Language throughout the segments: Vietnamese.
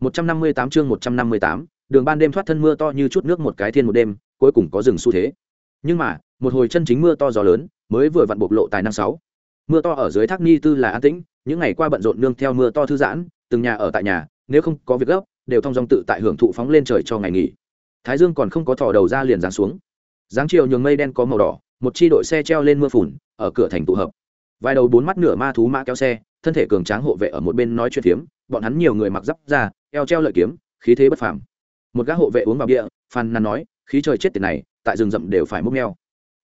158 chương 158, đường ban đêm thoát thân mưa to như chút nước một cái thiên một đêm, cuối cùng có dừng xu thế. Nhưng mà, một hồi chân chính mưa to gió lớn, mới vừa vặn bộc lộ tài năng sáu. Mưa to ở dưới thác ni tư là an tĩnh, những ngày qua bận rộn nương theo mưa to thư giãn, từng nhà ở tại nhà, nếu không có việc gấp, đều thông dong tự tại hưởng thụ phóng lên trời cho ngày nghỉ. Thái Dương còn không có thò đầu ra liền giáng xuống. Giáng chiều nhường mây đen có màu đỏ, một chi đội xe treo lên mưa phùn, ở cửa thành tụ hợp. Vài đầu bốn mắt nửa ma thú mã kéo xe, thân thể cường tráng hộ vệ ở một bên nói chuyện phiếm, bọn hắn nhiều người mặc giáp ra, eo treo lợi kiếm, khí thế bất phàm. Một gã hộ vệ uống vào bia phan năn nói, khí trời chết tiền này, tại rừng rậm đều phải múc neo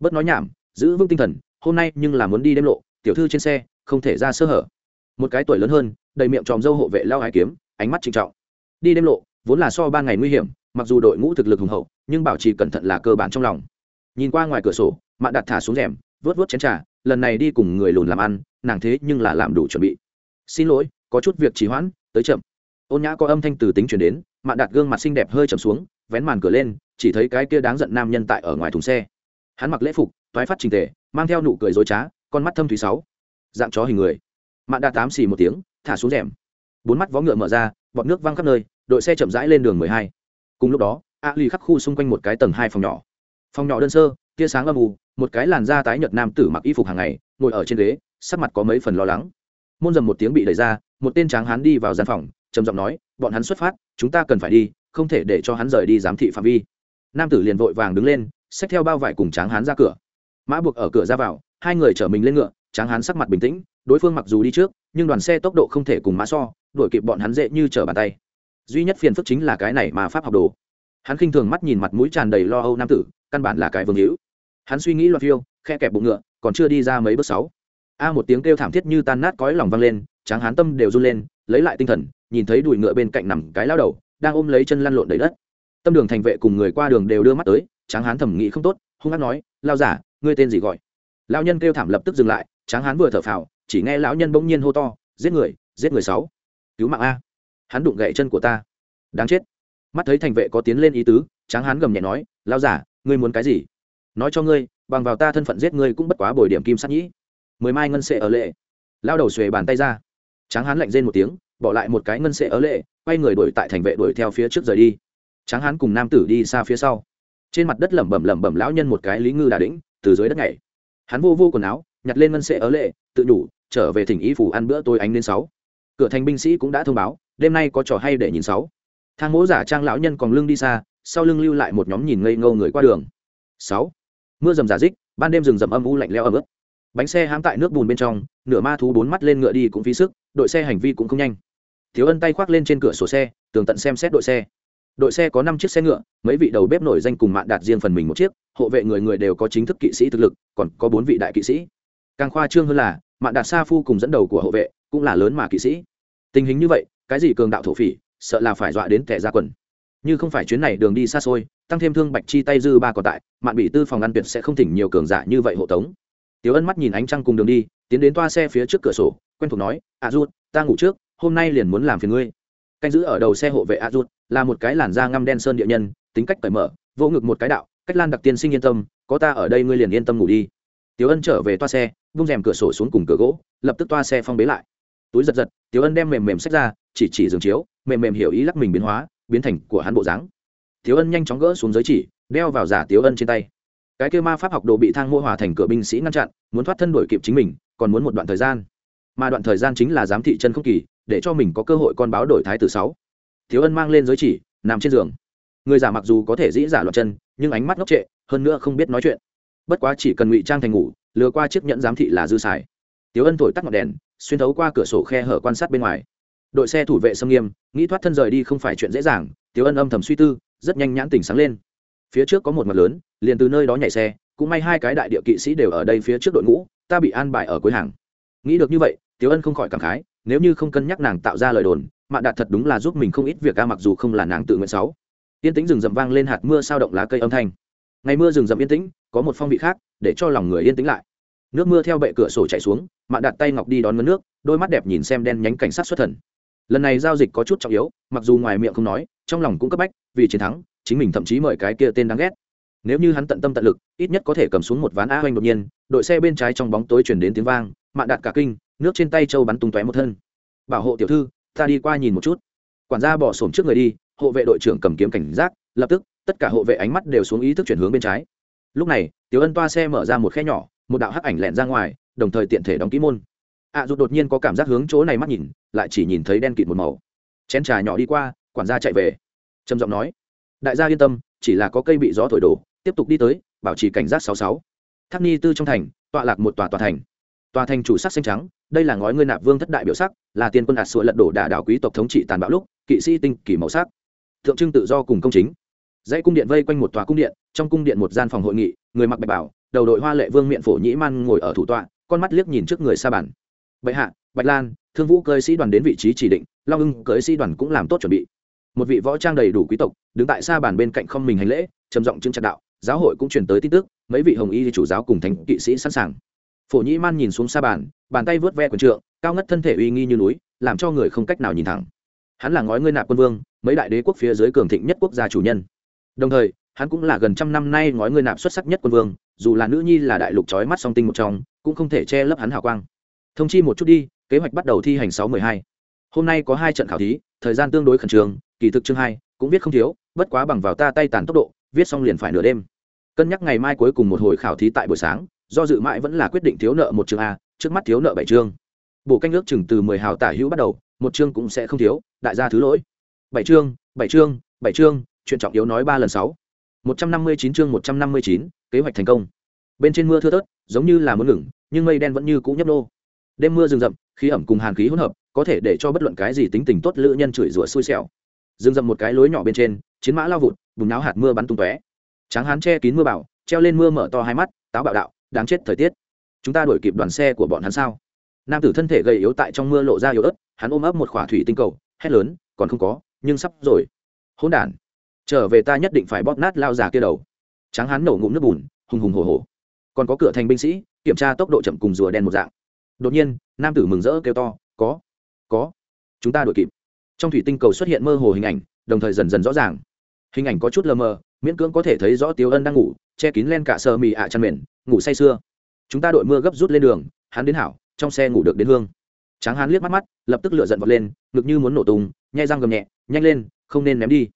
bớt nói nhảm, giữ vững tinh thần, hôm nay nhưng là muốn đi đêm lộ, tiểu thư trên xe, không thể ra sơ hở. Một cái tuổi lớn hơn, đầy miệng tròm dâu hộ vệ lao hai kiếm, ánh mắt trinh trọng. Đi đêm lộ, vốn là so ba ngày nguy hiểm, mặc dù đội ngũ thực lực hùng hậu, nhưng bảo trì cẩn thận là cơ bản trong lòng. Nhìn qua ngoài cửa sổ, mạn đặt thả xuống rèm, vớt vớt chén trà, lần này đi cùng người lùn làm ăn, nàng thế nhưng là làm đủ chuẩn bị. Xin lỗi, có chút việc trì hoãn, tới chậm ôn nhã có âm thanh từ tính chuyển đến, mạn đạt gương mặt xinh đẹp hơi trầm xuống, vén màn cửa lên, chỉ thấy cái kia đáng giận nam nhân tại ở ngoài thùng xe. Hắn mặc lễ phục, toái phát trình tề, mang theo nụ cười dối trá, con mắt thâm thủy sáu. Dạng chó hình người. Mạn đạt tám xì một tiếng, thả xuống rèm. Bốn mắt vó ngựa mở ra, bọt nước văng khắp nơi, đội xe chậm rãi lên đường mười hai. Cùng lúc đó, a lì khắc khu xung quanh một cái tầng hai phòng nhỏ. Phòng nhỏ đơn sơ, tia sáng âm u, một cái làn da tái nhợt nam tử mặc y phục hàng ngày, ngồi ở trên ghế, sắc mặt có mấy phần lo lắng. Môn dầm một tiếng bị đẩy ra, một tên tráng hán đi vào gian phòng trầm giọng nói, bọn hắn xuất phát, chúng ta cần phải đi, không thể để cho hắn rời đi giám thị phạm vi. Nam tử liền vội vàng đứng lên, xách theo bao vải cùng tráng hán ra cửa. Mã buộc ở cửa ra vào, hai người chở mình lên ngựa, tráng hán sắc mặt bình tĩnh, đối phương mặc dù đi trước, nhưng đoàn xe tốc độ không thể cùng mã so, đuổi kịp bọn hắn dễ như trở bàn tay. Duy nhất phiền phức chính là cái này mà pháp học đồ. Hắn khinh thường mắt nhìn mặt mũi tràn đầy lo âu nam tử, căn bản là cái vương hữu. Hắn suy nghĩ loạt phiêu, khe kẹp bụng ngựa, còn chưa đi ra mấy bước sáu a một tiếng kêu thảm thiết như tan nát cõi lòng vang lên, tráng hán tâm đều run lên, lấy lại tinh thần, nhìn thấy đùi ngựa bên cạnh nằm cái lao đầu, đang ôm lấy chân lăn lộn đầy đất. Tâm đường thành vệ cùng người qua đường đều đưa mắt tới, tráng hán thẩm nghĩ không tốt, hung hát nói lao giả, ngươi tên gì gọi? Lao nhân kêu thảm lập tức dừng lại, tráng hán vừa thở phào, chỉ nghe lão nhân bỗng nhiên hô to, giết người giết người sáu, cứu mạng a. Hắn đụng gậy chân của ta. Đáng chết. Mắt thấy thành vệ có tiến lên ý tứ, tráng hán gầm nhẹ nói lao giả, ngươi muốn cái gì? Nói cho ngươi, bằng vào ta thân phận giết ngươi cũng bất quá bồi điểm kim sát nhĩ mười mai ngân sệ ở lệ. Lao đầu xuề bàn tay ra. Tráng hán lạnh rên một tiếng, bỏ lại một cái ngân sệ ở lệ, quay người đuổi tại thành vệ đuổi theo phía trước rời đi. Tráng hán cùng nam tử đi xa phía sau. Trên mặt đất lẩm bẩm lẩm bẩm lão nhân một cái lý ngư đà đĩnh, từ dưới đất nhảy. Hắn vô vô quần áo, nhặt lên ngân sệ ở lệ, tự đủ trở về thỉnh ý phủ ăn bữa tôi ánh đến sáu. Cửa thành binh sĩ cũng đã thông báo, đêm nay có trò hay để nhìn sáu. Thang mỗ giả trang lão nhân còn lưng đi xa, sau lưng lưu lại một nhóm nhìn ngây ngâu người qua đường. Sáu. Mưa rầm giả dích ban đêm rừng rầm âm u lạnh leo ấm ướt bánh xe hãm tại nước bùn bên trong, nửa ma thú bốn mắt lên ngựa đi cũng phí sức, đội xe hành vi cũng không nhanh. Thiếu ân tay khoác lên trên cửa sổ xe, tường tận xem xét đội xe. Đội xe có năm chiếc xe ngựa, mấy vị đầu bếp nổi danh cùng mạng đạt riêng phần mình một chiếc, hộ vệ người người đều có chính thức kỵ sĩ thực lực, còn có bốn vị đại kỵ sĩ. Càng khoa trương hơn là mạng đạt sa phu cùng dẫn đầu của hộ vệ cũng là lớn mà kỵ sĩ. Tình hình như vậy, cái gì cường đạo thổ phỉ, sợ là phải dọa đến kẻ ra quần. Như không phải chuyến này đường đi xa xôi, tăng thêm thương bạch chi tay dư ba còn tại, mạn bị tư phòng ăn tuyệt sẽ không thỉnh nhiều cường giả như vậy hộ tống tiếu ân mắt nhìn ánh trăng cùng đường đi, tiến đến toa xe phía trước cửa sổ, quen thuộc nói, a rút ta ngủ trước, hôm nay liền muốn làm phiền ngươi. Canh giữ ở đầu xe hộ vệ a rút là một cái làn da ngăm đen sơn địa nhân, tính cách cởi mở, vỗ ngực một cái đạo, cách lan đặc tiên sinh yên tâm, có ta ở đây ngươi liền yên tâm ngủ đi. Tiếu ân trở về toa xe, vung rèm cửa sổ xuống cùng cửa gỗ, lập tức toa xe phong bế lại. Túi giật giật tiếu ân đem mềm mềm sách ra, chỉ chỉ giường chiếu, mềm mềm hiểu ý lắc mình biến hóa, biến thành của hắn bộ dáng. Tiếu ân nhanh chóng gỡ xuống giới chỉ, đeo vào giả tiếu ân trên tay cái kêu ma pháp học đồ bị thang mô hòa thành cửa binh sĩ ngăn chặn, muốn thoát thân đổi kịp chính mình, còn muốn một đoạn thời gian. Mà đoạn thời gian chính là giám thị chân không kỳ, để cho mình có cơ hội con báo đổi thái tử sáu. Thiếu ân mang lên giới chỉ, nằm trên giường. Người giả mặc dù có thể dĩ giả loạt chân, nhưng ánh mắt ngốc trệ, hơn nữa không biết nói chuyện. Bất quá chỉ cần ngụy trang thành ngủ, lừa qua chiếc nhẫn giám thị là dư xài. Tiếu ân thổi tắt ngọn đèn, xuyên thấu qua cửa sổ khe hở quan sát bên ngoài. Đội xe thủ vệ xâm nghiêm, nghĩ thoát thân rời đi không phải chuyện dễ dàng tiếu ân âm thầm suy tư, rất nhanh nhãn tỉnh sáng lên phía trước có một mặt lớn, liền từ nơi đó nhảy xe, cũng may hai cái đại địa kỵ sĩ đều ở đây phía trước đội ngũ, ta bị an bài ở cuối hàng. Nghĩ được như vậy tiếu ân không khỏi cảm khái, nếu như không cân nhắc nàng tạo ra lời đồn, mạn đạt thật đúng là giúp mình không ít việc ca mặc dù không là nàng tự nguyện sáu yên tĩnh rừng rậm vang lên hạt mưa sao động lá cây âm thanh. Ngày mưa rừng rậm yên tĩnh, có một phong vị khác, để cho lòng người yên tĩnh lại. Nước mưa theo bệ cửa sổ chảy xuống, mạn đạt tay ngọc đi đón mưa nước, đôi mắt đẹp nhìn xem đen nhánh cảnh sát xuất thần lần này giao dịch có chút trọng yếu, mặc dù ngoài miệng không nói, trong lòng cũng cấp bách, vì chiến thắng, chính mình thậm chí mời cái kia tên đáng ghét. Nếu như hắn tận tâm tận lực, ít nhất có thể cầm xuống một ván a hoành đột nhiên, đội xe bên trái trong bóng tối chuyển đến tiếng vang, mạn đạt cả kinh, nước trên tay châu bắn tung tóe một thân. Bảo hộ tiểu thư, ta đi qua nhìn một chút. Quản gia bỏ xổm trước người đi, hộ vệ đội trưởng cầm kiếm cảnh giác, lập tức, tất cả hộ vệ ánh mắt đều xuống ý thức chuyển hướng bên trái. Lúc này, tiểu ân toa xe mở ra một khe nhỏ, một đạo hắc ảnh lẹn ra ngoài, đồng thời tiện thể đóng ký môn ạ à, rụt đột nhiên có cảm giác hướng chỗ này mắt nhìn lại chỉ nhìn thấy đen kịt một màu. Chén trà nhỏ đi qua quản gia chạy về. Trầm giọng nói đại gia yên tâm chỉ là có cây bị gió thổi đổ tiếp tục đi tới bảo trì cảnh giác sáu sáu. Thác ni tư trong thành tọa lạc một tòa tòa thành. Tòa thành chủ sắc xanh trắng đây là ngói ngươi nạp vương thất đại biểu sắc là tiền quân ạt sụa lật đổ đả đảo quý tộc thống trị tàn bạo lúc kỵ sĩ tinh kỳ màu sắc. Tượng trưng tự do cùng công chính. Dãy cung điện vây quanh một tòa cung điện trong cung điện một gian phòng hội nghị người mặc bạch bảo đầu đội hoa lệ vương miện phổ nhĩ man ngồi ở thủ tọa con mắt liếc nhìn trước người xa bản bệ hạ, bạch lan, thương vũ cơ sĩ đoàn đến vị trí chỉ định, long ưng cơ sĩ đoàn cũng làm tốt chuẩn bị. Một vị võ trang đầy đủ quý tộc, đứng tại xa bàn bên cạnh không mình hành lễ, trầm giọng chứng chặt đạo, giáo hội cũng truyền tới tin tức, mấy vị hồng y chủ giáo cùng thánh kỵ sĩ sẵn sàng. Phổ nhĩ man nhìn xuống xa bàn bàn tay vớt ve quần trượng, cao ngất thân thể uy nghi như núi, làm cho người không cách nào nhìn thẳng. Hắn là ngói ngươi nạp quân vương, mấy đại đế quốc phía dưới cường thịnh nhất quốc gia chủ nhân. Đồng thời, hắn cũng là gần trăm năm nay ngói ngươi nạp xuất sắc nhất quân vương, dù là nữ nhi là đại lục trói mắt song tinh một trong, cũng không thể che lấp hắn hào quang thông chi một chút đi, kế hoạch bắt đầu thi hành sáu mười hai. Hôm nay có hai trận khảo thí, thời gian tương đối khẩn trương, kỳ thực chương hai cũng viết không thiếu, bất quá bằng vào ta tay tàn tốc độ, viết xong liền phải nửa đêm. Cân nhắc ngày mai cuối cùng một hồi khảo thí tại buổi sáng, do dự mãi vẫn là quyết định thiếu nợ một chương a, trước mắt thiếu nợ bảy chương. Bộ canh nước chừng từ mười hào tả hữu bắt đầu, một chương cũng sẽ không thiếu, đại gia thứ lỗi. Bảy chương bảy chương bảy chương, chuyện trọng yếu nói ba lần sáu. Một trăm năm mươi chín chương một trăm năm mươi chín, kế hoạch thành công. Bên trên mưa thưa thớt, giống như là muốn ngừng, nhưng mây đen vẫn như cũ nhấp nô đêm mưa rừng rậm, khí ẩm cùng hàn khí hỗn hợp, có thể để cho bất luận cái gì tính tình tốt lữ nhân chửi rủa xui xẻo. Rừng rậm một cái lối nhỏ bên trên, chiến mã lao vụt, bùn náo hạt mưa bắn tung tóe. Tráng hán che kín mưa bảo treo lên mưa mở to hai mắt, táo bạo đạo, đáng chết thời tiết. Chúng ta đuổi kịp đoàn xe của bọn hắn sao? Nam tử thân thể gầy yếu tại trong mưa lộ ra yếu ớt, hắn ôm ấp một khỏa thủy tinh cầu, hét lớn, còn không có, nhưng sắp rồi. Hỗn đản, trở về ta nhất định phải bóp nát lao già kia đầu. Tráng hán nổ ngụm nước bùn, hùng hùng hồ hồ còn có cửa thành binh sĩ, kiểm tra tốc độ chậm cùng rùa đen một dạng đột nhiên, nam tử mừng rỡ kêu to, có có, chúng ta đuổi kịp. Trong thủy tinh cầu xuất hiện mơ hồ hình ảnh, đồng thời dần dần rõ ràng. Hình ảnh có chút lờ mờ, miễn cưỡng có thể thấy rõ tiếu ân đang ngủ, che kín len cả sơ mì ạ chăn mền, ngủ say sưa. Chúng ta đội mưa gấp rút lên đường, hắn đến hảo, trong xe ngủ được đến hương. Tráng hắn liếc mắt mắt, lập tức lửa giận vọt lên, ngực như muốn nổ tung, nhai răng gầm nhẹ, nhanh lên, không nên ném đi.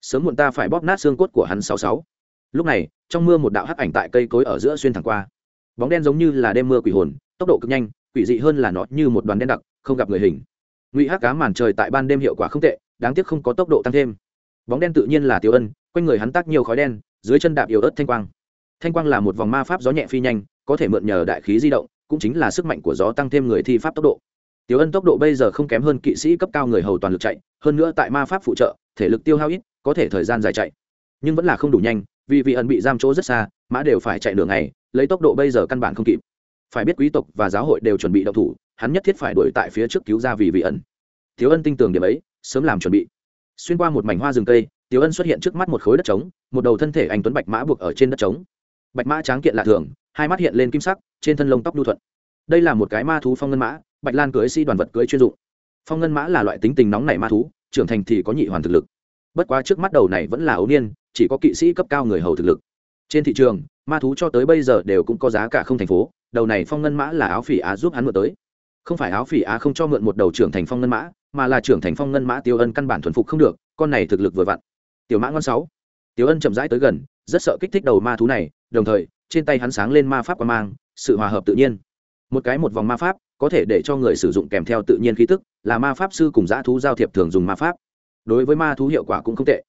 Sớm muộn ta phải bóp nát xương cốt của hắn sáu sáu. Lúc này, trong mưa một đạo hắc ảnh tại cây cối ở giữa xuyên thẳng qua. Bóng đen giống như là đêm mưa quỷ hồn tốc độ cực nhanh quỷ dị hơn là nó như một đoàn đen đặc không gặp người hình ngụy hắc cá màn trời tại ban đêm hiệu quả không tệ đáng tiếc không có tốc độ tăng thêm bóng đen tự nhiên là tiêu ân quanh người hắn tác nhiều khói đen dưới chân đạp yếu ớt thanh quang thanh quang là một vòng ma pháp gió nhẹ phi nhanh có thể mượn nhờ đại khí di động cũng chính là sức mạnh của gió tăng thêm người thi pháp tốc độ Tiểu Ân tốc độ bây giờ không kém hơn kỵ sĩ cấp cao người hầu toàn lực chạy, hơn nữa tại ma pháp phụ trợ, thể lực tiêu hao ít, có thể thời gian dài chạy. Nhưng vẫn là không đủ nhanh, vì vị ẩn bị giam chỗ rất xa, mã đều phải chạy nửa ngày, lấy tốc độ bây giờ căn bản không kịp. Phải biết quý tộc và giáo hội đều chuẩn bị động thủ, hắn nhất thiết phải đuổi tại phía trước cứu ra vì vị ẩn. Thiếu Ân tin tưởng điểm ấy, sớm làm chuẩn bị. Xuyên qua một mảnh hoa rừng cây, tiếu Ân xuất hiện trước mắt một khối đất trống, một đầu thân thể anh tuấn bạch mã buộc ở trên đất trống. Bạch mã tráng kiện lạ thường, hai mắt hiện lên kim sắc, trên thân lông tóc nhu thuận. Đây là một cái ma thú phong ngân mã, bạch lan cưới si đoàn vật cưới chuyên dụng phong ngân mã là loại tính tình nóng nảy ma thú trưởng thành thì có nhị hoàn thực lực bất quá trước mắt đầu này vẫn là ấu niên chỉ có kỵ sĩ cấp cao người hầu thực lực trên thị trường ma thú cho tới bây giờ đều cũng có giá cả không thành phố đầu này phong ngân mã là áo phỉ á giúp hắn mượn tới. Không phải áo phỉ á không cho mượn một đầu trưởng thành phong ngân mã, mà là trưởng thành phong ngân mã tiêu ân căn bản thuần phục không được, con này thực lực vừa vặn. Tiểu mã ngon sáu. Tiêu ân chậm rãi tới gần, rất sợ kích thích đầu ma thú này, đồng thời, trên tay hắn sáng lên ma pháp quan mang, sự hòa hợp tự nhiên. Một cái một vòng ma pháp, có thể để cho người sử dụng kèm theo tự nhiên khí tức, là ma pháp sư cùng dã thú giao thiệp thường dùng ma pháp. Đối với ma thú hiệu quả cũng không tệ.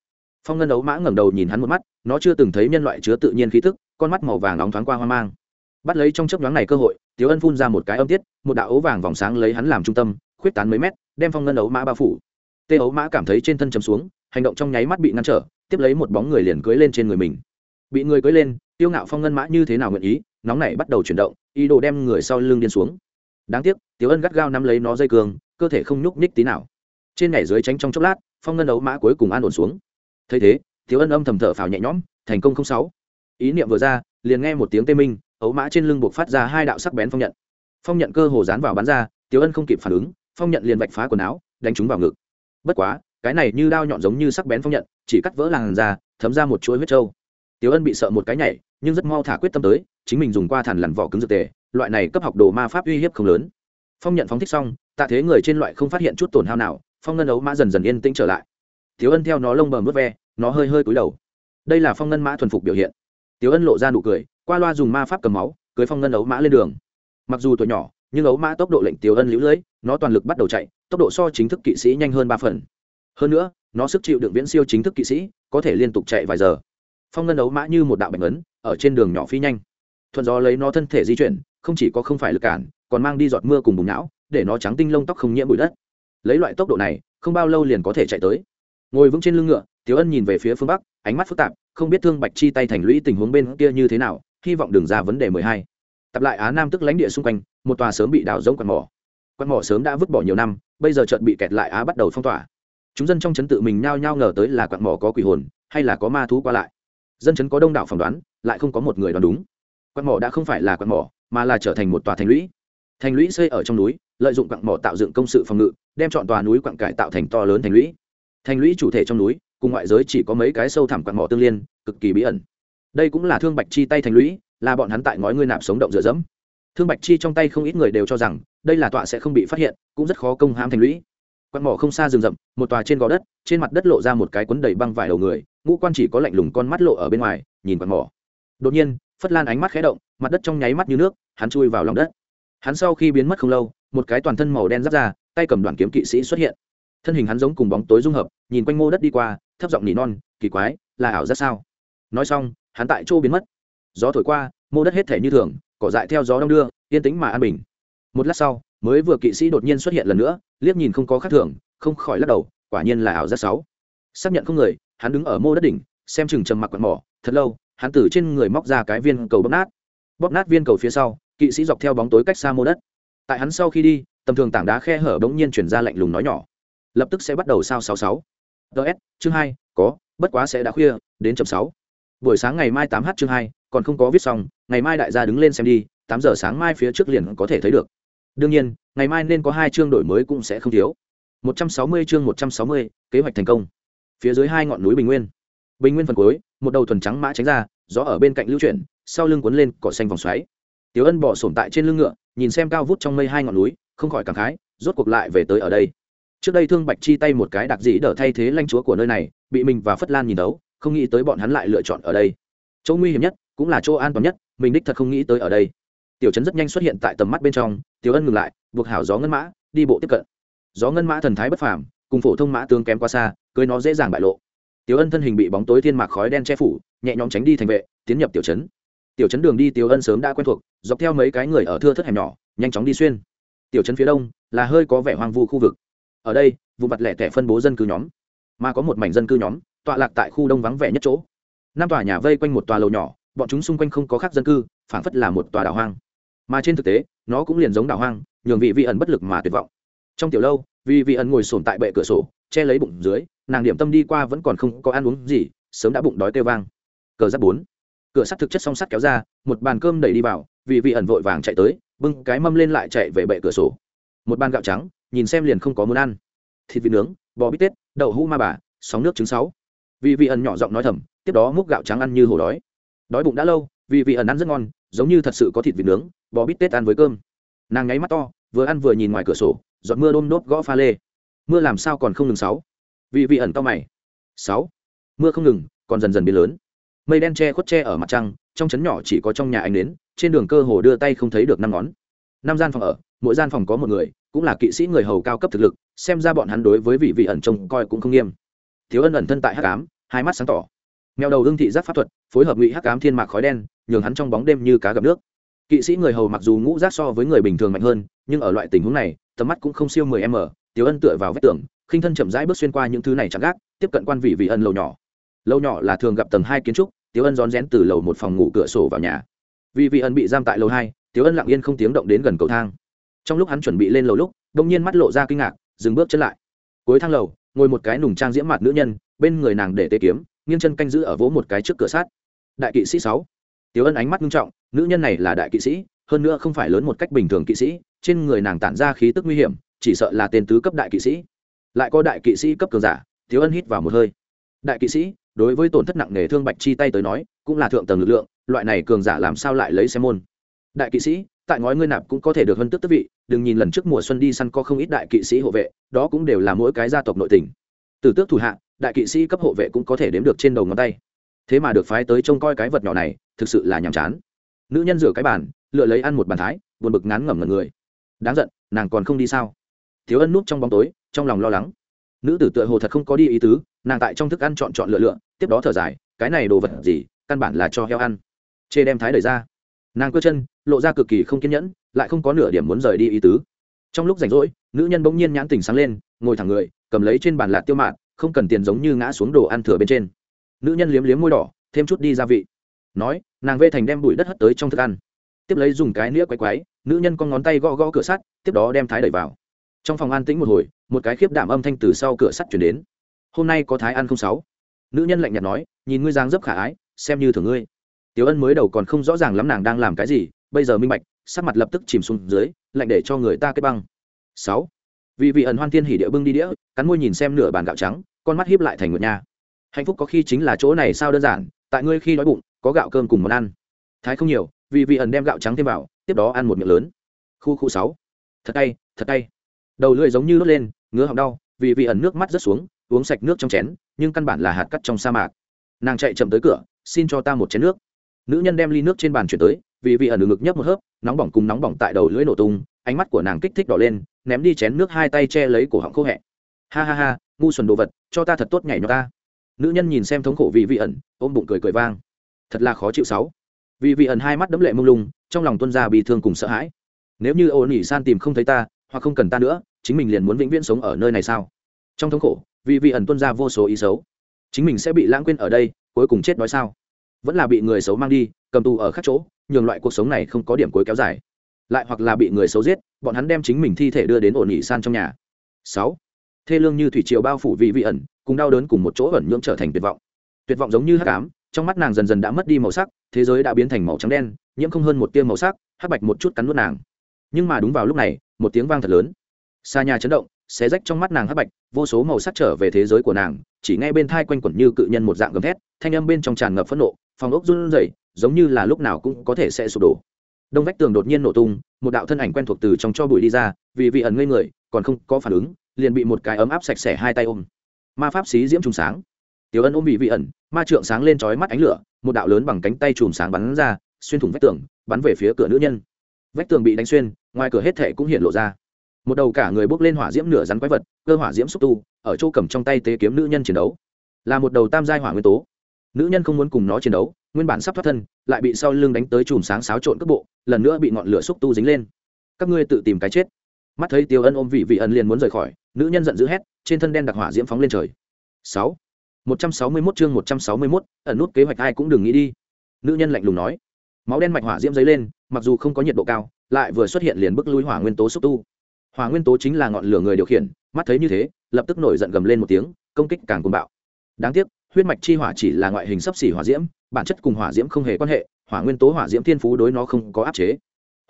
Phong ngân ấu mã ngẩng đầu nhìn hắn một mắt, nó chưa từng thấy nhân loại chứa tự nhiên khí tức, con mắt màu vàng nóng thoáng qua hoang mang bắt lấy trong chớp nhoáng này cơ hội tiếu ân phun ra một cái âm tiết, một đạo ấu vàng vòng sáng lấy hắn làm trung tâm, khuyết tán mấy mét, đem phong ngân ấu mã bao phủ. Tê ấu mã cảm thấy trên thân chấm xuống, hành động trong nháy mắt bị ngăn trở, tiếp lấy một bóng người liền cưới lên trên người mình. Bị người cưới lên, tiêu ngạo phong ngân mã như thế nào nguyện ý, nóng này bắt đầu chuyển động, ý đồ đem người sau lưng điên xuống. Đáng tiếc tiếu ân gắt gao nắm lấy nó dây cường, cơ thể không nhúc nhích tí nào. Trên nhảy dưới tránh trong chốc lát, phong ngân ấu mã cuối cùng an ổn xuống. Thấy thế tiếu ân âm thầm thở phào nhẹ nhõm, thành công không sáu. Ý niệm vừa ra, liền nghe một tiếng tê minh ấu mã trên lưng buộc phát ra hai đạo sắc bén phong nhận. Phong nhận cơ hồ dán vào bắn ra, tiểu ân không kịp phản ứng, phong nhận liền vạch phá quần áo, đánh trúng vào ngực. Bất quá, cái này như đao nhọn giống như sắc bén phong nhận, chỉ cắt vỡ làn da, thấm ra một chuỗi huyết trâu. Tiểu ân bị sợ một cái nhảy, nhưng rất mau thả quyết tâm tới, chính mình dùng qua thằn lằn vỏ cứng dược tề, loại này cấp học đồ ma pháp uy hiếp không lớn. Phong nhận phóng thích xong, tạ thế người trên loại không phát hiện chút tổn hao nào, phong ngân ấu mã dần dần yên tĩnh trở lại. Tiếu ân theo nó lông bờm vớt ve, nó hơi hơi cúi đầu. Đây là phong ngân mã thuần phục biểu hiện. Tiếu ân lộ ra nụ cười qua loa dùng ma pháp cầm máu, cưới phong ngân ấu mã lên đường. Mặc dù tuổi nhỏ, nhưng ấu mã tốc độ lệnh Tiểu ân lũ lưỡi nó toàn lực bắt đầu chạy, tốc độ so chính thức kỵ sĩ nhanh hơn ba phần. Hơn nữa, nó sức chịu đựng viễn siêu chính thức kỵ sĩ, có thể liên tục chạy vài giờ. Phong ngân ấu mã như một đạo bạch ấn ở trên đường nhỏ phi nhanh. Thuận gió lấy nó thân thể di chuyển, không chỉ có không phải lực cản, còn mang đi giọt mưa cùng bùng não, để nó trắng tinh lông tóc không nhiễm bụi đất. Lấy loại tốc độ này, không bao lâu liền có thể chạy tới. Ngồi vững trên lưng ngựa tiếu ân nhìn về phía phương bắc, ánh mắt phức tạp, không biết thương bạch chi tay thành lũy tình huống bên kia như thế nào hy vọng đừng ra vấn đề mười hai. Tập lại á nam tức lãnh địa xung quanh, một tòa sớm bị đào giống quạt mỏ. Quạt mỏ sớm đã vứt bỏ nhiều năm, bây giờ chợt bị kẹt lại á bắt đầu phong tỏa. Chúng dân trong chấn tự mình nhao nhao ngờ tới là quạt mỏ có quỷ hồn, hay là có ma thú qua lại. Dân chấn có đông đảo phỏng đoán, lại không có một người đoán đúng. Quạt mỏ đã không phải là quạt mỏ, mà là trở thành một tòa thành lũy. Thành lũy xây ở trong núi, lợi dụng quặng mỏ tạo dựng công sự phòng ngự, đem chọn tòa núi quặng cải tạo thành to lớn thành lũy. Thành lũy chủ thể trong núi, cùng ngoại giới chỉ có mấy cái sâu thẳm quặng mỏ tương liên, cực kỳ bí ẩn đây cũng là thương bạch chi tay thành lũy, là bọn hắn tại ngói ngươi nạp sống động dựa dẫm. Thương bạch chi trong tay không ít người đều cho rằng, đây là tọa sẽ không bị phát hiện, cũng rất khó công hãm thành lũy. Quạt mỏ không xa rừng rậm, một tòa trên gò đất, trên mặt đất lộ ra một cái quấn đầy băng vải đầu người, ngũ quan chỉ có lạnh lùng con mắt lộ ở bên ngoài, nhìn quạt mỏ. Đột nhiên, phất lan ánh mắt khé động, mặt đất trong nháy mắt như nước, hắn chui vào lòng đất. Hắn sau khi biến mất không lâu, một cái toàn thân màu đen giáp ra, tay cầm đoàn kiếm kỵ sĩ xuất hiện. Thân hình hắn giống cùng bóng tối dung hợp, nhìn quanh mô đất đi qua, thấp giọng nỉ non, kỳ quái, là ảo giác sao? Nói xong hắn tại chỗ biến mất. Gió thổi qua, mô đất hết thể như thường, cỏ dại theo gió đông đưa, yên tĩnh mà an bình. Một lát sau, mới vừa kỵ sĩ đột nhiên xuất hiện lần nữa, liếc nhìn không có khác thường, không khỏi lắc đầu, quả nhiên là ảo giác sáu. Xác nhận không người, hắn đứng ở mô đất đỉnh, xem chừng trầm mặc quạt mỏ, thật lâu, hắn từ trên người móc ra cái viên cầu bóp nát. Bóp nát viên cầu phía sau, kỵ sĩ dọc theo bóng tối cách xa mô đất. Tại hắn sau khi đi, tầm thường tảng đá khe hở bỗng nhiên chuyển ra lạnh lùng nói nhỏ. Lập tức sẽ bắt đầu sao sáu sáu. Ts chương hai, có, bất quá sẽ đã khuya, đến chậm sáu buổi sáng ngày mai tám h chương hai còn không có viết xong ngày mai đại gia đứng lên xem đi tám giờ sáng mai phía trước liền có thể thấy được. Đương nhiên ngày mai nên có hai chương đổi mới cũng sẽ không thiếu. Một trăm sáu mươi chương một trăm sáu mươi kế hoạch thành công. Phía dưới hai ngọn núi bình nguyên. Bình nguyên phần cuối một đầu thuần trắng mã tránh ra gió ở bên cạnh lưu chuyển sau lưng cuốn lên cỏ xanh vòng xoáy. Tiểu Ân bỏ sổm tại trên lưng ngựa, nhìn xem cao vút trong mây hai ngọn núi, không khỏi cảm khái, rốt cuộc lại về tới ở đây. Trước đây Thương Bạch chi tay một cái đặc dĩ đỡ thay thế lãnh chúa của nơi này, bị mình và Phất Lan nhìn đấu, không nghĩ tới bọn hắn lại lựa chọn ở đây. Chỗ nguy hiểm nhất, cũng là chỗ an toàn nhất, mình đích thật không nghĩ tới ở đây. Tiểu trấn rất nhanh xuất hiện tại tầm mắt bên trong, Tiểu Ân ngừng lại, buộc hảo gió ngân mã, đi bộ tiếp cận. Gió ngân mã thần thái bất phàm, cùng phổ thông mã tướng kém quá xa, cưới nó dễ dàng bại lộ. Tiểu Ân thân hình bị bóng tối thiên mạc khói đen che phủ, nhẹ nhõm tránh đi thành vệ, tiến nhập tiểu trấn tiểu trấn đường đi tiểu ân sớm đã quen thuộc dọc theo mấy cái người ở thưa thất hẻm nhỏ nhanh chóng đi xuyên tiểu trấn phía đông là hơi có vẻ hoang vu khu vực ở đây vụ mặt lẻ tẻ phân bố dân cư nhóm mà có một mảnh dân cư nhóm tọa lạc tại khu đông vắng vẻ nhất chỗ. Năm tòa nhà vây quanh một tòa lầu nhỏ, bọn chúng xung quanh không có khác dân cư, phảng phất là một tòa đảo hoang. Mà trên thực tế, nó cũng liền giống đảo hoang, nhường vị vị ẩn bất lực mà tuyệt vọng. Trong tiểu lâu vì vị ẩn ngồi sồn tại bệ cửa sổ, che lấy bụng dưới, nàng điểm tâm đi qua vẫn còn không có ăn uống gì, sớm đã bụng đói kêu vang. Cờ giáp bốn. Cửa sắt thực chất song sắt kéo ra, một bàn cơm đẩy đi vào, vị vị ẩn vội vàng chạy tới, bưng cái mâm lên lại chạy về bệ cửa sổ. Một bàn gạo trắng, nhìn xem liền không có muốn ăn. Thịt vịt nướng, bò bít tết, đậu hũ ma bà, sóng nước trứng sáu vị vị ẩn nhỏ giọng nói thầm, tiếp đó múc gạo trắng ăn như hổ đói. Đói bụng đã lâu vị vị ẩn ăn rất ngon, giống như thật sự có thịt vịt nướng, bò bít tết ăn với cơm. Nàng ngáy mắt to, vừa ăn vừa nhìn ngoài cửa sổ, giọt mưa đôm nốt gõ pha lê. Mưa làm sao còn không ngừng sáu? Vị vị ẩn to mày. Sáu. Mưa không ngừng, còn dần dần biến lớn. Mây đen che khuất che ở mặt trăng, trong trấn nhỏ chỉ có trong nhà anh đến trên đường cơ hồ đưa tay không thấy được năm ngón. Năm gian phòng ở, mỗi gian phòng có một người, cũng là kỵ sĩ người hầu cao cấp thực lực, xem ra bọn hắn đối với vị vị ẩn trông coi cũng không nghiêm thiếu ân ẩn thân tại hắc ám, hai mắt sáng tỏ. Mèo đầu hương thị giác pháp thuật, phối hợp ngụy hắc ám thiên mạc khói đen, nhường hắn trong bóng đêm như cá gặp nước. Kỵ sĩ người hầu mặc dù ngũ giác so với người bình thường mạnh hơn, nhưng ở loại tình huống này, tầm mắt cũng không siêu 10 m Tiểu ân tựa vào vách tường, khinh thân chậm rãi bước xuyên qua những thứ này chẳng gác, tiếp cận quan vị vị ân lầu nhỏ. Lầu nhỏ là thường gặp tầng hai kiến trúc tiếu ân rón rén từ lầu một phòng ngủ cửa sổ vào nhà. Vì vị ân bị giam tại lầu hai tiếu ân lặng yên không tiếng động đến gần cầu thang. Trong lúc hắn chuẩn bị lên lầu lúc, đông nhiên mắt lộ ra kinh ngạc, dừng bước chân lại. Cuối thang lầu ngồi một cái nùng trang diễm mặt nữ nhân, bên người nàng để tê kiếm, nghiêng chân canh giữ ở vỗ một cái trước cửa sát đại kỵ sĩ sáu. Tiếu ân ánh mắt nghiêm trọng, nữ nhân này là đại kỵ sĩ, hơn nữa không phải lớn một cách bình thường kỵ sĩ, trên người nàng tản ra khí tức nguy hiểm, chỉ sợ là tên tứ cấp đại kỵ sĩ. Lại có đại kỵ sĩ cấp cường giả, tiếu ân hít vào một hơi. Đại kỵ sĩ, đối với tổn thất nặng nề thương bạch chi tay tới nói, cũng là thượng tầng lực lượng, loại này cường giả làm sao lại lấy xem môn? Đại kỵ sĩ, tại ngói ngươi nạp cũng có thể được hơn tức tức vị đừng nhìn lần trước mùa xuân đi săn có không ít đại kỵ sĩ hộ vệ, đó cũng đều là mỗi cái gia tộc nội tình. Từ tước thủ hạ, đại kỵ sĩ cấp hộ vệ cũng có thể đếm được trên đầu ngón tay. Thế mà được phái tới trông coi cái vật nhỏ này, thực sự là nhàm chán. Nữ nhân rửa cái bàn, lựa lấy ăn một bàn thái, buồn bực ngán ngẩm ngẩn người. Đáng giận, nàng còn không đi sao? Thiếu ân núp trong bóng tối, trong lòng lo lắng. Nữ tử tựa hồ thật không có đi ý tứ, nàng tại trong thức ăn chọn chọn lựa lựa, tiếp đó thở dài, cái này đồ vật gì, căn bản là cho heo ăn. Chê đem thái đẩy ra. Nàng cơ chân, lộ ra cực kỳ không kiên nhẫn lại không có nửa điểm muốn rời đi ý tứ. Trong lúc rảnh rỗi, nữ nhân bỗng nhiên nhãn tình sáng lên, ngồi thẳng người, cầm lấy trên bàn lạt tiêu mạt, không cần tiền giống như ngã xuống đồ ăn thừa bên trên. Nữ nhân liếm liếm môi đỏ, thêm chút đi gia vị. Nói, nàng vê thành đem bụi đất hất tới trong thức ăn. Tiếp lấy dùng cái nĩa quay quáy nữ nhân con ngón tay gõ gõ cửa sắt, tiếp đó đem thái đẩy vào. Trong phòng an tĩnh một hồi, một cái khiếp đảm âm thanh từ sau cửa sắt chuyển đến. Hôm nay có thái ăn không sáu? Nữ nhân lạnh nhạt nói, nhìn ngươi giang dấp khả ái, xem như thường ngươi. Tiểu ân mới đầu còn không rõ ràng lắm nàng đang làm cái gì, bây giờ minh bạch sắc mặt lập tức chìm xuống dưới, lạnh để cho người ta kết băng. Sáu. Vì vị ẩn hoan thiên hỉ địa bưng đi đĩa, cắn môi nhìn xem nửa bàn gạo trắng, con mắt hiếp lại thành nguyệt nha. Hạnh phúc có khi chính là chỗ này sao đơn giản, tại ngươi khi đói bụng, có gạo cơm cùng món ăn. Thái không nhiều, vì vị ẩn đem gạo trắng thêm vào, tiếp đó ăn một miệng lớn. Khu khu sáu. Thật tay thật tay đầu lưỡi giống như lướt lên, ngứa họng đau, vì vị ẩn nước mắt rớt xuống, uống sạch nước trong chén, nhưng căn bản là hạt cắt trong sa mạc. Nàng chạy chậm tới cửa, xin cho ta một chén nước. Nữ nhân đem ly nước trên bàn chuyển tới vì vị ẩn ngực nhấp một hớp, nóng bỏng cùng nóng bỏng tại đầu lưỡi nổ tung, ánh mắt của nàng kích thích đỏ lên, ném đi chén nước hai tay che lấy cổ họng khô hẹ. Ha ha ha, ngu xuẩn đồ vật, cho ta thật tốt nhảy nó ta. Nữ nhân nhìn xem thống khổ vì vị ẩn, ôm bụng cười cười vang. Thật là khó chịu sáu. Vì vị ẩn hai mắt đấm lệ mông lung, trong lòng tuân ra bị thương cùng sợ hãi. Nếu như ô nỉ san tìm không thấy ta, hoặc không cần ta nữa, chính mình liền muốn vĩnh viễn sống ở nơi này sao? Trong thống khổ, vì vị ẩn tuân ra vô số ý xấu. Chính mình sẽ bị lãng quên ở đây, cuối cùng chết nói sao? Vẫn là bị người xấu mang đi, cầm tù ở các chỗ, nhường loại cuộc sống này không có điểm cuối kéo dài. Lại hoặc là bị người xấu giết, bọn hắn đem chính mình thi thể đưa đến ổn nghỉ san trong nhà. Sáu. Thê lương như thủy triều bao phủ vị vị ẩn, cùng đau đớn cùng một chỗ ẩn nhưỡng trở thành tuyệt vọng. Tuyệt vọng giống như hắc ám, trong mắt nàng dần dần đã mất đi màu sắc, thế giới đã biến thành màu trắng đen, nhiễm không hơn một tia màu sắc, hắc bạch một chút cắn nuốt nàng. Nhưng mà đúng vào lúc này, một tiếng vang thật lớn. Xa nhà chấn động, xé rách trong mắt nàng hắc bạch, vô số màu sắc trở về thế giới của nàng, chỉ nghe bên thai quanh quẩn như cự nhân một dạng gầm thét, thanh âm bên trong tràn ngập phẫn nộ phòng ốc run rẩy, giống như là lúc nào cũng có thể sẽ sụp đổ. Đông vách tường đột nhiên nổ tung, một đạo thân ảnh quen thuộc từ trong cho bụi đi ra, vì vị ẩn ngây người, còn không có phản ứng, liền bị một cái ấm áp sạch sẽ hai tay ôm. Ma pháp xí diễm trùng sáng. Tiểu ân ôm bị vị ẩn, ma trượng sáng lên trói mắt ánh lửa, một đạo lớn bằng cánh tay chùm sáng bắn ra, xuyên thủng vách tường, bắn về phía cửa nữ nhân. Vách tường bị đánh xuyên, ngoài cửa hết thệ cũng hiện lộ ra. Một đầu cả người bốc lên hỏa diễm nửa rắn quái vật, cơ hỏa diễm xúc tu, ở chỗ cầm trong tay tế kiếm nữ nhân chiến đấu. Là một đầu tam giai hỏa nguyên tố nữ nhân không muốn cùng nó chiến đấu, nguyên bản sắp thoát thân, lại bị sau lưng đánh tới chùm sáng xáo trộn cước bộ, lần nữa bị ngọn lửa xúc tu dính lên. Các ngươi tự tìm cái chết. Mắt thấy tiêu ân ôm vị vị ân liền muốn rời khỏi, nữ nhân giận dữ hét, trên thân đen đặc hỏa diễm phóng lên trời. Sáu. Một trăm sáu mươi mốt chương một trăm sáu mươi mốt, ẩn nút kế hoạch ai cũng đừng nghĩ đi. Nữ nhân lạnh lùng nói. Máu đen mạch hỏa diễm dấy lên, mặc dù không có nhiệt độ cao, lại vừa xuất hiện liền bức lui hỏa nguyên tố xúc tu. Hỏa nguyên tố chính là ngọn lửa người điều khiển, mắt thấy như thế, lập tức nổi giận gầm lên một tiếng, công kích càng cuồng bạo. Đáng tiếc huyết mạch chi hỏa chỉ là ngoại hình sấp xỉ hỏa diễm, bản chất cùng hỏa diễm không hề quan hệ, hỏa nguyên tố, hỏa diễm thiên phú đối nó không có áp chế.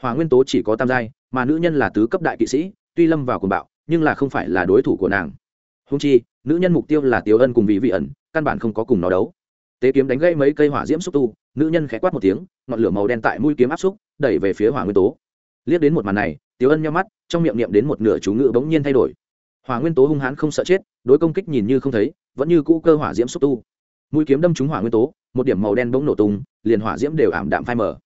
Hỏa nguyên tố chỉ có tam giai, mà nữ nhân là tứ cấp đại kỵ sĩ, tuy lâm vào cuồng bạo, nhưng là không phải là đối thủ của nàng. Húng chi, nữ nhân mục tiêu là tiêu ân cùng vị vị ẩn, căn bản không có cùng nó đấu. Tế kiếm đánh gãy mấy cây hỏa diễm xúc tu, nữ nhân khẽ quát một tiếng, ngọn lửa màu đen tại mũi kiếm áp xúc, đẩy về phía hỏa nguyên tố. Liếc đến một màn này tiêu ân nhau mắt, trong miệng niệm đến một nửa chú ngữ bỗng nhiên thay đổi. Hỏa nguyên tố hung hãn không sợ chết, đối công kích nhìn như không thấy vẫn như cũ cơ hỏa diễm xúc tu. Mũi kiếm đâm trúng hỏa nguyên tố, một điểm màu đen bỗng nổ tung, liền hỏa diễm đều ảm đạm phai mờ.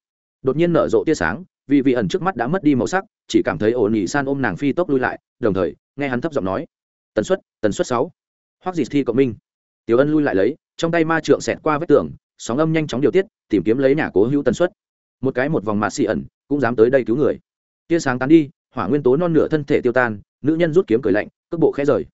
Đột nhiên nở rộ tia sáng, vì vị ẩn trước mắt đã mất đi màu sắc, chỉ cảm thấy ổn nhị san ôm nàng phi tốc lui lại, đồng thời, nghe hắn thấp giọng nói, tần suất tần suất sáu. Hoắc dịt thi cộng minh. Tiểu ân lui lại lấy, trong tay ma trượng xẹt qua vết tường, sóng âm nhanh chóng điều tiết, tìm kiếm lấy nhà cố hữu tần suất. Một cái một vòng mạ xị ẩn, cũng dám tới đây cứu người. Tia sáng tán đi, hỏa nguyên tố non nửa thân thể tiêu tan, nữ nhân rút kiếm cười lạnh, cước bộ khẽ rời.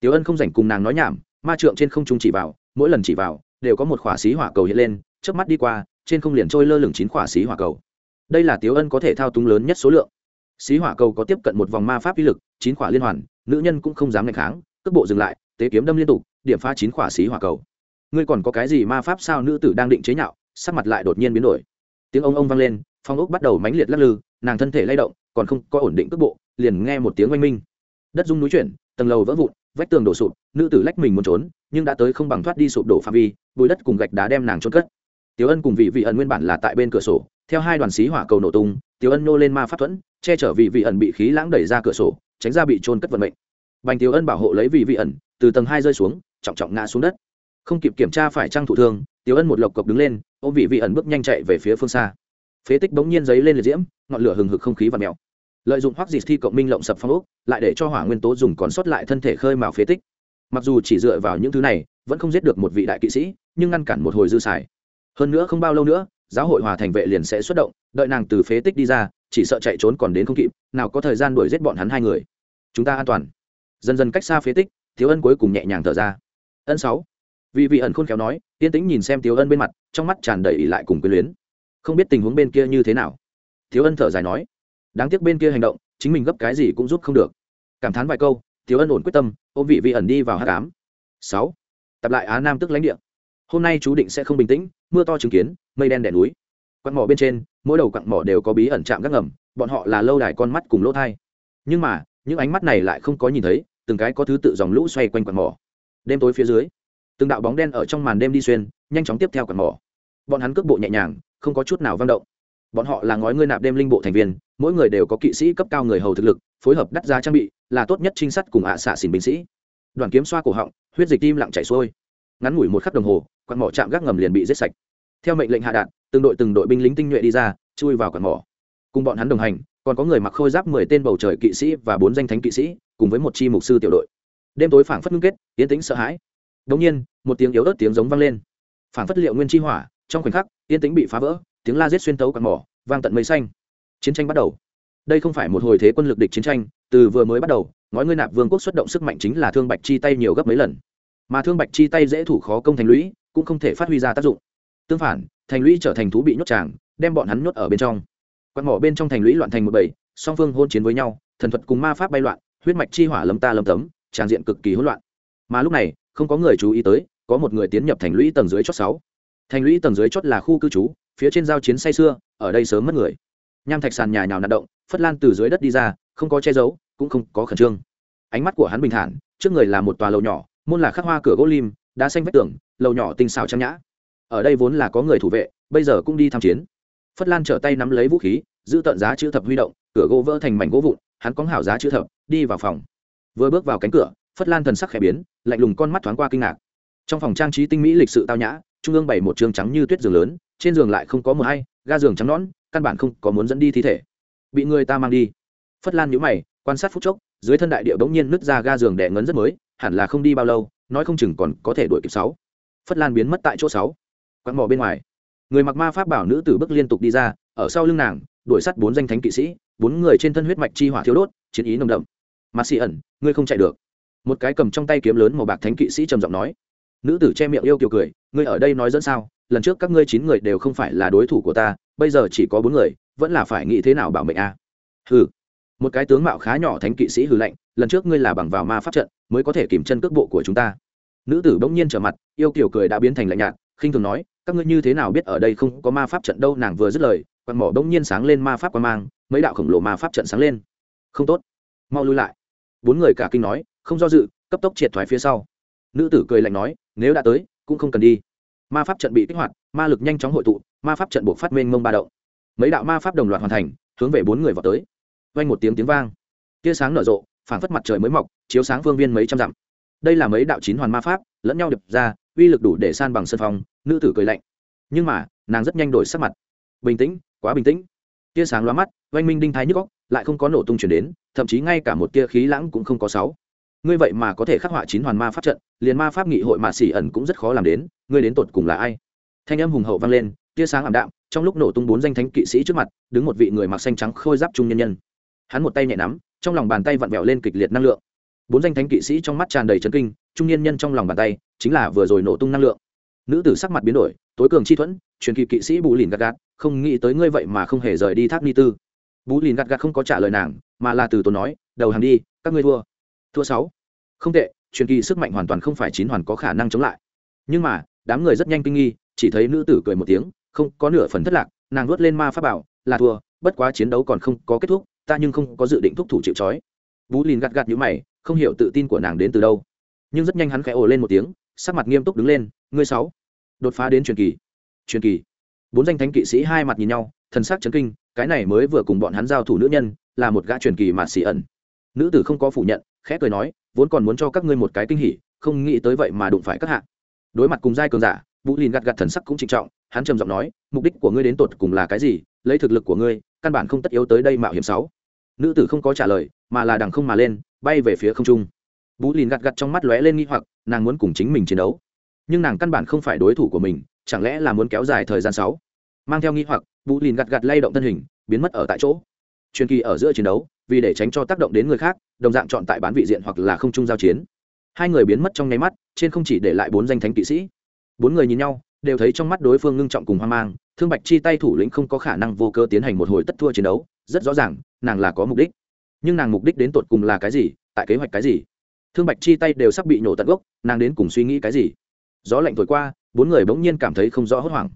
Tiểu ân không rảnh cùng nàng nói nhảm ma trượng trên không trung chỉ vào, mỗi lần chỉ vào, đều có một khỏa xí hỏa cầu hiện lên trước mắt đi qua, trên không liền trôi lơ lửng chín khỏa xí hỏa cầu. Đây là tiếu ân có thể thao túng lớn nhất số lượng. Xí hỏa cầu có tiếp cận một vòng ma pháp uy lực, chín khỏa liên hoàn, nữ nhân cũng không dám ngày kháng, cước bộ dừng lại, tế kiếm đâm liên tục, điểm phá chín khỏa xí hỏa cầu. Ngươi còn có cái gì ma pháp sao nữ tử đang định chế nhạo, sắc mặt lại đột nhiên biến đổi. Tiếng ông ông vang lên, phong ốc bắt đầu mãnh liệt lắc lư, nàng thân thể lay động, còn không có ổn định cước bộ, liền nghe một tiếng oanh minh. Đất rung núi chuyển, tầng lầu vỡ vụn vách tường đổ sụp, nữ tử lách mình muốn trốn, nhưng đã tới không bằng thoát đi sụp đổ phạm vi, bùi đất cùng gạch đá đem nàng trốn cất. Tiểu ân cùng vị vị ẩn nguyên bản là tại bên cửa sổ, theo hai đoàn xí hỏa cầu nổ tung, tiểu ân nô lên ma pháp thuẫn, che chở vị vị ẩn bị khí lãng đẩy ra cửa sổ, tránh ra bị trôn cất vận mệnh. Bành tiểu ân bảo hộ lấy vị vị ẩn, từ tầng hai rơi xuống, trọng trọng ngã xuống đất. Không kịp kiểm tra phải trang thủ thương, tiểu ân một lộc cộc đứng lên, ôm vị vị ẩn bước nhanh chạy về phía phương xa. Phế tích bỗng nhiên giấy lên liệt diễm, ngọn lửa hừng hực không khí và mèo lợi dụng hoắc dịt thi cộng minh lộng sập phong ốc, lại để cho hỏa nguyên tố dùng còn sót lại thân thể khơi mào phế tích. Mặc dù chỉ dựa vào những thứ này, vẫn không giết được một vị đại kỵ sĩ, nhưng ngăn cản một hồi dư xài. Hơn nữa không bao lâu nữa, giáo hội hòa thành vệ liền sẽ xuất động, đợi nàng từ phế tích đi ra, chỉ sợ chạy trốn còn đến không kịp, nào có thời gian đuổi giết bọn hắn hai người. Chúng ta an toàn. Dần dần cách xa phế tích, thiếu ân cuối cùng nhẹ nhàng thở ra. Ân sáu. Vị vị ẩn khôn khéo nói, yên tĩnh nhìn xem thiếu ân bên mặt, trong mắt tràn đầy ỉ lại cùng quyền luyến. Không biết tình huống bên kia như thế nào. Thiếu ân thở dài nói đáng tiếc bên kia hành động, chính mình gấp cái gì cũng giúp không được. Cảm thán vài câu thiếu ân ổn quyết tâm, ôm vị vị ẩn đi vào hát cám sáu. Tập lại á nam tức lãnh địa. Hôm nay chú định sẽ không bình tĩnh, mưa to chứng kiến, mây đen đẻ núi. Quặng mỏ bên trên, mỗi đầu quặng mỏ đều có bí ẩn chạm gác ngầm, bọn họ là lâu đài con mắt cùng lỗ thai. Nhưng mà, những ánh mắt này lại không có nhìn thấy, từng cái có thứ tự dòng lũ xoay quanh quặng mỏ. Đêm tối phía dưới, từng đạo bóng đen ở trong màn đêm đi xuyên, nhanh chóng tiếp theo quặng mỏ. Bọn hắn cước bộ nhẹ nhàng, không có chút nào vang động bọn họ là ngói ngươi nạp đêm linh bộ thành viên, mỗi người đều có kỵ sĩ cấp cao người hầu thực lực, phối hợp đắt giá trang bị, là tốt nhất trinh sát cùng ạ xạ xỉn binh sĩ. Đoàn kiếm xoa cổ họng, huyết dịch tim lặng chảy xuôi. Ngắn ngủi một khắc đồng hồ, quạt mỏ chạm gác ngầm liền bị giết sạch. Theo mệnh lệnh hạ đạn, từng đội từng đội binh lính tinh nhuệ đi ra, chui vào quạt mỏ. Cùng bọn hắn đồng hành, còn có người mặc khôi giáp mười tên bầu trời kỵ sĩ và bốn danh thánh kỵ sĩ, cùng với một chi mục sư tiểu đội. Đêm tối phảng phất ngưng kết, yên tĩnh sợ hãi. Đống nhiên, một tiếng yếu ớt tiếng giống vang lên. Phảng phất liệu nguyên chi hỏa, trong khoảnh khắc, yên tĩnh bị phá vỡ tiếng la giết xuyên tấu quạt mỏ, vang tận mây xanh. Chiến tranh bắt đầu. Đây không phải một hồi thế quân lực địch chiến tranh, từ vừa mới bắt đầu, ngói ngươi nạp vương quốc xuất động sức mạnh chính là thương bạch chi tay nhiều gấp mấy lần. Mà thương bạch chi tay dễ thủ khó công thành lũy, cũng không thể phát huy ra tác dụng. Tương phản, thành lũy trở thành thú bị nhốt tràng đem bọn hắn nhốt ở bên trong. Quạt mỏ bên trong thành lũy loạn thành một bầy, song phương hôn chiến với nhau, thần thuật cùng ma pháp bay loạn, huyết mạch chi hỏa lấm ta lấm tấm tràng diện cực kỳ hỗn loạn. Mà lúc này, không có người chú ý tới, có một người tiến nhập thành lũy tầng dưới chót sáu. Thành lũy tầng dưới chót là khu cư trú phía trên giao chiến say xưa ở đây sớm mất người. Nham thạch sàn nhà nhào nạt động, phất lan từ dưới đất đi ra, không có che giấu, cũng không có khẩn trương. Ánh mắt của hắn bình thản, trước người là một tòa lầu nhỏ, môn là khắc hoa cửa gỗ lim, đá xanh vách tường, lầu nhỏ tinh xảo trang nhã. Ở đây vốn là có người thủ vệ, bây giờ cũng đi tham chiến. Phất lan trở tay nắm lấy vũ khí, giữ tận giá chữ thập huy động, cửa gỗ vỡ thành mảnh gỗ vụn, hắn cóng hảo giá chữ thập, đi vào phòng. Vừa bước vào cánh cửa, phất lan thần sắc khẽ biến, lạnh lùng con mắt thoáng qua kinh ngạc. Trong phòng trang trí tinh mỹ lịch sự tao nhã, trung ương bày một trường trắng như tuyết giường lớn trên giường lại không có mờ hay, ga giường trắng nõn, căn bản không có muốn dẫn đi thi thể. Bị người ta mang đi. Phất lan nhũ mày, quan sát phút chốc, dưới thân đại địa bỗng nhiên nứt ra ga giường đẻ ngấn rất mới, hẳn là không đi bao lâu, nói không chừng còn có thể đuổi kịp sáu. Phất lan biến mất tại chỗ sáu. Quán mỏ bên ngoài. Người mặc ma pháp bảo nữ tử bước liên tục đi ra, ở sau lưng nàng, đuổi sắt bốn danh thánh kỵ sĩ, bốn người trên thân huyết mạch chi hỏa thiếu đốt, chiến ý nồng đậm. Mà xì ẩn, ngươi không chạy được. Một cái cầm trong tay kiếm lớn màu bạc thánh kỵ sĩ trầm giọng nói. Nữ tử che miệng yêu kiều cười, ngươi ở đây nói dẫn sao? Lần trước các ngươi chín người đều không phải là đối thủ của ta, bây giờ chỉ có bốn người, vẫn là phải nghĩ thế nào bảo mệnh a? À? hừ. Một cái tướng mạo khá nhỏ thánh kỵ sĩ hừ lạnh, lần trước ngươi là bằng vào ma pháp trận, mới có thể kìm chân cước bộ của chúng ta. Nữ tử bỗng nhiên trở mặt, yêu kiểu cười đã biến thành lạnh nhạt, khinh thường nói, các ngươi như thế nào biết ở đây không có ma pháp trận đâu, nàng vừa dứt lời, quạt mỏ bỗng nhiên sáng lên ma pháp quan mang, mấy đạo khổng lồ ma pháp trận sáng lên. Không tốt. Mau lui lại. Bốn người cả kinh nói, không do dự, cấp tốc triệt thoái phía sau. Nữ tử cười lạnh nói, nếu đã tới, cũng không cần đi ma pháp trận bị kích hoạt, ma lực nhanh chóng hội tụ, ma pháp trận buộc phát minh mông ba động. Mấy đạo ma pháp đồng loạt hoàn thành, hướng về bốn người vào tới. Vang một tiếng tiếng vang. Tia sáng nở rộ, phảng phất mặt trời mới mọc, chiếu sáng phương viên mấy trăm dặm. Đây là mấy đạo chín hoàn ma pháp, lẫn nhau đập ra, uy lực đủ để san bằng sân phòng nữ tử cười lạnh. Nhưng mà, nàng rất nhanh đổi sắc mặt. Bình tĩnh, quá bình tĩnh. Tia sáng loa mắt, oanh minh đinh thái nhức góc lại không có nổ tung chuyển đến, thậm chí ngay cả một tia khí lãng cũng không có sáu ngươi vậy mà có thể khắc họa chín hoàn ma pháp trận, liền ma pháp nghị hội mà xỉ ẩn cũng rất khó làm đến, ngươi đến tột cùng là ai? Thanh âm hùng hậu vang lên, tia sáng ảm đạm, trong lúc nổ tung bốn danh thánh kỵ sĩ trước mặt, đứng một vị người mặc xanh trắng khôi giáp trung nhân nhân. Hắn một tay nhẹ nắm, trong lòng bàn tay vặn vẹo lên kịch liệt năng lượng. Bốn danh thánh kỵ sĩ trong mắt tràn đầy trấn kinh, trung nhân nhân trong lòng bàn tay, chính là vừa rồi nổ tung năng lượng. Nữ tử sắc mặt biến đổi, tối cường chi thuẫn, truyền kỳ kỵ sĩ bù lìn gạt gạt, không nghĩ tới ngươi vậy mà không hề rời đi tháp ni tư. Bù lìn gạt gạt không có trả lời nàng, mà là từ tốn nói, đầu hàng đi, các ngươi thua thua sáu. Không tệ, truyền kỳ sức mạnh hoàn toàn không phải chín hoàn có khả năng chống lại. Nhưng mà, đám người rất nhanh kinh nghi, chỉ thấy nữ tử cười một tiếng, không, có nửa phần thất lạc, nàng nuốt lên ma pháp bảo, là thua, bất quá chiến đấu còn không có kết thúc, ta nhưng không có dự định thúc thủ chịu trói. Bú lìn gạt gạt như mày, không hiểu tự tin của nàng đến từ đâu. Nhưng rất nhanh hắn khẽ ồ lên một tiếng, sắc mặt nghiêm túc đứng lên, ngươi sáu, đột phá đến truyền kỳ. Truyền kỳ. Bốn danh thánh kỵ sĩ hai mặt nhìn nhau, thần sắc chấn kinh, cái này mới vừa cùng bọn hắn giao thủ nữ nhân, là một gã truyền kỳ mà xì ẩn. Nữ tử không có phủ nhận khẽ cười nói, vốn còn muốn cho các ngươi một cái kinh hỉ, không nghĩ tới vậy mà đụng phải các hạ. Đối mặt cùng giai cường giả, vũ lìn gạt gạt thần sắc cũng trịnh trọng, hắn trầm giọng nói, mục đích của ngươi đến tột cùng là cái gì? Lấy thực lực của ngươi, căn bản không tất yếu tới đây mạo hiểm sáu. Nữ tử không có trả lời, mà là đằng không mà lên, bay về phía không trung. Vũ lìn gạt gạt trong mắt lóe lên nghi hoặc, nàng muốn cùng chính mình chiến đấu. Nhưng nàng căn bản không phải đối thủ của mình, chẳng lẽ là muốn kéo dài thời gian sáu? Mang theo nghi hoặc, vũ lìn gạt gạt lay động thân hình, biến mất ở tại chỗ. Truyền kỳ ở giữa chiến đấu vì để tránh cho tác động đến người khác, đồng dạng chọn tại bán vị diện hoặc là không trung giao chiến. Hai người biến mất trong nháy mắt, trên không chỉ để lại bốn danh thánh kỵ sĩ. Bốn người nhìn nhau, đều thấy trong mắt đối phương ngưng trọng cùng hoang mang, thương bạch chi tay thủ lĩnh không có khả năng vô cơ tiến hành một hồi tất thua chiến đấu, rất rõ ràng, nàng là có mục đích. Nhưng nàng mục đích đến tột cùng là cái gì, tại kế hoạch cái gì? Thương bạch chi tay đều sắp bị nổ tận gốc, nàng đến cùng suy nghĩ cái gì? Gió lạnh thổi qua, bốn người bỗng nhiên cảm thấy không rõ hốt hoảng.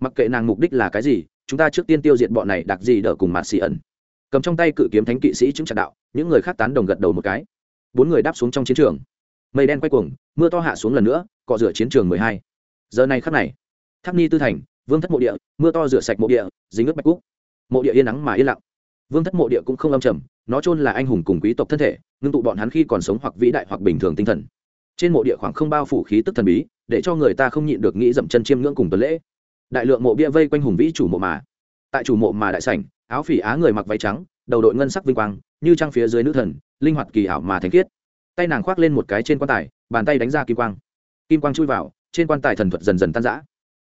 Mặc kệ nàng mục đích là cái gì, chúng ta trước tiên tiêu diệt bọn này, đặc gì đỡ cùng mạt xì ẩn cầm trong tay cự kiếm thánh kỵ sĩ chứng trận đạo, những người khác tán đồng gật đầu một cái. Bốn người đáp xuống trong chiến trường. Mây đen quay cuồng, mưa to hạ xuống lần nữa, cọ rửa chiến trường mười hai. Giờ này khắc này, tháp ni tư thành, vương thất mộ địa, mưa to rửa sạch mộ địa, dính ướt bạch cúc. Mộ địa yên nắng mà yên lặng. Vương thất mộ địa cũng không âm trầm, nó chôn là anh hùng cùng quý tộc thân thể, ngưng tụ bọn hắn khi còn sống hoặc vĩ đại hoặc bình thường tinh thần. Trên mộ địa khoảng không bao phủ khí tức thần bí, để cho người ta không nhịn được nghĩ dậm chân chiêm ngưỡng cùng tuần lễ. Đại lượng mộ bia vây quanh hùng vĩ chủ mộ mà. Tại chủ mộ mà đại sảnh áo phỉ á người mặc váy trắng, đầu đội ngân sắc vinh quang, như trang phía dưới nữ thần, linh hoạt kỳ ảo mà thánh khiết. Tay nàng khoác lên một cái trên quan tài, bàn tay đánh ra kim quang. Kim quang chui vào, trên quan tài thần thuật dần dần tan rã.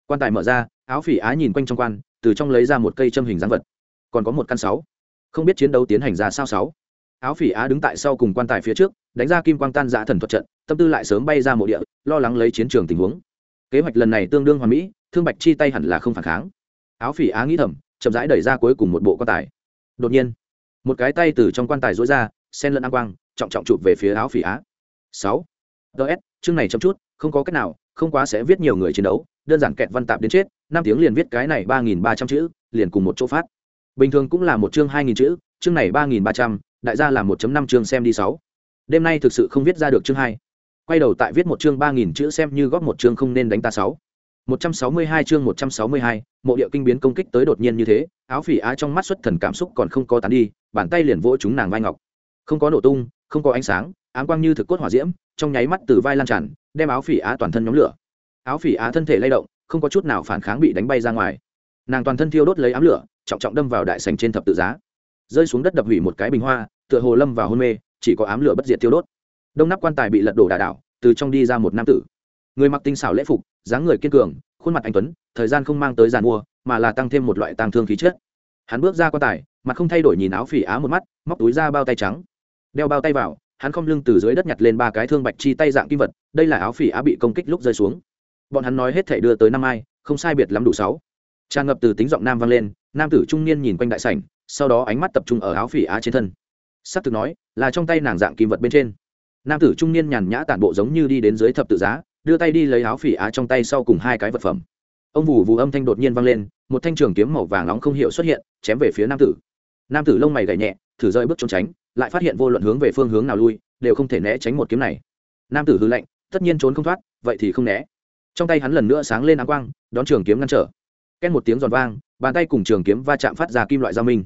Quan tài mở ra, áo phỉ á nhìn quanh trong quan, từ trong lấy ra một cây châm hình dáng vật. Còn có một căn sáu. Không biết chiến đấu tiến hành ra sao sáu. Áo phỉ á đứng tại sau cùng quan tài phía trước, đánh ra kim quang tan giã thần thuật trận, tâm tư lại sớm bay ra mộ địa, lo lắng lấy chiến trường tình huống. Kế hoạch lần này tương đương hoàn mỹ, thương bạch chi tay hẳn là không phản kháng. Áo phỉ á nghĩ thầm chậm rãi đẩy ra cuối cùng một bộ quan tài. Đột nhiên, một cái tay từ trong quan tài rối ra sen lẫn an quang, trọng trọng chụp về phía áo phỉ á. Sáu. Ts chương này chậm chút, không có cách nào, không quá sẽ viết nhiều người chiến đấu, đơn giản kẹt văn tạp đến chết, năm tiếng liền viết cái này ba nghìn ba trăm chữ, liền cùng một chỗ phát. Bình thường cũng là một chương hai nghìn chữ, chương này ba nghìn ba trăm, đại gia là một năm chương xem đi sáu. Đêm nay thực sự không viết ra được chương hai. Quay đầu tại viết một chương ba nghìn chữ xem như góp một chương không nên đánh ta sáu một trăm sáu mươi hai chương một trăm sáu mươi hai, mộ địa kinh biến công kích tới đột nhiên như thế, áo phỉ á trong mắt xuất thần cảm xúc còn không có tán đi, bàn tay liền vỗ chúng nàng vai ngọc. Không có nổ tung, không có ánh sáng, ám quang như thực cốt hỏa diễm, trong nháy mắt từ vai lan tràn, đem áo phỉ á toàn thân nhóm lửa. Áo phỉ á thân thể lay động, không có chút nào phản kháng bị đánh bay ra ngoài. Nàng toàn thân thiêu đốt lấy ám lửa, trọng trọng đâm vào đại sảnh trên thập tự giá. Rơi xuống đất đập hủy một cái bình hoa, tựa hồ lâm vào hôn mê, chỉ có ám lửa bất diệt thiêu đốt. Đông nắp quan tài bị lật đổ đả đảo, từ trong đi ra một nam tử. Người mặc tinh xảo lễ phục dáng người kiên cường, khuôn mặt anh tuấn, thời gian không mang tới giàn mua, mà là tăng thêm một loại tăng thương khí chất. Hắn bước ra quan tài, mặt không thay đổi nhìn áo phỉ á một mắt, móc túi ra bao tay trắng. Đeo bao tay vào, hắn không lưng từ dưới đất nhặt lên ba cái thương bạch chi tay dạng kim vật, đây là áo phỉ á bị công kích lúc rơi xuống. Bọn hắn nói hết thể đưa tới năm ai, không sai biệt lắm đủ sáu. Tràn ngập từ tính giọng nam vang lên, nam tử trung niên nhìn quanh đại sảnh, sau đó ánh mắt tập trung ở áo phỉ á trên thân. S ắ c thực nói, là trong tay nàng dạng kim vật bên trên. Nam tử trung niên nhàn nhã tản bộ giống như đi đến dưới thập tự giá đưa tay đi lấy áo phỉ á trong tay sau cùng hai cái vật phẩm. Ông vù vù âm thanh đột nhiên vang lên, một thanh trường kiếm màu vàng nóng không hiểu xuất hiện, chém về phía nam tử. Nam tử lông mày gảy nhẹ, thử rơi bước trốn tránh, lại phát hiện vô luận hướng về phương hướng nào lui, đều không thể né tránh một kiếm này. Nam tử hư lệnh tất nhiên trốn không thoát, vậy thì không né. Trong tay hắn lần nữa sáng lên áng quang, đón trường kiếm ngăn trở. Két một tiếng giòn vang, bàn tay cùng trường kiếm va chạm phát ra kim loại giao minh.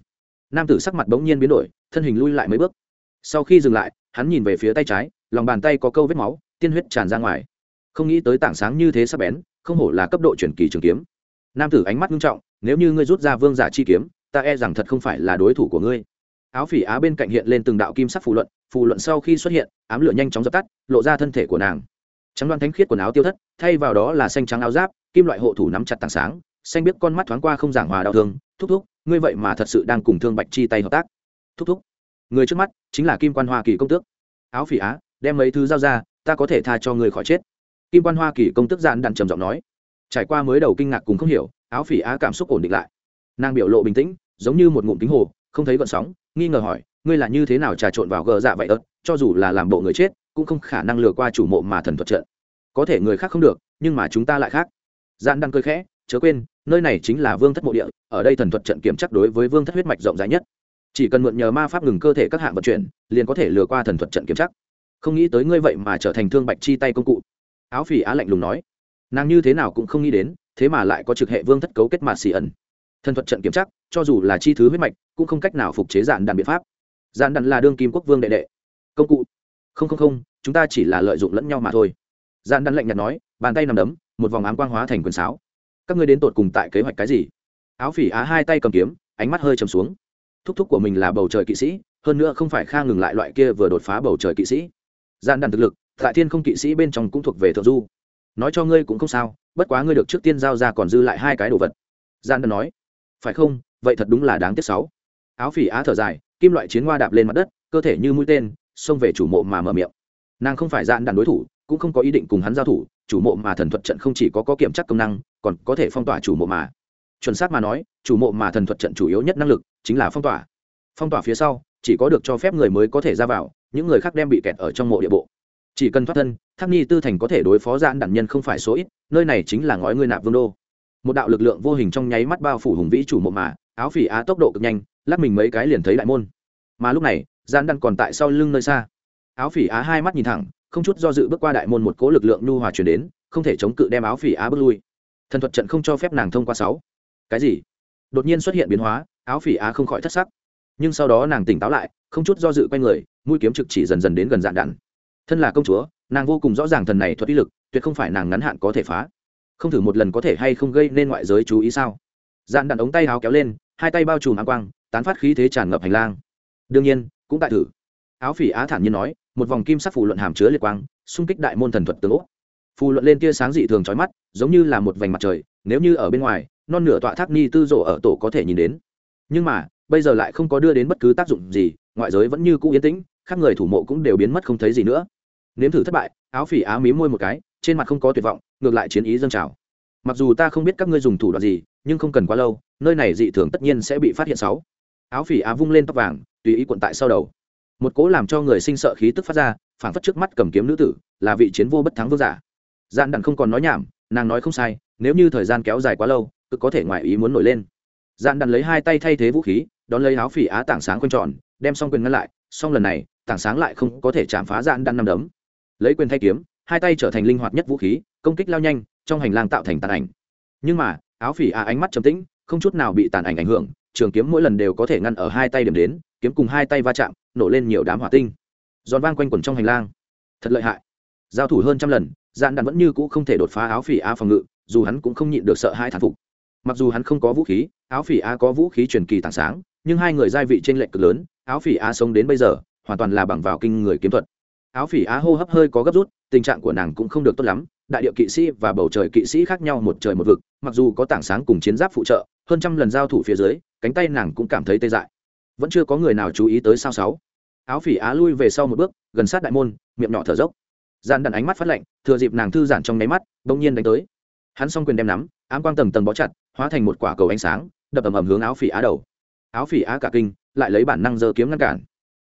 Nam tử sắc mặt bỗng nhiên biến đổi, thân hình lui lại mấy bước. Sau khi dừng lại, hắn nhìn về phía tay trái, lòng bàn tay có câu vết máu, tiên huyết tràn ra ngoài không nghĩ tới tảng sáng như thế sắp bén, không hổ là cấp độ chuyển kỳ trường kiếm. Nam tử ánh mắt nghiêm trọng, nếu như ngươi rút ra vương giả chi kiếm, ta e rằng thật không phải là đối thủ của ngươi. Áo phỉ á bên cạnh hiện lên từng đạo kim sắc phù luận phù luận sau khi xuất hiện, ám lửa nhanh chóng dập tắt, lộ ra thân thể của nàng. Trắng đoan thánh khiết quần áo tiêu thất, thay vào đó là xanh trắng áo giáp, kim loại hộ thủ nắm chặt tảng sáng, xanh biết con mắt thoáng qua không giảng hòa đau thương, thúc thúc, ngươi vậy mà thật sự đang cùng thương bạch chi tay hợp tác. Thúc thúc? Người trước mắt chính là kim quan hoa kỳ công tước. Áo phỉ á, đem mấy thứ giao ra, ta có thể tha cho người khỏi chết kim quan hoa kỳ công tức gian đặn trầm giọng nói. Trải qua mới đầu kinh ngạc cùng không hiểu, áo phỉ á cảm xúc ổn định lại. Nàng biểu lộ bình tĩnh, giống như một ngụm kính hồ, không thấy gợn sóng, nghi ngờ hỏi, ngươi là như thế nào trà trộn vào gờ dạ vậy ớt, cho dù là làm bộ người chết, cũng không khả năng lừa qua chủ mộ mà thần thuật trận. Có thể người khác không được, nhưng mà chúng ta lại khác. Gian đang cười khẽ, chớ quên, nơi này chính là vương thất mộ địa, ở đây thần thuật trận kiểm chắc đối với vương thất huyết mạch rộng rãi nhất. Chỉ cần mượn nhờ ma pháp ngừng cơ thể các hạng vận chuyển, liền có thể lừa qua thần thuật trận kiểm chắc. Không nghĩ tới ngươi vậy mà trở thành thương bạch chi tay công cụ áo phỉ á lạnh lùng nói. Nàng như thế nào cũng không nghĩ đến, thế mà lại có trực hệ vương thất cấu kết mạt xì ẩn. Thần thuật trận kiểm chắc, cho dù là chi thứ huyết mạch, cũng không cách nào phục chế dạn đàn biện pháp. Dạn đàn là đương kim quốc vương đệ đệ. Công cụ. Không không không, chúng ta chỉ là lợi dụng lẫn nhau mà thôi. Dạn đàn lạnh nhạt nói, bàn tay nằm đấm, một vòng ám quang hóa thành quyền sáo. Các ngươi đến tột cùng tại kế hoạch cái gì? Áo phỉ á hai tay cầm kiếm, ánh mắt hơi chầm xuống. Thúc thúc của mình là bầu trời kỵ sĩ, hơn nữa không phải kha ngừng lại loại kia vừa đột phá bầu trời kỵ sĩ. Gian đàn thực lực tại thiên không kỵ sĩ bên trong cũng thuộc về thượng du. Nói cho ngươi cũng không sao bất quá ngươi được trước tiên giao ra còn dư lại hai cái đồ vật. Gian đàn nói phải không? Vậy thật đúng là đáng tiếc sáu. Áo phỉ á thở dài kim loại chiến hoa đạp lên mặt đất cơ thể như mũi tên xông về chủ mộ mà mở miệng. Nàng không phải gian đàn đối thủ cũng không có ý định cùng hắn giao thủ chủ mộ mà thần thuật trận không chỉ có, có kiểm tra công năng còn có thể phong tỏa chủ mộ mà. Chuẩn xác mà nói chủ mộ mà thần thuật trận chủ yếu nhất năng lực chính là phong tỏa. Phong tỏa phía sau chỉ có được cho phép người mới có thể ra vào những người khác đem bị kẹt ở trong mộ địa bộ chỉ cần thoát thân tháp ni tư thành có thể đối phó giãn đản nhân không phải số ít, nơi này chính là ngói ngươi nạp vương đô. Một đạo lực lượng vô hình trong nháy mắt bao phủ hùng vĩ chủ mộ mà, áo phỉ á tốc độ cực nhanh lắp mình mấy cái liền thấy đại môn. Mà lúc này, giãn đản còn tại sau lưng nơi xa. Áo phỉ á hai mắt nhìn thẳng, không chút do dự bước qua đại môn một cố lực lượng nhu hòa chuyển đến, không thể chống cự đem áo phỉ á bước lui. Thần thuật trận không cho phép nàng thông qua sáu. Cái gì? Đột nhiên xuất hiện biến hóa, áo phỉ á không khỏi thất sắc. Nhưng sau đó nàng tỉnh táo lại, không chút do dự quay người, mũi kiếm trực chỉ dần dần đến gần dạn đạn thân là công chúa, nàng vô cùng rõ ràng thần này thuật ý lực, tuyệt không phải nàng ngắn hạn có thể phá. Không thử một lần có thể hay không gây nên ngoại giới chú ý sao? Dạn đạn ống tay áo kéo lên, hai tay bao trùm áo quang, tán phát khí thế tràn ngập hành lang. Đương nhiên, cũng tại thử. Áo phỉ á thản nhiên nói, một vòng kim sắc phù luận hàm chứa liệt quang, xung kích đại môn thần thuật tướng úc phù luận lên tia sáng dị thường trói mắt, giống như là một vành mặt trời, nếu như ở bên ngoài, non nửa tọa tháp ni tư rộ ở tổ có thể nhìn đến. Nhưng mà, bây giờ lại không có đưa đến bất cứ tác dụng gì, ngoại giới vẫn như cũ yên tĩnh, khác người thủ mộ cũng đều biến mất không thấy gì nữa nếm thử thất bại, áo phỉ á mí môi một cái, trên mặt không có tuyệt vọng, ngược lại chiến ý dâng trào. Mặc dù ta không biết các ngươi dùng thủ đoạn gì, nhưng không cần quá lâu, nơi này dị thường tất nhiên sẽ bị phát hiện sáu. Áo phỉ á vung lên tóc vàng, tùy ý quận tại sau đầu. Một cố làm cho người sinh sợ khí tức phát ra phản phất trước mắt cầm kiếm nữ tử, là vị chiến vô bất thắng vương giả. Gian đặng không còn nói nhảm, nàng nói không sai, nếu như thời gian kéo dài quá lâu, cực có thể ngoại ý muốn nổi lên. Gian đặng lấy hai tay thay thế vũ khí, đón lấy áo phỉ á tảng sáng quanh tròn, đem xong quyền ngăn lại xong lần này, tảng sáng lại không có thể chạm phá gian đặng năm đấm lấy quyền thay kiếm, hai tay trở thành linh hoạt nhất vũ khí, công kích lao nhanh, trong hành lang tạo thành tàn ảnh. Nhưng mà, áo phỉ a ánh mắt trầm tĩnh, không chút nào bị tàn ảnh ảnh hưởng, trường kiếm mỗi lần đều có thể ngăn ở hai tay điểm đến, kiếm cùng hai tay va chạm, nổ lên nhiều đám hỏa tinh. Giòn vang quanh quẩn trong hành lang. Thật lợi hại. Giao thủ hơn trăm lần dạn đàn vẫn như cũ không thể đột phá áo phỉ a phòng ngự, dù hắn cũng không nhịn được sợ hai thản phục. Mặc dù hắn không có vũ khí, áo phỉ a có vũ khí truyền kỳ tảng sáng, nhưng hai người giai vị trên lệch cực lớn, áo phỉ a sống đến bây giờ, hoàn toàn là bằng vào kinh người kiếm thuật áo phỉ á hô hấp hơi có gấp rút, tình trạng của nàng cũng không được tốt lắm, đại điệu kỵ sĩ và bầu trời kỵ sĩ khác nhau một trời một vực, mặc dù có tảng sáng cùng chiến giáp phụ trợ, hơn trăm lần giao thủ phía dưới, cánh tay nàng cũng cảm thấy tê dại. Vẫn chưa có người nào chú ý tới sao sáu. Áo phỉ á lui về sau một bước, gần sát đại môn, miệng nhỏ thở dốc. Gian đặn ánh mắt phát lạnh, thừa dịp nàng thư giãn trong nháy mắt, bỗng nhiên đánh tới. Hắn xong quyền đem nắm, ám quang tầng tầng bó chặt, hóa thành một quả cầu ánh sáng, đập ầm ầm hướng áo phỉ á đầu. Áo phỉ á cả kinh, lại lấy bản năng giơ kiếm ngăn cản.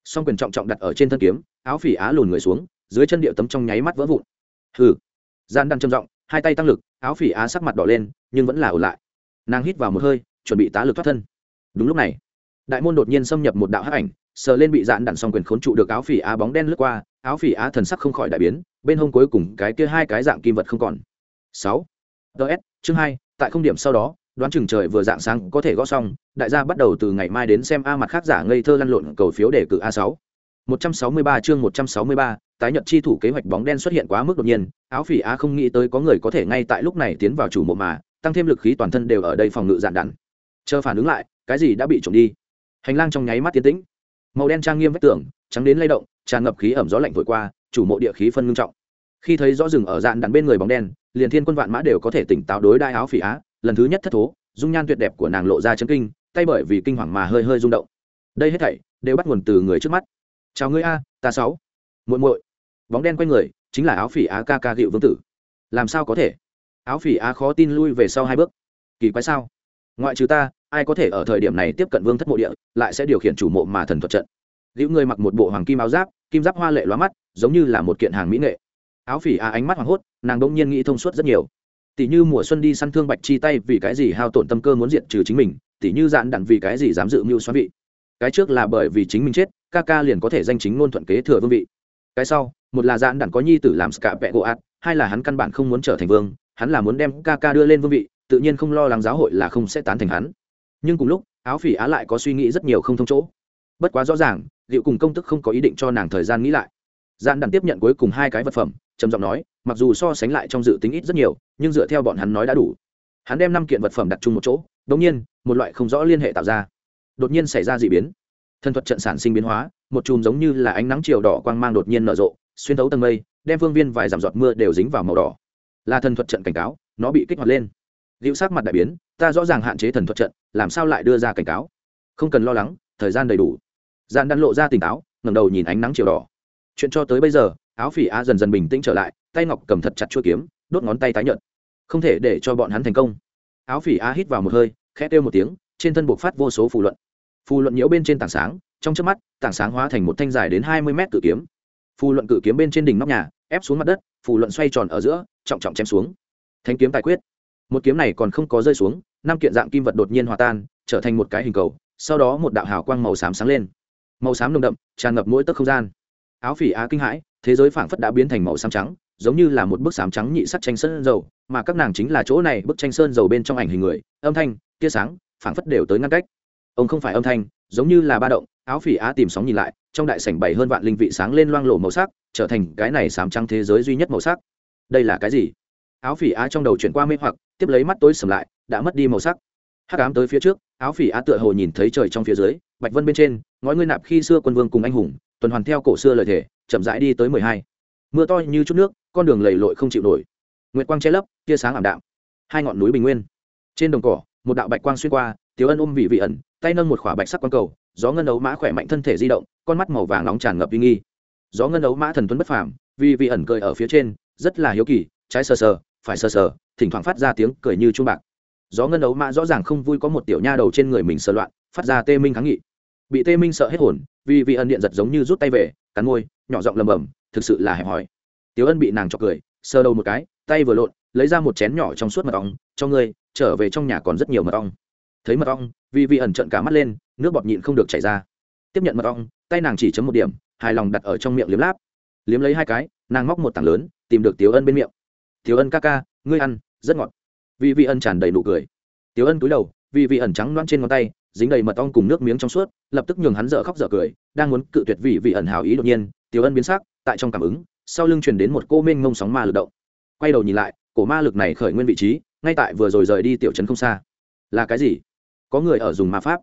Song quyền trọng trọng đặt ở trên thân kiếm áo phỉ á lùn người xuống, dưới chân điệu tấm trong nháy mắt vỡ vụn. Hừ. Gian đang trầm giọng, hai tay tăng lực, áo phỉ á sắc mặt đỏ lên, nhưng vẫn là ổn lại. Nàng hít vào một hơi, chuẩn bị tá lực thoát thân. Đúng lúc này, đại môn đột nhiên xâm nhập một đạo hắc ảnh, sờ lên bị dạn đạn xong quyền khốn trụ được áo phỉ á bóng đen lướt qua, áo phỉ á thần sắc không khỏi đại biến, bên hông cuối cùng cái kia hai cái dạng kim vật không còn. Sáu. Ts chương hai, tại không điểm sau đó, đoán chừng trời vừa dạng sáng có thể gõ xong, đại gia bắt đầu từ ngày mai đến xem a mặt khác giả ngây thơ lăn lộn cầu phiếu để cử a sáu. 163 chương 163, tái nhận chi thủ kế hoạch bóng đen xuất hiện quá mức đột nhiên, áo phỉ á không nghĩ tới có người có thể ngay tại lúc này tiến vào chủ mộ mà, tăng thêm lực khí toàn thân đều ở đây phòng ngự dạn đạn. Chờ phản ứng lại, cái gì đã bị trộm đi. Hành lang trong nháy mắt tiến tĩnh. Màu đen trang nghiêm vách tường, trắng đến lay động, tràn ngập khí ẩm gió lạnh thổi qua, chủ mộ địa khí phân ngưng trọng. Khi thấy rõ rừng ở dạn đạn bên người bóng đen, liền thiên quân vạn mã đều có thể tỉnh táo đối đai áo phỉ á, lần thứ nhất thất thố, dung nhan tuyệt đẹp của nàng lộ ra chấn kinh, tay bởi vì kinh hoàng mà hơi hơi rung động. Đây hết thảy đều bắt nguồn từ người trước mắt chào ngươi a, ta sáu. Muội muội. Bóng đen quay người, chính là áo phỉ á ca ca hiệu vương tử. Làm sao có thể? Áo phỉ á khó tin lui về sau hai bước. Kỳ quái sao? Ngoại trừ ta, ai có thể ở thời điểm này tiếp cận vương thất mộ địa, lại sẽ điều khiển chủ mộ mà thần thuật trận? Liễu người mặc một bộ hoàng kim áo giáp, kim giáp hoa lệ lóa mắt, giống như là một kiện hàng mỹ nghệ. Áo phỉ á ánh mắt hoảng hốt, nàng đông nhiên nghĩ thông suốt rất nhiều. Tỷ như mùa xuân đi săn thương bạch chi tay vì cái gì hao tổn tâm cơ muốn diện trừ chính mình, tỷ như dạn đặn vì cái gì dám dự mưu xoắn vị. Cái trước là bởi vì chính mình chết ca ca liền có thể danh chính ngôn thuận kế thừa vương vị. Cái sau, một là dạn đẳng có nhi tử làm scạ vẹ gỗ ạt, hai là hắn căn bản không muốn trở thành vương, hắn là muốn đem ca ca đưa lên vương vị, tự nhiên không lo lắng giáo hội là không sẽ tán thành hắn. Nhưng cùng lúc, áo phỉ á lại có suy nghĩ rất nhiều không thông chỗ. Bất quá rõ ràng, liệu cùng công tức không có ý định cho nàng thời gian nghĩ lại. Gian đàn tiếp nhận cuối cùng hai cái vật phẩm, trầm giọng nói, mặc dù so sánh lại trong dự tính ít rất nhiều, nhưng dựa theo bọn hắn nói đã đủ. Hắn đem năm kiện vật phẩm đặt chung một chỗ đ ỗ n g nhiên, một loại không rõ liên hệ tạo ra. Đột nhiên xảy ra d ị biến. Thần thuật trận sản sinh biến hóa một chùm giống như là ánh nắng chiều đỏ quang mang đột nhiên nở rộ xuyên thấu tầng mây đem phương viên vài dặm giọt mưa đều dính vào màu đỏ là thần thuật trận cảnh cáo nó bị kích hoạt lên liệu sắc mặt đại biến, ta rõ ràng hạn chế thần thuật trận, làm sao lại đưa ra cảnh cáo? Không cần lo lắng, thời gian đầy đủ. Giản Đan lộ ra tỉnh táo, ngẩng đầu nhìn ánh nắng chiều đỏ. Chuyện cho tới bây giờ, áo phỉ a dần dần bình tĩnh trở lại, tay ngọc cầm thật chặt chuôi kiếm, đốt ngón tay tái nhợt. Không thể để cho bọn hắn thành công. Áo phỉ a hít vào một hơi, khẽ kêu một tiếng, trên thân buộc phát vô số phù luận. Phù luận nhiễu bên trên tảng sáng, trong chớp mắt, tảng sáng hóa thành một thanh dài đến hai mươi mét cự kiếm. Phù luận cự kiếm bên trên đỉnh nóc nhà, ép xuống mặt đất, phù luận xoay tròn ở giữa, trọng trọng chém xuống. Thanh kiếm tài quyết một kiếm này còn không có rơi xuống năm kiện dạng kim vật đột nhiên hòa tan trở thành một cái hình cầu sau đó một đạo hào quang màu xám sáng lên màu xám nồng đậm tràn ngập mỗi tấc không gian áo phỉ á kinh hãi thế giới phảng phất đã biến thành màu xám trắng giống như là một bức xám trắng nhị sắt tranh sơn dầu mà các nàng chính là chỗ này bức tranh sơn dầu bên trong ảnh hình người âm thanh tia sáng phảng phất đều tới ngăn cách ông không phải âm thanh, giống như là ba động, áo phỉ á tìm sóng nhìn lại, trong đại sảnh bảy hơn vạn linh vị sáng lên loang lổ màu sắc, trở thành cái này sám trắng thế giới duy nhất màu sắc. Đây là cái gì? Áo phỉ á trong đầu chuyển qua mê hoặc, tiếp lấy mắt tối sầm lại, đã mất đi màu sắc. Hắc ám tới phía trước, áo phỉ á tựa hồ nhìn thấy trời trong phía dưới, bạch vân bên trên, ngói ngươi nạp khi xưa quân vương cùng anh hùng, tuần hoàn theo cổ xưa lời thể chậm rãi đi tới mười hai. Mưa to như chút nước, con đường lầy lội không chịu nổi. Nguyệt quang che lấp, tia sáng ảm đạm. Hai ngọn núi bình nguyên. Trên đồng cỏ, một đạo bạch quang xuyên qua tiểu ân ôm vị vị ẩn, tay nâng một khỏa bạch sắc quang cầu, gió ngân ấu mã khỏe mạnh thân thể di động, con mắt màu vàng nóng tràn ngập uy nghi. Gió ngân ấu mã thần tuấn bất phàm vì vị ẩn cười ở phía trên, rất là hiếu kỳ, trái sờ sờ, phải sờ sờ, thỉnh thoảng phát ra tiếng cười như chuông bạc. Gió ngân ấu mã rõ ràng không vui có một tiểu nha đầu trên người mình sờ loạn, phát ra tê minh kháng nghị. Bị tê minh sợ hết hồn vì vị ẩn điện giật giống như rút tay về, cắn môi, nhỏ giọng lầm bầm, thực sự là hẹp hòi. Tiểu ân bị nàng chọc cười, sờ đầu một cái, tay vừa lộn, lấy ra một chén nhỏ trong suốt mật ong, cho ngươi, trở về trong nhà còn rất nhiều mật ong thấy mật ong, vì vị ẩn trợn cả mắt lên, nước bọt nhịn không được chảy ra. Tiếp nhận mật ong, tay nàng chỉ chấm một điểm, hài lòng đặt ở trong miệng liếm láp. Liếm lấy hai cái, nàng móc một tảng lớn, tìm được tiểu ân bên miệng. Tiểu ân ca ca, ngươi ăn, rất ngọt. Vì vị ân tràn đầy nụ cười. Tiểu ân cúi đầu, vì vị ẩn trắng loan trên ngón tay, dính đầy mật ong cùng nước miếng trong suốt, lập tức nhường hắn dở khóc dở cười, đang muốn cự tuyệt vì vị ẩn hào ý đột nhiên tiểu ân biến sắc, tại trong cảm ứng, sau lưng truyền đến một cô mênh ngông sóng ma lực động. Quay đầu nhìn lại, cổ ma lực này khởi nguyên vị trí, ngay tại vừa rồi rời đi tiểu trấn không xa. Là cái gì? Có người ở dùng ma pháp.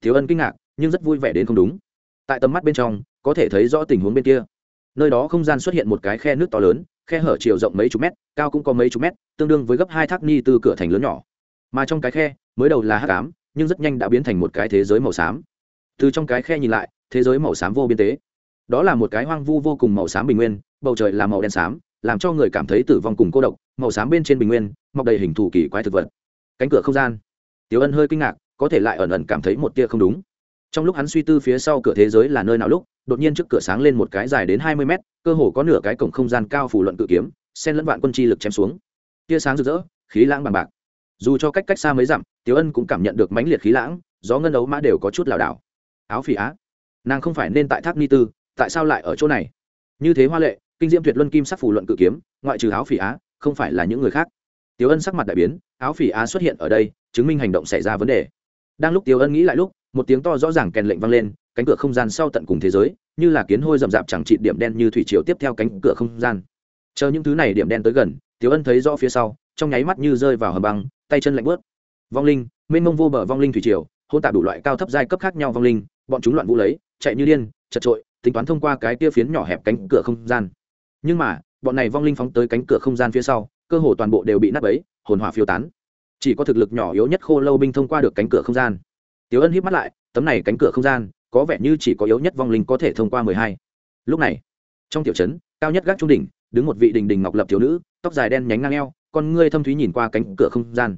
Thiếu ân kinh ngạc, nhưng rất vui vẻ đến không đúng. Tại tầm mắt bên trong, có thể thấy rõ tình huống bên kia. Nơi đó không gian xuất hiện một cái khe nước to lớn, khe hở chiều rộng mấy chục mét, cao cũng có mấy chục mét, tương đương với gấp hai thác ni từ cửa thành lớn nhỏ. Mà trong cái khe, mới đầu là hắc ám, nhưng rất nhanh đã biến thành một cái thế giới màu xám. Từ trong cái khe nhìn lại, thế giới màu xám vô biên tế. Đó là một cái hoang vu vô cùng màu xám bình nguyên, bầu trời là màu đen xám, làm cho người cảm thấy tử vong cùng cô độc. Màu xám bên trên bình nguyên, mọc đầy hình thù kỳ quái thực vật. Cánh cửa không gian. Tiểu ân hơi kinh ngạc có thể lại ẩn ẩn cảm thấy một tia không đúng. Trong lúc hắn suy tư phía sau cửa thế giới là nơi nào lúc, đột nhiên trước cửa sáng lên một cái dài đến hai mươi mét, cơ hồ có nửa cái cổng không gian cao phủ luận cự kiếm, xen lẫn vạn quân chi lực chém xuống. Tia sáng rực rỡ, khí lãng bằng bạc. Dù cho cách cách xa mấy dặm, tiểu ân cũng cảm nhận được mãnh liệt khí lãng, gió ngân đấu mã đều có chút lảo đảo. Áo phỉ á, nàng không phải nên tại tháp ni tư, tại sao lại ở chỗ này? Như thế hoa lệ, kinh diễm tuyệt luân kim sắc phủ luận cự kiếm, ngoại trừ áo phỉ á, không phải là những người khác. Tiểu ân sắc mặt đại biến, áo phỉ á xuất hiện ở đây, chứng minh hành động xảy ra vấn đề đang lúc tiểu ân nghĩ lại lúc, một tiếng to rõ ràng kèn lệnh vang lên, cánh cửa không gian sau tận cùng thế giới, như là kiến hôi rậm rạp chẳng trị điểm đen như thủy triều tiếp theo cánh cửa không gian. Chờ những thứ này điểm đen tới gần tiểu ân thấy rõ phía sau, trong nháy mắt như rơi vào hầm băng, tay chân lạnh bớt vong linh, mênh mông vô bờ vong linh thủy triều hôn tạp đủ loại cao thấp giai cấp khác nhau vong linh, bọn chúng loạn vũ lấy, chạy như điên, chật trội, tính toán thông qua cái tia phiến nhỏ hẹp cánh cửa không gian. Nhưng mà, bọn này vong linh phóng tới cánh cửa không gian phía sau, cơ hồ toàn bộ đều bị nát bấy, hồn hỏa phiêu tán chỉ có thực lực nhỏ yếu nhất khô lâu binh thông qua được cánh cửa không gian. Tiểu ân hít mắt lại tấm này cánh cửa không gian có vẻ như chỉ có yếu nhất vong linh có thể thông qua mười hai. Lúc này trong tiểu trấn cao nhất gác trung đỉnh đứng một vị đình đình ngọc lập thiếu nữ tóc dài đen nhánh ngang eo con ngươi thâm thúy nhìn qua cánh cửa không gian.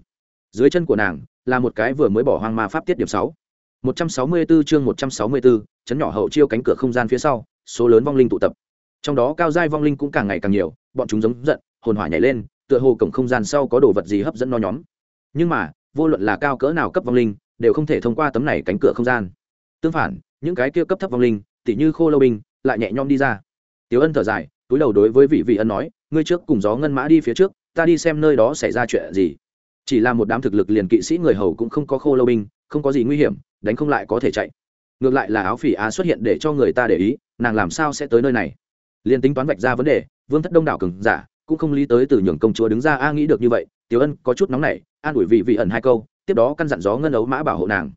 Dưới chân của nàng là một cái vừa mới bỏ hoang ma pháp tiết điểm sáu. một trăm sáu mươi 164 chương một trăm sáu mươi 164, chấn nhỏ hậu chiêu cánh cửa không gian phía sau số lớn vong linh tụ tập. Trong đó cao giai vong linh cũng càng ngày càng nhiều bọn chúng giống giận hồn hỏa nhảy lên tựa hồ cổng không gian sau có đồ vật gì hấp dẫn no nhóm nhưng mà, vô luận là cao cỡ nào cấp vong linh, đều không thể thông qua tấm này cánh cửa không gian. Tương phản, những cái kia cấp thấp vong linh, tỉ như khô lâu binh lại nhẹ nhõm đi ra. Tiếu ân thở dài, túi đầu đối với vị vị ân nói, ngươi trước cùng gió ngân mã đi phía trước, ta đi xem nơi đó xảy ra chuyện gì. Chỉ là một đám thực lực liền kỵ sĩ người hầu cũng không có khô lâu binh không có gì nguy hiểm, đánh không lại có thể chạy. Ngược lại là áo phỉ á xuất hiện để cho người ta để ý, nàng làm sao sẽ tới nơi này? Liền tính toán vạch ra vấn đề, vương thất đông đảo cường giả, cũng không lý tới từ nhường công chúa đứng ra a nghĩ được như vậy tiểu ân có chút nóng nảy, an ủi vị vị ẩn hai câu, tiếp đó căn dặn gió ngân ấu mã bảo hộ nàng.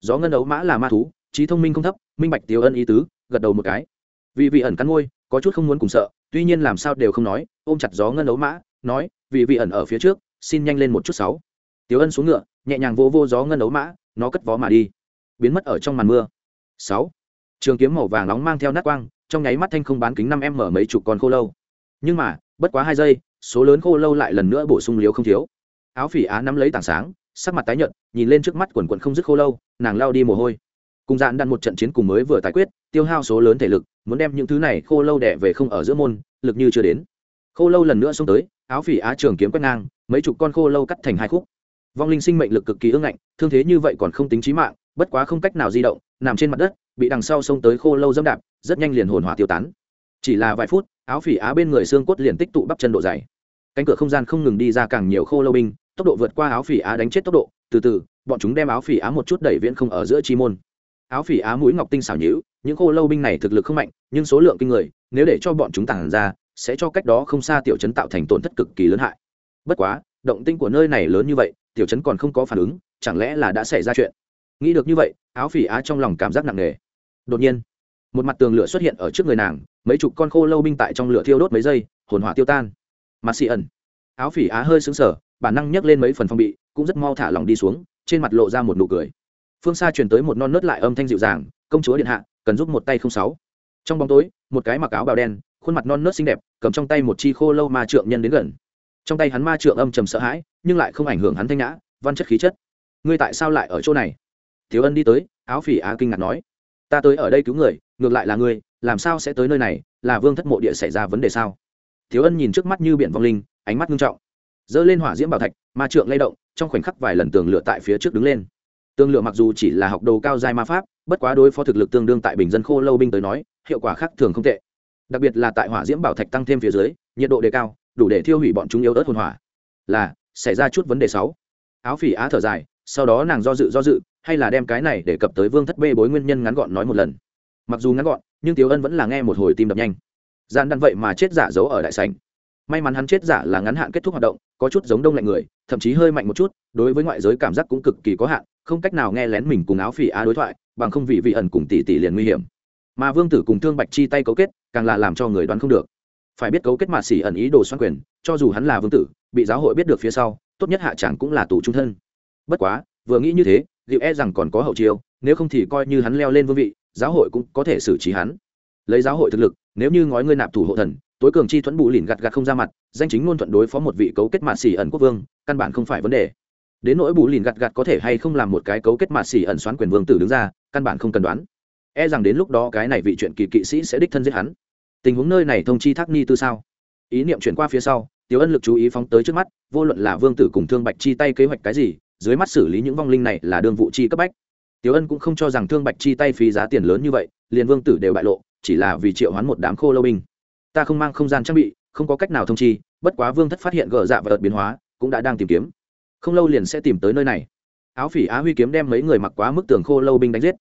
Gió ngân ấu mã là ma thú, trí thông minh không thấp, minh bạch tiểu ân ý tứ, gật đầu một cái. Vị vị ẩn cắn ngôi có chút không muốn cùng sợ, tuy nhiên làm sao đều không nói, ôm chặt gió ngân ấu mã, nói, vị vị ẩn ở phía trước, xin nhanh lên một chút sáu. Tiểu ân xuống ngựa, nhẹ nhàng vô vô gió ngân ấu mã, nó cất vó mà đi. Biến mất ở trong màn mưa. Sáu. Trường kiếm màu vàng nóng mang theo nát quang, trong nháy mắt thanh không bán kính năm em mở mấy chục con khô lâu. Nhưng mà, bất quá hai giây số lớn khô lâu lại lần nữa bổ sung liếu không thiếu. Áo phỉ á nắm lấy tảng sáng, sắc mặt tái nhợt, nhìn lên trước mắt quần quần không dứt khô lâu, nàng lao đi mồ hôi. Cùng dạn đan một trận chiến cùng mới vừa tái quyết, tiêu hao số lớn thể lực, muốn đem những thứ này khô lâu đẻ về không ở giữa môn, lực như chưa đến. Khô lâu lần nữa xông tới, áo phỉ á trường kiếm quét ngang, mấy chục con khô lâu cắt thành hai khúc. Vong linh sinh mệnh lực cực kỳ ưng ngạnh, thương thế như vậy còn không tính trí mạng, bất quá không cách nào di động, nằm trên mặt đất, bị đằng sau xông tới khô lâu dẫm đạp, rất nhanh liền hồn hỏa tiêu tán. Chỉ là vài phút, áo phỉ á bên người xương cốt liền tích tụ bắp chân độ dày cánh cửa không gian không ngừng đi ra càng nhiều khô lâu binh, tốc độ vượt qua áo phỉ á đánh chết tốc độ. Từ từ, bọn chúng đem áo phỉ á một chút đẩy viễn không ở giữa chi môn. Áo phỉ á mũi ngọc tinh xảo nhữ những khô lâu binh này thực lực không mạnh, nhưng số lượng kinh người, nếu để cho bọn chúng tản ra, sẽ cho cách đó không xa tiểu chấn tạo thành tổn thất cực kỳ lớn hại. Bất quá, động tinh của nơi này lớn như vậy, tiểu chấn còn không có phản ứng, chẳng lẽ là đã xảy ra chuyện? Nghĩ được như vậy, áo phỉ á trong lòng cảm giác nặng nề. Đột nhiên, một mặt tường lửa xuất hiện ở trước người nàng, mấy chục con khô lâu binh tại trong lửa thiêu đốt mấy giây, hồn hỏa tiêu tan mặt xì ẩn. Áo phỉ á hơi xứng sở bản năng nhấc lên mấy phần phong bị, cũng rất mau thả lỏng đi xuống, trên mặt lộ ra một nụ cười. Phương xa chuyển tới một non nớt lại âm thanh dịu dàng, công chúa điện hạ, cần giúp một tay không sáu. Trong bóng tối, một cái mặc áo bào đen, khuôn mặt non nớt xinh đẹp, cầm trong tay một chi khô lâu ma trượng nhân đến gần. Trong tay hắn ma trượng âm trầm sợ hãi, nhưng lại không ảnh hưởng hắn thanh nhã, văn chất khí chất. Ngươi tại sao lại ở chỗ này? Thiếu ân đi tới, áo phỉ á kinh ngạc nói. Ta tới ở đây cứu người, ngược lại là ngươi, làm sao sẽ tới nơi này, là vương thất mộ địa xảy ra vấn đề sao? Thiếu ân nhìn trước mắt như biển vong linh, ánh mắt nghiêm trọng. Dơ lên hỏa diễm bảo thạch, ma trượng lay động, trong khoảnh khắc vài lần tường lửa tại phía trước đứng lên. Tường lửa mặc dù chỉ là học đồ cao giai ma pháp, bất quá đối phó thực lực tương đương tại bình dân khô lâu binh tới nói, hiệu quả khác thường không tệ. Đặc biệt là tại hỏa diễm bảo thạch tăng thêm phía dưới, nhiệt độ đề cao, đủ để thiêu hủy bọn chúng yếu ớt hồn hỏa. Là, xảy ra chút vấn đề sáu. Áo phỉ á thở dài, sau đó nàng do dự do dự, hay là đem cái này để cập tới vương thất bê bối nguyên nhân ngắn gọn nói một lần. Mặc dù ngắn gọn, nhưng tiếu ân vẫn là nghe một hồi tim đập nhanh gian đan vậy mà chết giả giấu ở đại sảnh, may mắn hắn chết giả là ngắn hạn kết thúc hoạt động có chút giống đông lạnh người thậm chí hơi mạnh một chút đối với ngoại giới cảm giác cũng cực kỳ có hạn không cách nào nghe lén mình cùng áo phỉ á đối thoại bằng không vị vị ẩn cùng tỷ tỷ liền nguy hiểm. Mà vương tử cùng thương bạch chi tay cấu kết càng là làm cho người đoán không được. Phải biết cấu kết mà xỉ ẩn ý đồ xoan quyền cho dù hắn là vương tử bị giáo hội biết được phía sau tốt nhất hạ chẳng cũng là tù trung thân. Bất quá vừa nghĩ như thế liệu e rằng còn có hậu chiêu nếu không thì coi như hắn leo lên vương vị giáo hội cũng có thể xử trí hắn. Lấy giáo hội thực lực nếu như ngói ngươi nạp thủ hộ thần, tối cường chi thuẫn bù lìn gạt gạt không ra mặt, danh chính ngôn thuận đối phó một vị cấu kết mạt xỉ ẩn quốc vương, căn bản không phải vấn đề. Đến nỗi bù lìn gạt gạt có thể hay không làm một cái cấu kết mạt xỉ ẩn xoán quyền vương tử đứng ra, căn bản không cần đoán. E rằng đến lúc đó cái này vị chuyện kỳ kỵ sĩ sẽ đích thân giết hắn. Tình huống nơi này thông chi thác ni tư sao? Ý niệm chuyển qua phía sau, tiểu ân lực chú ý phóng tới trước mắt, vô luận là vương tử cùng thương bạch chi tay kế hoạch cái gì, dưới mắt xử lý những vong linh này là đương vụ chi cấp bách. Tiểu ân cũng không cho rằng thương bạch chi tay phí giá tiền lớn như vậy, liền vương tử đều bại lộ chỉ là vì triệu hoán một đám khô lâu binh. Ta không mang không gian trang bị, không có cách nào thông chi, bất quá vương thất phát hiện gờ dạ và đột biến hóa, cũng đã đang tìm kiếm. Không lâu liền sẽ tìm tới nơi này. Áo phỉ á huy kiếm đem mấy người mặc quá mức tường khô lâu binh đánh giết.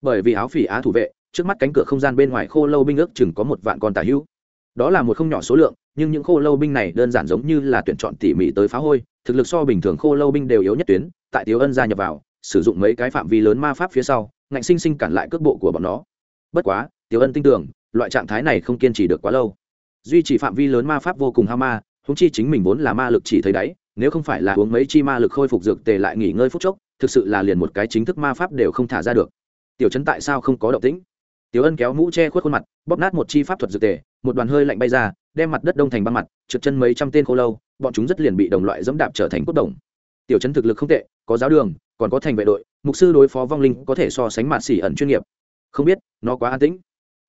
Bởi vì áo phỉ á thủ vệ, trước mắt cánh cửa không gian bên ngoài khô lâu binh ước chừng có một vạn con tà hữu. Đó là một không nhỏ số lượng, nhưng những khô lâu binh này đơn giản giống như là tuyển chọn tỉ mỉ tới phá hôi, thực lực so bình thường khô lâu binh đều yếu nhất tuyến, tại tiếu ân gia nhập vào, sử dụng mấy cái phạm vi lớn ma pháp phía sau, ngạnh sinh sinh cản lại cước bộ của bọn nó. Bất quá Tiểu ân tin tưởng, loại trạng thái này không kiên trì được quá lâu. Duy trì phạm vi lớn ma pháp vô cùng hao ma húng chi chính mình vốn là ma lực chỉ thấy đáy, nếu không phải là uống mấy chi ma lực khôi phục dược tề lại nghỉ ngơi phút chốc, thực sự là liền một cái chính thức ma pháp đều không thả ra được. Tiểu chấn tại sao không có động tĩnh? Tiểu ân kéo mũ che khuất khuôn mặt, bóp nát một chi pháp thuật dược tề, một đoàn hơi lạnh bay ra, đem mặt đất đông thành băng mặt, trượt chân mấy trăm tên khô lâu, bọn chúng rất liền bị đồng loại dẫm đạp trở thành cốt đồng. Tiểu chấn thực lực không tệ, có giáo đường, còn có thành vệ đội, mục sư đối phó vong linh có thể so sánh mạt xỉ ẩn chuyên nghiệp. Không biết, nó quá an tĩnh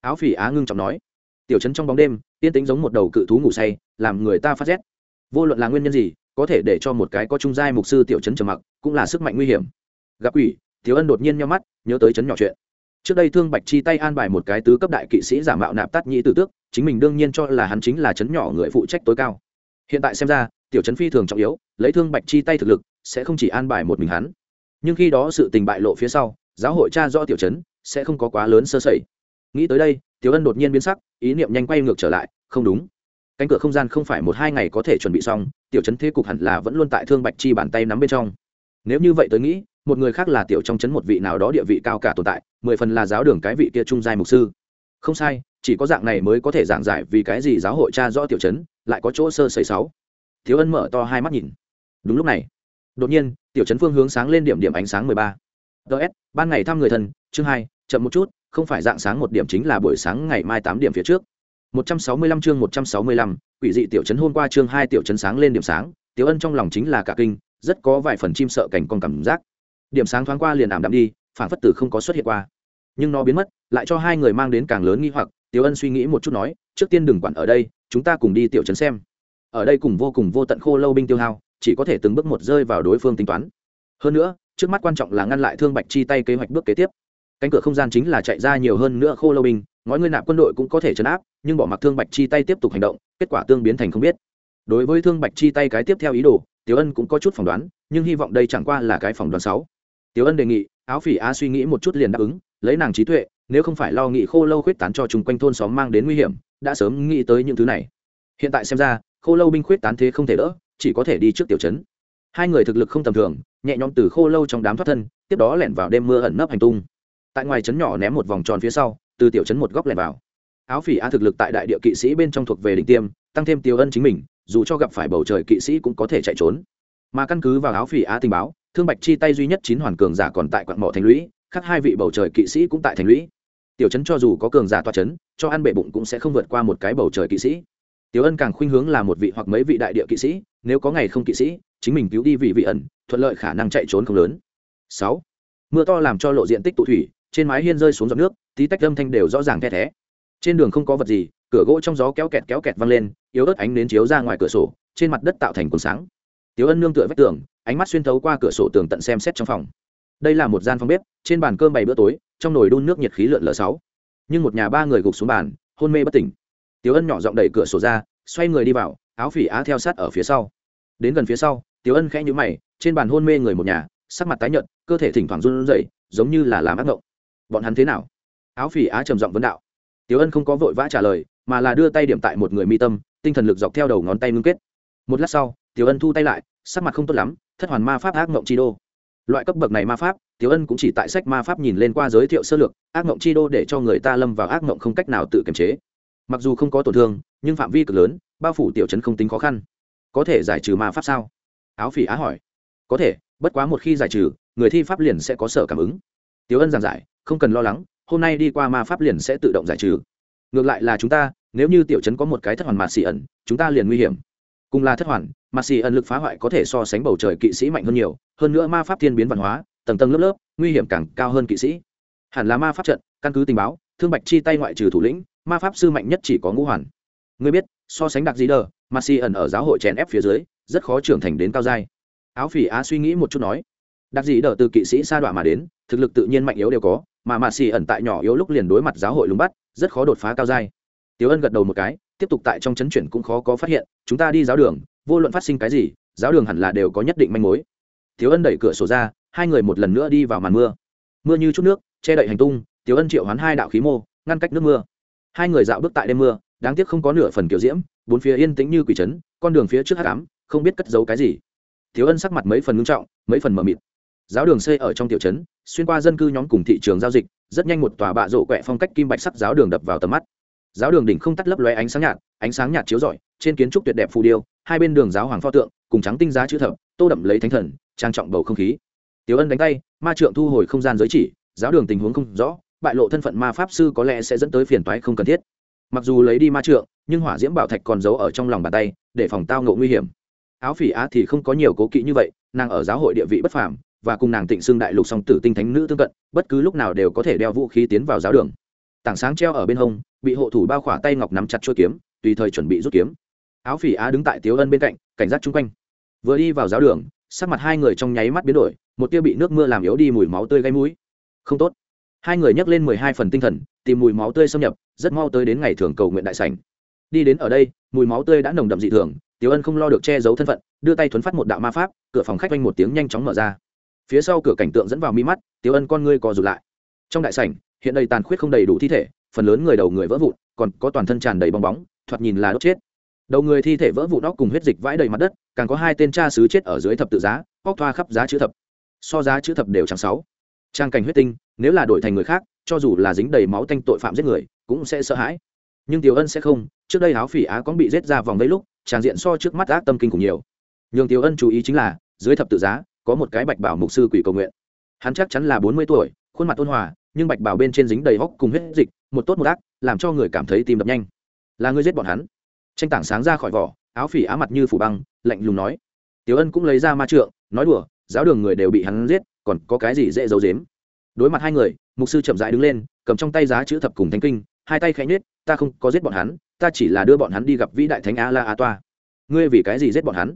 áo phỉ á ngưng trọng nói. Tiểu chấn trong bóng đêm, yên tĩnh giống một đầu cự thú ngủ say, làm người ta phát rét. Vô luận là nguyên nhân gì, có thể để cho một cái có trung giai mục sư tiểu chấn trầm mặc, cũng là sức mạnh nguy hiểm. Gặp quỷ, thiếu ân đột nhiên nhau mắt, nhớ tới chấn nhỏ chuyện. Trước đây thương bạch chi tay an bài một cái tứ cấp đại kỵ sĩ giả mạo nạp tắt nhĩ tử tước, chính mình đương nhiên cho là hắn chính là chấn nhỏ người phụ trách tối cao. Hiện tại xem ra, tiểu chấn phi thường trọng yếu, lấy thương bạch chi tay thực lực, sẽ không chỉ an bài một mình hắn. Nhưng khi đó sự tình bại lộ phía sau, giáo hội cha do tiểu chấn sẽ không có quá lớn sơ sẩy nghĩ tới đây, tiểu ân đột nhiên biến sắc, ý niệm nhanh quay ngược trở lại, không đúng. Cánh cửa không gian không phải một hai ngày có thể chuẩn bị xong, tiểu chấn thế cục hẳn là vẫn luôn tại thương bạch chi bàn tay nắm bên trong. Nếu như vậy tới nghĩ, một người khác là tiểu trong chấn một vị nào đó địa vị cao cả tồn tại, mười phần là giáo đường cái vị kia trung giai mục sư. Không sai, chỉ có dạng này mới có thể giảng giải vì cái gì giáo hội cha do tiểu chấn, lại có chỗ sơ sẩy sáu. Thiếu ân mở to hai mắt nhìn. Đúng lúc này, đột nhiên, tiểu chấn phương hướng sáng lên điểm điểm ánh sáng mười ba. Ts ban ngày thăm người thân, chương hai, chậm một chút không phải dạng sáng một điểm chính là buổi sáng ngày mai tám điểm phía trước 165 chương 165, quỷ dị tiểu trấn hôm qua chương hai tiểu trấn sáng lên điểm sáng, Tiểu Ân trong lòng chính là cả kinh, rất có vài phần chim sợ cảnh con cảm giác. Điểm sáng thoáng qua liền ảm đạm đi, phản phất tử không có xuất hiện qua. Nhưng nó biến mất, lại cho hai người mang đến càng lớn nghi hoặc, Tiểu Ân suy nghĩ một chút nói, trước tiên đừng quản ở đây, chúng ta cùng đi tiểu trấn xem. Ở đây cùng vô cùng vô tận khô lâu binh tiêu hao, chỉ có thể từng bước một rơi vào đối phương tính toán. Hơn nữa, trước mắt quan trọng là ngăn lại Thương Bạch chi tay kế hoạch bước kế tiếp. Cánh cửa không gian chính là chạy ra nhiều hơn nữa khô lâu binh, ngói ngươi nạp quân đội cũng có thể chấn áp nhưng bỏ mặc thương bạch chi tay tiếp tục hành động kết quả tương biến thành không biết. Đối với thương bạch chi tay cái tiếp theo ý đồ tiểu ân cũng có chút phỏng đoán nhưng hy vọng đây chẳng qua là cái phỏng đoán sáu tiểu ân đề nghị áo phỉ a suy nghĩ một chút liền đáp ứng lấy nàng trí tuệ nếu không phải lo nghị khô lâu khuyết tán cho chung quanh thôn xóm mang đến nguy hiểm đã sớm nghĩ tới những thứ này. Hiện tại xem ra khô lâu binh khuyết tán thế không thể đỡ chỉ có thể đi trước tiểu trấn. Hai người thực lực không tầm thường nhẹ nhõm từ khô lâu trong đám thoát thân tiếp đó lẻn vào đêm mưa ẩn nấp hành tung tại ngoài trấn nhỏ ném một vòng tròn phía sau, từ tiểu trấn một góc lẻn vào. Áo phỉ a thực lực tại đại địa kỵ sĩ bên trong thuộc về đỉnh tiêm, tăng thêm tiêu ân chính mình, dù cho gặp phải bầu trời kỵ sĩ cũng có thể chạy trốn. Mà căn cứ vào áo phỉ a tình báo, thương bạch chi tay duy nhất chín hoàn cường giả còn tại quạng mỏ thành lũy, khác hai vị bầu trời kỵ sĩ cũng tại thành lũy. Tiểu trấn cho dù có cường giả toa trấn, cho ăn bệ bụng cũng sẽ không vượt qua một cái bầu trời kỵ sĩ. Tiểu ân càng khuynh hướng là một vị hoặc mấy vị đại địa kỵ sĩ, nếu có ngày không kỵ sĩ, chính mình cứu đi vị vị ẩn, thuận lợi khả năng chạy trốn không lớn. Sáu, mưa to làm cho lộ diện tích tụ thủy trên mái hiên rơi xuống giọt nước, tí tách âm thanh đều rõ ràng the thé. Trên đường không có vật gì, cửa gỗ trong gió kéo kẹt kéo kẹt văng lên, yếu ớt ánh đến chiếu ra ngoài cửa sổ, trên mặt đất tạo thành cuốn sáng. Tiếu ân nương tựa vách tường, ánh mắt xuyên thấu qua cửa sổ tường tận xem xét trong phòng. Đây là một gian phòng bếp, trên bàn cơm bày bữa tối, trong nồi đun nước nhiệt khí lượn lờ sáu. Nhưng một nhà ba người gục xuống bàn, hôn mê bất tỉnh. Tiếu ân nhỏ giọng đẩy cửa sổ ra, xoay người đi vào, áo phỉ á theo sát ở phía sau. Đến gần phía sau tiếu ân khẽ nhũ mày, trên bàn hôn mê người một nhà, sắc mặt tái nhợt, cơ thể thỉnh thoảng run rẩy, giống như là làm ác ngộng bọn hắn thế nào áo phỉ á trầm giọng vấn đạo Tiểu Ân không có vội vã trả lời, mà là đưa tay điểm tại một người mi tâm, tinh thần lực dọc theo đầu ngón tay ngưng kết. Một lát sau, Tiểu Ân thu tay lại, sắc mặt không tốt lắm, thất hoàn ma pháp ác mộng chi đô. Loại cấp bậc này ma pháp, Tiểu Ân cũng chỉ tại sách ma pháp nhìn lên qua giới thiệu sơ lược, ác mộng chi đô để cho người ta lâm vào ác mộng không cách nào tự kiềm chế. Mặc dù không có tổn thương, nhưng phạm vi cực lớn, bao phủ tiểu trấn không tính khó khăn. Có thể giải trừ ma pháp sao? Áo Phỉ Á hỏi. Có thể, bất quá một khi giải trừ, người thi pháp liền sẽ có sở cảm ứng. Tiểu Ân giảng giải, không cần lo lắng, hôm nay đi qua ma pháp liền sẽ tự động giải trừ. Ngược lại là chúng ta nếu như tiểu chấn có một cái thất hoàn mạt xì ẩn chúng ta liền nguy hiểm. Cùng là thất hoàn mạt xì ẩn lực phá hoại có thể so sánh bầu trời kỵ sĩ mạnh hơn nhiều hơn nữa ma pháp thiên biến văn hóa tầng tầng lớp lớp nguy hiểm càng cao hơn kỵ sĩ. Hẳn là ma pháp trận căn cứ tình báo thương bạch chi tay ngoại trừ thủ lĩnh ma pháp sư mạnh nhất chỉ có ngũ hoàn. Ngươi biết so sánh đặc gì đờ ma si ẩn ở giáo hội chèn ép phía dưới rất khó trưởng thành đến cao giai. Áo phỉ á suy nghĩ một chút nói đặc gì đờ từ kỵ sĩ sa đọa mà đến thực lực tự nhiên mạnh yếu đều có, mà mạ xì ẩn tại nhỏ yếu lúc liền đối mặt giáo hội lùng bắt, rất khó đột phá cao dai tiếu ân gật đầu một cái, tiếp tục tại trong chấn chuyển cũng khó có phát hiện, chúng ta đi giáo đường, vô luận phát sinh cái gì, giáo đường hẳn là đều có nhất định manh mối. Tiếu ân đẩy cửa sổ ra, hai người một lần nữa đi vào màn mưa. Mưa như chút nước, che đậy hành tung tiếu ân triệu hoán hai đạo khí mô, ngăn cách nước mưa. Hai người dạo bước tại đêm mưa, đáng tiếc không có nửa phần kiểu diễm, bốn phía yên tĩnh như quỷ trấn con đường phía trước hát cám không biết cất giấu cái gì. Thiếu ân sắc mặt mấy phần ngưng trọng, mấy phần mờ mịt giáo đường xây ở trong tiểu trấn, xuyên qua dân cư nhóm cùng thị trường giao dịch, rất nhanh một tòa bạ rộ quẹ phong cách kim bạch sắc giáo đường đập vào tầm mắt. Giáo đường đỉnh không tắt lấp lóe ánh sáng nhạt, ánh sáng nhạt chiếu rọi, trên kiến trúc tuyệt đẹp phù điêu, hai bên đường giáo hoàng pho tượng, cùng trắng tinh giá chữ thập, tô đậm lấy thánh thần, trang trọng bầu không khí. Tiểu ân đánh tay, ma trượng thu hồi không gian giới chỉ, giáo đường tình huống không rõ, bại lộ thân phận ma pháp sư có lẽ sẽ dẫn tới phiền toái không cần thiết. Mặc dù lấy đi ma trượng, nhưng hỏa diễm bảo thạch còn giấu ở trong lòng bàn tay, để phòng tao ngộ nguy hiểm. Áo phỉ á thì không có nhiều cố kỵ như vậy, nàng ở giáo hội địa vị bất phàm và cùng nàng tịnh xương đại lục song tử tinh thánh nữ tương cận, bất cứ lúc nào đều có thể đeo vũ khí tiến vào giáo đường. Tảng sáng treo ở bên hông, bị hộ thủ bao khỏa tay ngọc nắm chặt chuôi kiếm, tùy thời chuẩn bị rút kiếm. Áo phỉ á đứng tại tiếu ân bên cạnh, cảnh giác chung quanh. Vừa đi vào giáo đường, sắc mặt hai người trong nháy mắt biến đổi, một tia bị nước mưa làm yếu đi mùi máu tươi gây mũi. Không tốt. Hai người nhấc lên mười hai phần tinh thần, tìm mùi máu tươi xâm nhập, rất mau tới đến ngày thường cầu nguyện đại sảnh. Đi đến ở đây, mùi máu tươi đã nồng đậm dị thường, tiếu ân không lo được che giấu thân phận, đưa tay thuấn phát một đạo ma pháp, cửa phòng khách quanh một tiếng nhanh chóng mở ra phía sau cửa cảnh tượng dẫn vào mi mắt, tiếu ân con ngươi co rụt lại. Trong đại sảnh, hiện đầy tàn khuyết không đầy đủ thi thể, phần lớn người đầu người vỡ vụn, còn có toàn thân tràn đầy bong bóng, thoạt nhìn là đốt chết. Đầu người thi thể vỡ vụn óc cùng huyết dịch vãi đầy mặt đất, càng có hai tên cha xứ chết ở dưới thập tự giá, óc thoa khắp giá chữ thập. So giá chữ thập đều chẳng sáu. Trang cảnh huyết tinh, nếu là đổi thành người khác, cho dù là dính đầy máu tanh tội phạm giết người, cũng sẽ sợ hãi. Nhưng tiểu ân sẽ không, trước đây áo phỉ á có bị giết ra vòng đấy lúc tràng diện so trước mắt ác tâm kinh cùng nhiều. Nhường tiểu ân chú ý chính là, dưới thập tự giá có một cái bạch bảo mục sư quỷ cầu nguyện. Hắn chắc chắn là bốn mươi tuổi, khuôn mặt ôn hòa, nhưng bạch bảo bên trên dính đầy hóc cùng huyết dịch, một tốt một ác, làm cho người cảm thấy tim đập nhanh. Là ngươi giết bọn hắn. Tranh tảng sáng ra khỏi vỏ, áo phỉ á mặt như phủ băng, lạnh lùng nói. Tiểu ân cũng lấy ra ma trượng, nói đùa, giáo đường người đều bị hắn giết, còn có cái gì dễ giấu dếm đối mặt hai người, mục sư chậm rãi đứng lên, cầm trong tay giá chữ thập cùng thánh kinh, hai tay khẽ nhết ta không có giết bọn hắn, ta chỉ là đưa bọn hắn đi gặp vĩ đại thánh a la a toa ngươi vì cái gì giết bọn hắn?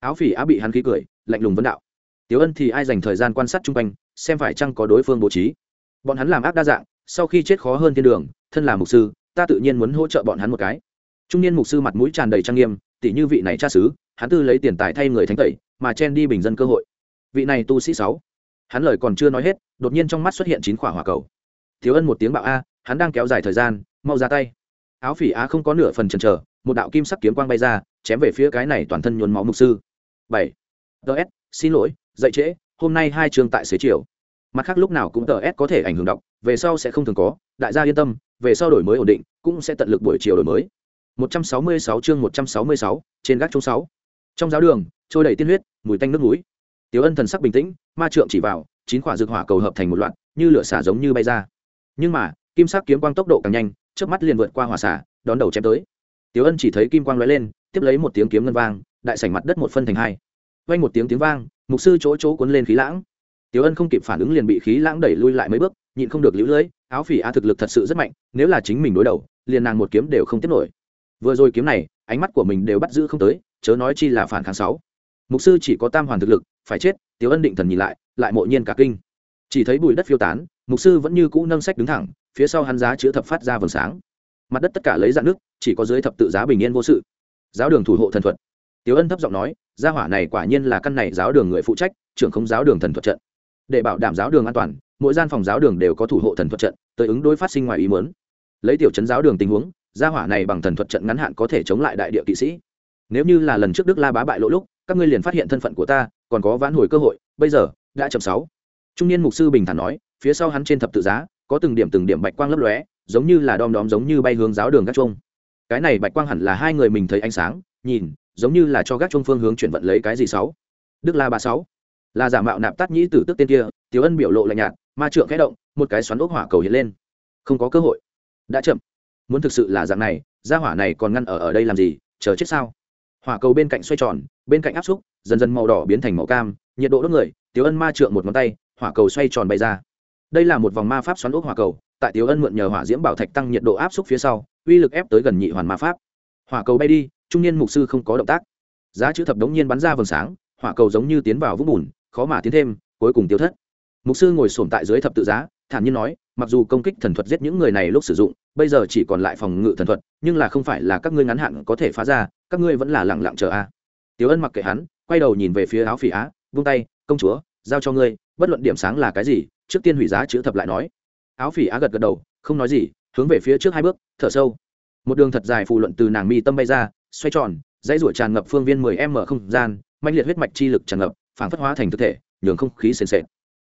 Áo phỉ á bị hắn khí cười, lạnh lùng vấn đạo tiểu ân thì ai dành thời gian quan sát chung quanh, xem phải chăng có đối phương bố trí. Bọn hắn làm ác đa dạng, sau khi chết khó hơn thiên đường, thân là mục sư, ta tự nhiên muốn hỗ trợ bọn hắn một cái. Trung niên mục sư mặt mũi tràn đầy trang nghiêm tỷ như vị này cha xứ, hắn tư lấy tiền tài thay người thánh tẩy, mà chen đi bình dân cơ hội. Vị này tu sĩ sáu. Hắn lời còn chưa nói hết, đột nhiên trong mắt xuất hiện chín quả hỏa cầu. Thiếu ân một tiếng bạo a, hắn đang kéo dài thời gian, mau ra tay. Áo phỉ á không có nửa phần chần chờ, một đạo kim sắc kiếm quang bay ra, chém về phía cái này toàn thân nhuốm máu mục sư. Bảy. Ts xin lỗi dậy trễ hôm nay hai trường tại xế chiều. Mặt khác lúc nào cũng tờ s có thể ảnh hưởng đọc về sau sẽ không thường có đại gia yên tâm về sau đổi mới ổn định cũng sẽ tận lực buổi chiều đổi mới. 166 chương 166, trên gác chung 6. trong giáo đường trôi đầy tiên huyết mùi tanh nước núi tiểu ân thần sắc bình tĩnh ma trượng chỉ vào chín quả dược hỏa cầu hợp thành một loạt như lửa xả giống như bay ra. Nhưng mà kim sắc kiếm quang tốc độ càng nhanh trước mắt liền vượt qua hỏa xả đón đầu chém tới. Tiểu ân chỉ thấy kim quang lóe lên tiếp lấy một tiếng kiếm ngân vang đại sảnh mặt đất một phân thành hai. Vang một tiếng tiếng vang mục sư chỗ chỗ cuốn lên khí lãng. Tiểu ân không kịp phản ứng liền bị khí lãng đẩy lui lại mấy bước, nhịn không được lũ lưỡi áo phỉ a thực lực thật sự rất mạnh, nếu là chính mình đối đầu, liền nàng một kiếm đều không tiếp nổi. Vừa rồi kiếm này, ánh mắt của mình đều bắt giữ không tới, chớ nói chi là phản kháng sáu. Mục sư chỉ có tam hoàn thực lực, phải chết, tiểu ân định thần nhìn lại lại mộ nhiên cả kinh. Chỉ thấy bụi đất phiêu tán, mục sư vẫn như cũ nâng sách đứng thẳng, phía sau hắn giá chữ thập phát ra vầng sáng. Mặt đất tất cả lấy dạng nước, chỉ có dưới thập tự giá bình yên vô sự. Giáo đường thủ hộ thần thuật. Tiểu ân thấp giọng nói gia hỏa này quả nhiên là căn này giáo đường người phụ trách, trưởng không giáo đường thần thuật trận. Để bảo đảm giáo đường an toàn, mỗi gian phòng giáo đường đều có thủ hộ thần thuật trận, tới ứng đối phát sinh ngoài ý muốn. Lấy tiểu chấn giáo đường tình huống, gia hỏa này bằng thần thuật trận ngắn hạn có thể chống lại đại địa kỵ sĩ. Nếu như là lần trước đức la bá bại lỗ lúc, các ngươi liền phát hiện thân phận của ta, còn có vãn hồi cơ hội, bây giờ, đã chậm sáu. Trung niên mục sư bình thản nói, phía sau hắn trên thập tự giá, có từng điểm từng điểm bạch quang lấp lóe, giống như là đom đóm giống như bay hướng giáo đường gác chuông. Cái này bạch quang hẳn là hai người mình thấy ánh sáng, nhìn giống như là cho gác trung phương hướng chuyển vận lấy cái gì sáu? Đức la ba sáu. Là giả mạo nạp tát nhĩ tử tức tên kia, tiểu ân biểu lộ lạnh nhạt, ma trượng khẽ động, một cái xoắn ốc hỏa cầu hiện lên. Không có cơ hội. Đã chậm. Muốn thực sự là dạng này, gia hỏa này còn ngăn ở ở đây làm gì, chờ chết sao? Hỏa cầu bên cạnh xoay tròn, bên cạnh áp xúc, dần dần màu đỏ biến thành màu cam, nhiệt độ đốt người, tiểu ân ma trượng một ngón tay, hỏa cầu xoay tròn bay ra. Đây là một vòng ma pháp xoắn ốc hỏa cầu, tại tiểu ân mượn nhờ hỏa diễm bảo thạch tăng nhiệt độ áp xúc phía sau, uy lực ép tới gần nhị hoàn ma pháp. Hỏa cầu bay đi trung niên mục sư không có động tác. Giá chữ thập đống nhiên bắn ra vầng sáng, hỏa cầu giống như tiến vào vũng bùn, khó mà tiến thêm, cuối cùng tiêu thất. Mục sư ngồi sổm tại dưới thập tự giá, thản nhiên nói, mặc dù công kích thần thuật giết những người này lúc sử dụng, bây giờ chỉ còn lại phòng ngự thần thuật, nhưng là không phải là các ngươi ngắn hạn có thể phá ra, các ngươi vẫn là lẳng lặng chờ a. À. tiểu ân mặc kệ hắn, quay đầu nhìn về phía áo phỉ á, vung tay, công chúa, giao cho ngươi, bất luận điểm sáng là cái gì, trước tiên hủy giá chữ thập lại nói. Áo phỉ á gật gật đầu, không nói gì, hướng về phía trước hai bước, thở sâu. Một đường thật dài phù luận từ nàng mi tâm bay ra xoay tròn, dãy ruổi tràn ngập phương viên mười m không gian mạnh liệt huyết mạch chi lực tràn ngập, phảng phất hóa thành thực thể, nhường không khí sền sệt.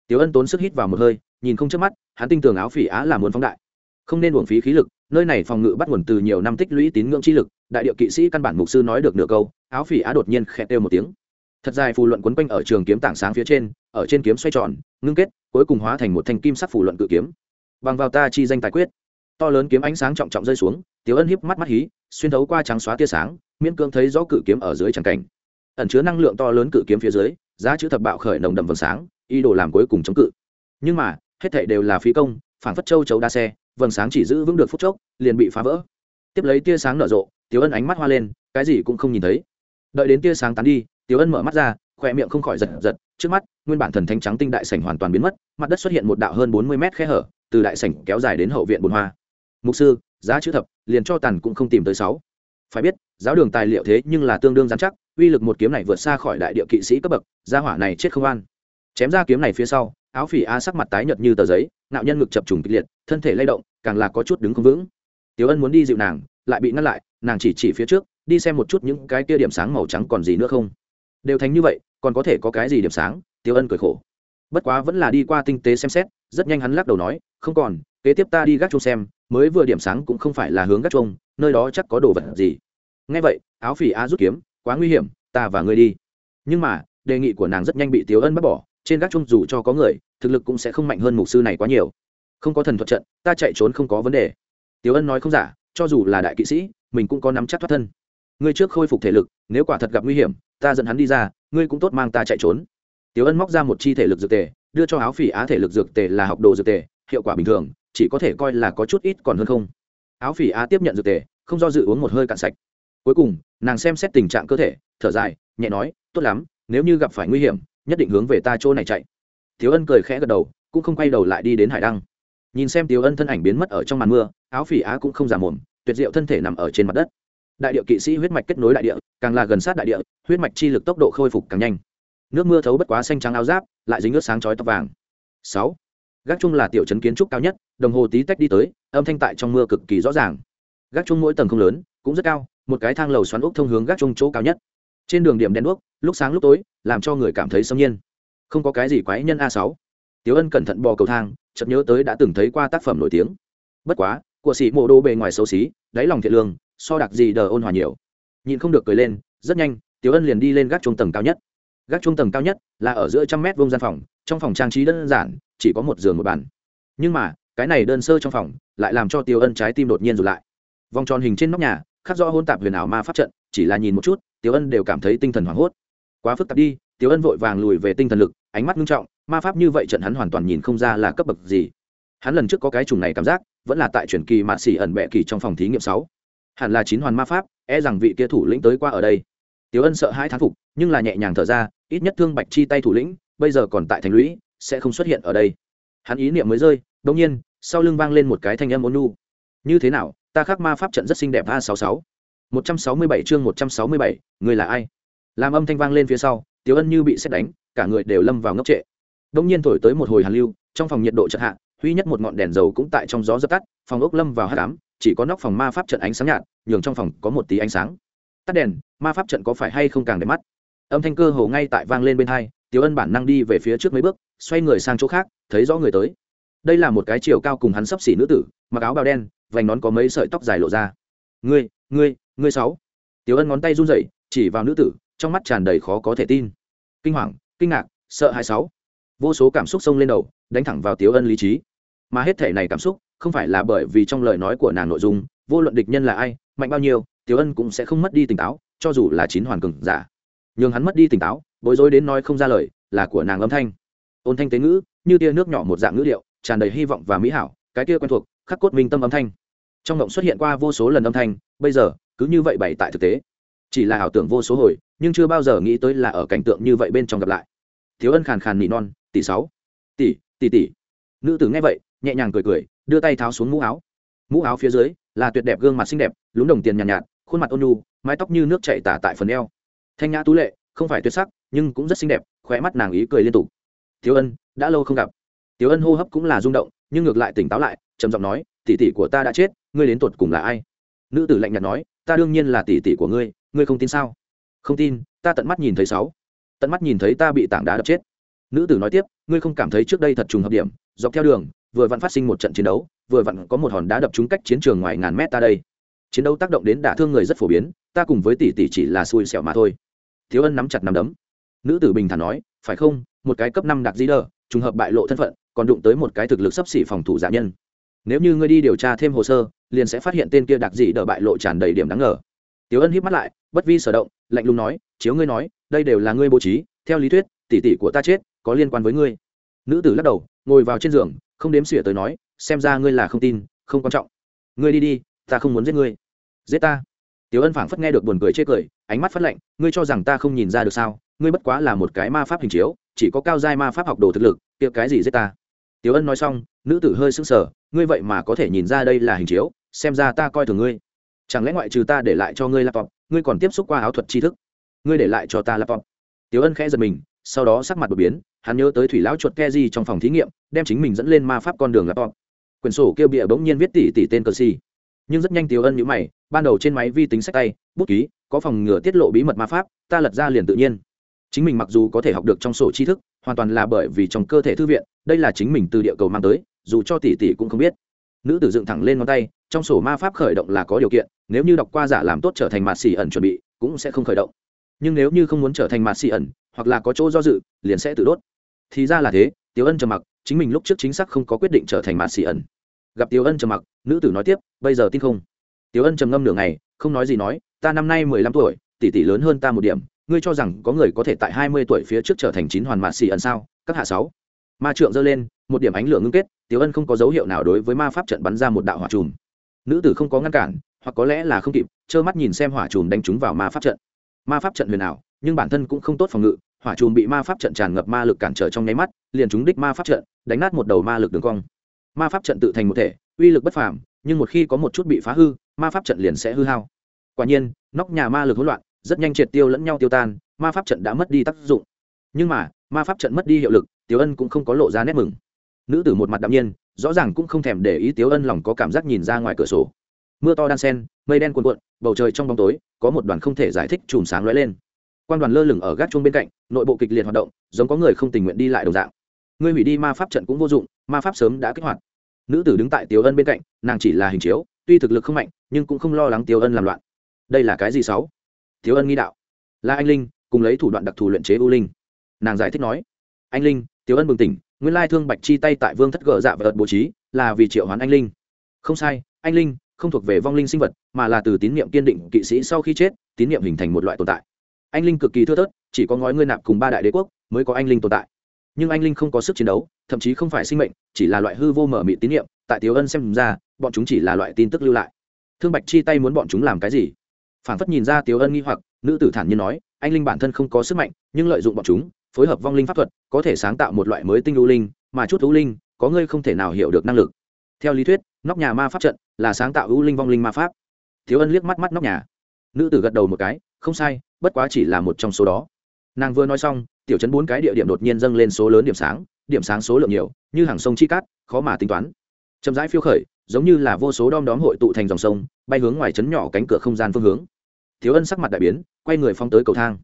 Tiểu ân tốn sức hít vào một hơi, nhìn không chớp mắt, hắn tin tưởng áo phỉ á là muốn phóng đại. Không nên uổng phí khí lực, nơi này phòng ngự bắt nguồn từ nhiều năm tích lũy tín ngưỡng chi lực, đại điệu kỵ sĩ căn bản mục sư nói được nửa câu, áo phỉ á đột nhiên khẽ kêu một tiếng. Thật dài phù luận quấn quanh ở trường kiếm tảng sáng phía trên, ở trên kiếm xoay tròn, ngưng kết, cuối cùng hóa thành một thanh kim sắc phù luận cự kiếm. Bằng vào ta chi danh tài quyết, to lớn kiếm ánh sáng trọng trọng rơi xuống tiểu ân hiếp mắt mắt hí, xuyên thấu qua trắng xóa tia sáng, miễn cưỡng thấy rõ cự kiếm ở dưới tràng cảnh. Ẩn chứa năng lượng to lớn cự kiếm phía dưới, giá chữ thập bạo khởi nồng đậm vầng sáng, ý đồ làm cuối cùng chống cự. Nhưng mà, hết thảy đều là phí công phản phất châu chấu đa xe, vầng sáng chỉ giữ vững được phút chốc, liền bị phá vỡ. Tiếp lấy tia sáng nở rộ, tiểu ân ánh mắt hoa lên, cái gì cũng không nhìn thấy. Đợi đến tia sáng tán đi, tiểu ân mở mắt ra, khỏe miệng không khỏi giật giật, trước mắt, nguyên bản thần thánh trắng tinh đại sảnh hoàn toàn biến mất, mặt đất xuất hiện một đạo hơn bốn mươi mét khe hở, từ đại sảnh kéo dài đến hậu viện bồn hoa mục sư, giá chữ thập, liền cho tàn cũng không tìm tới sáu. Phải biết, giáo đường tài liệu thế nhưng là tương đương giám chắc, uy lực một kiếm này vượt xa khỏi đại địa kỵ sĩ cấp bậc, gia hỏa này chết không an. Chém ra kiếm này phía sau, áo phỉ a sắc mặt tái nhợt như tờ giấy nạo nhân ngực chập trùng kịch liệt, thân thể lay động, càng là có chút đứng không vững. Tiểu ân muốn đi dịu nàng, lại bị ngăn lại, nàng chỉ chỉ phía trước, đi xem một chút những cái kia điểm sáng màu trắng còn gì nữa không. Đều thành như vậy, còn có thể có cái gì điểm sáng? Tiểu ân cười khổ. Bất quá vẫn là đi qua tinh tế xem xét, rất nhanh hắn lắc đầu nói, không còn, kế tiếp ta đi gác chung xem mới vừa điểm sáng cũng không phải là hướng gác trông nơi đó chắc có đồ vật gì. Ngay vậy, áo phỉ á rút kiếm, quá nguy hiểm, ta và ngươi đi. Nhưng mà, đề nghị của nàng rất nhanh bị tiếu ân bắt bỏ, trên gác trông dù cho có người, thực lực cũng sẽ không mạnh hơn mục sư này quá nhiều. Không có thần thuật trận, ta chạy trốn không có vấn đề. Tiếu ân nói không giả, cho dù là đại kỵ sĩ, mình cũng có nắm chắc thoát thân. Ngươi trước khôi phục thể lực, nếu quả thật gặp nguy hiểm, ta dẫn hắn đi ra, ngươi cũng tốt mang ta chạy trốn. Tiếu ân móc ra một chi thể lực dược tề, đưa cho áo phỉ á thể lực dược tề là học đồ dược tề, hiệu quả bình thường chỉ có thể coi là có chút ít còn hơn không. Áo phỉ á tiếp nhận dược tề, không do dự uống một hơi cạn sạch. Cuối cùng, nàng xem xét tình trạng cơ thể, thở dài, nhẹ nói, tốt lắm, nếu như gặp phải nguy hiểm, nhất định hướng về ta chỗ này chạy. Thiếu ân cười khẽ gật đầu, cũng không quay đầu lại đi đến hải đăng. Nhìn xem tiếu ân thân ảnh biến mất ở trong màn mưa, áo phỉ á cũng không giả mồm, tuyệt diệu thân thể nằm ở trên mặt đất. Đại địa kỵ sĩ huyết mạch kết nối đại địa, càng là gần sát đại địa, huyết mạch chi lực tốc độ khôi phục càng nhanh. Nước mưa thấu bất quá xanh trắng áo giáp, lại dính nước sáng chói tóc vàng. Sáu gác chung là tiểu trấn kiến trúc cao nhất, đồng hồ tí tách đi tới, âm thanh tại trong mưa cực kỳ rõ ràng. Gác chung mỗi tầng không lớn, cũng rất cao, một cái thang lầu xoắn ốc thông hướng gác chung chỗ cao nhất. Trên đường điểm đèn đuốc, lúc sáng lúc tối, làm cho người cảm thấy sâm nhiên. Không có cái gì quái nhân a sáu. Tiếu ân cẩn thận bò cầu thang, chợt nhớ tới đã từng thấy qua tác phẩm nổi tiếng. Bất quá, của sĩ mộ đô bề ngoài xấu xí, đáy lòng thiện lương, so đặc gì đờ ôn hòa nhiều. Nhìn không được cười lên, rất nhanh tiếu ân liền đi lên gác trung tầng cao nhất gác chuông tầng cao nhất là ở giữa trăm mét vuông gian phòng, trong phòng trang trí đơn giản, chỉ có một giường một bàn. Nhưng mà, cái này đơn sơ trong phòng lại làm cho Tiêu ân trái tim đột nhiên rụt lại. Vòng tròn hình trên nóc nhà, khắc rõ hôn tạp huyền ảo ma pháp trận, chỉ là nhìn một chút, Tiêu ân đều cảm thấy tinh thần hoảng hốt. Quá phức tạp đi, Tiêu ân vội vàng lùi về tinh thần lực, ánh mắt nghiêm trọng, ma pháp như vậy trận hắn hoàn toàn nhìn không ra là cấp bậc gì. Hắn lần trước có cái trùng này cảm giác, vẫn là tại truyền kỳ mạ xỉ ẩn bệ kỳ trong phòng thí nghiệm sáu. Hẳn là chín hoàn ma pháp e rằng vị kia thủ lĩnh tới qua ở đây tiếu ân sợ hai thán phục, nhưng là nhẹ nhàng thở ra, ít nhất thương bạch chi tay thủ lĩnh, bây giờ còn tại thành lũy, sẽ không xuất hiện ở đây. Hắn ý niệm mới rơi đông nhiên, sau lưng vang lên một cái thanh âm ôn nu như thế nào, ta khắc ma pháp trận rất xinh đẹp a, sáu sáu. Một trăm sáu mươi bảy chương một trăm sáu mươi bảy, người là ai? Làm âm thanh vang lên phía sau tiếu ân như bị xét đánh, cả người đều lâm vào ngốc trệ. Đông nhiên thổi tới một hồi hàn lưu, trong phòng nhiệt độ chật hạ huy nhất một ngọn đèn dầu cũng tại trong gió dập tắt, phòng ốc lâm vào hát đám chỉ có nóc phòng ma pháp trận ánh sáng nhạt, nhường trong phòng có một tí ánh sáng. Tắt đèn ma pháp trận có phải hay không càng đẹp mắt? Âm thanh cơ hồ ngay tại vang lên bên hai tiếu ân bản năng đi về phía trước mấy bước, xoay người sang chỗ khác, thấy rõ người tới. Đây là một cái chiều cao cùng hắn sấp xỉ nữ tử, mặc áo bào đen, vành nón có mấy sợi tóc dài lộ ra. Ngươi ngươi ngươi sáu. Tiếu ân ngón tay run rẩy, chỉ vào nữ tử, trong mắt tràn đầy khó có thể tin. Kinh hoàng, kinh ngạc, sợ hãi sáu. Vô số cảm xúc xông lên đầu, đánh thẳng vào tiếu ân lý trí. Mà hết thể này cảm xúc, không phải là bởi vì trong lời nói của nàng nội dung, vô luận địch nhân là ai, mạnh bao nhiêu tiếu ân cũng sẽ không mất đi tỉnh táo cho dù là chín hoàn cường giả. Nhưng hắn mất đi tỉnh táo bối rối đến nói không ra lời là của nàng âm thanh. Ôn thanh tế ngữ như tia nước nhỏ một dạng ngữ điệu tràn đầy hy vọng và mỹ hảo cái kia quen thuộc khắc cốt minh tâm âm thanh. Trong ngộng xuất hiện qua vô số lần âm thanh bây giờ cứ như vậy bày tại thực tế. Chỉ là ảo tưởng vô số hồi nhưng chưa bao giờ nghĩ tới là ở cảnh tượng như vậy bên trong gặp lại. Thiếu ân khàn khàn nỉ non tỷ sáu tỷ tỷ tỷ. Nữ tử nghe vậy nhẹ nhàng cười cười đưa tay tháo xuống mũ áo. Mũ áo phía dưới là tuyệt đẹp gương mặt xinh đẹp lúng đồng tiền nhàn nhạt, nhạt khuôn mặt ôn nhu mái tóc như nước chảy tả tại phần eo. Thanh nhã tú lệ, không phải tuyệt sắc, nhưng cũng rất xinh đẹp, khóe mắt nàng ý cười liên tục. Thiếu ân, đã lâu không gặp. Thiếu ân hô hấp cũng là rung động, nhưng ngược lại tỉnh táo lại, trầm giọng nói, tỷ tỷ của ta đã chết, ngươi đến tuột cùng là ai? Nữ tử lạnh nhạt nói, ta đương nhiên là tỷ tỷ của ngươi ngươi không tin sao? Không tin, ta tận mắt nhìn thấy sáu. Tận mắt nhìn thấy ta bị tảng đá đập chết. Nữ tử nói tiếp, ngươi không cảm thấy trước đây thật trùng hợp điểm, dọc theo đường, vừa vặn phát sinh một trận chiến đấu, vừa vặn có một hòn đá đập trúng cách chiến trường ngoài ngàn mét ta đây chiến đấu tác động đến đả thương người rất phổ biến ta cùng với tỷ tỷ chỉ là xui xẻo mà thôi thiếu ân nắm chặt nắm đấm nữ tử bình thản nói phải không một cái cấp năm đặc di đờ trùng hợp bại lộ thân phận còn đụng tới một cái thực lực sấp xỉ phòng thủ giả nhân nếu như ngươi đi điều tra thêm hồ sơ liền sẽ phát hiện tên kia đặc dị đờ bại lộ tràn đầy điểm đáng ngờ tiếu Ân híp mắt lại, bất vi sở động, lạnh lùng nói, "Chiếu ngươi nói, đây đều là ngươi bố trí, theo lý thuyết, tỷ tỷ của ta chết, có liên quan với ngươi." Nữ tử lắc đầu, ngồi vào trên giường, không đếm xỉa tới nói, "Xem ra ngươi là không tin, không quan trọng. Ngươi đi đi, ta không muốn giết ngươi." "Giết ta?" Tiểu Ân phảng phất nghe được buồn cười chê cười, ánh mắt phát lạnh, "Ngươi cho rằng ta không nhìn ra được sao? Ngươi bất quá là một cái ma pháp hình chiếu, chỉ có cao giai ma pháp học đồ thực lực, kia cái gì giết ta?" Tiểu Ân nói xong, nữ tử hơi sững sờ, "Ngươi vậy mà có thể nhìn ra đây là hình chiếu, xem ra ta coi thường ngươi." chẳng lẽ ngoại trừ ta để lại cho ngươi laptop ngươi còn tiếp xúc qua áo thuật tri thức ngươi để lại cho ta laptop Tiểu ân khẽ giật mình sau đó sắc mặt đột biến hắn nhớ tới thủy lão chuột ke di trong phòng thí nghiệm đem chính mình dẫn lên ma pháp con đường laptop quyển sổ kêu bịa bỗng nhiên viết tỉ tỉ tên cờ si nhưng rất nhanh Tiểu ân nhữ mày, ban đầu trên máy vi tính sách tay, bút ký, có phòng ngừa tiết lộ bí mật ma pháp, ta lật ra liền tự nhiên. Chính mình mặc dù có thể học được trong sổ tri thức, hoàn toàn là bởi vì trong cơ thể thư viện, đây là chính mình từ địa cầu mang tới, dù cho tỷ tỷ cũng không biết. Nữ tử dựng thẳng lên ngón tay, trong sổ ma pháp khởi động là có điều kiện, nếu như đọc qua giả làm tốt trở thành mạt sĩ ẩn chuẩn bị, cũng sẽ không khởi động. Nhưng nếu như không muốn trở thành mạt sĩ ẩn, hoặc là có chỗ do dự, liền sẽ tự đốt. Thì ra là thế, tiếu ân trầm mặc, chính mình lúc trước chính xác không có quyết định trở thành mạt sĩ ẩn gặp Tiểu ân trầm mặc, nữ tử nói tiếp, bây giờ tin không? Tiểu ân trầm ngâm nửa ngày, không nói gì nói, ta năm nay mười lăm tuổi, tỷ tỷ lớn hơn ta một điểm, ngươi cho rằng có người có thể tại hai mươi tuổi phía trước trở thành chín hoàn mạt xì ẩn sao? Các hạ sáu. Ma trượng giơ lên, một điểm ánh lửa ngưng kết Tiểu ân không có dấu hiệu nào đối với ma pháp trận bắn ra một đạo hỏa trùm nữ tử không có ngăn cản, hoặc có lẽ là không kịp, trơ mắt nhìn xem hỏa trùm đánh trúng vào ma pháp trận. Ma pháp trận huyền ảo, nhưng bản thân cũng không tốt phòng ngự, hỏa trùm bị ma pháp trận tràn ngập ma lực cản trở trong nháy mắt, liền trúng đích ma pháp trận, đánh nát một đầu ma lực đường cong ma pháp trận tự thành một thể, uy lực bất phàm, nhưng một khi có một chút bị phá hư, ma pháp trận liền sẽ hư hao. Quả nhiên, nóc nhà ma lực hỗn loạn, rất nhanh triệt tiêu lẫn nhau tiêu tan, ma pháp trận đã mất đi tác dụng. Nhưng mà, ma pháp trận mất đi hiệu lực, Tiểu ân cũng không có lộ ra nét mừng. Nữ tử một mặt đạm nhiên, rõ ràng cũng không thèm để ý Tiểu ân lòng có cảm giác nhìn ra ngoài cửa sổ. Mưa to đan sen, mây đen cuồn cuộn, bầu trời trong bóng tối, có một đoàn không thể giải thích chùm sáng lóe lên. Quan đoàn lơ lửng ở gác chuông bên cạnh, nội bộ kịch liệt hoạt động, giống có người không tình nguyện đi lại đồng dạng. Ngươi hủy đi ma pháp trận cũng vô dụng ma pháp sớm đã kích hoạt. Nữ tử đứng tại tiểu ân bên cạnh, nàng chỉ là hình chiếu, tuy thực lực không mạnh, nhưng cũng không lo lắng tiểu ân làm loạn. Đây là cái gì sáu? Tiểu ân nghi đạo. Là anh linh, cùng lấy thủ đoạn đặc thù luyện chế u linh. Nàng giải thích nói. Anh linh tiểu ân bừng tỉnh, nguyên lai thương bạch chi tay tại vương thất gờ dạ và ợt bố trí, là vì triệu hoán anh linh. Không sai, anh linh không thuộc về vong linh sinh vật, mà là từ tín niệm kiên định kỵ sĩ sau khi chết, tín niệm hình thành một loại tồn tại. Anh linh cực kỳ thưa thớt, chỉ có ngói ngươi nạp cùng ba đại đế quốc mới có anh linh tồn tại nhưng anh linh không có sức chiến đấu, thậm chí không phải sinh mệnh, chỉ là loại hư vô mở mị tín nhiệm tại tiếu ân xem ra, bọn chúng chỉ là loại tin tức lưu lại. Thương bạch chi tay muốn bọn chúng làm cái gì? Phản phất nhìn ra tiếu ân nghi hoặc, nữ tử thản nhiên nói, anh linh bản thân không có sức mạnh, nhưng lợi dụng bọn chúng, phối hợp vong linh pháp thuật, có thể sáng tạo một loại mới tinh lưu linh, mà chút lưu linh, có ngươi không thể nào hiểu được năng lực. Theo lý thuyết, nóc nhà ma pháp trận là sáng tạo lưu linh vong linh ma pháp. Thiếu ân liếc mắt mắt nóc nhà. Nữ tử gật đầu một cái, không sai, bất quá chỉ là một trong số đó. Nàng vừa nói xong tiểu chấn bốn cái địa điểm đột nhiên dâng lên số lớn điểm sáng điểm sáng số lượng nhiều, như hàng sông chi cát, khó mà tính toán. Chậm rãi phiêu khởi, giống như là vô số đom đóm hội tụ thành dòng sông, bay hướng ngoài chấn nhỏ cánh cửa không gian phương hướng. Thiếu ân sắc mặt đại biến, quay người phong tới cầu thang.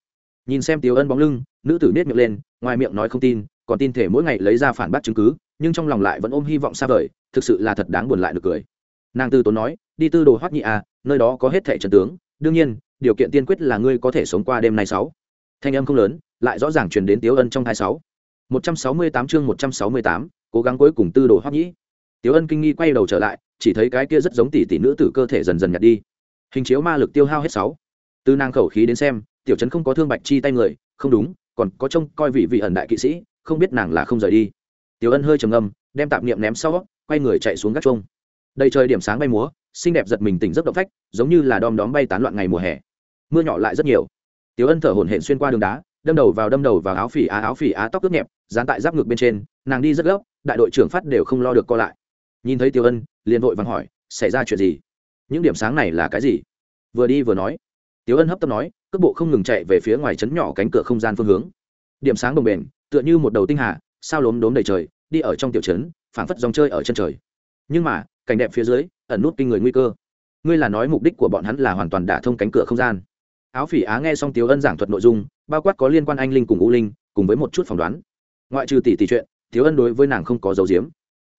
Nhìn xem tiểu ân bóng lưng, nữ tử nết miệng lên, ngoài miệng nói không tin, còn tin thể mỗi ngày lấy ra phản bác chứng cứ, nhưng trong lòng lại vẫn ôm hy vọng xa vời, thực sự là thật đáng buồn lại được cười. Nàng tư tốn nói, đi tư đồ hoắc nhị à nơi đó có hết thẻ trần tướng, đương nhiên, điều kiện tiên quyết là ngươi có thể sống qua đêm nay sáu. Thanh âm không lớn lại rõ ràng truyền đến tiếu ân trong hai sáu. một trăm sáu mươi tám chương một trăm sáu mươi tám, cố gắng cuối cùng tư đồ hoắc nhĩ. Tiếu ân kinh nghi quay đầu trở lại, chỉ thấy cái kia rất giống tỷ tỷ nữ tử cơ thể dần dần nhạt đi. Hình chiếu ma lực tiêu hao hết sáu. Từ nàng khẩu khí đến xem, tiểu trấn không có thương bạch chi tay người, không đúng, còn có trông coi vị vị ẩn đại kỵ sĩ, không biết nàng là không rời đi. Tiểu ân hơi trầm ngâm, đem tạp niệm ném sau, quay người chạy xuống gác chuông. Đầy trời điểm sáng bay múa, xinh đẹp giật mình tỉnh giấc động phách, giống như là đom đóm bay tán loạn ngày mùa hè. Mưa nhỏ lại rất nhiều. Tiểu ân thở hổn hển xuyên qua đường đá đâm đầu vào đâm đầu vào áo phỉ á, áo phỉ á tóc ướt nhẹp, dán tại giáp ngực bên trên, nàng đi rất gấp, đại đội trưởng phát đều không lo được co lại. Nhìn thấy tiểu ân, liền vội vàng hỏi, xảy ra chuyện gì? Những điểm sáng này là cái gì? Vừa đi vừa nói. Tiểu ân hấp tấp nói, cước bộ không ngừng chạy về phía ngoài chấn nhỏ cánh cửa không gian phương hướng. Điểm sáng đồng bền, tựa như một đầu tinh hà, sao lốm đốm đầy trời, đi ở trong tiểu trấn, phảng phất dòng chơi ở chân trời. Nhưng mà, cảnh đẹp phía dưới, ẩn nút kinh người nguy cơ. Ngươi là nói mục đích của bọn hắn là hoàn toàn đả thông cánh cửa không gian áo phỉ á nghe xong tiếu ân giảng thuật nội dung, bao quát có liên quan anh linh cùng u linh, cùng với một chút phỏng đoán. Ngoại trừ tỷ tỷ chuyện, tiếu ân đối với nàng không có dấu diếm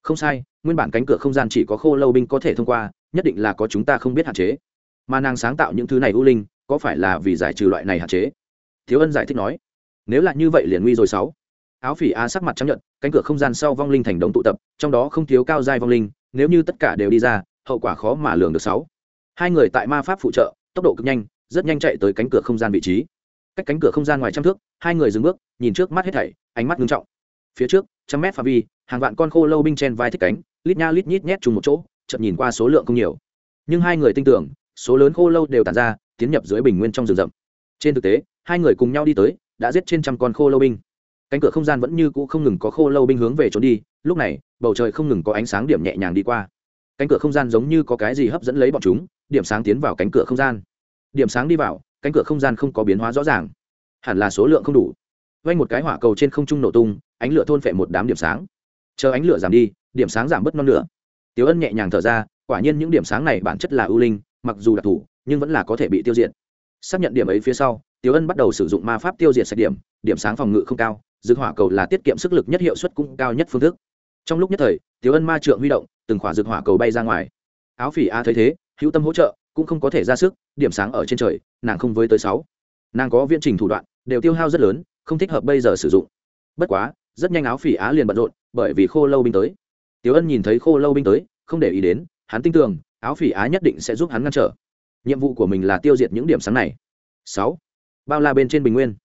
không sai, nguyên bản cánh cửa không gian chỉ có khô lâu binh có thể thông qua, nhất định là có chúng ta không biết hạn chế. Mà nàng sáng tạo những thứ này u linh, có phải là vì giải trừ loại này hạn chế? Thiếu ân giải thích nói, nếu là như vậy liền nguy rồi sáu. Áo phỉ á sắc mặt chấp nhận cánh cửa không gian sau vong linh thành đống tụ tập, trong đó không thiếu cao giai vong linh, nếu như tất cả đều đi ra, hậu quả khó mà lường được sáu. Hai người tại ma pháp phụ trợ, tốc độ cực nhanh rất nhanh chạy tới cánh cửa không gian vị trí. Cách cánh cửa không gian ngoài trăm thước, hai người dừng bước, nhìn trước mắt hết thảy, ánh mắt ngưng trọng. Phía trước, trăm mét phạm vi, hàng vạn con khô lâu binh chen vai thích cánh, lít nha lít nhít nhét chung một chỗ chậm nhìn qua số lượng không nhiều. Nhưng hai người tin tưởng, số lớn khô lâu đều tàn ra, tiến nhập dưới bình nguyên trong rừng rậm. Trên thực tế, hai người cùng nhau đi tới, đã giết trên trăm con khô lâu binh. Cánh cửa không gian vẫn như cũ không ngừng có khô lâu binh hướng về trốn đi, lúc này, bầu trời không ngừng có ánh sáng điểm nhẹ nhàng đi qua. Cánh cửa không gian giống như có cái gì hấp dẫn lấy bọn chúng, điểm sáng tiến vào cánh cửa không gian điểm sáng đi vào, cánh cửa không gian không có biến hóa rõ ràng. Hẳn là số lượng không đủ. Vanh một cái hỏa cầu trên không trung nổ tung, ánh lửa thôn phệ một đám điểm sáng. Chờ ánh lửa giảm đi, điểm sáng giảm bớt non nữa tiếu ân nhẹ nhàng thở ra, quả nhiên những điểm sáng này bản chất là ưu linh, mặc dù đặc thù, nhưng vẫn là có thể bị tiêu diệt. Xác nhận điểm ấy phía sau tiếu ân bắt đầu sử dụng ma pháp tiêu diệt sạch điểm điểm sáng phòng ngự không cao, dược hỏa cầu là tiết kiệm sức lực nhất hiệu suất cũng cao nhất phương thức. Trong lúc nhất thời tiếu ân ma trượng huy động, từng khỏa dược hỏa cầu bay ra ngoài. Áo phỉ a thấy thế, hữu tâm hỗ trợ cũng không có thể ra sức, điểm sáng ở trên trời, nàng không với tới sáu. Nàng có viễn trình thủ đoạn, đều tiêu hao rất lớn, không thích hợp bây giờ sử dụng. Bất quá, rất nhanh áo phỉ á liền bận rộn, bởi vì khô lâu binh tới. Tiếu ân nhìn thấy khô lâu binh tới, không để ý đến, hắn tin tưởng, áo phỉ á nhất định sẽ giúp hắn ngăn trở. Nhiệm vụ của mình là tiêu diệt những điểm sáng này. Sáu. Bao la bên trên bình nguyên.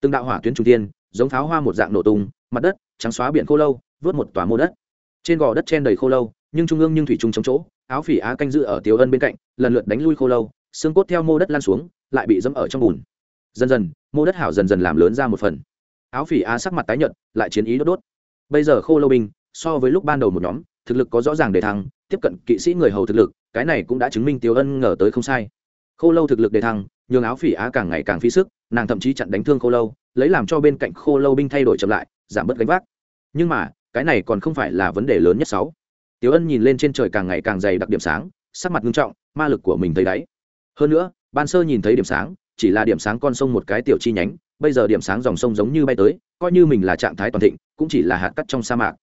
Từng đạo hỏa tuyến trung tiên giống pháo hoa một dạng nổ tung, mặt đất trắng xóa biển khô lâu, vớt một tòa mô đất. Trên gò đất chen đầy khô lâu, nhưng trung ương nhưng thủy trung chống chỗ áo phỉ á canh giữ ở tiếu ân bên cạnh, lần lượt đánh lui khô lâu, xương cốt theo mô đất lan xuống, lại bị dẫm ở trong bùn. Dần dần, mô đất hảo dần dần làm lớn ra một phần. Áo phỉ á sắc mặt tái nhợt, lại chiến ý đốt đốt. Bây giờ khô lâu binh, so với lúc ban đầu một nhóm, thực lực có rõ ràng để thăng, tiếp cận kỵ sĩ người hầu thực lực, cái này cũng đã chứng minh tiếu ân ngờ tới không sai. Khô lâu thực lực để thăng, nhường áo phỉ á càng ngày càng phí sức, nàng thậm chí chặn đánh thương khô lâu, lấy làm cho bên cạnh khô lâu binh thay đổi chậm lại, giảm bớt gánh vác. Nhưng mà, cái này còn không phải là vấn đề lớn nhất sáu tiếu ân nhìn lên trên trời càng ngày càng dày đặc điểm sáng, sắc mặt nghiêm trọng, ma lực của mình thấy đáy. Hơn nữa, ban sơ nhìn thấy điểm sáng, chỉ là điểm sáng con sông một cái tiểu chi nhánh, bây giờ điểm sáng dòng sông giống như bay tới, coi như mình là trạng thái toàn thịnh, cũng chỉ là hạt cắt trong sa mạc.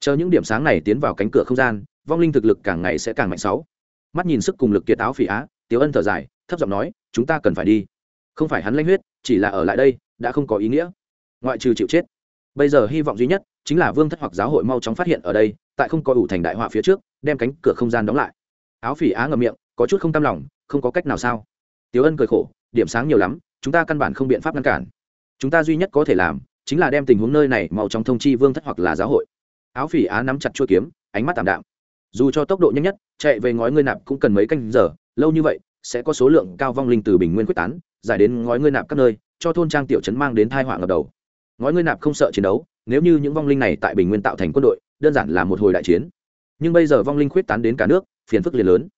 Chờ những điểm sáng này tiến vào cánh cửa không gian, vong linh thực lực càng ngày sẽ càng mạnh sáu. Mắt nhìn sức cùng lực kiệt áo phỉ á tiếu ân thở dài, thấp giọng nói, chúng ta cần phải đi. Không phải hắn lanh huyết, chỉ là ở lại đây, đã không có ý nghĩa. Ngoại trừ chịu chết. Bây giờ hy vọng duy nhất chính là vương thất hoặc giáo hội mau chóng phát hiện ở đây tại không có ủ thành đại họa phía trước, đem cánh cửa không gian đóng lại. Áo phỉ á ngậm miệng, có chút không tam lòng, không có cách nào sao? Tiếu ân cười khổ, điểm sáng nhiều lắm, chúng ta căn bản không biện pháp ngăn cản. Chúng ta duy nhất có thể làm, chính là đem tình huống nơi này mau chóng thông chi vương thất hoặc là giáo hội. Áo phỉ á nắm chặt chuôi kiếm, ánh mắt tạm đạm. Dù cho tốc độ nhanh nhất, chạy về ngói ngươi nạp cũng cần mấy canh giờ, lâu như vậy, sẽ có số lượng cao vong linh từ bình nguyên quyết tán, giải đến ngói ngươi nạp các nơi, cho thôn trang tiểu trấn mang đến thai họa ngập đầu. Ngói ngươi nạp không sợ chiến đấu, nếu như những vong linh này tại bình nguyên tạo thành quân đội đơn giản là một hồi đại chiến. Nhưng bây giờ vong linh khuyết tán đến cả nước, phiền phức liền lớn.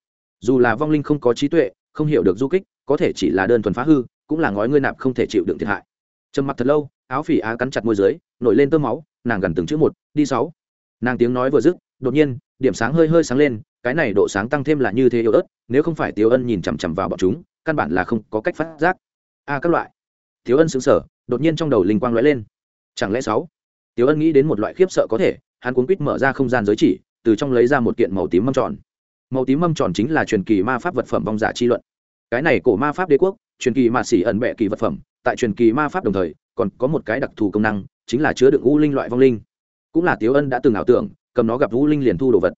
Dù là vong linh không có trí tuệ, không hiểu được du kích, có thể chỉ là đơn thuần phá hư, cũng là ngói ngươi nạp không thể chịu đựng thiệt hại. Trầm mặc thật lâu, áo phỉ á cắn chặt môi dưới, nổi lên tơ máu, nàng gần từng chữ một, đi sáu. Nàng tiếng nói vừa dứt, đột nhiên, điểm sáng hơi hơi sáng lên, cái này độ sáng tăng thêm là như thế yếu ớt, nếu không phải tiếu ân nhìn chằm chằm vào bọn chúng, căn bản là không có cách phát giác. A, các loại. Tiếu ân xứng sở đột nhiên trong đầu linh quang lóe lên. Chẳng lẽ sáu? Tiếu ân nghĩ đến một loại khiếp sợ có thể hắn cuốn quýt mở ra không gian giới chỉ, từ trong lấy ra một kiện màu tím mâm tròn. Màu tím mâm tròn chính là truyền kỳ ma pháp vật phẩm vong giả chi luận. Cái này cổ ma pháp đế quốc, truyền kỳ ma xỉ ẩn bệ kỳ vật phẩm, tại truyền kỳ ma pháp đồng thời, còn có một cái đặc thù công năng, chính là chứa đựng u linh loại vong linh. Cũng là tiếu ân đã từng ảo tưởng, cầm nó gặp u linh liền thu đồ vật.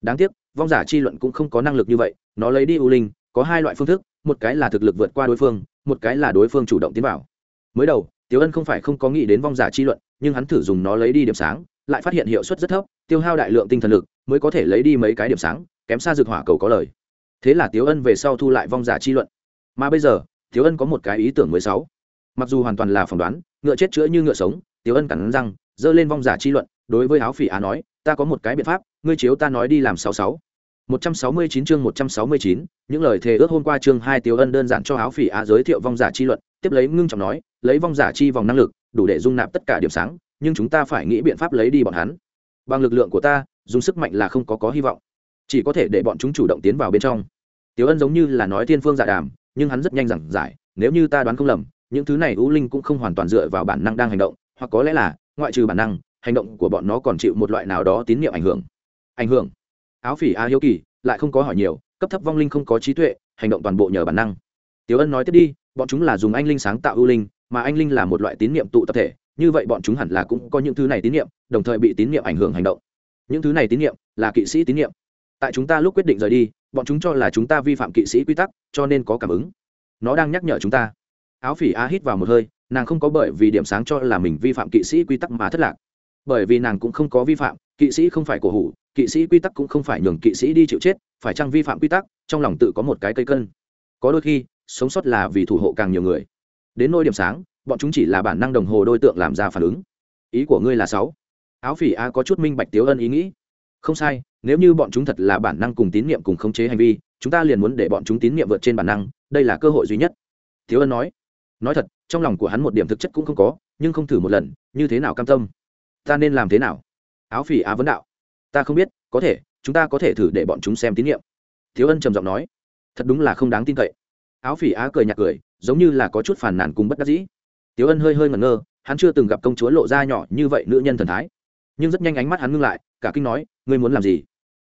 Đáng tiếc, vong giả chi luận cũng không có năng lực như vậy, nó lấy đi u linh, có hai loại phương thức, một cái là thực lực vượt qua đối phương, một cái là đối phương chủ động tiến vào. Mới đầu, tiếu ân không phải không có nghĩ đến vong giả chi luận, nhưng hắn thử dùng nó lấy đi điểm sáng lại phát hiện hiệu suất rất thấp tiêu hao đại lượng tinh thần lực mới có thể lấy đi mấy cái điểm sáng kém xa dược hỏa cầu có lời. Thế là tiếu ân về sau thu lại vong giả chi luận. Mà bây giờ tiếu ân có một cái ý tưởng mới sáu. Mặc dù hoàn toàn là phỏng đoán ngựa chết chữa như ngựa sống tiếu ân cắn răng dơ lên vong giả chi luận đối với áo phỉ á nói ta có một cái biện pháp ngươi chiếu ta nói đi làm sáu sáu. Một trăm sáu mươi chín chương một trăm sáu mươi chín những lời thề ước hôm qua chương hai Tiếu Ân đơn giản cho áo phỉ á giới thiệu vong giả chi luận, tiếp lấy ngưng trọng nói, lấy vong giả chi vòng năng lực, đủ để dung nạp tất cả điểm sáng, nhưng chúng ta phải nghĩ biện pháp lấy đi bọn hắn. Bằng lực lượng của ta, dùng sức mạnh là không có có hy vọng, chỉ có thể để bọn chúng chủ động tiến vào bên trong. Tiểu Ân giống như là nói thiên phương dạ đàm, nhưng hắn rất nhanh giảng giải, nếu như ta đoán không lầm, những thứ này U Linh cũng không hoàn toàn dựa vào bản năng đang hành động, hoặc có lẽ là, ngoại trừ bản năng, hành động của bọn nó còn chịu một loại nào đó tín niệm ảnh hưởng. Ảnh hưởng? Áo Phỉ A Hiếu Kỳ lại không có hỏi nhiều, cấp thấp vong linh không có trí tuệ, hành động toàn bộ nhờ bản năng. Tiểu Ân nói tiếp đi, bọn chúng là dùng anh linh sáng tạo ưu linh, mà anh linh là một loại tín niệm tụ tập thể, như vậy bọn chúng hẳn là cũng có những thứ này tín niệm, đồng thời bị tín niệm ảnh hưởng hành động. Những thứ này tín niệm là kỵ sĩ tín niệm. Tại chúng ta lúc quyết định rời đi, bọn chúng cho là chúng ta vi phạm kỵ sĩ quy tắc, cho nên có cảm ứng. Nó đang nhắc nhở chúng ta. Áo Phỉ A hít vào một hơi, nàng không có bởi vì điểm sáng cho là mình vi phạm kỵ sĩ quy tắc mà thất lạc bởi vì nàng cũng không có vi phạm kỵ sĩ không phải cổ hủ kỵ sĩ quy tắc cũng không phải nhường kỵ sĩ đi chịu chết phải chăng vi phạm quy tắc trong lòng tự có một cái cây cân có đôi khi sống sót là vì thủ hộ càng nhiều người đến nôi điểm sáng bọn chúng chỉ là bản năng đồng hồ đối tượng làm ra phản ứng. Ý của ngươi là sáu. Áo phỉ a có chút minh bạch tiếu ân ý nghĩ. Không sai, nếu như bọn chúng thật là bản năng cùng tín nhiệm cùng khống chế hành vi, chúng ta liền muốn để bọn chúng tín nhiệm vượt trên bản năng, đây là cơ hội duy nhất. Tiếu ân nói. Nói thật, trong lòng của hắn một điểm thực chất cũng không có, nhưng không thử một lần, như thế nào cam tâm? Ta nên làm thế nào? Áo phỉ á vấn đạo. Ta không biết, có thể, chúng ta có thể thử để bọn chúng xem tín nhiệm thiếu ân trầm giọng nói. Thật đúng là không đáng tin cậy. Áo phỉ á cười nhạt cười, giống như là có chút phản nản cùng bất đắc dĩ tiếu ân hơi hơi ngẩn ngơ, hắn chưa từng gặp công chúa lộ ra nhỏ như vậy nữ nhân thần thái. Nhưng rất nhanh ánh mắt hắn ngưng lại, cả kinh nói, ngươi muốn làm gì?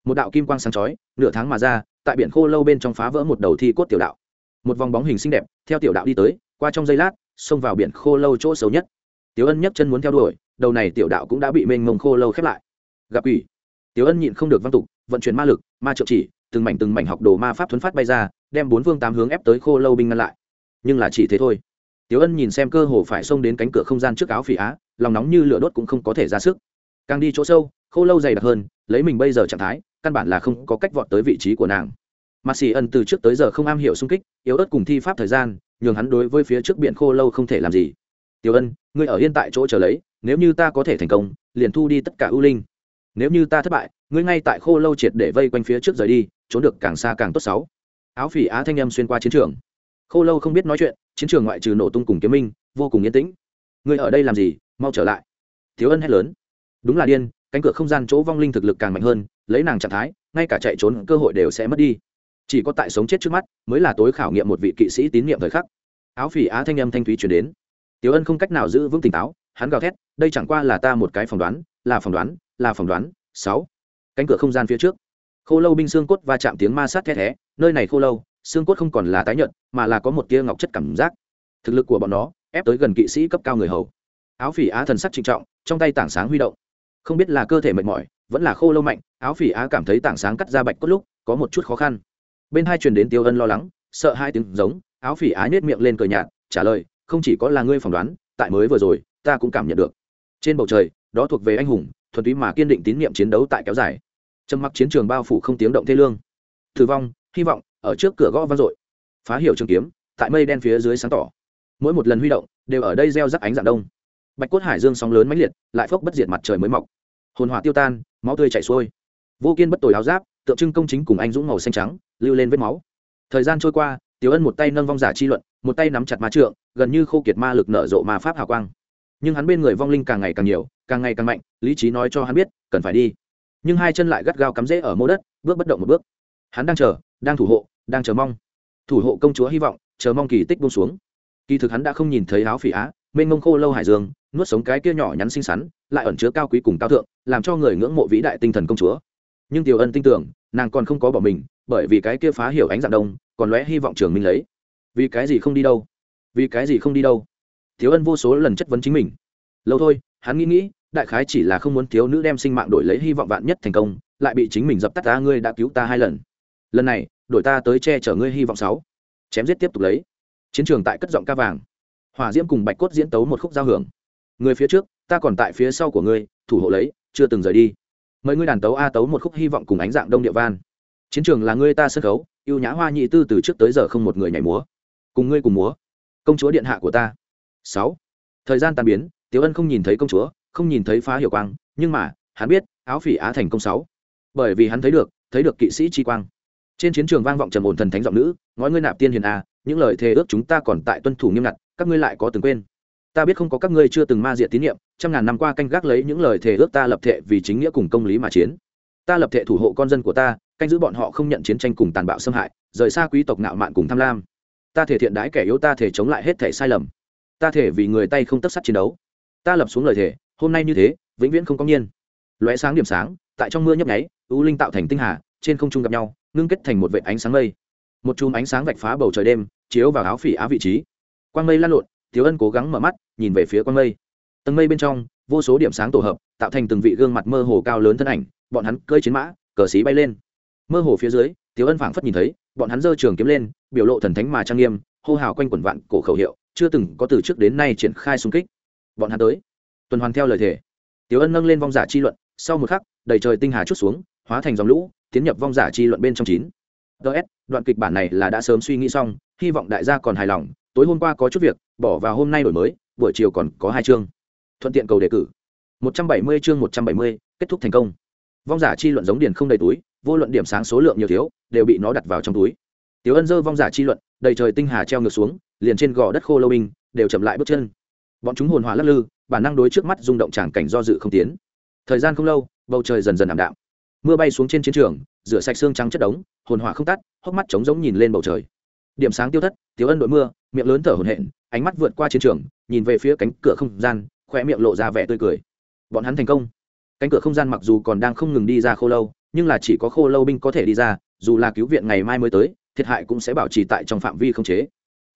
Một đạo kim quang sáng chói, nửa tháng mà ra, tại biển khô lâu bên trong phá vỡ một đầu thi cốt tiểu đạo. Một vòng bóng hình xinh đẹp, theo tiểu đạo đi tới, qua trong giây lát, xông vào biển khô lâu chỗ xấu nhất. Tiếu ân nhấc chân muốn theo đuổi, đầu này tiểu đạo cũng đã bị mênh mông khô lâu khép lại. Gặp ủy tiếu ân nhịn không được văn tục, vận chuyển ma lực, ma trợ chỉ, từng mảnh từng mảnh học đồ ma pháp thuấn phát bay ra, đem bốn phương tám hướng ép tới khô lâu binh ngăn lại. Nhưng là chỉ thế thôi tiếu ân nhìn xem cơ hồ phải xông đến cánh cửa không gian trước áo phỉ á, lòng nóng như lửa đốt cũng không có thể ra sức. Càng đi chỗ sâu, khô lâu dày đặc hơn, lấy mình bây giờ trạng thái, căn bản là không có cách vọt tới vị trí của nàng. Mặt xì ân từ trước tới giờ không am hiểu xung kích, yếu ớt cùng thi pháp thời gian, nhường hắn đối với phía trước biển khô lâu không thể làm gì. Tiểu ân, ngươi ở yên tại chỗ chờ lấy, nếu như ta có thể thành công, liền thu đi tất cả ưu linh. Nếu như ta thất bại, ngươi ngay tại khô lâu triệt để vây quanh phía trước rời đi, trốn được càng xa càng tốt sáu. Áo phỉ á thanh âm xuyên qua chiến trường khô lâu không biết nói chuyện, chiến trường ngoại trừ nổ tung cùng kiếm minh, vô cùng yên tĩnh. Ngươi ở đây làm gì? Mau trở lại. Thiếu ân hét lớn. Đúng là điên, cánh cửa không gian chỗ vong linh thực lực càng mạnh hơn, lấy nàng trạng thái, ngay cả chạy trốn cơ hội đều sẽ mất đi. Chỉ có tại sống chết trước mắt, mới là tối khảo nghiệm một vị kỵ sĩ tín nhiệm thời khắc. Áo phỉ á thanh âm thanh thúy chuyển đến. Tiểu ân không cách nào giữ vững tỉnh táo, hắn gào thét, đây chẳng qua là ta một cái phỏng đoán, là phỏng đoán, là phỏng đoán. Sáu. Cánh cửa không gian phía trước. Khô lâu binh xương cốt va chạm tiếng ma sát the thé, nơi này khô lâu xương cốt không còn là tái nhợt, mà là có một tia ngọc chất cảm giác. Thực lực của bọn nó, ép tới gần kỵ sĩ cấp cao người hầu. Áo phỉ á thần sắc trịnh trọng, trong tay tảng sáng huy động. Không biết là cơ thể mệt mỏi, vẫn là khô lâu mạnh, áo phỉ á cảm thấy tảng sáng cắt ra bạch cốt lúc, có một chút khó khăn. Bên hai truyền đến tiêu ân lo lắng, sợ hai tiếng giống, áo phỉ á nhét miệng lên cười nhạt, trả lời, không chỉ có là ngươi phỏng đoán, tại mới vừa rồi, ta cũng cảm nhận được. Trên bầu trời, đó thuộc về anh hùng, thuần túy mà kiên định tín nhiệm chiến đấu tại kéo dài. Trầm mặc chiến trường bao phủ không tiếng động thê lương. Thử vong, hy vọng ở trước cửa gõ vang dội. Phá hiểu trường kiếm, tại mây đen phía dưới sáng tỏ. Mỗi một lần huy động, đều ở đây gieo rắc ánh dạng đông. Bạch cốt hải dương sóng lớn mãnh liệt, lại phốc bất diệt mặt trời mới mọc. Hồn hỏa tiêu tan, máu tươi chảy xuôi. Vô kiên bất tồi áo giáp, tượng trưng công chính cùng anh dũng màu xanh trắng, lưu lên vết máu. Thời gian trôi qua, tiểu ân một tay nâng vong giả chi luận, một tay nắm chặt ma trượng, gần như khô kiệt ma lực nở rộ ma pháp hào quang. Nhưng hắn bên người vong linh càng ngày càng nhiều, càng ngày càng mạnh, lý trí nói cho hắn biết, cần phải đi. Nhưng hai chân lại gắt gao cắm rễ ở mô đất, bước bất động một bước. Hắn đang chờ, đang thủ hộ đang chờ mong. Thủ hộ công chúa hy vọng, chờ mong kỳ tích bông xuống. Kỳ thực hắn đã không nhìn thấy áo phỉ á, mênh mông khô lâu hải dương, nuốt sống cái kia nhỏ nhắn xinh xắn, lại ẩn chứa cao quý cùng cao thượng, làm cho người ngưỡng mộ vĩ đại tinh thần công chúa. Nhưng tiểu ân tin tưởng, nàng còn không có bỏ mình, bởi vì cái kia phá hiểu ánh dạng đông, còn lóe hy vọng trường minh lấy. Vì cái gì không đi đâu? Vì cái gì không đi đâu? Thiếu ân vô số lần chất vấn chính mình. Lâu thôi, hắn nghĩ nghĩ, đại khái chỉ là không muốn thiếu nữ đem sinh mạng đổi lấy hy vọng vạn nhất thành công, lại bị chính mình dập tắt ta ngươi đã cứu ta hai lần. Lần này đổi ta tới che chở ngươi hy vọng sáu. Chém giết tiếp tục lấy. Chiến trường tại cất giọng ca vàng. Hỏa diễm cùng bạch cốt diễn tấu một khúc giao hưởng. Người phía trước, ta còn tại phía sau của ngươi, thủ hộ lấy, chưa từng rời đi. Mời ngươi đàn tấu a tấu một khúc hy vọng cùng ánh dạng đông địa van. Chiến trường là ngươi ta sân khấu, yêu nhã hoa nhị tư từ trước tới giờ không một người nhảy múa. Cùng ngươi cùng múa. Công chúa điện hạ của ta. Sáu. Thời gian tan biến, tiếu ân không nhìn thấy công chúa, không nhìn thấy phá hiệu quang, nhưng mà, hắn biết, áo phỉ á thành công sáu. Bởi vì hắn thấy được thấy được kỵ sĩ chi quang trên chiến trường vang vọng trầm ổn thần thánh giọng nữ, ngói ngươi nạp tiên hiền a những lời thề ước chúng ta còn tại tuân thủ nghiêm ngặt, các ngươi lại có từng quên. Ta biết không có các ngươi chưa từng ma diệt tín nhiệm trăm ngàn năm qua canh gác lấy những lời thề ước ta lập thệ vì chính nghĩa cùng công lý mà chiến. Ta lập thệ thủ hộ con dân của ta, canh giữ bọn họ không nhận chiến tranh cùng tàn bạo xâm hại, rời xa quý tộc nạo mạn cùng tham lam. Ta thể thiện đái kẻ yếu, ta thể chống lại hết thể sai lầm. Ta thể vì người tay không tất sắt chiến đấu. Ta lập xuống lời thể hôm nay như thế, vĩnh viễn không có nhiên lóe sáng điểm sáng, tại trong mưa nhấp nháy, u linh tạo thành tinh hà, trên không trung gặp nhau ngưng kết thành một vệ ánh sáng mây. Một chùm ánh sáng vạch phá bầu trời đêm, chiếu vào áo phỉ á vị trí. Quang mây lan lộn thiếu ân cố gắng mở mắt, nhìn về phía quang mây. Tầng mây bên trong, vô số điểm sáng tổ hợp, tạo thành từng vị gương mặt mơ hồ cao lớn thân ảnh, bọn hắn cơi chiến mã, cờ xí bay lên. Mơ hồ phía dưới thiếu ân phảng phất nhìn thấy, bọn hắn giơ trường kiếm lên, biểu lộ thần thánh mà trang nghiêm, hô hào quanh quẩn vạn cổ khẩu hiệu, chưa từng có từ trước đến nay triển khai xung kích. Bọn hắn tới. Tuần hoàn theo lời thề. Tiểu ân nâng lên vong giả chi luận, sau một khắc, đầy trời tinh hà chút xuống, hóa thành dòng lũ tiến nhập vong giả chi luận bên trong chín. Ts đoạn kịch bản này là đã sớm suy nghĩ xong, hy vọng đại gia còn hài lòng, tối hôm qua có chút việc, bỏ vào hôm nay đổi mới, buổi chiều còn có hai chương. Thuận tiện cầu đề cử. Một trăm bảy mươi chương một trăm bảy mươi, kết thúc thành công. Vong giả chi luận giống điền không đầy túi, vô luận điểm sáng số lượng nhiều thiếu, đều bị nó đặt vào trong túi. Tiểu ân dơ vong giả chi luận, đầy trời tinh hà treo ngược xuống, liền trên gò đất khô lâu binh, đều chậm lại bước chân. Bọn chúng hồn hỏa lắc lư, bản năng đối trước mắt rung động tràng cảnh do dự không tiến. Thời gian không lâu, bầu trời dần dần ảm đạm mưa bay xuống trên chiến trường, rửa sạch xương trắng chất đống, hồn hỏa không tắt, hốc mắt trống giống nhìn lên bầu trời. Điểm sáng tiêu thất tiếu ân đội mưa, miệng lớn thở hồn hện ánh mắt vượt qua chiến trường, nhìn về phía cánh cửa không gian khoe miệng lộ ra vẻ tươi cười. Bọn hắn thành công. Cánh cửa không gian mặc dù còn đang không ngừng đi ra khô lâu, nhưng là chỉ có khô lâu binh có thể đi ra, dù là cứu viện ngày mai mới tới, thiệt hại cũng sẽ bảo trì tại trong phạm vi không chế.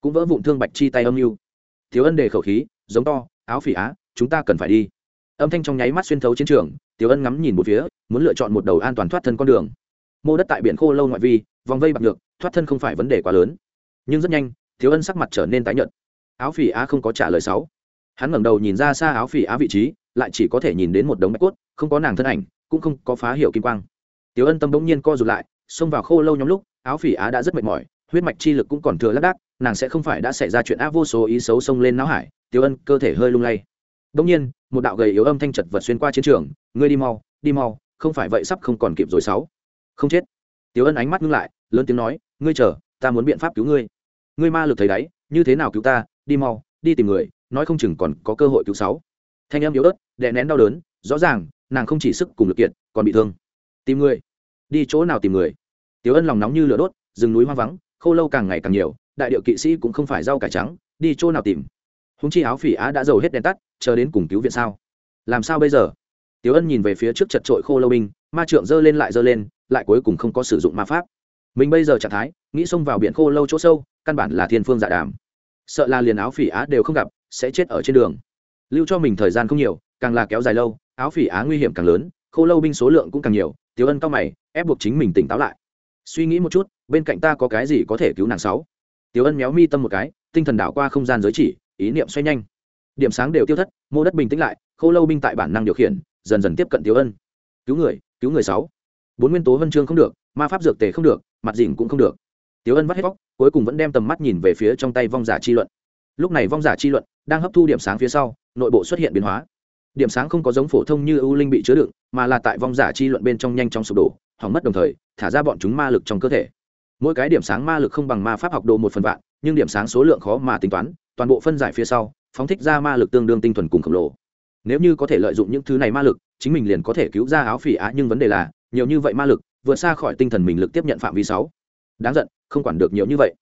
Cũng vỡ vụn thương bạch chi tay âm mưu. Thiếu ân đề khẩu khí, giống to, áo phỉ á, chúng ta cần phải đi âm thanh trong nháy mắt xuyên thấu chiến trường, tiểu ân ngắm nhìn một phía, muốn lựa chọn một đầu an toàn thoát thân con đường. Mô đất tại biển khô lâu ngoại vi, vòng vây bạc được thoát thân không phải vấn đề quá lớn. Nhưng rất nhanh thiếu ân sắc mặt trở nên tái nhợt. Áo phỉ á không có trả lời sáu. Hắn ngẩng đầu nhìn ra xa áo phỉ á vị trí, lại chỉ có thể nhìn đến một đống bạch cốt, không có nàng thân ảnh, cũng không có phá hiệu kim quang. Tiểu ân tâm bỗng nhiên co rụt lại, xông vào khô lâu nhóm lúc, áo phỉ á đã rất mệt mỏi, huyết mạch chi lực cũng còn thừa lác đác, nàng sẽ không phải đã xảy ra chuyện á vô số ý xấu xông lên não hải, tiểu ân cơ thể hơi lung lay. Bỗng nhiên một đạo gầy yếu âm thanh chật vật xuyên qua chiến trường, ngươi đi mau đi mau, không phải vậy sắp không còn kịp rồi sáu. Không chết. Tiểu ân ánh mắt ngưng lại, lớn tiếng nói, ngươi chờ, ta muốn biện pháp cứu ngươi. Ngươi ma lực thấy đáy, như thế nào cứu ta? Đi mau, đi tìm người, nói không chừng còn có cơ hội cứu sáu. Thanh em yếu ớt, đè nén đau đớn, rõ ràng, nàng không chỉ sức cùng lực kiện còn bị thương. Tìm người, đi chỗ nào tìm người? Tiểu ân lòng nóng như lửa đốt, rừng núi hoang vắng, khô lâu càng ngày càng nhiều, đại điệu kỵ sĩ cũng không phải rau cải trắng, đi chỗ nào tìm? Húng chi áo phỉ á đã giàu hết đèn tắt, chờ đến cùng cứu viện sao? Làm sao bây giờ? Tiểu ân nhìn về phía trước chật trội khô lâu binh, ma trượng giơ lên lại giơ lên, lại cuối cùng không có sử dụng ma pháp. Mình bây giờ trạng thái, nghĩ xông vào biển khô lâu chỗ sâu, căn bản là thiên phương dạ đàm. Sợ là liền áo phỉ á đều không gặp, sẽ chết ở trên đường. Lưu cho mình thời gian không nhiều, càng là kéo dài lâu, áo phỉ á nguy hiểm càng lớn, khô lâu binh số lượng cũng càng nhiều, tiểu ân cao mày, ép buộc chính mình tỉnh táo lại. Suy nghĩ một chút, bên cạnh ta có cái gì có thể cứu nàng sáu? Tiểu ân méo mi tâm một cái, tinh thần đảo qua không gian giới chỉ ý niệm xoay nhanh. Điểm sáng đều tiêu thất, mô đất bình tĩnh lại, khô lâu binh tại bản năng điều khiển, dần dần tiếp cận tiểu ân. Cứu người cứu người sáu. Bốn nguyên tố vân chương không được, ma pháp dược tề không được, mặt dìn cũng không được. Tiểu ân vắt hết vóc cuối cùng vẫn đem tầm mắt nhìn về phía trong tay vong giả chi luận. Lúc này vong giả chi luận đang hấp thu điểm sáng phía sau, nội bộ xuất hiện biến hóa. Điểm sáng không có giống phổ thông như ưu linh bị chứa đựng, mà là tại vong giả chi luận bên trong nhanh chóng sụp đổ, hỏng mất đồng thời, thả ra bọn chúng ma lực trong cơ thể. Mỗi cái điểm sáng ma lực không bằng ma pháp học đồ một phần vạn, nhưng điểm sáng số lượng khó mà tính toán toàn bộ phân giải phía sau, phóng thích ra ma lực tương đương tinh thuần cùng khổng lồ. Nếu như có thể lợi dụng những thứ này ma lực, chính mình liền có thể cứu ra áo phỉ á, nhưng vấn đề là, nhiều như vậy ma lực, vượt xa khỏi tinh thần mình lực tiếp nhận phạm vi sáu. Đáng giận, không quản được nhiều như vậy.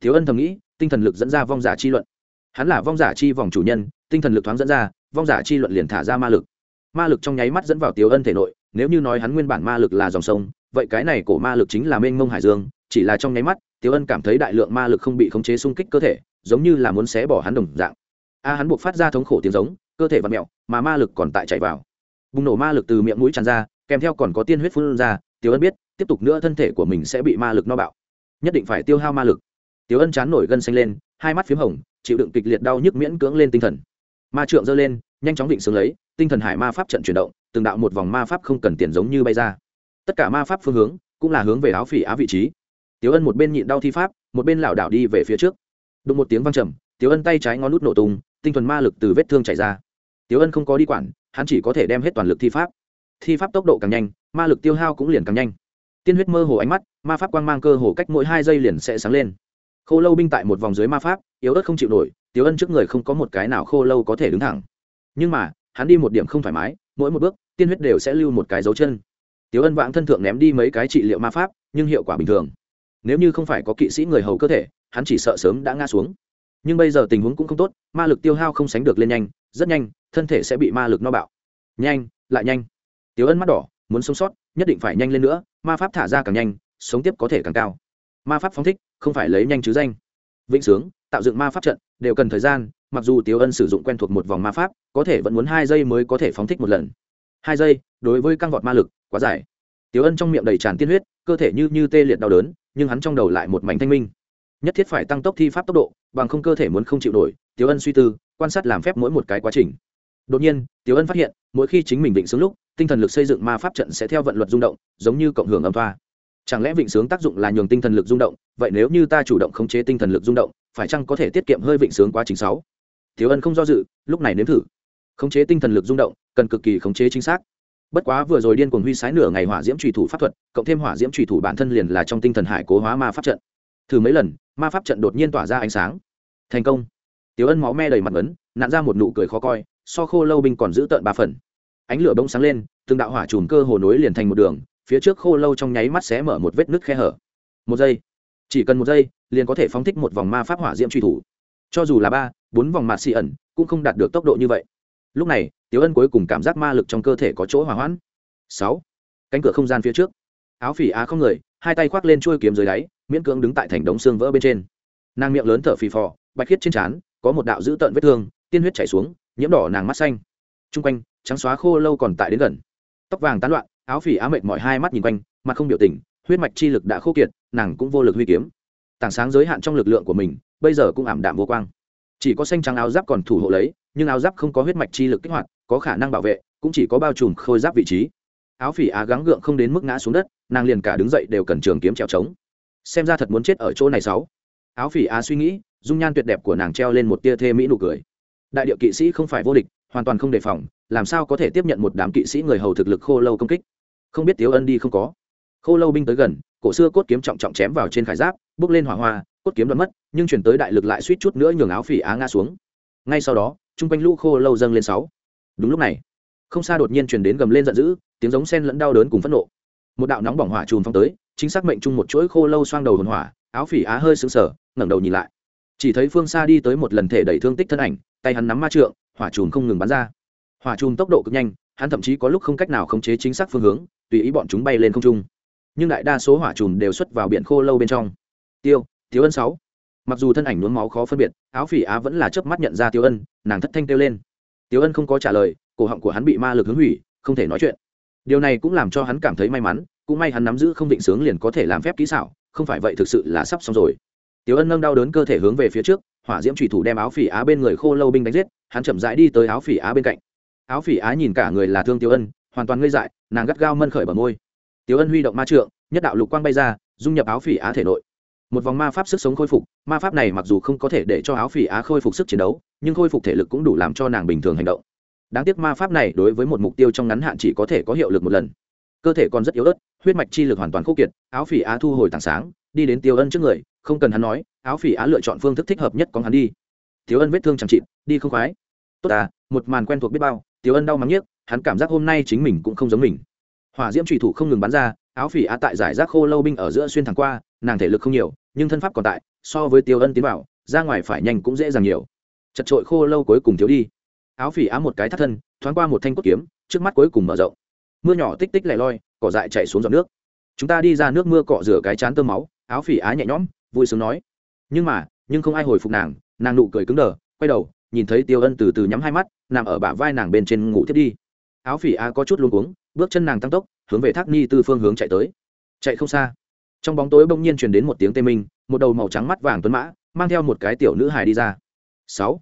Thiếu ân thầm nghĩ, tinh thần lực dẫn ra vong giả chi luận. Hắn là vong giả chi vòng chủ nhân, tinh thần lực thoáng dẫn ra, vong giả chi luận liền thả ra ma lực. Ma lực trong nháy mắt dẫn vào tiếu ân thể nội, nếu như nói hắn nguyên bản ma lực là dòng sông vậy cái này cổ ma lực chính là mênh mông hải dương, chỉ là trong nháy mắt, tiểu ân cảm thấy đại lượng ma lực không bị khống chế xung kích cơ thể, giống như là muốn xé bỏ hắn đồng dạng. A, hắn buộc phát ra thống khổ tiếng giống, cơ thể và mẹo mà ma lực còn tại chạy vào. Bùng nổ ma lực từ miệng mũi tràn ra, kèm theo còn có tiên huyết phun ra, tiểu ân biết, tiếp tục nữa thân thể của mình sẽ bị ma lực no bạo. Nhất định phải tiêu hao ma lực. Tiểu ân chán nổi gân xanh lên, hai mắt p h í m hồng, chịu đựng kịch liệt đau nhức miễn cưỡng lên tinh thần. Ma trượng giơ lên, nhanh chóng định sướng lấy, tinh thần hải ma pháp trận chuyển động, từng đạo một vòng ma pháp không cần tiền giống như bay ra tất cả ma pháp phương hướng cũng là hướng về áo phỉ á vị trí. Tiếu ân một bên nhịn đau thi pháp, một bên lảo đảo đi về phía trước. Đụng một tiếng văng trầm tiếu ân tay trái ngón nút nổ tung, tinh thuần ma lực từ vết thương chảy ra. Tiếu ân không có đi quản, hắn chỉ có thể đem hết toàn lực thi pháp. Thi pháp tốc độ càng nhanh, ma lực tiêu hao cũng liền càng nhanh. Tiên huyết mơ hồ ánh mắt, ma pháp quang mang cơ hồ cách mỗi hai giây liền sẽ sáng lên. Khô lâu binh tại một vòng dưới ma pháp, yếu ớt không chịu nổi tiếu ân trước người không có một cái nào khô lâu có thể đứng thẳng. Nhưng mà, hắn đi một điểm không thoải mái, mỗi một bước, tiên huyết đều sẽ lưu một cái dấu chân tiếu ân vãng thân thượng ném đi mấy cái trị liệu ma pháp, nhưng hiệu quả bình thường. Nếu như không phải có kỵ sĩ người hầu cơ thể, hắn chỉ sợ sớm đã ngã xuống. Nhưng bây giờ tình huống cũng không tốt, ma lực tiêu hao không sánh được lên nhanh, rất nhanh, thân thể sẽ bị ma lực no bạo. Nhanh, lại nhanh. Tiếu ân mắt đỏ, muốn sống sót, nhất định phải nhanh lên nữa, ma pháp thả ra càng nhanh, sống tiếp có thể càng cao. Ma pháp phóng thích, không phải lấy nhanh chứ danh. Vĩnh sướng, tạo dựng ma pháp trận, đều cần thời gian, mặc dù tiếu ân sử dụng quen thuộc một vòng ma pháp, có thể vẫn muốn hai giây mới có thể phóng thích một lần hai giây, đối với căng vọt ma lực, quá dài. Tiếu ân trong miệng đầy tràn tiên huyết, cơ thể như như tê liệt đau đớn, nhưng hắn trong đầu lại một mảnh thanh minh. Nhất thiết phải tăng tốc thi pháp tốc độ, bằng không cơ thể muốn không chịu nổi tiếu ân suy tư, quan sát làm phép mỗi một cái quá trình. Đột nhiên tiếu ân phát hiện, mỗi khi chính mình định xướng lúc, tinh thần lực xây dựng ma pháp trận sẽ theo vận luật rung động, giống như cộng hưởng âm thoa. Chẳng lẽ vịnh sướng tác dụng là nhường tinh thần lực rung động? Vậy nếu như ta chủ động khống chế tinh thần lực rung động, phải chăng có thể tiết kiệm hơi vịnh sướng quá trình sáu? Tiểu ân không do dự, lúc này nếm thử. Khống chế tinh thần lực rung động cần cực kỳ khống chế chính xác. Bất quá vừa rồi điên cuồng huy sái nửa ngày hỏa diễm trùy thủ pháp thuật, cộng thêm hỏa diễm trùy thủ bản thân liền là trong tinh thần hải cố hóa ma pháp trận. Thử mấy lần, ma pháp trận đột nhiên tỏa ra ánh sáng. Thành công. Tiếu ân máu me đầy mặt ấn nạn ra một nụ cười khó coi, so khô lâu binh còn giữ tợn ba phần. Ánh lửa bỗng sáng lên, từng đạo hỏa chùm cơ hồ nối liền thành một đường, phía trước khô lâu trong nháy mắt xé mở một vết nứt khe hở. Một giây. Chỉ cần một giây, liền có thể phóng thích một vòng ma pháp hỏa diễm truy thủ. Cho dù là ba, bốn vòng mạt xì ẩn, cũng không đạt được tốc độ như vậy lúc này tiếu ân cuối cùng cảm giác ma lực trong cơ thể có chỗ hỏa hoãn. Sáu, cánh cửa không gian phía trước. Áo phỉ á không người, hai tay khoác lên chuôi kiếm dưới đáy, miễn cưỡng đứng tại thành đống xương vỡ bên trên. Nàng miệng lớn thở phì phò, bạch khiết trên trán, có một đạo dữ tợn vết thương, tiên huyết chảy xuống, nhiễm đỏ nàng mắt xanh. T r u n g quanh, trắng xóa khô lâu còn tại đến gần. Tóc vàng tán loạn, áo phỉ á mệt mỏi hai mắt nhìn quanh, mặt không biểu tình, huyết mạch chi lực đã khô kiệt, nàng cũng vô lực huy kiếm. Tảng sáng giới hạn trong lực lượng của mình, bây giờ cũng ảm đạm vô quang chỉ có xanh trắng áo giáp còn thủ hộ lấy, nhưng áo giáp không có huyết mạch chi lực kích hoạt, có khả năng bảo vệ, cũng chỉ có bao trùm khôi giáp vị trí. Áo phỉ á gắng gượng không đến mức ngã xuống đất, nàng liền cả đứng dậy đều cần trường kiếm trèo trống. Xem ra thật muốn chết ở chỗ này sáu. Áo phỉ á suy nghĩ, dung nhan tuyệt đẹp của nàng treo lên một tia thê mỹ nụ cười. Đại điệu kỵ sĩ không phải vô địch, hoàn toàn không đề phòng, làm sao có thể tiếp nhận một đám kỵ sĩ người hầu thực lực khô lâu công kích? Không biết tiếu ân đi không có. Khô lâu binh tới gần, cổ xưa cốt kiếm trọng trọng chém vào trên khải giáp, bước lên hỏa hoa cốt kiếm đoán mất, nhưng chuyển tới đại lực lại suýt chút nữa nhường áo phỉ á ngã xuống. Ngay sau đó chung quanh lũ khô lâu dâng lên sáu. Đúng lúc này, không xa đột nhiên truyền đến gầm lên giận dữ, tiếng giống sen lẫn đau đớn cùng phẫn nộ. Một đạo nóng bỏng hỏa trùm phong tới, chính xác mệnh chung một chuỗi khô lâu xoang đầu hồn hỏa, áo phỉ á hơi sững sờ, ngẩng đầu nhìn lại. Chỉ thấy phương xa đi tới một lần thể đẩy thương tích thân ảnh, tay hắn nắm ma trượng, hỏa trùm không ngừng bắn ra. Hỏa trùm tốc độ cực nhanh, hắn thậm chí có lúc không cách nào khống chế chính xác phương hướng, tùy ý bọn chúng bay lên không trung. Nhưng đại đa số hỏa trùm đều xuất vào biển khô lâu bên trong. Tiêu tiêu ân sáu. Mặc dù thân ảnh nhuốm máu khó phân biệt, áo phỉ á vẫn là chớp mắt nhận ra tiêu ân, nàng thất thanh kêu lên. Tiêu ân không có trả lời, cổ họng của hắn bị ma lực hướng hủy, không thể nói chuyện. Điều này cũng làm cho hắn cảm thấy may mắn, cũng may hắn nắm giữ không định sướng liền có thể làm phép kỹ xảo, không phải vậy thực sự là sắp xong rồi. Tiểu ân nâng đau đớn cơ thể hướng về phía trước, hỏa diễm thủy thủ đem áo phỉ á bên người khô lâu binh đánh giết, hắn chậm rãi đi tới áo phỉ á bên cạnh. Áo phỉ á nhìn cả người là thương tiểu ân, hoàn toàn ngây dại, nàng gắt gao mân khởi bờ môi. Tiểu ân huy động ma trượng, nhất đạo lục quang bay ra, dung nhập áo phỉ á thể nội một vòng ma pháp sức sống khôi phục, ma pháp này mặc dù không có thể để cho áo phỉ á khôi phục sức chiến đấu, nhưng khôi phục thể lực cũng đủ làm cho nàng bình thường hành động. Đáng tiếc ma pháp này đối với một mục tiêu trong ngắn hạn chỉ có thể có hiệu lực một lần. Cơ thể còn rất yếu ớt, huyết mạch chi lực hoàn toàn khô kiệt, áo phỉ á thu hồi tảng sáng, đi đến tiêu ân trước người, không cần hắn nói, áo phỉ á lựa chọn phương thức thích hợp nhất có hắn đi. Tiêu ân vết thương chẳng chịt, đi không khoái. Tốt à một màn quen thuộc biết bao, tiêu ân đau mắng nhiếc, hắn cảm giác hôm nay chính mình cũng không giống mình. Hỏa diễm trùy thủ không ngừng bắn ra, áo phỉ á tại giải rác khô lâu binh ở giữa xuyên thẳng qua, nàng thể lực không nhiều nhưng thân pháp còn tại, so với tiêu ân tiến vào, ra ngoài phải nhanh cũng dễ dàng nhiều. Chật trội khô lâu cuối cùng thiếu đi. Áo phỉ á một cái thắt thân, thoáng qua một thanh cốt kiếm, trước mắt cuối cùng mở rộng. Mưa nhỏ tích tích lẻ loi, cỏ dại chạy xuống giọt nước. Chúng ta đi ra nước mưa cọ rửa cái chán tơ máu, áo phỉ á nhẹ nhõm, vui sướng nói. Nhưng mà, nhưng không ai hồi phục nàng nàng nụ cười cứng đờ, quay đầu, nhìn thấy tiêu ân từ từ nhắm hai mắt, nằm ở bả vai nàng bên trên ngủ thiết đi. Áo phỉ á có chút luôn cuống, bước chân nàng tăng tốc, hướng về thác ni từ phương hướng chạy tới. Chạy không xa trong bóng tối bỗng nhiên truyền đến một tiếng tê minh, một đầu màu trắng mắt vàng tuấn mã, mang theo một cái tiểu nữ hài đi ra. Sáu.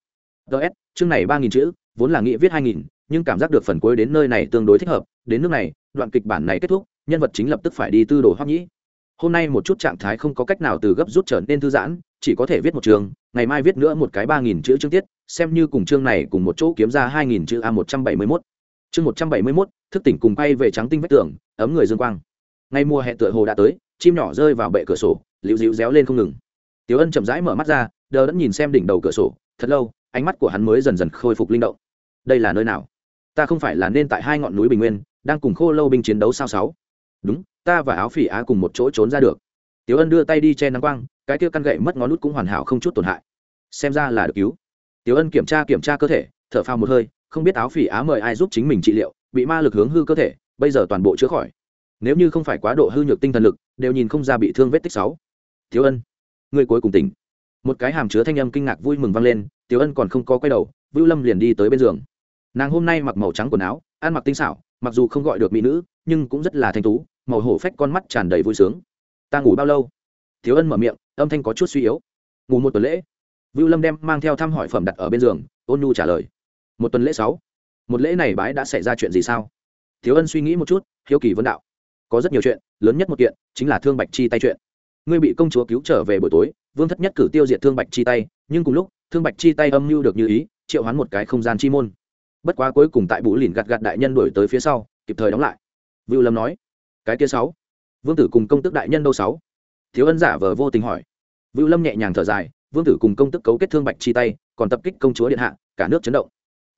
Ts chương này ba nghìn chữ, vốn là nghĩa viết hai nghìn, nhưng cảm giác được phần cuối đến nơi này tương đối thích hợp. Đến nước này, đoạn kịch bản này kết thúc, nhân vật chính lập tức phải đi tư đồ hoắc nhĩ. Hôm nay một chút trạng thái không có cách nào từ gấp rút trở nên thư giãn, chỉ có thể viết một trường, ngày mai viết nữa một cái ba nghìn chữ chương tiết, xem như cùng chương này cùng một chỗ kiếm ra hai nghìn chữ a một trăm bảy mươi mốt. Chương một trăm bảy mươi mốt, thức tỉnh cùng bay về trắng tinh vách tường, ấm người dương quang. Ngay mùa hè tựa hồ đã tới chim nhỏ rơi vào bệ cửa sổ, liễu dịu réo lên không ngừng. Tiểu ân chậm rãi mở mắt ra, đờ đẫn nhìn xem đỉnh đầu cửa sổ, thật lâu, ánh mắt của hắn mới dần dần khôi phục linh động. Đây là nơi nào? Ta không phải là nên tại hai ngọn núi bình nguyên, đang cùng khô lâu binh chiến đấu sao sáu? Đúng, ta và áo phỉ á cùng một chỗ trốn ra được. Tiểu ân đưa tay đi che nắng quang, cái kia căn gậy mất ngón nút cũng hoàn hảo không chút tổn hại. Xem ra là được cứu. Tiểu ân kiểm tra kiểm tra cơ thể, thở phào một hơi, không biết áo phỉ á mời ai giúp chính mình trị liệu, bị ma lực hướng hư cơ thể, bây giờ toàn bộ chữa khỏi. Nếu như không phải quá độ hư nhược tinh thần lực đều nhìn không ra bị thương vết tích sáu. Tiểu ân người cuối cùng tỉnh. Một cái hàm chứa thanh âm kinh ngạc vui mừng vang lên, tiểu ân còn không có quay đầu, vưu lâm liền đi tới bên giường. Nàng hôm nay mặc màu trắng quần áo, ăn mặc tinh xảo, mặc dù không gọi được mỹ nữ, nhưng cũng rất là thanh tú, màu hổ phách con mắt tràn đầy vui sướng. Ta ngủ bao lâu? Thiếu ân mở miệng, âm thanh có chút suy yếu. Ngủ một tuần lễ. Vưu lâm đem mang theo thăm hỏi phẩm đặt ở bên giường, ôn nhu trả lời. Một tuần lễ sáu. Một lễ này bái đã xảy ra chuyện gì sao? Thiếu ân suy nghĩ một chút, hiếu kỳ vấn đạo. Có rất nhiều chuyện lớn nhất một kiện chính là thương bạch chi tay chuyện. Ngươi bị công chúa cứu trở về buổi tối, vương thất nhất cử tiêu diệt thương bạch chi tay, nhưng cùng lúc, thương bạch chi tay âm mưu được như ý, triệu hoán một cái không gian chi môn. Bất quá cuối cùng tại bù lìn gạt gạt đại nhân đổi tới phía sau, kịp thời đóng lại. Vưu lâm nói, cái kia sáu. Vương tử cùng công tức đại nhân đâu sáu? Thiếu ân giả vờ vô tình hỏi. Vưu lâm nhẹ nhàng thở dài, vương tử cùng công tức cấu kết thương bạch chi tay, còn tập kích công chúa điện hạ, cả nước chấn động.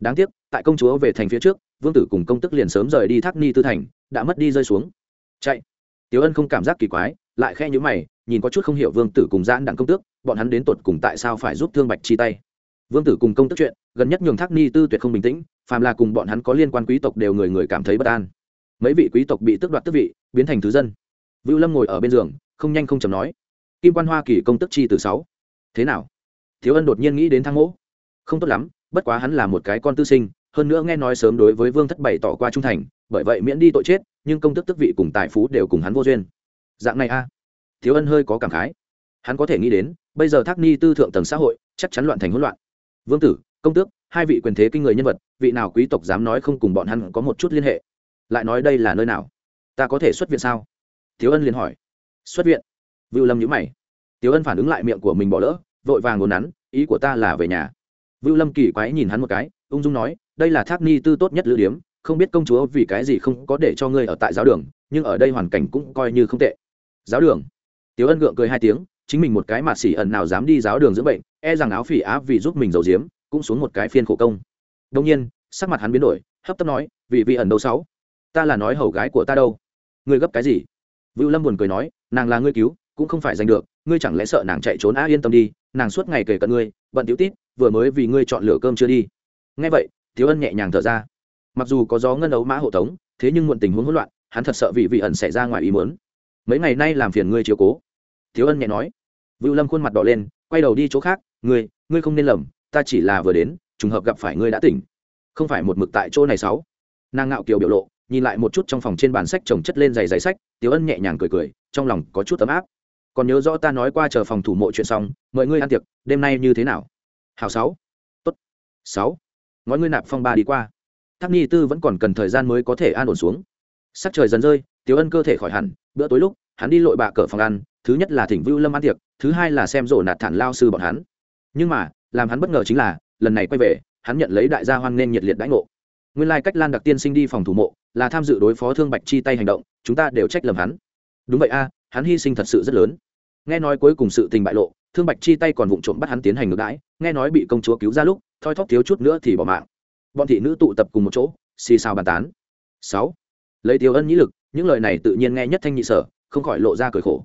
Đáng tiếc, tại công chúa về thành phía trước, vương tử cùng công tức liền sớm rời đi thác ni tư thành, đã mất đi rơi xuống. Chạy! Tiếu ân không cảm giác kỳ quái, lại khe nhữ mày, nhìn có chút không hiểu vương tử cùng giãn đặng công tước, bọn hắn đến tột cùng tại sao phải giúp thương bạch chi tay? Vương tử cùng công tức chuyện, gần nhất nhường thác ni tư tuyệt không bình tĩnh, phàm là cùng bọn hắn có liên quan quý tộc đều người người cảm thấy bất an. Mấy vị quý tộc bị tước đoạt tước vị, biến thành thứ dân. Vưu lâm ngồi ở bên giường, không nhanh không chầm nói, kim quan hoa kỳ công tức chi từ sáu. Thế nào? Thiếu ân đột nhiên nghĩ đến thang mỗ. Không tốt lắm, bất quá hắn là một cái con tư sinh hơn nữa nghe nói sớm đối với vương thất bày tỏ qua trung thành, bởi vậy miễn đi tội chết, nhưng công tức tức vị cùng tài phú đều cùng hắn vô duyên. Dạng này a. Thiếu ân hơi có cảm khái. Hắn có thể nghĩ đến, bây giờ thác ni tư thượng tầng xã hội, chắc chắn loạn thành hỗn loạn. Vương tử, công tước, hai vị quyền thế kinh người nhân vật, vị nào quý tộc dám nói không cùng bọn hắn có một chút liên hệ? Lại nói đây là nơi nào? Ta có thể xuất viện sao? Thiếu ân liền hỏi. Xuất viện. Vưu lâm nhữ mày. Tiếu ân phản ứng lại miệng của mình bỏ lỡ, vội vàng ngồn nắn, ý của ta là về nhà. Vưu lâm kỳ quái nhìn hắn một cái, ung dung nói đây là thác ni tư tốt nhất lữ điếm, không biết công chúa vì cái gì không có để cho ngươi ở tại giáo đường, nhưng ở đây hoàn cảnh cũng coi như không tệ. Giáo đường. Tiếu ân gượng cười hai tiếng, chính mình một cái mạt xỉ ẩn nào dám đi giáo đường dưỡng bệnh e rằng áo phỉ á vì giúp mình giấu diếm cũng xuống một cái phiên khổ công. Đông nhiên, sắc mặt hắn biến đổi, hấp tấp nói, vì vị ẩn đâu sáu? Ta là nói hầu gái của ta đâu. Ngươi gấp cái gì? Vưu lâm buồn cười nói, nàng là ngươi cứu, cũng không phải giành được, ngươi chẳng lẽ sợ nàng chạy trốn á yên tâm đi, nàng suốt ngày kể cận ngươi, bận tiểu tít, vừa mới vì ngươi chọn lửa cơm chưa đi. Nghe vậy thiếu ân nhẹ nhàng thở ra. Mặc dù có gió ngân ấu mã hộ tống, thế nhưng muộn tình huống hỗn loạn, hắn thật sợ vị vị ẩn xảy ra ngoài ý muốn. Mấy ngày nay làm phiền ngươi chiếu cố. Thiếu ân nhẹ nói. Vưu lâm khuôn mặt đỏ lên, quay đầu đi chỗ khác, ngươi ngươi không nên lầm, ta chỉ là vừa đến, trùng hợp gặp phải ngươi đã tỉnh. Không phải một mực tại chỗ này sáu. Nàng ngạo kiều biểu lộ, nhìn lại một chút trong phòng trên bàn sách chồng chất lên giày giày sách tiếu ân nhẹ nhàng cười cười, trong lòng có chút ấm áp. Còn nhớ rõ ta nói qua chờ phòng thủ mộ chuyện xong, mời ngươi ăn tiệc, đêm nay như thế nào? Hào sáu. Tốt, sáu ngói ngươi nạp phong ba đi qua. Tháp ni tư vẫn còn cần thời gian mới có thể an ổn xuống. Sắc trời dần rơi tiếu ân cơ thể khỏi hẳn, bữa tối lúc, hắn đi lội bạ cỡ phòng ăn, thứ nhất là thỉnh vưu lâm ăn tiệc, thứ hai là xem rổ nạt thản lao sư bọn hắn. Nhưng mà, làm hắn bất ngờ chính là, lần này quay về, hắn nhận lấy đại gia hoan nghênh nhiệt liệt đãi ngộ. Nguyên lai、like、cách lan đặc tiên sinh đi phòng thủ mộ, là tham dự đối phó thương bạch chi tay hành động, chúng ta đều trách lầm hắn. Đúng vậy a, hắn hy sinh thật sự rất lớn. Nghe nói cuối cùng sự tình bại lộ, thương bạch chi tay còn vụng trộm bắt hắn tiến hành ngược đãi, nghe nói bị công chúa cứu ra lúc thoi thóp thiếu chút nữa thì bỏ mạng. Bọn thị nữ tụ tập cùng một chỗ, xì xào bàn tán. Sáu. Lấy tiêu ân nhĩ lực, những lời này tự nhiên nghe nhất thanh nhị sở, không khỏi lộ ra cười khổ.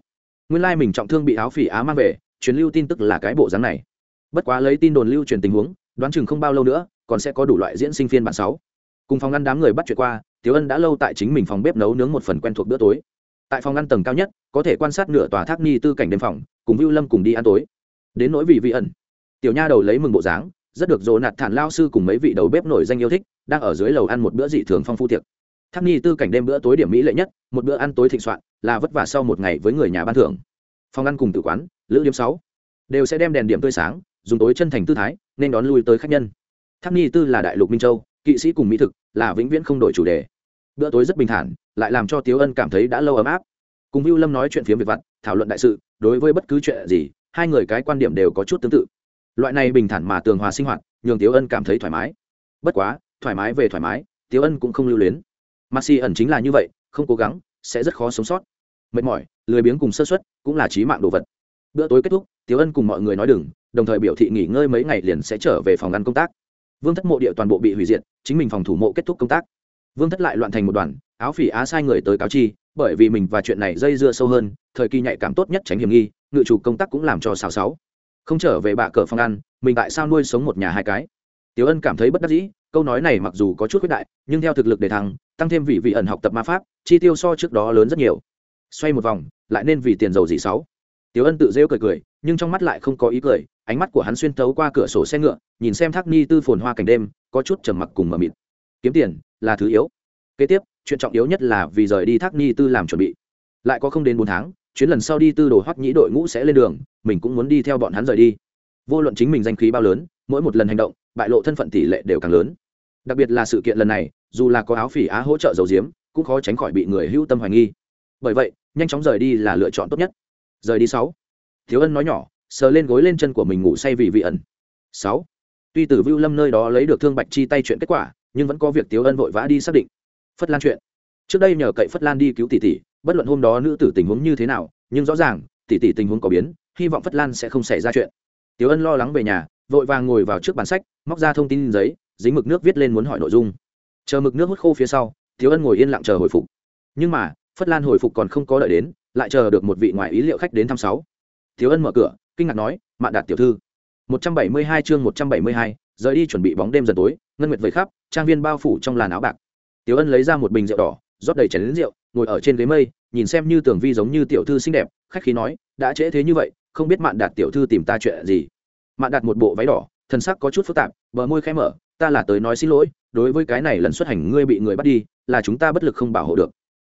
Nguyên lai mình trọng thương bị áo phỉ á mang về, truyền lưu tin tức là cái bộ dáng này. Bất quá lấy tin đồn lưu truyền tình huống, đoán chừng không bao lâu nữa, còn sẽ có đủ loại diễn sinh phiên bản sáu. Cùng phòng ngăn đám người bắt chuyện qua tiếu ân đã lâu tại chính mình phòng bếp nấu nướng một phần quen thuộc bữa tối. Tại phòng ngăn tầng cao nhất, có thể quan sát nửa tòa thác ni tư cảnh đêm phòng, cùng vưu lâm cùng đi ăn tối. Đến nỗi vì vị ẩn. Tiểu nha đầu lấy mừng bộ dáng rất được dỗ nạt thản lao sư cùng mấy vị đầu bếp nổi danh yêu thích đang ở dưới lầu ăn một bữa dị thường phong phu tiệc. Tháp ni tư cảnh đêm bữa tối điểm mỹ lệ nhất một bữa ăn tối thịnh soạn là vất vả sau một ngày với người nhà ban thưởng. Phòng ăn cùng tử quán lữ điếm sáu đều sẽ đem đèn điểm tươi sáng dùng tối chân thành tư thái nên đón lui tới khách nhân. Tháp ni tư là đại lục minh châu kỵ sĩ cùng mỹ thực là vĩnh viễn không đổi chủ đề. Bữa tối rất bình thản lại làm cho tiếu ân cảm thấy đã lâu ấm áp. Cùng Hưu Lâm nói chuyện phía việc vặt, thảo luận đại sự, đối với bất cứ chuyện gì, hai người cái quan điểm đều có chút tương tự. Loại này bình thản mà tường hòa sinh hoạt, nhường Tiếu Ân cảm thấy thoải mái. Bất quá, thoải mái về thoải mái, Tiếu Ân cũng không lưu luyến. mặc xì ẩn chính là như vậy, không cố gắng, sẽ rất khó sống sót. Mệt mỏi, lười biếng cùng sơ suất, cũng là chí mạng đồ vật. Bữa tối kết thúc, Tiếu Ân cùng mọi người nói đừng, đồng thời biểu thị nghỉ ngơi mấy ngày liền sẽ trở về phòng ăn công tác. Vương thất mộ địa toàn bộ bị hủy diệt, chính mình phòng thủ mộ kết thúc công tác. Vương thất lại loạn thành một đoàn, áo phỉ á sai người tới cáo chi, bởi vì mình và chuyện này dây dưa sâu hơn thời kỳ nhạy cảm tốt nhất tránh hiểm nghi ngự chủ công tác cũng làm cho xào xáo không trở về bạ cờ phòng ăn, mình tại sao nuôi sống một nhà hai cái? Tiểu ân cảm thấy bất đắc dĩ, câu nói này mặc dù có chút khuyết đại, nhưng theo thực lực để thăng, tăng thêm vị vị ẩn học tập ma pháp, chi tiêu so trước đó lớn rất nhiều. Xoay một vòng, lại nên vì tiền dầu gì sáu? Tiểu ân tự rêu cười cười, nhưng trong mắt lại không có ý cười, ánh mắt của hắn xuyên tấu qua cửa sổ xe ngựa, nhìn xem thác ni tư phồn hoa cảnh đêm, có chút trầm mặc cùng mờ mịt. Kiếm tiền là thứ yếu. Kế tiếp, chuyện trọng yếu nhất là vì rời đi thác ni tư làm chuẩn bị. Lại có không đến bốn tháng chuyến lần sau đi tư đồ hoắc nhĩ đội ngũ sẽ lên đường, mình cũng muốn đi theo bọn hắn rời đi. Vô luận chính mình danh khí bao lớn, mỗi một lần hành động, bại lộ thân phận tỷ lệ đều càng lớn. Đặc biệt là sự kiện lần này, dù là có áo phỉ á hỗ trợ dầu diếm cũng khó tránh khỏi bị người hữu tâm hoài nghi. Bởi vậy, nhanh chóng rời đi là lựa chọn tốt nhất. Rời đi sáu. Thiếu ân nói nhỏ, sờ lên gối lên chân của mình ngủ say vì vị ẩn. Sáu. Tuy từ vưu lâm nơi đó lấy được thương bạch chi tay chuyện kết quả, nhưng vẫn có việc tiếu ân vội vã đi xác định. Phất lan chuyện. Trước đây nhờ cậy phất lan đi cứu tỷ tỷ bất luận hôm đó nữ tử tình huống như thế nào nhưng rõ ràng tỷ tỷ tình huống có biến hy vọng phất lan sẽ không xảy ra chuyện. Tiểu ân lo lắng về nhà vội vàng ngồi vào trước bàn sách móc ra thông tin giấy dính mực nước viết lên muốn hỏi nội dung. Chờ mực nước hút khô phía sau Tiểu ân ngồi yên lặng chờ hồi phục. Nhưng mà phất lan hồi phục còn không có đợi đến lại chờ được một vị ngoài ý liệu khách đến thăm sáu. Tiểu ân mở cửa kinh ngạc nói mạn đạt tiểu thư. 172 chương 172, rời đi chuẩn bị bóng đêm dần tối ngân nguyệt vẩy khắp trang viên bao phủ trong làn áo bạc. Tiểu ân lấy ra một bình rượu đỏ rót đầy chén lính rượu ngồi ở trên ghế mây nhìn xem như tưởng vi giống như tiểu thư xinh đẹp, khách khí nói, đã trễ thế như vậy, không biết mạn đạt tiểu thư tìm ta chuyện gì? Mạn đạt một bộ váy đỏ thân sắc có chút phức tạp, bờ môi khẽ mở, ta là tới nói xin lỗi, đối với cái này lần xuất hành ngươi bị người bắt đi, là chúng ta bất lực không bảo hộ được.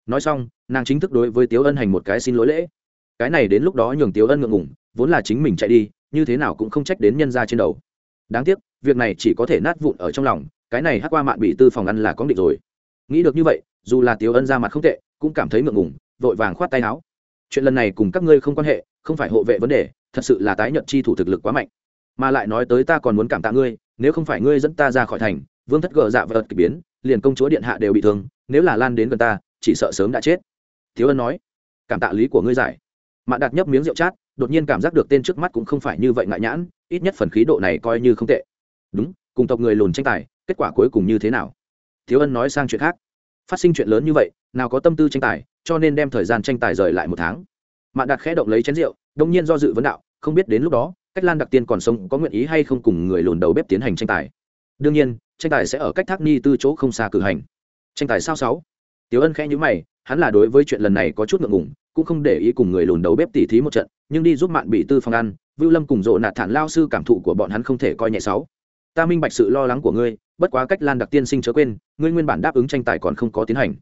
Nói xong, nàng chính thức đối với tiếu ân hành một cái xin lỗi lễ. Cái này đến lúc đó nhường tiếu ân ngượng ngủng vốn là chính mình chạy đi, như thế nào cũng không trách đến nhân ra trên đầu. Đáng tiếc, việc này chỉ có thể nát vụn ở trong lòng, cái này hát qua mạn bị tư phòng ăn là có định rồi. Nghĩ được như vậy, dù là tiếu ân ra mặt không tệ, cũng cảm thấy ngượng ngủng vội vàng khoát tay áo. Chuyện lần này cùng các ngươi không quan hệ, không phải hộ vệ vấn đề, thật sự là tái nhận chi thủ thực lực quá mạnh. Mà lại nói tới ta còn muốn cảm tạ ngươi, nếu không phải ngươi dẫn ta ra khỏi thành, vương thất gờ dạ và ợt k ỳ biến, liền công chúa điện hạ đều bị thương, nếu là lan đến gần ta, chỉ sợ sớm đã chết. Thiếu ân nói, cảm tạ lý của ngươi giải. Mạn đạt nhấp miếng rượu chát, đột nhiên cảm giác được tên trước mắt cũng không phải như vậy ngại nhãn, ít nhất phần khí độ này coi như không tệ. Đúng, cùng tộc người lùn tranh tài, kết quả cuối cùng như thế nào? Thiếu ân nói sang chuyện khác phát sinh chuyện lớn như vậy nào có tâm tư tranh tài cho nên đem thời gian tranh tài rời lại một tháng. Mạn đạt khẽ động lấy chén rượu đông nhiên do dự vấn đạo không biết đến lúc đó cách lan đặc tiên còn sống có nguyện ý hay không cùng người lùn đầu bếp tiến hành tranh tài. Đương nhiên tranh tài sẽ ở cách thác ni tư chỗ không xa cử hành. Tranh tài sao sáu? Tiểu Ân khẽ nhíu mày, hắn là đối với chuyện lần này có chút ngượng ngùng, cũng không để ý cùng người lùn đầu bếp tỉ thí một trận, nhưng đi giúp Mạn bị tư phong ăn, Vưu Lâm cùng rộ Nạt Thản lao sư cảm thụ của bọn hắn không thể coi nhẹ sáu. Ta minh bạch sự lo lắng của ngươi, bất quá cách Lan Đặc Tiên sinh chớ quên, ngươi nguyên bản đáp ứng tranh tài còn không có tiến hành.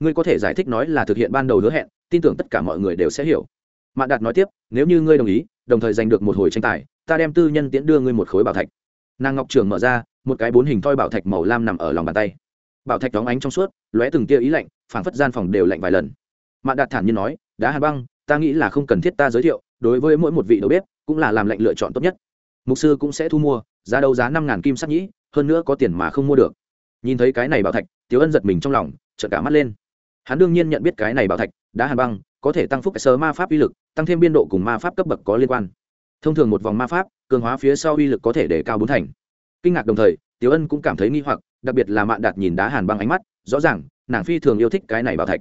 Ngươi có thể giải thích nói là thực hiện ban đầu hứa hẹn, tin tưởng tất cả mọi người đều sẽ hiểu. Mạn Đạt nói tiếp, nếu như ngươi đồng ý, đồng thời giành được một hồi tranh tài, ta đem tư nhân tiễn đưa ngươi một khối bảo thạch. Nàng ngọc trường mở ra, một cái bốn hình thoi bảo thạch màu lam nằm ở lòng bàn tay bảo thạch đóng ánh trong suốt lóe từng tia ý lạnh phảng phất gian phòng đều lạnh vài lần mạn đạt thản nhiên nói đá hàn băng ta nghĩ là không cần thiết ta giới thiệu đối với mỗi một vị đầu bếp cũng là làm lệnh lựa chọn tốt nhất mục sư cũng sẽ thu mua, giá đấu giá năm ngàn kim sắc nhĩ, hơn nữa có tiền mà không mua được. Nhìn thấy cái này bảo thạch tiếu ân giật mình trong lòng chợt cả mắt lên. Hắn đương nhiên nhận biết cái này bảo thạch, đá hàn băng, có thể tăng phúc sơ ma pháp uy lực, tăng thêm biên độ cùng ma pháp cấp bậc có liên quan. Thông thường một vòng ma pháp, cường hóa phía sau uy lực có thể để cao bốn thành. Kinh ngạc đồng thời tiếu ân cũng cảm thấy nghi hoặc, đặc biệt là mạn đạt nhìn đá hàn băng ánh mắt, rõ ràng, nàng phi thường yêu thích cái này bảo thạch.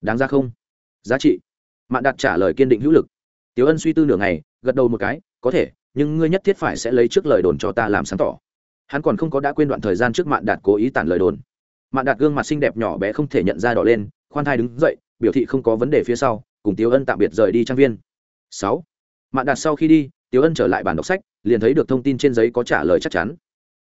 Đáng ra không? Giá trị. Mạn đạt trả lời kiên định hữu lực. Tiếu ân suy tư nửa ngày, gật đầu một cái, có thể nhưng ngươi nhất thiết phải sẽ lấy trước lời đồn cho ta làm sáng tỏ. Hắn còn không có đã quên đoạn thời gian trước mạn đạt cố ý tản lời đồn. Mạn đạt gương mặt xinh đẹp nhỏ bé không thể nhận ra đỏ lên khoan thai đứng dậy biểu thị không có vấn đề phía sau cùng tiếu ân tạm biệt rời đi trang viên. Sáu. Mạn đạt sau khi đi tiếu ân trở lại bản đọc sách liền thấy được thông tin trên giấy có trả lời chắc chắn.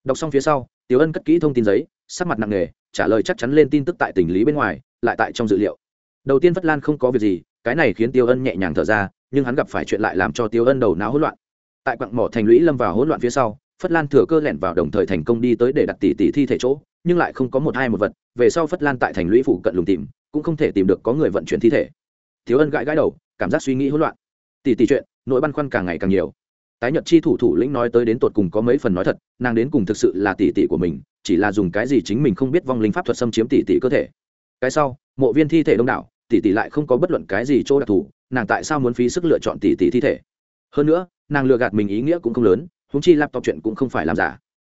Đọc xong phía sau tiếu Ân cất kỹ thông tin giấy, sắc mặt nặng nề, trả lời chắc chắn lên tin tức tại tình lý bên ngoài, lại tại trong dự liệu. Đầu tiên Phất Lan không có việc gì, cái này khiến Tiêu Ân nhẹ nhàng thở ra, nhưng hắn gặp phải chuyện lại làm cho Tiêu Ân đầu não hỗn loạn. Tại quặng mỏ thành lũy lâm vào hỗn loạn phía sau, Phất Lan thừa cơ lẻn vào đồng thời thành công đi tới để đặt tỷ tỷ thi thể chỗ, nhưng lại không có một hai một vật, về sau Phất Lan tại thành lũy phủ cận lùng tìm, cũng không thể tìm được có người vận chuyển thi thể. Thiếu Ân gãi gãi đầu, cảm giác suy nghĩ hỗn loạn. Tỷ tỷ chuyện, nỗi băn khoăn càng ngày càng nhiều tái nhật chi thủ thủ lĩnh nói tới đến tột cùng có mấy phần nói thật nàng đến cùng thực sự là tỷ tỷ của mình chỉ là dùng cái gì chính mình không biết vong linh pháp thuật xâm chiếm tỷ tỷ cơ thể cái sau mộ viên thi thể đông đảo tỷ tỷ lại không có bất luận cái gì chỗ đặc thù nàng tại sao muốn phí sức lựa chọn tỷ tỷ thi thể hơn nữa, nàng lừa gạt mình ý nghĩa cũng không lớn húng chi laptop chuyện cũng không phải làm giả.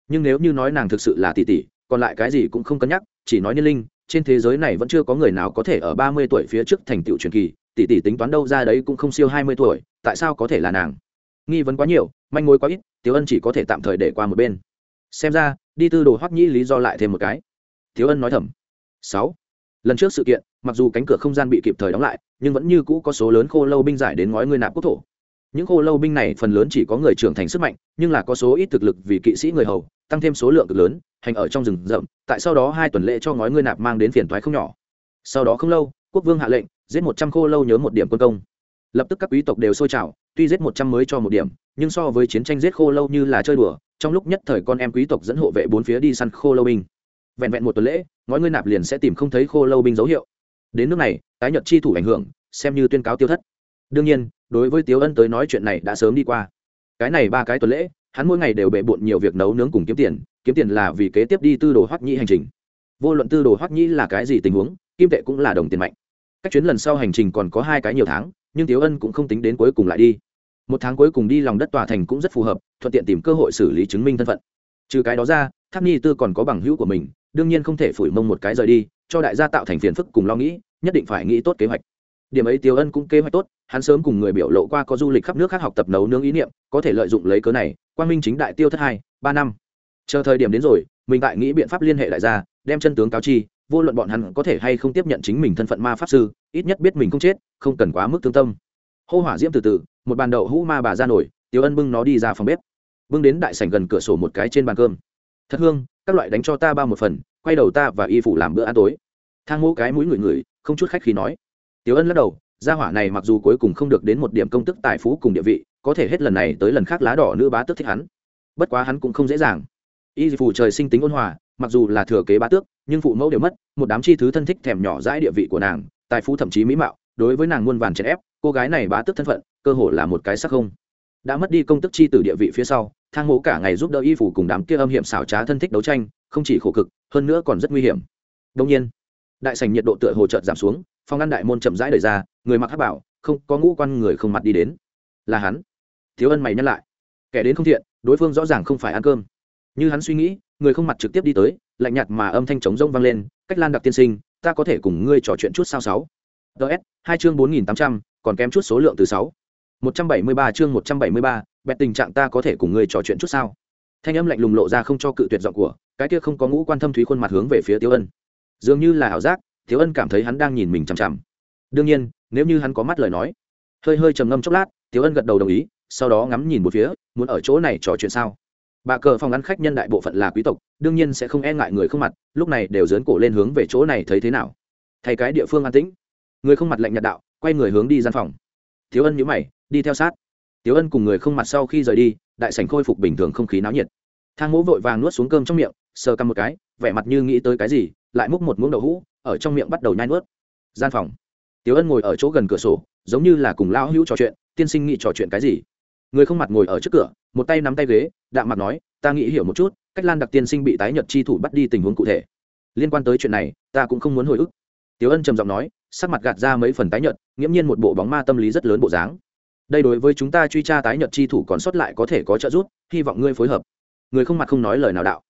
Nhưng nếu như nói nàng thực sự là tỷ tỷ, còn lại cái gì cũng không cân nhắc, chỉ nói niên linh, trên thế giới này vẫn chưa có người nào có thể ở ba mươi tuổi phía trước thành tựu truyền kỳ, tỷ tỷ tính toán đâu ra đấy cũng không siêu hai mươi tuổi, tại sao có thể là nàng? Nghi vấn quá nhiều, manh mối quá ít tiếu ân chỉ có thể tạm thời để qua một bên. Xem ra, đi tư đồ hoắc nhĩ lý do lại thêm một cái. Tiếu ân nói thầm. Sáu. Lần trước sự kiện, mặc dù cánh cửa không gian bị kịp thời đóng lại, nhưng vẫn như cũ có số lớn khô lâu binh giải đến ngói ngươi nạp quốc thổ những khô lâu binh này phần lớn chỉ có người trưởng thành sức mạnh, nhưng là có số ít thực lực vì kỵ sĩ người hầu, tăng thêm số lượng cực lớn, hành ở trong rừng rậm, tại sau đó hai tuần lễ cho ngói ngươi nạp mang đến phiền toái không nhỏ. Sau đó không lâu, quốc vương hạ lệnh, giết một trăm khô lâu nhớ một điểm quân công. Lập tức các quý tộc đều sôi trào, tuy giết một trăm mới cho một điểm, nhưng so với chiến tranh giết khô lâu như là chơi đùa, trong lúc nhất thời con em quý tộc dẫn hộ vệ bốn phía đi săn khô lâu binh. Vẹn vẹn một tuần lễ, ngói ngươi nạp liền sẽ tìm không thấy khô lâu binh dấu hiệu. Đến nước này, tái nhật chi thủ ảnh hưởng, xem như tuyên cáo tiêu thất đương nhiên, đối với tiếu ân tới nói chuyện này đã sớm đi qua. Cái này ba cái tuần lễ, hắn mỗi ngày đều bệ bộn nhiều việc nấu nướng cùng kiếm tiền kiếm tiền là vì kế tiếp đi tư đồ hoắc nhĩ hành trình. Vô luận tư đồ hoắc nhĩ là cái gì tình huống, kim tệ cũng là đồng tiền mạnh. Các chuyến lần sau hành trình còn có hai cái nhiều tháng, nhưng tiếu ân cũng không tính đến cuối cùng lại đi. Một tháng cuối cùng đi lòng đất tòa thành cũng rất phù hợp, thuận tiện tìm cơ hội xử lý chứng minh thân phận. Trừ cái đó ra, tháp ni tư còn có bằng hữu của mình, đương nhiên không thể phủi mông một cái rời đi, cho đại gia tạo thành phiền phức cùng lo nghĩ, nhất định phải nghĩ tốt kế hoạch điểm ấy tiêu ân cũng kế hoạch tốt, hắn sớm cùng người biểu lộ qua có du lịch khắp nước khác học tập nấu nướng ý niệm, có thể lợi dụng lấy cớ này, quang minh chính đại tiêu thất hai, ba năm. Chờ thời điểm đến rồi, mình tại nghĩ biện pháp liên hệ đại gia, đem chân tướng cáo chi, vô luận bọn hắn có thể hay không tiếp nhận chính mình thân phận ma pháp sư, ít nhất biết mình không chết, không cần quá mức thương tâm. Hô hỏa diễm từ từ, một bàn đậu hũ ma bà ra nổi, tiêu ân bưng nó đi ra phòng bếp. Bưng đến đại sảnh gần cửa sổ một cái trên bàn cơm. Thật hương, các loại đánh cho ta ba một phần, quay đầu ta và y phủ làm bữa ăn tối. Thang mỗ cái mũi người người không chút khách khi nói. Tiểu Ân lắc đầu, gia hỏa này mặc dù cuối cùng không được đến một điểm công tức tài phú cùng địa vị, có thể hết lần này tới lần khác lá đỏ nữ bá tước thích hắn. Bất quá hắn cũng không dễ dàng. Y phủ trời sinh tính ôn hòa, mặc dù là thừa kế bá tước, nhưng phụ mẫu đều mất, một đám chi thứ thân thích thèm nhỏ dãi địa vị của nàng, tài phú thậm chí mỹ mạo, đối với nàng muôn vàn chèn ép, cô gái này bá tước thân phận, cơ hồ là một cái sắc không. Đã mất đi công tức chi tử địa vị phía sau, thang mộ cả ngày giúp đỡ y phủ cùng đám kia âm hiểm xảo trá thân thích đấu tranh, không chỉ khổ cực, hơn nữa còn rất nguy hiểm. Đương nhiên, đại sảnh nhiệt độ tựa hồ chợt giảm xuống, phòng ngăn đại môn chậm rãi đời ra, người mặc hát bảo, không có ngũ quan người không mặt đi đến. Là hắn. Thiếu ân mày nhắc lại. Kẻ đến không thiện, đối phương rõ ràng không phải ăn cơm. Như hắn suy nghĩ, người không mặt trực tiếp đi tới, lạnh nhạt mà âm thanh trống rông vang lên, cách lan đặc tiên sinh, ta có thể cùng ngươi trò chuyện chút sao sáu. Ts hai chương bốn nghìn tám trăm, còn kém chút số lượng từ sáu. một trăm bảy mươi ba chương một trăm bảy mươi ba, bẹt tình trạng ta có thể cùng ngươi trò chuyện chút sao? Thanh âm lạnh lùng lộ ra không cho cự tuyệt giọng của, cái kia không có ngũ quan thâm thúy khuôn mặt hướng về phía tiêu ân. Dường như là ảo giác thiếu ân cảm thấy hắn đang nhìn mình chằm chằm. Đương nhiên, nếu như hắn có mắt lời nói, hơi hơi trầm ngâm chốc lát, thiếu ân gật đầu đồng ý, sau đó ngắm nhìn một phía, muốn ở chỗ này trò chuyện sao? Bà cờ phòng ăn khách nhân đại bộ phận là quý tộc, đương nhiên sẽ không e ngại người không mặt, lúc này đều dớn cổ lên hướng về chỗ này thấy thế nào? Thay cái địa phương an tĩnh. Người không mặt lạnh nhạt đạo, quay người hướng đi gian phòng. Thiếu ân nhữ mày, đi theo sát. Thiếu ân cùng người không mặt sau khi rời đi, đại sảnh khôi phục bình thường không khí náo nhiệt. Thang mỗ vội vàng nuốt xuống cơm trong miệng, sờ căm một cái vẻ mặt như nghĩ tới cái gì, lại múc một muỗng đậu hũ, ở trong miệng bắt đầu nhai nuốt. Gian phòng. Tiếu ân ngồi ở chỗ gần cửa sổ, giống như là cùng lao hữu trò chuyện, tiên sinh nghĩ trò chuyện cái gì. Người không mặt ngồi ở trước cửa, một tay nắm tay ghế, đạm mặt nói, ta nghĩ hiểu một chút, cách lan đặc tiên sinh bị tái nhật chi thủ bắt đi tình huống cụ thể. Liên quan tới chuyện này, ta cũng không muốn hồi ức. Tiếu ân trầm giọng nói, sắc mặt gạt ra mấy phần tái nhật, nghiễm nhiên một bộ bóng ma tâm lý rất lớn bộ dáng. Đây đối với chúng ta truy tra tái nhật chi thủ còn sót lại có thể có trợ giúp, hy vọng ngươi phối hợp. Người không mặt không nói lời nào đạo.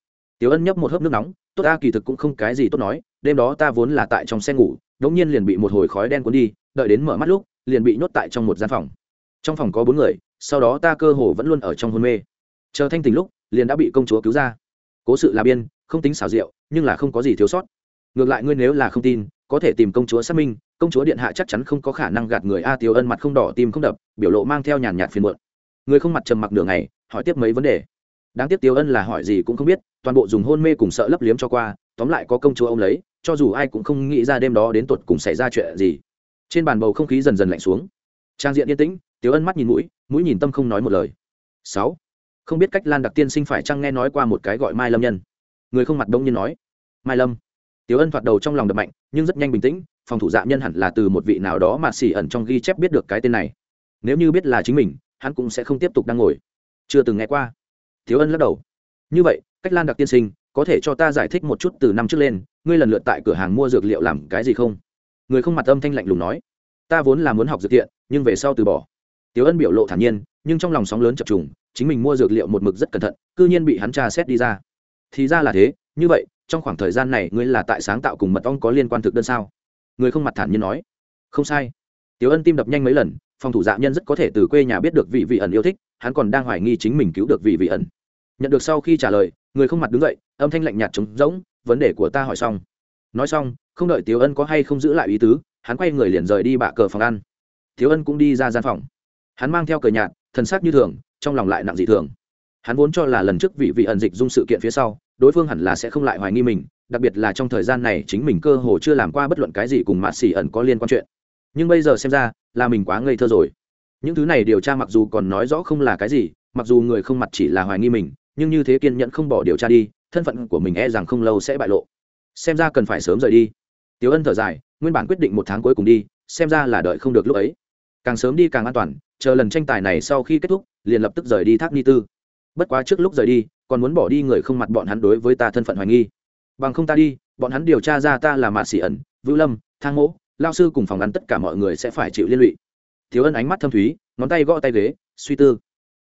Tiểu ân nhấp một hớp nước nóng, tốt ta, kỳ thực cũng không cái gì tốt nói, đêm đó ta vốn là tại trong xe ngủ đống nhiên liền bị một hồi khói đen cuốn đi, đợi đến mở mắt lúc, liền bị nhốt tại trong một gian phòng. Trong phòng có bốn người, sau đó ta cơ hồ vẫn luôn ở trong hôn mê. Chờ thanh tình lúc, liền đã bị công chúa cứu ra. Cố sự là biên, không tính xảo diệu, nhưng là không có gì thiếu sót. Ngược lại ngươi nếu là không tin, có thể tìm công chúa xác minh, công chúa điện hạ chắc chắn không có khả năng gạt người a tiêu ân mặt không đỏ, tim không đập, biểu lộ mang theo nhàn nhạt phiền muộn. Người không mặt trầm mặc nửa ngày, hỏi tiếp mấy vấn đề đáng tiếc tiêu ân là hỏi gì cũng không biết, toàn bộ dùng hôn mê cùng sợ lấp liếm cho qua, tóm lại có công chúa ông lấy, cho dù ai cũng không nghĩ ra đêm đó đến tột cùng xảy ra chuyện gì. Trên bàn bầu không khí dần dần lạnh xuống. Trang diện yên tĩnh, tiêu ân mắt nhìn mũi mũi nhìn tâm không nói một lời. Sáu. Không biết cách lan đặc tiên sinh phải chăng nghe nói qua một cái gọi mai lâm nhân. Người không mặt đông nhiên nói. Mai lâm. Tiêu ân thoạt đầu trong lòng đập mạnh, nhưng rất nhanh bình tĩnh, phòng thủ dạ nhân hẳn là từ một vị nào đó mà xỉ ẩn trong ghi chép biết được cái tên này. Nếu như biết là chính mình, hắn cũng sẽ không tiếp tục đang ngồi. Chưa từng nghe qua thiếu ân lắc đầu. Như vậy, cách lan đặc tiên sinh có thể cho ta giải thích một chút từ năm trước lên, ngươi lần lượt tại cửa hàng mua dược liệu làm cái gì không? Người không mặt âm thanh lạnh lùng nói. Ta vốn là muốn học dược thiện, nhưng về sau từ bỏ. Tiếu ân biểu lộ thản nhiên, nhưng trong lòng sóng lớn chập trùng, chính mình mua dược liệu một mực rất cẩn thận c ư nhiên bị hắn tra xét đi ra. Thì ra là thế, như vậy, trong khoảng thời gian này ngươi là tại sáng tạo cùng mật ong có liên quan thực đơn sao? Người không mặt thản nhiên nói. Không sai. Tiếu ân tim đập nhanh mấy lần phòng thủ dạ nhân rất có thể từ quê nhà biết được vị vị ẩn yêu thích, hắn còn đang hoài nghi chính mình cứu được vị vị ẩn. Nhận được sau khi trả lời, người không mặt đứng dậy, âm thanh lạnh nhạt trống rỗng, vấn đề của ta hỏi xong. Nói xong, không đợi tiếu ân có hay không giữ lại ý tứ, hắn quay người liền rời đi bạ cờ phòng ăn. Tiếu ân cũng đi ra gian phòng. Hắn mang theo cờ nhạt, thần sắc như thường, trong lòng lại nặng dị thường. Hắn vốn cho là lần trước vị vị ẩn dịch dung sự kiện phía sau, đối phương hẳn là sẽ không lại hoài nghi mình, đặc biệt là trong thời gian này chính mình cơ hồ chưa làm qua bất luận cái gì cùng mạ xỉ ẩn có liên quan chuyện nhưng bây giờ xem ra, là mình quá ngây thơ rồi. Những thứ này điều tra mặc dù còn nói rõ không là cái gì, mặc dù người không mặt chỉ là hoài nghi mình, nhưng như thế kiên nhẫn không bỏ điều tra đi, thân phận của mình e rằng không lâu sẽ bại lộ. Xem ra cần phải sớm rời đi. Tiếu ân thở dài, nguyên bản quyết định một tháng cuối cùng đi, xem ra là đợi không được lúc ấy. Càng sớm đi càng an toàn, chờ lần tranh tài này sau khi kết thúc, liền lập tức rời đi thác ni tư. Bất quá trước lúc rời đi, còn muốn bỏ đi người không mặt bọn hắn đối với ta thân phận hoài nghi. Bằng không ta đi, bọn hắn điều tra ra ta là mạ xỉ ẩn, vũ lâm, thang mỗ lao sư cùng phòng ăn tất cả mọi người sẽ phải chịu liên lụy. Thiếu ân ánh mắt thâm thúy, ngón tay gõ tay ghế, suy tư.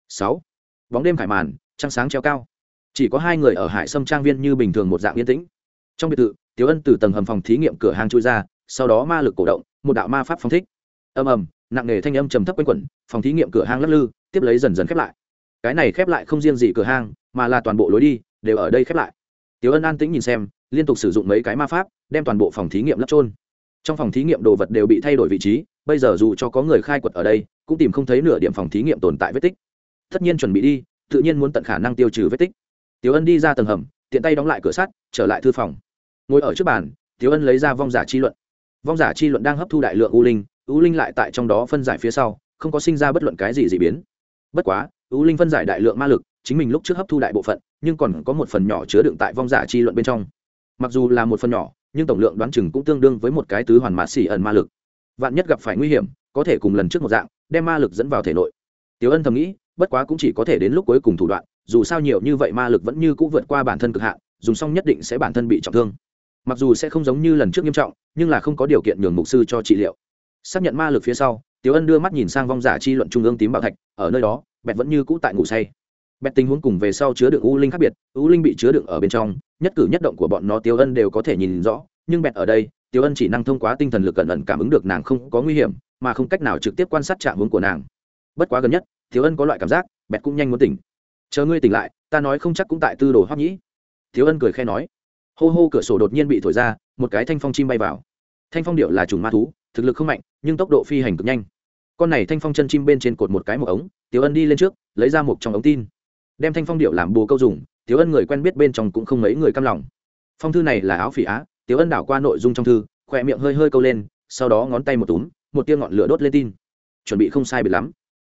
Sáu. Bóng đêm khải màn, trăng sáng treo cao. Chỉ có hai người ở hải sâm trang viên như bình thường một dạng yên tĩnh. Trong biệt thự tiếu ân từ tầng hầm phòng thí nghiệm cửa hàng chui ra, sau đó ma lực cổ động, một đạo ma pháp phong thích. Ầm ầm, nặng nề thanh âm trầm thấp quanh quẩn, phòng thí nghiệm cửa hang lắc lư, tiếp lấy dần dần khép lại. Cái này khép lại không riêng gì cửa hang mà là toàn bộ lối đi, đều ở đây khép lại. Tiếu ân an tĩnh nhìn xem, liên tục sử dụng mấy cái ma pháp, đem toàn bộ phòng thí nghiệm lắp trôn trong phòng thí nghiệm đồ vật đều bị thay đổi vị trí, bây giờ dù cho có người khai quật ở đây, cũng tìm không thấy nửa điểm phòng thí nghiệm tồn tại vết tích. Tất nhiên chuẩn bị đi, tự nhiên muốn tận khả năng tiêu trừ vết tích. Tiếu ân đi ra tầng hầm, tiện tay đóng lại cửa sắt, trở lại thư phòng. Ngồi ở trước bàn tiếu ân lấy ra vong giả chi luận. Vong giả chi luận đang hấp thu đại lượng u linh u linh lại tại trong đó phân giải phía sau, không có sinh ra bất luận cái gì d ị biến. Bất quá, u linh phân giải đại lượng ma lực, chính mình lúc trước hấp thu đại bộ phận, nhưng còn có một phần nhỏ chứa đựng tại vong giả chi luận bên trong. Mặc dù là một phần nhỏ nhưng tổng lượng đoán chừng cũng tương đương với một cái tứ hoàn mã xỉ ẩn ma lực. Vạn nhất gặp phải nguy hiểm, có thể cùng lần trước một dạng, đem ma lực dẫn vào thể nội. Tiểu ân thầm nghĩ, bất quá cũng chỉ có thể đến lúc cuối cùng thủ đoạn, dù sao nhiều như vậy ma lực vẫn như c ũ vượt qua bản thân cực hạn, dùng xong nhất định sẽ bản thân bị trọng thương. Mặc dù sẽ không giống như lần trước nghiêm trọng, nhưng là không có điều kiện nhường mục sư cho trị liệu. Xác nhận ma lực phía sau, Tiểu ân đưa mắt nhìn sang vong giả chi luận trung ương tím bảo thạch, ở nơi đó, bẹt vẫn như cũ tại ngủ say bẹt tình huống cùng về sau chứa đựng u linh khác biệt, u linh bị chứa đựng ở bên trong, nhất cử nhất động của bọn nó tiêu ân đều có thể nhìn rõ, nhưng bẹt ở đây, tiêu ân chỉ năng thông qua tinh thần lực cẩn ẩn cảm ứng được nàng không có nguy hiểm, mà không cách nào trực tiếp quan sát trạng hướng của nàng. Bất quá gần nhất, tiêu ân có loại cảm giác, bẹt cũng nhanh muốn tỉnh. Chờ ngươi tỉnh lại, ta nói không chắc cũng tại tư đồ hoắc nhĩ. Tiêu ân cười khe nói. Hô hô cửa sổ đột nhiên bị thổi ra, một cái thanh phong chim bay vào. Thanh phong điệu là trùng ma thú, thực lực không mạnh, nhưng tốc độ phi hành cực nhanh. Con này thanh phong chân chim bên trên cột một cái một ống, tiêu ân đi lên trước, lấy ra một trong ống tin đem thanh phong điệu làm bồ câu dùng tiếu ân người quen biết bên trong cũng không mấy người căm lòng. Phong thư này là áo phỉ á tiếu ân đảo qua nội dung trong thư khỏe miệng hơi hơi câu lên sau đó ngón tay một túm một tia ngọn lửa đốt lên tin. Chuẩn bị không sai biệt lắm.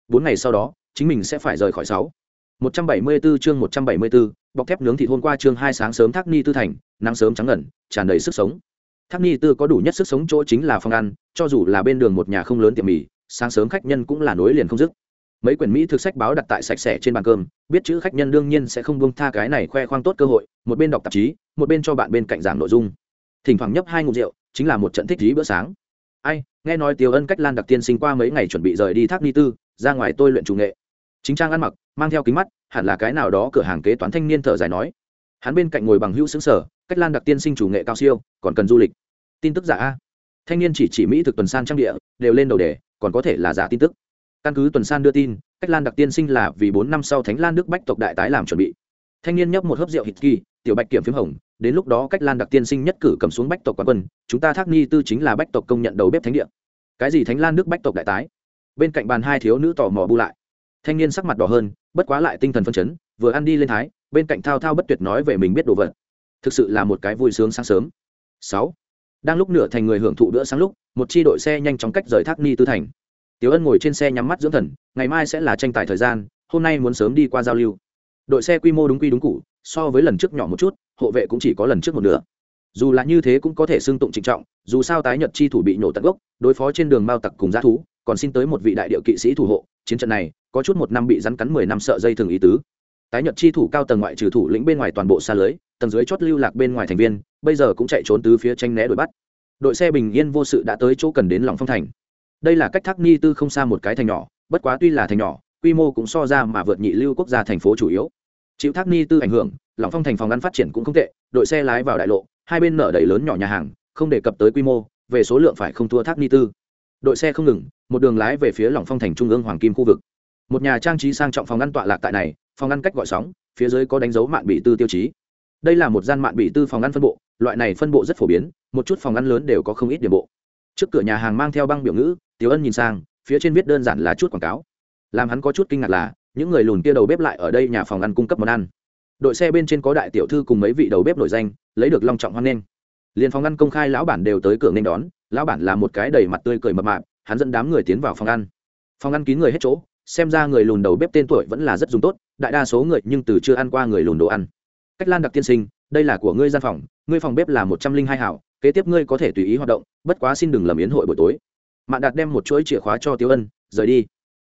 Bốn ngày sau đó chính mình sẽ phải rời khỏi sáu. Một trăm bảy mươi 174 chương một trăm bảy mươi 174, bọc thép nướng thịt hôm qua chương hai sáng sớm thác ni tư thành nắng sớm trắng ngẩn tràn đầy sức sống. Thác ni tư có đủ nhất sức sống chỗ chính là phòng ăn cho dù là bên đường một nhà không lớn tiệm mì sáng sớm khách nhân cũng là nối liền không dứt mấy quyển mỹ thực sách báo đặt tại sạch sẽ trên bàn cơm, biết chữ khách nhân đương nhiên sẽ không buông tha cái này khoe khoang tốt cơ hội, một bên đọc tạp chí, một bên cho bạn bên cạnh giảng nội dung. Thỉnh thoảng nhấp hai ngụm rượu, chính là một trận thích lý bữa sáng. Ai, nghe nói tiêu ân cách lan đặc tiên sinh qua mấy ngày chuẩn bị rời đi thác ni tư, ra ngoài tôi luyện chủ nghệ. Chính trang ăn mặc, mang theo kính mắt, hẳn là cái nào đó cửa hàng kế toán thanh niên thở dài nói. Hắn bên cạnh ngồi bằng hữu xứng sở, cách lan đặc tiên sinh chủ nghệ cao siêu, còn cần du lịch. Tin tức giả a. Thanh niên chỉ chỉ mỹ thực tuần san trang địa, đều lên đầu đề, còn có thể là giả tin tức căn cứ tuần san đưa tin, cách lan đặc tiên sinh là vì bốn năm sau thánh lan đức bách tộc đại tái làm chuẩn bị. Thanh niên nhấp một hớp rượu hít kỳ, tiểu bạch kiểm p h í m hồng, đến lúc đó cách lan đặc tiên sinh nhất cử cầm xuống bách tộc quán quân, chúng ta thác ni tư chính là bách tộc công nhận đầu bếp thánh địa. Cái gì thánh lan đức bách tộc đại tái? Bên cạnh bàn hai thiếu nữ tò mò bu lại. Thanh niên sắc mặt đỏ hơn, bất quá lại tinh thần phân chấn, vừa ăn đi lên thái, bên cạnh thao thao bất tuyệt nói về mình biết đồ vật. Thực sự là một cái vui sướng sáng sớm. Sáu. Đang lúc nửa thành người hưởng thụ bữa sáng lúc, một chi đội xe nhanh chóng cách rời thác ni tư thành tiểu ân ngồi trên xe nhắm mắt dưỡng thần, ngày mai sẽ là tranh tài thời gian, hôm nay muốn sớm đi qua giao lưu. Đội xe quy mô đúng quy đúng cụ, so với lần trước nhỏ một chút, hộ vệ cũng chỉ có lần trước một nửa. Dù là như thế cũng có thể xưng tụng trịnh trọng, dù sao tái nhật chi thủ bị nổ tận gốc, đối phó trên đường mao tặc cùng giá thú, còn xin tới một vị đại điệu kỵ sĩ thủ hộ, chiến trận này, có chút một năm bị rắn cắn mười năm sợ dây thường ý tứ. Tái nhật chi thủ cao tầng ngoại trừ thủ lĩnh bên ngoài toàn bộ xa lưới, tầng dưới chót lưu lạc bên ngoài thành viên, bây giờ cũng chạy trốn từ phía tranh né đuổi bắt. Đội xe bình yên vô sự đã tới chỗ cần đến lòng phong thành đây là cách thác ni tư không xa một cái thành nhỏ, bất quá tuy là thành nhỏ, quy mô cũng so ra mà vượt nhị lưu quốc gia thành phố chủ yếu. Chịu thác ni tư ảnh hưởng lòng phong thành phòng ăn phát triển cũng không tệ, đội xe lái vào đại lộ, hai bên nở đầy lớn nhỏ nhà hàng, không đề cập tới quy mô, về số lượng phải không thua thác ni tư. Đội xe không ngừng, một đường lái về phía lòng phong thành trung ương hoàng kim khu vực. Một nhà trang trí sang trọng phòng ăn tọa lạc tại này, phòng ăn cách gọi sóng, phía dưới có đánh dấu mạn bị tư tiêu chí. Đây là một gian mạn bị tư phòng ăn phân bộ, loại này phân bộ rất phổ biến, một chút phòng ăn lớn đều có không ít điểm bộ trước cửa nhà hàng mang theo băng biểu ngữ, tiểu ân nhìn sang, phía trên viết đơn giản là chút quảng cáo. Làm hắn có chút kinh ngạc là, những người lùn kia đầu bếp lại ở đây nhà phòng ăn cung cấp món ăn. Đội xe bên trên có đại tiểu thư cùng mấy vị đầu bếp nổi danh, lấy được long trọng hoan nghênh. Liền phòng ăn công khai lão bản đều tới cửa nên đón, lão bản là một cái đầy mặt tươi cười mập mạp, hắn dẫn đám người tiến vào phòng ăn. Phòng ăn kín người hết chỗ, xem ra người lùn đầu bếp tên tuổi vẫn là rất dùng tốt, đại đa số người nhưng từ chưa ăn qua người lùn đồ ăn. Cách lan đặc tiên sinh, đây là của ngươi gian phòng, ngươi phòng bếp là một trăm linh hai hảo kế tiếp ngươi có thể tùy ý hoạt động, bất quá xin đừng làm yến hội buổi tối. Mạn đạt đem một chuỗi chìa khóa cho tiếu ân, rời đi.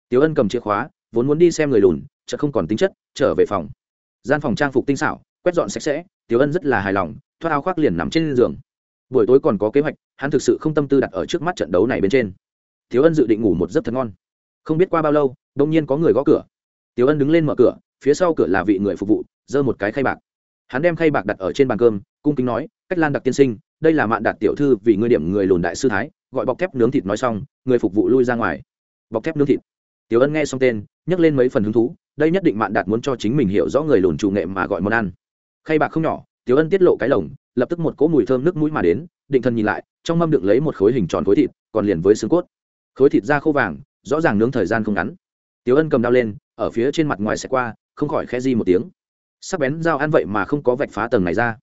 Tiếu ân cầm chìa khóa, vốn muốn đi xem người lùn chợ không còn tính chất, trở về phòng. Gian phòng trang phục tinh xảo, quét dọn sạch sẽ tiếu ân rất là hài lòng, thoát áo khoác liền nằm trên giường. Buổi tối còn có kế hoạch, hắn thực sự không tâm tư đặt ở trước mắt trận đấu này bên trên. Tiếu ân dự định ngủ một giấc thật ngon. Không biết qua bao lâu đông nhiên có người gõ cửa. Tiểu ân đứng lên mở cửa, phía sau cửa là vị người phục vụ, giơ một cái khay bạc. Hắn đem khay bạc đặt ở trên bàn cơm, cung kính nói, cách lan đặc tiên sinh đây là mạn đạt tiểu thư vì ngươi điểm người lùn đại sư thái, gọi bọc thép nướng thịt nói xong, người phục vụ lui ra ngoài. Bọc thép nướng thịt. Tiểu ân nghe xong tên, nhắc lên mấy phần hứng thú, đây nhất định mạn đạt muốn cho chính mình hiểu rõ người lùn chủ nghệ mà gọi món ăn. Khay bạc không nhỏ, tiểu ân tiết lộ cái lồng, lập tức một cỗ mùi thơm nước mũi mà đến, định thần nhìn lại, trong mâm đựng lấy một khối hình tròn khối thịt, còn liền với xương cốt. Khối thịt da khô vàng, rõ ràng nướng thời gian không ngắn. Tiểu ân cầm dao lên, ở phía trên mặt ngoài xẻ qua, không khỏi khe di một tiếng. Sắc bén dao ăn vậy mà không có vạch phá tầng này ra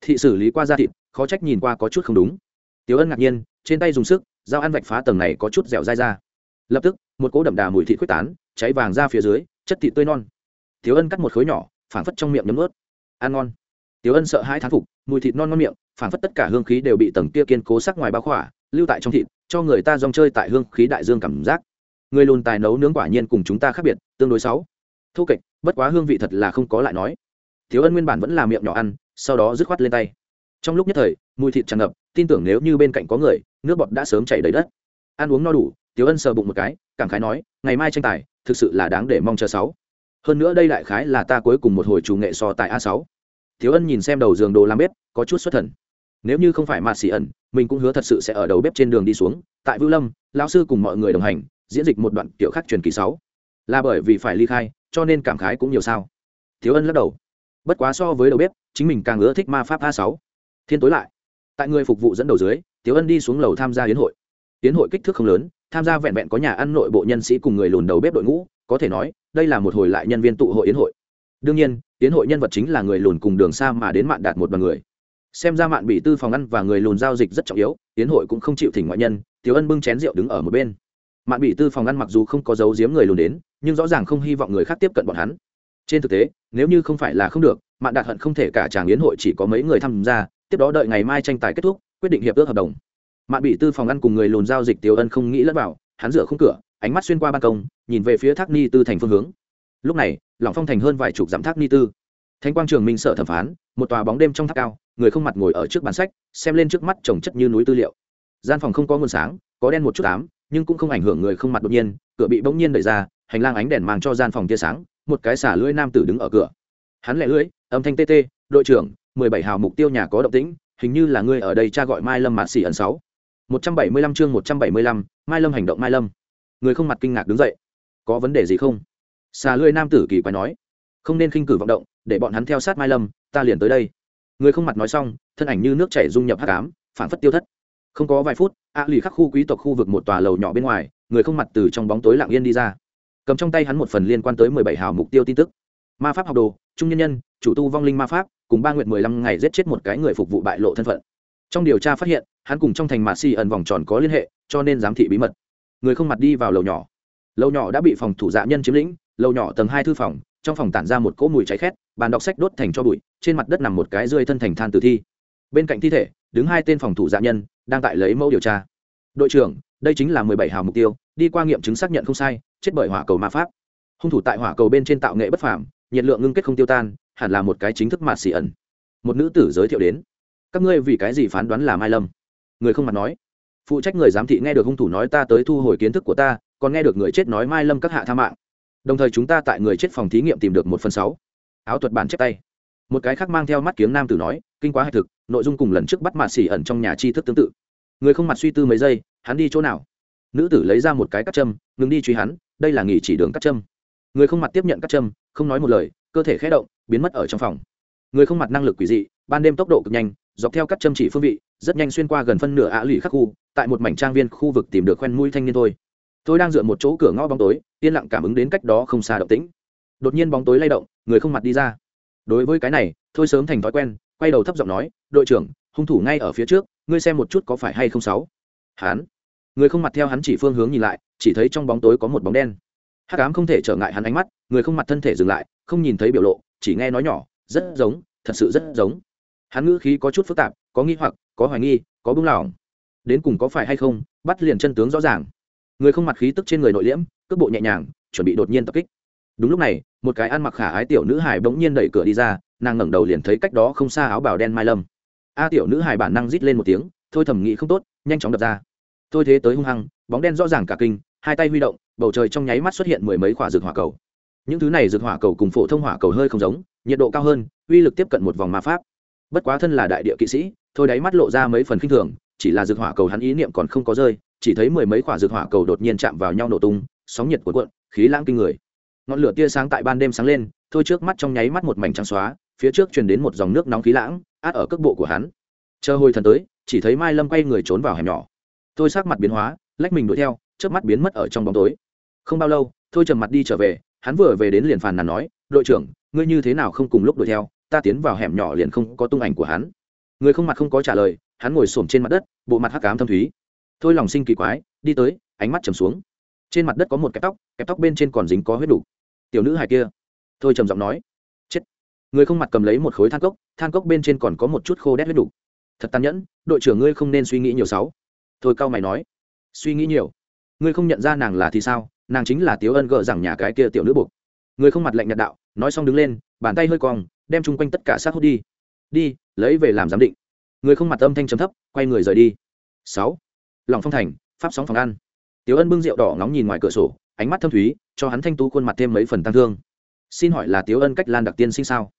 thị xử lý qua da thịt, khó trách nhìn qua có chút không đúng. Tiểu ân ngạc nhiên, trên tay dùng sức, dao ăn vạch phá tầng này có chút dẻo dai ra. Lập tức, một cỗ đậm đà mùi thịt quyết tán, cháy vàng ra phía dưới, chất thịt tươi non. Tiểu ân cắt một khối nhỏ, phảng phất trong miệng nhấm ướt ăn ngon. Tiểu ân sợ hai thán phục, mùi thịt non ngon miệng, phảng phất tất cả hương khí đều bị tầng kia kiên cố sắc ngoài bao khỏa, lưu tại trong thịt, cho người ta dòng chơi tại hương khí đại dương cảm giác. Người lùn tài nấu nướng quả nhiên cùng chúng ta khác biệt, tương đối xấu. Thô kệch, bất quá hương vị thật là không có lại nói. Thiếu ân nguyên bản vẫn là miệng nhỏ ăn sau đó dứt khoát lên tay. Trong lúc nhất thời, mùi thịt tràn ngập, tin tưởng nếu như bên cạnh có người, nước bọt đã sớm chảy đầy đất. Ăn uống no đủ thiếu ân sờ bụng một cái, cảm khái nói, ngày mai tranh tài, thực sự là đáng để mong chờ sáu. Hơn nữa đây đại khái là ta cuối cùng một hồi chủ nghệ so tại a sáu. Thiếu ân nhìn xem đầu giường đồ làm bếp, có chút xuất thần. Nếu như không phải mạt xỉ ẩn, mình cũng hứa thật sự sẽ ở đầu bếp trên đường đi xuống, tại vưu lâm, lão sư cùng mọi người đồng hành, diễn dịch một đoạn kiểu khác truyền kỳ sáu. Là bởi vì phải ly khai, cho nên cảm khái cũng nhiều sao. Thiếu ân lắc đầu. Bất quá so với đầu bếp chính mình càng ưa thích ma pháp a sáu. Thiên tối lại. Tại người phục vụ dẫn đầu dưới tiếu ân đi xuống lầu tham gia hiến hội. Hiến hội kích thước không lớn, tham gia vẹn vẹn có nhà ăn nội bộ nhân sĩ cùng người lùn đầu bếp đội ngũ, có thể nói, đây là một hồi lại nhân viên tụ hội hiến hội. Đương nhiên hiến hội nhân vật chính là người lùn cùng đường xa mà đến mạn đạt một đoàn người. Xem ra mạn bị tư phòng ăn và người lùn giao dịch rất trọng yếu hiến hội cũng không chịu thỉnh ngoại nhân, tiểu ân bưng chén rượu đứng ở một bên. Mạn bị tư phòng ăn mặc dù không có dấu giếm người lùn đến, nhưng rõ ràng không hy vọng người khác tiếp cận bọn hắn trên thực tế, nếu như không phải là không được, mạn đạt hận không thể cả chàng yến hội chỉ có mấy người tham gia, tiếp đó đợi ngày mai tranh tài kết thúc, quyết định hiệp ước hợp đồng. Mạn bị tư phòng ăn cùng người lùn giao dịch tiểu ân không nghĩ lẫn vào, hắn dựa không cửa, ánh mắt xuyên qua ban công, nhìn về phía thác ni tư thành phương hướng. Lúc này, lòng phong thành hơn vài chục dặm thác ni tư. Thanh quang trường minh sợ thẩm phán, một tòa bóng đêm trong tháp cao, người không mặt ngồi ở trước bàn sách, xem lên trước mắt trồng chất như núi tư liệu. Gian phòng không có nguồn sáng, có đen một chút ám, nhưng cũng không ảnh hưởng người không mặt đột nhiên, cửa bị bỗng nhiên đẩy ra, hành lang ánh đèn mang cho gian phòng tia sáng một cái xả lưỡi nam tử đứng ở cửa. Hắn lẻ lưỡi, âm thanh tê tê, đội trưởng, mười bảy hào mục tiêu nhà có động tĩnh, hình như là ngươi ở đây cha gọi mai lâm mạt xỉ ẩn sáu. Một trăm bảy mươi lăm chương một trăm bảy mươi lăm, mai lâm hành động mai lâm. Người không mặt kinh ngạc đứng dậy. Có vấn đề gì không? Xà lưỡi nam tử kỳ quái nói. Không nên khinh cử vọng động, để bọn hắn theo sát mai lâm, ta liền tới đây. Người không mặt nói xong, thân ảnh như nước chảy dung nhập hát cám phản phất tiêu thất. Không có vài phút, a lì khắc khu quý tộc khu vực một tòa lầu nhỏ bên ngoài, người không mặt từ trong bóng tối lặng yên đi ra cầm trong tay hắn một phần liên quan tới mười bảy hào mục tiêu tin tức. Ma pháp học đồ, trung nhân nhân, chủ tu vong linh ma pháp, cùng ba nguyện mười lăm ngày giết chết một cái người phục vụ bại lộ thân phận. Trong điều tra phát hiện, hắn cùng trong thành mạt si ẩn vòng tròn có liên hệ, cho nên giám thị bí mật. Người không mặt đi vào lầu nhỏ. Lầu nhỏ đã bị phòng thủ dạ nhân chiếm lĩnh, lầu nhỏ tầng hai thư phòng, trong phòng tản ra một cỗ mùi cháy khét, bàn đọc sách đốt thành cho bụi, trên mặt đất nằm một cái rơi thân thành than tử thi. Bên cạnh thi thể, đứng hai tên phòng thủ dạ nhân, đang tại lấy mẫu điều tra. Đội trưởng, đây chính là mười bảy hào mục tiêu, đi qua nghiệm chứng xác nhận không sai chết bởi hỏa cầu ma pháp. Hung thủ tại hỏa cầu bên trên tạo nghệ bất phàm, nhiệt lượng ngưng kết không tiêu tan, hẳn là một cái chính thức mạt xì ẩn. Một nữ tử giới thiệu đến, các ngươi vì cái gì phán đoán là mai lâm? Người không mặt nói, phụ trách người giám thị nghe được hung thủ nói ta tới thu hồi kiến thức của ta, còn nghe được người chết nói mai lâm các hạ tha mạng. Đồng thời chúng ta tại người chết phòng thí nghiệm tìm được một phần sáu. Áo thuật bản chép tay. Một cái khác mang theo mắt kiếm nam tử nói, kinh quá hạch thực, nội dung cùng lần trước bắt mạt xỉ ẩn trong nhà tri thức tương tự. Người không mặt suy tư mấy giây, hắn đi chỗ nào? Nữ tử lấy ra một cái cắt châm, ngừng đi truy hắn, đây là nghỉ chỉ đường cắt châm. Người không mặt tiếp nhận cắt châm, không nói một lời, cơ thể khé động, biến mất ở trong phòng. Người không mặt năng lực quỷ dị, ban đêm tốc độ cực nhanh, dọc theo cắt châm chỉ phương vị, rất nhanh xuyên qua gần phân nửa ả lụy khắc khu, tại một mảnh trang viên khu vực tìm được khoen mũi thanh niên thôi. Tôi đang dựa một chỗ cửa ngõ bóng tối, yên lặng cảm ứng đến cách đó không xa động tĩnh. Đột nhiên bóng tối lay động, người không mặt đi ra. Đối với cái này, thôi sớm thành thói quen, quay đầu thấp giọng nói, đội trưởng, hung thủ ngay ở phía trước, ngươi xem một chút có phải hay không sáu? Hắn người không mặt theo hắn chỉ phương hướng nhìn lại, chỉ thấy trong bóng tối có một bóng đen. Hắc ám không thể trở ngại hắn ánh mắt, người không mặt thân thể dừng lại, không nhìn thấy biểu lộ, chỉ nghe nói nhỏ, rất giống, thật sự rất giống. Hắn ngữ khí có chút phức tạp, có nghi hoặc, có hoài nghi, có bưng lỏng. Đến cùng có phải hay không, bắt liền chân tướng rõ ràng. Người không mặt khí tức trên người nội liễm, cước bộ nhẹ nhàng, chuẩn bị đột nhiên tập kích. Đúng lúc này, một cái ăn mặc khả ái tiểu nữ hải bỗng nhiên đẩy cửa đi ra, nàng ngẩng đầu liền thấy cách đó không xa áo bào đen mai lâm. A tiểu nữ hải bản năng rít lên một tiếng, thôi thầm nghĩ không tốt, nhanh chóng đập ra thôi thế tới hung hăng, bóng đen rõ ràng cả kinh, hai tay huy động, bầu trời trong nháy mắt xuất hiện mười mấy quả rực hỏa cầu. Những thứ này rực hỏa cầu cùng phổ thông hỏa cầu hơi không giống, nhiệt độ cao hơn, uy lực tiếp cận một vòng ma pháp. Bất quá thân là đại địa kỵ sĩ, thôi đáy mắt lộ ra mấy phần khinh thường, chỉ là rực hỏa cầu hắn ý niệm còn không có rơi, chỉ thấy mười mấy quả rực hỏa cầu đột nhiên chạm vào nhau nổ tung, sóng nhiệt cuộn cuộn, khí lãng kinh người. Ngọn lửa tia sáng tại ban đêm sáng lên, thôi trước mắt trong nháy mắt một mảnh trắng xóa, phía trước truyền đến một dòng nước nóng khí lãng, át ở cước bộ của hắn. Chờ hồi thần tới, chỉ thấy mai lâm quay người trốn vào hẻm nhỏ thôi sắc mặt biến hóa, lách mình đuổi theo trước mắt biến mất ở trong bóng tối. Không bao lâu thôi trầm mặt đi trở về, hắn vừa về đến liền phàn nàn nói, đội trưởng, ngươi như thế nào không cùng lúc đuổi theo, ta tiến vào hẻm nhỏ liền không có tung ảnh của hắn. Người không mặt không có trả lời, hắn ngồi xổm trên mặt đất, bộ mặt hắc cám thâm thúy. Thôi lòng sinh kỳ quái, đi tới, ánh mắt trầm xuống. Trên mặt đất có một kẹp tóc kẹp tóc bên trên còn dính có huyết đủ. Tiểu nữ hài kia thôi trầm giọng nói. Chết. Người không mặt cầm lấy một khối than cốc than cốc bên trên còn có một chút khô đét huyết đủ. Thật tàn nhẫn, đội trưởng ngươi không nên suy nghĩ nhiều sáu thôi cao mày nói, suy nghĩ nhiều. Ngươi không nhận ra nàng là thì sao? Nàng chính là tiếu ân gợ rằng nhà cái kia tiểu nữ buộc. Người không mặt lạnh nhạt đạo, nói xong đứng lên, bàn tay hơi cong, đem chung quanh tất cả xác hút đi. Đi, lấy về làm giám định. Người không mặt âm thanh chấm thấp, quay người rời đi. Sáu. Lòng phong thành, pháp sóng phòng ăn. Tiếu ân bưng rượu đỏ ngóng nhìn ngoài cửa sổ, ánh mắt thâm thúy, cho hắn thanh tú khuôn mặt thêm mấy phần tăng thương. Xin hỏi là Tiếu ân cách lan đặc tiên sinh sao?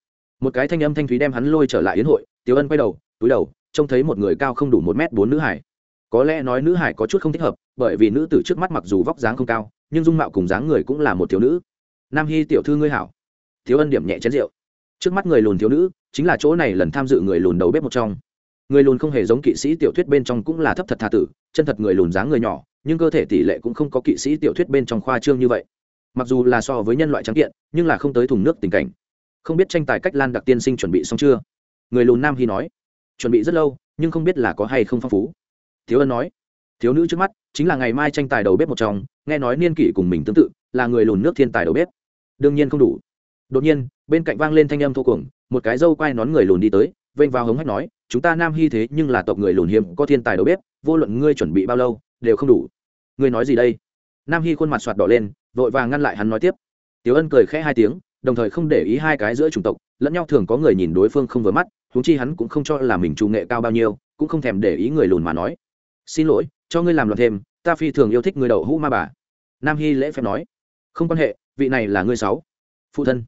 Một cái thanh âm thanh thúy đem hắn lôi trở lại yến hội, Tiếu ân quay đầu, túi đầu, trông thấy một người cao không đủ một m bốn nữ hải có lẽ nói nữ hải có chút không thích hợp, bởi vì nữ tử trước mắt mặc dù vóc dáng không cao, nhưng dung mạo cùng dáng người cũng là một thiếu nữ. Nam hy tiểu thư ngươi hảo. Thiếu ân điểm nhẹ chén rượu. Trước mắt người lùn thiếu nữ, chính là chỗ này lần tham dự người lùn đầu bếp một trong. Người lùn không hề giống kỵ sĩ tiểu thuyết bên trong cũng là thấp thật tha tử, chân thật người lùn dáng người nhỏ, nhưng cơ thể tỷ lệ cũng không có kỵ sĩ tiểu thuyết bên trong khoa trương như vậy. Mặc dù là so với nhân loại trắng kiện, nhưng là không tới thùng nước tình cảnh. Không biết tranh tài cách lan đặc tiên sinh chuẩn bị xong chưa? Người lùn nam hy nói. Chuẩn bị rất lâu, nhưng không biết là có hay không phong phú thiếu ân nói. Thiếu nữ trước mắt, chính là ngày mai tranh tài đầu bếp một trong, nghe nói niên kỷ cùng mình tương tự, là người lùn nước thiên tài đầu bếp. Đương nhiên không đủ. Đột nhiên, bên cạnh vang lên thanh âm thô cuồng, một cái dâu quai nón người lùn đi tới, vênh vào hống hách nói, chúng ta nam hy thế nhưng là tộc người lùn hiếm, có thiên tài đầu bếp, vô luận ngươi chuẩn bị bao lâu, đều không đủ. Ngươi nói gì đây? Nam hy khuôn mặt soạt đỏ lên, vội vàng ngăn lại hắn nói tiếp. Tiếu ân cười khẽ hai tiếng, đồng thời không để ý hai cái giữa chủng tộc, lẫn nhau thường có người nhìn đối phương không vừa mắt, huống chi hắn cũng không cho là mình trù nghệ cao bao nhiêu, cũng không thèm để ý người lùn mà nói xin lỗi, cho ngươi làm loạn thêm, ta phi thường yêu thích người đậu hũ ma bà. Nam hy lễ phép nói. Không quan hệ, vị này là ngươi sáu. Phụ thân.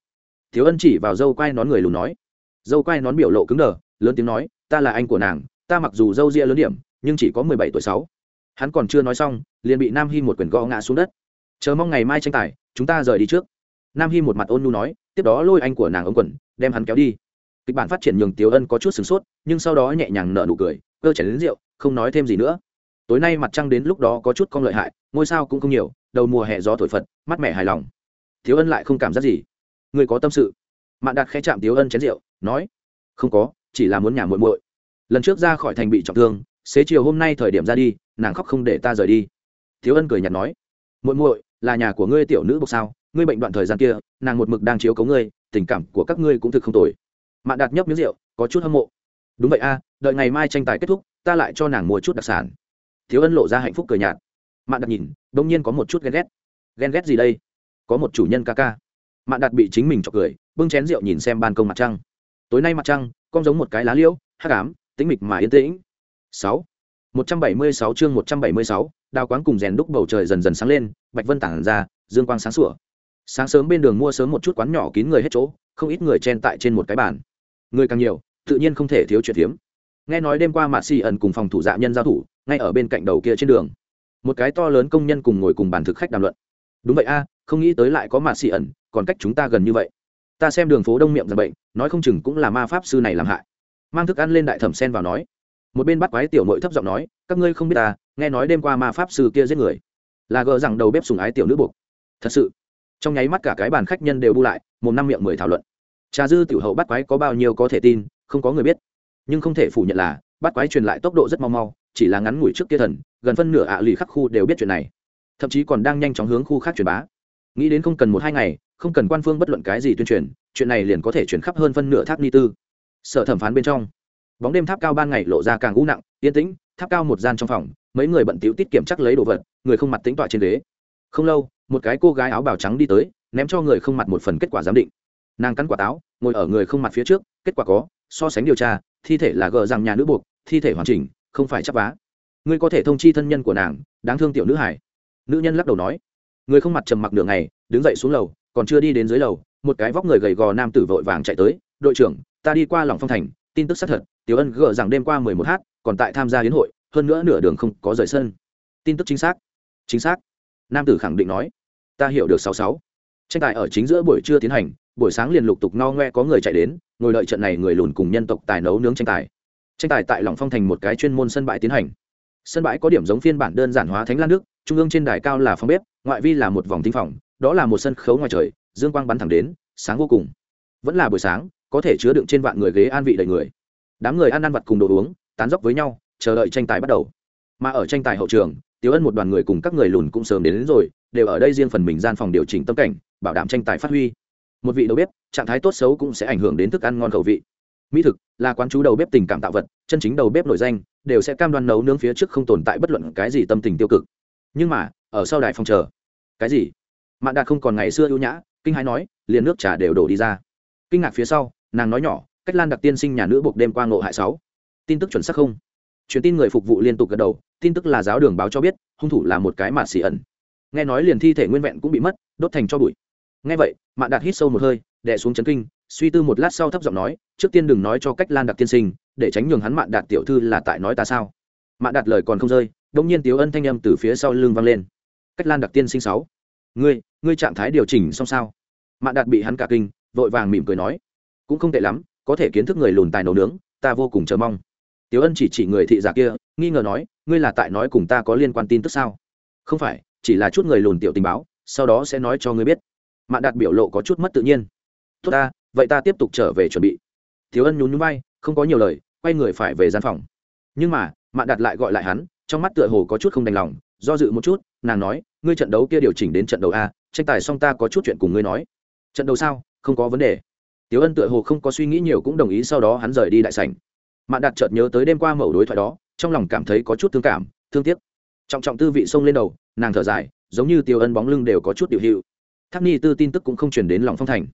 Thiếu ân chỉ vào dâu quai nón người lùn nói. Dâu quai nón biểu lộ cứng đờ, lớn tiếng nói, ta là anh của nàng, ta mặc dù dâu ria lớn điểm, nhưng chỉ có mười bảy tuổi sáu. Hắn còn chưa nói xong, liền bị nam hy một quyển gõ ngã xuống đất. Chờ mong ngày mai tranh tài, chúng ta rời đi trước. Nam hy một mặt ôn nhu nói, tiếp đó lôi anh của nàng ống quần, đem hắn kéo đi. Kịch bản phát triển nhường tiếu ân có chút sửng sốt, nhưng sau đó nhẹ nhàng nở nụ cười, cơ chảy đến rượu, không nói thêm gì nữa tối nay mặt trăng đến lúc đó có chút con lợi hại, ngôi sao cũng không nhiều, đầu mùa hè gió thổi phật, mắt mẻ hài lòng. Thiếu ân lại không cảm giác gì. Người có tâm sự? Mạn đạt khẽ chạm tiếu ân chén rượu, nói, không có, chỉ là muốn nhà muội muội. Lần trước ra khỏi thành bị trọng thương, xế chiều hôm nay thời điểm ra đi, nàng khóc không để ta rời đi. Thiếu ân cười nhạt nói, muội muội, là nhà của ngươi tiểu nữ bộc sao? Ngươi bệnh đoạn thời gian kia, nàng một mực đang chiếu cấu ngươi, tình cảm của các ngươi cũng thực không tồi. Mạn đạt nhấp miếng rượu, có chút hâm mộ. Đúng vậy a, đợi ngày mai tranh tài kết thúc, ta lại cho nàng mua chút đặc sản thiếu ân lộ ra hạnh phúc cười nhạt. Mạn đạt nhìn đông nhiên có một chút ghen ghét. Ghen ghét gì đây? Có một chủ nhân ca ca. Mạn đạt bị chính mình chọc cười bưng chén rượu nhìn xem ban công mặt trăng. Tối nay mặt trăng con giống một cái lá liễu hắc ám tĩnh mịch mà yên tĩnh. Sáu. Một trăm bảy mươi sáu chương một trăm bảy mươi sáu đào quán cùng rèn đúc bầu trời dần dần sáng lên bạch vân tản ra dương quang sáng sủa. Sáng sớm bên đường mua sớm một chút quán nhỏ kín người hết chỗ không ít người chen tại trên một cái bàn. Người càng nhiều tự nhiên không thể thiếu chuyện hiếm, nghe nói đêm qua mạ xì ẩn cùng phòng thủ dạ nhân giao thủ ngay ở bên cạnh đầu kia trên đường. Một cái to lớn công nhân cùng ngồi cùng bàn thực khách đàm luận. Đúng vậy a, không nghĩ tới lại có mạt xì ẩn, còn cách chúng ta gần như vậy. Ta xem đường phố đông miệng ra bệnh, nói không chừng cũng là ma pháp sư này làm hại. Mang thức ăn lên đại thẩm sen vào nói. Một bên bắt quái tiểu nội thấp giọng nói, các ngươi không biết ta, nghe nói đêm qua ma pháp sư kia giết người. Là gờ rằng đầu bếp sùng ái tiểu nữ buộc. Thật sự. Trong nháy mắt cả cái bàn khách nhân đều bu lại, một năm miệng mười thảo luận. Trà dư tiểu hậu bắt quái có bao nhiêu có thể tin, không có người biết. Nhưng không thể phủ nhận là, bắt quái truyền lại tốc độ rất mau mau chỉ là ngắn ngủi trước kia thần, gần phân nửa ạ lì khắc khu đều biết chuyện này. Thậm chí còn đang nhanh chóng hướng khu khác truyền bá. Nghĩ đến không cần một hai ngày, không cần quan phương bất luận cái gì tuyên truyền, chuyện này liền có thể chuyển khắp hơn phân nửa tháp ni tư. Sở thẩm phán bên trong, bóng đêm tháp cao ban ngày lộ ra càng u nặng, yên tĩnh, tháp cao một gian trong phòng, mấy người bận tiểu tiết kiểm chắc lấy đồ vật, người không mặt tính tọa trên ghế. Không lâu, một cái cô gái áo bào trắng đi tới, ném cho người không mặt một phần kết quả giám định. Nàng cắn quả táo, ngồi ở người không mặt phía trước, kết quả có, so sánh điều tra, thi thể là gờ rằng nhà nữ buộc, thi thể hoàn chỉnh không phải chấp vá. Ngươi có thể thông chi thân nhân của nàng, đáng thương tiểu nữ hải nữ nhân lắc đầu nói. Người không mặt trầm mặc nửa ngày, đứng dậy xuống lầu, còn chưa đi đến dưới lầu, một cái vóc người gầy gò nam tử vội vàng chạy tới, đội trưởng, ta đi qua lòng phong thành, tin tức xác thật, tiểu ân gỡ rằng đêm qua mười một h còn tại tham gia hiến hội, hơn nữa nửa đường không có rời sân. Tin tức chính xác. Chính xác. Nam tử khẳng định nói. Ta hiểu được sáu sáu. Tranh tài ở chính giữa buổi trưa tiến hành, buổi sáng liền lục tục no ngoe có người chạy đến, ngồi đợi trận này người lùn cùng nhân tộc tài nấu nướng tranh tài tranh tài tại lòng phong thành một cái chuyên môn sân bãi tiến hành. Sân bãi có điểm giống phiên bản đơn giản hóa thánh lan nước trung ương trên đài cao là phòng bếp ngoại vi là một vòng tinh phòng đó là một sân khấu ngoài trời dương quang bắn thẳng đến sáng vô cùng. Vẫn là buổi sáng có thể chứa đựng trên vạn người ghế an vị đầy người. Đám người ăn ăn vặt cùng đồ uống tán dốc với nhau chờ đợi tranh tài bắt đầu. Mà ở tranh tài hậu trường tiếu ân một đoàn người cùng các người lùn cũng sớm đến, đến rồi đều ở đây riêng phần mình gian phòng điều chỉnh tâm cảnh bảo đảm tranh tài phát huy. Một vị đầu bếp trạng thái tốt xấu cũng sẽ ảnh hưởng đến thức ăn ngon khẩu vị mỹ thực là quán chú đầu bếp tình cảm tạo vật, chân chính đầu bếp nổi danh, đều sẽ cam đoan nấu nướng phía trước không tồn tại bất luận cái gì tâm tình tiêu cực. Nhưng mà, ở sau đài phòng chờ. Cái gì? Mạn đạt không còn ngày xưa ưu nhã, kinh hãi nói, liền nước trà đều đổ đi ra. Kinh ngạc phía sau, nàng nói nhỏ, cách lan đặc tiên sinh nhà nữ buộc đêm qua ngộ hại sáu. Tin tức chuẩn xác không? Truyền tin người phục vụ liên tục gật đầu, tin tức là giáo đường báo cho biết, hung thủ là một cái mà xì ẩn. Nghe nói liền thi thể nguyên vẹn cũng bị mất, đốt thành cho bụi. Nghe vậy, mạn đạt hít sâu một hơi, đè xuống chấn kinh suy tư một lát sau thấp giọng nói, trước tiên đừng nói cho cách lan đặc tiên sinh, để tránh nhường hắn mạn đạt tiểu thư là tại nói ta sao? Mạn đạt lời còn không rơi đông nhiên tiếu ân thanh âm từ phía sau lưng vang lên. Cách lan đặc tiên sinh sáu, ngươi ngươi trạng thái điều chỉnh xong sao? Mạn đạt bị hắn cả kinh, vội vàng mỉm cười nói, cũng không tệ lắm, có thể kiến thức người lùn tài nấu nướng, ta vô cùng chờ mong. Tiếu ân chỉ chỉ người thị giả kia, nghi ngờ nói, ngươi là tại nói cùng ta có liên quan tin tức sao? Không phải, chỉ là chút người lùn tiểu tình báo, sau đó sẽ nói cho ngươi biết. Mạn đạt biểu lộ có chút mất tự nhiên. Tốt ta vậy ta tiếp tục trở về chuẩn bị. Thiếu ân nhún nhún bay không có nhiều lời, quay người phải về gian phòng. Nhưng mà, mạn đạt lại gọi lại hắn, trong mắt tựa hồ có chút không đành lòng, do dự một chút, nàng nói, ngươi trận đấu kia điều chỉnh đến trận đấu a, tranh tài xong ta có chút chuyện cùng ngươi nói. Trận đấu sao? Không có vấn đề. Tiếu ân tựa hồ không có suy nghĩ nhiều cũng đồng ý sau đó hắn rời đi đại sảnh. Mạn đạt chợt nhớ tới đêm qua mẩu đối thoại đó, trong lòng cảm thấy có chút thương cảm, thương tiếc. Trọng trọng tư vị xông lên đầu, nàng thở dài, giống như tiêu ân bóng lưng đều có chút điều hiệu. Tháp ni tư tin tức cũng không chuyển đến lòng phong thành.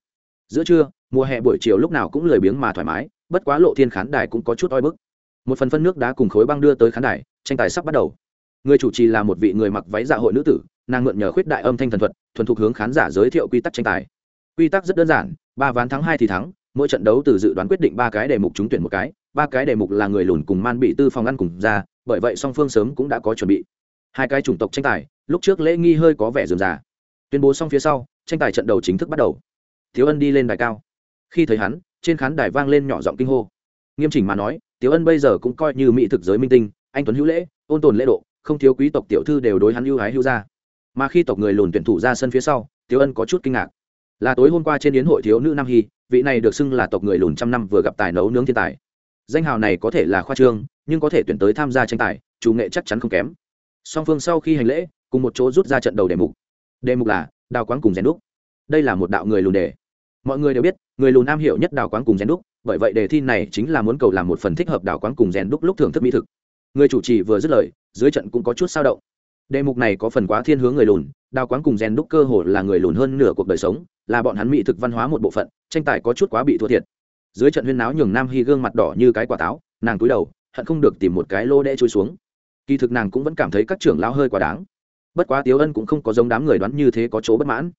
Giữa trưa mùa hè buổi chiều lúc nào cũng lười biếng mà thoải mái, bất quá lộ thiên khán đài cũng có chút oi bức. Một phần phân nước đá cùng khối băng đưa tới khán đài, tranh tài sắp bắt đầu. Người chủ trì là một vị người mặc váy dạ hội nữ tử, nàng mượn nhờ khuyết đại âm thanh thần thuật, thuần thục hướng khán giả giới thiệu quy tắc tranh tài. Quy tắc rất đơn giản, ba ván thắng hai thì thắng, mỗi trận đấu từ dự đoán quyết định ba cái đề mục trúng tuyển một cái, ba cái đề mục là người lùn cùng man bị tư phòng ăn cùng ra, bởi vậy song phương sớm cũng đã có chuẩn bị. Hai cái chủng tộc tranh tài, lúc trước lễ nghi hơi có vẻ dườm già tuyên bố xong phía sau, tranh tài trận đầu chính thức bắt đầu. Thiếu ân đi lên đài cao khi thấy hắn, trên khán đài vang lên nhỏ giọng kinh hô. Nghiêm chỉnh mà nói, Tiểu ân bây giờ cũng coi như mỹ thực giới minh tinh, anh tuấn hữu lễ, ôn tồn lễ độ, không thiếu quý tộc tiểu thư đều đối hắn ưu ái hữu ra mà khi tộc người lùn tuyển thủ ra sân phía sau, Tiểu ân có chút kinh ngạc. Là tối hôm qua trên yến hội thiếu nữ nam hy, vị này được xưng là tộc người lùn trăm năm vừa gặp tài nấu nướng thiên tài. Danh hào này có thể là khoa trương, nhưng có thể tuyển tới tham gia tranh tài, chủ nghệ chắc chắn không kém. Song phương sau khi hành lễ, cùng một chỗ rút ra trận đầu đề mục. Đề mục là đào quán cùng rèn đúc. Đây là một đạo người lùn đề. Mọi người đều biết người lùn am hiểu nhất đào quán cùng rèn đúc, bởi vậy đề thi này chính là muốn cầu làm một phần thích hợp đào quán cùng rèn đúc lúc thưởng thức mỹ thực. Người chủ trì vừa dứt lời, dưới trận cũng có chút sao động. Đề mục này có phần quá thiên hướng người lùn đào quán cùng rèn đúc cơ hồ là người lùn hơn nửa cuộc đời sống, là bọn hắn mỹ thực văn hóa một bộ phận, tranh tài có chút quá bị thua thiệt. Dưới trận huyên náo nhường nam hy gương mặt đỏ như cái quả táo, nàng cúi đầu, hận không được tìm một cái lô đẽ trôi xuống. Kỳ thực nàng cũng vẫn cảm thấy các trưởng lão hơi quá đáng. Bất quá tiếu ân cũng không có giống đám người đoán như thế có chỗ bất mãn.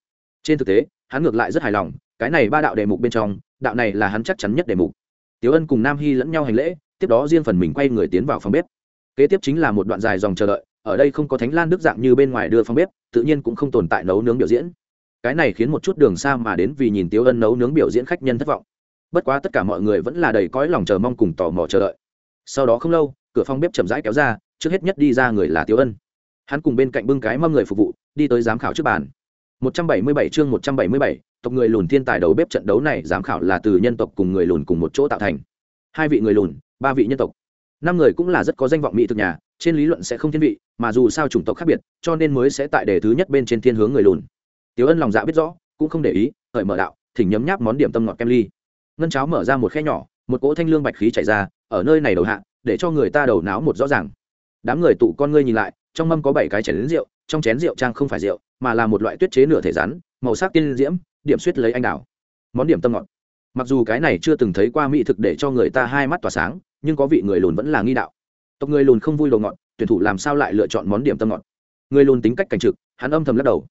Trên thực tế, hắn ngược lại rất hài lòng cái này ba đạo đề mục bên trong, đạo này là hắn chắc chắn nhất đề mục. Tiếu ân cùng nam hy lẫn nhau hành lễ, tiếp đó riêng phần mình quay người tiến vào phòng bếp. Kế tiếp chính là một đoạn dài dòng chờ đợi, ở đây không có thánh lan đức dạng như bên ngoài đưa phòng bếp, tự nhiên cũng không tồn tại nấu nướng biểu diễn. Cái này khiến một chút đường xa mà đến vì nhìn tiếu ân nấu nướng biểu diễn khách nhân thất vọng. Bất quá tất cả mọi người vẫn là đầy cõi lòng chờ mong cùng tò mò chờ đợi. Sau đó không lâu, cửa phòng bếp chậm rãi kéo ra, trước hết nhất đi ra người là tiếu ân. Hắn cùng bên cạnh bưng cái mâm người phục vụ, đi tới giám khảo trước bàn. 177 chương 177, tộc người lùn thiên tài đầu bếp trận đấu này giám khảo là từ nhân tộc cùng người lùn cùng một chỗ tạo thành. Hai vị người lùn ba vị nhân tộc. Năm người cũng là rất có danh vọng mỹ thực nhà trên lý luận sẽ không thiên vị mà dù sao chủng tộc khác biệt cho nên mới sẽ tại đề thứ nhất bên trên thiên hướng người lùn. Tiểu ân lòng dạ biết rõ cũng không để ý hởi mở đạo thỉnh nhấm nháp món điểm tâm ngọt kem ly. Ngân cháo mở ra một khe nhỏ một cỗ thanh lương bạch khí chảy ra ở nơi này đầu hạ để cho người ta đầu náo một rõ ràng. Đám người tụ con ngươi nhìn lại trong mâm có bảy cái chén lớn rượu trong chén rượu trang không phải rượu, mà là một loại tuyết chế nửa thể rắn, màu sắc tiên diễm, điểm suýt lấy anh đào. Món điểm tâm ngọt. Mặc dù cái này chưa từng thấy qua mỹ thực để cho người ta hai mắt tỏa sáng, nhưng có vị người lùn vẫn là nghi đạo. Tộc người lùn không vui đồ ngọt, tuyển thủ làm sao lại lựa chọn món điểm tâm ngọt? Người lùn tính cách cảnh trực, hắn âm thầm lắc đầu.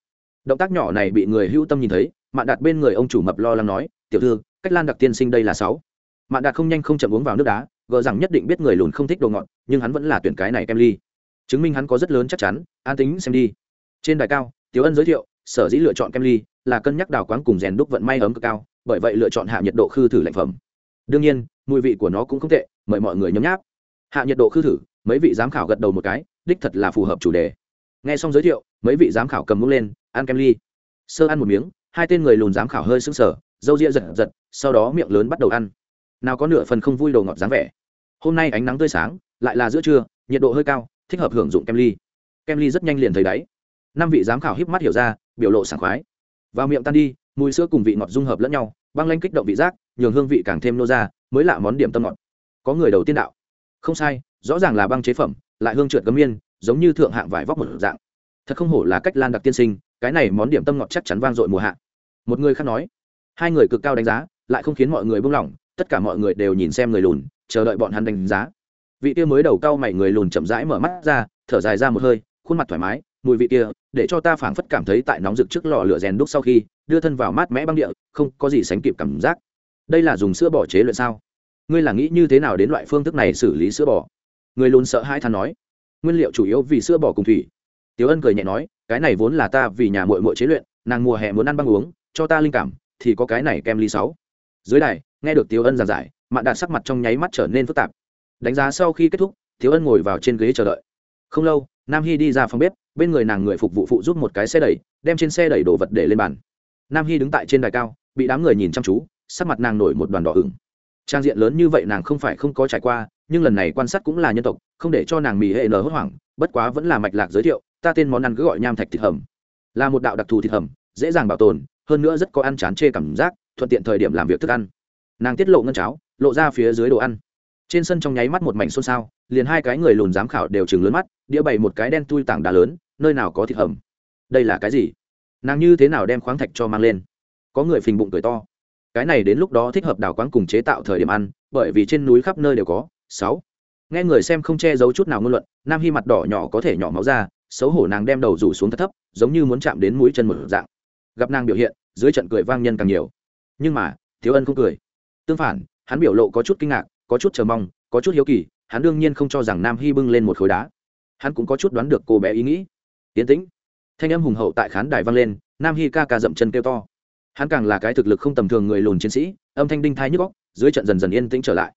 Động tác nhỏ này bị người hữu tâm nhìn thấy, mạn đạt bên người ông chủ mập lo lắng nói, tiểu thư, cách lan đặc tiên sinh đây là sáu. Mạn đạt không nhanh không chậm uống vào nước đá gờ rằng nhất định biết người lùn không thích đồ ngọt, nhưng hắn vẫn là tuyển cái này kem ly chứng minh hắn có rất lớn chắc chắn, an tính xem đi. Trên đài cao, tiểu ân giới thiệu, sở dĩ lựa chọn kem ly là cân nhắc đào quán cùng rèn đúc vận may ấm cực cao, bởi vậy lựa chọn hạ nhiệt độ khư thử lạnh phẩm. Đương nhiên, mùi vị của nó cũng không tệ, mời mọi người nhấm nháp. Hạ nhiệt độ khư thử, mấy vị giám khảo gật đầu một cái, đích thật là phù hợp chủ đề. Nghe xong giới thiệu, mấy vị giám khảo cầm muỗng lên, ăn kem ly. Sơ ăn một miếng, hai tên người lùn giám khảo hơi sững sờ, râu ria giật giật, sau đó miệng lớn bắt đầu ăn. Nào có nửa phần không vui đồ ngọt dáng vẻ. Hôm nay ánh nắng tươi sáng, lại là giữa trưa, nhiệt độ hơi cao thích hợp hưởng dụng kem ly. Kem ly rất nhanh liền thấy đáy. Năm vị giám khảo híp mắt hiểu ra, biểu lộ sảng khoái. Vào miệng tan đi, mùi sữa cùng vị ngọt dung hợp lẫn nhau, băng lanh kích động vị giác, nhường hương vị càng thêm nô ra, mới lạ món điểm tâm ngọt. Có người đầu tiên đạo. Không sai, rõ ràng là băng chế phẩm, lại hương trượt gấm yên giống như thượng hạng vải vóc một dạng. Thật không hổ là cách lan đặc tiên sinh, cái này món điểm tâm ngọt chắc chắn vang dội mùa hạ. Một người khác nói, hai người cực cao đánh giá, lại không khiến mọi người buông lỏng, tất cả mọi người đều nhìn xem người lùn, chờ đợi bọn hắn đánh giá vị kia mới đầu cao mày người lùn chậm rãi mở mắt ra, thở dài ra một hơi, khuôn mặt thoải mái, mùi vị kia, để cho ta phảng phất cảm thấy tại nóng rực trước lò lửa rèn đúc sau khi, đưa thân vào mát mẽ băng địa, không có gì sánh kịp cảm giác. Đây là dùng sữa bò chế luyện sao? Ngươi là nghĩ như thế nào đến loại phương thức này xử lý sữa bò? Người lùn sợ hai than nói. Nguyên liệu chủ yếu vì sữa bò cùng thủy. Tiếu ân cười nhẹ nói, cái này vốn là ta vì nhà mội mội chế luyện, nàng mùa hè muốn ăn băng uống, cho ta linh cảm, thì có cái này kem ly sáu. Dưới đài, nghe được tiếu ân giảng giải, mạn đạt sắc mặt trong nháy mắt trở nên phức tạp đánh giá sau khi kết thúc, thiếu ân ngồi vào trên ghế chờ đợi. Không lâu, nam hy đi ra phòng bếp, bên người nàng người phục vụ phụ giúp một cái xe đẩy, đem trên xe đẩy đồ vật để lên bàn. Nam hy đứng tại trên đài cao, bị đám người nhìn chăm chú, sắc mặt nàng nổi một đoàn đỏ ửng. Trang diện lớn như vậy nàng không phải không có trải qua, nhưng lần này quan sát cũng là nhân tộc, không để cho nàng mì hệ nở hốt hoảng, bất quá vẫn là mạch lạc giới thiệu, ta tên món ăn cứ gọi nham thạch thịt hầm. Là một đạo đặc thù thịt hầm, dễ dàng bảo tồn, hơn nữa rất có ăn chán chê cảm giác, thuận tiện thời điểm làm việc thức ăn. Nàng tiết lộ ngân cháo, lộ ra phía dưới đồ ăn trên sân trong nháy mắt một mảnh xôn xao, liền hai cái người lùn giám khảo đều chừng lớn mắt, đĩa bày một cái đen tui tảng đá lớn, nơi nào có thịt hầm. Đây là cái gì? Nàng như thế nào đem khoáng thạch cho mang lên? Có người phình bụng cười to. Cái này đến lúc đó thích hợp đào quán cùng chế tạo thời điểm ăn, bởi vì trên núi khắp nơi đều có. Sáu. Nghe người xem không che giấu chút nào ngôn luận, nam hy mặt đỏ nhỏ có thể nhỏ máu ra, xấu hổ nàng đem đầu rủ xuống thấp thấp, giống như muốn chạm đến mũi chân một dạng. Gặp nàng biểu hiện, dưới trận cười vang nhân càng nhiều. Nhưng mà, thiếu ân không cười. Tương phản, hắn biểu lộ có chút kinh ngạc có chút chờ mong, có chút hiếu kỳ, hắn đương nhiên không cho rằng nam hy bưng lên một khối đá. Hắn cũng có chút đoán được cô bé ý nghĩ. Yến tĩnh. Thanh âm hùng hậu tại khán đài vang lên, nam hy ca ca dậm chân kêu to. Hắn càng là cái thực lực không tầm thường người lùn chiến sĩ, âm thanh đinh thai nhức góc dưới trận dần dần yên tĩnh trở lại.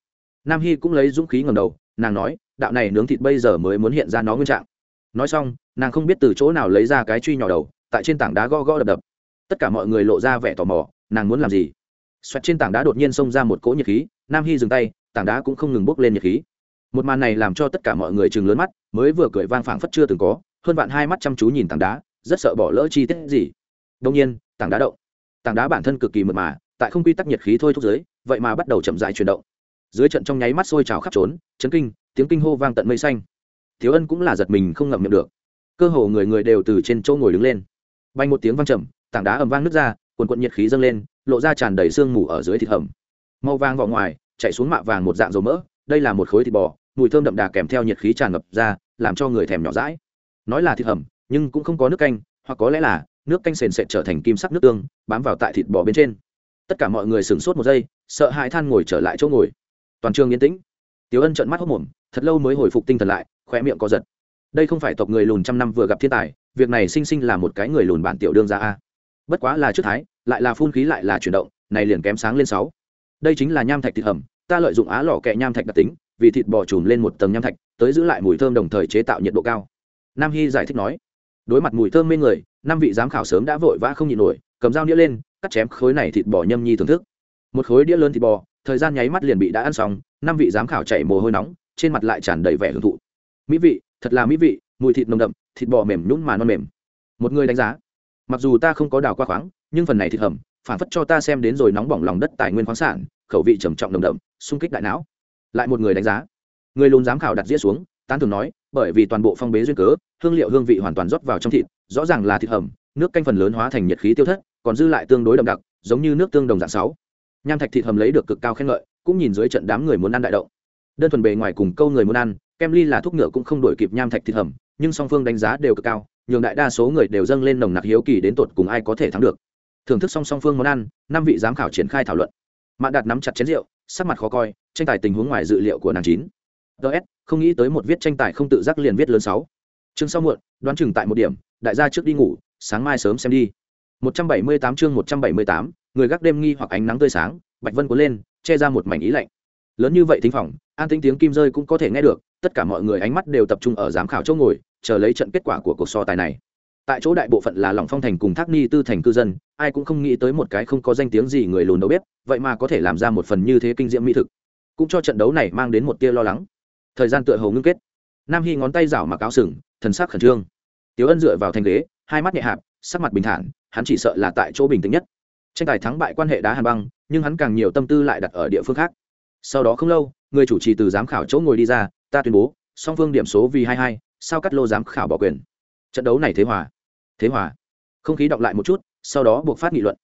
Nam hy cũng lấy dũng khí ngầm đầu, nàng nói, đạo này nướng thịt bây giờ mới muốn hiện ra nó nguyên trạng. Nói xong, nàng không biết từ chỗ nào lấy ra cái truy nhỏ đầu, tại trên tảng đá gõ gõ đập đập. Tất cả mọi người lộ ra vẻ tò mò, nàng muốn làm gì? Xoẹt trên tảng đá đột nhiên xông ra một cỗ nhiệt khí, nam hy dừng tay tảng đá cũng không ngừng bốc lên nhiệt khí. Một màn này làm cho tất cả mọi người chừng lớn mắt mới vừa cười vang phảng phất chưa từng có hơn vạn hai mắt chăm chú nhìn tảng đá rất sợ bỏ lỡ chi tiết gì. Đông nhiên tảng đá động. Tảng đá bản thân cực kỳ mượt mà tại không quy tắc nhiệt khí thôi thúc giới vậy mà bắt đầu chậm dại chuyển động. Dưới trận trong nháy mắt sôi trào khắp trốn chấn kinh tiếng kinh hô vang tận mây xanh. Thiếu ân cũng là giật mình không ngậm miệng được. Cơ hồ người người đều từ trên chỗ ngồi đứng lên. Bay một tiếng vang chậm, tảng đá ầm vang nứt ra quần quận nhiệt khí dâng lên lộ ra tràn đầy sương mù ở dưới thịt hầm. Màu vàng vào ngoài chạy xuống mạ vàng một dạng dầu mỡ, đây là một khối thịt bò, mùi thơm đậm đà kèm theo nhiệt khí tràn ngập ra, làm cho người thèm nhỏ rãi nói là thịt hầm, nhưng cũng không có nước canh, hoặc có lẽ là nước canh sền sệt trở thành kim sắc nước tương, bám vào tại thịt bò bên trên. Tất cả mọi người sửng sốt một giây, sợ hãi than ngồi trở lại chỗ ngồi. Toàn trường yên tĩnh. Tiếu ân trợn mắt hốc mồm thật lâu mới hồi phục tinh thần lại khoe miệng có giật. Đây không phải tộc người lùn trăm năm vừa gặp thiên tài, việc này sinh sinh là một cái người lùn bản tiểu đương ra a. Bất quá là trước thái, lại là phun khí lại là chuyển động, này liền kém sáng lên sáu đây chính là nham thạch thịt hầm, ta lợi dụng á lò kẹ nham thạch đặc tính, vì thịt bò trùm lên một tầng nham thạch, tới giữ lại mùi thơm đồng thời chế tạo nhiệt độ cao. Nam hy giải thích nói. Đối mặt mùi thơm mê người, năm vị giám khảo sớm đã vội vã không nhịn nổi, cầm dao đĩa lên, cắt chém khối này thịt bò nhâm nhi thưởng thức. Một khối đĩa lớn thịt bò, thời gian nháy mắt liền bị đã ăn xong, năm vị giám khảo chảy mồ hôi nóng, trên mặt lại tràn đầy vẻ hưởng thụ. Mỹ vị, thật là mỹ vị, mùi thịt nồng đậm, thịt bò mềm nhún mà non mềm. Một người đánh giá. Mặc dù ta không có đào qua khoáng, nhưng phần này thịt hầm phản phất cho ta xem đến rồi nóng bỏng lòng đất tài nguyên khoáng sản, khẩu vị trầm trọng đồng đậm, xung kích đại não. Lại một người đánh giá. Người lùn giám khảo đặt dĩa xuống, tán thường nói, bởi vì toàn bộ phong bế duyên cớ, hương liệu hương vị hoàn toàn rót vào trong thịt, rõ ràng là thịt hầm, nước canh phần lớn hóa thành nhiệt khí tiêu thất, còn dư lại tương đối đậm đặc, giống như nước tương đồng dạng sáu. Nham thạch thịt hầm lấy được cực cao khen ngợi, cũng nhìn dưới trận đám người muốn ăn đại động. Đơn thuần bề ngoài cùng câu người muốn ăn, kem ly là thuốc ngựa cũng không đổi kịp nham thạch thịt hầm, nhưng song phương đánh giá đều cực cao, nhường đại đa số người đều dâng lên nồng nặc hiếu kỳ đến tột cùng ai có thể thắng được thưởng thức song song phương món ăn năm vị giám khảo triển khai thảo luận. Mạn đạt nắm chặt chén rượu sắc mặt khó coi tranh tài tình huống ngoài dự liệu của nàng chín. Ts không nghĩ tới một viết tranh tài không tự giác liền viết lớn sáu. Chương sau muộn đoán chừng tại một điểm đại gia trước đi ngủ sáng mai sớm xem đi. 178 chương 178, người gác đêm nghi hoặc ánh nắng tươi sáng bạch vân cuốn lên che ra một mảnh ý lạnh. Lớn như vậy thính phòng an tính tiếng kim rơi cũng có thể nghe được tất cả mọi người ánh mắt đều tập trung ở giám khảo chỗ ngồi chờ lấy trận kết quả của cuộc so tài này tại chỗ đại bộ phận là lòng phong thành cùng thác ni tư thành cư dân, ai cũng không nghĩ tới một cái không có danh tiếng gì người lùn đâu biết vậy mà có thể làm ra một phần như thế kinh diễm mỹ thực. Cũng cho trận đấu này mang đến một tia lo lắng. Thời gian tựa hầu ngưng kết. Nam hy ngón tay rảo mặc áo sừng, thần sắc khẩn trương. Tiếu ân dựa vào thành ghế, hai mắt nhẹ hạp, sắc mặt bình thản, hắn chỉ sợ là tại chỗ bình tĩnh nhất. Tranh tài thắng bại quan hệ đá hàn băng, nhưng hắn càng nhiều tâm tư lại đặt ở địa phương khác. Sau đó không lâu, người chủ trì từ giám khảo chỗ ngồi đi ra, ta tuyên bố, song phương điểm số vì hai hai, sao cắt lô giám khảo bỏ quyền. Trận đấu này thế hòa thế hòa. Không khí đọng lại một chút sau đó buộc phát nghị luận.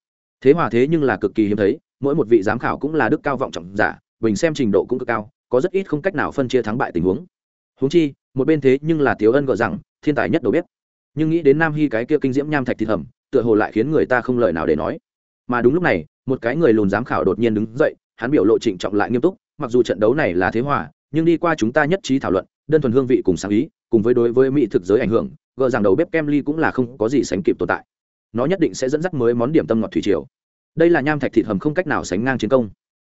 Thế hòa thế nhưng là cực kỳ hiếm thấy mỗi một vị giám khảo cũng là đức cao vọng trọng giả bình xem trình độ cũng cực cao có rất ít không cách nào phân chia thắng bại tình huống. Huống chi một bên thế nhưng là tiếu ân gọi rằng thiên tài nhất đầu bếp. Nhưng nghĩ đến nam hy cái kia kinh diễm nham thạch thịt hầm, tựa hồ lại khiến người ta không lời nào để nói. Mà đúng lúc này một cái người lùn giám khảo đột nhiên đứng dậy hắn biểu lộ trịnh trọng lại nghiêm túc mặc dù trận đấu này là thế hòa nhưng đi qua chúng ta nhất trí thảo luận đơn thuần hương vị cùng sáng ý cùng với đối với mỹ thực giới ảnh hưởng gờ rằng đầu bếp kem ly cũng là không có gì sánh kịp tồn tại. Nó nhất định sẽ dẫn dắt mới món điểm tâm ngọt thủy triều. Đây là nham thạch thịt hầm không cách nào sánh ngang chiến công.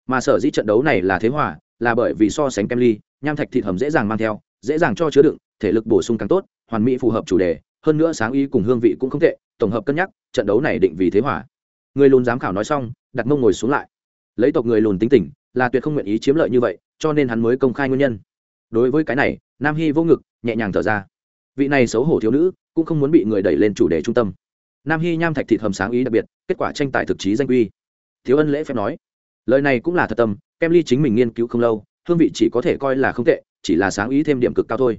Mà sở dĩ trận đấu này là thế hòa, là bởi vì so sánh kem ly, nham thạch thịt hầm dễ dàng mang theo, dễ dàng cho chứa đựng, thể lực bổ sung càng tốt, hoàn mỹ phù hợp chủ đề, hơn nữa sáng ý cùng hương vị cũng không tệ, tổng hợp cân nhắc, trận đấu này định vì thế hòa. Người lùn giám khảo nói xong, đặt mông ngồi xuống lại. Lấy tộc người lùn tính tình, là tuyệt không nguyện ý chiếm lợi như vậy, cho nên hắn mới công khai nguyên nhân. Đối với cái này, nam hy vô ngực, nhẹ nhàng thở ra vị này xấu hổ thiếu nữ cũng không muốn bị người đẩy lên chủ đề trung tâm. Nam hy nham thạch thịt hầm sáng ý đặc biệt, kết quả tranh tài thực chí danh quy thiếu ân lễ phép nói, lời này cũng là thật tâm, kem ly chính mình nghiên cứu không lâu, hương vị chỉ có thể coi là không tệ, chỉ là sáng ý thêm điểm cực cao thôi.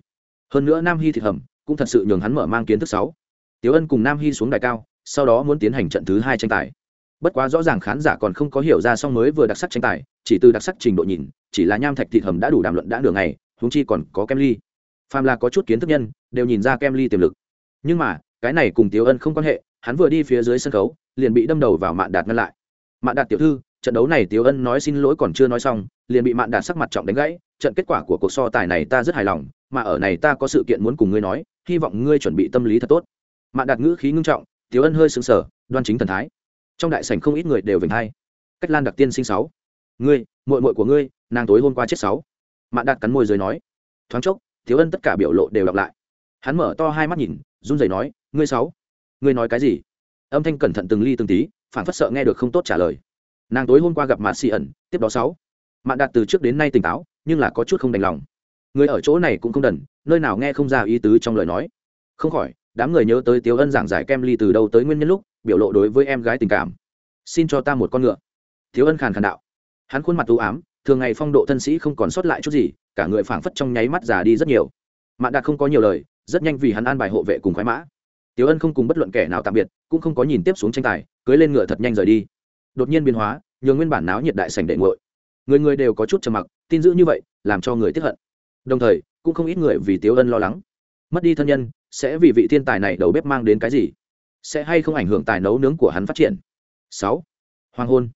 Hơn nữa nam hy thịt hầm cũng thật sự nhường hắn mở mang kiến thức sáu. Tiếu ân cùng nam hy xuống đài cao, sau đó muốn tiến hành trận thứ hai tranh tài. Bất quá rõ ràng khán giả còn không có hiểu ra xong mới vừa đặc sắc tranh tài, chỉ từ đặc sắc trình độ nhìn, chỉ là nham thạch thịt hầm đã đủ đàm luận đã nửa ngày húng chi còn có kem ly phàm là có chút kiến thức nhân, đều nhìn ra kem ly tiềm lực. Nhưng mà, cái này cùng tiếu ân không quan hệ, hắn vừa đi phía dưới sân khấu, liền bị đâm đầu vào mạn đạt ngăn lại. Mạn đạt tiểu thư, trận đấu này tiếu ân nói xin lỗi còn chưa nói xong, liền bị mạn đạt sắc mặt trọng đánh gãy, trận kết quả của cuộc so tài này ta rất hài lòng, mà ở này ta có sự kiện muốn cùng ngươi nói, hy vọng ngươi chuẩn bị tâm lý thật tốt. Mạn đạt ngữ khí ngưng trọng, tiếu ân hơi sững sờ, đoan chính thần thái. Trong đại sảnh không ít người đều vểnh hay cách lan đặc tiên sinh sáu. Ngươi, muội muội của ngươi, nàng tối hôm qua chết sáu. Mạn đạt cắn môi dưới nói. Thoáng chốc thiếu ân tất cả biểu lộ đều đọc lại. Hắn mở to hai mắt nhìn, run rẩy nói, ngươi sáu, ngươi nói cái gì? Âm thanh cẩn thận từng ly từng tí, phản phất sợ nghe được không tốt trả lời. Nàng tối hôm qua gặp mạn xì ẩn, tiếp đó sáu. Mạn đạt từ trước đến nay tỉnh táo, nhưng là có chút không đành lòng. Người ở chỗ này cũng không đần, nơi nào nghe không ra ý tứ trong lời nói. Không khỏi, đám người nhớ tới tiếu ân giảng giải kem ly từ đâu tới nguyên nhân lúc, biểu lộ đối với em gái tình cảm. Xin cho ta một con ngựa. Thiếu ân khàn khàn đạo. Hắn khuôn mặt u ám, thường ngày phong độ thân sĩ không còn sót lại chút gì cả người phảng phất trong nháy mắt già đi rất nhiều. Mạn đạt không có nhiều lời, rất nhanh vì hắn an bài hộ vệ cùng khoái mã. Tiếu ân không cùng bất luận kẻ nào tạm biệt, cũng không có nhìn tiếp xuống tranh tài, cưới lên ngựa thật nhanh rời đi. Đột nhiên biến hóa nhường nguyên bản náo nhiệt đại sảnh đệ ngội người người đều có chút trầm mặc, tin dữ như vậy, làm cho người tiếp hận. Đồng thời, cũng không ít người vì tiếu ân lo lắng. Mất đi thân nhân, sẽ vì vị thiên tài này đầu bếp mang đến cái gì? Sẽ hay không ảnh hưởng tài nấu nướng của hắn phát triển? Sáu. Hoàng hôn.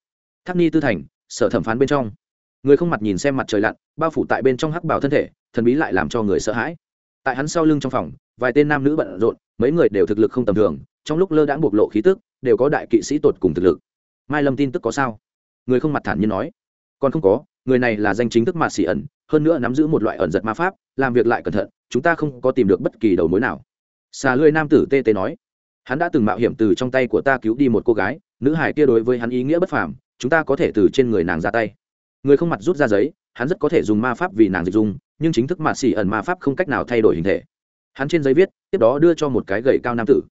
Thác ni tư thành, sở thẩm phán bên trong người không mặt nhìn xem mặt trời lặn, bao phủ tại bên trong hắc bảo thân thể, thần bí lại làm cho người sợ hãi. Tại hắn sau lưng trong phòng, vài tên nam nữ bận rộn, mấy người đều thực lực không tầm thường, trong lúc lơ đãng bộc lộ khí tức, đều có đại kỵ sĩ tột cùng thực lực. Mai lâm tin tức có sao? Người không mặt thản nhiên nói. Còn không có, người này là danh chính thức mạt xỉ ẩn, hơn nữa nắm giữ một loại ẩn giật ma pháp, làm việc lại cẩn thận, chúng ta không có tìm được bất kỳ đầu mối nào. Xà lưỡi nam tử tê tê nói. Hắn đã từng mạo hiểm từ trong tay của ta cứu đi một cô gái, nữ hải kia đối với hắn ý nghĩa bất phàm, chúng ta có thể từ trên người nàng ra tay người không mặt rút ra giấy, hắn rất có thể dùng ma pháp vì nàng dịch dung, nhưng chính thức mạt xỉ ẩn ma pháp không cách nào thay đổi hình thể. Hắn trên giấy viết, tiếp đó đưa cho một cái gậy cao nam tử.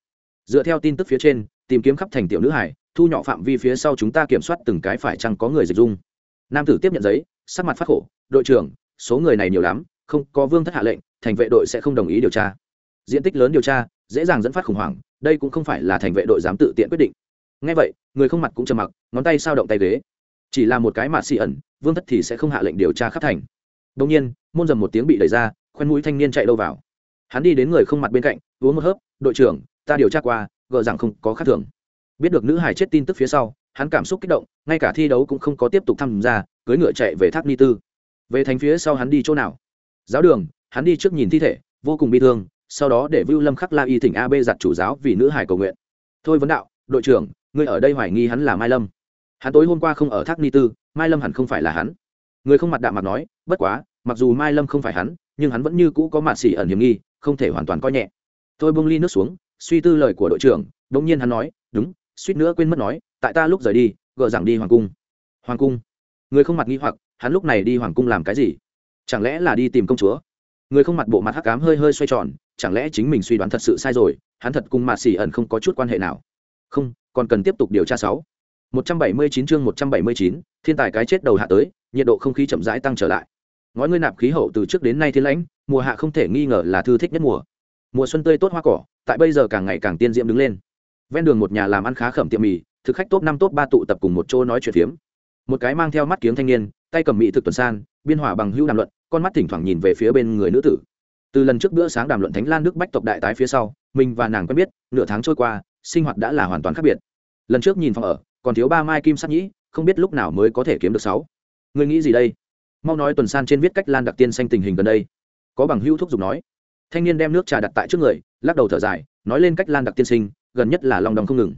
Dựa theo tin tức phía trên, tìm kiếm khắp thành tiểu nữ hải, thu nhỏ phạm vi phía sau chúng ta kiểm soát từng cái phải chăng có người dịch dung. Nam tử tiếp nhận giấy, sắc mặt phát khổ, đội trưởng, số người này nhiều lắm, không có vương thất hạ lệnh, thành vệ đội sẽ không đồng ý điều tra. Diện tích lớn điều tra, dễ dàng dẫn phát khủng hoảng, đây cũng không phải là thành vệ đội dám tự tiện quyết định. Ngay vậy, người không mặt cũng trầm mặc, ngón tay sao động tay ghế. Chỉ là một cái mạt xì ẩn vương thất thì sẽ không hạ lệnh điều tra khắp thành. Đông nhiên, môn dầm một tiếng bị đẩy ra, khoen mũi thanh niên chạy đâu vào. Hắn đi đến người không mặt bên cạnh, uống một hớp, đội trưởng, ta điều tra qua gợ rằng không có khác thường. Biết được nữ hải chết tin tức phía sau, hắn cảm xúc kích động, ngay cả thi đấu cũng không có tiếp tục tham gia cưới ngựa chạy về tháp ni tư. Về thành phía sau hắn đi chỗ nào? Giáo đường, hắn đi trước nhìn thi thể, vô cùng bi thương, sau đó để vưu lâm khắc la y thỉnh ab giặt chủ giáo vì nữ hải cầu nguyện. Thôi vấn đạo, đội trưởng, ngươi ở đây hoài nghi hắn là mai lâm hắn tối hôm qua không ở thác ni tư, mai lâm hẳn không phải là hắn. Người không mặt đạm mặt nói, bất quá, mặc dù mai lâm không phải hắn, nhưng hắn vẫn như cũ có mạt xỉ ẩn hiểm nghi, không thể hoàn toàn coi nhẹ. Tôi bông ly nước xuống, suy tư lời của đội trưởng đ ỗ n g nhiên hắn nói, đúng, suýt nữa quên mất nói, tại ta lúc rời đi gợ rằng đi hoàng cung. Hoàng cung? Người không mặt nghi hoặc, hắn lúc này đi hoàng cung làm cái gì? Chẳng lẽ là đi tìm công chúa? Người không mặt bộ mặt hắc cám hơi hơi xoay tròn, chẳng lẽ chính mình suy đoán thật sự sai rồi, hắn thật cùng mạt xỉ ẩn không có chút quan hệ nào? Không, còn cần tiếp tục điều tra sáu. 179 chương 179, thiên tài cái chết đầu hạ tới, nhiệt độ không khí chậm rãi tăng trở lại. Ngói ngươi nạp khí hậu từ trước đến nay thiên lãnh, mùa hạ không thể nghi ngờ là thư thích nhất mùa. Mùa xuân tươi tốt hoa cỏ, tại bây giờ càng ngày càng tiên diễm đứng lên. Ven đường một nhà làm ăn khá khẩm tiệm mì, thực khách top năm top ba tụ tập cùng một chỗ nói chuyện phiếm. Một cái mang theo mắt kiếng thanh niên, tay cầm mỹ thực tuần san, biên hòa bằng hữu đàm luận, con mắt thỉnh thoảng nhìn về phía bên người nữ tử. Từ lần trước bữa sáng đàm luận Thánh Lan nước Bách tộc đại tái phía sau, mình và nàng quen biết, nửa tháng trôi qua, sinh hoạt đã là hoàn toàn khác biệt. Lần trước nhìn phòng ở, còn thiếu ba mai kim sắt nhĩ, không biết lúc nào mới có thể kiếm được sáu. Người nghĩ gì đây? Mau nói tuần san trên viết cách lan đặc tiên xanh tình hình gần đây. Có bằng hữu thúc giục nói. Thanh niên đem nước trà đặt tại trước người, lắc đầu thở dài, nói lên cách lan đặc tiên sinh, gần nhất là lòng đồng không ngừng.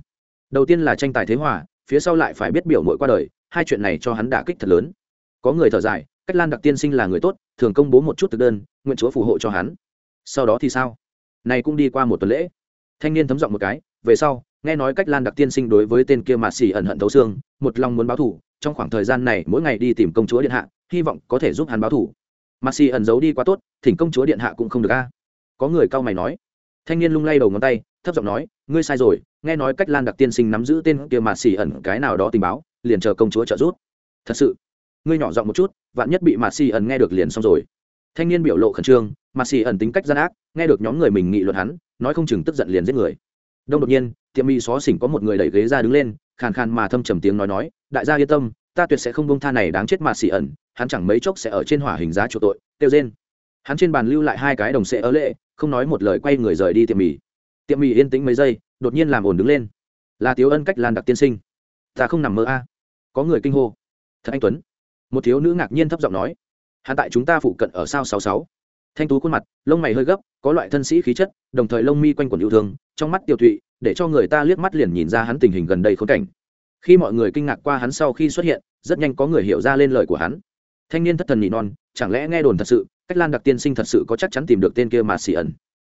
Đầu tiên là tranh tài thế hòa, phía sau lại phải biết biểu mội qua đời, hai chuyện này cho hắn đả kích thật lớn. Có người thở dài, cách lan đặc tiên sinh là người tốt, thường công bố một chút thực đơn, nguyện chúa phù hộ cho hắn. Sau đó thì sao? Này cũng đi qua một tuần lễ. Thanh niên thấm giọng một cái, về sau nghe nói cách lan đặc tiên sinh đối với tên kia mạt xỉ ẩn hận thấu xương, một lòng muốn báo thủ, trong khoảng thời gian này mỗi ngày đi tìm công chúa điện hạ, hy vọng có thể giúp hắn báo thủ. Mạt xỉ ẩn giấu đi quá tốt, thỉnh công chúa điện hạ cũng không được a. Có người cao mày nói. Thanh niên lung lay đầu ngón tay, thấp giọng nói, ngươi sai rồi, nghe nói cách lan đặc tiên sinh nắm giữ tên kia mạt xỉ ẩn cái nào đó tình báo, liền chờ công chúa trợ giúp. Thật sự? Ngươi nhỏ giọng một chút, vạn nhất bị mạt xỉ ẩn nghe được liền xong rồi. Thanh niên biểu lộ khẩn trương mạt xỉ ẩn tính cách gian ác, nghe được nhóm người mình nghị luận hắn, nói không chừng tức giận liền giết người đông đột nhiên, tiệm mì xó xỉnh có một người đẩy ghế ra đứng lên, khàn khàn mà thâm trầm tiếng nói nói, đại gia yên tâm, ta tuyệt sẽ không bông tha này đáng chết mà xỉ ẩn, hắn chẳng mấy chốc sẽ ở trên hỏa hình giá chỗ tội. Tiêu rên hắn trên bàn lưu lại hai cái đồng sệ ớ lệ, không nói một lời quay người rời đi tiệm mì. Tiệm mì yên tĩnh mấy giây, đột nhiên làm ồn đứng lên. Là thiếu ân cách lan đặc tiên sinh. Ta không nằm mơ a. Có người kinh hô. Thật anh tuấn. Một thiếu nữ ngạc nhiên thấp giọng nói. Hắn tại chúng ta phụ cận ở sao sáu sáu thanh tú khuôn mặt, lông mày hơi gấp, có loại thân sĩ khí chất, đồng thời lông mi quanh quần yêu thương, trong mắt tiêu thụy, để cho người ta liếc mắt liền nhìn ra hắn tình hình gần đây khốn cảnh. Khi mọi người kinh ngạc qua hắn sau khi xuất hiện, rất nhanh có người hiểu ra lên lời của hắn. Thanh niên thất thần nhị non, chẳng lẽ nghe đồn thật sự, cách lan đặc tiên sinh thật sự có chắc chắn tìm được tên kia mà xỉ ẩn?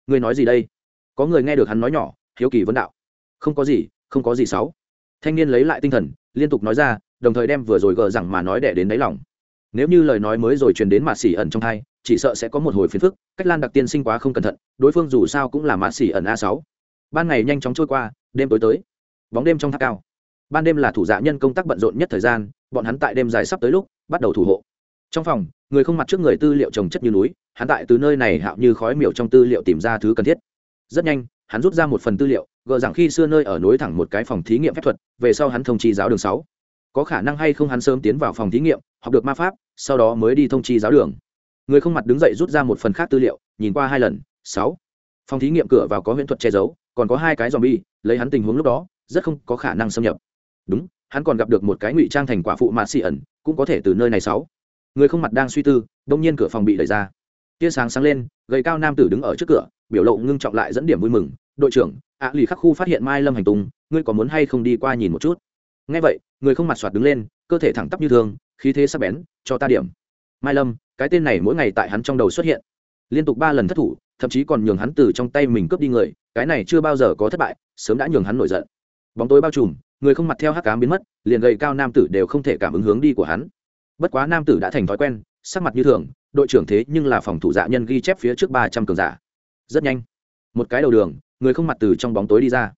Người nói gì đây? Có người nghe được hắn nói nhỏ, hiếu kỳ vấn đạo. Không có gì, không có gì xấu. Thanh niên lấy lại tinh thần, liên tục nói ra, đồng thời đem vừa rồi gờ rằng mà nói đẻ đến đáy lòng. Nếu như lời nói mới rồi truyền đến mà xỉ ẩn trong thai chỉ sợ sẽ có một hồi phiền phức, cách lan đặc tiên sinh quá không cẩn thận, đối phương dù sao cũng là mã xỉ ẩn a sáu. Ban ngày nhanh chóng trôi qua, đêm tối tới. Bóng đêm trong tháp cao. Ban đêm là thủ dạ nhân công tác bận rộn nhất thời gian, bọn hắn tại đêm dài sắp tới lúc, bắt đầu thủ hộ. Trong phòng, người không mặt trước người tư liệu trồng chất như núi, hắn tại từ nơi này hạo như khói miểu trong tư liệu tìm ra thứ cần thiết. Rất nhanh, hắn rút ra một phần tư liệu gợi rằng khi xưa nơi ở nối thẳng một cái phòng thí nghiệm phép thuật, về sau hắn thông chi giáo đường sáu. Có khả năng hay không hắn sớm tiến vào phòng thí nghiệm, học được ma pháp, sau đó mới đi thông chi giáo đường người không mặt đứng dậy rút ra một phần khác tư liệu, nhìn qua hai lần, sáu. Phòng thí nghiệm cửa vào có huyễn thuật che giấu, còn có hai cái dòm bi lấy hắn tình huống lúc đó, rất không có khả năng xâm nhập. Đúng, hắn còn gặp được một cái ngụy trang thành quả phụ mạ xị ẩn, cũng có thể từ nơi này sáu. Người không mặt đang suy tư, đông nhiên cửa phòng bị đẩy ra. Tia sáng sáng lên, gầy cao nam tử đứng ở trước cửa, biểu lộ ngưng trọng lại dẫn điểm vui mừng. Đội trưởng, ạ lì khắc khu phát hiện mai lâm hành tung, ngươi có muốn hay không đi qua nhìn một chút? Ngay vậy, người không mặt soạt đứng lên, cơ thể thẳng tắp như thường khí thế sắc bén, cho ta điểm mai lâm, cái tên này mỗi ngày tại hắn trong đầu xuất hiện. Liên tục ba lần thất thủ, thậm chí còn nhường hắn từ trong tay mình cướp đi người, cái này chưa bao giờ có thất bại, sớm đã nhường hắn nổi giận. Bóng tối bao trùm, người không mặt theo hắc cám biến mất, liền gầy cao nam tử đều không thể cảm ứng hướng đi của hắn. Bất quá nam tử đã thành thói quen, sắc mặt như thường, đội trưởng thế nhưng là phòng thủ dạ nhân ghi chép phía trước ba trăm cường giả. Rất nhanh, một cái đầu đường, người không mặt từ trong bóng tối đi ra.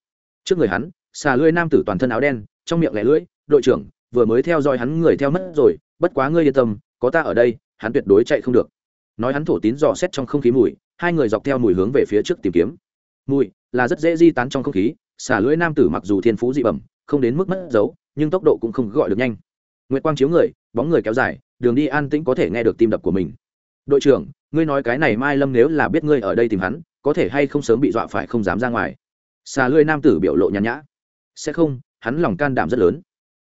Trước người hắn, xà lưỡi nam tử toàn thân áo đen, trong miệng lẻ lưỡi, đội trưởng, vừa mới theo dõi hắn người theo mất rồi, bất quá ngươi yên tâm có ta ở đây, hắn tuyệt đối chạy không được. Nói hắn thổ tín dò xét trong không khí mùi, hai người dọc theo mùi hướng về phía trước tìm kiếm. Mùi là rất dễ di tán trong không khí, xả lưỡi nam tử mặc dù thiên phú dị bẩm, không đến mức mất dấu, nhưng tốc độ cũng không gọi được nhanh. Nguyệt quang chiếu người, bóng người kéo dài, đường đi an tĩnh có thể nghe được tim đập của mình. Đội trưởng, ngươi nói cái này mai lâm nếu là biết ngươi ở đây tìm hắn, có thể hay không sớm bị dọa phải không dám ra ngoài? Xà lưỡi nam tử biểu lộ nhàn nhã. Sẽ không, hắn lòng can đảm rất lớn.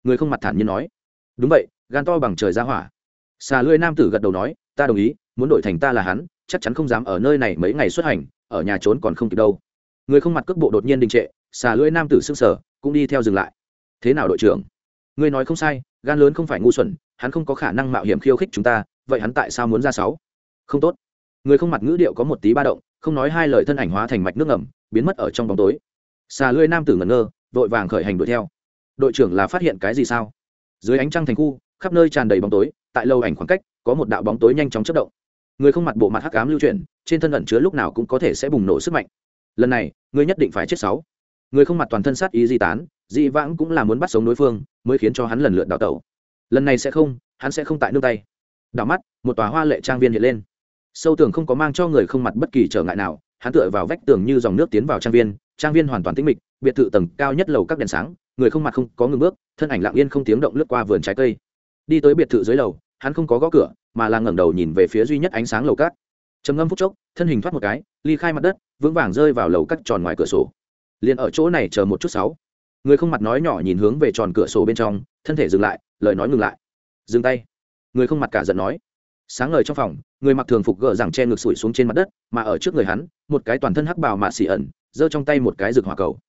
Người không mặt thản nhiên nói. Đúng vậy, gan to bằng trời ra hỏa xà lưỡi nam tử gật đầu nói, ta đồng ý, muốn đổi thành ta là hắn, chắc chắn không dám ở nơi này mấy ngày xuất hành, ở nhà trốn còn không kịp đâu. Người không mặt cước bộ đột nhiên đình trệ, xà lưỡi nam tử s ư n g sở cũng đi theo dừng lại. Thế nào đội trưởng? Ngươi nói không sai, gan lớn không phải ngu xuẩn, hắn không có khả năng mạo hiểm khiêu khích chúng ta, vậy hắn tại sao muốn ra sáu? Không tốt. Người không mặt ngữ điệu có một tí ba động, không nói hai lời thân ảnh hóa thành mạch nước ngầm, biến mất ở trong bóng tối. Xà lưỡi nam tử ngẩn ngơ, vội vàng khởi hành đuổi theo. Đội trưởng là phát hiện cái gì sao? Dưới ánh trăng thành khu, khắp nơi tràn đầy bóng tối tại lâu ảnh khoảng cách, có một đạo bóng tối nhanh chóng chất động. Người không mặt bộ mặt hắc ám lưu chuyển, trên thân ẩn chứa lúc nào cũng có thể sẽ bùng nổ sức mạnh. Lần này, ngươi nhất định phải chết sáu. Người không mặt toàn thân sát ý di tán, dị vãng cũng là muốn bắt sống đối phương, mới khiến cho hắn lần lượt đào tẩu. Lần này sẽ không, hắn sẽ không tại nương tay. Đảo mắt, một tòa hoa lệ trang viên hiện lên. Sâu tường không có mang cho người không mặt bất kỳ trở ngại nào, hắn tựa vào vách tường như dòng nước tiến vào trang viên trang viên hoàn toàn tĩnh mịch, biệt thự tầng cao nhất lầu các đèn sáng, người không mặt không có ngừng bước, thân ảnh lặng yên không tiếng động lướt qua vườn trái cây. Đi tới biệt thự dưới lầu hắn không có gõ cửa, mà là ngẩng đầu nhìn về phía duy nhất ánh sáng lầu cát. Trầm ngâm phút chốc, thân hình thoát một cái, ly khai mặt đất, vững vàng rơi vào lầu cắt tròn ngoài cửa sổ. Liền ở chỗ này chờ một chút sáu. Người không mặt nói nhỏ nhìn hướng về tròn cửa sổ bên trong, thân thể dừng lại, lời nói ngừng lại. Dừng tay. Người không mặt cả giận nói. Sáng ngời trong phòng, người mặc thường phục gỡ rằng che ngực sủi xuống trên mặt đất, mà ở trước người hắn, một cái toàn thân hắc bào mạ xỉ ẩn, giơ trong tay một cái rực hỏa cầu.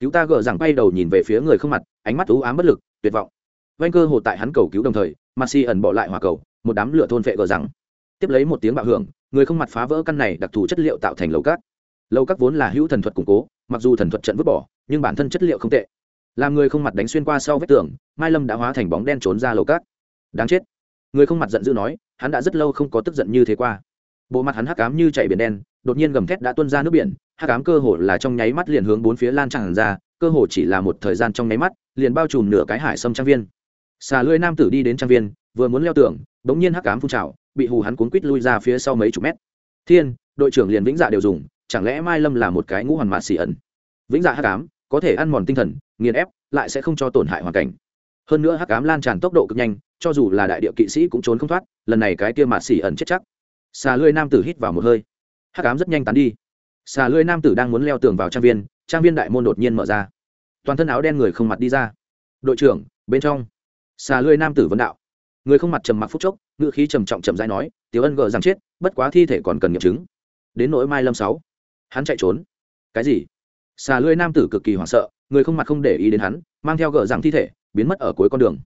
Cứu ta gỡ rằng bay đầu nhìn về phía người không mặt, ánh mắt ú ám bất lực, tuyệt vọng. Vanh cơ hồ tại hắn cầu cứu đồng thời mặt xì ẩn bỏ lại hỏa cầu, một đám lửa thôn vệ gờ rằng. Tiếp lấy một tiếng bạo hưởng, người không mặt phá vỡ căn này đặc thù chất liệu tạo thành lầu cát. Lầu cát vốn là hữu thần thuật củng cố, mặc dù thần thuật trận vứt bỏ, nhưng bản thân chất liệu không tệ. Làm người không mặt đánh xuyên qua sau vết tường, mai lâm đã hóa thành bóng đen trốn ra lầu cát. Đáng chết. Người không mặt giận dữ nói, hắn đã rất lâu không có tức giận như thế qua. Bộ mặt hắn hắc ám như chạy biển đen, đột nhiên gầm thét đã tuôn ra nước biển, hắc ám cơ hồ là trong nháy mắt liền hướng bốn phía lan tràn ra, cơ hồ chỉ là một thời gian trong nháy mắt, liền bao trùm nửa cái hải sâm trang viên xà lưỡi nam tử đi đến trang viên, vừa muốn leo tường, bỗng nhiên hắc ám phun trào, bị hù hắn cuốn quít lui ra phía sau mấy chục mét. Thiên, đội trưởng liền vĩnh dạ đều dùng, chẳng lẽ mai lâm là một cái ngũ hoàn mạt xỉ ẩn? Vĩnh dạ hắc ám, có thể ăn mòn tinh thần, nghiền ép, lại sẽ không cho tổn hại hoàn cảnh. Hơn nữa hắc ám lan tràn tốc độ cực nhanh, cho dù là đại địa kỵ sĩ cũng trốn không thoát, lần này cái kia mạt xỉ ẩn chết chắc. Xà lưỡi nam tử hít vào một hơi. Hắc ám rất nhanh tán đi. Xà lưỡi nam tử đang muốn leo tường vào trang viên trang viên đại môn đột nhiên mở ra. Toàn thân áo đen người không mặt đi ra. Đội trưởng, bên trong xà lưới nam tử vấn đạo. Người không mặt trầm mặc phút chốc ngự khí trầm trọng trầm dai nói, tiểu ân gờ rằng chết, bất quá thi thể còn cần nghiệm chứng. Đến nỗi mai lâm sáu, hắn chạy trốn. Cái gì? Xà lưới nam tử cực kỳ hoảng sợ, người không mặt không để ý đến hắn, mang theo gờ rằng thi thể, biến mất ở cuối con đường.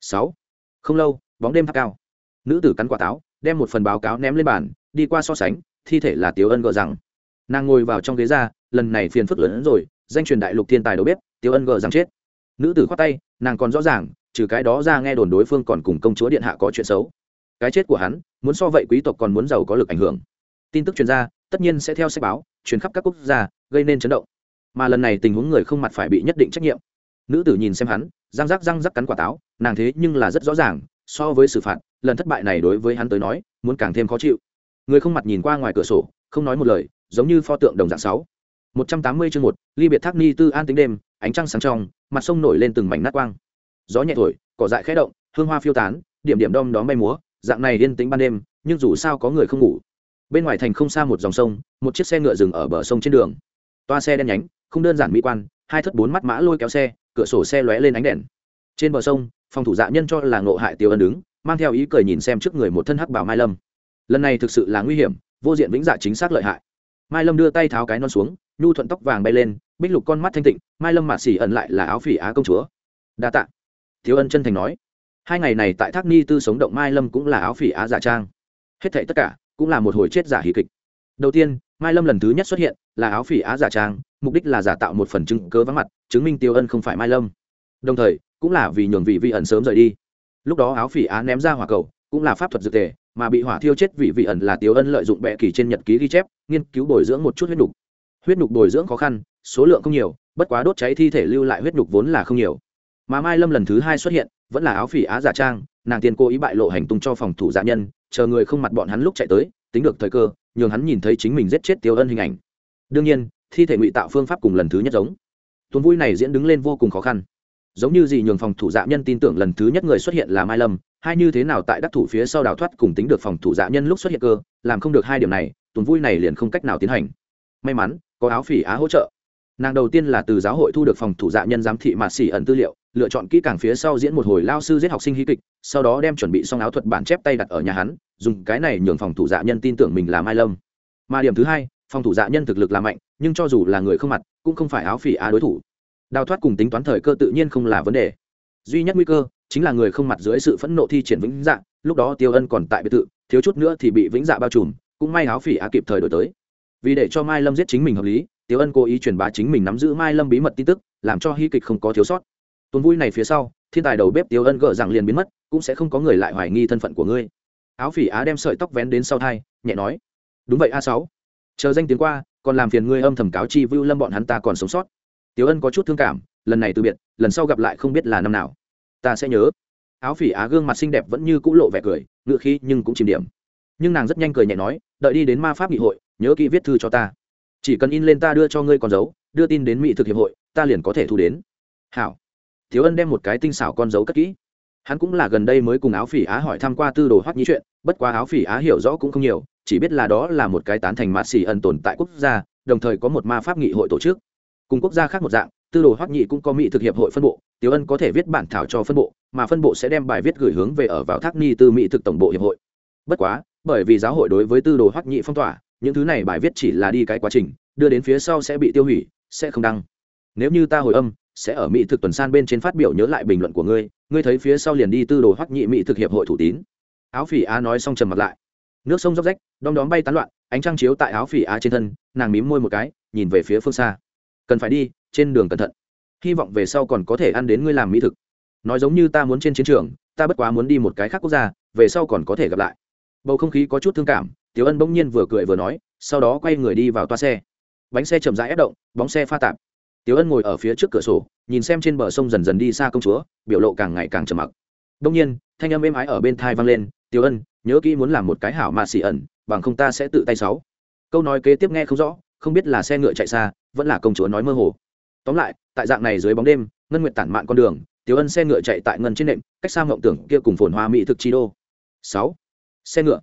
Sáu, không lâu, bóng đêm tháp cao. Nữ tử cắn quả táo, đem một phần báo cáo ném lên bàn, đi qua so sánh, thi thể là tiểu ân gờ rằng. Nàng ngồi vào trong ghế ra, lần này phiền phức lớn hơn rồi, danh truyền đại lục thiên tài đầu bếp tiểu ân gờ rằng chết nữ tử khoát tay, nàng còn rõ ràng, trừ cái đó ra nghe đồn đối phương còn cùng công chúa điện hạ có chuyện xấu. Cái chết của hắn, muốn so vậy quý tộc còn muốn giàu có lực ảnh hưởng. Tin tức chuyên gia tất nhiên sẽ theo sách báo chuyến khắp các quốc gia, gây nên chấn động. Mà lần này tình huống người không mặt phải bị nhất định trách nhiệm. Nữ tử nhìn xem hắn, răng rắc răng rắc cắn quả táo, nàng thế nhưng là rất rõ ràng, so với xử phạt, lần thất bại này đối với hắn tới nói, muốn càng thêm khó chịu. Người không mặt nhìn qua ngoài cửa sổ, không nói một lời, giống như pho tượng đồng dạng sáu. Một trăm tám mươi chương một, ly biệt thác ni tư an tính đêm ánh trăng sáng trong, mặt sông nổi lên từng mảnh nát quang. Gió nhẹ thổi, cỏ dại khẽ động, hương hoa phiêu tán, điểm điểm đom đóm bay múa, dạng này yên tĩnh ban đêm, nhưng dù sao có người không ngủ. Bên ngoài thành không xa một dòng sông, một chiếc xe ngựa dừng ở bờ sông trên đường. Toa xe đen nhánh, không đơn giản mỹ quan, hai thất bốn mắt mã lôi kéo xe, cửa sổ xe lóe lên ánh đèn. Trên bờ sông, phòng thủ dạ nhân cho là ngộ hại tiêu ân đứng, mang theo ý cười nhìn xem trước người một thân hắc bảo mai lâm. Lần này thực sự là nguy hiểm, vô diện vĩnh dạ chính xác lợi hại. Mai lâm đưa tay tháo cái non xuống nhu thuận tóc vàng bay lên, bích lục con mắt thanh tịnh, mai lâm mạt xỉ ẩn lại là áo phỉ á công chúa. Đa tạ. Thiếu ân chân thành nói. Hai ngày này tại thác ni tư sống động mai lâm cũng là áo phỉ á giả trang. Hết thảy tất cả cũng là một hồi chết giả hí kịch. Đầu tiên, mai lâm lần thứ nhất xuất hiện là áo phỉ á giả trang, mục đích là giả tạo một phần chứng cớ vắng mặt, chứng minh tiêu ân không phải mai lâm. Đồng thời, cũng là vì nhường vị vị ẩn sớm rời đi. Lúc đó áo phỉ á ném ra hỏa cầu, cũng là pháp thuật dược tề, mà bị hỏa thiêu chết vị vị ẩn là tiêu ân lợi dụng bệ kỳ trên nhật ký ghi chép, nghiên cứu bồi dưỡng một chút huyết đục huyết nhục bồi dưỡng khó khăn, số lượng không nhiều, bất quá đốt cháy thi thể lưu lại huyết nhục vốn là không nhiều. Mà mai lâm lần thứ hai xuất hiện, vẫn là áo phỉ á giả trang, nàng tiên cố ý bại lộ hành tung cho phòng thủ giả nhân, chờ người không mặt bọn hắn lúc chạy tới, tính được thời cơ, nhường hắn nhìn thấy chính mình giết chết tiêu ân hình ảnh. Đương nhiên, thi thể ngụy tạo phương pháp cùng lần thứ nhất giống. Tuần vui này diễn đứng lên vô cùng khó khăn. Giống như gì nhường phòng thủ dạ nhân tin tưởng lần thứ nhất người xuất hiện là mai lâm, hay như thế nào tại đắc thủ phía sau đào thoát cùng tính được phòng thủ dạ nhân lúc xuất hiện cơ, làm không được hai điểm này, tuần vui này liền không cách nào tiến hành. May mắn có áo phỉ á hỗ trợ. Nàng đầu tiên là từ giáo hội thu được phòng thủ dạ nhân giám thị mạt xỉ ẩn tư liệu, lựa chọn kỹ càng phía sau diễn một hồi lao sư giết học sinh hí kịch, sau đó đem chuẩn bị xong áo thuật bản chép tay đặt ở nhà hắn, dùng cái này nhường phòng thủ dạ nhân tin tưởng mình là mai lâm. Mà điểm thứ hai, phòng thủ dạ nhân thực lực là mạnh, nhưng cho dù là người không mặt, cũng không phải áo phỉ á đối thủ. Đào thoát cùng tính toán thời cơ tự nhiên không là vấn đề. Duy nhất nguy cơ, chính là người không mặt dưới sự phẫn nộ thi triển vĩnh dạ lúc đó tiêu ân còn tại biệt thự, thiếu chút nữa thì bị vĩnh dạ bao trùm, cũng may áo phỉ á kịp thời đổi tới vì để cho mai lâm giết chính mình hợp lý, tiếu ân cố ý truyền bá chính mình nắm giữ mai lâm bí mật tin tức, làm cho hy kịch không có thiếu sót. Tuần vui này phía sau, thiên tài đầu bếp tiếu ân gỡ rằng liền biến mất, cũng sẽ không có người lại hoài nghi thân phận của ngươi. Áo phỉ á đem sợi tóc vén đến sau thai, nhẹ nói, đúng vậy, a sáu. Chờ danh tiếng qua, còn làm phiền ngươi âm thầm cáo chi vưu lâm bọn hắn ta còn sống sót. Tiếu ân có chút thương cảm, lần này từ biệt, lần sau gặp lại không biết là năm nào. Ta sẽ nhớ. Áo phỉ á gương mặt xinh đẹp vẫn như cũ lộ vẻ cười, ngựa khí nhưng cũng chìm điểm. Nhưng nàng rất nhanh cười nhẹ nói, đợi đi đến ma pháp nghị hội nhớ kỹ viết thư cho ta. Chỉ cần in lên ta đưa cho ngươi con dấu, đưa tin đến mỹ thực hiệp hội, ta liền có thể thu đến. Hảo. Thiếu ân đem một cái tinh xảo con dấu cất kỹ. Hắn cũng là gần đây mới cùng áo phỉ á hỏi tham q u a tư đồ hoắc nhĩ chuyện, bất quá áo phỉ á hiểu rõ cũng không nhiều, chỉ biết là đó là một cái tán thành mạt xỉ ẩn tồn tại quốc gia, đồng thời có một ma pháp nghị hội tổ chức. Cùng quốc gia khác một dạng, tư đồ hoắc nhị cũng có mỹ thực hiệp hội phân bộ tiểu ân có thể viết bản thảo cho phân bộ, mà phân bộ sẽ đem bài viết gửi hướng về ở vào thác ni tư mỹ thực tổng bộ hiệp hội. Bất quá, bởi vì giáo hội đối với tư đồ hoắc nhị phong tỏa những thứ này bài viết chỉ là đi cái quá trình, đưa đến phía sau sẽ bị tiêu hủy, sẽ không đăng. Nếu như ta hồi âm, sẽ ở mỹ thực tuần san bên trên phát biểu nhớ lại bình luận của ngươi ngươi thấy phía sau liền đi tư đồ hoắc nhị mỹ thực hiệp hội thủ tín. Áo phỉ á nói xong trầm mặt lại. Nước sông róc rách, đom đóm bay tán loạn, ánh trăng chiếu tại áo phỉ á trên thân, nàng mím môi một cái, nhìn về phía phương xa. Cần phải đi, trên đường cẩn thận. Hy vọng về sau còn có thể ăn đến ngươi làm mỹ thực. Nói giống như ta muốn trên chiến trường, ta bất quá muốn đi một cái khác quốc gia, về sau còn có thể gặp lại. Bầu không khí có chút thương cảm tiểu ân bỗng nhiên vừa cười vừa nói, sau đó quay người đi vào toa xe. Bánh xe chậm rãi ép động, bóng xe pha tạp. Tiểu ân ngồi ở phía trước cửa sổ, nhìn xem trên bờ sông dần dần đi xa công chúa, biểu lộ càng ngày càng trầm mặc. Bỗng nhiên, thanh âm êm ái ở bên thai vang lên, tiểu ân, nhớ kỹ muốn làm một cái hảo mà xỉ ẩn, bằng không ta sẽ tự tay sáu. Câu nói kế tiếp nghe không rõ, không biết là xe ngựa chạy xa, vẫn là công chúa nói mơ hồ. Tóm lại, tại dạng này dưới bóng đêm, ngân nguyện tản mạn con đường, tiểu ân xe ngựa chạy tại ngân trên nệm, cách xa mộng tưởng kia cùng phồn hoa mỹ thực chi đô. Sáu. Xe ngựa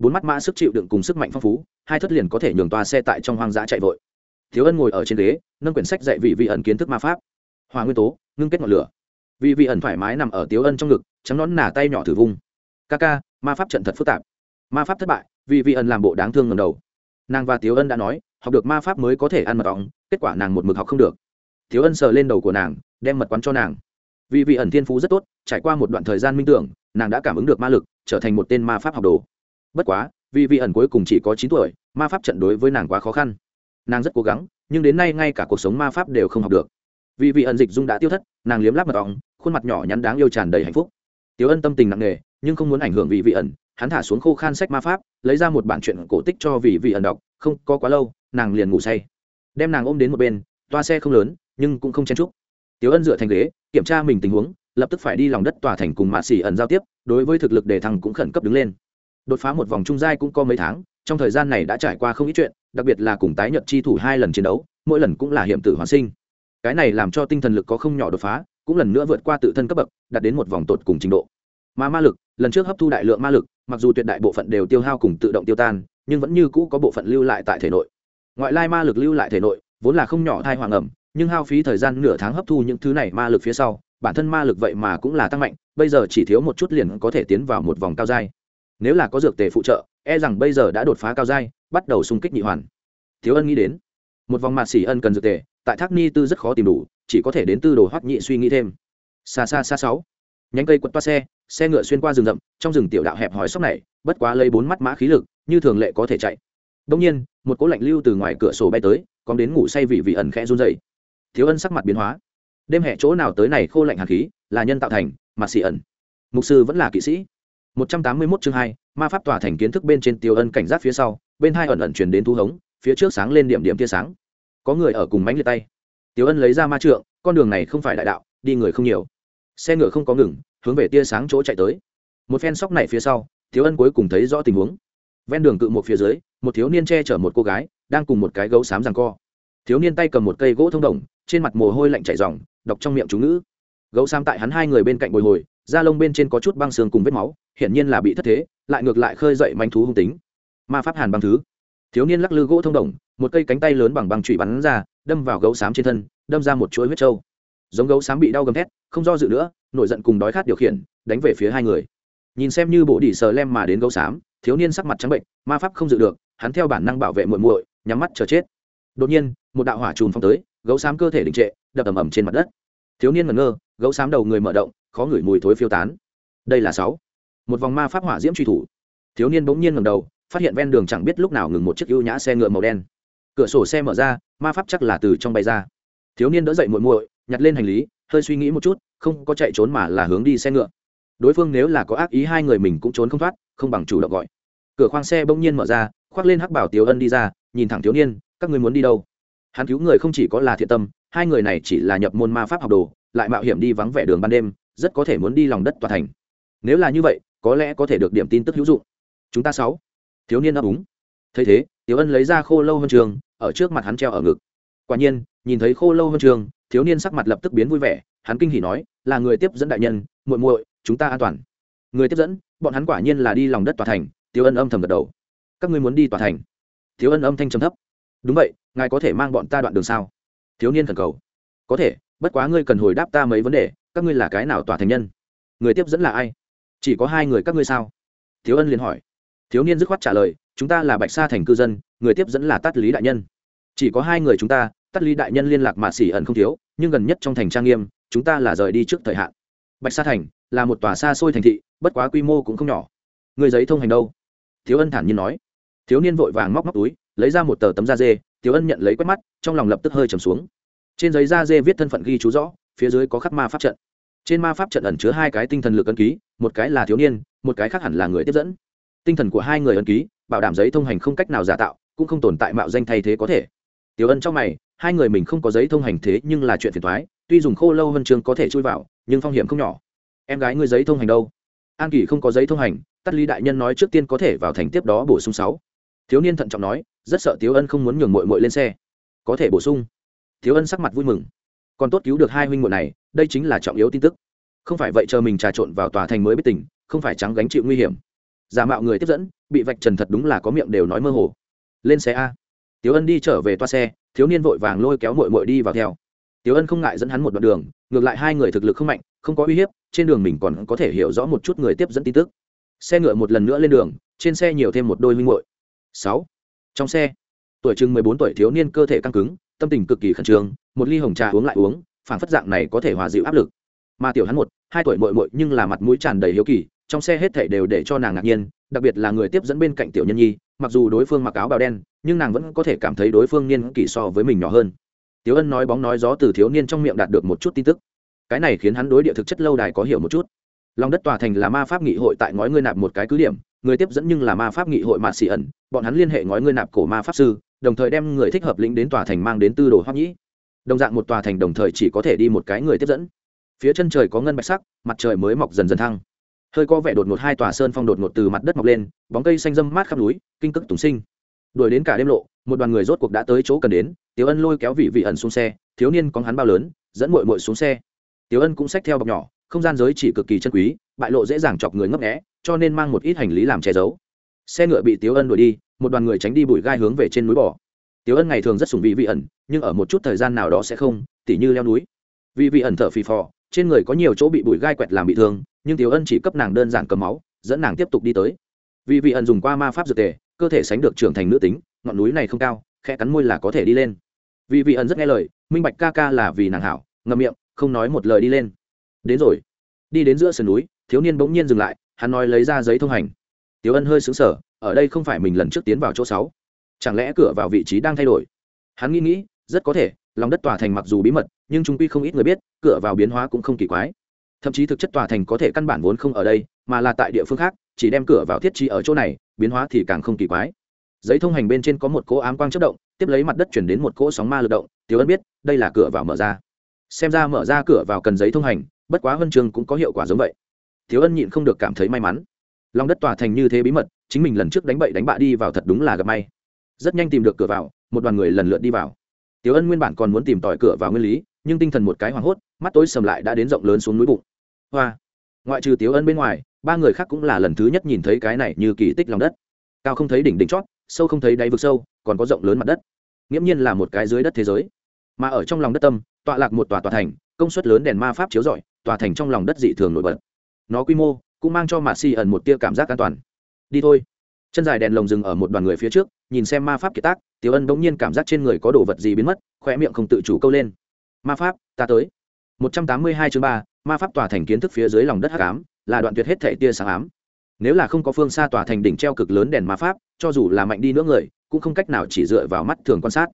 bốn mắt mã sức chịu đựng cùng sức mạnh phong phú, hai thất liền có thể nhường toa xe tại trong hoang dã chạy vội. Thiếu ân ngồi ở trên ghế, nâng quyển sách dạy vị vị ẩn kiến thức ma pháp. Hòa nguyên tố, ngưng kết ngọn lửa. Vị vị ẩn thoải mái nằm ở tiếu ân trong ngực, trắng nón nả tay nhỏ thử vung. Ca ca, ma pháp trận thật phức tạp. Ma pháp thất bại, vị vị ẩn làm bộ đáng thương ngầm đầu. Nàng và tiếu ân đã nói, học được ma pháp mới có thể ăn mật ong, kết quả nàng một mực học không được. Tiếu ân sờ lên đầu của nàng, đem mật quán cho nàng. Vị vị ẩn thiên phú rất tốt, trải qua một đoạn thời gian minh tưởng, nàng đã cảm ứng được ma lực, trở thành một tên ma pháp học đồ bất quá, vì vị ẩn cuối cùng chỉ có chín tuổi, ma pháp trận đối với nàng quá khó khăn. Nàng rất cố gắng, nhưng đến nay ngay cả cuộc sống ma pháp đều không học được. Vì vị ẩn dịch dung đã tiêu thất, nàng liếm láp mật ong, khuôn mặt nhỏ nhắn đáng yêu tràn đầy hạnh phúc. Tiếu ân tâm tình nặng nề, nhưng không muốn ảnh hưởng vị vị ẩn, hắn thả xuống khô khan sách ma pháp, lấy ra một bản chuyện cổ tích cho vị vị ẩn đọc, không có quá lâu, nàng liền ngủ say. Đem nàng ôm đến một bên, toa xe không lớn, nhưng cũng không chen chúc. Tiếu ân dựa thành ghế, kiểm tra mình tình huống, lập tức phải đi lòng đất tòa thành cùng mạ xỉ ẩn giao tiếp, đối với thực lực đề thăng cũng khẩn cấp đứng lên đột phá một vòng trung giai cũng có mấy tháng, trong thời gian này đã trải qua không ít chuyện, đặc biệt là cùng tái nhật chi thủ hai lần chiến đấu, mỗi lần cũng là hiểm tử hoàn sinh. Cái này làm cho tinh thần lực có không nhỏ đột phá, cũng lần nữa vượt qua tự thân cấp bậc, đạt đến một vòng tột cùng trình độ. Mà ma lực, lần trước hấp thu đại lượng ma lực, mặc dù tuyệt đại bộ phận đều tiêu hao cùng tự động tiêu tan, nhưng vẫn như cũ có bộ phận lưu lại tại thể nội. Ngoại lai ma lực lưu lại thể nội, vốn là không nhỏ thai hoàng ẩm, nhưng hao phí thời gian nửa tháng hấp thu những thứ này ma lực phía sau, bản thân ma lực vậy mà cũng là tăng mạnh, bây giờ chỉ thiếu một chút liền có thể tiến vào một vòng cao dai nếu là có dược tề phụ trợ e rằng bây giờ đã đột phá cao giai, bắt đầu xung kích nhị hoàn. Thiếu ân nghĩ đến, một vòng mạt xỉ ân cần dược tề, tại thác ni tư rất khó tìm đủ, chỉ có thể đến tư đồ hoắc nhị suy nghĩ thêm. Xa xa xa sáu, nhánh cây quật toa xe xe ngựa xuyên qua rừng rậm, trong rừng tiểu đạo hẹp hòi sóc này, bất quá lấy bốn mắt mã khí lực, như thường lệ có thể chạy. Đông nhiên, một cỗ lạnh lưu từ ngoài cửa sổ bay tới còn đến ngủ say vị vị ẩn khẽ run dậy thiếu ân sắc mặt biến hóa. Đêm hè chỗ nào tới này khô lạnh hàn khí, là nhân tạo thành mặt xỉ ẩn mục sư vẫn là kỵ sĩ. 181 chương 2, ma pháp tỏa thành kiến thức bên trên tiêu ân cảnh giác phía sau bên hai ẩn ẩn truyền đến thu hống phía trước sáng lên điểm điểm tia sáng. Có người ở cùng mánh liệt tay. Tiêu ân lấy ra ma trượng con đường này không phải đại đạo đi người không nhiều. Xe ngựa không có ngừng hướng về tia sáng chỗ chạy tới. Một phen sóc này phía sau Tiêu ân cuối cùng thấy rõ tình huống. Ven đường cự một phía dưới một thiếu niên che chở một cô gái đang cùng một cái gấu xám giằng co. Thiếu niên tay cầm một cây gỗ thông đồng trên mặt mồ hôi lạnh chảy ròng đọc trong miệng chú ngữ. Gấu xám tại hắn hai người bên cạnh bồi hồi da lông bên trên có chút băng xương cùng vết máu, hiển nhiên là bị thất thế, lại ngược lại khơi dậy manh thú hung tính. Ma pháp hàn băng thứ. Thiếu niên lắc lư gỗ thông đồng, một cây cánh tay lớn bằng băng trụy bắn ra, đâm vào gấu xám trên thân, đâm ra một chuỗi huyết trâu. Giống gấu xám bị đau gầm thét, không do dự nữa, nổi giận cùng đói khát điều khiển, đánh về phía hai người. Nhìn xem như bộ đỉ sờ lem mà đến gấu xám, thiếu niên sắc mặt trắng bệnh, ma pháp không dự được, hắn theo bản năng bảo vệ muội muội, nhắm mắt chờ chết. Đột nhiên, một đạo hỏa trùm phong tới, gấu xám cơ thể đình trệ, đập ầm ầm trên mặt đất. Thiếu niên ngẩn ngơ, gấu xám đầu người mở động khó ngửi mùi thối phiêu tán. Đây là sáu. Một vòng ma pháp hỏa diễm truy thủ. Thiếu niên bỗng nhiên ngẩng đầu, phát hiện ven đường chẳng biết lúc nào ngừng một chiếc ưu nhã xe ngựa màu đen. Cửa sổ xe mở ra, ma pháp chắc là từ trong bay ra. Thiếu niên đỡ dậy muội muội, nhặt lên hành lý, hơi suy nghĩ một chút, không có chạy trốn mà là hướng đi xe ngựa. Đối phương nếu là có ác ý hai người mình cũng trốn không thoát, không bằng chủ động gọi. Cửa khoang xe bỗng nhiên mở ra, khoác lên hắc bảo tiểu ân đi ra, nhìn thẳng thiếu niên, các người muốn đi đâu? Hắn cứu người không chỉ có là thiện tâm, hai người này chỉ là nhập môn ma pháp học đồ, lại mạo hiểm đi vắng vẻ đường ban đêm rất có thể muốn đi lòng đất tòa thành. Nếu là như vậy, có lẽ có thể được điểm tin tức hữu dụng. Chúng ta sáu. Thiếu niên ấp úng. Thấy thế, tiểu ân lấy ra khô lâu hơn trường, ở trước mặt hắn treo ở ngực. Quả nhiên, nhìn thấy khô lâu hơn trường, thiếu niên sắc mặt lập tức biến vui vẻ, hắn kinh hỉ nói, là người tiếp dẫn đại nhân, muội muội, chúng ta an toàn. Người tiếp dẫn? Bọn hắn quả nhiên là đi lòng đất tòa thành. Tiểu ân âm thầm gật đầu. Các ngươi muốn đi tòa thành? Thiếu ân âm thanh trầm thấp. Đúng vậy, ngài có thể mang bọn ta đoạn đường sao? Thiếu niên thần cầu. Có thể, bất quá ngươi cần hồi đáp ta mấy vấn đề các ngươi là cái nào tòa thành nhân? Người tiếp dẫn là ai? Chỉ có hai người các ngươi sao? Thiếu ân liền hỏi. Thiếu niên dứt khoát trả lời, chúng ta là bạch sa thành cư dân, người tiếp dẫn là tát lý đại nhân. Chỉ có hai người chúng ta, tát lý đại nhân liên lạc mà xỉ ẩn không thiếu, nhưng gần nhất trong thành trang nghiêm, chúng ta là rời đi trước thời hạn. Bạch sa thành là một tòa xa xôi thành thị, bất quá quy mô cũng không nhỏ. Người giấy thông hành đâu? Thiếu ân thản nhiên nói. Thiếu niên vội vàng móc móc túi, lấy ra một tờ tấm da dê, thiếu ân nhận lấy quét mắt, trong lòng lập tức hơi trầm xuống. Trên giấy da dê viết thân phận ghi chú rõ phía dưới có khắc ma pháp trận. Trên ma pháp trận ẩn chứa hai cái tinh thần lực ấn ký, một cái là thiếu niên, một cái khác hẳn là người tiếp dẫn. Tinh thần của hai người ấn ký, bảo đảm giấy thông hành không cách nào giả tạo, cũng không tồn tại mạo danh thay thế có thể. Tiểu ân trong mày, hai người mình không có giấy thông hành thế nhưng là chuyện phiền thoái tuy dùng khô lâu vân trường có thể chui vào, nhưng phong hiểm không nhỏ. Em gái ngươi giấy thông hành đâu? An kỳ không có giấy thông hành, tắt ly đại nhân nói trước tiên có thể vào thành tiếp đó bổ sung sáu. Thiếu niên thận trọng nói, rất sợ tiếu ân không muốn nhường mội mội lên xe. Có thể bổ sung. Thiếu ân sắc mặt vui mừng còn tốt cứu được hai huynh muội này, đây chính là trọng yếu tin tức. Không phải vậy chờ mình trà trộn vào tòa thành mới biết tỉnh không phải trắng gánh chịu nguy hiểm. Giả mạo người tiếp dẫn, bị vạch trần thật đúng là có miệng đều nói mơ hồ. Lên xe a. Tiếu ân đi trở về toa xe, thiếu niên vội vàng lôi kéo mội mội đi vào theo. Tiếu ân không ngại dẫn hắn một đoạn đường, ngược lại hai người thực lực không mạnh, không có uy hiếp, trên đường mình còn có thể hiểu rõ một chút người tiếp dẫn tin tức. Xe ngựa một lần nữa lên đường, trên xe nhiều thêm một đôi huynh muội. Sáu. Trong xe, tuổi chừng mười bốn tuổi thiếu niên cơ thể căng cứng tâm tình cực kỳ khẩn trương, một ly hồng trà uống lại uống phản phất dạng này có thể hòa dịu áp lực. Mà tiểu hắn một, hai tuổi mội mội nhưng là mặt mũi tràn đầy hiếu kỳ, trong xe hết thảy đều để cho nàng ngạc nhiên, đặc biệt là người tiếp dẫn bên cạnh tiểu nhân nhi, mặc dù đối phương mặc áo bào đen, nhưng nàng vẫn có thể cảm thấy đối phương niên kỷ so với mình nhỏ hơn. Tiếu ân nói bóng nói gió từ thiếu niên trong miệng đạt được một chút tin tức. Cái này khiến hắn đối địa thực chất lâu đài có hiểu một chút. Lòng đất tòa thành là ma pháp nghị hội tại ngói ngươi nạp một cái cứ điểm, người tiếp dẫn nhưng là ma pháp nghị hội mạ xỉ ẩn, bọn hắn liên hệ ngói ngươi nạp cổ ma pháp sư đồng thời đem người thích hợp lĩnh đến tòa thành mang đến tư đồ hoắc nhĩ. Đồng dạng một tòa thành đồng thời chỉ có thể đi một cái người tiếp dẫn. Phía chân trời có ngân bạch sắc, mặt trời mới mọc dần dần thăng. Hơi có vẻ đột ngột hai tòa sơn phong đột ngột từ mặt đất mọc lên, bóng cây xanh râm mát khắp núi, kinh cức tùng sinh. Đuổi đến cả đêm lộ, một đoàn người rốt cuộc đã tới chỗ cần đến tiểu ân lôi kéo vị vị ẩn xuống xe, thiếu niên có hắn bao lớn, dẫn mội mội xuống xe. Tiểu ân cũng xách theo bọc nhỏ, không gian giới chỉ cực kỳ chân quý, bại lộ dễ dàng chọc người ngấp nghẽ cho nên mang một ít hành lý làm che giấu. Xe ngựa bị tiểu ân đuổi đi một đoàn người tránh đi bụi gai hướng về trên núi bò. Tiểu ân ngày thường rất sùng vị vị ẩn, nhưng ở một chút thời gian nào đó sẽ không, tỉ như leo núi. Vị vị ẩn thở phì phò, trên người có nhiều chỗ bị bụi gai quẹt làm bị thương, nhưng tiểu ân chỉ cấp nàng đơn giản cầm máu, dẫn nàng tiếp tục đi tới. Vị vị ẩn dùng qua ma pháp dược tề, cơ thể sánh được trưởng thành nữ tính, ngọn núi này không cao khe cắn môi là có thể đi lên. Vị vị ẩn rất nghe lời, minh bạch ca ca là vì nàng hảo, ngậm miệng, không nói một lời đi lên. Đến rồi. Đi đến giữa sườn núi, thiếu niên bỗng nhiên dừng lại, hắn nói lấy ra giấy thông hành. Tiểu ân hơi xứng sở ở đây không phải mình lần trước tiến vào chỗ sáu. Chẳng lẽ cửa vào vị trí đang thay đổi? Hắn nghĩ nghĩ, rất có thể, lòng đất tòa thành mặc dù bí mật, nhưng chúng quy không ít người biết, cửa vào biến hóa cũng không kỳ quái. Thậm chí thực chất tòa thành có thể căn bản vốn không ở đây, mà là tại địa phương khác, chỉ đem cửa vào thiết trí ở chỗ này, biến hóa thì càng không kỳ quái. Giấy thông hành bên trên có một cỗ ám quang chất động, tiếp lấy mặt đất chuyển đến một cỗ sóng ma lực động, tiểu ân biết, đây là cửa vào mở ra. Xem ra mở ra cửa vào cần giấy thông hành, bất quá huân trường cũng có hiệu quả giống vậy. Thiếu ân nhịn không được cảm thấy may mắn. Lòng đất tòa thành như thế bí mật chính mình lần trước đánh bậy đánh bạ đi vào thật đúng là gặp may. Rất nhanh tìm được cửa vào, một đoàn người lần lượt đi vào. Tiểu ân nguyên bản còn muốn tìm tỏi cửa vào nguyên lý, nhưng tinh thần một cái hoảng hốt, mắt tối sầm lại đã đến rộng lớn xuống núi bụng. Hoa! Ngoại trừ tiểu ân bên ngoài, ba người khác cũng là lần thứ nhất nhìn thấy cái này như kỳ tích lòng đất. Cao không thấy đỉnh đỉnh chót, sâu không thấy đáy vực sâu, còn có rộng lớn mặt đất. Nghiễm nhiên là một cái dưới đất thế giới. Mà ở trong lòng đất tâm, tọa lạc một tòa tòa thành, công suất lớn đèn ma pháp chiếu rọi, tòa thành trong lòng đất dị thường nổi bật. Nó quy mô cũng mang cho mạt xì ẩn một tia cảm giác an toàn đi thôi. Chân dài đèn lồng dừng ở một đoàn người phía trước, nhìn xem ma pháp kiệt tác, tiểu ân bỗng nhiên cảm giác trên người có đồ vật gì biến mất khoe miệng không tự chủ câu lên. Ma pháp, ta tới. Một trăm tám mươi hai chương ba, ma pháp tòa thành kiến thức phía dưới lòng đất hắc ám, là đoạn tuyệt hết thể tia sáng ám. Nếu là không có phương xa tòa thành đỉnh treo cực lớn đèn ma pháp, cho dù là mạnh đi nữa người, cũng không cách nào chỉ dựa vào mắt thường quan sát.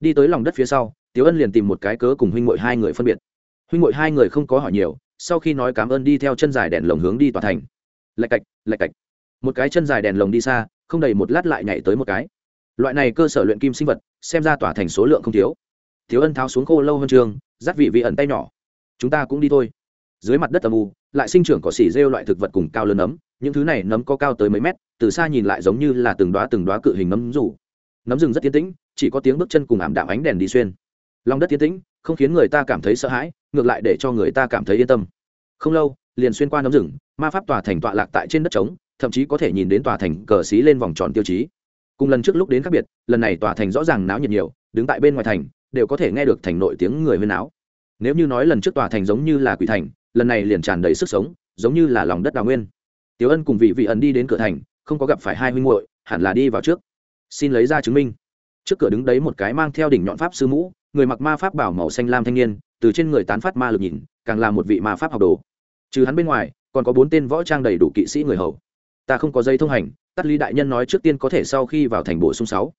Đi tới lòng đất phía sau, tiểu ân liền tìm một cái cớ cùng huynh mội hai người phân biệt. Huynh mội hai người không có hỏi nhiều, sau khi nói cảm ơn đi theo chân dài đèn lồng hướng đi tòa thành. Lạch cạch lạch cạch một cái chân dài đèn lồng đi xa, không đầy một lát lại nhảy tới một cái. Loại này cơ sở luyện kim sinh vật, xem ra tỏa thành số lượng không thiếu. Thiếu ân tháo xuống khô lâu hơn trường dắt vị vị ẩn tay nhỏ. Chúng ta cũng đi thôi. Dưới mặt đất âm u, lại sinh trưởng cỏ xỉ rêu loại thực vật cùng cao lớn nấm, những thứ này nấm có cao tới mấy mét, từ xa nhìn lại giống như là từng đoá từng đoá cự hình nấm rủ. Nấm rừng rất tiến tĩnh, chỉ có tiếng bước chân cùng ảm đạm ánh đèn đi xuyên. Lòng đất tiến tĩnh, không khiến người ta cảm thấy sợ hãi, ngược lại để cho người ta cảm thấy yên tâm. Không lâu, liền xuyên qua nấm rừng, ma pháp tòa thành tọa lạc tại trên đất trống thậm chí có thể nhìn đến tòa thành cờ xí lên vòng tròn tiêu chí. Cùng lần trước lúc đến khác biệt, lần này tòa thành rõ ràng náo nhiệt nhiều, đứng tại bên ngoài thành, đều có thể nghe được thành nội tiếng người huyên náo. Nếu như nói lần trước tòa thành giống như là quỷ thành, lần này liền tràn đầy sức sống, giống như là lòng đất đào nguyên. Tiểu ân cùng vị vị ẩn đi đến cửa thành, không có gặp phải hai huynh muội, hẳn là đi vào trước. Xin lấy ra chứng minh. Trước cửa đứng đấy một cái mang theo đỉnh nhọn pháp sư mũ, người mặc ma pháp bảo màu xanh lam thanh niên, từ trên người tán phát ma lực nhìn, càng là một vị ma pháp học đồ. Trừ hắn bên ngoài, còn có bốn tên võ trang đầy đủ kỵ sĩ người hầu ta không có dây thông hành, tắt ly đại nhân nói trước tiên có thể sau khi vào thành bổ sung sáu.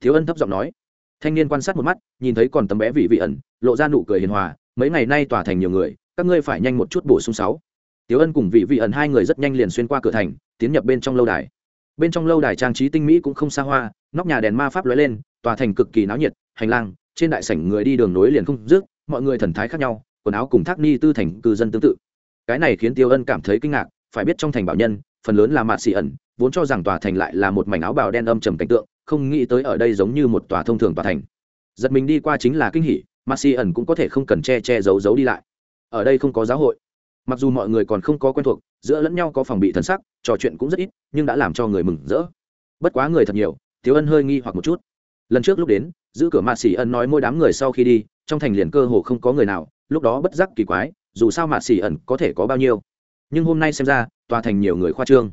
Thiếu ân thấp giọng nói. Thanh niên quan sát một mắt, nhìn thấy còn tấm bé vị vị ẩn, lộ ra nụ cười hiền hòa, mấy ngày nay tỏa thành nhiều người, các ngươi phải nhanh một chút bổ sung sáu. Tiếu ân cùng vị vị ẩn hai người rất nhanh liền xuyên qua cửa thành, tiến nhập bên trong lâu đài. Bên trong lâu đài trang trí tinh mỹ cũng không xa hoa, nóc nhà đèn ma pháp lóe lên, tòa thành cực kỳ náo nhiệt, hành lang, trên đại sảnh người đi đường nối liền không dứt, mọi người thần thái khác nhau, quần áo cùng thác ni tư thành cư dân tương tự. Cái này khiến tiêu ân cảm thấy kinh ngạc, phải biết trong thành bảo nhân phần lớn là mạt xì ẩn, vốn cho rằng tòa thành lại là một mảnh áo bào đen âm trầm cảnh tượng, không nghĩ tới ở đây giống như một tòa thông thường tòa thành. Giật mình đi qua chính là kinh hỉ, mạt xì ẩn cũng có thể không cần che che giấu giấu đi lại. Ở đây không có giáo hội. Mặc dù mọi người còn không có quen thuộc, giữa lẫn nhau có phòng bị thân sắc, trò chuyện cũng rất ít, nhưng đã làm cho người mừng rỡ. Bất quá người thật nhiều, thiếu ân hơi nghi hoặc một chút. Lần trước lúc đến, giữ cửa mạt xì ẩn nói mỗi đám người sau khi đi, trong thành liền cơ hồ không có người nào, lúc đó bất giác kỳ quái, dù sao mạt xì ẩn có thể có bao nhiêu. Nhưng hôm nay xem ra tòa thành nhiều người khoa trương.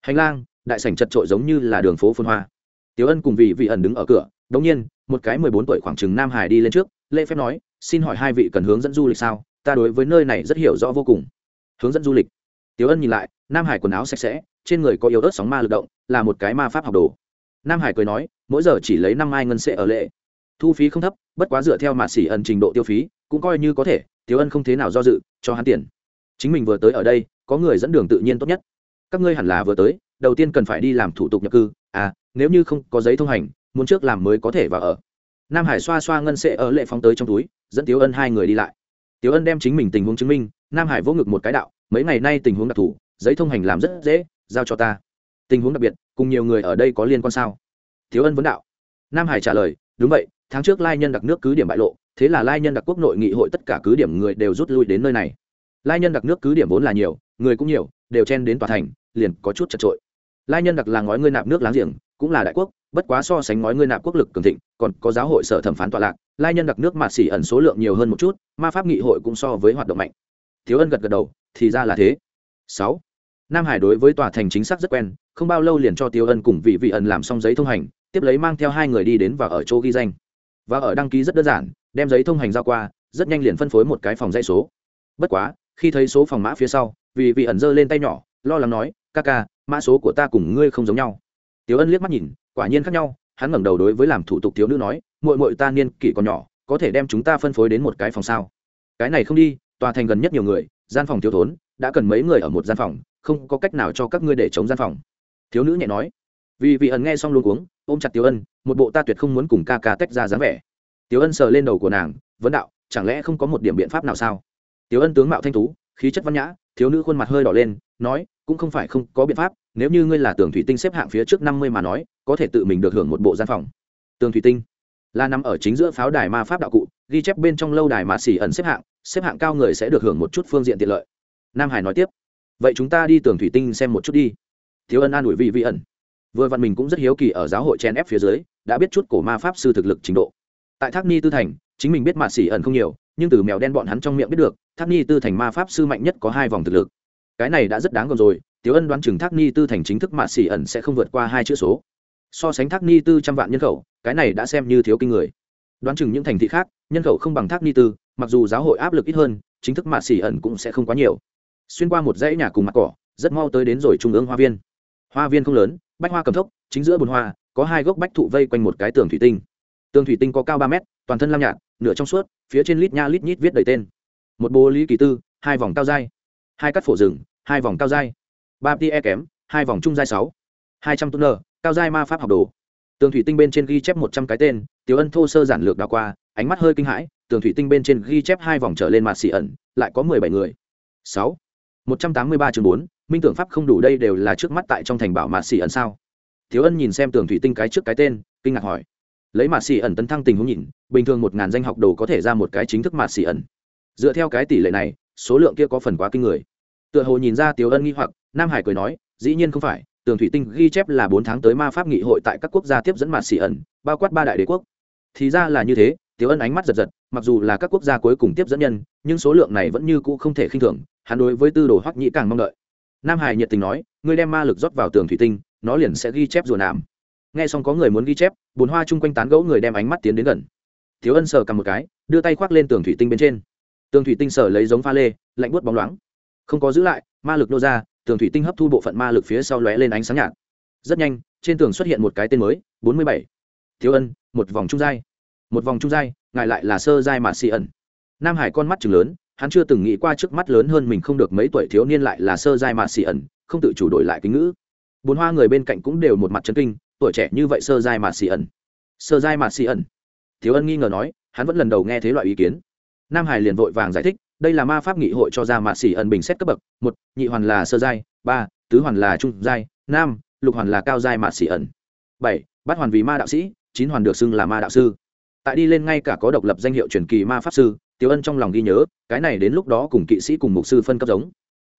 Hành lang, đại sảnh chật trội giống như là đường phố phun hoa. Tiểu ân cùng vị vị ẩn đứng ở cửa, đống nhiên, một cái mười bốn tuổi khoảng chừng nam hải đi lên trước, lễ phép nói, xin hỏi hai vị cần hướng dẫn du lịch sao? Ta đối với nơi này rất hiểu rõ vô cùng. Hướng dẫn du lịch? Tiểu ân nhìn lại, nam hải quần áo sạch sẽ, trên người có yếu ớt sóng ma lực động, là một cái ma pháp học đồ. Nam hải cười nói, mỗi giờ chỉ lấy năm ai ngân sệ ở lệ. Thu phí không thấp, bất quá dựa theo mạt xỉ ẩn trình độ tiêu phí, cũng coi như có thể. Tiểu ân không thế nào do dự, cho hắn tiền. Chính mình vừa tới ở đây có người dẫn đường tự nhiên tốt nhất. Các ngươi hẳn là vừa tới, đầu tiên cần phải đi làm thủ tục nhập cư. À nếu như không có giấy thông hành, muốn trước làm mới có thể vào ở. Nam hải xoa xoa ngân sệ ở lệ phóng tới trong túi, dẫn tiếu ân hai người đi lại. Tiếu ân đem chính mình tình huống chứng minh, nam hải vỗ ngực một cái đạo, mấy ngày nay tình huống đặc thù, giấy thông hành làm rất dễ, giao cho ta. Tình huống đặc biệt, cùng nhiều người ở đây có liên quan sao? Tiếu ân vấn đạo. Nam hải trả lời, đúng vậy, tháng trước lai nhân đặc nước cứ điểm bại lộ, thế là lai nhân đặc quốc nội nghị hội tất cả cứ điểm người đều rút lui đến nơi này. Lai nhân đặc nước cứ điểm vốn là nhiều người cũng nhiều, đều chen đến tòa thành, liền có chút chật trội lai nhân đặc là ngói ngươi nạp nước láng giềng, cũng là đại quốc, bất quá so sánh ngói ngươi nạp quốc lực cường thịnh, còn có giáo hội sở thẩm phán tọa lạc, lai nhân đặc nước mạt xỉ ẩn số lượng nhiều hơn một chút, ma pháp nghị hội cũng so với hoạt động mạnh. Thiếu ân gật gật đầu, thì ra là thế. Sáu, nam hải đối với tòa thành chính xác rất quen, không bao lâu liền cho tiêu ân cùng vị vị ẩn làm xong giấy thông hành, tiếp lấy mang theo hai người đi đến và ở chỗ ghi danh. Và ở đăng ký rất đơn giản, đem giấy thông hành giao qua, rất nhanh liền phân phối một cái phòng dãy số. Bất quá, khi thấy số phòng mã phía sau vì vị ẩn giơ lên tay nhỏ, lo lắng nói, ca ca, mã số của ta cùng ngươi không giống nhau. Tiểu ân liếc mắt nhìn, quả nhiên khác nhau, hắn ngẩng đầu đối với làm thủ tục thiếu nữ nói, muội muội ta niên kỷ còn nhỏ, có thể đem chúng ta phân phối đến một cái phòng sao? Cái này không đi, tòa thành gần nhất nhiều người, gian phòng thiếu thốn, đã cần mấy người ở một gian phòng, không có cách nào cho các ngươi để chống gian phòng. Thiếu nữ nhẹ nói. Vì vị ẩn nghe xong luôn cuống, ôm chặt tiểu ân, một bộ ta tuyệt không muốn cùng ca ca tách ra dáng vẻ. Tiểu ân sờ lên đầu của nàng, vấn đạo, chẳng lẽ không có một điểm biện pháp nào sao? Tiểu ân tướng mạo thanh tú khí chất văn nhã, thiếu nữ khuôn mặt hơi đỏ lên, nói, cũng không phải không có biện pháp, nếu như ngươi là tường thủy tinh xếp hạng phía trước năm mươi mà nói, có thể tự mình được hưởng một bộ gian phòng. Tường thủy tinh là nằm ở chính giữa pháo đài ma pháp đạo cụ, ghi chép bên trong lâu đài mà xỉ ẩn xếp hạng xếp hạng cao người sẽ được hưởng một chút phương diện tiện lợi. Nam hải nói tiếp, vậy chúng ta đi tường thủy tinh xem một chút đi. Thiếu ân an ủi vị vị ẩn. Vừa vặn mình cũng rất hiếu kỳ ở giáo hội chen ép phía dưới, đã biết chút cổ ma pháp sư thực lực trình độ. Tại thác ni tư thành, chính mình biết mạt xỉ ẩn không nhiều nhưng từ mèo đen bọn hắn trong miệng biết được thác ni tư thành ma pháp sư mạnh nhất có hai vòng thực lực cái này đã rất đáng gồm rồi Tiểu Ân đoán chừng Thác Ni Tư thành chính thức mạ xỉ ẩn sẽ không vượt qua hai chữ số. So sánh Thác Ni Tư trăm vạn nhân khẩu, cái này đã xem như thiếu kinh người. Đoán chừng những thành thị khác, nhân khẩu không bằng Thác Ni Tư, mặc dù giáo hội áp lực ít hơn, chính thức mạ xỉ ẩn cũng sẽ không quá nhiều. Xuyên qua một dãy nhà cùng mặt cỏ, rất mau tới đến rồi trung ương hoa viên. Hoa viên không lớn, bách hoa cầm thốc, chính giữa bồn hoa, có hai gốc bách thụ vây quanh một cái tường thủy tinh. Tường thủy tinh có cao ba mét, toàn thân lam nhạt, nửa trong suốt, phía trên lít nha lít nhít viết đầy tên. Một bố lý kỳ tư, hai vòng cao dai, hai cắt phổ rừng, hai vòng cao dai ba tia e kém hai vòng trung giai sáu. Hai trăm tuner cao giai ma pháp học đồ. Tường thủy tinh bên trên ghi chép một trăm cái tên tiểu ân thô sơ giản lược đào qua ánh mắt hơi kinh hãi tường thủy tinh bên trên ghi chép hai vòng trở lên mặt xì ẩn lại có mười bảy người. Sáu. Một trăm tám mươi ba chương bốn minh tưởng pháp không đủ đây đều là trước mắt tại trong thành bảo mạt xì ẩn sao? Thiếu ân nhìn xem tường thủy tinh cái trước cái tên kinh ngạc hỏi lấy mạt xì ẩn tấn thăng tình huống nhìn, bình thường một ngàn danh học đồ có thể ra một cái chính thức mạt xì ẩn. Dựa theo cái tỷ lệ này, số lượng kia có phần quá kinh người. Tựa hồ nhìn ra tiểu ân nghi hoặc, nam hải cười nói, dĩ nhiên không phải, tường thủy tinh ghi chép là bốn tháng tới ma pháp nghị hội tại các quốc gia tiếp dẫn mạt xì ẩn, bao quát ba đại đế quốc. Thì ra là như thế tiểu ân ánh mắt giật giật, mặc dù là các quốc gia cuối cùng tiếp dẫn nhân, nhưng số lượng này vẫn như cũ không thể khinh thường, hắn đối với tư đồ hoắc nhĩ càng mong đợi. Nam hải nhiệt tình nói, ngươi đem ma lực rót vào tường thủy tinh, nó liền sẽ ghi chép rùa nạm nghe xong có người muốn ghi chép bồn hoa chung quanh tán gẫu người đem ánh mắt tiến đến gần. Thiếu ân sờ cầm một cái, đưa tay khoác lên tường thủy tinh bên trên. Tường thủy tinh sờ lấy giống pha lê, lạnh buốt bóng loáng. Không có giữ lại, ma lực nô ra, tường thủy tinh hấp thu bộ phận ma lực phía sau lóe lên ánh sáng nhạt. Rất nhanh, trên tường xuất hiện một cái tên mới, bốn mươi bảy. Thiếu ân, một vòng trung giai. Một vòng trung giai, ngài lại là sơ giai mà xì ẩn. Nam hải con mắt chừng lớn, hắn chưa từng nghĩ qua trước mắt lớn hơn mình không được mấy tuổi thiếu niên lại là sơ giai mà xì ẩn, không tự chủ đổi lại kính ngữ. Bốn hoa người bên cạnh cũng đều một mặt chân kinh tuổi trẻ như vậy sơ giai mà xì ẩn. Sơ giai mà xì ẩn. Thiếu ân nghi ngờ nói, hắn vẫn lần đầu nghe thế loại ý kiến. Nam hải liền vội vàng giải thích, đây là ma pháp nghị hội cho ra mạ xỉ ẩn bình xét cấp bậc, một, nhị hoàn là sơ giai, ba, tứ hoàn là trung giai, năm, lục hoàn là cao giai mạ xỉ ẩn. Bảy bắt hoàn vì ma đạo sĩ, chín hoàn được xưng là ma đạo sư. Tại đi lên ngay cả có độc lập danh hiệu truyền kỳ ma pháp sư tiêu ân trong lòng ghi nhớ, cái này đến lúc đó cùng kỵ sĩ cùng mục sư phân cấp giống.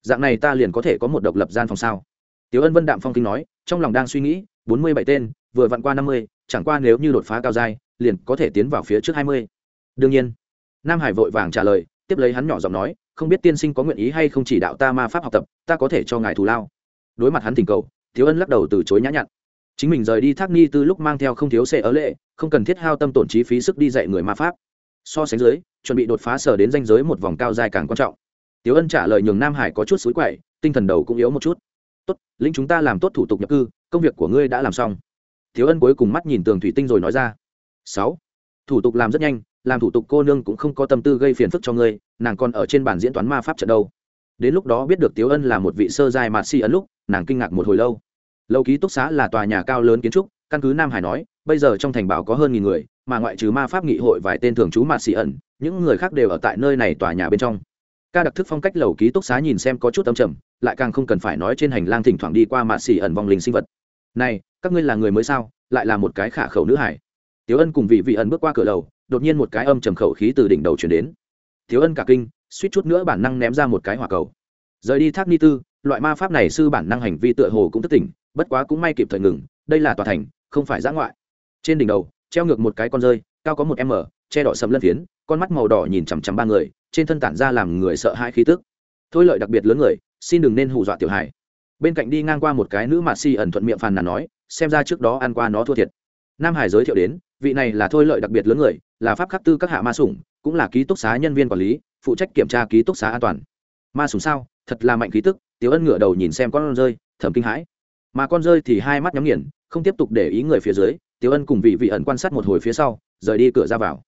Dạng này ta liền có thể có một độc lập gian phòng sao? Tiêu ân vân đạm phong kinh nói, trong lòng đang suy nghĩ bốn mươi bảy tên, vừa vặn qua năm mươi, chẳng qua nếu như đột phá cao dai liền có thể tiến vào phía trước hai mươi. Đương nhiên, nam hải vội vàng trả lời, tiếp lấy hắn nhỏ giọng nói, không biết tiên sinh có nguyện ý hay không chỉ đạo ta ma pháp học tập, ta có thể cho ngài thù lao. Đối mặt hắn thỉnh cầu, thiếu ân lắc đầu từ chối nhã nhặn. Chính mình rời đi thác ni từ lúc mang theo không thiếu xe ở lệ, không cần thiết hao tâm tổn trí phí sức đi dạy người ma pháp. So sánh dưới, chuẩn bị đột phá sở đến danh giới một vòng cao dài càng quan trọng. Tiếu ân trả lời nhường nam hải có chút xối quậy, tinh thần đầu cũng yếu một chút lĩnh chúng ta làm tốt thủ tục nhập cư, công việc của ngươi đã làm xong. Thiếu ân cuối cùng mắt nhìn tường thủy tinh rồi nói ra. Sáu, thủ tục làm rất nhanh, làm thủ tục cô nương cũng không có tâm tư gây phiền phức cho ngươi, nàng còn ở trên bản diễn toán ma pháp trận đâu. Đến lúc đó biết được tiếu ân là một vị sơ giai mạt si ấn lúc, nàng kinh ngạc một hồi lâu. Lâu ký túc xá là tòa nhà cao lớn kiến trúc, căn cứ nam hải nói, bây giờ trong thành bảo có hơn nghìn người, mà ngoại trừ ma pháp nghị hội vài tên thường trú mạt xì ẩn, những người khác đều ở tại nơi này tòa nhà bên trong ca đặc thức phong cách lầu ký túc xá nhìn xem có chút âm trầm, lại càng không cần phải nói trên hành lang thỉnh thoảng đi qua mạ xỉ ẩn vòng linh sinh vật. Này, các ngươi là người mới sao? Lại là một cái khả khẩu nữ hải. Tiếu ân cùng vị vị ẩn bước qua cửa lầu, đột nhiên một cái âm trầm khẩu khí từ đỉnh đầu chuyển đến. Thiếu ân cả kinh, suýt chút nữa bản năng ném ra một cái hỏa cầu. Rời đi thác ni tư, loại ma pháp này sư bản năng hành vi tựa hồ cũng thất tỉnh, bất quá cũng may kịp thời ngừng, đây là tòa thành, không phải giã ngoại. Trên đỉnh đầu, treo ngược một cái con rơi, cao có một m, che đỏ sầm lân phiến, con mắt màu đỏ nhìn chằm chằm ba người trên thân tản ra làm người sợ hãi khí tức. Thôi lợi đặc biệt lớn người, xin đừng nên hù dọa tiểu hải bên cạnh đi ngang qua một cái nữ mạt si ẩn thuận miệng phàn nàn nói, xem ra trước đó ăn qua nó thua thiệt. Nam hải giới thiệu đến, vị này là thôi lợi đặc biệt lớn người, là pháp khắc tư các hạ ma sủng, cũng là ký túc xá nhân viên quản lý, phụ trách kiểm tra ký túc xá an toàn. Ma sủng sao? Thật là mạnh khí tức, tiểu ân ngửa đầu nhìn xem con rơi, thầm kinh hãi. Mà con rơi thì hai mắt nhắm nghiền, không tiếp tục để ý người phía dưới, tiểu ân cùng vị vị ẩn quan sát một hồi phía sau, rời đi cửa ra vào.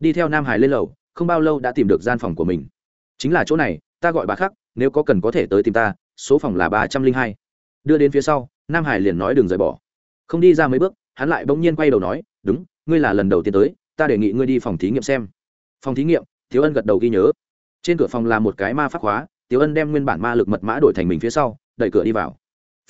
Đi theo nam hải lên lầu không bao lâu đã tìm được gian phòng của mình. Chính là chỗ này, ta gọi bà khắc, nếu có cần có thể tới tìm ta, số phòng là ba trăm linh hai. Đưa đến phía sau, nam hải liền nói đừng rời bỏ. Không đi ra mấy bước, hắn lại bỗng nhiên quay đầu nói, đúng, ngươi là lần đầu tiên tới, ta đề nghị ngươi đi phòng thí nghiệm xem. Phòng thí nghiệm thiếu ân gật đầu ghi nhớ. Trên cửa phòng là một cái ma pháp hóa Tiểu ân đem nguyên bản ma lực mật mã đổi thành mình phía sau, đẩy cửa đi vào.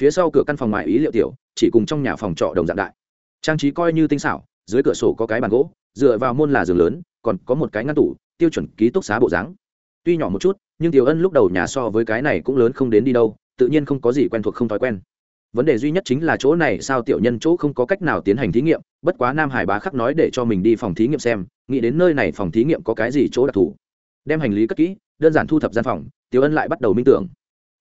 Phía sau cửa căn phòng ngoài ý liệu tiểu, chỉ cùng trong nhà phòng trọ đồng dạng đại. Trang trí coi như tinh xảo, dưới cửa sổ có cái bàn gỗ, dựa vào môn là giường lớn còn có một cái ngăn tủ, tiêu chuẩn ký túc xá bộ dáng. Tuy nhỏ một chút, nhưng tiểu ân lúc đầu nhà so với cái này cũng lớn không đến đi đâu, tự nhiên không có gì quen thuộc không thói quen. Vấn đề duy nhất chính là chỗ này sao tiểu nhân chỗ không có cách nào tiến hành thí nghiệm, bất quá nam hải bá khắc nói để cho mình đi phòng thí nghiệm xem, nghĩ đến nơi này phòng thí nghiệm có cái gì chỗ đặc thù. Đem hành lý cất kỹ, đơn giản thu thập gian phòng, tiểu ân lại bắt đầu minh tưởng.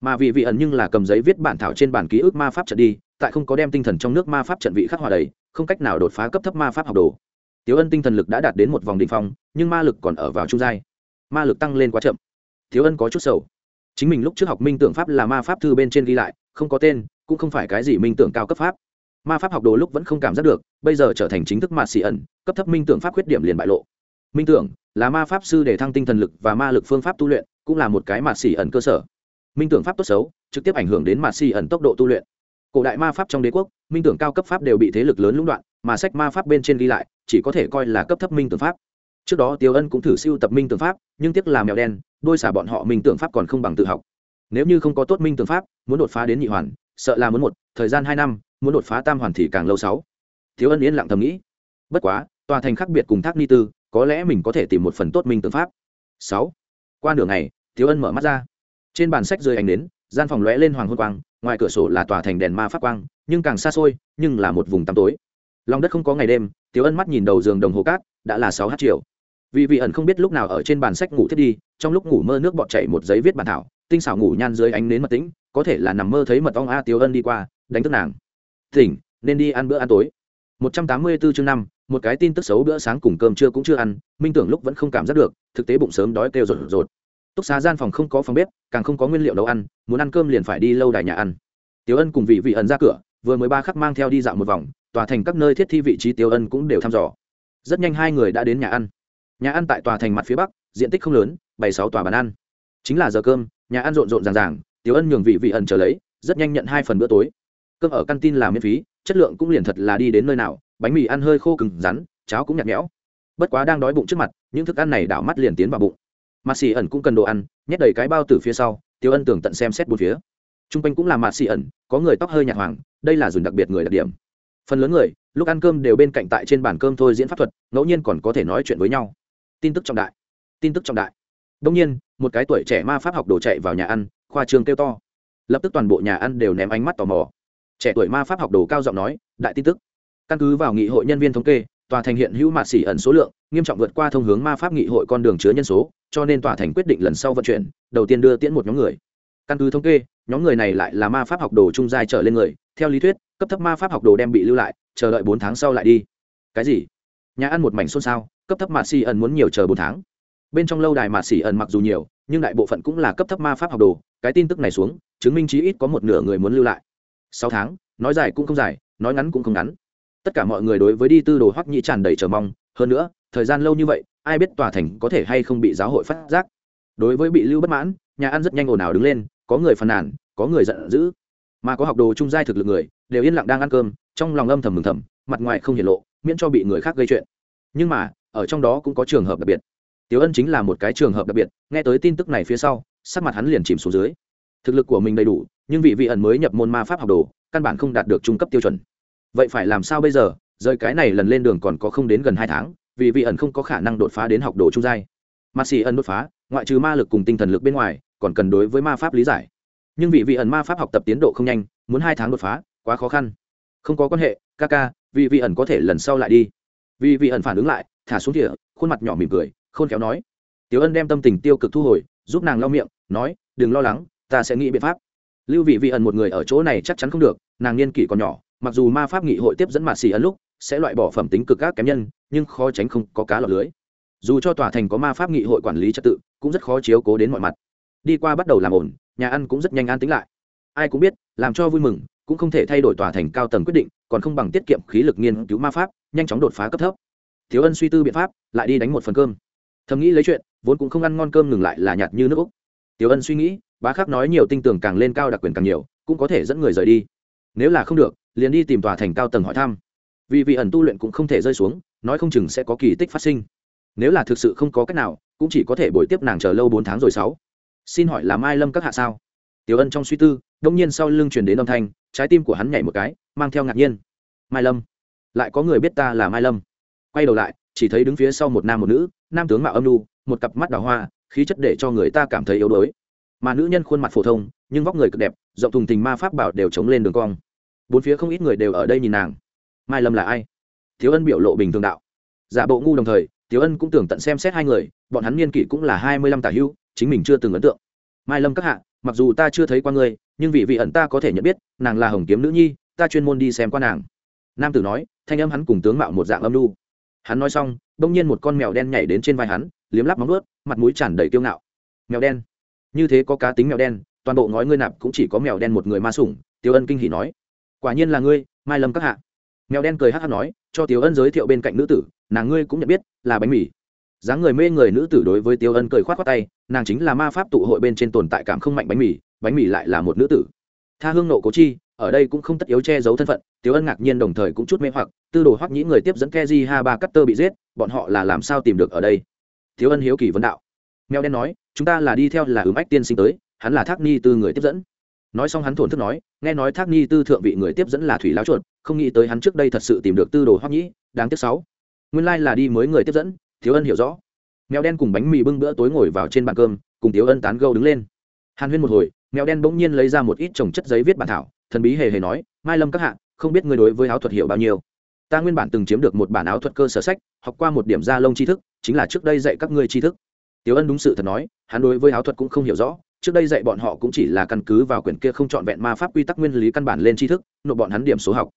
Mà vì vị ẩn nhưng là cầm giấy viết bản thảo trên bản ký ức ma pháp trận đi, tại không có đem tinh thần trong nước ma pháp trận vị khắc hòa đầy, không cách nào đột phá cấp thấp ma pháp học đồ tiểu ân tinh thần lực đã đạt đến một vòng đ ỉ n h phong, nhưng ma lực còn ở vào trung giai. Ma lực tăng lên quá chậm. Tiểu ân có chút sầu. Chính mình lúc trước học minh tưởng pháp là ma pháp thư bên trên ghi lại, không có tên, cũng không phải cái gì minh tưởng cao cấp pháp. Ma pháp học đồ lúc vẫn không cảm giác được, bây giờ trở thành chính thức mạt xì ẩn, cấp thấp minh tưởng pháp khuyết điểm liền bại lộ. Minh tưởng là ma pháp sư để thăng tinh thần lực và ma lực phương pháp tu luyện, cũng là một cái mạt xì ẩn cơ sở. Minh tưởng pháp tốt xấu, trực tiếp ảnh hưởng đến mạt xì ẩn tốc độ tu luyện. Cổ đại ma pháp trong đế quốc minh tưởng cao cấp pháp đều bị thế lực lớn lũng đoạn, mà sách ma pháp bên trên ghi lại, chỉ có thể coi là cấp thấp minh tưởng pháp. Trước đó tiêu ân cũng thử siêu tập minh tưởng pháp, nhưng tiếc là mèo đen, đôi xả bọn họ minh tưởng pháp còn không bằng tự học. Nếu như không có tốt minh tưởng pháp, muốn đột phá đến nhị hoàn, sợ là muốn một, thời gian hai năm, muốn đột phá tam hoàn thì càng lâu sáu. Thiếu ân yên lặng thầm nghĩ. Bất quá, tòa thành khác biệt cùng thác ni tư, có lẽ mình có thể tìm một phần tốt minh tưởng pháp. Sáu. Qua nửa ngày thiếu ân mở mắt ra. Trên bàn sách rơi ánh đến gian phòng lóe lên hoàng hôn quang, ngoài cửa sổ là tòa thành đèn ma phát quang, nhưng càng xa xôi, nhưng là một vùng tăm tối. Lòng đất không có ngày đêm tiếu ân mắt nhìn đầu giường đồng hồ cát, đã là sáu h chiều. Vì vị ẩn không biết lúc nào ở trên bàn sách ngủ thiết đi, trong lúc ngủ mơ nước bọt chảy một giấy viết bản thảo, tinh xảo ngủ nhan dưới ánh nến mật tĩnh, có thể là nằm mơ thấy mật ong a tiếu ân đi qua, đánh thức nàng. Tỉnh, nên đi ăn bữa ăn tối. Một trăm tám mươi 184 chương năm, một cái tin tức xấu bữa sáng cùng cơm trưa cũng chưa ăn, minh tưởng lúc vẫn không cảm giác được, thực tế bụng sớm đói kêu rột rột túc xá gian phòng không có phòng bếp, càng không có nguyên liệu nấu ăn, muốn ăn cơm liền phải đi lâu đài nhà ăn. Tiểu ân cùng vị vị ẩn ra cửa, vừa mới ba khắc mang theo đi dạo một vòng, tòa thành các nơi thiết thi vị trí tiểu ân cũng đều thăm dò. Rất nhanh hai người đã đến nhà ăn. Nhà ăn tại tòa thành mặt phía bắc, diện tích không lớn bảy sáu tòa bàn ăn. Chính là giờ cơm, nhà ăn rộn rộn ràng ràng, tiểu ân nhường vị vị ẩn trở lấy, rất nhanh nhận hai phần bữa tối. Cơm ở căn tin là miễn phí, chất lượng cũng liền thật là đi đến nơi nào, bánh mì ăn hơi khô cứng rắn, cháo cũng nhạt nhẽo. Bất quá đang đói bụng trước mặt, những thức ăn này đảo mắt liền tiến vào bụng mạt xì ẩn cũng cần đồ ăn, nhét đầy cái bao từ phía sau, tiêu ân tưởng tận xem xét bốn phía. T r u n g quanh cũng là mạt xì ẩn, có người tóc hơi nhạt hoàng đây là dùng đặc biệt người đặc điểm. Phần lớn người, lúc ăn cơm đều bên cạnh tại trên bàn cơm thôi diễn pháp thuật, ngẫu nhiên còn có thể nói chuyện với nhau. Tin tức trọng đại. Tin tức trọng đại. Đông nhiên, một cái tuổi trẻ ma pháp học đồ chạy vào nhà ăn, khoa trường kêu to. Lập tức toàn bộ nhà ăn đều ném ánh mắt tò mò. Trẻ tuổi ma pháp học đồ cao giọng nói, đại tin tức. Căn cứ vào nghị hội nhân viên thống kê, tòa thành hiện hữu mạt xỉ ẩn số lượng, nghiêm trọng vượt qua thông hướng ma pháp nghị hội con đường chứa nhân số cho nên tòa thành quyết định lần sau vận chuyển, đầu tiên đưa tiễn một nhóm người. Căn cứ thống kê, nhóm người này lại là ma pháp học đồ trung giai trở lên người. Theo lý thuyết, cấp thấp ma pháp học đồ đem bị lưu lại, chờ đợi bốn tháng sau lại đi. Cái gì? Nhà ăn một mảnh xôn xao, cấp thấp mạt xì ẩn muốn nhiều chờ bốn tháng. Bên trong lâu đài mạt xì ẩn mặc dù nhiều, nhưng đại bộ phận cũng là cấp thấp ma pháp học đồ. Cái tin tức này xuống, chứng minh chí ít có một nửa người muốn lưu lại. Sáu tháng, nói dài cũng không dài, nói ngắn cũng không ngắn. Tất cả mọi người đối với đi tư đồ hoắc nhĩ tràn đầy chờ mong. Hơn nữa, thời gian lâu như vậy ai biết tòa thành có thể hay không bị giáo hội phát giác. Đối với bị lưu bất mãn, nhà ăn rất nhanh ồn ào đứng lên, có người phàn nàn, có người giận dữ. Mà có học đồ trung giai thực lực người, đều yên lặng đang ăn cơm, trong lòng âm thầm mừng thầm, mặt ngoài không hiển lộ, miễn cho bị người khác gây chuyện. Nhưng mà, ở trong đó cũng có trường hợp đặc biệt. Tiểu ân chính là một cái trường hợp đặc biệt, nghe tới tin tức này phía sau, sắc mặt hắn liền chìm xuống dưới. Thực lực của mình đầy đủ, nhưng vị vị ẩn mới nhập môn ma pháp học đồ, căn bản không đạt được trung cấp tiêu chuẩn. Vậy phải làm sao bây giờ? Rời cái này lần lên đường còn có không đến gần hai tháng vì vị ẩn không có khả năng đột phá đến học đồ trung giai. Mặt xì ẩn đột phá, ngoại trừ ma lực cùng tinh thần lực bên ngoài, còn cần đối với ma pháp lý giải. Nhưng vị vị ẩn ma pháp học tập tiến độ không nhanh, muốn hai tháng đột phá, quá khó khăn. Không có quan hệ, ca ca, vị vị ẩn có thể lần sau lại đi. Vì vị ẩn phản ứng lại, thả xuống thỉa khuôn mặt nhỏ mỉm cười, khôn khéo nói. Tiểu ân đem tâm tình tiêu cực thu hồi, giúp nàng lau miệng, nói, đừng lo lắng, ta sẽ nghĩ biện pháp. Lưu vị vị ẩn một người ở chỗ này chắc chắn không được, nàng niên kỷ còn nhỏ, mặc dù ma pháp nghị hội tiếp dẫn mạt xì ấn lúc sẽ loại bỏ phẩm tính cực các kém nhân, nhưng khó tránh không có cá lọt lưới. Dù cho tòa thành có ma pháp nghị hội quản lý trật tự, cũng rất khó chiếu cố đến mọi mặt. Đi qua bắt đầu làm ổn nhà ăn cũng rất nhanh an tính lại. Ai cũng biết, làm cho vui mừng, cũng không thể thay đổi tòa thành cao tầng quyết định, còn không bằng tiết kiệm khí lực nghiên cứu ma pháp, nhanh chóng đột phá cấp thấp. Thiếu ân suy tư biện pháp, lại đi đánh một phần cơm. Thầm nghĩ lấy chuyện, vốn cũng không ăn ngon cơm ngừng lại là nhạt như nước úc. Tiểu ân suy nghĩ, bá khắc nói nhiều tinh tưởng càng lên cao đặc quyền càng nhiều, cũng có thể dẫn người rời đi. Nếu là không được, liền đi tìm tòa thành cao tầng hỏi thăm vì vị ẩn tu luyện cũng không thể rơi xuống, nói không chừng sẽ có kỳ tích phát sinh. Nếu là thực sự không có cách nào, cũng chỉ có thể bồi tiếp nàng chờ lâu bốn tháng rồi sáu. Xin hỏi là mai lâm các hạ sao? Tiểu ân trong suy tư, đông nhiên sau lưng truyền đến âm thanh, trái tim của hắn nhảy một cái, mang theo ngạc nhiên. Mai lâm, lại có người biết ta là mai lâm. Quay đầu lại, chỉ thấy đứng phía sau một nam một nữ, nam tướng mạo âm lu một cặp mắt đào hoa, khí chất để cho người ta cảm thấy yếu đuối. Mà nữ nhân khuôn mặt phổ thông, nhưng vóc người cực đẹp, rộng thùng tình ma pháp bảo đều chống lên đường cong. Bốn phía không ít người đều ở đây nhìn nàng mai lâm là ai? Thiếu ân biểu lộ bình thường đạo. Giả bộ ngu đồng thời, thiếu ân cũng tưởng tận xem xét hai người, bọn hắn niên kỷ cũng là hai mươi lăm tả hưu chính mình chưa từng ấn tượng. Mai lâm các hạ, mặc dù ta chưa thấy qua ngươi, nhưng vì vị ẩn ta có thể nhận biết, nàng là hồng kiếm nữ nhi, ta chuyên môn đi xem qua nàng. Nam tử nói, thanh âm hắn cùng tướng mạo một dạng âm lu hắn nói xong, bỗng nhiên một con mèo đen nhảy đến trên vai hắn, liếm lắp móng ướt mặt mũi tràn đầy kiêu ngạo. Mèo đen. Như thế có cá tính mèo đen, toàn bộ ngói ngươi nạp cũng chỉ có mèo đen một người ma sủng, tiêu ân kinh hỉ nói. Quả nhiên là ngươi, mai lâm các hạ mèo đen cười hát hát nói, cho tiêu ân giới thiệu bên cạnh nữ tử, nàng ngươi cũng nhận biết, là bánh mì. Dáng người mê người nữ tử đối với tiêu ân cười khoát khoát tay, nàng chính là ma pháp tụ hội bên trên tồn tại cảm không mạnh bánh mì bánh mì lại là một nữ tử. Tha hương nộ cố chi, ở đây cũng không tất yếu che giấu thân phận tiêu ân ngạc nhiên đồng thời cũng chút mê hoặc, tư đồ hoắc nhĩ người tiếp dẫn keji ha ba cutter bị giết, bọn họ là làm sao tìm được ở đây? Tiêu ân hiếu kỳ vấn đạo. Mèo đen nói, chúng ta là đi theo là ứng ách tiên sinh tới, hắn là thác ni tư người tiếp dẫn nói xong hắn thổn thức nói nghe nói thác ni tư thượng vị người tiếp dẫn là thủy láo chuột không nghĩ tới hắn trước đây thật sự tìm được tư đồ hoắc nhĩ đáng tiếc sáu. Nguyên lai là đi mới người tiếp dẫn thiếu ân hiểu rõ. Mèo đen cùng bánh mì bưng bữa tối ngồi vào trên bàn cơm cùng thiếu ân tán gâu đứng lên. Hàn huyên một hồi mèo đen bỗng nhiên lấy ra một ít trồng chất giấy viết bản thảo thần bí hề hề nói mai lâm các hạ không biết người đối với áo thuật hiểu bao nhiêu? Ta nguyên bản từng chiếm được một bản áo thuật cơ sở sách học qua một điểm gia lông tri thức chính là trước đây dạy các ngươi tri thức. Thiếu Ân đúng sự thật nói, hắn đối với áo thuật cũng không hiểu rõ, trước đây dạy bọn họ cũng chỉ là căn cứ vào quyển kia không chọn vẹn ma pháp quy tắc nguyên lý căn bản lên tri thức, nộp bọn hắn điểm số học.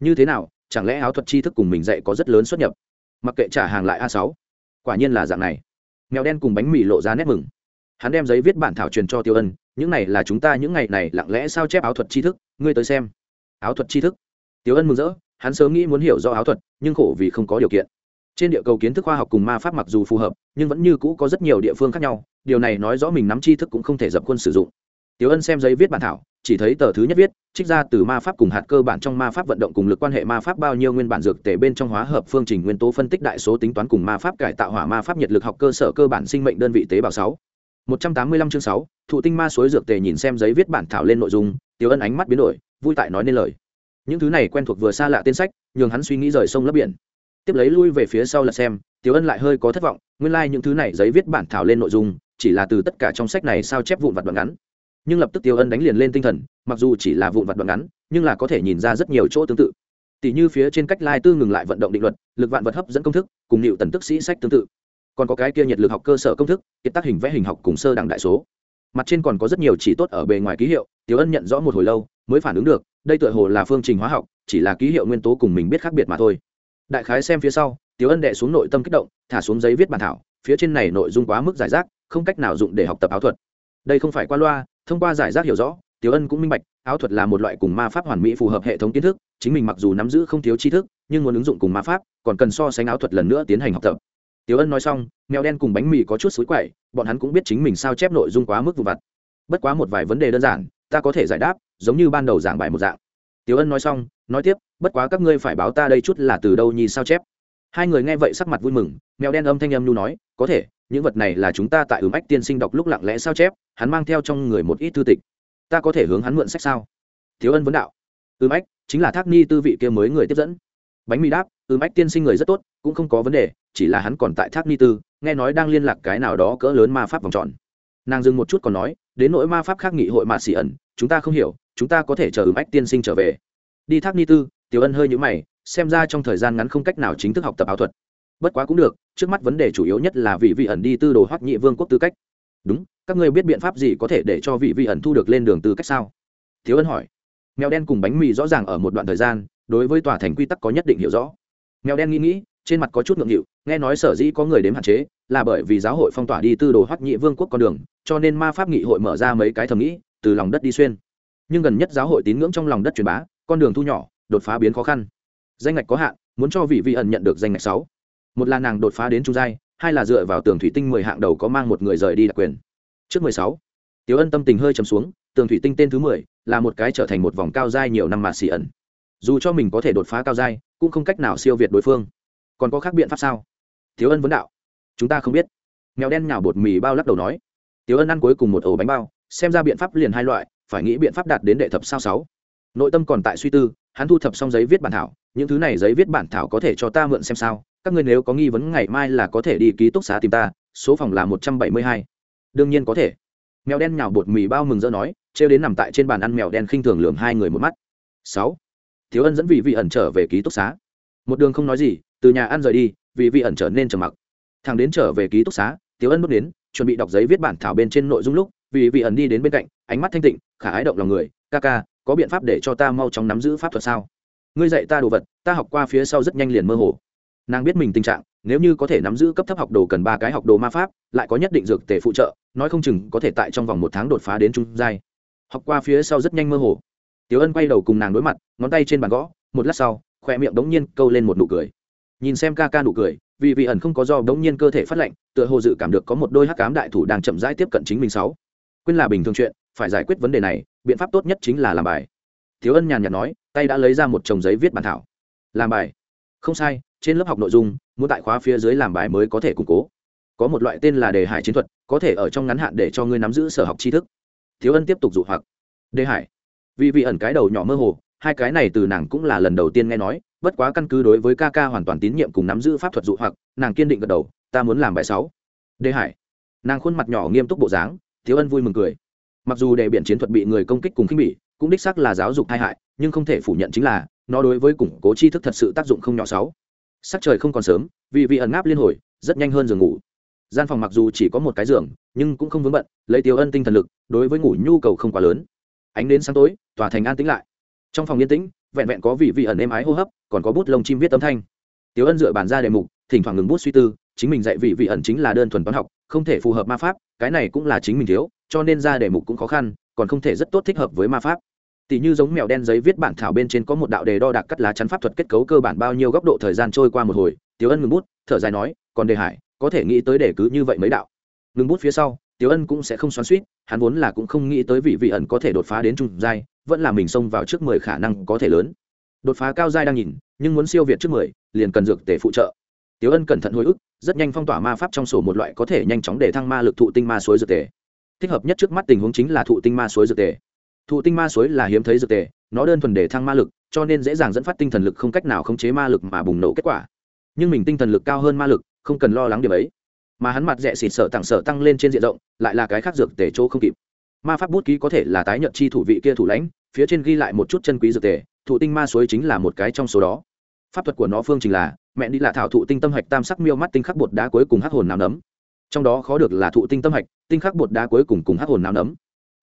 Như thế nào, chẳng lẽ áo thuật tri thức cùng mình dạy có rất lớn xuất nhập? Mặc kệ trả hàng lại a sáu, Quả nhiên là dạng này. Mèo đen cùng bánh mì lộ ra nét mừng. Hắn đem giấy viết bản thảo truyền cho Tiêu Ân, những này là chúng ta những ngày này lặng lẽ sao chép áo thuật tri thức, ngươi tới xem. Áo thuật tri thức. Tiêu Ân mừng rỡ, hắn sớm nghĩ muốn hiểu rõ áo thuật, nhưng khổ vì không có điều kiện trên địa cầu kiến thức khoa học cùng ma pháp mặc dù phù hợp, nhưng vẫn như cũ có rất nhiều địa phương khác nhau, điều này nói rõ mình nắm tri thức cũng không thể dập khuôn sử dụng. Tiểu ân xem giấy viết bản thảo, chỉ thấy tờ thứ nhất viết, trích ra từ ma pháp cùng hạt cơ bản trong ma pháp vận động cùng lực quan hệ ma pháp bao nhiêu nguyên bản dược tể bên trong hóa hợp phương trình nguyên tố phân tích đại số tính toán cùng ma pháp cải tạo hỏa ma pháp nhiệt lực học cơ sở cơ bản sinh mệnh đơn vị tế bào sáu. một trăm tám mươi lăm chương sáu, thụ tinh ma suối dược tề nhìn xem giấy viết bản thảo lên nội dung, tiểu ân ánh mắt biến đổi, vui tại nói nên lời. Những thứ này quen thuộc vừa xa lạ tên sách, nhường hắn suy nghĩ rời sông lấp biển tiếp lấy lui về phía sau là xem, tiểu ân lại hơi có thất vọng, nguyên lai、like、những thứ này giấy viết bản thảo lên nội dung, chỉ là từ tất cả trong sách này sao chép vụn vặt đoạn ngắn. Nhưng lập tức tiểu ân đánh liền lên tinh thần, mặc dù chỉ là vụn vặt đoạn ngắn, nhưng là có thể nhìn ra rất nhiều chỗ tương tự. Tỷ như phía trên cách lai tư ngừng lại vận động định luật, lực vạn vật hấp dẫn công thức, cùng nịu tần tức sĩ sách tương tự. Còn có cái kia nhiệt lực học cơ sở công thức kiệt tác hình vẽ hình học cùng sơ đẳng đại số. Mặt trên còn có rất nhiều chỉ tốt ở bề ngoài ký hiệu, tiểu ân nhận rõ một hồi lâu, mới phản ứng được, đây tựa hồ là phương trình hóa học, chỉ là ký hiệu nguyên tố cùng mình biết khác biệt mà thôi đại khái xem phía sau tiếu ân đệ xuống nội tâm kích động, thả xuống giấy viết bản thảo, phía trên này nội dung quá mức giải rác, không cách nào dụng để học tập áo thuật. Đây không phải qua loa, thông qua giải rác hiểu rõ tiếu ân cũng minh bạch, áo thuật là một loại cùng ma pháp hoàn mỹ phù hợp hệ thống kiến thức, chính mình mặc dù nắm giữ không thiếu tri thức, nhưng muốn ứng dụng cùng ma pháp, còn cần so sánh áo thuật lần nữa tiến hành học tập. Tiếu ân nói xong, mèo đen cùng bánh mì có chút xối quậy, bọn hắn cũng biết chính mình sao chép nội dung quá mức vụ vặt. Bất quá một vài vấn đề đơn giản, ta có thể giải đáp, giống như ban đầu giảng bài một dạng. Tiếu ân nói xong nói tiếp, bất quá các ngươi phải báo ta đây chút là từ đâu nhi sao chép? Hai người nghe vậy sắc mặt vui mừng, mèo đen âm thanh âm nhu nói, có thể, những vật này là chúng ta tại ứng ách tiên sinh đọc lúc lặng lẽ sao chép, hắn mang theo trong người một ít thư tịch. Ta có thể hướng hắn mượn sách sao? Thiếu ân vấn đạo ứng ách, chính là thác ni tư vị kia mới người tiếp dẫn. Bánh mì đáp ứng ách tiên sinh người rất tốt, cũng không có vấn đề, chỉ là hắn còn tại thác ni tư, nghe nói đang liên lạc cái nào đó cỡ lớn ma pháp vòng tròn. Nàng dừng một chút còn nói, đến nỗi ma pháp khác nghị hội mạ xỉ ẩn, chúng ta không hiểu, chúng ta có thể chờ ứng ách tiên sinh trở về đi thác ni tư, tiểu ân hơi nhũ mày, xem ra trong thời gian ngắn không cách nào chính thức học tập áo thuật. Bất quá cũng được, trước mắt vấn đề chủ yếu nhất là vị vị ẩn đi tư đồ hoắc nhị vương quốc tư cách. Đúng, các ngươi biết biện pháp gì có thể để cho vị vị ẩn thu được lên đường tư cách sao? Thiếu ân hỏi. Mèo đen cùng bánh mì rõ ràng ở một đoạn thời gian, đối với tòa thành quy tắc có nhất định hiểu rõ. Mèo đen nghĩ nghĩ, trên mặt có chút ngượng nghịu, nghe nói sở dĩ có người đếm hạn chế, là bởi vì giáo hội phong tỏa đi tư đồ hoắc nhị vương quốc con đường, cho nên ma pháp nghị hội mở ra mấy cái thầm nghĩ, từ lòng đất đi xuyên. Nhưng gần nhất giáo hội tín ngưỡng trong lòng đất truyền bá con đường thu nhỏ, đột phá biến khó khăn. Danh ngạch có hạn, muốn cho vị vị ẩn nhận được danh ngạch sáu. Một là nàng đột phá đến trung giai, hai là dựa vào tường thủy tinh mười hạng đầu có mang một người rời đi đặc quyền. Trước mười sáu tiếu ân tâm tình hơi chấm xuống, tường thủy tinh tên thứ mười là một cái trở thành một vòng cao giai nhiều năm mà xì ẩn. Dù cho mình có thể đột phá cao giai, cũng không cách nào siêu việt đối phương. Còn có khác biện pháp sao? Tiếu ân vấn đạo. Chúng ta không biết. Mèo đen nhào bột mì bao lắc đầu nói. Tiếu ân ăn cuối cùng một ổ bánh bao, xem ra biện pháp liền hai loại, phải nghĩ biện pháp đạt đến đệ thập sao sáu nội tâm còn tại suy tư, hắn thu thập xong giấy viết bản thảo, những thứ này giấy viết bản thảo có thể cho ta mượn xem sao, các ngươi nếu có nghi vấn ngày mai là có thể đi ký túc xá tìm ta, số phòng là một trăm bảy mươi hai. Đương nhiên có thể. Mèo đen nhào bột mì bao mừng rỡ nói, trêu đến nằm tại trên bàn ăn mèo đen khinh thường lường hai người một mắt. Sáu. Thiếu ân dẫn vị vị ẩn trở về ký túc xá. Một đường không nói gì, từ nhà ăn rời đi, vị vị ẩn trở nên trầm mặc. Thằng đến trở về ký túc xá, thiếu ân bước đến, chuẩn bị đọc giấy viết bản thảo bên trên nội dung lúc, vị vị ẩn đi đến bên cạnh, ánh mắt thanh tịnh, khả ái động lòng người, ca ca có biện pháp để cho ta mau chóng nắm giữ pháp thuật sao? Ngươi dạy ta đồ vật ta học qua phía sau rất nhanh liền mơ hồ. Nàng biết mình tình trạng nếu như có thể nắm giữ cấp thấp học đồ cần ba cái học đồ ma pháp lại có nhất định dược tề phụ trợ nói không chừng có thể tại trong vòng một tháng đột phá đến trung giai. Học qua phía sau rất nhanh mơ hồ. Tiếu ân quay đầu cùng nàng đối mặt ngón tay trên bàn gõ một lát sau khoe miệng đống nhiên câu lên một nụ cười. Nhìn xem ca ca nụ cười vì vị ẩn không có do đống nhiên cơ thể phát lạnh, tựa hồ dự cảm được có một đôi hắc cám đại thủ đang chậm rãi tiếp cận chính mình sáu. Quên là bình thường chuyện phải giải quyết vấn đề này biện pháp tốt nhất chính là làm bài. Thiếu ân nhàn nhạt nói, tay đã lấy ra một chồng giấy viết bản thảo. Làm bài? Không sai, trên lớp học nội dung, muốn tại khóa phía dưới làm bài mới có thể củng cố. Có một loại tên là đề hải chiến thuật, có thể ở trong ngắn hạn để cho ngươi nắm giữ sở học tri thức. Thiếu ân tiếp tục dụ hoặc. Đề hải? Vì vị ẩn cái đầu nhỏ mơ hồ, hai cái này từ nàng cũng là lần đầu tiên nghe nói, bất quá căn cứ đối với ca ca hoàn toàn tín nhiệm cùng nắm giữ pháp thuật dụ hoặc, nàng kiên định gật đầu, ta muốn làm bài sáu. Đề hải? Nàng khuôn mặt nhỏ nghiêm túc bộ dáng, thiếu ân vui mừng cười mặc dù đề biển chiến thuật bị người công kích cùng khinh bỉ, cũng đích xác là giáo dục tai hại, nhưng không thể phủ nhận chính là, nó đối với củng cố tri thức thật sự tác dụng không nhỏ sáu. Sắc trời không còn sớm, vì vị ẩn ngáp liên hồi, rất nhanh hơn giường ngủ. Gian phòng mặc dù chỉ có một cái giường, nhưng cũng không vướng bận, lấy tiêu ân tinh thần lực, đối với ngủ nhu cầu không quá lớn. Ánh đến sáng tối, tòa thành an tĩnh lại. Trong phòng yên tĩnh, vẹn vẹn có vị vị ẩn êm ái hô hấp, còn có bút lông chim viết âm thanh. Tiêu ân dựa bàn ra đề mục, thỉnh thoảng ngừng bút suy tư, chính mình dạy vị vị ẩn chính là đơn thuần toán học, không thể phù hợp ma pháp, cái này cũng là chính mình thiếu cho nên ra đề mục cũng khó khăn, còn không thể rất tốt thích hợp với ma pháp. Tỷ như giống mèo đen giấy viết bản thảo bên trên có một đạo đề đo đạc cắt lá chắn pháp thuật kết cấu cơ bản bao nhiêu góc độ thời gian trôi qua một hồi tiếu ân ngừng bút, thở dài nói, còn đề hải, có thể nghĩ tới đề cứ như vậy mấy đạo. Ngừng bút phía sau tiếu ân cũng sẽ không xoắn suýt hắn vốn là cũng không nghĩ tới vị vị ẩn có thể đột phá đến trung giai, vẫn là mình xông vào trước mười khả năng có thể lớn. Đột phá cao giai đang nhìn, nhưng muốn siêu việt trước mười, liền cần dược tể phụ trợ. Tiếu ân cẩn thận hồi ức, rất nhanh phong tỏa ma pháp trong sổ một loại có thể nhanh chóng để thăng ma lực thụ tinh ma suối dược tể thích hợp nhất trước mắt tình huống chính là thụ tinh ma suối dược tề. Thụ tinh ma suối là hiếm thấy dược tề, nó đơn thuần để thăng ma lực, cho nên dễ dàng dẫn phát tinh thần lực không cách nào khống chế ma lực mà bùng nổ kết quả. Nhưng mình tinh thần lực cao hơn ma lực, không cần lo lắng điều ấy. Mà hắn mặt rẻ xịt sợ tặng sợ tăng lên trên diện rộng, lại là cái khác dược tề chỗ không kịp. Ma pháp bút ký có thể là tái nhận chi thủ vị kia thủ lãnh, phía trên ghi lại một chút chân quý dược tề, thụ tinh ma suối chính là một cái trong số đó. Pháp thuật của nó phương trình là, mẹ đi là thảo thụ tinh tâm hạch tam sắc miêu mắt tinh khắc bột đá cuối cùng hắc hồn nào nấm trong đó khó được là thụ tinh tâm hạch tinh khắc bột đá cuối cùng cùng hắc hồn náo nấm.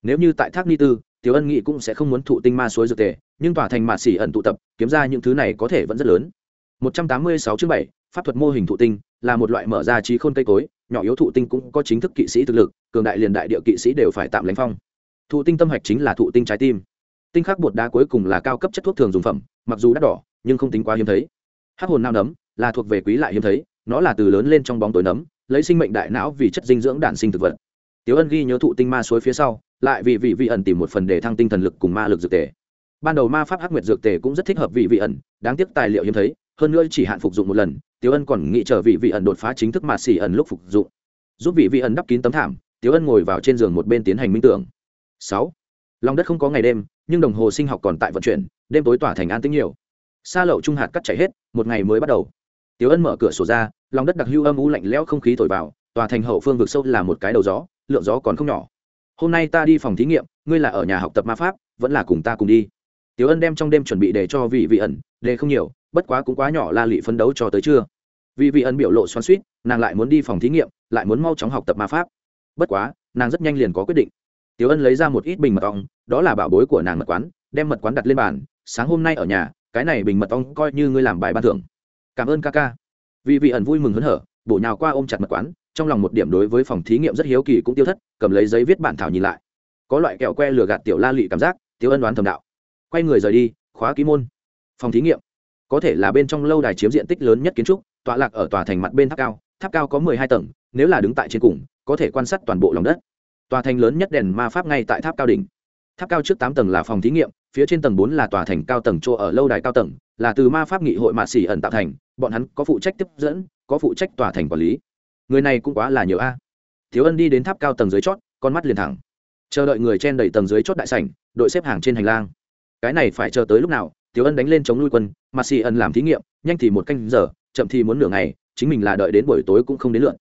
Nếu như tại thác ni tư tiểu ân nghị cũng sẽ không muốn thụ tinh ma suối dược tề nhưng tòa thành mạt xỉ ẩn tụ tập kiếm ra những thứ này có thể vẫn rất lớn. 186 chương 7, pháp thuật mô hình thụ tinh là một loại mở ra trí khôn cây cối nhỏ yếu thụ tinh cũng có chính thức kỵ sĩ thực lực cường đại liền đại địa kỵ sĩ đều phải tạm lãnh phong. Thụ tinh tâm hạch chính là thụ tinh trái tim. Tinh khắc bột đá cuối cùng là cao cấp chất thuốc thường dùng phẩm mặc dù đắt đỏ nhưng không tính quá hiếm thấy. Hắc hồn nao nấm là thuộc về quý lại hiếm thấy nó là từ lớn lên trong bóng tối nấm lấy sinh mệnh đại não vì chất dinh dưỡng đản sinh thực vật tiếu Ân ghi nhớ thụ tinh ma suối phía sau, lại vì vị vị ẩn tìm một phần để thăng tinh thần lực cùng ma lực dược tề. Ban đầu ma pháp hắc nguyệt dược tề cũng rất thích hợp vị vị ẩn, đáng tiếc tài liệu hiếm thấy, hơn nữa chỉ hạn phục dụng một lần, tiếu Ân còn nghĩ chờ vị vị ẩn đột phá chính thức mà xỉ ẩn lúc phục dụng. Giúp vị vị ẩn đắp kín tấm thảm, tiếu Ân ngồi vào trên giường một bên tiến hành minh tưởng. Sáu, Lòng đất không có ngày đêm, nhưng đồng hồ sinh học còn tại vận chuyển, đêm tối tỏa thành an tĩnh nhiều. Sa lậu trung hạt cắt chảy hết, một ngày mới bắt đầu. tiếu Ân mở cửa sổ ra, lòng đất đặc hưu âm u lạnh lẽo không khí thổi vào, tòa thành hậu phương vực sâu là một cái đầu gió, lượng gió còn không nhỏ. Hôm nay ta đi phòng thí nghiệm, ngươi là ở nhà học tập ma pháp, vẫn là cùng ta cùng đi. Tiểu ân đem trong đêm chuẩn bị để cho vị vị ẩn đề không nhiều, bất quá cũng quá nhỏ la lị phấn đấu cho tới trưa. Vị vị ẩn biểu lộ xoắn suýt nàng lại muốn đi phòng thí nghiệm, lại muốn mau chóng học tập ma pháp. Bất quá, nàng rất nhanh liền có quyết định. Tiểu ân lấy ra một ít bình mật ong, đó là bảo bối của nàng mật quán, đem mật quán đặt lên bàn, sáng hôm nay ở nhà, cái này bình mật ong coi như ngươi làm bài ban thưởng. Cảm ơn ca ca. Vị vị ẩn vui mừng hớn hở, bổ nhào qua ôm chặt mật quán trong lòng một điểm đối với phòng thí nghiệm rất hiếu kỳ cũng tiêu thất, cầm lấy giấy viết bản thảo nhìn lại. Có loại kẹo que lừa gạt tiểu la lị cảm giác tiêu ân đoán thầm đạo. Quay người rời đi, khóa ký môn. Phòng thí nghiệm. Có thể là bên trong lâu đài chiếm diện tích lớn nhất kiến trúc, tọa lạc ở tòa thành mặt bên tháp cao tháp cao có mười hai tầng, nếu là đứng tại trên cùng, có thể quan sát toàn bộ lòng đất. Tòa thành lớn nhất đèn ma pháp ngay tại tháp cao đỉnh. Tháp cao trước tám tầng là phòng thí nghiệm, phía trên tầng bốn là tòa thành cao tầng chỗ ở lâu đài cao tầng, là từ ma pháp nghị hội mạ xỉ ẩn tạo thành, bọn hắn có phụ trách tiếp dẫn, có phụ trách tòa thành quản lý người này cũng quá là nhiều a. Thiếu ân đi đến tháp cao tầng dưới chót, con mắt liền thẳng. Chờ đợi người chen đầy tầng dưới chót đại sảnh, đội xếp hàng trên hành lang. Cái này phải chờ tới lúc nào? Thiếu ân đánh lên chống nuôi quân, mà xì ân làm thí nghiệm, nhanh thì một canh giờ, chậm thì muốn nửa ngày, chính mình là đợi đến buổi tối cũng không đến lượn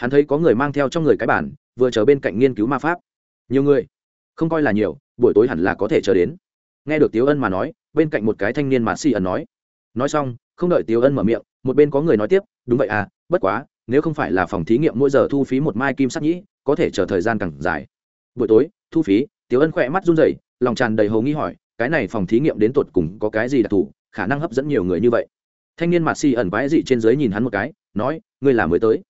hắn thấy có người mang theo trong người cái bản vừa chờ bên cạnh nghiên cứu ma pháp. Nhiều người? Không coi là nhiều, buổi tối hẳn là có thể chờ đến. Nghe được tiếu ân mà nói, bên cạnh một cái thanh niên mà si ẩn nói. Nói xong, không đợi tiếu ân mở miệng, một bên có người nói tiếp, đúng vậy à bất quá nếu không phải là phòng thí nghiệm mỗi giờ thu phí một mai kim sắc nhĩ, có thể chờ thời gian càng dài. Buổi tối, thu phí, tiểu ân khỏe mắt run rẩy, lòng tràn đầy hầu nghi hỏi, cái này phòng thí nghiệm đến tột cùng có cái gì đặc thù, khả năng hấp dẫn nhiều người như vậy. Thanh niên mạc xì ẩn quái dị trên dưới nhìn hắn một cái, nói, ngươi là mới tới.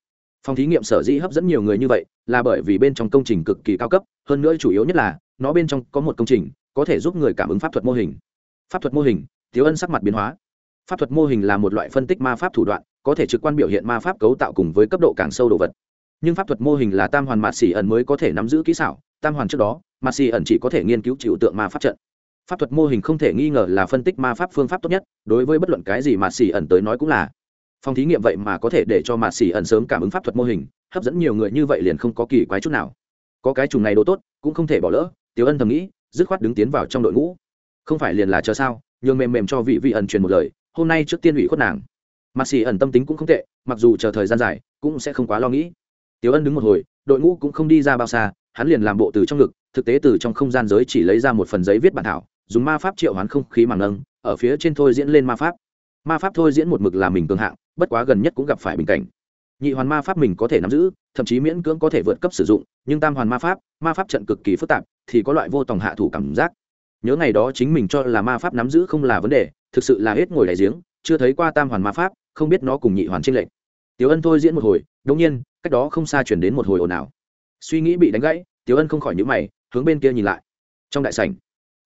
Phòng thí nghiệm sở dĩ hấp dẫn nhiều người như vậy, là bởi vì bên trong công trình cực kỳ cao cấp, hơn nữa chủ yếu nhất là, nó bên trong có một công trình, có thể giúp người cảm ứng pháp thuật mô hình. Pháp thuật mô hình tiếu ân sắc mặt biến hóa. Pháp thuật mô hình là một loại phân tích ma pháp thủ đoạn có thể trực quan biểu hiện ma pháp cấu tạo cùng với cấp độ càng sâu đồ vật. Nhưng pháp thuật mô hình là tam hoàn mạt xỉ ẩn mới có thể nắm giữ kỹ xảo, tam hoàn trước đó, mạt xỉ ẩn chỉ có thể nghiên cứu chịu tượng ma pháp trận. Pháp thuật mô hình không thể nghi ngờ là phân tích ma pháp phương pháp tốt nhất, đối với bất luận cái gì mạt xỉ ẩn tới nói cũng là. Phòng thí nghiệm vậy mà có thể để cho mạt xỉ ẩn sớm cảm ứng pháp thuật mô hình, hấp dẫn nhiều người như vậy liền không có kỳ quái chút nào. Có cái trùng này đồ tốt, cũng không thể bỏ lỡ, tiểu ân thầm nghĩ, dứt khoát đứng tiến vào trong đội ngũ. Không phải liền là chờ sao, nhường mềm mềm cho vị vị ẩn truyền một lời, hôm nay trước tiên ủy khuất nàng mặc xì ẩn tâm tính cũng không tệ, mặc dù chờ thời gian dài, cũng sẽ không quá lo nghĩ. Tiếu ân đứng một hồi, đội ngũ cũng không đi ra bao xa, hắn liền làm bộ từ trong ngực, thực tế từ trong không gian giới chỉ lấy ra một phần giấy viết bản thảo, dùng ma pháp triệu hoán không khí màng nâng ở phía trên thôi diễn lên ma pháp. Ma pháp thôi diễn một mực là mình cường hạng, bất quá gần nhất cũng gặp phải bình cảnh. Nhị hoàn ma pháp mình có thể nắm giữ, thậm chí miễn cưỡng có thể vượt cấp sử dụng, nhưng tam hoàn ma pháp ma pháp trận cực kỳ phức tạp, thì có loại vô tòng hạ thủ cảm giác. Nhớ ngày đó chính mình cho là ma pháp nắm giữ không là vấn đề, thực sự là hết ngồi đại giếng, chưa thấy qua tam hoàn ma pháp không biết nó cùng nhị hoàn trên lệnh tiểu ân thôi diễn một hồi đống nhiên, cách đó không xa chuyển đến một hồi ồn ào. Suy nghĩ bị đánh gãy, tiểu ân không khỏi nhữ mày, hướng bên kia nhìn lại. Trong đại sảnh,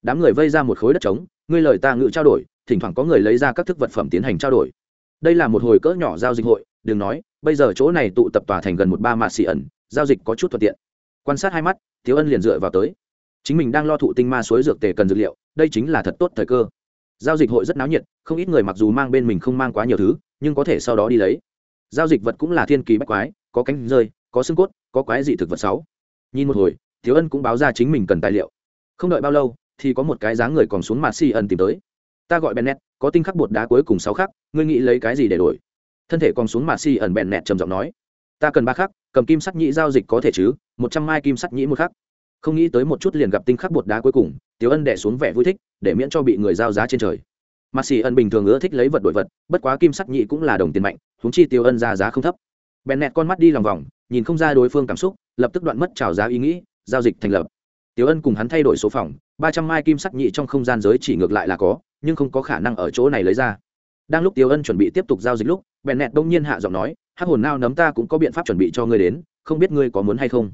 đám người vây ra một khối đất trống, ngươi lời ta ngự trao đổi, thỉnh thoảng có người lấy ra các thức vật phẩm tiến hành trao đổi. Đây là một hồi cỡ nhỏ giao dịch hội, đừng nói, bây giờ chỗ này tụ tập tòa thành gần một ba mạ xì ẩn, giao dịch có chút thuận tiện. Quan sát hai mắt, tiểu ân liền dựa vào tới. Chính mình đang lo thụ tinh ma suối dược tề cần dược liệu, đây chính là thật tốt thời cơ. Giao dịch hội rất náo nhiệt, không ít người mặc dù mang bên mình không mang quá nhiều thứ nhưng có thể sau đó đi lấy. Giao dịch vật cũng là thiên kỳ bách quái, có cánh rơi, có xương cốt, có quái dị thực vật sáu. Nhìn một hồi, thiếu ân cũng báo ra chính mình cần tài liệu. Không đợi bao lâu, thì có một cái dáng người còn xuống mà si ẩn tìm tới. Ta gọi bennett, có tinh khắc bột đá cuối cùng sáu khắc, ngươi nghĩ lấy cái gì để đổi? Thân thể còn xuống mà si ẩn bennett trầm giọng nói. Ta cần ba khắc, cầm kim sắt nhĩ giao dịch có thể chứ, một trăm mai kim sắt nhĩ một khắc. Không nghĩ tới một chút liền gặp tinh khắc bột đá cuối cùng tiểu ân đẻ xuống vẻ vui thích, để miễn cho bị người giao giá trên trời mà xì ân bình thường ưa thích lấy vật đổi vật bất quá kim sắc nhị cũng là đồng tiền mạnh húng chi tiêu ân ra giá không thấp. Bèn nẹt con mắt đi lòng vòng nhìn không ra đối phương cảm xúc lập tức đoạn mất trào giá ý nghĩ giao dịch thành lập. Tiêu ân cùng hắn thay đổi số phòng ba trăm mai kim sắc nhị trong không gian giới chỉ ngược lại là có nhưng không có khả năng ở chỗ này lấy ra. Đang lúc tiêu ân chuẩn bị tiếp tục giao dịch lúc bèn nẹt đông nhiên hạ giọng nói hắc hồn nao nấm ta cũng có biện pháp chuẩn bị cho ngươi đến không biết ngươi có muốn hay không?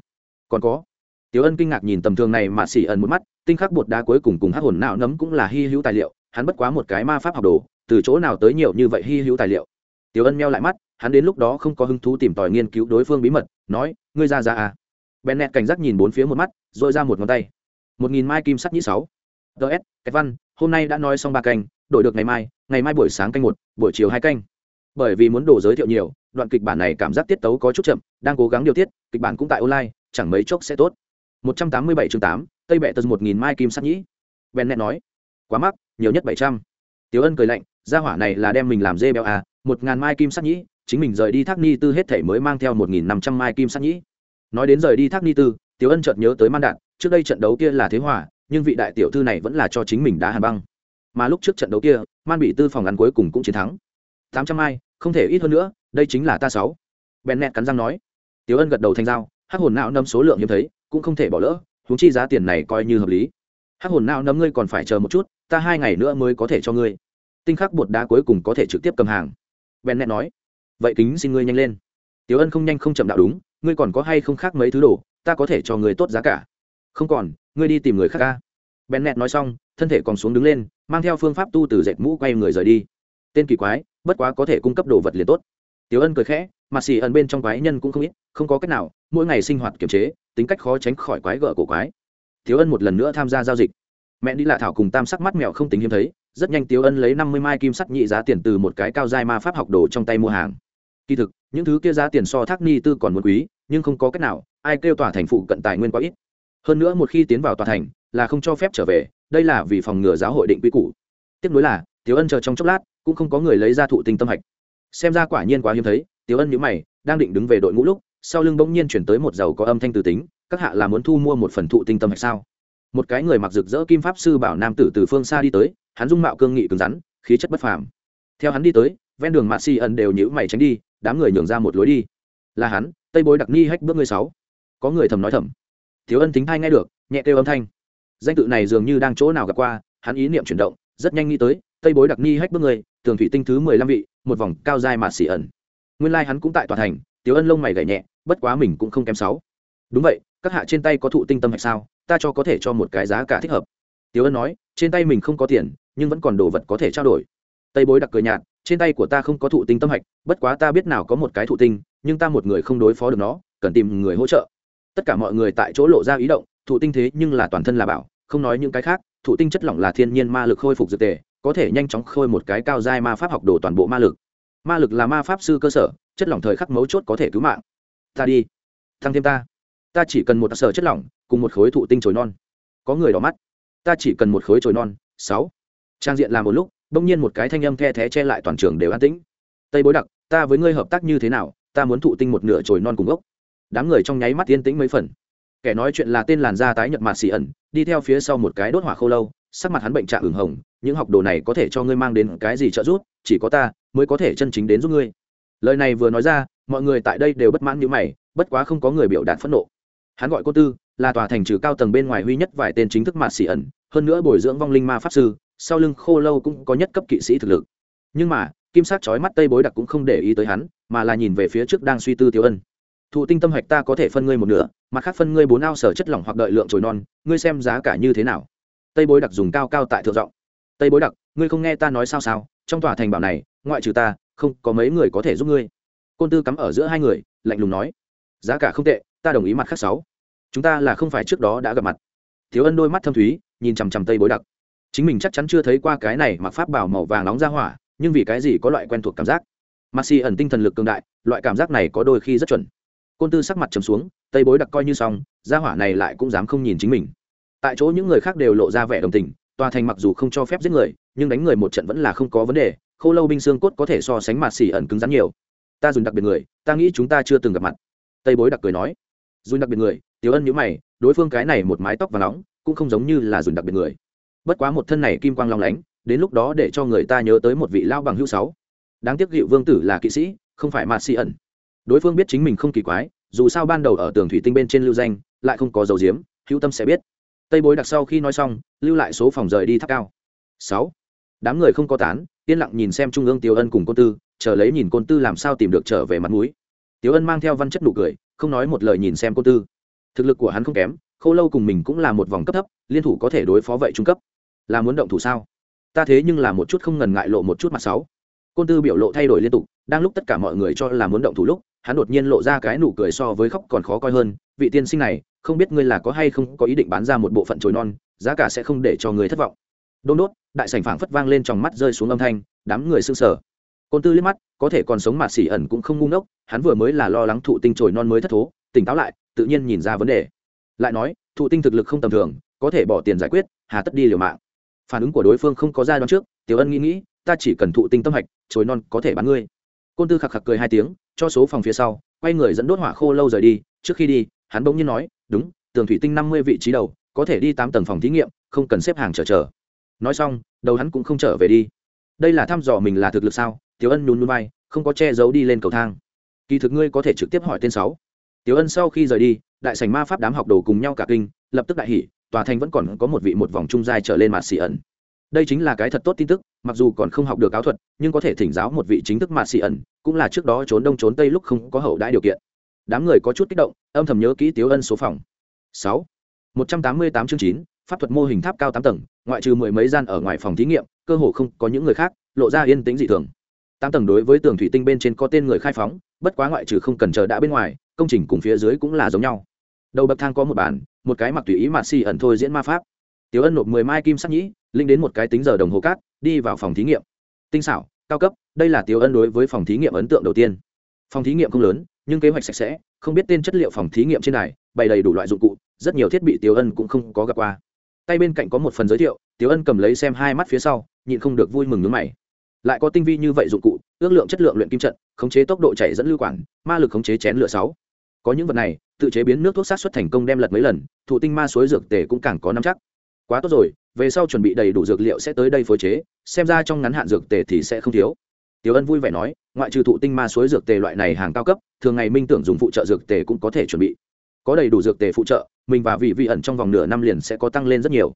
Còn có. Tiêu Ân kinh ngạc nhìn tầm thường này mà xỉ ẩn một mắt, tinh khắc bột đá cuối cùng cùng hắc hồn não nấm cũng là hy hữu tài liệu, hắn bất quá một cái ma pháp học đồ, từ chỗ nào tới nhiều như vậy hy hữu tài liệu. Tiểu Ân meo lại mắt, hắn đến lúc đó không có hứng thú tìm tòi nghiên cứu đối phương bí mật, nói, ngươi ra ra à. Bennett cảnh giác nhìn bốn phía một mắt, rồi ra một ngón tay. Một nghìn mai kim sắt nhĩ sáu. DS, Cái văn, hôm nay đã nói xong ba canh, đổi được ngày mai, ngày mai buổi sáng canh một, buổi chiều hai canh. Bởi vì muốn đồ giới thiệu nhiều, đoạn kịch bản này cảm giác tiết tấu có chút chậm, đang cố gắng điều tiết, kịch bản cũng tại online, chẳng mấy chốc sẽ tốt. 187 chương 8, Tây bệ tật 1000 mai kim sắc nhĩ. Bennett nói, quá mắc, nhiều nhất 700. Tiểu Ân cười lạnh, gia hỏa này là đem mình làm dê béo à, Một ngàn mai kim sắc nhĩ, chính mình rời đi Thác Ni Tư hết thể mới mang theo 1500 mai kim sắc nhĩ. Nói đến rời đi Thác Ni Tư, Tiểu Ân chợt nhớ tới Man Đạn, trước đây trận đấu kia là thế hòa, nhưng vị đại tiểu thư này vẫn là cho chính mình đá hàn băng. Mà lúc trước trận đấu kia, Man bị tư phòng ngắn cuối cùng cũng chiến thắng. 800 mai, không thể ít hơn nữa, đây chính là ta sáu. bèn nẹt cắn răng nói. Tiểu Ân gật đầu thành dao, hắc hồn não nâm số lượng hiếm thấy, cũng không thể bỏ lỡ húng chi giá tiền này coi như hợp lý hắc hồn não nấm ngươi còn phải chờ một chút, ta hai ngày nữa mới có thể cho ngươi. Tinh khắc bột đá cuối cùng có thể trực tiếp cầm hàng. Bennett nói, vậy kính xin ngươi nhanh lên. Tiểu ân không nhanh không chậm đạo đúng, ngươi còn có hay không khác mấy thứ đồ, ta có thể cho ngươi tốt giá cả. Không còn, ngươi đi tìm người khác ca bennett nói xong, thân thể còn xuống đứng lên, mang theo phương pháp tu từ dệt mũ quay người rời đi. Tên kỳ quái, bất quá có thể cung cấp đồ vật liền tốt. Tiểu ân cười khẽ, mà xì ẩn bên trong quái nhân cũng không ít, không có cách nào, mỗi ngày sinh hoạt kiềm chế, tính cách khó tránh khỏi quái gở của quái thiếu ân một lần nữa tham gia giao dịch. Mẹ đi lạ thảo cùng tam sắc mắt mèo không tính hiếm thấy, rất nhanh tiếu ân lấy năm mươi mai kim sắc nhị giá tiền từ một cái cao giai ma pháp học đồ trong tay mua hàng. Kỳ thực, những thứ kia giá tiền so thác ni tư còn muốn quý, nhưng không có cách nào, ai kêu tòa thành phụ cận tài nguyên quá ít. Hơn nữa một khi tiến vào tòa thành, là không cho phép trở về, đây là vì phòng ngừa giáo hội định quy củ. Tiếp nối là, tiếu ân chờ trong chốc lát, cũng không có người lấy ra thụ tinh tâm hạch. Xem ra quả nhiên quá hiếm thấy, tiếu ân nhữ mày, đang định đứng về đội ngũ lúc, sau lưng bỗng nhiên chuyển tới một dầu có âm thanh từ tính các hạ là muốn thu mua một phần thụ tinh tâm hay sao? Một cái người mặc rực rỡ kim pháp sư bảo nam tử từ phương xa đi tới, hắn dung mạo cương nghị cứng rắn, khí chất bất phàm. Theo hắn đi tới, ven đường mạ xì ẩn đều nhữ mày tránh đi, đám người nhường ra một lối đi. Là hắn, tây bối đặc ni hách bước người sáu. Có người thầm nói thầm. Thiếu ân tính thai nghe được, nhẹ kêu âm thanh. Danh tự này dường như đang chỗ nào gặp qua, hắn ý niệm chuyển động, rất nhanh nghĩ tới, tây bối đặc ni hách bước người tường thủy tinh thứ mười lăm vị, một vòng cao dài mạt xỉ ẩn nguyên hắn cũng tại tòa thành tiếu ân lông mày gảy nhẹ, bất quá mình cũng không kém sáu. Đúng vậy các hạ trên tay có thụ tinh tâm hạch sao, ta cho có thể cho một cái giá cả thích hợp. Tiếu ân nói, trên tay mình không có tiền, nhưng vẫn còn đồ vật có thể trao đổi. Tây bối đặc cười nhạt, trên tay của ta không có thụ tinh tâm hạch, bất quá ta biết nào có một cái thụ tinh, nhưng ta một người không đối phó được nó, cần tìm người hỗ trợ. Tất cả mọi người tại chỗ lộ ra ý động, thụ tinh thế nhưng là toàn thân là bảo, không nói những cái khác, thụ tinh chất lỏng là thiên nhiên ma lực khôi phục dược tề, có thể nhanh chóng khôi một cái cao giai ma pháp học đồ toàn bộ ma lực. Ma lực là ma pháp sư cơ sở, chất lỏng thời khắc mấu chốt có thể cứu mạng. Ta đi. Thăng thêm ta ta chỉ cần một sở chất lỏng, cùng một khối thụ tinh trồi non. Có người đỏ mắt. Ta chỉ cần một khối trồi non. Sáu. Trang diện làm một lúc, bỗng nhiên một cái thanh âm the thé che lại toàn trường đều an tĩnh. Tây bối đặc, ta với ngươi hợp tác như thế nào? Ta muốn thụ tinh một nửa trồi non cùng gốc. Đám người trong nháy mắt yên tĩnh mấy phần. Kẻ nói chuyện là tên làn da tái nhợt mạt xì ẩn, đi theo phía sau một cái đốt hỏa khô lâu, sắc mặt hắn bệnh trạng ửng hồng, những học đồ này có thể cho ngươi mang đến cái gì trợ giúp, chỉ có ta mới có thể chân chính đến giúp ngươi. Lời này vừa nói ra, mọi người tại đây đều bất mãn như mày, bất quá không có người biểu đạt phẫn nộ hắn gọi cô tư, là tòa thành trừ cao tầng bên ngoài huy nhất vài tên chính thức mạt xì ẩn, hơn nữa bồi dưỡng vong linh ma pháp sư, sau lưng khô lâu cũng có nhất cấp kỵ sĩ thực lực. Nhưng mà, kim sát chói mắt tây bối đặc cũng không để ý tới hắn, mà là nhìn về phía trước đang suy tư tiêu ân. Thụ tinh tâm hạch ta có thể phân ngươi một nửa, mặt khác phân ngươi bốn ao sở chất lỏng hoặc đợi lượng trồi non, ngươi xem giá cả như thế nào. Tây bối đặc dùng cao cao tại thượng giọng. Tây bối đặc, ngươi không nghe ta nói sao sao, trong tòa thành bảo này, ngoại trừ ta, không có mấy người có thể giúp ngươi. Côn tư cắm ở giữa hai người, lạnh lùng nói. Giá cả không tệ, ta đồng ý mặt khác sáu chúng ta là không phải trước đó đã gặp mặt. Thiếu ân đôi mắt thâm thúy, nhìn chằm chằm tây bối đặc. Chính mình chắc chắn chưa thấy qua cái này mặc pháp bảo màu vàng nóng ra hỏa, nhưng vì cái gì có loại quen thuộc cảm giác? Mặt xì ẩn tinh thần lực cường đại, loại cảm giác này có đôi khi rất chuẩn. Côn tư sắc mặt trầm xuống, tây bối đặc coi như xong ra hỏa này lại cũng dám không nhìn chính mình. Tại chỗ những người khác đều lộ ra vẻ đồng tình, tòa thành mặc dù không cho phép giết người, nhưng đánh người một trận vẫn là không có vấn đề k h ô lâu binh xương cốt có thể so sánh mặt xì ẩn cứng rắn nhiều. Ta dùng đặc biệt người, ta nghĩ chúng ta chưa từng gặp mặt. Tây bối đặc cười nói. Dùng đặc biệt người tiểu ân nhữ mày, đối phương cái này một mái tóc và nóng, cũng không giống như là dùng đặc biệt người. Bất quá một thân này kim quang long lánh, đến lúc đó để cho người ta nhớ tới một vị lao bằng hữu sáu. Đáng tiếc dịu vương tử là kỵ sĩ, không phải mạt si ẩn. Đối phương biết chính mình không kỳ quái, dù sao ban đầu ở tường thủy tinh bên trên lưu danh, lại không có dầu diếm, hữu tâm sẽ biết. Tây bối đặc sau khi nói xong, lưu lại số phòng rời đi tháp cao. Sáu. Đám người không có tán, yên lặng nhìn xem trung ương tiểu ân cùng côn tư, chờ lấy nhìn côn tư làm sao tìm được trở về mặt mũi. Tiểu ân mang theo văn chất nụ cười, không nói một lời nhìn xem côn tư thực lực của hắn không kém, khâu lâu cùng mình cũng là một vòng cấp thấp, liên thủ có thể đối phó vậy trung cấp. Là muốn động thủ sao? Ta thế nhưng là một chút không ngần ngại lộ một chút mặt sáu. Côn tư biểu lộ thay đổi liên tục, đang lúc tất cả mọi người cho là muốn động thủ lúc, hắn đột nhiên lộ ra cái nụ cười so với khóc còn khó coi hơn, vị tiên sinh này, không biết ngươi là có hay không có ý định bán ra một bộ phận chồi non, giá cả sẽ không để cho người thất vọng. Đôn đốt, đại sảnh phảng phất vang lên trong mắt rơi xuống âm thanh, đám người sưng sờ. Côn tư liếc mắt, có thể còn sống mà xỉ ẩn cũng không ngu ngốc, hắn vừa mới là lo lắng thụ tinh trồi non mới thất thố, tỉnh táo lại tự nhiên nhìn ra vấn đề. Lại nói, thụ tinh thực lực không tầm thường, có thể bỏ tiền giải quyết, hà tất đi liều mạng. Phản ứng của đối phương không có ra đoán trước, tiểu ân nghĩ nghĩ, ta chỉ cần thụ tinh tâm hạch chối non có thể bán ngươi. Côn tư khạc khạc cười hai tiếng, cho số phòng phía sau, quay người dẫn đốt hỏa khô lâu rời đi. Trước khi đi, hắn bỗng nhiên nói, đúng, tường thủy tinh năm mươi vị trí đầu, có thể đi tám tầng phòng thí nghiệm, không cần xếp hàng chờ chờ. Nói xong, đầu hắn cũng không trở về đi. Đây là thăm dò mình là thực lực sao? Tiểu ân nhún núi bay không có che giấu đi lên cầu thang. Kỳ thực ngươi có thể trực tiếp hỏi tên sáu tiểu ân sau khi rời đi, đại sảnh ma pháp đám học đồ cùng nhau cả kinh, lập tức đại hỉ, tòa thành vẫn còn có một vị một vòng trung giai trở lên mạt sĩ ẩn. Đây chính là cái thật tốt tin tức, mặc dù còn không học được áo thuật, nhưng có thể thỉnh giáo một vị chính thức mạt sĩ ẩn, cũng là trước đó trốn đông trốn tây lúc không có hậu đãi điều kiện. Đám người có chút kích động, âm thầm nhớ kỹ tiếu ân số phòng. Sáu, một trăm tám mươi tám chương chín, pháp thuật mô hình tháp cao tám tầng, ngoại trừ mười mấy gian ở ngoài phòng thí nghiệm, cơ hồ không có những người khác, lộ ra yên tĩnh dị thường. Tám tầng đối với tường thủy tinh bên trên có tên người khai phóng, bất quá ngoại trừ không cần chờ đã bên ngoài công trình cùng phía dưới cũng là giống nhau đầu bậc thang có một bản một cái mặc tùy ý mà xì ẩn thôi diễn ma pháp Tiểu Ân nộp mười mai kim sắc nhĩ, linh đến một cái tính giờ đồng hồ cát, đi vào phòng thí nghiệm. Tinh xảo, cao cấp, đây là Tiểu Ân đối với phòng thí nghiệm ấn tượng đầu tiên. Phòng thí nghiệm không lớn, nhưng kế hoạch sạch sẽ, không biết tên chất liệu phòng thí nghiệm trên này, bày đầy đủ loại dụng cụ, rất nhiều thiết bị Tiểu Ân cũng không có gặp qua. Tay bên cạnh có một phần giới thiệu, Tiểu Ân cầm lấy xem hai mắt phía sau, nhịn không được vui mừng nhướng mày. Lại có tinh vi như vậy dụng cụ, ước lượng chất lượng luyện kim trận, khống chế tốc độ chảy dẫn lưu quản, ma lực khống chế chén lửa sáu có những vật này, tự chế biến nước thuốc sát xuất thành công đem lật mấy lần, thụ tinh ma suối dược tề cũng càng có nắm chắc. Quá tốt rồi, về sau chuẩn bị đầy đủ dược liệu sẽ tới đây phối chế, xem ra trong ngắn hạn dược tề thì sẽ không thiếu. Tiểu ân vui vẻ nói, ngoại trừ thụ tinh ma suối dược tề loại này hàng cao cấp, thường ngày minh tưởng dùng phụ trợ dược tề cũng có thể chuẩn bị. Có đầy đủ dược tề phụ trợ, mình và vị vị ẩn trong vòng nửa năm liền sẽ có tăng lên rất nhiều.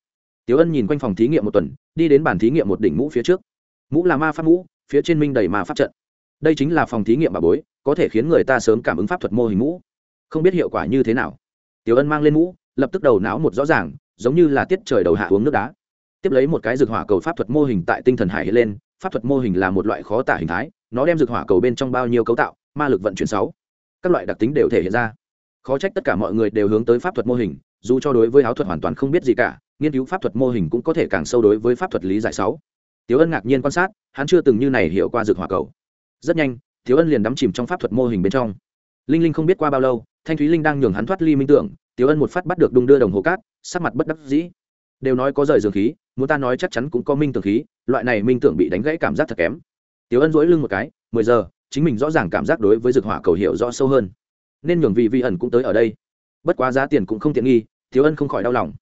Tiểu ân nhìn quanh phòng thí nghiệm một tuần, đi đến bàn thí nghiệm một đỉnh mũ phía trước. Mũ là ma pháp mũ, phía trên minh đầy ma pháp trận. Đây chính là phòng thí nghiệm bà bối, có thể khiến người ta sớm cảm ứng pháp thuật mô hình mũ không biết hiệu quả như thế nào. Tiểu ân mang lên mũ, lập tức đầu não một rõ ràng, giống như là tiết trời đầu hạ uống nước đá. Tiếp lấy một cái dược hỏa cầu pháp thuật mô hình tại tinh thần hải hiện lên, pháp thuật mô hình là một loại khó tả hình thái, nó đem dược hỏa cầu bên trong bao nhiêu cấu tạo, ma lực vận chuyển sáu. Các loại đặc tính đều thể hiện ra. Khó trách tất cả mọi người đều hướng tới pháp thuật mô hình, dù cho đối với áo thuật hoàn toàn không biết gì cả, nghiên cứu pháp thuật mô hình cũng có thể càng sâu đối với pháp thuật lý giải sáu. Tiếu ân ngạc nhiên quan sát, hắn chưa từng như này hiểu qua dược hỏa cầu. Rất nhanh tiếu ân liền đắm chìm trong pháp thuật mô hình bên trong. Linh linh không biết qua bao lâu thanh thúy linh đang nhường hắn thoát ly minh tưởng tiếu ân một phát bắt được đung đưa đồng hồ cát, sắc mặt bất đắc dĩ. Đều nói có rời dường khí, muốn ta nói chắc chắn cũng có minh tưởng khí, loại này minh tưởng bị đánh gãy cảm giác thật kém. Tiếu ân dỗi lưng một cái, mười giờ, chính mình rõ ràng cảm giác đối với dược hỏa cầu hiệu rõ sâu hơn. Nên nhường vị vi ẩn cũng tới ở đây. Bất quá giá tiền cũng không tiện nghi tiếu ân không khỏi đau lòng.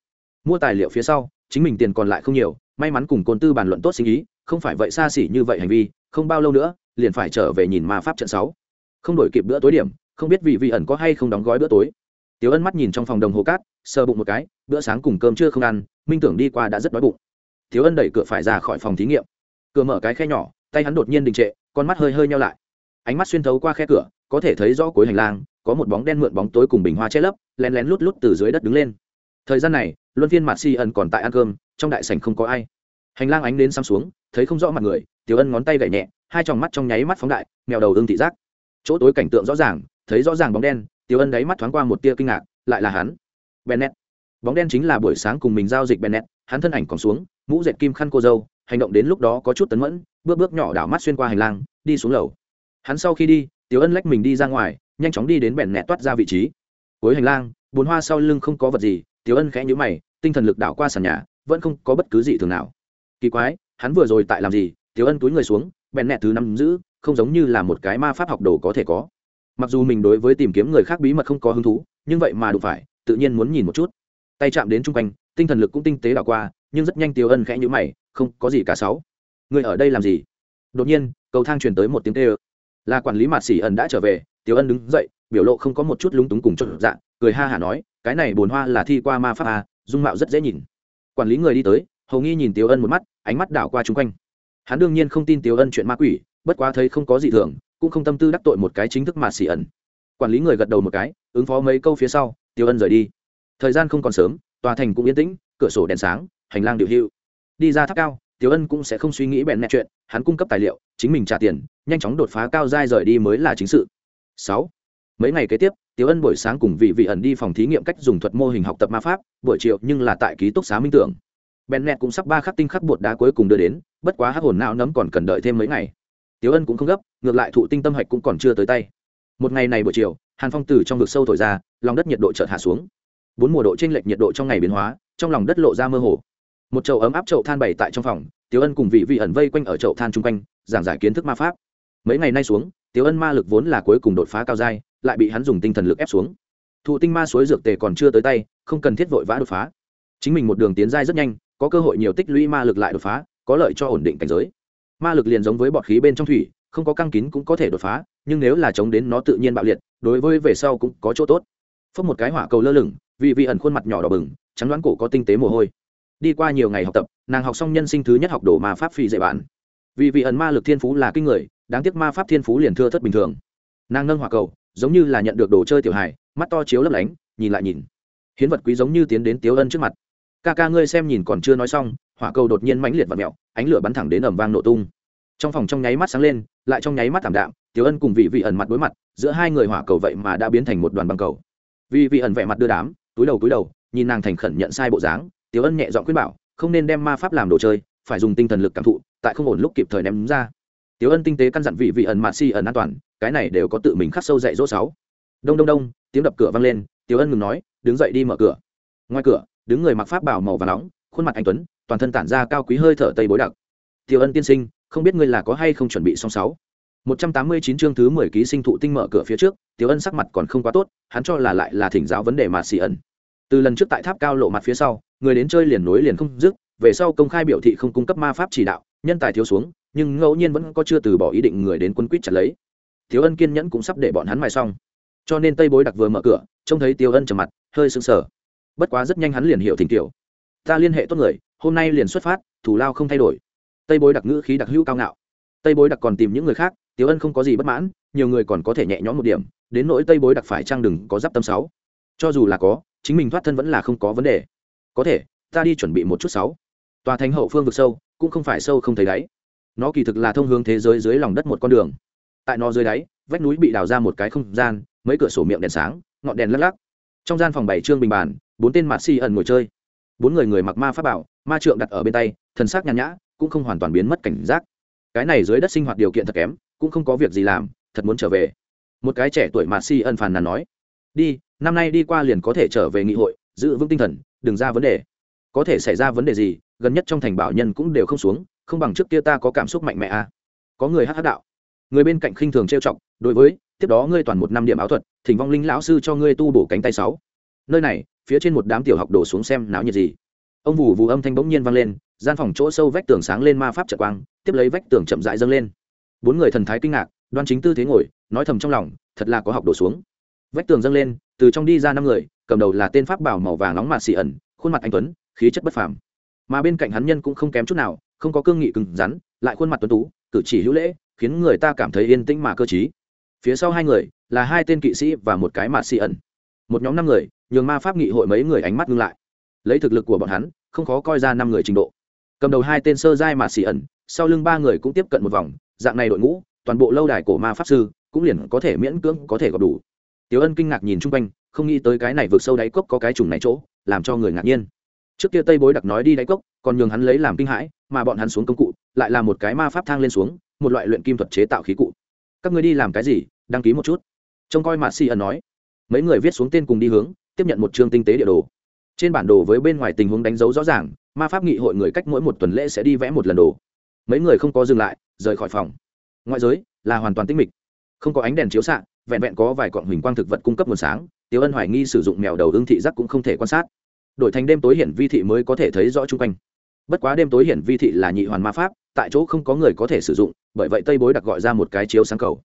Mua tài liệu phía sau, chính mình tiền còn lại không nhiều, may mắn cùng côn tư bàn luận tốt sinh ý không phải vậy xa xỉ như vậy hành vi, không bao lâu nữa, liền phải trở về nhìn ma pháp trận sáu. Không đổi kịp bữa tối điểm không biết vị vị ẩn có hay không đóng gói bữa tối. Tiếu ân mắt nhìn trong phòng đồng hồ cát, sờ bụng một cái, bữa sáng cùng cơm chưa không ăn, minh tưởng đi qua đã rất đói bụng. Tiếu ân đẩy cửa phải ra khỏi phòng thí nghiệm. Cửa mở cái khe nhỏ, tay hắn đột nhiên đình trệ, con mắt hơi hơi nhau lại. Ánh mắt xuyên thấu qua khe cửa, có thể thấy rõ cuối hành lang, có một bóng đen mượn bóng tối cùng bình hoa che lấp, lén lén lút lút từ dưới đất đứng lên. Thời gian này, luân phiên mặt si ẩn còn tại ăn cơm, trong đại sảnh không có ai. Hành lang ánh đến xăm xuống, thấy không rõ mặt người, tiểu ân ngón tay gảy nhẹ, hai tròng mắt trong nháy mắt phóng đại, mèo đầu đương thị giác. Chỗ tối cảnh tượng rõ ràng thấy rõ ràng bóng đen, tiểu ân đáy mắt thoáng qua một tia kinh ngạc, lại là hắn, bennett. Bóng đen chính là buổi sáng cùng mình giao dịch bennett, hắn thân ảnh còn xuống, mũ dệt kim khăn cô dâu, hành động đến lúc đó có chút tấn mẫn, bước bước nhỏ đảo mắt xuyên qua hành lang, đi xuống lầu. Hắn sau khi đi, tiểu ân lách mình đi ra ngoài, nhanh chóng đi đến bèn nẹt toát ra vị trí. Cuối hành lang bồn hoa sau lưng không có vật gì, tiểu ân khẽ nhữ mày, tinh thần lực đảo qua sàn nhà, vẫn không có bất cứ gì thường nào. Kỳ quái, hắn vừa rồi tại làm gì? Tiểu ân túi người xuống bèn nẹt thứ năm giữ, không giống như là một cái ma pháp học đồ có thể có mặc dù mình đối với tìm kiếm người khác bí mật không có hứng thú nhưng vậy mà đủ phải tự nhiên muốn nhìn một chút. Tay chạm đến chung quanh tinh thần lực cũng tinh tế đảo qua nhưng rất nhanh tiểu ân khẽ nhữ mày không có gì cả sáu. Người ở đây làm gì? Đột nhiên cầu thang truyền tới một tiếng tê ơ là quản lý mạt xỉ ẩn đã trở về tiểu ân đứng dậy biểu lộ không có một chút lúng túng cùng chốt dạng cười ha hả nói cái này bồn hoa là thi qua ma pháp à, dung mạo rất dễ nhìn. Quản lý người đi tới hầu nghi nhìn tiểu ân một mắt ánh mắt đảo qua chung quanh. Hắn đương nhiên không tin tiểu ân chuyện ma quỷ bất quá thấy không có gì thường cũng không tâm tư đắc tội một cái chính thức mà xỉ ẩn. Quản lý người gật đầu một cái, ứng phó mấy câu phía sau tiểu ân rời đi. Thời gian không còn sớm, tòa thành cũng yên tĩnh, cửa sổ đèn sáng, hành lang điều hưu. Đi ra tháp cao tiểu ân cũng sẽ không suy nghĩ bèn nẹt chuyện, hắn cung cấp tài liệu, chính mình trả tiền, nhanh chóng đột phá cao giai rời đi mới là chính sự. Sáu. Mấy ngày kế tiếp tiểu ân buổi sáng cùng vị vị ẩn đi phòng thí nghiệm cách dùng thuật mô hình học tập ma pháp, buổi chiều nhưng là tại ký túc xá minh tưởng. Bèn nẹt cũng sắp ba khắc tinh khắc bột đá cuối cùng đưa đến, bất quá hắc hồn não nấm còn cần đợi thêm mấy ngày. Tiếu ân cũng không gấp, ngược lại thụ tinh tâm hạch cũng còn chưa tới tay. Một ngày này buổi chiều, hàn phong từ trong vực sâu thổi ra, lòng đất nhiệt độ chợt hạ xuống. Bốn mùa độ chênh lệch nhiệt độ trong ngày biến hóa, trong lòng đất lộ ra mơ hồ. Một chậu ấm áp chậu than bày tại trong phòng Tiếu ân cùng vị vị ẩn vây quanh ở chậu than chung quanh, giảng giải kiến thức ma pháp. Mấy ngày nay xuống Tiếu ân ma lực vốn là cuối cùng đột phá cao dai lại bị hắn dùng tinh thần lực ép xuống. Thụ tinh ma suối dược tề còn chưa tới tay, không cần thiết vội vã đột phá. Chính mình một đường tiến dai rất nhanh, có cơ hội nhiều tích lũy ma lực lại đột phá, có lợi cho ổn định cảnh giới ma lực liền giống với bọt khí bên trong thủy, không có căng kín cũng có thể đột phá, nhưng nếu là chống đến nó tự nhiên bạo liệt, đối với về sau cũng có chỗ tốt. Phốc một cái hỏa cầu lơ lửng vị vị ẩn khuôn mặt nhỏ đỏ bừng, trắng đoán cổ có tinh tế mồ hôi. Đi qua nhiều ngày học tập, nàng học xong nhân sinh thứ nhất học đồ ma pháp phi dạy bản vì vị ẩn ma lực thiên phú là kinh người, đáng tiếc ma pháp thiên phú liền thưa thất bình thường. Nàng nâng hỏa cầu, giống như là nhận được đồ chơi tiểu hài, mắt to chiếu lấp lánh, nhìn lại nhìn. Hiến vật quý giống như tiến đến tiếu ân trước mặt ca ca ngươi xem nhìn còn chưa nói xong, hỏa cầu đột nhiên mãnh liệt và mẹo, ánh lửa bắn thẳng đến ẩm vang nổ tung. Trong phòng trong nháy mắt sáng lên, lại trong nháy mắt thảm đạm, Tiểu ân cùng vị vị ẩn mặt đối mặt, giữa hai người hỏa cầu vậy mà đã biến thành một đoàn băng cầu. Vị vị ẩn vẻ mặt đưa đám, túi đầu túi đầu, nhìn nàng thành khẩn nhận sai bộ dáng, Tiểu ân nhẹ giọng khuyên bảo, không nên đem ma pháp làm đồ chơi, phải dùng tinh thần lực cảm thụ, tại không ổn lúc kịp thời ném ra. Tiểu ân tinh tế căn dặn vị vị ẩn mạt si ẩn an toàn, cái này đều có tự mình khắc sâu dạy dỗ sáu. Đông đông đông, tiếng đập cửa vang lên, Tiểu ân ngừng nói, đứng dậy đi mở cửa. Ngoài cửa đứng người mặc pháp bảo màu và nóng khuôn mặt anh tuấn toàn thân tản ra cao quý hơi thở tây bối đặc Tiêu ân tiên sinh không biết ngươi là có hay không chuẩn bị xong sáu 189 chương thứ 10 ký sinh thụ tinh mở cửa phía trước, Tiểu Ân sắc mặt còn không quá tốt, hắn cho là lại là thỉnh giáo vấn đề mà xì ẩn. Từ lần trước tại tháp cao lộ mặt phía sau, người đến chơi liền nối liền không dứt, về sau công khai biểu thị không cung cấp ma pháp chỉ đạo, nhân tài thiếu xuống, nhưng ngẫu nhiên vẫn có chưa từ bỏ ý định người đến quân quýt chặt lấy. Tiểu Ân kiên nhẫn cũng sắp để bọn hắn mài xong. Cho nên Tây Bối đặc vừa mở cửa, trông thấy Tiểu Ân trầm mặt, hơi sững sờ. Bất quá rất nhanh hắn liền hiểu thỉnh tiểu. Ta liên hệ tốt người, hôm nay liền xuất phát, thủ lao không thay đổi. Tây Bối đặc ngữ khí đặc hữu cao ngạo. Tây Bối đặc còn tìm những người khác, Tiểu Ân không có gì bất mãn, nhiều người còn có thể nhẹ nhõm một điểm, đến nỗi Tây Bối đặc phải trang đừng có giáp tâm sáu. Cho dù là có, chính mình thoát thân vẫn là không có vấn đề. Có thể, ta đi chuẩn bị một chút sáu. Tòa thành hậu phương vực sâu, cũng không phải sâu không thấy đáy. Nó kỳ thực là thông hướng thế giới dưới lòng đất một con đường. Tại nó dưới đáy, vách núi bị đào ra một cái không gian, mấy cửa sổ miệng đèn sáng, ngọn đèn lắc lắc. Trong gian phòng bảy trương bình bàn, bốn tên mạt si ẩn ngồi chơi. Bốn người người mặc ma pháp bảo, ma trượng đặt ở bên tay, thần sắc nhàn nhã, cũng không hoàn toàn biến mất cảnh giác. Cái này dưới đất sinh hoạt điều kiện thật kém, cũng không có việc gì làm thật muốn trở về một cái trẻ tuổi mạt si ẩn phàn nàn nói đi năm nay đi qua liền có thể trở về nghị hội giữ vững tinh thần đừng ra vấn đề có thể xảy ra vấn đề gì gần nhất trong thành bảo nhân cũng đều không xuống không bằng trước kia ta có cảm xúc mạnh mẽ à. có người hát hát đạo người bên cạnh khinh thường trêu chọc đối với tiếp đó ngươi toàn một năm điểm áo thuật thỉnh vong linh lão sư cho ngươi tu bổ cánh tay sáu nơi này, phía trên một đám tiểu học đổ xuống xem náo nhiệt gì. Ông vù vù âm thanh bỗng nhiên vang lên, gian phòng chỗ sâu vách tường sáng lên ma pháp trợ quang, tiếp lấy vách tường chậm rãi dâng lên. Bốn người thần thái kinh ngạc, đoan chính tư thế ngồi, nói thầm trong lòng, thật là có học đổ xuống. Vách tường dâng lên, từ trong đi ra năm người, cầm đầu là tên pháp bảo màu vàng nóng mạt xị ẩn, khuôn mặt anh tuấn, khí chất bất phàm. Mà bên cạnh hắn nhân cũng không kém chút nào, không có cương nghị cứng rắn, lại khuôn mặt tuấn tú, cử chỉ hữu lễ, khiến người ta cảm thấy yên tĩnh mà cơ t phía sau hai người, là hai tên kỵ sĩ và một cái mạt xị ẩn. Một nhóm năm người nhường ma pháp nghị hội mấy người ánh mắt ngưng lại. Lấy thực lực của bọn hắn, không khó coi ra năm người trình độ. Cầm đầu hai tên sơ giai mà xì ẩn, sau lưng ba người cũng tiếp cận một vòng, dạng này đội ngũ, toàn bộ lâu đài cổ ma pháp sư cũng liền có thể miễn cưỡng có thể gặp đủ. Tiểu ân kinh ngạc nhìn chung quanh, không nghĩ tới cái này vượt sâu đáy cốc có cái trùng này chỗ, làm cho người ngạc nhiên. Trước kia tây bối đặc nói đi đáy cốc, còn nhường hắn lấy làm kinh hãi, mà bọn hắn xuống công cụ, lại là một cái ma pháp thang lên xuống, một loại luyện kim thuật chế tạo khí cụ. Các người đi làm cái gì, đăng ký một chút. Trông coi mạt xì ẩn nói. Mấy người viết xuống tên cùng đi hướng tiếp nhận một chương tinh tế địa đồ. Trên bản đồ với bên ngoài tình huống đánh dấu rõ ràng, ma pháp nghị hội người cách mỗi một tuần lễ sẽ đi vẽ một lần đồ. Mấy người không có dừng lại, rời khỏi phòng. Ngoại giới là hoàn toàn tĩnh mịch. Không có ánh đèn chiếu xạ, vẹn vẹn có vài cọng huỳnh quang thực vật cung cấp nguồn sáng tiêu ân hoài nghi sử dụng mèo đầu ương thị giác cũng không thể quan sát. Đổi thành đêm tối hiển vi thị mới có thể thấy rõ chung quanh. Bất quá đêm tối hiển vi thị là nhị hoàn ma pháp, tại chỗ không có người có thể sử dụng, bởi vậy tây bối đặc gọi ra một cái chiếu sáng cầu.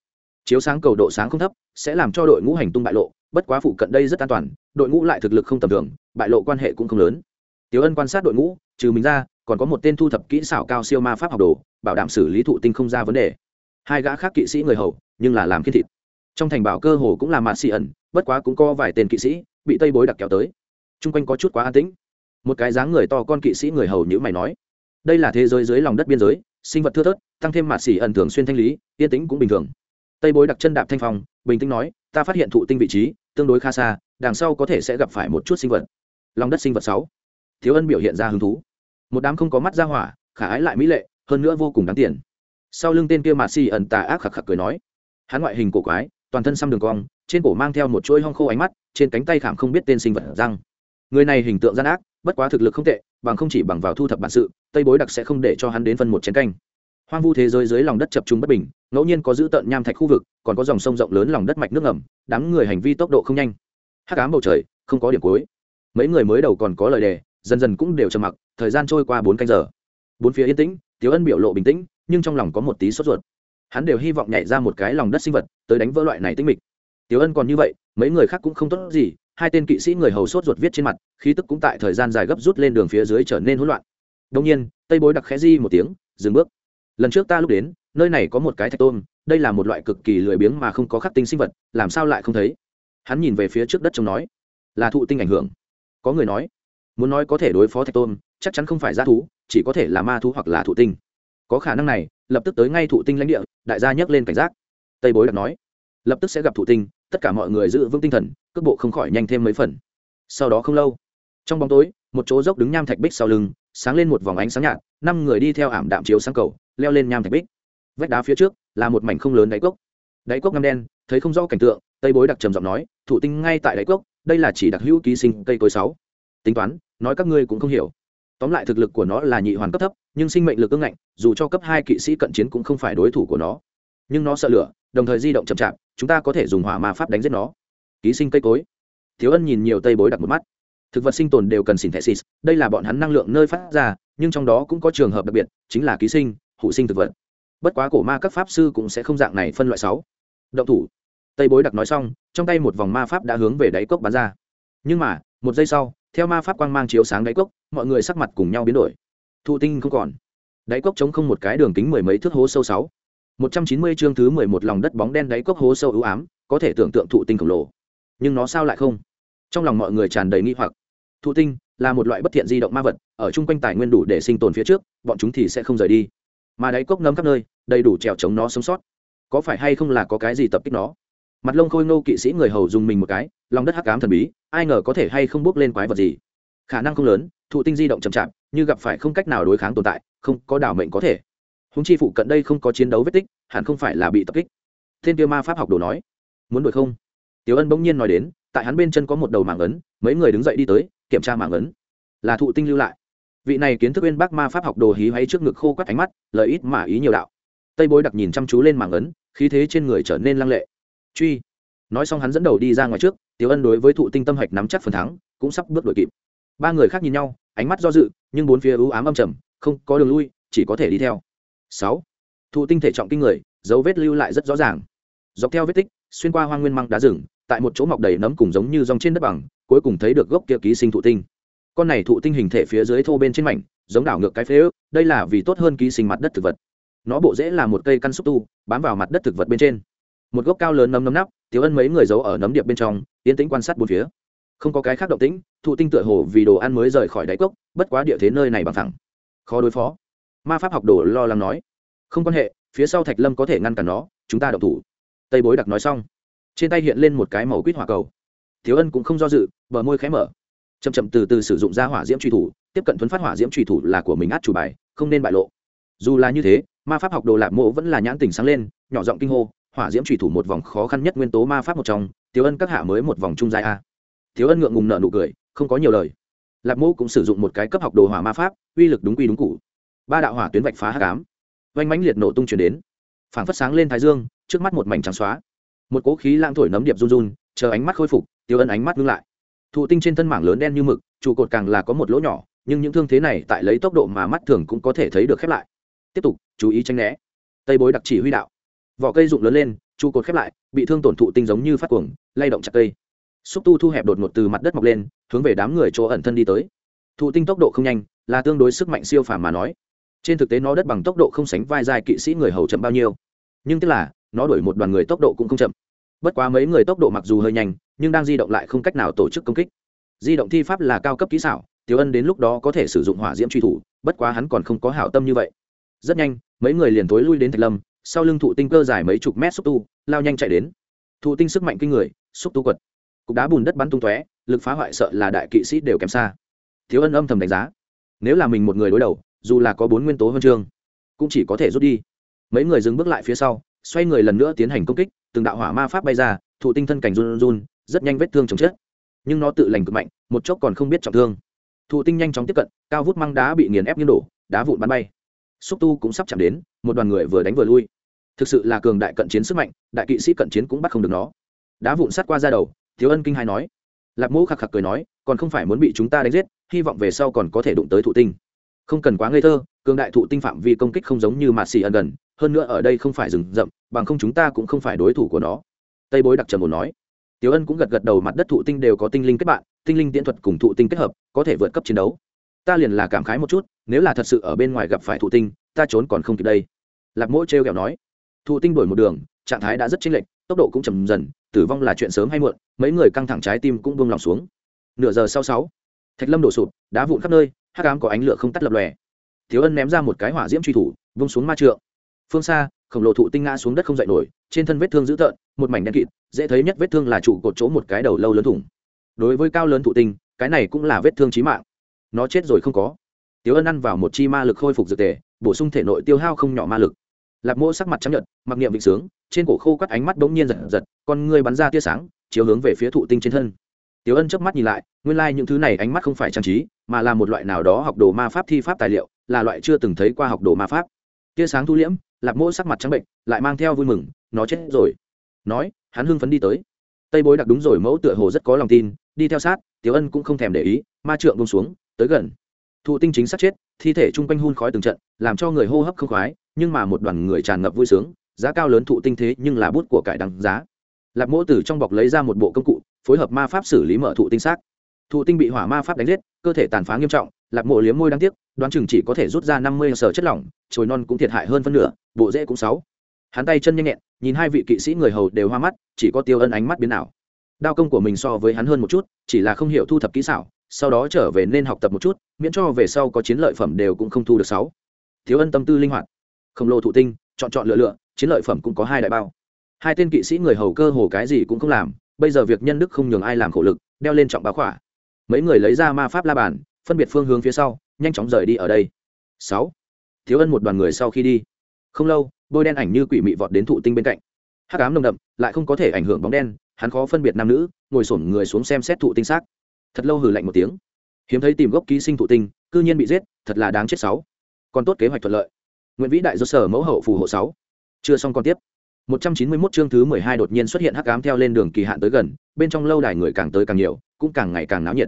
Chiếu sáng cầu độ sáng không thấp, sẽ làm cho đội ngũ hành tung bại lộ bất quá phụ cận đây rất an toàn, đội ngũ lại thực lực không tầm thường, bại lộ quan hệ cũng không lớn. Tiếu ân quan sát đội ngũ, trừ mình ra, còn có một tên thu thập kỹ xảo cao siêu ma pháp học đồ, bảo đảm xử lý thụ tinh không ra vấn đề. Hai gã khác kỵ sĩ người hầu, nhưng là làm khiên thịt. Trong thành bảo cơ hồ cũng là mạt xị ẩn, bất quá cũng có vài tên kỵ sĩ, bị tây bối đặc kéo tới. Chung quanh có chút quá an tĩnh. Một cái dáng người to con kỵ sĩ người hầu như mày nói, đây là thế giới dưới lòng đất biên giới, sinh vật thưa thớt, tăng thêm mạt xì ẩn thường xuyên thanh lý, yên tĩnh cũng bình thường. Tây bối đặc chân đạp thanh phong, bình tĩnh nói ta phát hiện thụ tinh vị trí tương đối khá xa, đằng sau có thể sẽ gặp phải một chút sinh vật. Lòng đất sinh vật sáu. Thiếu ân biểu hiện ra hứng thú. Một đám không có mắt ra hỏa, khả ái lại mỹ lệ, hơn nữa vô cùng đáng tiền. Sau lưng tên kia mà xì ẩn tà ác khạc khạc cười nói. Hắn ngoại hình cổ quái, toàn thân xăm đường cong, trên cổ mang theo một chuỗi hong khô ánh mắt, trên cánh tay khảm không biết tên sinh vật răng. Người này hình tượng gian ác, bất quá thực lực không tệ, bằng không chỉ bằng vào thu thập bản sự, tây bối đặc sẽ không để cho hắn đến phân một chén canh hoang vu thế giới dưới lòng đất chập trung bất bình, ngẫu nhiên có giữ tợn nham thạch khu vực, còn có dòng sông rộng lớn lòng đất mạch nước ngầm, đám người hành vi tốc độ không nhanh. Hắc ám bầu trời, không có điểm cuối. Mấy người mới đầu còn có lời đề, dần dần cũng đều trầm mặc, thời gian trôi qua bốn canh giờ. Bốn phía yên tĩnh tiếu ân biểu lộ bình tĩnh, nhưng trong lòng có một tí sốt ruột. Hắn đều hy vọng nhảy ra một cái lòng đất sinh vật, tới đánh vỡ loại này tinh mịch. Tiếu ân còn như vậy, mấy người khác cũng không tốt gì, hai tên kỵ sĩ người hầu sốt ruột viết trên mặt, khí tức cũng tại thời gian dài gấp rút lên đường phía dưới trở nên hỗn loạn. Đông nhiên, tây bối đặc khẽ di một tiếng, dừng bước lần trước ta lúc đến, nơi này có một cái thạch tôm, đây là một loại cực kỳ lười biếng mà không có khắc tinh sinh vật, làm sao lại không thấy? Hắn nhìn về phía trước đất trông nói, là thụ tinh ảnh hưởng. Có người nói, muốn nói có thể đối phó thạch tôm, chắc chắn không phải g thú, chỉ có thể là ma thú hoặc là thụ tinh. Có khả năng này, lập tức tới ngay thụ tinh lãnh địa, đại gia nhấc lên cảnh giác. Tây bối đặc nói, lập tức sẽ gặp thụ tinh, tất cả mọi người giữ vững tinh thần, cước bộ không khỏi nhanh thêm mấy phần. Sau đó không lâu, trong bóng tối, một chỗ dốc đứng nham thạch bích sau lưng, sáng lên một vòng ánh sáng nhạt, năm người đi theo ảm đạm chiếu sang cầu leo lên nham thạch bích. Vách đá phía trước là một mảnh không lớn đáy cốc. Đáy cốc ngăm đen, thấy không rõ cảnh tượng, tây bối đặc trầm giọng nói thụ tinh ngay tại đáy cốc, đây là chỉ đặc hữu ký sinh cây cối sáu. Tính toán, nói các ngươi cũng không hiểu. Tóm lại thực lực của nó là nhị hoàn cấp thấp, nhưng sinh mệnh lực ưng ngạnh, dù cho cấp hai kỵ sĩ cận chiến cũng không phải đối thủ của nó. Nhưng nó sợ lửa, đồng thời di động chậm chạp, chúng ta có thể dùng hỏa ma pháp đánh giết nó. Ký sinh cây cối. Thiếu ân nhìn nhiều tây bối đặc một mắt. Thực vật sinh tồn đều cần synthesis, đây là bọn hắn năng lượng nơi phát ra, nhưng trong đó cũng có trường hợp đặc biệt, chính là ký sinh hụ sinh thực vật. Bất quá cổ ma các pháp sư cũng sẽ không dạng này phân loại sáu. Động thủ. Tây bối đặc nói xong, trong tay một vòng ma pháp đã hướng về đáy cốc bắn ra. Nhưng mà, một giây sau, theo ma pháp quang mang chiếu sáng đáy cốc, mọi người sắc mặt cùng nhau biến đổi. Thụ tinh không còn. Đáy cốc chống không một cái đường kính mười mấy thước hố sâu sáu. Một trăm chín mươi chương thứ mười một lòng đất bóng đen đáy cốc hố sâu ưu ám, có thể tưởng tượng thụ tinh khổng lồ. Nhưng nó sao lại không? Trong lòng mọi người tràn đầy nghi hoặc. Thụ tinh là một loại bất thiện di động ma vật, ở chung quanh tài nguyên đủ để sinh tồn phía trước, bọn chúng thì sẽ không rời đi mà đáy cốc nấm khắp nơi, đầy đủ trèo chống nó sống sót. Có phải hay không là có cái gì tập kích nó? Mặt lông khôi ngô kỵ sĩ người hầu dùng mình một cái, lòng đất hắc ám thần bí, ai ngờ có thể hay không bước lên quái vật gì? Khả năng không lớn, thụ tinh di động chậm chạp, như gặp phải không cách nào đối kháng tồn tại, không có đảo mệnh có thể. Húng chi phụ cận đây không có chiến đấu vết tích, hẳn không phải là bị tập kích. Thiên tiêu ma pháp học đồ nói. Muốn đuổi không? Tiểu ân bỗng nhiên nói đến, tại hắn bên chân có một đầu mảng ấn, mấy người đứng dậy đi tới, kiểm tra mảng ấn. Là thụ tinh lưu lại vị này kiến thức bên bác ma pháp học đồ hí hay trước ngực khô quắt ánh mắt, lời ít mà ý nhiều đạo. Tây bối đặc nhìn chăm chú lên mảng ấn, khí thế trên người trở nên lăng lệ. Truy. Nói xong hắn dẫn đầu đi ra ngoài trước, tiểu ân đối với thụ tinh tâm hạch nắm chắc phần thắng, cũng sắp bước đuổi kịp. Ba người khác nhìn nhau, ánh mắt do dự, nhưng bốn phía ưu ám âm trầm, không có đường lui, chỉ có thể đi theo. Sáu. Thụ tinh thể trọng kinh người, dấu vết lưu lại rất rõ ràng. Dọc theo vết tích, xuyên qua hoang nguyên măng đá rừng, tại một chỗ mọc đầy nấm cùng giống như rong trên đất bằng, cuối cùng thấy được gốc kia ký sinh thụ tinh con này thụ tinh hình thể phía dưới thô bên trên mảnh, giống đảo ngược cái phế ước, đây là vì tốt hơn ký sinh mặt đất thực vật. Nó bộ dễ là một cây căn xúc tu, bám vào mặt đất thực vật bên trên. Một gốc cao lớn nấm nấm nắp thiếu ân mấy người giấu ở nấm điệp bên trong, yên tĩnh quan sát bốn phía. Không có cái khác động tĩnh, thụ tinh tựa hồ vì đồ ăn mới rời khỏi đáy cốc, bất quá địa thế nơi này bằng thẳng khó đối phó. Ma pháp học đồ lo lắng nói. Không quan hệ, phía sau thạch lâm có thể ngăn cản nó, chúng ta động thủ. Tây bối đặc nói xong. Trên tay hiện lên một cái màu quýt hỏa cầu. Thiếu ân cũng không do dự, bờ môi khé mở chậm chậm từ từ sử dụng ra hỏa diễm truy thủ, tiếp cận thuấn phát hỏa diễm truy thủ là của mình át chủ bài, không nên bại lộ. Dù là như thế, ma pháp học đồ lạp mộ vẫn là nhãn tình sáng lên, nhỏ giọng kinh hô, hỏa diễm truy thủ một vòng khó khăn nhất nguyên tố ma pháp một trong thiếu ân các hạ mới một vòng trung dài a. Thiếu ân ngượng ngùng nợ nụ cười, không có nhiều lời. Lạp mộ cũng sử dụng một cái cấp học đồ hỏa ma pháp, uy lực đúng quy đúng cụ ba đạo hỏa tuyến vạch phá hát cám oanh mãnh liệt nổ tung chuyển đến. Phảng phất sáng lên thái dương, trước mắt một mảnh trắng xóa. Một cỗ khí lang thổi nấm điệp run run, chờ ánh mắt khôi phục tiêu ân ánh mắt ngưng lại thụ tinh trên thân mảng lớn đen như mực, trụ cột càng là có một lỗ nhỏ, nhưng những thương thế này tại lấy tốc độ mà mắt thường cũng có thể thấy được khép lại. Tiếp tục, chú ý tranh né. Tây bối đặc chỉ huy đạo. Vỏ cây rụng lớn lên, trụ cột khép lại, bị thương tổn thụ tinh giống như phát cuồng, lay động chặt cây. Xúc tu thu hẹp đột ngột từ mặt đất mọc lên, hướng về đám người chỗ ẩn thân đi tới. Thụ tinh tốc độ không nhanh, là tương đối sức mạnh siêu phàm mà nói. Trên thực tế nó đất bằng tốc độ không sánh vai dài kỵ sĩ người hầu chậm bao nhiêu. Nhưng tức là, nó đuổi một đoàn người tốc độ cũng không chậm. Bất quá mấy người tốc độ mặc dù hơi nhanh nhưng đang di động lại không cách nào tổ chức công kích. Di động thi pháp là cao cấp kỹ xảo, tiểu ân đến lúc đó có thể sử dụng hỏa diễm truy thủ, bất quá hắn còn không có hảo tâm như vậy. Rất nhanh, mấy người liền tối lui đến thạch lâm, sau lưng thụ tinh cơ dài mấy chục mét xúc tu, lao nhanh chạy đến. Thụ tinh sức mạnh kinh người, xúc tu quật. Cục đá bùn đất bắn tung tóe, lực phá hoại sợ là đại kỵ sĩ đều kém xa. Thiếu ân âm thầm đánh giá, nếu là mình một người đối đầu, dù là có bốn nguyên tố huân chương, cũng chỉ có thể rút đi. Mấy người dừng bước lại phía sau, xoay người lần nữa tiến hành công kích, từng đạo hỏa ma pháp bay ra, thụ tinh thân cảnh run run rất nhanh vết thương chồng chết. Nhưng nó tự lành cực mạnh, một chốc còn không biết trọng thương. Thụ tinh nhanh chóng tiếp cận, cao vút măng đá bị nghiền ép như đổ, đá vụn bắn bay. Xúc tu cũng sắp chạm đến, một đoàn người vừa đánh vừa lui. Thực sự là cường đại cận chiến sức mạnh, đại kỵ sĩ cận chiến cũng bắt không được nó. Đá vụn sát qua ra đầu, thiếu ân kinh hai nói. Lạc mẫu khạc khạc cười nói, còn không phải muốn bị chúng ta đánh giết, hy vọng về sau còn có thể đụng tới thụ tinh. Không cần quá ngây thơ, cường đại thụ tinh phạm vi công kích không giống như mạt xì ẩn gần, hơn nữa ở đây không phải rừng rậm, bằng không chúng ta cũng không phải đối thủ của nó. Tây bối đặc trầm một nói tiểu ân cũng gật gật đầu, mặt đất thụ tinh đều có tinh linh kết bạn, tinh linh tiễn thuật cùng thụ tinh kết hợp, có thể vượt cấp chiến đấu. Ta liền là cảm khái một chút, nếu là thật sự ở bên ngoài gặp phải thụ tinh, ta trốn còn không kịp đây. Lạc Mỗ trêu ghẹo nói. Thụ tinh đổi một đường, trạng thái đã rất chênh lệch, tốc độ cũng chậm dần, tử vong là chuyện sớm hay muộn, mấy người căng thẳng trái tim cũng buông lòng xuống. Nửa giờ sau sáu, thạch lâm đổ sụp, đá vụn khắp nơi, hắc ám có ánh lửa không tắt lập lòe. Thiếu ân ném ra một cái hỏa diễm truy thủ, vung xuống ma trượng. Phương xa, khổng lồ thụ tinh ngã xuống đất không dậy nổi trên thân vết thương dữ tợn, một mảnh đen kịt, dễ thấy nhất vết thương là trụ cột chỗ một cái đầu lâu lớn thủng. Đối với cao lớn thụ tinh, cái này cũng là vết thương chí mạng. Nó chết rồi không có. Tiếu ân ăn vào một chi ma lực khôi phục dược tề, bổ sung thể nội tiêu hao không nhỏ ma lực. Lạc mỗ sắc mặt chấp nhận mặc niệm vịnh sướng, trên cổ khô cắt ánh mắt bỗng nhiên giật giật, con người bắn ra tia sáng, chiếu hướng về phía thụ tinh trên thân. Tiếu ân chớp mắt nhìn lại, nguyên lai những thứ này ánh mắt không phải trang trí, mà là một loại nào đó học đồ ma pháp thi pháp tài liệu, là loại chưa từng thấy qua học đồ ma pháp. Tia sáng thu liễm, lạp mỗ sắc mặt trắng bệnh lại mang theo vui mừng nó chết rồi. Nói, hắn hưng phấn đi tới. Tây bối đặc đúng rồi, mẫu tựa hồ rất có lòng tin, đi theo sát, tiểu ân cũng không thèm để ý, ma trượng bông xuống, tới gần. Thụ tinh chính sát chết, thi thể chung quanh hun khói từng trận, làm cho người hô hấp không khoái, nhưng mà một đoàn người tràn ngập vui sướng, giá cao lớn thụ tinh thế nhưng là bút của cải đằng giá. Lạp mỗ từ trong bọc lấy ra một bộ công cụ, phối hợp ma pháp xử lý mở thụ tinh xác. Thụ tinh bị hỏa ma pháp đánh giết, cơ thể tàn phá nghiêm trọng lạp mộ liếm môi đáng tiếc, đoán chừng chỉ có thể rút ra năm mươi sở chất lỏng trồi non cũng thiệt hại hơn phân nửa, bộ rễ cũng sáu hắn tay chân nhanh nhẹn, nhìn hai vị kỵ sĩ người hầu đều hoa mắt, chỉ có tiêu ân ánh mắt biến nào đao công của mình so với hắn hơn một chút, chỉ là không hiểu thu thập kỹ xảo, sau đó trở về nên học tập một chút, miễn cho về sau có chiến lợi phẩm đều cũng không thu được sáu. Thiếu ân tâm tư linh hoạt. Khổng lồ thụ tinh, chọn chọn lựa lựa, chiến lợi phẩm cũng có hai đại bao. Hai tên kỵ sĩ người hầu cơ hồ cái gì cũng không làm, bây giờ việc nhân đức không nhường ai làm khổ lực, đeo lên trọng báo khỏa. Mấy người lấy ra ma pháp la bàn, phân biệt phương hướng phía sau, nhanh chóng rời đi ở đây. Sáu. Thiếu ân một đoàn người sau khi đi. Không lâu bôi đen ảnh như quỷ mị vọt đến thụ tinh bên cạnh. Hắc ám nồng đậm lại không có thể ảnh hưởng bóng đen hắn khó phân biệt nam nữ ngồi sổm người xuống xem xét thụ tinh xác. Thật lâu hừ lạnh một tiếng. Hiếm thấy tìm gốc ký sinh thụ tinh cư nhiên bị giết thật là đáng chết sáu. Còn tốt kế hoạch thuận lợi. Nguyễn vĩ đại do sở mẫu hậu phù hộ sáu. Chưa xong còn tiếp. 191 chương thứ 12 đột nhiên xuất hiện hắc ám theo lên đường kỳ hạn tới gần, bên trong lâu đài người càng tới càng nhiều, cũng càng ngày càng náo nhiệt.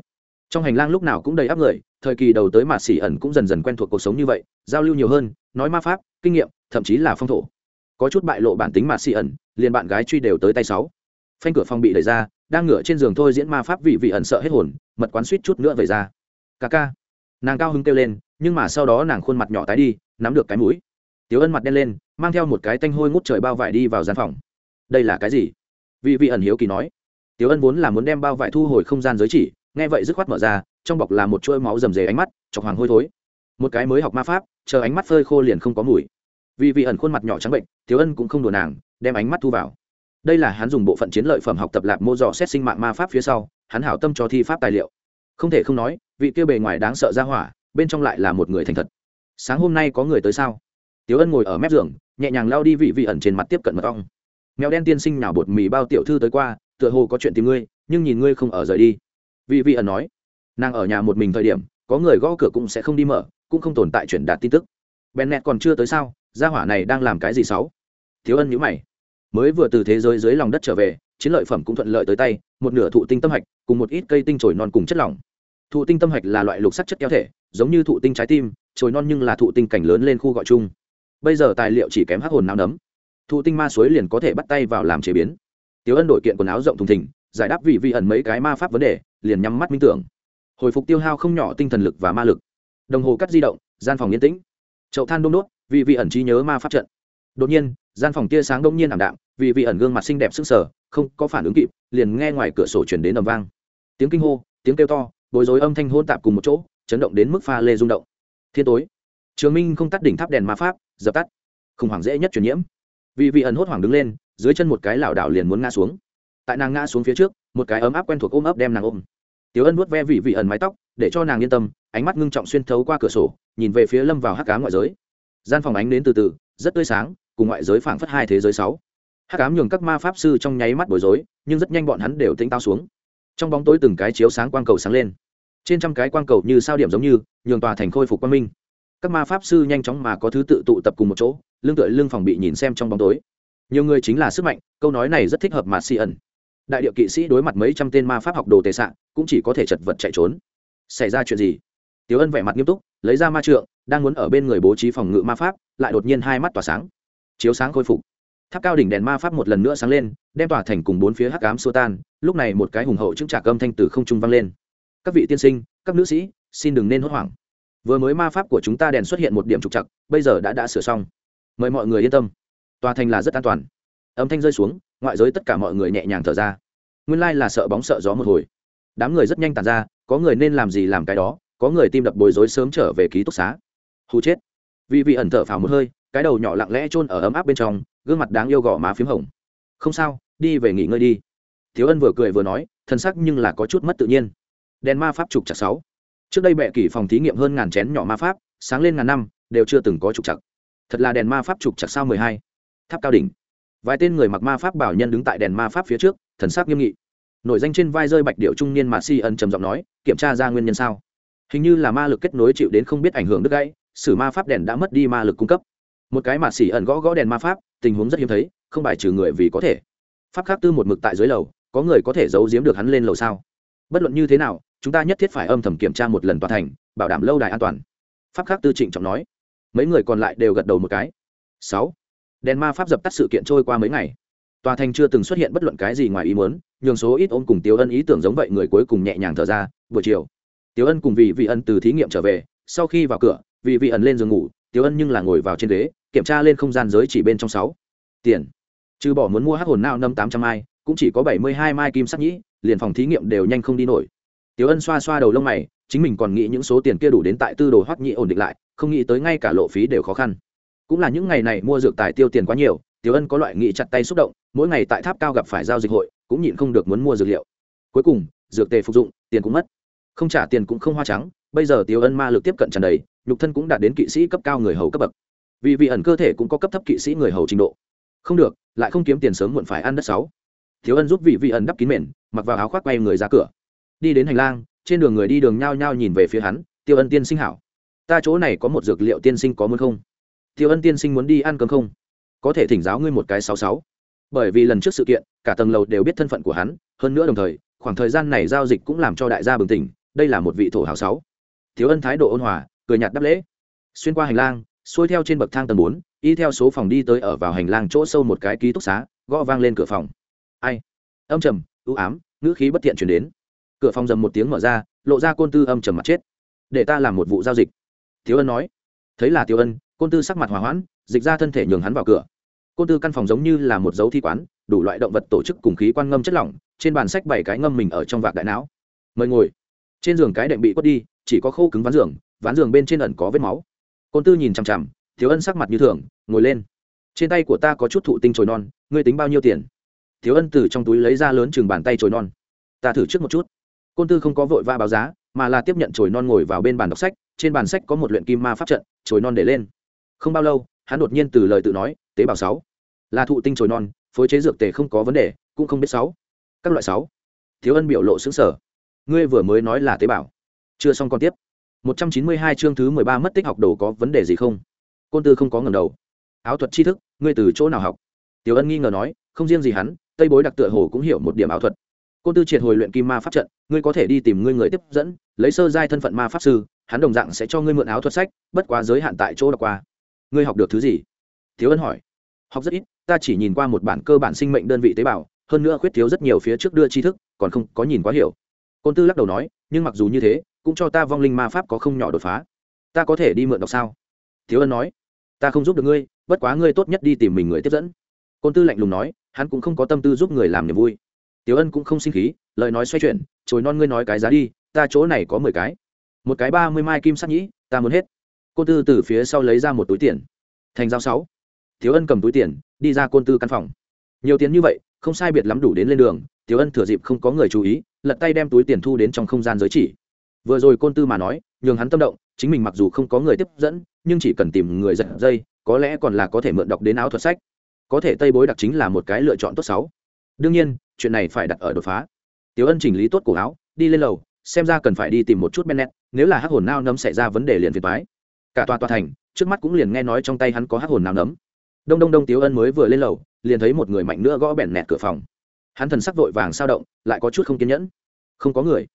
Trong hành lang lúc nào cũng đầy áp người, thời kỳ đầu tới mà xỉ ẩn cũng dần dần quen thuộc cuộc sống như vậy, giao lưu nhiều hơn, nói ma pháp, kinh nghiệm, thậm chí là phong thổ. Có chút bại lộ bản tính mà xì ẩn, liền bạn gái truy đều tới tay sáu. Phanh cửa phòng bị đẩy ra, đang ngửa trên giường thôi diễn ma pháp vị vị ẩn sợ hết hồn, mật quán suýt chút nữa vậy ra. Ca ca. Nàng cao hứng kêu lên, nhưng mà sau đó nàng khuôn mặt nhỏ tái đi, nắm được cái mũi. Tiểu Ân mặt đen lên, mang theo một cái tanh hôi ngút trời bao vải đi vào gian phòng đây là cái gì vị vị ẩn hiếu kỳ nói tiểu ân vốn là muốn đem bao vải thu hồi không gian giới chỉ nghe vậy dứt khoát mở ra trong bọc là một chuỗi máu rầm rề ánh mắt chọc hoàng hôi thối một cái mới học ma pháp chờ ánh mắt phơi khô liền không có mùi vị vị ẩn khuôn mặt nhỏ trắng bệnh tiểu ân cũng không đùa nàng, đem ánh mắt thu vào. Đây là hắn dùng bộ phận chiến lợi phẩm học tập lạp mô dò xét sinh mạng ma pháp phía sau, hắn hảo tâm cho thi pháp tài liệu. Không thể không nói, vị kia bề ngoài đáng sợ ra hỏa, bên trong lại là một người thành thật. Sáng hôm nay có người tới sao? Tiểu ân ngồi ở mép giường, nhẹ nhàng lao đi vị vị ẩn trên mặt tiếp cận mật ong. Mèo đen tiên sinh nào bột mì bao tiểu thư tới qua, tựa hồ có chuyện tìm ngươi, nhưng nhìn ngươi không ở rời đi. Vị vị ẩn nói, nàng ở nhà một mình thời điểm, có người gõ cửa cũng sẽ không đi mở, cũng không tồn tại chuyển đạt tin tức. Bèn nẹt còn chưa tới sao? Gia hỏa này đang làm cái gì xấu thiếu ân nhữ mày. Mới vừa từ thế giới dưới lòng đất trở về, chiến lợi phẩm cũng thuận lợi tới tay, một nửa thụ tinh tâm hạch, cùng một ít cây tinh trồi non cùng chất lỏng. Thụ tinh tâm hạch là loại lục sắc chất kéo thể, giống như thụ tinh trái tim, trồi non nhưng là thụ tinh cảnh lớn lên khu gọi chung. Bây giờ tài liệu chỉ kém hắc hồn não nấm. Thụ tinh ma suối liền có thể bắt tay vào làm chế biến. Tiếu ân đổi kiện quần áo rộng thùng thình, giải đáp vị vị ẩn mấy cái ma pháp vấn đề, liền nhắm mắt minh tưởng. Hồi phục tiêu hao không nhỏ tinh thần lực và ma lực. Đồng hồ cắt di động, gian phòng yên tĩnh. Chậu than đông đốt vị vị ẩn trí nhớ ma pháp trận. Đột nhiên, gian phòng tia sáng đông nhiên ảm đạm vị vị ẩn gương mặt xinh đẹp sức sở không có phản ứng kịp, liền nghe ngoài cửa sổ chuyển đến ầm vang. Tiếng kinh hô, tiếng kêu to, bối rối âm thanh hôn tạp cùng một chỗ, chấn động đến mức pha lê rung động. Thiên tối, trường minh không tắt đỉnh tháp đèn ma pháp, dập tắt. Khủng hoảng dễ nhất truyền nhiễm. Vì vị ẩn hốt hoảng đứng lên, dưới chân một cái lảo đảo liền muốn ngã xuống. Tại nàng ngã xuống phía trước, một cái ấm áp quen thuộc ôm ấp đem nàng ôm. Tiểu ân vuốt ve vị vị ẩn mái tóc, để cho nàng yên tâm, ánh mắt ngưng trọng xuyên thấu qua cửa sổ, nhìn về phía lâm vào hắc cá ngoại giới gian phòng ánh đến từ từ, rất tươi sáng, cùng ngoại giới phảng phất hai thế giới sáu. Hắc ám nhường các ma pháp sư trong nháy mắt bối rối, nhưng rất nhanh bọn hắn đều tỉnh tao xuống. Trong bóng tối từng cái chiếu sáng quang cầu sáng lên. Trên trăm cái quang cầu như sao điểm giống như, nhường tòa thành khôi phục quang minh. Các ma pháp sư nhanh chóng mà có thứ tự tụ tập cùng một chỗ, lưng tựa lưng phòng bị nhìn xem trong bóng tối. Nhiều người chính là sức mạnh, câu nói này rất thích hợp mà si ẩn. Đại điệu kỵ sĩ đối mặt mấy trăm tên ma pháp học đồ tệ sạn cũng chỉ có thể chật vật chạy trốn. Xảy ra chuyện gì? Tiểu ân vẻ mặt nghiêm túc lấy ra ma trượng đang muốn ở bên người bố trí phòng ngự ma pháp lại đột nhiên hai mắt tỏa sáng. Chiếu sáng khôi phục. Tháp cao đỉnh đèn ma pháp một lần nữa sáng lên đem tỏa thành cùng bốn phía hắc ám xua tan lúc này một cái hùng hậu chứng trạc âm thanh từ không trung vang lên. Các vị tiên sinh các nữ sĩ xin đừng nên hốt hoảng. Vừa mới ma pháp của chúng ta đèn xuất hiện một điểm trục trặc, bây giờ đã đã sửa xong. Mời mọi người yên tâm. Tòa thành là rất an toàn. Âm thanh rơi xuống ngoại giới tất cả mọi người nhẹ nhàng thở ra. Nguyên lai là sợ bóng sợ gió một hồi. Đám người rất nhanh tàn ra có người nên làm gì làm cái đó có người tim đập bối rối sớm trở về ký túc xá. Hù chết. Vì vị ẩn thở phào một hơi, cái đầu nhỏ lặng lẽ chôn ở ấm áp bên trong, gương mặt đáng yêu gò má p h í m hồng. Không sao, đi về nghỉ ngơi đi. Thiếu ân vừa cười vừa nói, thân sắc nhưng là có chút mất tự nhiên. Đèn ma pháp trục chặt sáu. Trước đây bệ kỷ phòng thí nghiệm hơn ngàn chén nhỏ ma pháp, sáng lên ngàn năm, đều chưa từng có trục chặt. Thật là đèn ma pháp trục chặt sao mười hai. Tháp cao đỉnh. Vài tên người mặc ma pháp bảo nhân đứng tại đèn ma pháp phía trước, thần sắc nghiêm nghị. Nổi danh trên vai rơi bạch điệu trung niên mà si ân trầm giọng nói, kiểm tra ra nguyên nhân sao? Hình như là ma lực kết nối chịu đến không biết ảnh hưởng đứt gãy, sử ma pháp đèn đã mất đi ma lực cung cấp. Một cái mà xỉ ẩn gõ gõ đèn ma pháp, tình huống rất hiếm thấy, không bài trừ người vì có thể. Pháp khác tư một mực tại dưới lầu, có người có thể giấu giếm được hắn lên lầu sao? Bất luận như thế nào, chúng ta nhất thiết phải âm thầm kiểm tra một lần tòa thành, bảo đảm lâu đài an toàn. Pháp khác tư trịnh trọng nói. Mấy người còn lại đều gật đầu một cái. Sáu. Đèn ma pháp dập tắt sự kiện trôi qua mấy ngày. Tòa thành chưa từng xuất hiện bất luận cái gì ngoài ý muốn, nhường số ít ôm cùng tiêu ân ý tưởng giống vậy người cuối cùng nhẹ nhàng thở ra, buổi chiều Tiểu ân cùng vị vị ân từ thí nghiệm trở về, sau khi vào cửa, vị vị ân lên giường ngủ, Tiểu ân nhưng là ngồi vào trên ghế, kiểm tra lên không gian giới chỉ bên trong sáu. Tiền. Trừ bỏ muốn mua hát hồn nao năm tám trăm mai cũng chỉ có bảy mươi hai mai kim sắc nhĩ, liền phòng thí nghiệm đều nhanh không đi nổi. Tiểu ân xoa xoa đầu lông mày, chính mình còn nghĩ những số tiền kia đủ đến tại tư đồ hoắc nhĩ ổn định lại, không nghĩ tới ngay cả lộ phí đều khó khăn. Cũng là những ngày này mua dược tài tiêu tiền quá nhiều, Tiểu ân có loại nghĩ chặt tay xúc động, mỗi ngày tại tháp cao gặp phải giao dịch hội, cũng nhịn không được muốn mua dược liệu. Cuối cùng, dược tề phục dụng, tiền cũng mất không trả tiền cũng không hoa trắng, bây giờ tiêu ân ma lực tiếp cận tràn đầy, nhục thân cũng đạt đến kỵ sĩ cấp cao người hầu cấp bậc. Vì vị ẩn cơ thể cũng có cấp thấp kỵ sĩ người hầu trình độ. Không được, lại không kiếm tiền sớm muộn phải ăn đất sáu. Thiếu ân giúp vị vị ẩn đắp kín mền, mặc vào áo khoác quay người ra cửa. Đi đến hành lang, trên đường người đi đường nhao nhao nhìn về phía hắn tiêu ân tiên sinh hảo. Ta chỗ này có một dược liệu tiên sinh có muốn không? Tiêu ân tiên sinh muốn đi ăn cơm không? Có thể thỉnh giáo ngươi một cái sáu sáu. Bởi vì lần trước sự kiện, cả tầng lầu đều biết thân phận của hắn, hơn nữa đồng thời, khoảng thời gian này giao dịch cũng làm cho đại gia bừng tỉnh đây là một vị thổ hào sáu. Thiếu ân thái độ ôn hòa, cười nhạt đáp lễ. Xuyên qua hành lang, xuôi theo trên bậc thang tầng bốn, y theo số phòng đi tới ở vào hành lang chỗ sâu một cái ký túc xá, gõ vang lên cửa phòng. Ai? Âm trầm ưu ám, ngữ khí bất thiện chuyển đến. Cửa phòng dầm một tiếng mở ra, lộ ra côn tư âm trầm mặt chết. Để ta làm một vụ giao dịch. Thiếu ân nói. Thấy là tiêu ân, côn tư sắc mặt hòa hoãn, dịch ra thân thể nhường hắn vào cửa. Côn tư căn phòng giống như là một dấu thi quán, đủ loại động vật tổ chức cùng khí quan ngâm chất lỏng, trên bàn sách bảy cái ngâm mình ở trong vạc đại não. Mời ngồi trên giường cái đệm bị quất đi, chỉ có khô cứng ván giường ván giường bên trên ẩn có vết máu. Côn tư nhìn chằm chằm, thiếu ân sắc mặt như thường, ngồi lên. Trên tay của ta có chút thụ tinh trồi non, ngươi tính bao nhiêu tiền? Thiếu ân từ trong túi lấy ra lớn chừng bàn tay trồi non. Ta thử trước một chút. Côn tư không có vội va báo giá, mà là tiếp nhận trồi non ngồi vào bên bàn đọc sách, trên bàn sách có một luyện kim ma pháp trận, trồi non để lên. Không bao lâu, hắn đột nhiên từ lời tự nói, tế bào sáu. Là thụ tinh trồi non, phối chế dược tề không có vấn đề, cũng không biết sáu. Các loại sáu. Thiếu ân biểu lộ xứng sở ngươi vừa mới nói là tế bào. Chưa xong còn tiếp. 192 chương thứ 13 mất tích học đồ có vấn đề gì không? Côn tư không có ngầm đầu. Áo thuật tri thức, ngươi từ chỗ nào học? Tiểu ân nghi ngờ nói, không riêng gì hắn, tây bối đặc tựa hồ cũng hiểu một điểm áo thuật. Côn tư triệt hồi luyện kim ma pháp trận, ngươi có thể đi tìm ngươi người tiếp dẫn, lấy sơ giai thân phận ma pháp sư, hắn đồng dạng sẽ cho ngươi mượn áo thuật sách, bất quá giới hạn tại chỗ đọc qua. Ngươi học được thứ gì? Thiếu ân hỏi. Học rất ít, ta chỉ nhìn qua một bản cơ bản sinh mệnh đơn vị tế bào, hơn nữa khuyết thiếu rất nhiều phía trước đưa tri thức, còn không có nhìn quá hiểu côn tư lắc đầu nói nhưng mặc dù như thế cũng cho ta vong linh ma pháp có không nhỏ đột phá ta có thể đi mượn đọc sao thiếu ân nói ta không giúp được ngươi bất quá ngươi tốt nhất đi tìm mình người tiếp dẫn côn tư lạnh lùng nói hắn cũng không có tâm tư giúp người làm niềm vui Tiểu Ân cũng không sinh khí, lời nói xoay chuyển, "Chồi non ngươi nói cái giá đi, ta chỗ này có mười cái. Một cái ba mươi mai kim sắc nhĩ, ta muốn hết." Côn Tư từ phía sau lấy ra một túi tiền. Thành giao sáu. Tiểu Ân cầm túi tiền, đi ra côn tư căn phòng. Nhiều tiền như vậy, không sai biệt lắm đủ đến lên đường, Tiểu Ân thừa dịp không có người chú ý, lật tay đem túi tiền thu đến trong không gian giới chỉ. Vừa rồi côn tư mà nói, nhường hắn tâm động, chính mình mặc dù không có người tiếp dẫn, nhưng chỉ cần tìm người giật dây, có lẽ còn là có thể mượn đọc đến áo thuật sách. Có thể Tây Bối đặc chính là một cái lựa chọn tốt sáu. Đương nhiên, chuyện này phải đặt ở đột phá Tiểu ân chỉnh lý tốt cổ áo đi lên lầu xem ra cần phải đi tìm một chút men nét nếu là hắc hồn nao nấm xảy ra vấn đề liền phiền toái cả tòa tòa thành trước mắt cũng liền nghe nói trong tay hắn có hắc hồn nao nấm đông đông đông Tiểu ân mới vừa lên lầu liền thấy một người mạnh nữa gõ bèn nẹt cửa phòng hắn thần sắc vội vàng sao động, lại có chút không kiên nhẫn. Không có người.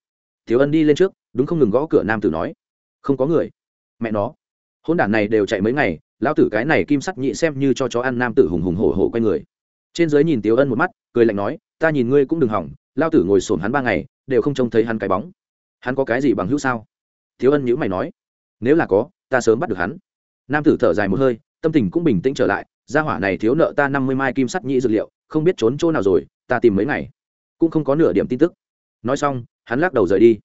Thiếu ân đi lên trước, đúng không ngừng gõ cửa nam tử nói. Không có người. Mẹ nó. Hôn đản này đều chạy mấy ngày, lão tử cái này kim sắt nhị xem như cho chó ăn nam tử hùng hùng hổ hổ quay người. Trên dưới nhìn tiếu ân một mắt, cười lạnh nói, ta nhìn ngươi cũng đừng hỏng lao tử ngồi sổn hắn ba ngày, đều không trông thấy hắn cái bóng. Hắn có cái gì bằng hữu sao? Thiếu ân nhữ mày nói, nếu là có, ta sớm bắt được hắn. Nam tử thở dài một hơi, tâm tình cũng bình tĩnh trở lại gia hỏa này thiếu nợ ta năm mươi mai kim sắt nhĩ dược liệu, không biết trốn chỗ nào rồi, ta tìm mấy ngày. Cũng không có nửa điểm tin tức. Nói xong, hắn lắc đầu rời đi.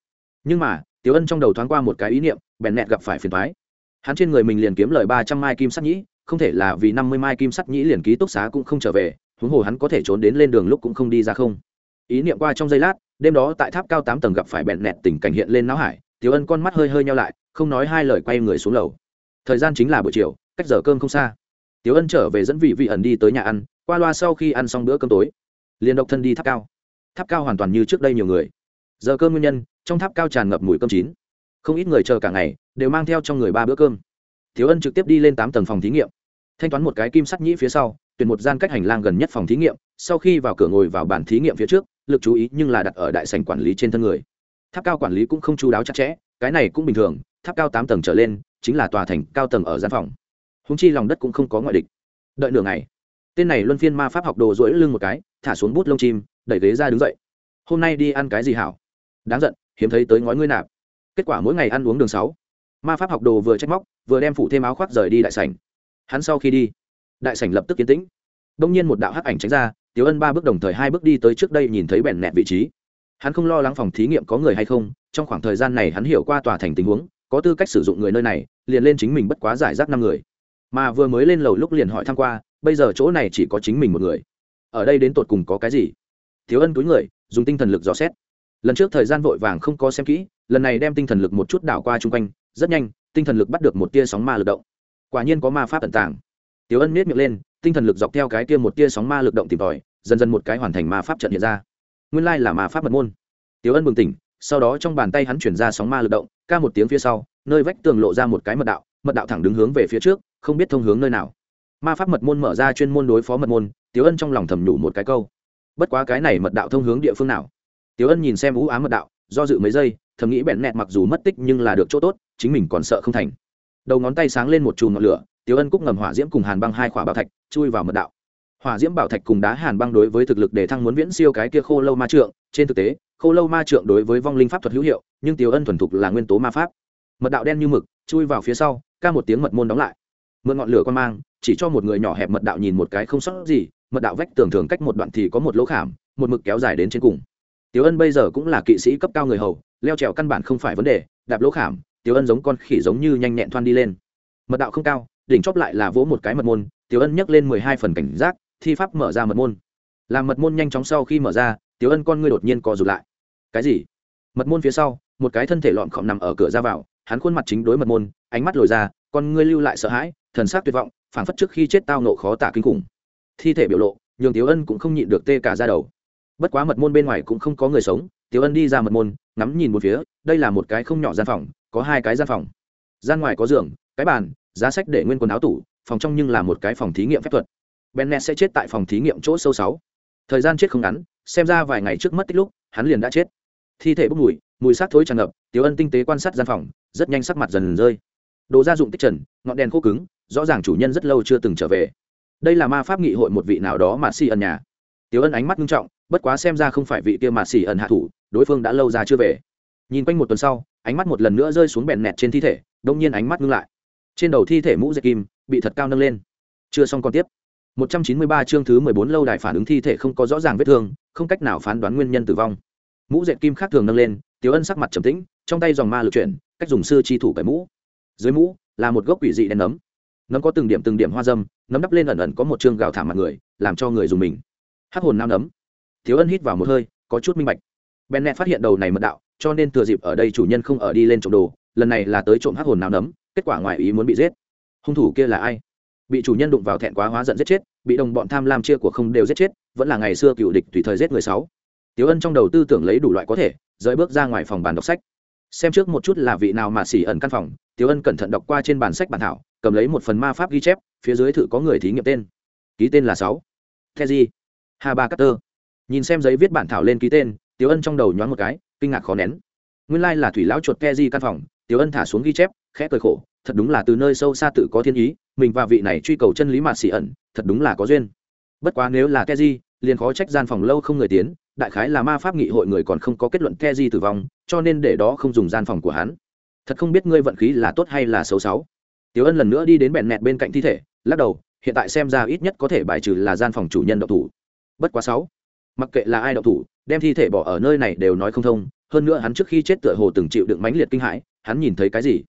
Nhưng mà tiếu ân trong đầu thoáng qua một cái ý niệm, bèn nẹt gặp phải phiền thoái hắn trên người mình liền kiếm lời ba trăm mai kim sắt nhĩ, không thể là vì năm mươi mai kim sắt nhĩ liền ký túc xá cũng không trở về, huống hồ hắn có thể trốn đến lên đường lúc cũng không đi ra không. Ý niệm qua trong giây lát, đêm đó tại tháp cao tám tầng gặp phải bẹn nẹt tình cảnh hiện lên não hải, tiểu ân con mắt hơi hơi nhau lại, không nói hai lời quay người xuống lầu. Thời gian chính là buổi chiều, cách giờ cơm không xa tiểu ân trở về dẫn vị vị ẩn đi tới nhà ăn, qua loa sau khi ăn xong bữa cơm tối, liền độc thân đi tháp cao. Tháp cao hoàn toàn như trước đây nhiều người. Giờ cơm nguyên nhân, trong tháp cao tràn ngập mùi cơm chín. Không ít người chờ cả ngày, đều mang theo trong người ba bữa cơm. Tiểu ân trực tiếp đi lên tám tầng phòng thí nghiệm. Thanh toán một cái kim sắt nhĩ phía sau, tuyển một gian cách hành lang gần nhất phòng thí nghiệm, sau khi vào cửa ngồi vào bàn thí nghiệm phía trước, lực chú ý nhưng là đặt ở đại sành quản lý trên thân người. Tháp cao quản lý cũng không chú đáo chặt chẽ, cái này cũng bình thường, tháp cao tám tầng trở lên, chính là tòa thành cao tầng ở gian phòng húng chi lòng đất cũng không có ngoại địch. Đợi nửa ngày, tên này luân phiên ma pháp học đồ rỗi lưng một cái, thả xuống bút lông chim, đẩy ghế ra đứng dậy. Hôm nay đi ăn cái gì hảo? Đáng giận, hiếm thấy tới ngói ngươi nạp. Kết quả mỗi ngày ăn uống đường sáu. Ma pháp học đồ vừa trách móc, vừa đem phụ thêm áo khoác rời đi đại sảnh. Hắn sau khi đi, đại sảnh lập tức yên tĩnh. Đông nhiên một đạo hắc ảnh tránh ra tiếu ân ba bước đồng thời hai bước đi tới trước đây nhìn thấy bèn nẹt vị trí. Hắn không lo lắng phòng thí nghiệm có người hay không, trong khoảng thời gian này hắn hiểu qua tòa thành tình huống, có tư cách sử dụng người nơi này, liền lên chính mình bất quá giải rác năm người mà vừa mới lên lầu lúc liền hỏi tham q u a bây giờ chỗ này chỉ có chính mình một người. Ở đây đến tột cùng có cái gì? Thiếu ân túi người, dùng tinh thần lực dò xét. Lần trước thời gian vội vàng không có xem kỹ, lần này đem tinh thần lực một chút đảo qua chung quanh, rất nhanh, tinh thần lực bắt được một tia sóng ma lực động. Quả nhiên có ma pháp tận tàng. Tiểu ân miết miệng lên, tinh thần lực dọc theo cái tia một tia sóng ma lực động tìm tòi, dần dần một cái hoàn thành ma pháp trận hiện ra. Nguyên lai là ma pháp mật môn. Tiểu ân bừng tỉnh, sau đó trong bàn tay hắn chuyển ra sóng ma lực động, ca một tiếng phía sau, nơi vách tường lộ ra một cái mật đạo mật đạo thẳng đứng hướng về phía trước, không biết thông hướng nơi nào. Ma pháp mật môn mở ra chuyên môn đối phó mật môn, tiểu ân trong lòng thầm nhủ một cái câu. Bất quá cái này mật đạo thông hướng địa phương nào? Tiểu ân nhìn xem ú ám mật đạo, do dự mấy giây, thầm nghĩ bẹn nẹt mặc dù mất tích nhưng là được chỗ tốt, chính mình còn sợ không thành. Đầu ngón tay sáng lên một chùm ngọn lửa, tiểu ân cúc ngầm hỏa diễm cùng hàn băng hai khỏa bảo thạch, chui vào mật đạo. Hỏa diễm bảo thạch cùng đá hàn băng đối với thực lực để thăng muốn viễn siêu cái kia khô lâu ma trượng, trên thực tế, khô lâu ma trượng đối với vong linh pháp thuật hữu hiệu, nhưng tiểu ân thuần thục là nguyên tố ma pháp. Mật đạo đen như mực chui vào phía sau, ca một tiếng mật môn đóng lại. Mượn ngọn lửa con mang, chỉ cho một người nhỏ hẹp mật đạo nhìn một cái không sót gì, mật đạo vách tường thường cách một đoạn thì có một lỗ khảm, một mực kéo dài đến trên cùng. Tiểu ân bây giờ cũng là kỵ sĩ cấp cao người hầu, leo trèo căn bản không phải vấn đề, đạp lỗ khảm, tiểu ân giống con khỉ giống như nhanh nhẹn thoan đi lên. Mật đạo không cao, đỉnh chóp lại là vỗ một cái mật môn, tiểu ân nhấc lên mười hai phần cảnh giác, thi pháp mở ra mật môn. Làm mật môn nhanh chóng sau khi mở ra, tiểu ân con ngươi đột nhiên co rụt lại. Cái gì? Mật môn phía sau, một cái thân thể lọn khọm nằm ở cửa ra vào hắn khuôn mặt chính đối mật môn, ánh mắt lồi ra, con ngươi lưu lại sợ hãi, thần sắc tuyệt vọng, phảng phất trước khi chết tao nộ khó tả kinh khủng. Thi thể biểu lộ, nhường tiểu ân cũng không nhịn được tê cả ra đầu. Bất quá mật môn bên ngoài cũng không có người sống, tiểu ân đi ra mật môn, ngắm nhìn một phía, đây là một cái không nhỏ gian phòng, có hai cái gian phòng. Gian ngoài có giường, cái bàn, giá sách để nguyên quần áo tủ, phòng trong nhưng là một cái phòng thí nghiệm phép thuật. Bennet sẽ chết tại phòng thí nghiệm chỗ sâu sáu. Thời gian chết không ngắn, xem ra vài ngày trước mất tích lúc, hắn liền đã chết. Thi thể bốc mùi mùi xác thối tràn ngập, tiểu ân tinh tế quan sát gian phòng rất nhanh sắc mặt dần rơi. Đồ gia dụng tích trần, ngọn đèn khô cứng, rõ ràng chủ nhân rất lâu chưa từng trở về. Đây là ma pháp nghị hội một vị nào đó mà xì ẩn nhà. Tiểu ân ánh mắt nghiêm trọng, bất quá xem ra không phải vị kia mà xì ẩn hạ thủ, đối phương đã lâu ra chưa về. Nhìn quanh một tuần sau, ánh mắt một lần nữa rơi xuống bẹn nẹt trên thi thể, đông nhiên ánh mắt ngưng lại. Trên đầu thi thể mũ dệt kim bị thật cao nâng lên. Chưa xong còn tiếp. 193 chương thứ 14 lâu đài phản ứng thi thể không có rõ ràng vết thương, không cách nào phán đoán nguyên nhân tử vong. Mũ dệt kim khác thường nâng lên, tiểu ân sắc mặt trầm tĩnh, trong tay dòng ma lực chuyển cách dùng sư chi thủ cởi mũ. Dưới mũ là một gốc quỷ dị đen nấm. Nấm có từng điểm từng điểm hoa dâm, nấm đắp lên ẩn ẩn có một chương gào thảm mặt người, làm cho người dùng mình. Hắc hồn nao nấm. Thiếu ân hít vào một hơi, có chút minh bạch. Bèn phát hiện đầu này mật đạo, cho nên thừa dịp ở đây chủ nhân không ở đi lên trộm đồ, lần này là tới trộm hắc hồn nao nấm, kết quả ngoài ý muốn bị giết. Hung thủ kia là ai? Bị chủ nhân đụng vào thẹn quá hóa giận giết chết, bị đồng bọn tham lam chia của không đều giết chết, vẫn là ngày xưa cựu địch tùy thời giết người sáu. Tiếu ân trong đầu tư tưởng lấy đủ loại có thể, rời bước ra ngoài phòng bàn đọc sách xem trước một chút là vị nào mà xỉ ẩn căn phòng tiếu ân cẩn thận đọc qua trên bản sách bản thảo, cầm lấy một phần ma pháp ghi chép, phía dưới thử có người thí nghiệm tên. Ký tên là sáu. Keji hà ba cutter nhìn xem giấy viết bản thảo lên ký tên tiếu ân trong đầu nhoáng một cái, kinh ngạc khó nén. Nguyên lai、like、là thủy lão chuột keji căn phòng tiếu ân thả xuống ghi chép, khẽ cười khổ, thật đúng là từ nơi sâu xa tự có thiên ý, mình và vị này truy cầu chân lý mạt xỉ ẩn, thật đúng là có duyên. Bất quá nếu là keji liền khó trách gian phòng lâu không người tiến đại khái là ma pháp nghị hội người còn không có kết luận keji tử vong, cho nên để đó không dùng gian phòng của hắn. Thật không biết ngươi vận khí là tốt hay là xấu xấu. Tiểu ân lần nữa đi đến bẹn nẹt bên cạnh thi thể, lắc đầu, hiện tại xem ra ít nhất có thể bài trừ là gian phòng chủ nhân độc thủ. Bất quá sáu. Mặc kệ là ai độc thủ, đem thi thể bỏ ở nơi này đều nói không thông, hơn nữa hắn trước khi chết tựa hồ từng chịu đựng mãnh liệt kinh hãi, hắn nhìn thấy cái gì?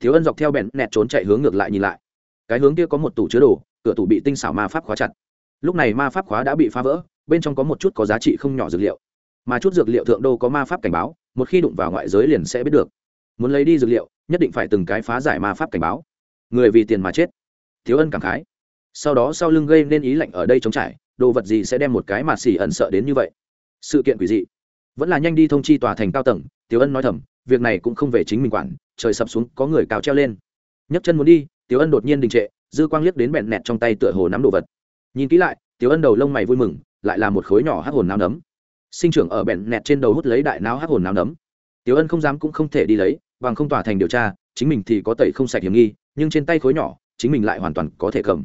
Thiếu ân dọc theo bẹn nẹt trốn chạy hướng ngược lại nhìn lại. Cái hướng kia có một tủ chứa đồ, cửa tủ bị tinh xảo ma pháp khóa chặt. Lúc này ma pháp khóa đã bị phá vỡ bên trong có một chút có giá trị không nhỏ dược liệu. Mà chút dược liệu thượng đô có ma pháp cảnh báo, một khi đụng vào ngoại giới liền sẽ biết được. Muốn lấy đi dược liệu, nhất định phải từng cái phá giải ma pháp cảnh báo. Người vì tiền mà chết. Thiếu ân cảm khái. Sau đó sau lưng gây nên ý lạnh ở đây chống trải, đồ vật gì sẽ đem một cái mà xỉ ẩn sợ đến như vậy? Sự kiện quỷ dị. Vẫn là nhanh đi thông chi tòa thành cao tầng, tiểu ân nói thầm, việc này cũng không về chính mình quản, trời sập xuống, có người cao treo lên. Nhấc chân muốn đi, tiểu ân đột nhiên đình trệ, dư quang liếc đến bẹn nẹt trong tay tựa hồ nắm đồ vật. Nhìn kỹ lại, tiểu ân đầu lông mày vui mừng lại là một khối nhỏ hắc hồn náo nấm. Sinh trưởng ở bẹn nẹt trên đầu hút lấy đại não hắc hồn náo nấm. Tiểu ân không dám cũng không thể đi lấy, bằng không tỏa thành điều tra, chính mình thì có tẩy không sạch hiểm nghi, nhưng trên tay khối nhỏ, chính mình lại hoàn toàn có thể cầm.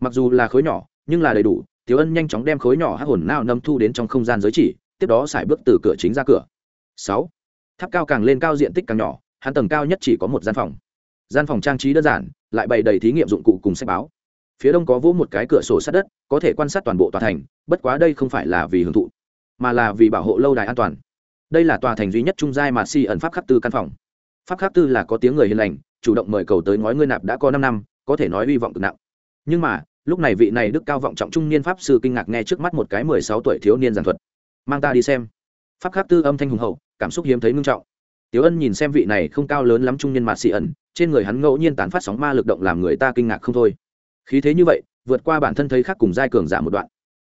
Mặc dù là khối nhỏ, nhưng là đầy đủ, tiểu ân nhanh chóng đem khối nhỏ hắc hồn nao nâm thu đến trong không gian giới chỉ, tiếp đó xài bước từ cửa chính ra cửa. Sáu. Tháp cao càng lên cao diện tích càng nhỏ, hắn tầng cao nhất chỉ có một gian phòng. Gian phòng trang trí đơn giản, lại bày đầy thí nghiệm dụng cụ cùng sách báo phía đông có vỗ một cái cửa sổ sát đất có thể quan sát toàn bộ tòa thành bất quá đây không phải là vì hưởng thụ mà là vì bảo hộ lâu đài an toàn. Đây là tòa thành duy nhất trung giai mà si ẩn pháp khắc tư căn phòng. Pháp khắc tư là có tiếng người hiền lành chủ động mời cầu tới ngói ngươi nạp đã có năm năm có thể nói hy vọng cực nặng. Nhưng mà lúc này vị này đức cao vọng trọng trung niên pháp sư kinh ngạc nghe trước mắt một cái mười sáu tuổi thiếu niên giảng thuật. Mang ta đi xem. Pháp khắc tư âm thanh hùng hậu cảm xúc hiếm thấy ngưng trọng. Tiểu Ân nhìn xem vị này không cao lớn lắm trung niên mạt sĩ ẩn, trên người hắn ngẫu nhiên tán phát sóng ma lực động làm người ta kinh ngạc không thôi. Khí thế như vậy, vượt qua bản thân thấy khác cùng giai cường giả một đoạn.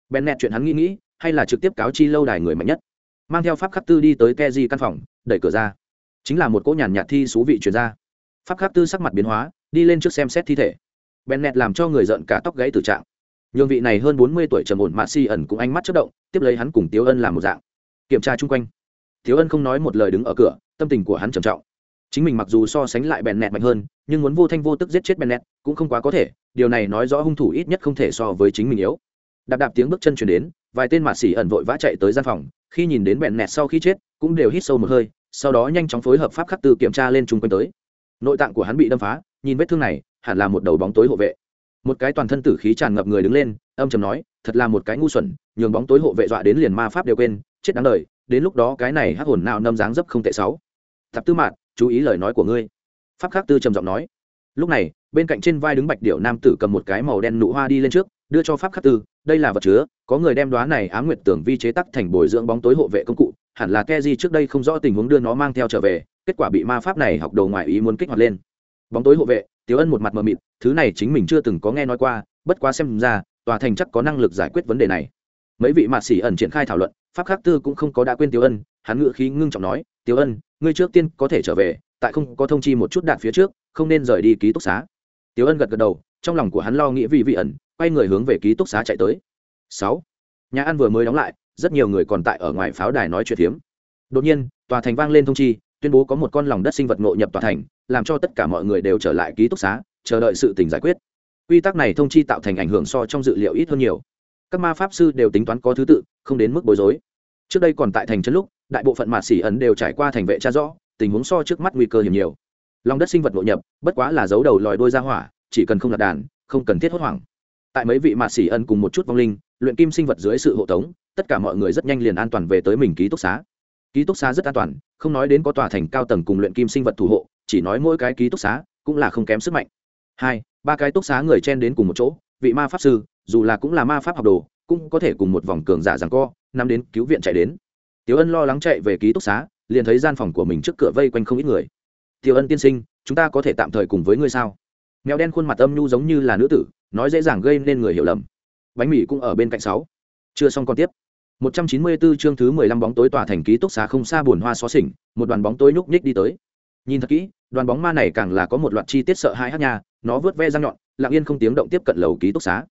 Bennett chuyện hắn nghĩ nghĩ, hay là trực tiếp cáo chi lâu đài người mạnh nhất. Mang theo pháp khắc tư đi tới Keji căn phòng, đẩy cửa ra. Chính là một cỗ nhàn nhạt thi xú vị truyền ra. Pháp khắc tư sắc mặt biến hóa, đi lên trước xem xét thi thể. Bennett làm cho người giận cả tóc gãy tử trạng. Nhường vị này hơn bốn mươi tuổi trầm ổn mạ si ẩn cũng ánh mắt chớp động, tiếp lấy hắn cùng Tiếu Ân làm một dạng. Kiểm tra chung quanh. Tiếu Ân không nói một lời đứng ở cửa, tâm tình của hắn trầm trọng chính mình mặc dù so sánh lại bèn nẹt mạnh hơn, nhưng muốn vô thanh vô tức giết chết bèn nẹt cũng không quá có thể, điều này nói rõ hung thủ ít nhất không thể so với chính mình yếu. Đạp đạp tiếng bước chân chuyển đến, vài tên mạt xỉ ẩn vội vã chạy tới gian phòng, khi nhìn đến bèn nẹt sau khi chết, cũng đều hít sâu một hơi, sau đó nhanh chóng phối hợp pháp khắc tư kiểm tra lên chung quanh tới. Nội tạng của hắn bị đâm phá, nhìn vết thương này, hẳn là một đầu bóng tối hộ vệ. Một cái toàn thân tử khí tràn ngập người đứng lên, âm chầm nói, thật là một cái ngu xuẩn, nhường bóng tối hộ vệ dọa đến liền ma pháp đều quên, chết đáng đời, đến lúc đó cái này hắc hồn nào nâm dáng dấp không tệ sáu. Thập tư mạn chú ý lời nói của ngươi. Pháp khắc tư trầm giọng nói. Lúc này, bên cạnh trên vai đứng bạch điệu nam tử cầm một cái màu đen nụ hoa đi lên trước, đưa cho pháp khắc tư, đây là vật chứa, có người đem đoá này á nguyệt tưởng vi chế tắc thành bồi dưỡng bóng tối hộ vệ công cụ, hẳn là ke di trước đây không rõ tình huống đưa nó mang theo trở về, kết quả bị ma pháp này học đầu ngoài ý muốn kích hoạt lên. Bóng tối hộ vệ tiếu ân một mặt mờ mịt, thứ này chính mình chưa từng có nghe nói qua, bất quá xem ra, tòa thành chắc có năng lực giải quyết vấn đề này. Mấy vị mạt sĩ ẩn triển khai thảo luận, pháp khắc tư cũng không có đã quên tiếu ân, hắn ngự khí ngưng trọng nói tiếu ân, ngươi trước tiên có thể trở về, tại không có thông chi một chút đạn phía trước, không nên rời đi ký túc xá. Tiếu ân gật gật đầu, trong lòng của hắn lo nghĩ vì vị ẩn, quay người hướng về ký túc xá chạy tới. Sáu, nhà ăn vừa mới đóng lại, rất nhiều người còn tại ở ngoài pháo đài nói chuyện phiếm. Đột nhiên, tòa thành vang lên thông chi, tuyên bố có một con lòng đất sinh vật ngộ nhập tòa thành, làm cho tất cả mọi người đều trở lại ký túc xá, chờ đợi sự tình giải quyết. Quy tắc này thông chi tạo thành ảnh hưởng so trong dự liệu ít hơn nhiều. Các ma pháp sư đều tính toán có thứ tự, không đến mức bối rối. Trước đây còn tại thành chân lúc đại bộ phận mạt xỉ ấn đều trải qua thành vệ cha rõ, tình huống so trước mắt nguy cơ hiểm nhiều. Lòng đất sinh vật nội nhập, bất quá là dấu đầu lòi đôi ra hỏa, chỉ cần không lạc đàn, không cần thiết hốt hoảng. Tại mấy vị mạt xỉ ẩn cùng một chút vong linh, luyện kim sinh vật dưới sự hộ tống, tất cả mọi người rất nhanh liền an toàn về tới mình ký túc xá. Ký túc xá rất an toàn, không nói đến có tòa thành cao tầng cùng luyện kim sinh vật thủ hộ, chỉ nói mỗi cái ký túc xá cũng là không kém sức mạnh. Hai, ba cái túc xá người chen đến cùng một chỗ, vị ma pháp sư, dù là cũng là ma pháp học đồ, cũng có thể cùng một vòng cường giả rằng co, nắm đến cứu viện chạy đến tiểu ân lo lắng chạy về ký túc xá liền thấy gian phòng của mình trước cửa vây quanh không ít người. Tiểu ân tiên sinh chúng ta có thể tạm thời cùng với ngươi sao? Mèo đen khuôn mặt âm nhu giống như là nữ tử nói dễ dàng gây nên người hiểu lầm. Bánh mì cũng ở bên cạnh sáu. Chưa xong còn tiếp. 194 chương thứ 15 bóng tối tỏa thành ký túc xá không xa buồn hoa xó xỉnh, một đoàn bóng tối nhúc nhích đi tới. Nhìn thật kỹ, đoàn bóng ma này càng là có một loạt chi tiết sợ hãi hắc nhà, nó vướt ve răng nhọn, lặng yên không tiếng động tiếp cận lầu ký túc xá.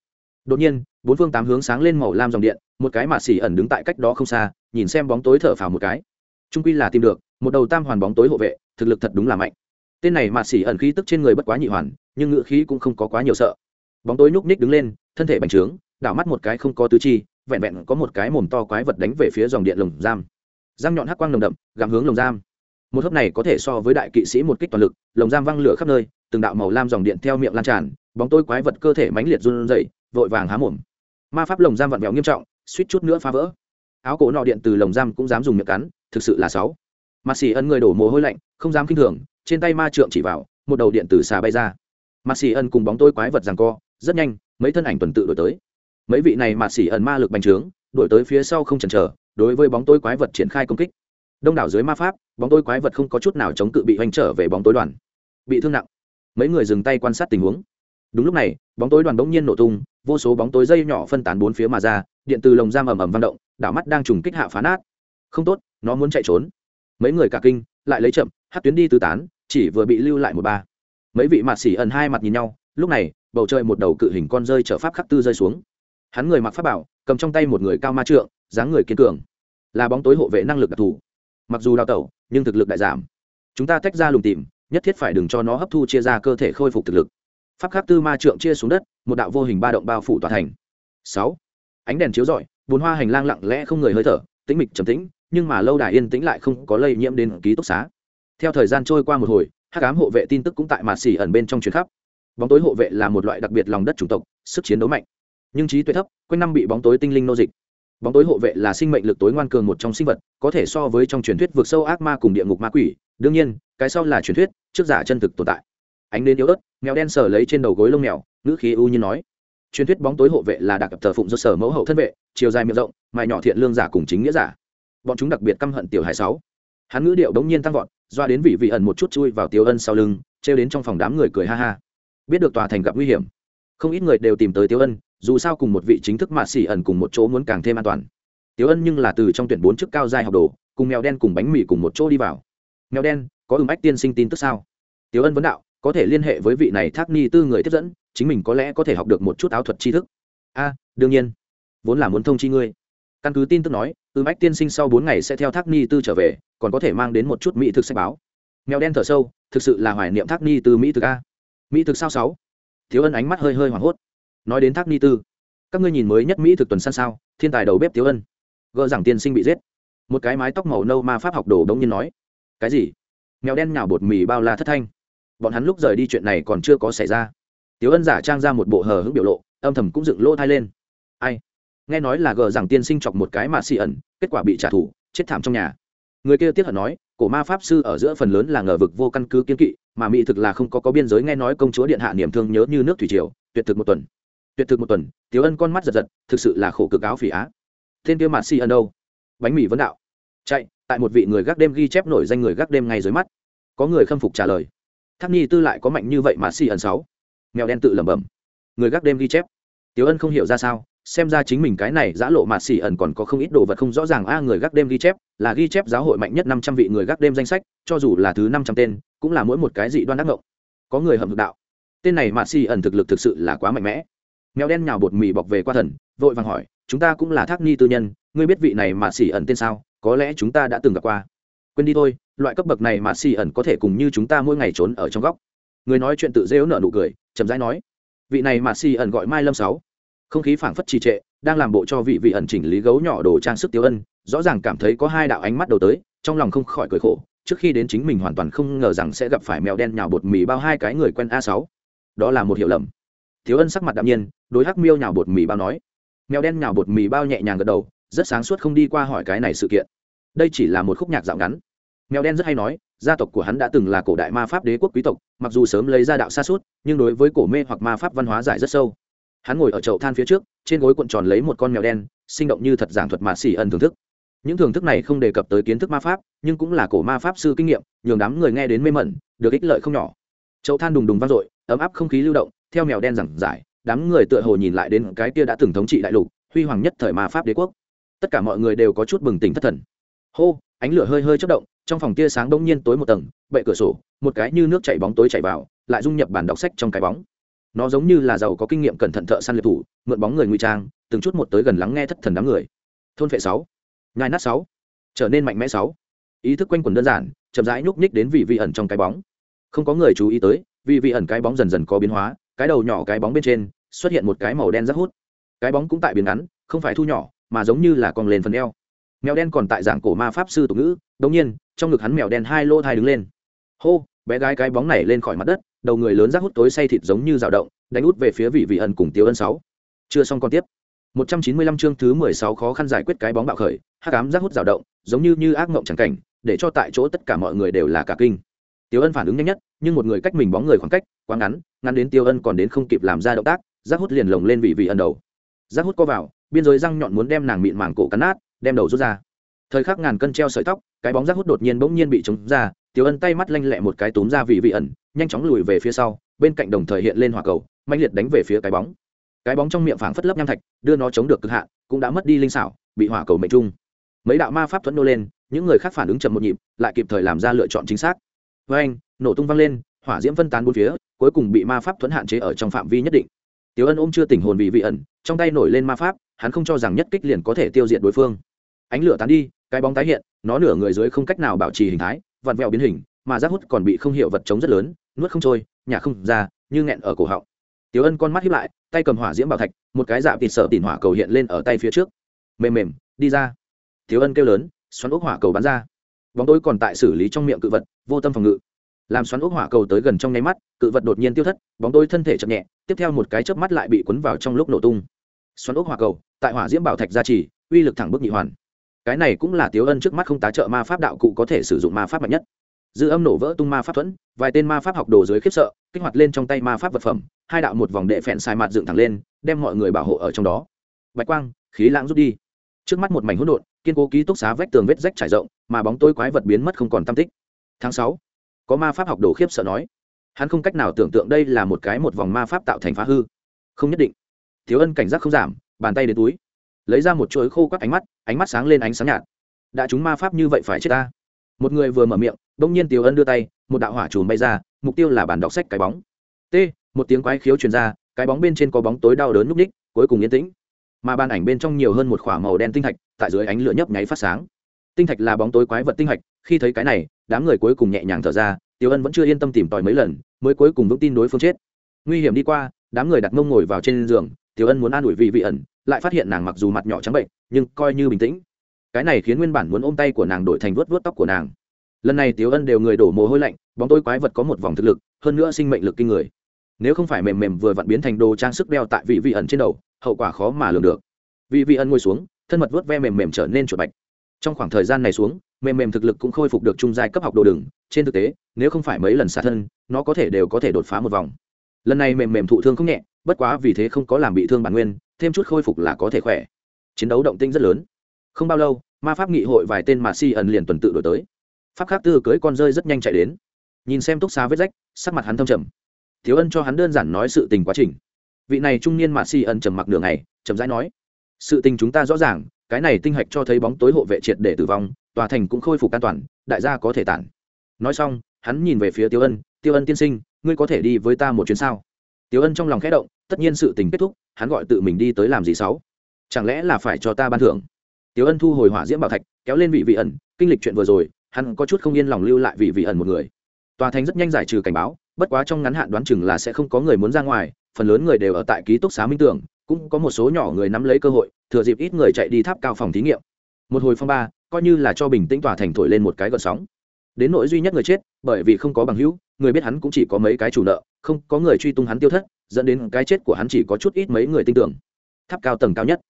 Đột nhiên, bốn phương tám hướng sáng lên màu lam dòng điện, một cái mạ xỉ ẩn đứng tại cách đó không xa, nhìn xem bóng tối thở phào một cái. Trung quy là tìm được, một đầu tam hoàn bóng tối hộ vệ, thực lực thật đúng là mạnh. Tên này mạt xỉ ẩn khí tức trên người bất quá nhị hoàn, nhưng ngự khí cũng không có quá nhiều sợ. Bóng tối nhúc ních đứng lên, thân thể bành trướng, đảo mắt một cái không có tứ chi, vẹn vẹn có một cái mồm to quái vật đánh về phía dòng điện lồng giam. Răng nhọn hắc quang nồng đậm, gặm hướng lồng giam. Một hớp này có thể so với đại kỵ sĩ một kích toàn lực, lồng giam văng lửa khắp nơi, từng đạo màu lam dòng điện theo miệng lan tràn, bóng tối quái vật cơ thể mãnh liệt run rẩy, vội vàng há mồm. Ma pháp lồng giam vặn vẹo nghiêm trọng, suýt chút nữa phá vỡ áo cổ nọ điện từ lồng giam cũng dám dùng miệng cắn, thực sự là sáu mặt xì ân người đổ mồ hôi lạnh, không dám kinh thường, trên tay ma trượng chỉ vào, một đầu điện từ xà bay ra. Mặt xì ân cùng bóng tôi quái vật rằng co, rất nhanh, mấy thân ảnh tuần tự đổi tới. Mấy vị này mặt xì ẩn ma lực bành trướng, đổi tới phía sau không chần chờ, đối với bóng tôi quái vật triển khai công kích. Đông đảo dưới ma pháp, bóng tôi quái vật không có chút nào chống cự bị hoành trở về bóng tối đoàn. Bị thương nặng. Mấy người dừng tay quan sát tình huống. Đúng lúc này, bóng tối đoàn bỗng nhiên nổ tung, vô số bóng tối dây nhỏ phân tán bốn phía mà ra, điện từ lồng giam ầm ầm vang động đảo mắt đang trùng kích hạ phá nát. Không tốt, nó muốn chạy trốn. Mấy người cả kinh, lại lấy chậm, hát tuyến đi tứ tán, chỉ vừa bị lưu lại một ba. Mấy vị mạt xỉ ẩn hai mặt nhìn nhau, lúc này, bầu trời một đầu cự hình con rơi chở pháp khắc tư rơi xuống. Hắn người mặc pháp bảo, cầm trong tay một người cao ma trượng, dáng người kiên cường. Là bóng tối hộ vệ năng lực đặc thù. Mặc dù đào tẩu, nhưng thực lực đại giảm. Chúng ta tách ra lùng tìm, nhất thiết phải đừng cho nó hấp thu chia ra cơ thể khôi phục thực lực. Pháp khắc tư ma trượng chia xuống đất, một đạo vô hình ba động bao phủ tòa thành. Sáu. Ánh đèn chiếu rọi bốn hoa hành lang lặng lẽ không người hơi thở, tĩnh mịch trầm tĩnh, nhưng mà lâu đài yên tĩnh lại không có lây nhiễm đến ký túc xá. Theo thời gian trôi qua một hồi hát cám hộ vệ tin tức cũng tại mạt xỉ ẩn bên trong chuyến khắp. Bóng tối hộ vệ là một loại đặc biệt lòng đất chủng tộc, sức chiến đấu mạnh. Nhưng trí tuệ thấp, quanh năm bị bóng tối tinh linh nô dịch. Bóng tối hộ vệ là sinh mệnh lực tối ngoan cường một trong sinh vật, có thể so với trong truyền thuyết vượt sâu ác ma cùng địa ngục ma quỷ. Đương nhiên, cái sau là truyền thuyết, trước giả chân thực tồn tại. Ánh đến yếu ớt, mèo đen sờ lấy trên đầu gối lông mèo, ngữ khí u như nói truyền thuyết bóng tối hộ vệ là đặc cập tờ phụng do sở mẫu hậu thân vệ, chiều dài miệng rộng, mài nhỏ thiện lương giả cùng chính nghĩa giả. Bọn chúng đặc biệt căm hận tiểu hải sáu. Hắn ngữ điệu đống nhiên tăng vọt, doa đến vị vị ẩn một chút chui vào tiêu ân sau lưng, trêu đến trong phòng đám người cười ha ha. Biết được tòa thành gặp nguy hiểm, không ít người đều tìm tới tiêu ân, dù sao cùng một vị chính thức mạ xỉ ẩn cùng một chỗ muốn càng thêm an toàn. Tiêu ân nhưng là từ trong tuyển bốn chức cao dài học đồ, cùng mèo đen cùng bánh mì cùng một chỗ đi vào. Mèo đen, có ưng ách tiên sinh tin tức sao? Tiêu ân vấn đạo, có thể liên hệ với vị này thác ni tư người tiếp dẫn chính mình có lẽ có thể học được một chút áo thuật tri thức. A à, đương nhiên. Vốn là muốn thông chi ngươi. Căn cứ tin tức nói ư ách tiên sinh sau bốn ngày sẽ theo thác ni tư trở về, còn có thể mang đến một chút mỹ thực sách báo. Mèo đen thở sâu, thực sự là hoài niệm thác ni tư mỹ thực a. Mỹ thực sao sáu? Thiếu ân ánh mắt hơi hơi hoảng hốt. Nói đến thác ni tư, các ngươi nhìn mới nhất mỹ thực tuần san sao, thiên tài đầu bếp thiếu ân. Gỡ rằng tiên sinh bị giết. Một cái mái tóc màu nâu ma pháp học đồ đống nhiên nói. Cái gì? Mèo đen nhào bột mì bao la thất thanh. Bọn hắn lúc rời đi chuyện này còn chưa có xảy ra tiếu ân giả trang ra một bộ hờ hững biểu lộ, âm thầm cũng dựng lỗ thai lên. Ai? Nghe nói là gờ rằng tiên sinh chọc một cái mà xì ẩn, kết quả bị trả thù, chết thảm trong nhà. Người kia tiếc hận nói, cổ ma pháp sư ở giữa phần lớn là ngờ vực vô căn cứ kiên kỵ, mà mỹ thực là không có có biên giới, nghe nói công chúa điện hạ niềm thương nhớ như nước thủy triều, tuyệt thực một tuần. Tuyệt thực một tuần, tiếu ân con mắt giật giật, thực sự là khổ cực áo phỉ á. Tên kia mà si ẩn đâu? Bánh mì vấn đạo. Chạy, tại một vị người gác đêm ghi chép nổi danh người gác đêm ngay dưới mắt. Có người khâm phục trả lời. Tháp nhi tư lại có mạnh như vậy mà si ẩn sáu mèo đen tự lẩm bẩm. Người gác đêm ghi chép. Tiếu ân không hiểu ra sao, xem ra chính mình cái này giã lộ mạt xỉ ẩn còn có không ít đồ vật không rõ ràng. A, người gác đêm ghi chép là ghi chép giáo hội mạnh nhất năm trăm vị người gác đêm danh sách, cho dù là thứ năm trăm tên, cũng là mỗi một cái dị đoan đắc ngộng. Có người hầm thực đạo, tên này mạt xỉ ẩn thực lực thực sự là quá mạnh mẽ. Mèo đen nhào bột mì bọc về qua thần, vội vàng hỏi, chúng ta cũng là thác ni tư nhân, ngươi biết vị này mạt xỉ ẩn tên sao? Có lẽ chúng ta đã từng gặp qua. Quên đi thôi, loại cấp bậc này mạt xỉ ẩn có thể cùng như chúng ta mỗi ngày trốn ở trong góc người nói chuyện tự dễu nở nụ cười, chậm rãi nói, vị này mạt xì ẩn gọi mai lâm sáu. Không khí phảng phất trì trệ, đang làm bộ cho vị vị ẩn chỉnh lý gấu nhỏ đồ trang sức tiêu ân, rõ ràng cảm thấy có hai đạo ánh mắt đầu tới, trong lòng không khỏi cười khổ, trước khi đến chính mình hoàn toàn không ngờ rằng sẽ gặp phải mèo đen nhào bột mì bao hai cái người quen a sáu. Đó là một hiểu lầm. Thiếu ân sắc mặt đạm nhiên, đối hắc miêu nhào bột mì bao nói. Mèo đen nhào bột mì bao nhẹ nhàng gật đầu, rất sáng suốt không đi qua hỏi cái này sự kiện. Đây chỉ là một khúc nhạc dạo ngắn. Mèo đen rất hay nói gia tộc của hắn đã từng là cổ đại ma pháp đế quốc quý tộc, mặc dù sớm lấy ra đạo xa suốt, nhưng đối với cổ mê hoặc ma pháp văn hóa giải rất sâu. Hắn ngồi ở chậu than phía trước, trên gối cuộn tròn lấy một con mèo đen, sinh động như thật giảng thuật mà xỉ ẩn thưởng thức. Những thưởng thức này không đề cập tới kiến thức ma pháp, nhưng cũng là cổ ma pháp sư kinh nghiệm, nhường đám người nghe đến mê mẩn, được ích lợi không nhỏ. Chậu than đùng đùng vang dội, ấm áp không khí lưu động, theo mèo đen giảng giải, đám người tựa hồ nhìn lại đến cái kia đã từng thống trị đại lục, huy hoàng nhất thời ma pháp đế quốc. Tất cả mọi người đều có chút bừng tỉnh thất thần. Hô, ánh lửa hơi hơi chất động trong phòng tia sáng đông nhiên tối một tầng, bệ cửa sổ, một cái như nước chảy bóng tối chảy vào, lại dung nhập bản đọc sách trong cái bóng. Nó giống như là giàu có kinh nghiệm cẩn thận thợ săn liệt thủ, mượn bóng người ngụy trang, từng chút một tới gần lắng nghe thất thần đám người. Thôn phệ sáu, nhai nát sáu, trở nên mạnh mẽ sáu. Ý thức quanh quẩn đơn giản, chậm rãi nhúc nhích đến vị vị ẩn trong cái bóng. Không có người chú ý tới vì vị ẩn cái bóng dần dần có biến hóa, cái đầu nhỏ cái bóng bên trên xuất hiện một cái màu đen rất hút. Cái bóng cũng tại biến ngắn, không phải thu nhỏ, mà giống như là cong lên phần eo mèo đen còn tại dạng cổ ma pháp sư tục ngữ đống nhiên, trong ngực hắn mèo đen hai lô thai đứng lên. Hô, bé gái cái bóng này lên khỏi mặt đất, đầu người lớn rác hút tối say thịt giống như rào động, đánh út về phía vị vị ẩn cùng tiêu ân sáu. Chưa xong còn tiếp. 195 chương thứ 16 khó khăn giải quyết cái bóng bạo khởi, hắc cám rác hút rào động, giống như như ác mộng chẳng cảnh, để cho tại chỗ tất cả mọi người đều là cả kinh. Tiêu ân phản ứng nhanh nhất, nhưng một người cách mình bóng người khoảng cách, quá ngắn ngắn đến tiêu ân còn đến không kịp làm ra động tác, rác hút liền lồng lên vị vị ẩn đầu. Rác hút co vào, biên giới răng nhọn muốn đem nàng mịn màng cổ cắn nát đem đầu rút ra. Thời khắc ngàn cân treo sợi tóc cái bóng rác hút đột nhiên bỗng nhiên bị chống ra tiểu ân tay mắt lanh lẹ một cái túm ra vị vị ẩn nhanh chóng lùi về phía sau bên cạnh đồng thời hiện lên hỏa cầu mạnh liệt đánh về phía cái bóng. Cái bóng trong miệng phảng phất lấp nham thạch đưa nó chống được cực hạn cũng đã mất đi linh xảo bị hỏa cầu mệnh trung. Mấy đạo ma pháp thuẫn nô lên những người khác phản ứng chậm một nhịp lại kịp thời làm ra lựa chọn chính xác. Với anh nổ tung văng lên hỏa diễm phân tán bốn phía cuối cùng bị ma pháp thuẫn hạn chế ở trong phạm vi nhất định. Tiểu Ân ôm chưa tỉnh hồn bị vị ẩn, trong tay nổi lên ma pháp, hắn không cho rằng nhất kích liền có thể tiêu diệt đối phương. Ánh lửa tán đi, cái bóng tái hiện, nó nửa người dưới không cách nào bảo trì hình thái, vặn vẹo biến hình, mà giác hút còn bị không hiểu vật chống rất lớn, nuốt không trôi, nhả không ra, như nghẹn ở cổ họng. Tiểu Ân con mắt híp lại, tay cầm hỏa diễm bảo thạch, một cái dạ tịt sợ tỉn hỏa cầu hiện lên ở tay phía trước. Mềm mềm, đi ra. Tiểu Ân kêu lớn, xoắn ốc hỏa cầu bắn ra. Bóng tối còn tại xử lý trong miệng cự vật, vô tâm phòng ngự làm xoắn ốc hỏa cầu tới gần trong nháy mắt cự vật đột nhiên tiêu thất bóng tối thân thể chậm nhẹ tiếp theo một cái chớp mắt lại bị cuốn vào trong lúc nổ tung xoắn ốc hỏa cầu, tại hỏa diễm bảo thạch gia trì, uy lực thẳng bức nhị hoàn. Cái này cũng là tiếu ân trước mắt không tá trợ ma pháp đạo cụ có thể sử dụng ma pháp mạnh nhất. Dư âm nổ vỡ tung ma pháp thuẫn, vài tên ma pháp học đồ dưới khiếp sợ, kích hoạt lên trong tay ma pháp vật phẩm, hai đạo một vòng đệ phẹn xài mặt dựng thẳng lên, đem mọi người bảo hộ ở trong đó. Bạch quang, khí lãng rút đi. Trước mắt một mảnh hỗn độn, kiên cố ký túc xá vách tường vết rách trải rộng, mà bóng tối quái vật biến mất không còn tam tích. Tháng sáu, có ma pháp học đồ khiếp sợ nói. Hắn không cách nào tưởng tượng đây là một cái một vòng ma pháp tạo thành phá hư. Không nhất định thiếu ân cảnh giác không giảm, bàn tay đến túi. Lấy ra một chuỗi khô các ánh mắt ánh mắt sáng lên ánh sáng nhạt. Đã chúng ma pháp như vậy phải chết ta. Một người vừa mở miệng bỗng nhiên tiểu ân đưa tay, một đạo hỏa chùm bay ra, mục tiêu là bản đọc sách cái bóng. T, một tiếng quái khiếu truyền ra, cái bóng bên trên có bóng tối đau đớn núp ních, cuối cùng yên tĩnh. Mà ban ảnh bên trong nhiều hơn một k h ỏ a màu đen tinh thạch, tại dưới ánh lửa nhấp nháy phát sáng. Tinh thạch là bóng tối quái vật tinh thạch khi thấy cái này, đám người cuối cùng nhẹ nhàng thở ra tiêu ân vẫn chưa yên tâm tìm tòi mấy lần, mới cuối cùng vững tin đối phương chết. Nguy hiểm đi qua, đám người đặt mông ngồi vào trên giường Tiểu ân muốn an ủi vị vị ẩn, lại phát hiện nàng mặc dù mặt nhỏ trắng bệnh, nhưng coi như bình tĩnh. Cái này khiến nguyên bản muốn ôm tay của nàng đổi thành vuốt vuốt tóc của nàng. Lần này Tiểu ân đều người đổ mồ hôi lạnh, bóng tối quái vật có một vòng thực lực, hơn nữa sinh mệnh lực kinh người. Nếu không phải mềm mềm vừa vặn biến thành đồ trang sức đeo tại vị vị ẩn trên đầu, hậu quả khó mà lường được. Vị vị ẩn ngồi xuống, thân mật vuốt ve mềm mềm trở nên chuột bạch. Trong khoảng thời gian này xuống, mềm mềm thực lực cũng khôi phục được trung giai cấp học đồ đừng, trên thực tế, nếu không phải mấy lần xả thân, nó có thể đều có thể đột phá một vòng. Lần này mềm mềm thụ thương không nhẹ bất quá vì thế không có làm bị thương bản nguyên, thêm chút khôi phục là có thể khỏe. Chiến đấu động tinh rất lớn. Không bao lâu, ma pháp nghị hội vài tên mà si ẩn liền tuần tự đổi tới. Pháp khác tư cưới con rơi rất nhanh chạy đến. Nhìn xem túc xá vết rách, sắc mặt hắn thâm trầm. Thiếu ân cho hắn đơn giản nói sự tình quá trình. Vị này trung niên mà si ẩn trầm mặc nửa ngày trầm rãi nói, sự tình chúng ta rõ ràng, cái này tinh hạch cho thấy bóng tối hộ vệ triệt để tử vong, tòa thành cũng khôi phục an toàn, đại gia có thể tản. Nói xong, hắn nhìn về phía tiêu ân tiêu ân tiên sinh, ngươi có thể đi với ta một chuyến sao? Tiêu ân trong lòng khẽ động tất nhiên sự tình kết thúc, hắn gọi tự mình đi tới làm gì sáu? Chẳng lẽ là phải cho ta ban thưởng? Tiêu ân thu hồi hỏa diễm bảo thạch, kéo lên vị vị ẩn, kinh lịch chuyện vừa rồi, hắn có chút không yên lòng lưu lại vị vị ẩn một người. Tòa thành rất nhanh giải trừ cảnh báo, bất quá trong ngắn hạn đoán chừng là sẽ không có người muốn ra ngoài, phần lớn người đều ở tại ký túc xá minh tưởng, cũng có một số nhỏ người nắm lấy cơ hội, thừa dịp ít người chạy đi tháp cao phòng thí nghiệm. Một hồi phong ba, coi như là cho bình tĩnh tòa thành thổi lên một cái gợn sóng. Đến nỗi duy nhất người chết, bởi vì không có bằng hữu, người biết hắn cũng chỉ có mấy cái chủ nợ, không có người truy tung hắn tiêu thất dẫn đến cái chết của hắn chỉ có chút ít mấy người tin tưởng. Tháp cao tầng cao nhất.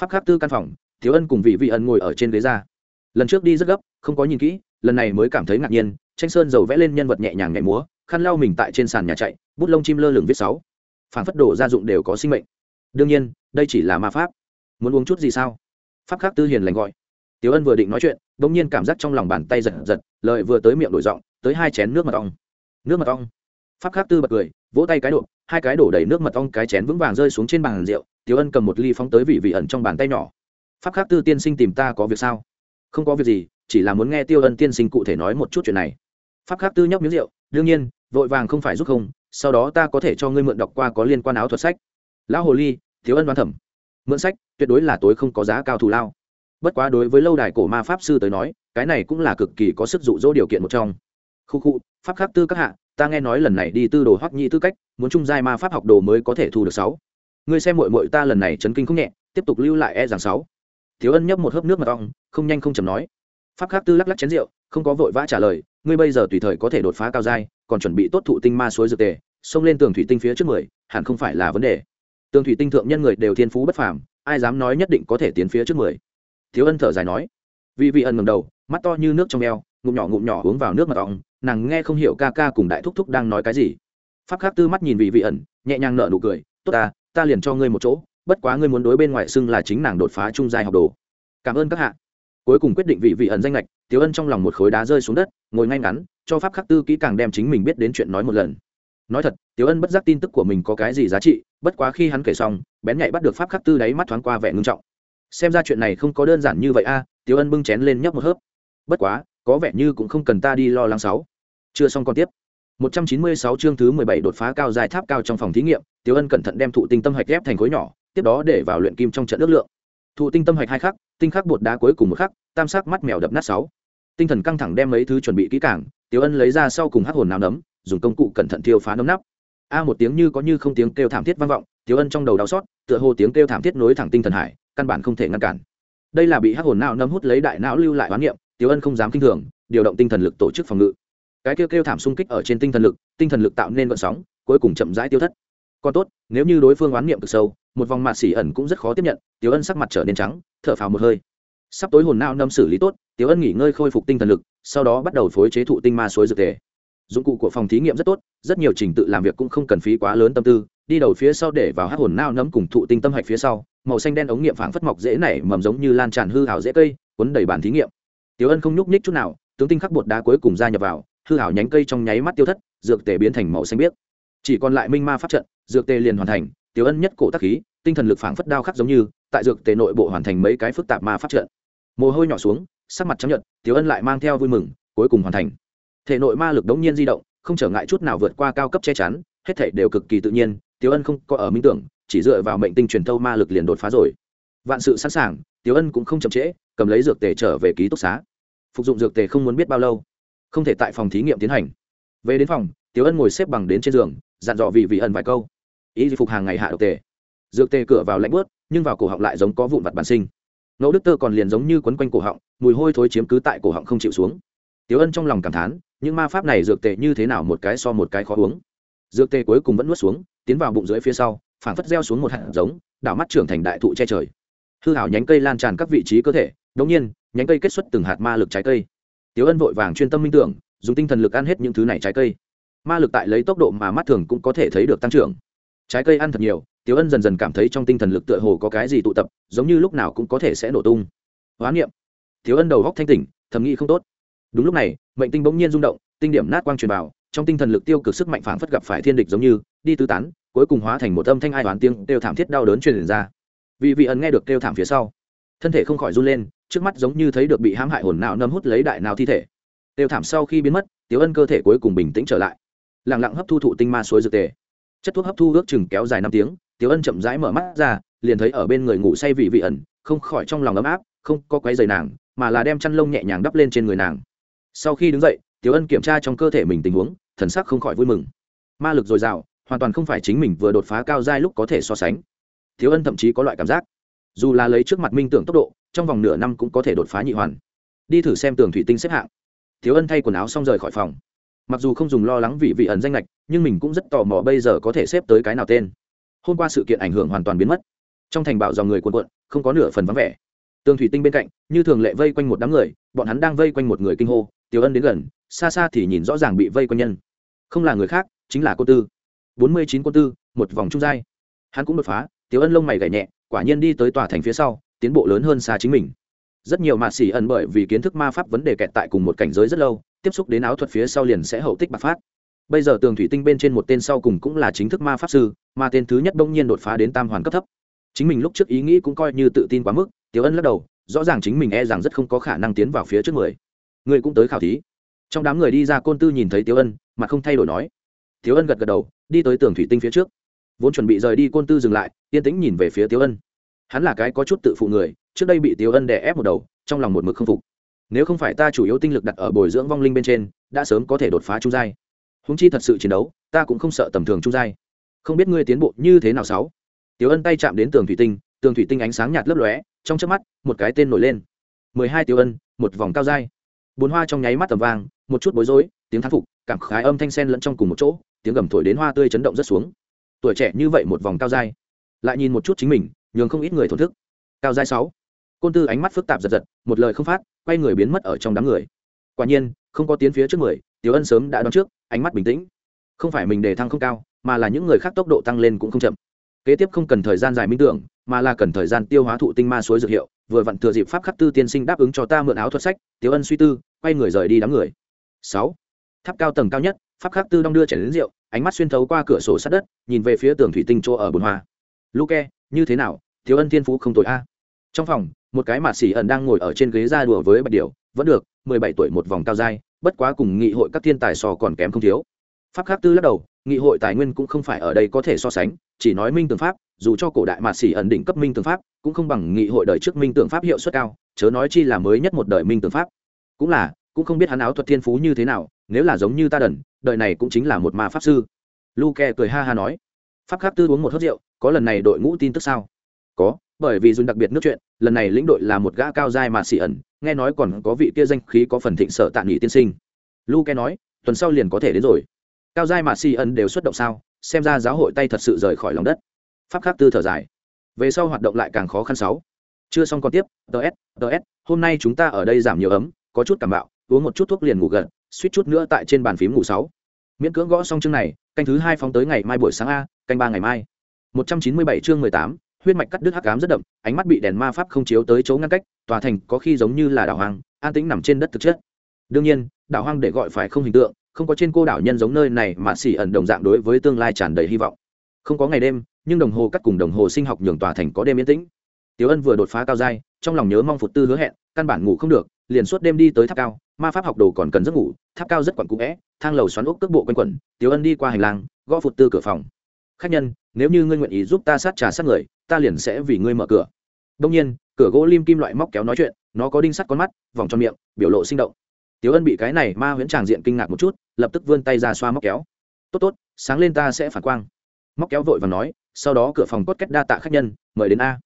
Pháp khắc tư căn phòng thiếu ân cùng vị vị ân ngồi ở trên ghế ra. Lần trước đi rất gấp không có nhìn kỹ lần này mới cảm thấy ngạc nhiên tranh sơn dầu vẽ lên nhân vật nhẹ nhàng nhảy múa khăn lau mình tại trên sàn nhà chạy bút lông chim lơ lửng viết sáu. Phản phất đồ gia dụng đều có sinh mệnh. Đương nhiên đây chỉ là ma pháp. Muốn uống chút gì sao? Pháp khắc tư hiền lành gọi. Tiểu Ân vừa định nói chuyện, bỗng nhiên cảm giác trong lòng bàn tay giật giật, lợi vừa tới miệng đổi giọng, tới hai chén nước mật ong. Nước mật ong. Pháp Khắc Tư bật cười, vỗ tay cái độ, hai cái đổ đầy nước mật ong cái chén vững vàng rơi xuống trên bàn rượu, Tiểu Ân cầm một ly phóng tới vị vị ẩn trong bàn tay nhỏ. Pháp Khắc Tư tiên sinh tìm ta có việc sao? Không có việc gì, chỉ là muốn nghe Tiêu Ân tiên sinh cụ thể nói một chút chuyện này. Pháp Khắc Tư nhấp miếng rượu, đương nhiên, vội vàng không phải giúp không, sau đó ta có thể cho ngươi mượn đọc qua có liên quan áo thuật sách. Lão hồ ly, Thiếu Ân đoán thẩm. Mượn sách, tuyệt đối là tối không có giá cao thù lao bất quá đối với lâu đài cổ ma pháp sư tới nói cái này cũng là cực kỳ có sức dụ dỗ điều kiện một trong khu khu pháp khắc tư các hạ ta nghe nói lần này đi tư đồ hoắc nhi tư cách, muốn trung giai ma pháp học đồ mới có thể thu được sáu. Ngươi xem mội mội ta lần này chấn kinh không nhẹ, tiếp tục lưu lại e rằng sáu. Thiếu ân nhấp một hớp nước mật ong không nhanh không chầm nói. Pháp khắc tư lắc lắc chén rượu, không có vội vã trả lời, ngươi bây giờ tùy thời có thể đột phá cao giai, còn chuẩn bị tốt thụ tinh ma suối dược tề, xông lên tường thủy tinh phía trước mười, hẳn không phải là vấn đề. Tường thủy tinh thượng nhân người đều thiên phú bất phàm, ai dám nói nhất định có thể tiến phía trước mười. Thiếu ân thở dài nói. Vị vị ân ngầm đầu, mắt to như nước trong eo ngụm nhỏ ngụm nhỏ uống vào nước mật ong nàng nghe không hiểu ca ca cùng đại thúc thúc đang nói cái gì. Pháp khắc tư mắt nhìn vị vị ẩn nhẹ nhàng nở nụ cười tốt ta ta liền cho ngươi một chỗ bất quá ngươi muốn đối bên ngoài xưng là chính nàng đột phá trung giai học đồ. Cảm ơn các hạ. Cuối cùng quyết định vị vị ẩn danh lệch tiếu ân trong lòng một khối đá rơi xuống đất ngồi ngay ngắn cho pháp khắc tư kỹ càng đem chính mình biết đến chuyện nói một lần. Nói thật tiếu ân bất giác tin tức của mình có cái gì giá trị bất quá khi hắn kể xong bén nhạy bắt được pháp khắc tư đáy mắt thoáng qua vẻ ngưng trọng. Xem ra chuyện này không có đơn giản như vậy a. À, tiếu ân bưng chén lên nhấp một hớp. Bất quá có vẻ như cũng không cần ta đi lo lắng sáu chưa xong còn tiếp 196 chương thứ 17 đột phá cao dài tháp cao trong phòng thí nghiệm, Tiểu Ân cẩn thận đem thụ tinh tâm hạch ghép thành khối nhỏ, tiếp đó để vào luyện kim trong trận ước lượng. Thụ tinh tâm hạch hai khắc, tinh khắc bột đá cuối cùng một khắc, tam sắc mắt mèo đập nát sáu. Tinh thần căng thẳng đem mấy thứ chuẩn bị kỹ càng, Tiểu Ân lấy ra sau cùng hắc hồn nào nấm, dùng công cụ cẩn thận thiêu phá nấm nắp. A một tiếng như có như không tiếng kêu thảm thiết vang vọng, Tiểu Ân trong đầu đau xót, tựa hồ tiếng kêu thảm thiết nối thẳng tinh thần hải, căn bản không thể ngăn cản. Đây là bị hắc hồn não nấm hút lấy đại não lưu lại hoán niệm, Tiểu Ân không dám kinh thường, điều động tinh thần lực tổ chức phòng ngự. Cái kêu kêu thảm xung kích ở trên tinh thần lực tinh thần lực tạo nên vận sóng cuối cùng chậm rãi tiêu thất. Còn tốt nếu như đối phương oán niệm cực sâu một vòng mạt xỉ ẩn cũng rất khó tiếp nhận tiểu ân sắc mặt trở nên trắng thở phào một hơi. Sắp tối hồn não nâm xử lý tốt tiểu ân nghỉ ngơi khôi phục tinh thần lực sau đó bắt đầu phối chế thụ tinh ma suối dược tề. Dụng cụ của phòng thí nghiệm rất tốt rất nhiều trình tự làm việc cũng không cần phí quá lớn tâm tư đi đầu phía sau để vào hát hồn nao nấm cùng thụ tinh tâm hạch phía sau màu xanh đen ống nghiệm phảng phất mọc dễ nảy mầm giống như lan tràn hư hảo dễ cây cuốn đầy bản thí nghiệm tiểu ân không nhúc nhích chút nào, tướng tinh khắc bột đá cuối cùng ra nhập vào, hư hảo nhánh cây trong nháy mắt tiêu thất, dược tề biến thành màu xanh biếc. Chỉ còn lại minh ma pháp trận, dược tề liền hoàn thành, tiểu ân nhất cổ tắc khí, tinh thần lực phảng phất đao khắc giống như, tại dược tề nội bộ hoàn thành mấy cái phức tạp ma pháp trận. Mồ hôi nhỏ xuống, sắc mặt chấp nhận tiểu ân lại mang theo vui mừng, cuối cùng hoàn thành. Thể nội ma lực đống nhiên di động, không trở ngại chút nào vượt qua cao cấp che chắn, hết thể đều cực kỳ tự nhiên, tiểu ân không có ở minh tưởng, chỉ dựa vào mệnh tinh truyền thâu ma lực liền đột phá rồi. Vạn sự sẵn sàng, tiểu ân cũng không chậm trễ, cầm lấy dược tề trở về ký túc xá phục dụng dược tề không muốn biết bao lâu, không thể tại phòng thí nghiệm tiến hành. Về đến phòng, tiểu ân ngồi xếp bằng đến trên giường, dặn dò vị vị ẩn vài câu. Ý phục hàng ngày hạ độc tề. Dược tề cửa vào lạnh bớt nhưng vào cổ họng lại giống có vụn vặt bản sinh. Ngẫu đức tơ còn liền giống như quấn quanh cổ họng, mùi hôi thối chiếm cứ tại cổ họng không chịu xuống. Tiểu ân trong lòng cảm thán, những ma pháp này dược tề như thế nào một cái so một cái khó uống. Dược tề cuối cùng vẫn nuốt xuống, tiến vào bụng dưới phía sau, phảng phất gieo xuống một hạt giống, đảo mắt trưởng thành đại thụ che trời. Hư hảo nhánh cây lan tràn các vị trí cơ thể đống nhiên nhánh cây kết xuất từng hạt ma lực trái cây. Tiếu ân vội vàng chuyên tâm minh tưởng, dùng tinh thần lực ăn hết những thứ này trái cây. Ma lực tại lấy tốc độ mà mắt thường cũng có thể thấy được tăng trưởng. Trái cây ăn thật nhiều, tiếu ân dần dần cảm thấy trong tinh thần lực tựa hồ có cái gì tụ tập, giống như lúc nào cũng có thể sẽ nổ tung. Hoán niệm. Tiếu ân đầu góc thanh tỉnh, thầm nghĩ không tốt. Đúng lúc này, mệnh tinh bỗng nhiên rung động, tinh điểm nát quang truyền vào, trong tinh thần lực tiêu cực sức mạnh phảng phất gặp phải thiên địch giống như, đi tứ tán, cuối cùng hóa thành một âm thanh ai toán tiếng kêu thảm thiết đau đớn truyền ra. Vì vị ẩn nghe được kêu thảm phía sau. Thân thể không khỏi run lên trước mắt giống như thấy được bị hãm hại hồn não nâm hút lấy đại nào thi thể. Tiêu thảm sau khi biến mất tiếu ân cơ thể cuối cùng bình tĩnh trở lại. Lẳng lặng hấp thu thụ tinh ma suối dược tề. Chất thuốc hấp thu ước chừng kéo dài năm tiếng tiếu ân chậm rãi mở mắt ra, liền thấy ở bên người ngủ say vị vị ẩn, không khỏi trong lòng ấm áp, không có quấy giày nàng, mà là đem chăn lông nhẹ nhàng đắp lên trên người nàng. Sau khi đứng dậy tiếu ân kiểm tra trong cơ thể mình tình huống, thần sắc không khỏi vui mừng. Ma lực dồi dào, hoàn toàn không phải chính mình vừa đột phá cao giai lúc có thể so sánh. Tiếu ân thậm chí có loại cảm giác dù là lấy trước mặt minh tưởng tốc độ, trong vòng nửa năm cũng có thể đột phá nhị hoàn. Đi thử xem tường thủy tinh xếp hạng. Thiếu ân thay quần áo xong rời khỏi phòng. Mặc dù không dùng lo lắng vì vị ẩn danh lệch nhưng mình cũng rất tò mò bây giờ có thể xếp tới cái nào tên. Hôm qua sự kiện ảnh hưởng hoàn toàn biến mất. Trong thành bảo dòng người cuộn cuộn, không có nửa phần vắng vẻ. Tường thủy tinh bên cạnh, như thường lệ vây quanh một đám người, bọn hắn đang vây quanh một người kinh hô tiểu ân đến gần, xa xa thì nhìn rõ ràng bị vây quanh nhân. Không là người khác, chính là cô tư. Bốn mươi chín cô tư, một vòng trung giai. Hắn cũng đột phá tiểu ân lông mày gảy nhẹ quả nhiên đi tới tòa thành phía sau, tiến bộ lớn hơn xa chính mình. Rất nhiều mạt xỉ ẩn bởi vì kiến thức ma pháp vấn đề kẹt tại cùng một cảnh giới rất lâu, tiếp xúc đến áo thuật phía sau liền sẽ hậu tích bạc phát. Bây giờ tường thủy tinh bên trên một tên sau cùng cũng là chính thức ma pháp sư, mà tên thứ nhất đông nhiên đột phá đến tam hoàn cấp thấp. Chính mình lúc trước ý nghĩ cũng coi như tự tin quá mức, tiểu ân lắc đầu, rõ ràng chính mình e rằng rất không có khả năng tiến vào phía trước người người cũng tới khảo thí. Trong đám người đi ra côn tư nhìn thấy tiểu ân mà không thay đổi nói. Tiểu ân gật gật đầu, đi tới tường thủy tinh phía trước vốn chuẩn bị rời đi côn tư dừng lại, yên tĩnh nhìn về phía tiêu ân. Hắn là cái có chút tự phụ người, trước đây bị tiêu ân đè ép một đầu, trong lòng một mực không phục. Nếu không phải ta chủ yếu tinh lực đặt ở bồi dưỡng vong linh bên trên, đã sớm có thể đột phá trung giai. Húng chi thật sự chiến đấu, ta cũng không sợ tầm thường trung giai. Không biết ngươi tiến bộ như thế nào sáu? Tiêu ân tay chạm đến tường thủy tinh, tường thủy tinh ánh sáng nhạt lấp lóe, trong chớp mắt, một cái tên nổi lên. Mười hai tiêu ân, một vòng cao giai. Bốn hoa trong nháy mắt tầm vang một chút bối rối, tiếng thán phục, cảm khái âm thanh sen lẫn trong cùng một chỗ, tiếng gầm thổi đến hoa tươi chấn động rất xuống tuổi trẻ như vậy một vòng cao giai lại nhìn một chút chính mình, nhường không ít người thổn thức. Cao giai sáu. Côn tư ánh mắt phức tạp giật giật, một lời không phát, quay người biến mất ở trong đám người. Quả nhiên, không có tiến phía trước người, tiểu ân sớm đã đoán trước, ánh mắt bình tĩnh. Không phải mình đề thăng không cao, mà là những người khác tốc độ tăng lên cũng không chậm. Kế tiếp không cần thời gian dài minh tưởng, mà là cần thời gian tiêu hóa thụ tinh ma suối dược hiệu, vừa vặn thừa dịp pháp khắc tư tiên sinh đáp ứng cho ta mượn áo thuật sách, tiểu ân suy tư, quay người rời đi đám người. Sáu. Tháp cao tầng cao nhất pháp khắc tư đong đưa chảy đến rượu, ánh mắt xuyên thấu qua cửa sổ sát đất, nhìn về phía tường thủy tinh chỗ ở bồn hoa. Luke, như thế nào? Thiếu ân thiên phú không tội a. Trong phòng, một cái mạt xỉ ẩn đang ngồi ở trên ghế ra đùa với bạch điều vẫn được, mười bảy tuổi một vòng cao dai bất quá cùng nghị hội các thiên tài sò còn kém không thiếu. Pháp khắc tư lắc đầu, nghị hội tài nguyên cũng không phải ở đây có thể so sánh, chỉ nói minh tường pháp, dù cho cổ đại mạt xỉ ẩn định cấp minh tường pháp, cũng không bằng nghị hội đời trước minh tường pháp hiệu suất cao, chớ nói chi là mới nhất một đời minh tường pháp. Cũng là, cũng không biết hắn áo thuật thiên phú như thế nào nếu là giống như ta đần đời này cũng chính là một ma pháp sư. Luke cười ha ha nói. Pháp khắc tư uống một hớt rượu, có lần này đội ngũ tin tức sao? Có, bởi vì dùng đặc biệt nước chuyện, lần này lĩnh đội là một gã cao giai mà xì ẩn, nghe nói còn có vị kia danh khí có phần thịnh sợ tạm nghỉ tiên sinh. Luke nói, tuần sau liền có thể đến rồi. Cao giai mà xì ẩn đều xuất động sao? Xem ra giáo hội tay thật sự rời khỏi lòng đất. Pháp khắc tư thở dài. Về sau hoạt động lại càng khó khăn sáu. Chưa xong còn tiếp ts ts hôm nay chúng ta ở đây giảm nhiều ấm, có chút cảm bạo, uống một chút thuốc liền ngủ gần suýt chút nữa tại trên bàn phím ngủ sáu. Miễn cưỡng gõ xong chương này canh thứ hai phóng tới ngày mai buổi sáng a canh ba ngày mai. Một trăm chín mươi bảy chương mười tám huyết mạch cắt đứt hắc ám rất đậm ánh mắt bị đèn ma pháp không chiếu tới chỗ ngăn cách tòa thành có khi giống như là đảo hoang an tĩnh nằm trên đất thực chất. Đương nhiên đảo hoang để gọi phải không hình tượng không có trên cô đảo nhân giống nơi này mà xỉ ẩn đồng dạng đối với tương lai tràn đầy hy vọng. Không có ngày đêm nhưng đồng hồ cắt cùng đồng hồ sinh học nhường tòa thành có đêm yên tĩnh. Tiểu Ân vừa đột phá cao giai, trong lòng nhớ mong Phụt Tư hứa hẹn, căn bản ngủ không được, liền suốt đêm đi tới tháp cao, ma pháp học đồ còn cần giấc ngủ, tháp cao rất quẩn cũ vẽ thang lầu xoắn ốc cước bộ quanh quẩn, Tiểu Ân đi qua hành lang, gõ Phụt Tư cửa phòng. "Khách nhân, nếu như ngươi nguyện ý giúp ta sát trà sát người, ta liền sẽ vì ngươi mở cửa." đông nhiên, cửa gỗ lim kim loại móc kéo nói chuyện, nó có đinh sắt con mắt, vòng tròn miệng, biểu lộ sinh động. Tiểu Ân bị cái này ma huyễn tràng diện kinh ngạc một chút, lập tức vươn tay ra xoa móc kéo. "Tốt tốt, sáng lên ta sẽ phản quang." Móc kéo vội và nói, sau đó cửa phòng cốt cách đa tạ khách nhân, mời đến a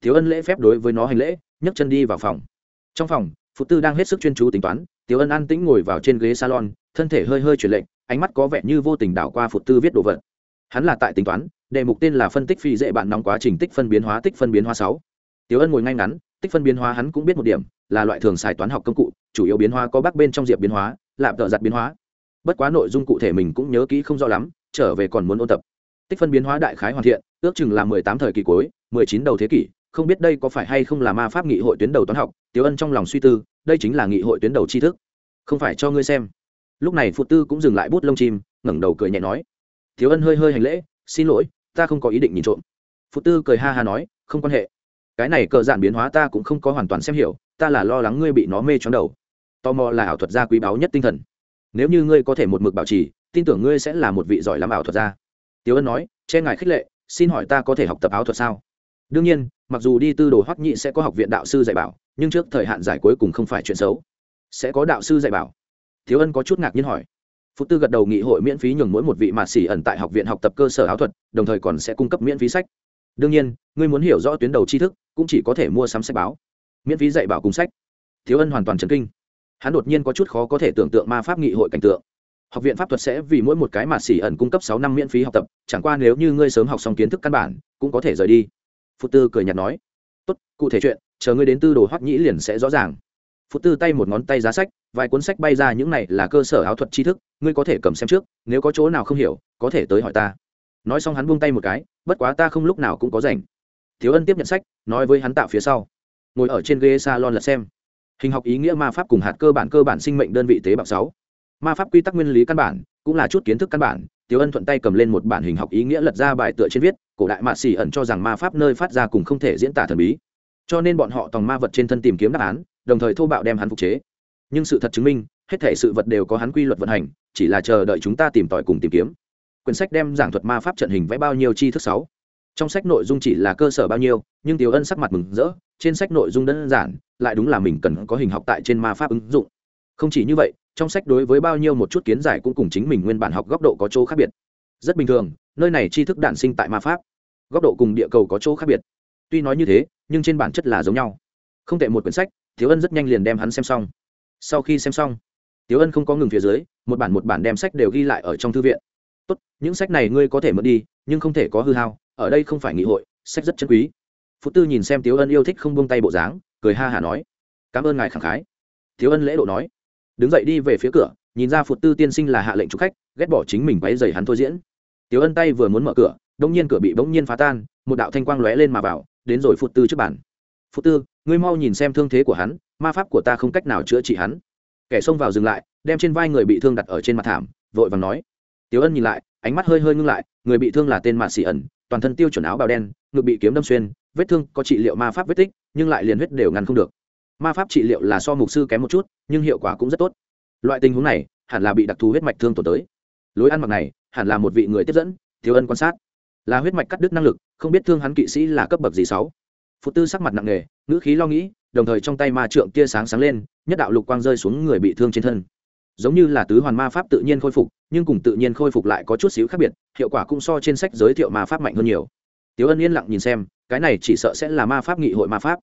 tiếu ân lễ phép đối với nó hành lễ nhấc chân đi vào phòng trong phòng phụ tư đang hết sức chuyên chú tính toán, tiểu ân an tĩnh ngồi vào trên ghế salon, thân thể hơi hơi chuyển lệnh ánh mắt có vẻ như vô tình đảo qua phụ tư viết đồ vật. Hắn là tại tính toán, đề mục tên là phân tích phi dễ bạn nóng quá trình tích phân biến hóa, tích phân biến hóa sáu. Tiểu ân ngồi ngay ngắn, tích phân biến hóa hắn cũng biết một điểm, là loại thường xài toán học công cụ, chủ yếu biến hóa có bác bên trong diệp biến hóa, lạm tợ giặt biến hóa. Bất quá nội dung cụ thể mình cũng nhớ kỹ không rõ lắm, trở về còn muốn ôn tập. Tích phân biến hóa đại khái hoàn thiện, ước chừng là mười tám thời kỳ cuối, mười chín đầu thế kỷ không biết đây có phải hay không là ma pháp nghị hội tuyến đầu toán học, tiếu ân trong lòng suy tư, đây chính là nghị hội tuyến đầu tri thức. Không phải cho ngươi xem. Lúc này phụ tư cũng dừng lại bút lông chim, ngẩng đầu cười nhẹ nói. Tiếu ân hơi hơi hành lễ, xin lỗi, ta không có ý định nhìn trộm. Phụ tư cười ha ha nói, không quan hệ. Cái này cờ giản biến hóa ta cũng không có hoàn toàn xem hiểu, ta là lo lắng ngươi bị nó mê choáng đầu. Tò mò là ảo thuật gia quý báu nhất tinh thần. Nếu như ngươi có thể một mực bảo trì, tin tưởng ngươi sẽ là một vị giỏi lắm ảo thuật gia. Tiếu ân nói, che ngài khích lệ, xin hỏi ta có thể học tập ảo thuật sao? Đương nhiên mặc dù đi tư đồ hoắc nhị sẽ có học viện đạo sư dạy bảo, nhưng trước thời hạn giải cuối cùng không phải chuyện xấu. Sẽ có đạo sư dạy bảo. Thiếu ân có chút ngạc nhiên hỏi. Phụ tư gật đầu nghị hội miễn phí nhường mỗi một vị mạt xỉ ẩn tại học viện học tập cơ sở áo thuật, đồng thời còn sẽ cung cấp miễn phí sách. Đương nhiên, ngươi muốn hiểu rõ tuyến đầu tri thức, cũng chỉ có thể mua sắm sách báo. Miễn phí dạy bảo cùng sách. Thiếu ân hoàn toàn chấn kinh. Hắn đột nhiên có chút khó có thể tưởng tượng ma pháp nghị hội cảnh tượng. Học viện pháp thuật sẽ vì mỗi một cái mạt xỉ ẩn cung cấp sáu năm miễn phí học tập, chẳng qua nếu như ngươi sớm học xong kiến thức căn bản, cũng có thể rời đi phụ tư cười nhạt nói, tốt, cụ thể chuyện, chờ ngươi đến tư đồ hoắc nhĩ liền sẽ rõ ràng. Phụ tư tay một ngón tay giá sách, vài cuốn sách bay ra những này là cơ sở áo thuật tri thức, ngươi có thể cầm xem trước, nếu có chỗ nào không hiểu, có thể tới hỏi ta. Nói xong hắn buông tay một cái, bất quá ta không lúc nào cũng có rảnh. Thiếu ân tiếp nhận sách, nói với hắn tạo phía sau, ngồi ở trên ghế salon lật xem. Hình học ý nghĩa ma pháp cùng hạt cơ bản cơ bản sinh mệnh đơn vị tế bào sáu ma pháp quy tắc nguyên lý căn bản cũng là chút kiến thức căn bản Tiểu Ân thuận tay cầm lên một bản hình học ý nghĩa lật ra bài tựa trên viết, cổ đại mạ xỉ ẩn cho rằng ma pháp nơi phát ra cùng không thể diễn tả thần bí. Cho nên bọn họ tòng ma vật trên thân tìm kiếm đáp án, đồng thời thô bạo đem hắn phục chế. Nhưng sự thật chứng minh, hết thể sự vật đều có hắn quy luật vận hành, chỉ là chờ đợi chúng ta tìm tòi cùng tìm kiếm. Quyển sách đem giảng thuật ma pháp trận hình vẽ bao nhiêu chi thức sáu. Trong sách nội dung chỉ là cơ sở bao nhiêu, nhưng Tiểu Ân sắc mặt mừng rỡ, trên sách nội dung đơn giản, lại đúng là mình cần có hình học tại trên ma pháp ứng dụng. Không chỉ như vậy, trong sách đối với bao nhiêu một chút kiến giải cũng cùng chính mình nguyên bản học góc độ có chỗ khác biệt. Rất bình thường nơi này tri thức đản sinh tại ma pháp. Góc độ cùng địa cầu có chỗ khác biệt. Tuy nói như thế nhưng trên bản chất là giống nhau. Không tệ một quyển sách thiếu ân rất nhanh liền đem hắn xem xong. Sau khi xem xong thiếu ân không có ngừng phía dưới một bản một bản đem sách đều ghi lại ở trong thư viện. Tốt những sách này ngươi có thể mượn đi nhưng không thể có hư hao ở đây không phải nghị hội sách rất chân quý. Phú tư nhìn xem thiếu ân yêu thích không buông tay bộ dáng cười ha hả nói cảm ơn ngài khẳng khái. Thiếu ân lễ độ nói đứng dậy đi về phía cửa, nhìn ra phụt tư tiên sinh là hạ lệnh chụp khách, ghét bỏ chính mình quáy dày hắn thôi diễn. Tiếu ân tay vừa muốn mở cửa, đông nhiên cửa bị bỗng nhiên phá tan, một đạo thanh quang lóe lên mà vào, đến rồi phụt tư trước bản phụt tư, ngươi mau nhìn xem thương thế của hắn, ma pháp của ta không cách nào chữa trị hắn. Kẻ xông vào dừng lại, đem trên vai người bị thương đặt ở trên mặt thảm, vội vàng nói. Tiếu ân nhìn lại, ánh mắt hơi hơi ngưng lại, người bị thương là tên mạ xỉ ẩn, toàn thân tiêu chuẩn áo bào đen, ngực bị kiếm đâm xuyên, vết thương có trị liệu ma pháp vết tích, nhưng lại liền huyết đều ngăn không được ma pháp trị liệu là so mục sư kém một chút, nhưng hiệu quả cũng rất tốt. Loại tình huống này, hẳn là bị đặc thù huyết mạch thương tổn tới. Lối ăn mặc này, hẳn là một vị người tiếp dẫn, thiếu ân quan sát. Là huyết mạch cắt đứt năng lực, không biết thương hắn kỵ sĩ là cấp bậc gì sáu. Phụ tư sắc mặt nặng nề, ngữ khí lo nghĩ, đồng thời trong tay ma trượng tia sáng sáng lên, nhất đạo lục quang rơi xuống người bị thương trên thân. Giống như là tứ hoàn ma pháp tự nhiên khôi phục, nhưng cùng tự nhiên khôi phục lại có chút xíu khác biệt, hiệu quả cũng so trên sách giới thiệu ma pháp mạnh hơn nhiều. Tiếu ân yên lặng nhìn xem, cái này chỉ sợ sẽ là ma pháp nghị hội ma pháp.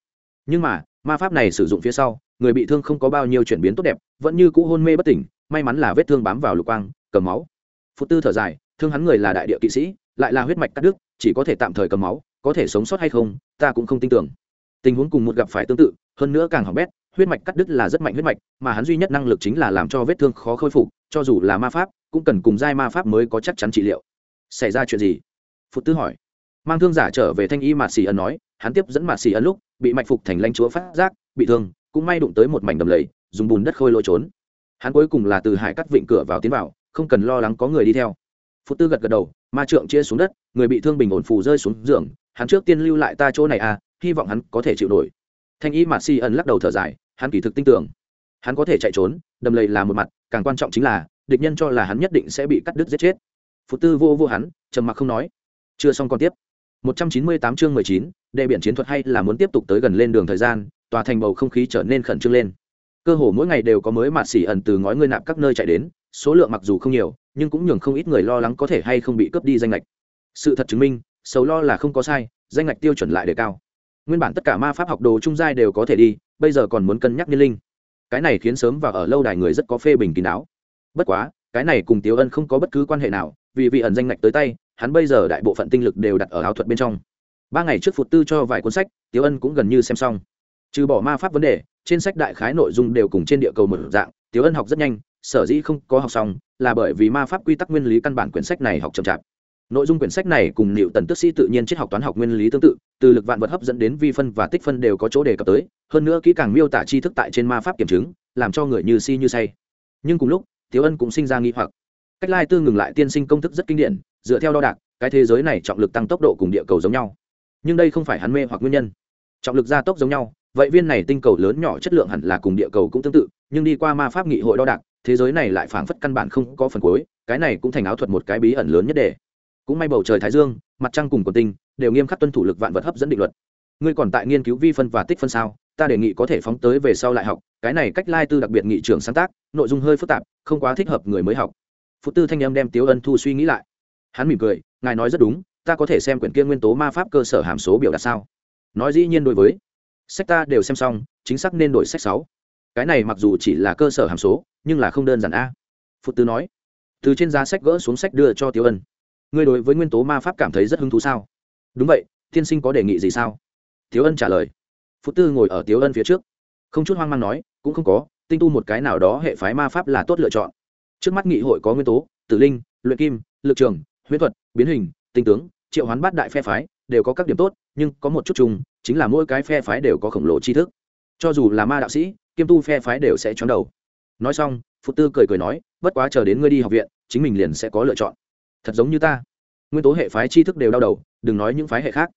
Nhưng mà ma pháp này sử dụng phía sau, người bị thương không có bao nhiêu chuyển biến tốt đẹp, vẫn như cũ hôn mê bất tỉnh, may mắn là vết thương bám vào lục quang, cầm máu. Phụ tư thở dài, thương hắn người là đại địa kỵ sĩ, lại là huyết mạch cắt đứt, chỉ có thể tạm thời cầm máu, có thể sống sót hay không, ta cũng không tin tưởng. Tình huống cùng một gặp phải tương tự, hơn nữa càng hỏng bét, huyết mạch cắt đứt là rất mạnh huyết mạch, mà hắn duy nhất năng lực chính là làm cho vết thương khó khôi phục, cho dù là ma pháp, cũng cần cùng giai ma pháp mới có chắc chắn trị liệu. Xảy ra chuyện gì? Phụ tư hỏi. Mang thương giả trở về thanh y mạt xì ẩn nói, hắn tiếp dẫn mạt xì ẩn lúc bị mạch phục thành lãnh chúa phát giác, bị thương, cũng may đụng tới một mảnh đầm lầy, dùng bùn đất khôi lôi trốn. Hắn cuối cùng là từ hải cắt vịnh cửa vào tiến vào, không cần lo lắng có người đi theo. Phụ tư gật gật đầu, ma trượng chia xuống đất, người bị thương bình ổn phù rơi xuống giường, hắn trước tiên lưu lại ta chỗ này à hy vọng hắn có thể chịu nổi. Thanh y mạt si ẩn lắc đầu thở dài, hắn kỳ thực tin tưởng. Hắn có thể chạy trốn, đầm lầy là một mặt, càng quan trọng chính là, địch nhân cho là hắn nhất định sẽ bị cắt đứt giết chết. Phụ tư vô vô hắn, trầm mặc không nói. Chưa xong còn tiếp. 198 chương 19, đệ biển chiến thuật hay là muốn tiếp tục tới gần lên đường thời gian tòa thành bầu không khí trở nên khẩn trương lên. Cơ hồ mỗi ngày đều có mới mạt xỉ ẩn từ ngói ngươi nạp các nơi chạy đến số lượng mặc dù không nhiều nhưng cũng nhường không ít người lo lắng có thể hay không bị cướp đi danh lệch sự thật chứng minh sầu lo là không có sai danh lệch tiêu chuẩn lại đề cao. Nguyên bản tất cả ma pháp học đồ trung giai đều có thể đi bây giờ còn muốn cân nhắc niên linh. Cái này khiến sớm và ở lâu đài người rất có phê bình kín đáo. Bất quá cái này cùng tiếu ân không có bất cứ quan hệ nào vì vị ẩn danh ngạch tới tay hắn bây giờ đại bộ phận tinh lực đều đặt ở áo thuật bên trong. Ba ngày trước phụt tư cho vài cuốn sách tiếu ân cũng gần như xem xong. Trừ bỏ ma pháp vấn đề, trên sách đại khái nội dung đều cùng trên địa cầu một dạng tiếu ân học rất nhanh, sở dĩ không có học xong, là bởi vì ma pháp quy tắc nguyên lý căn bản quyển sách này học chậm chạp. Nội dung quyển sách này cùng liệu tần tức sĩ tự nhiên triết học toán học nguyên lý tương tự, từ lực vạn vật hấp dẫn đến vi phân và tích phân đều có chỗ đề cập tới, hơn nữa kỹ càng miêu tả tri thức tại trên ma pháp kiểm chứng, làm cho người như si như say. Nhưng cùng lúc tiếu ân cũng sinh ra nghi hoặc. Cách lai tư ngừng lại tiên sinh công thức rất kinh điển dựa theo đo đạc cái thế giới này trọng lực tăng tốc độ cùng địa cầu giống nhau. Nhưng đây không phải hắn mê hoặc nguyên nhân. Trọng lực gia tốc giống nhau vậy viên này tinh cầu lớn nhỏ chất lượng hẳn là cùng địa cầu cũng tương tự nhưng đi qua ma pháp nghị hội đo đạc thế giới này lại phảng phất căn bản không có phần cuối cái này cũng thành áo thuật một cái bí ẩn lớn nhất để, cũng may bầu trời thái dương mặt trăng cùng quần tinh đều nghiêm khắc tuân thủ lực vạn vật hấp dẫn định luật. Ngươi còn tại nghiên cứu vi phân và tích phân sao? Ta đề nghị có thể phóng tới về sau lại học cái này cách lai tư đặc biệt nghị trường sáng tác nội dung hơi phức tạp không quá thích hợp người mới học. Phụ tư thanh âm đem tiếu ân thu suy nghĩ lại hắn mỉm cười, ngài nói rất đúng, ta có thể xem quyển kia nguyên tố ma pháp cơ sở hàm số biểu đạt sao? Nói dĩ nhiên đối với. Sách ta đều xem xong, chính xác nên đổi sách sáu. Cái này mặc dù chỉ là cơ sở hàm số, nhưng là không đơn giản a. Phụ tư nói. Từ trên giá sách gỡ xuống sách đưa cho tiêu ân. Ngươi đối với nguyên tố ma pháp cảm thấy rất hứng thú sao? Đúng vậy, tiên sinh có đề nghị gì sao? Tiêu ân trả lời. Phụ tư ngồi ở tiêu ân phía trước. Không chút hoang mang nói, cũng không có, tinh tu một cái nào đó hệ phái ma pháp là tốt lựa chọn. Trước mắt nghị hội có nguyên tố, tử linh, luyện kim, lực trường huyễn thuật, biến hình, tinh tướng, triệu hoán bát đại phe phái, đều có các điểm tốt, nhưng có một chút chung, chính là mỗi cái phe phái đều có khổng lồ tri thức. Cho dù là ma đạo sĩ, kiêm tu phe phái đều sẽ chóng đầu. Nói xong phụ tư cười cười nói, bất quá chờ đến ngươi đi học viện, chính mình liền sẽ có lựa chọn. Thật giống như ta. Nguyên tố hệ phái tri thức đều đau đầu, đừng nói những phái hệ khác.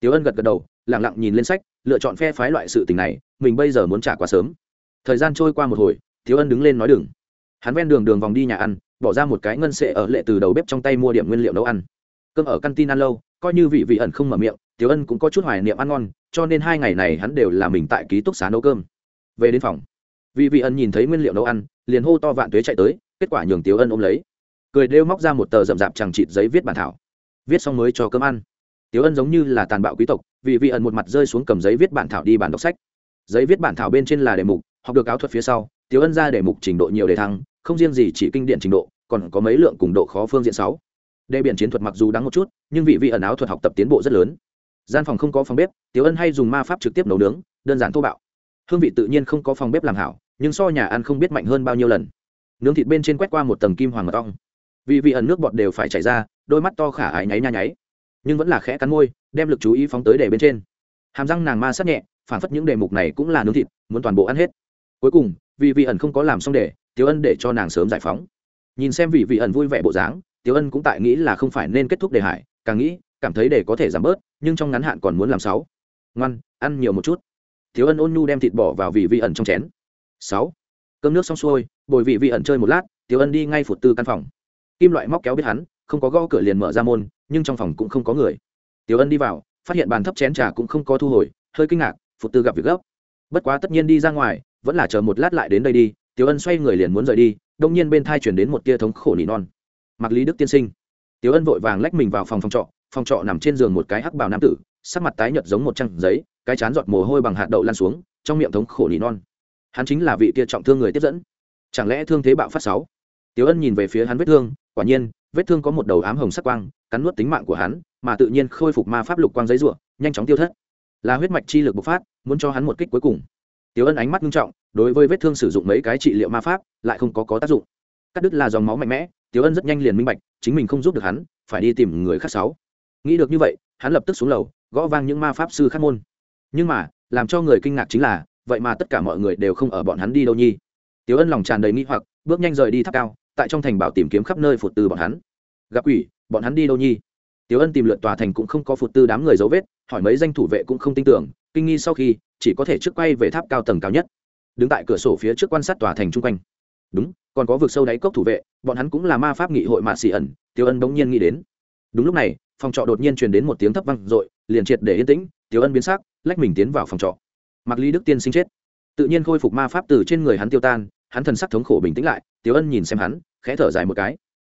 Tiếu ân gật gật đầu lẳng lặng nhìn lên sách, lựa chọn phe phái loại sự tình này, mình bây giờ muốn trả quá sớm. Thời gian trôi qua một hồi tiếu ân đứng lên nói đừng hắn ven đường đường vòng đi nhà ăn, bỏ ra một cái ngân sệ ở lệ từ đầu bếp trong tay mua điểm nguyên liệu nấu ăn. Cơm ở căn tin ăn lâu, coi như vị vị ẩn không mở miệng, Tiểu ân cũng có chút hoài niệm ăn ngon, cho nên hai ngày này hắn đều là mình tại ký túc xá nấu cơm. Về đến phòng, vị vị ẩn nhìn thấy nguyên liệu nấu ăn, liền hô to vạn tuế chạy tới, kết quả nhường Tiểu ân ôm lấy. Cười đêu móc ra một tờ rậm rạp chẳng chịt giấy viết bản thảo. Viết xong mới cho cơm ăn. Tiểu ân giống như là tàn bạo quý tộc, vị vị ẩn một mặt rơi xuống cầm giấy viết bản thảo đi bản đọc sách. Giấy viết bản thảo bên trên là đề mục, học được áo thuật phía sau tiếu ân ra để mục trình độ nhiều đề thăng, không riêng gì chỉ kinh điển trình độ, còn có mấy lượng cùng độ khó phương diện sáu. Đề biển chiến thuật mặc dù đáng một chút, nhưng vị vị ẩn áo thuật học tập tiến bộ rất lớn. Gian phòng không có phòng bếp tiếu ân hay dùng ma pháp trực tiếp nấu nướng, đơn giản thô bạo. Hương vị tự nhiên không có phòng bếp làm hảo, nhưng so nhà ăn không biết mạnh hơn bao nhiêu lần. Nướng thịt bên trên quét qua một tầng kim hoàng mật ong. Vị vị ẩn nước bọt đều phải chảy ra, đôi mắt to khả ái nháy nha nháy. Nhưng vẫn là khẽ cắn môi, đem lực chú ý phóng tới để bên trên. Hàm răng nàng ma sát nhẹ, phản phất những đề mục này cũng là nướng thịt, muốn toàn bộ ăn hết cuối cùng, vì vị ẩn không có làm xong để, Tiểu ân để cho nàng sớm giải phóng. Nhìn xem vị vị ẩn vui vẻ bộ dáng, Tiểu ân cũng tại nghĩ là không phải nên kết thúc đề hải càng nghĩ, cảm thấy để có thể giảm bớt, nhưng trong ngắn hạn còn muốn làm sáu. Ngoan, ăn nhiều một chút. Tiểu ân ôn nhu đem thịt bỏ vào vị vị ẩn trong chén. Sáu. Cơm nước xong xuôi, bồi vị vị ẩn chơi một lát, Tiểu ân đi ngay phụt tư căn phòng. Kim loại móc kéo biết hắn, không có gõ cửa liền mở ra môn, nhưng trong phòng cũng không có người. Tiểu ân đi vào, phát hiện bàn thấp chén trà cũng không có thu hồi, hơi kinh ngạc, phụt tư gặp việc gấp. Bất quá tất nhiên đi ra ngoài vẫn là chờ một lát lại đến đây đi, tiểu ân xoay người liền muốn rời đi đông nhiên bên thai chuyển đến một tia thống khổ nỉ non. Mặc lý đức tiên sinh. Tiểu ân vội vàng lách mình vào phòng phòng trọ phòng trọ nằm trên giường một cái hắc bào nam tử, sắc mặt tái nhợt giống một trang giấy, cái chán giọt mồ hôi bằng hạt đậu lan xuống, trong miệng thống khổ nỉ non. Hắn chính là vị tia trọng thương người tiếp dẫn. Chẳng lẽ thương thế bạo phát sáu? Tiểu ân nhìn về phía hắn vết thương, quả nhiên, vết thương có một đầu ám hồng sắc quang, cắn nuốt tính mạng của hắn, mà tự nhiên khôi phục ma pháp lục quang giấy ruộng nhanh chóng tiêu thất. Là huyết mạch chi lực bộc phát, muốn cho hắn một kích cuối cùng tiểu ân ánh mắt nghiêm trọng, đối với vết thương sử dụng mấy cái trị liệu ma pháp, lại không có có tác dụng. Cắt đứt là dòng máu mạnh mẽ, tiểu ân rất nhanh liền minh bạch, chính mình không giúp được hắn, phải đi tìm người khác sáu. Nghĩ được như vậy, hắn lập tức xuống lầu, gõ vang những ma pháp sư khác môn. Nhưng mà, làm cho người kinh ngạc chính là, vậy mà tất cả mọi người đều không ở bọn hắn đi đâu nhi tiểu ân lòng tràn đầy nghi hoặc, bước nhanh rời đi tháp cao, tại trong thành bảo tìm kiếm khắp nơi phụt từ bọn hắn. Gặp quỷ, bọn hắn đi đâu nhi tiểu ân tìm lượt tòa thành cũng không có phụt tư đám người dấu vết, hỏi mấy danh thủ vệ cũng không tin tưởng, kinh nghi sau khi chỉ có thể trước quay về tháp cao tầng cao nhất, đứng tại cửa sổ phía trước quan sát tòa thành chung quanh. Đúng, còn có vực sâu đáy cốc thủ vệ, bọn hắn cũng là ma pháp nghị hội mạ xì ẩn tiểu ân bỗng nhiên nghĩ đến. Đúng lúc này, phòng trọ đột nhiên truyền đến một tiếng thấp văng r ộ i liền triệt để yên tĩnh tiểu ân biến sắc, lách mình tiến vào phòng trọ. Mặc lý đức tiên sinh chết. Tự nhiên khôi phục ma pháp từ trên người hắn tiêu tan, hắn thần sắc thống khổ bình tĩnh lại tiểu ân nhìn xem hắn, khẽ thở dài một cái.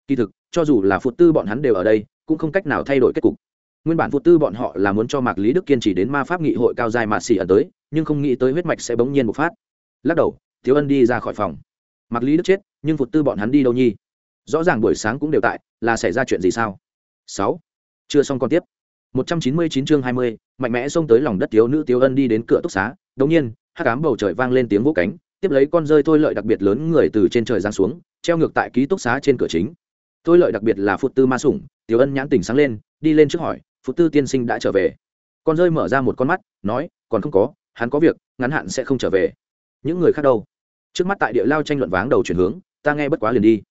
Kỳ thực, cho dù là phụt tư bọn hắn đều ở đây, cũng không cách nào thay đổi kết cục nguyên bản phụ tư bọn họ là muốn cho mạc lý đức kiên trì đến ma pháp nghị hội cao dài mạt xỉ ẩn tới nhưng không nghĩ tới huyết mạch sẽ bỗng nhiên bộc phát. Lắc đầu thiếu ân đi ra khỏi phòng. Mạc lý đức chết nhưng phụ tư bọn hắn đi đâu nhi rõ ràng buổi sáng cũng đều tại là xảy ra chuyện gì sao? Sáu. Chưa xong còn tiếp. 199 chương 20, mạnh mẽ xông tới lòng đất thiếu nữ thiếu ân đi đến cửa túc xá đống nhiên hát cám bầu trời vang lên tiếng vỗ cánh tiếp lấy con rơi thôi lợi đặc biệt lớn người từ trên trời giáng xuống treo ngược tại ký túc xá trên cửa chính. Thôi lợi đặc biệt là phụt tư ma sủng tiểu ân nhãn tỉnh sáng lên đi lên trước hỏi Phụ tư tiên sinh đã trở về. Con rơi mở ra một con mắt, nói, còn không có, hắn có việc, ngắn hạn sẽ không trở về. Những người khác đâu? Trước mắt tại địa lao tranh luận váng đầu chuyển hướng, ta nghe bất quá liền đi.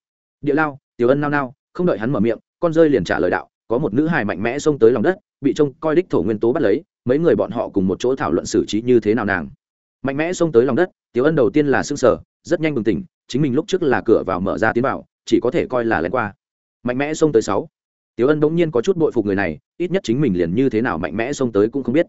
Địa lao, tiểu ân nao nao, không đợi hắn mở miệng, con rơi liền trả lời đạo, có một nữ hài mạnh mẽ xông tới lòng đất, bị trông coi đích thổ nguyên tố bắt lấy, mấy người bọn họ cùng một chỗ thảo luận xử trí như thế nào nàng. Mạnh mẽ xông tới lòng đất, tiểu ân đầu tiên là xương sở rất nhanh bừng tỉnh, chính mình lúc trước là cửa vào mở ra tiến vào, chỉ có thể coi là lén qua. Mạnh mẽ xông tới sáu tiểu ân bỗng nhiên có chút bội phục người này, ít nhất chính mình liền như thế nào mạnh mẽ xông tới cũng không biết.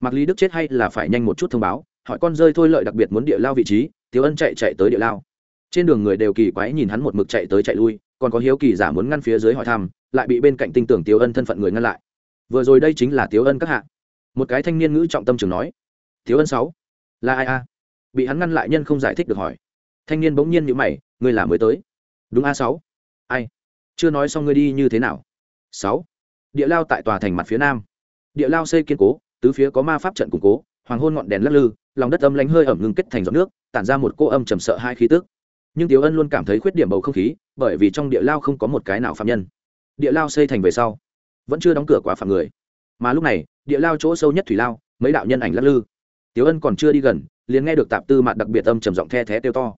Mặc lý đức chết hay là phải nhanh một chút thông báo, hỏi con rơi thôi lợi đặc biệt muốn địa lao vị trí, tiểu ân chạy chạy tới địa lao. Trên đường người đều kỳ quái nhìn hắn một mực chạy tới chạy lui, còn có hiếu kỳ giả muốn ngăn phía dưới hỏi thăm, lại bị bên cạnh tinh tưởng tiểu ân thân phận người ngăn lại. Vừa rồi đây chính là tiểu ân các hạ. Một cái thanh niên ngữ trọng tâm trường nói, tiểu ân sáu, là ai a? Bị hắn ngăn lại nhân không giải thích được hỏi. Thanh niên bỗng nhiên nhữ mày, ngươi là mới tới. Đúng a sáu. Ai? Chưa nói xong ngươi đi như thế nào? Sáu. Địa lao tại tòa thành mặt phía nam. Địa lao xây kiên cố, tứ phía có ma pháp trận củng cố, hoàng hôn ngọn đèn lắc lư, lòng đất âm lánh hơi ẩm ngưng kết thành giọt nước, tản ra một cô âm trầm sợ hai khí tức. Nhưng tiểu ân luôn cảm thấy khuyết điểm bầu không khí, bởi vì trong địa lao không có một cái nào phạm nhân. Địa lao xây thành về sau, vẫn chưa đóng cửa quá phạm người. Mà lúc này, địa lao chỗ sâu nhất thủy lao, mấy đạo nhân ảnh lắc lư. Tiểu ân còn chưa đi gần, liền nghe được tạp tư mạt đặc biệt âm trầm giọng the thé tiêu to.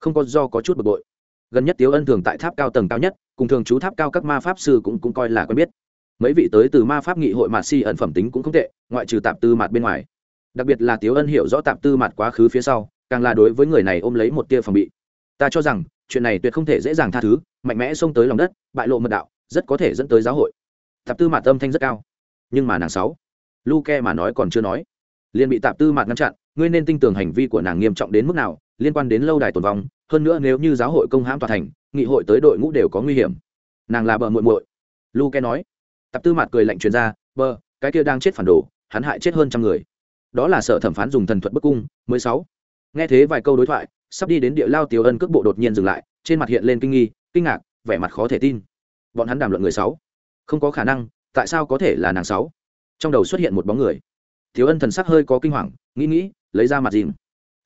Không có do có chút bực bội gần nhất tiếu ân thường tại tháp cao tầng cao nhất, cùng thường chú tháp cao các ma pháp sư cũng cũng coi là quen biết. Mấy vị tới từ ma pháp nghị hội mạt si ẩn phẩm tính cũng không tệ, ngoại trừ tạp tư mạt bên ngoài. Đặc biệt là tiếu ân hiểu rõ tạp tư mạt quá khứ phía sau, càng là đối với người này ôm lấy một tia phòng bị. Ta cho rằng, chuyện này tuyệt không thể dễ dàng tha thứ, mạnh mẽ xông tới lòng đất, bại lộ mật đạo, rất có thể dẫn tới giáo hội. Tạp tư mạt âm thanh rất cao. Nhưng mà nàng sáu, luke mà nói còn chưa nói. Liền bị tạp tư mạt ngăn chặn ngươi nên tin tưởng hành vi của nàng nghiêm trọng đến mức nào, liên quan đến lâu đài tồn vong, hơn nữa nếu như giáo hội công hãm tòa thành, nghị hội tới đội ngũ đều có nguy hiểm. Nàng là bờ muội muội. Luke nói. Tập tư mặt cười lạnh truyền ra, bờ, cái kia đang chết phản đồ, hắn hại chết hơn trăm người. Đó là sở thẩm phán dùng thần thuật bức cung mười sáu. Nghe thế vài câu đối thoại, sắp đi đến địa lao tiểu ân cước bộ đột nhiên dừng lại, trên mặt hiện lên kinh nghi, kinh ngạc, vẻ mặt khó thể tin. Bọn hắn đàm luận người sáu. Không có khả năng, tại sao có thể là nàng sáu? Trong đầu xuất hiện một bóng người thiếu ân thần sắc hơi có kinh hoàng, nghĩ nghĩ, lấy ra mặt dìm.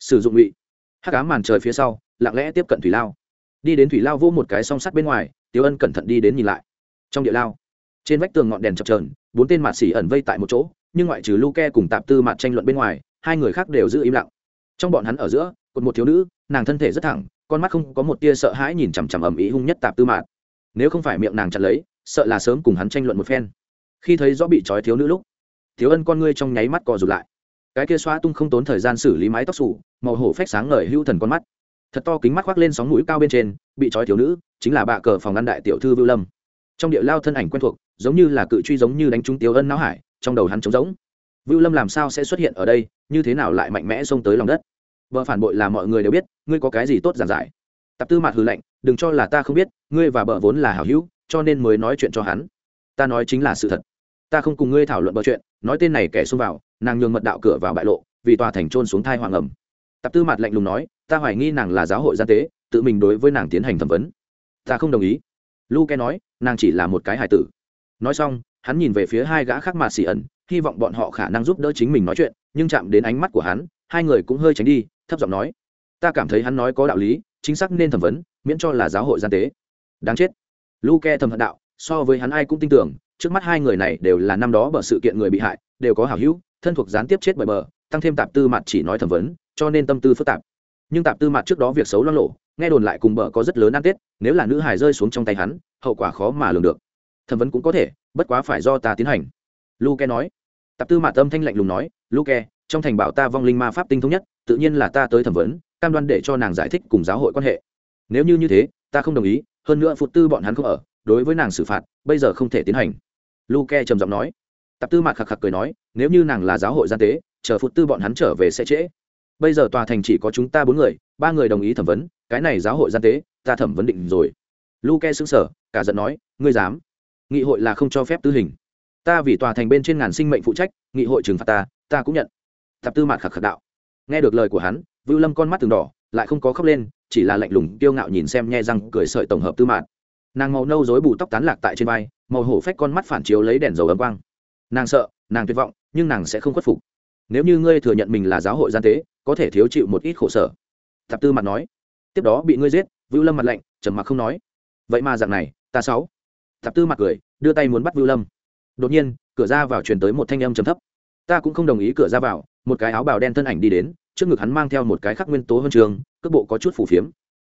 Sử dụng ngụy. Hắc ám màn trời phía sau, lặng lẽ tiếp cận thủy lao. Đi đến thủy lao vô một cái song sắt bên ngoài tiếu ân cẩn thận đi đến nhìn lại. Trong địa lao, trên vách tường ngọn đèn chập trờn bốn tên mạt xỉ ẩn vây tại một chỗ, nhưng ngoại trừ luke cùng tạp tư mạt tranh luận bên ngoài, hai người khác đều giữ im lặng. Trong bọn hắn ở giữa cột một thiếu nữ, nàng thân thể rất thẳng, con mắt không có một tia sợ hãi nhìn chằm chằm ầm ĩ hung nhất tạp tư mạt. Nếu không phải miệng nàng chặt lấy, sợ là sớm cùng hắn tranh luận một phen. Khi thấy rõ bị trói thiếu nữ lúc thiếu ân con ngươi trong nháy mắt co rụt lại. Cái kia xóa tung không tốn thời gian xử lý mái tóc sủ, màu hổ phách sáng ngời hữu thần con mắt. Thật to kính mắt khoác lên sóng mũi cao bên trên, bị trói thiếu nữ, chính là bạ cờ phòng ngăn đại tiểu thư vưu lâm. Trong địa lao thân ảnh quen thuộc, giống như là cự truy giống như đánh trúng tiêu ân não hải, trong đầu hắn trống rỗng. Vưu lâm làm sao sẽ xuất hiện ở đây, như thế nào lại mạnh mẽ xông tới lòng đất? Vợ phản bội là mọi người đều biết, ngươi có cái gì tốt giản giải? Tập tư mạt hư lệnh đừng cho là ta không biết, ngươi và vợ vốn là hảo hữu, cho nên mới nói chuyện cho hắn. Ta nói chính là sự thật. Ta không cùng ngươi thảo luận bờ chuyện nói tên này kẻ xông vào, nàng nhường mật đạo cửa vào bại lộ, vì tòa thành trôn xuống thai hoàng ẩm. Tập tư mặt lạnh lùng nói, ta hoài nghi nàng là giáo hội gian tế, tự mình đối với nàng tiến hành thẩm vấn. Ta không đồng ý. Luke nói, nàng chỉ là một cái hài tử. Nói xong, hắn nhìn về phía hai gã khác mạt xì ẩn, hy vọng bọn họ khả năng giúp đỡ chính mình nói chuyện, nhưng chạm đến ánh mắt của hắn, hai người cũng hơi tránh đi, thấp giọng nói, ta cảm thấy hắn nói có đạo lý, chính xác nên thẩm vấn, miễn cho là giáo hội gian tế. Đáng chết. Luke thầm hận đạo, so với hắn ai cũng tin tưởng trước mắt hai người này đều là năm đó bởi sự kiện người bị hại, đều có hảo hữu, thân thuộc gián tiếp chết bởi bờ, tăng thêm tạp tư mặt chỉ nói thẩm vấn, cho nên tâm tư phức tạp. Nhưng tạp tư mặt trước đó việc xấu lo lộ nghe đồn lại cùng bờ có rất lớn ăn tết, nếu là nữ hài rơi xuống trong tay hắn, hậu quả khó mà lường được. Thẩm vấn cũng có thể, bất quá phải do ta tiến hành. Luke nói. Tạp tư mặt tâm thanh lạnh lùng nói, luke, trong thành bảo ta vong linh ma pháp tinh thống nhất, tự nhiên là ta tới thẩm vấn, cam đoan để cho nàng giải thích cùng giáo hội quan hệ. Nếu như như thế, ta không đồng ý, hơn nữa phụt tư bọn hắn không ở, đối với nàng xử phạt, bây giờ không thể tiến hành luke trầm giọng nói. Tạp tư mạt khạc khạc cười nói, nếu như nàng là giáo hội gian tế, chờ phụ tư bọn hắn trở về sẽ trễ. Bây giờ tòa thành chỉ có chúng ta bốn người, ba người đồng ý thẩm vấn, cái này giáo hội gian tế, ta thẩm vấn định rồi. Luke xứng sở cả giận nói, ngươi dám. Nghị hội là không cho phép tư hình. Ta vì tòa thành bên trên ngàn sinh mệnh phụ trách, nghị hội trừng phạt ta ta cũng nhận. Tạp tư mạt khạc khạc đạo. Nghe được lời của hắn, vưu lâm con mắt từng đỏ, lại không có khóc lên, chỉ là lạnh lùng kiêu ngạo nhìn xem, nhe răng cười sợi tổng hợp tư mạt nàng màu nâu dối bù tóc tán lạc tại trên vai, màu hổ phách con mắt phản chiếu lấy đèn dầu ấm quang. Nàng sợ, nàng tuyệt vọng, nhưng nàng sẽ không khuất phục. Nếu như ngươi thừa nhận mình là giáo hội gian tế, có thể thiếu chịu một ít khổ sở. Thập tư mặt nói. Tiếp đó bị ngươi giết, vưu lâm mặt lạnh, trầm mặc không nói. Vậy mà dạng này, ta sáu. Thập tư mặt cười, đưa tay muốn bắt vưu lâm. Đột nhiên, cửa ra vào truyền tới một thanh âm trầm thấp. Ta cũng không đồng ý cửa ra vào, một cái áo bào đen thân ảnh đi đến, trước ngực hắn mang theo một cái khắc nguyên tố huân trường, cước bộ có chút phủ phiếm.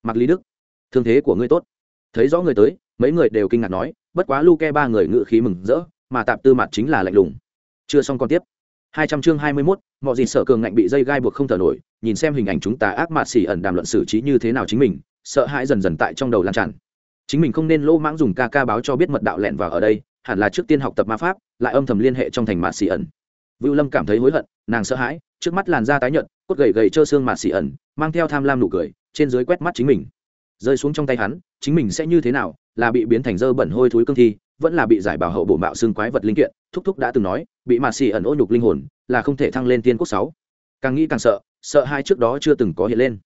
Mặc lý đức, thương thế của ngươi tốt thấy rõ người tới mấy người đều kinh ngạc nói bất quá luke ba người ngự khí mừng rỡ mà tạp tư mặt chính là lạnh lùng. Chưa xong còn tiếp. Hai trăm chương hai mươi 21, mọi gì sợ cường ngạnh bị dây gai buộc không thở nổi nhìn xem hình ảnh chúng ta ác mạt xỉ ẩn đàm luận xử trí như thế nào chính mình sợ hãi dần dần tại trong đầu lan tràn. Chính mình không nên lỗ mãng dùng ca ca báo cho biết mật đạo lẹn vào ở đây hẳn là trước tiên học tập ma pháp lại âm thầm liên hệ trong thành mạt xỉ ẩn. Vưu lâm cảm thấy hối hận nàng sợ hãi trước mắt làn da tái nhợt cốt gầy gầy trơ xương mạt xỉ ẩn mang theo tham lam nụ cười trên dưới quét mắt chính mình rơi xuống trong tay hắn, chính mình sẽ như thế nào, là bị biến thành dơ bẩn hôi thối cương thi, vẫn là bị giải bảo hậu bổ mạo xương quái vật linh kiện, thúc thúc đã từng nói, bị mạt xì ẩn ô nhục linh hồn, là không thể thăng lên tiên quốc sáu. Càng nghĩ càng sợ sợ hai trước đó chưa từng có hiện lên.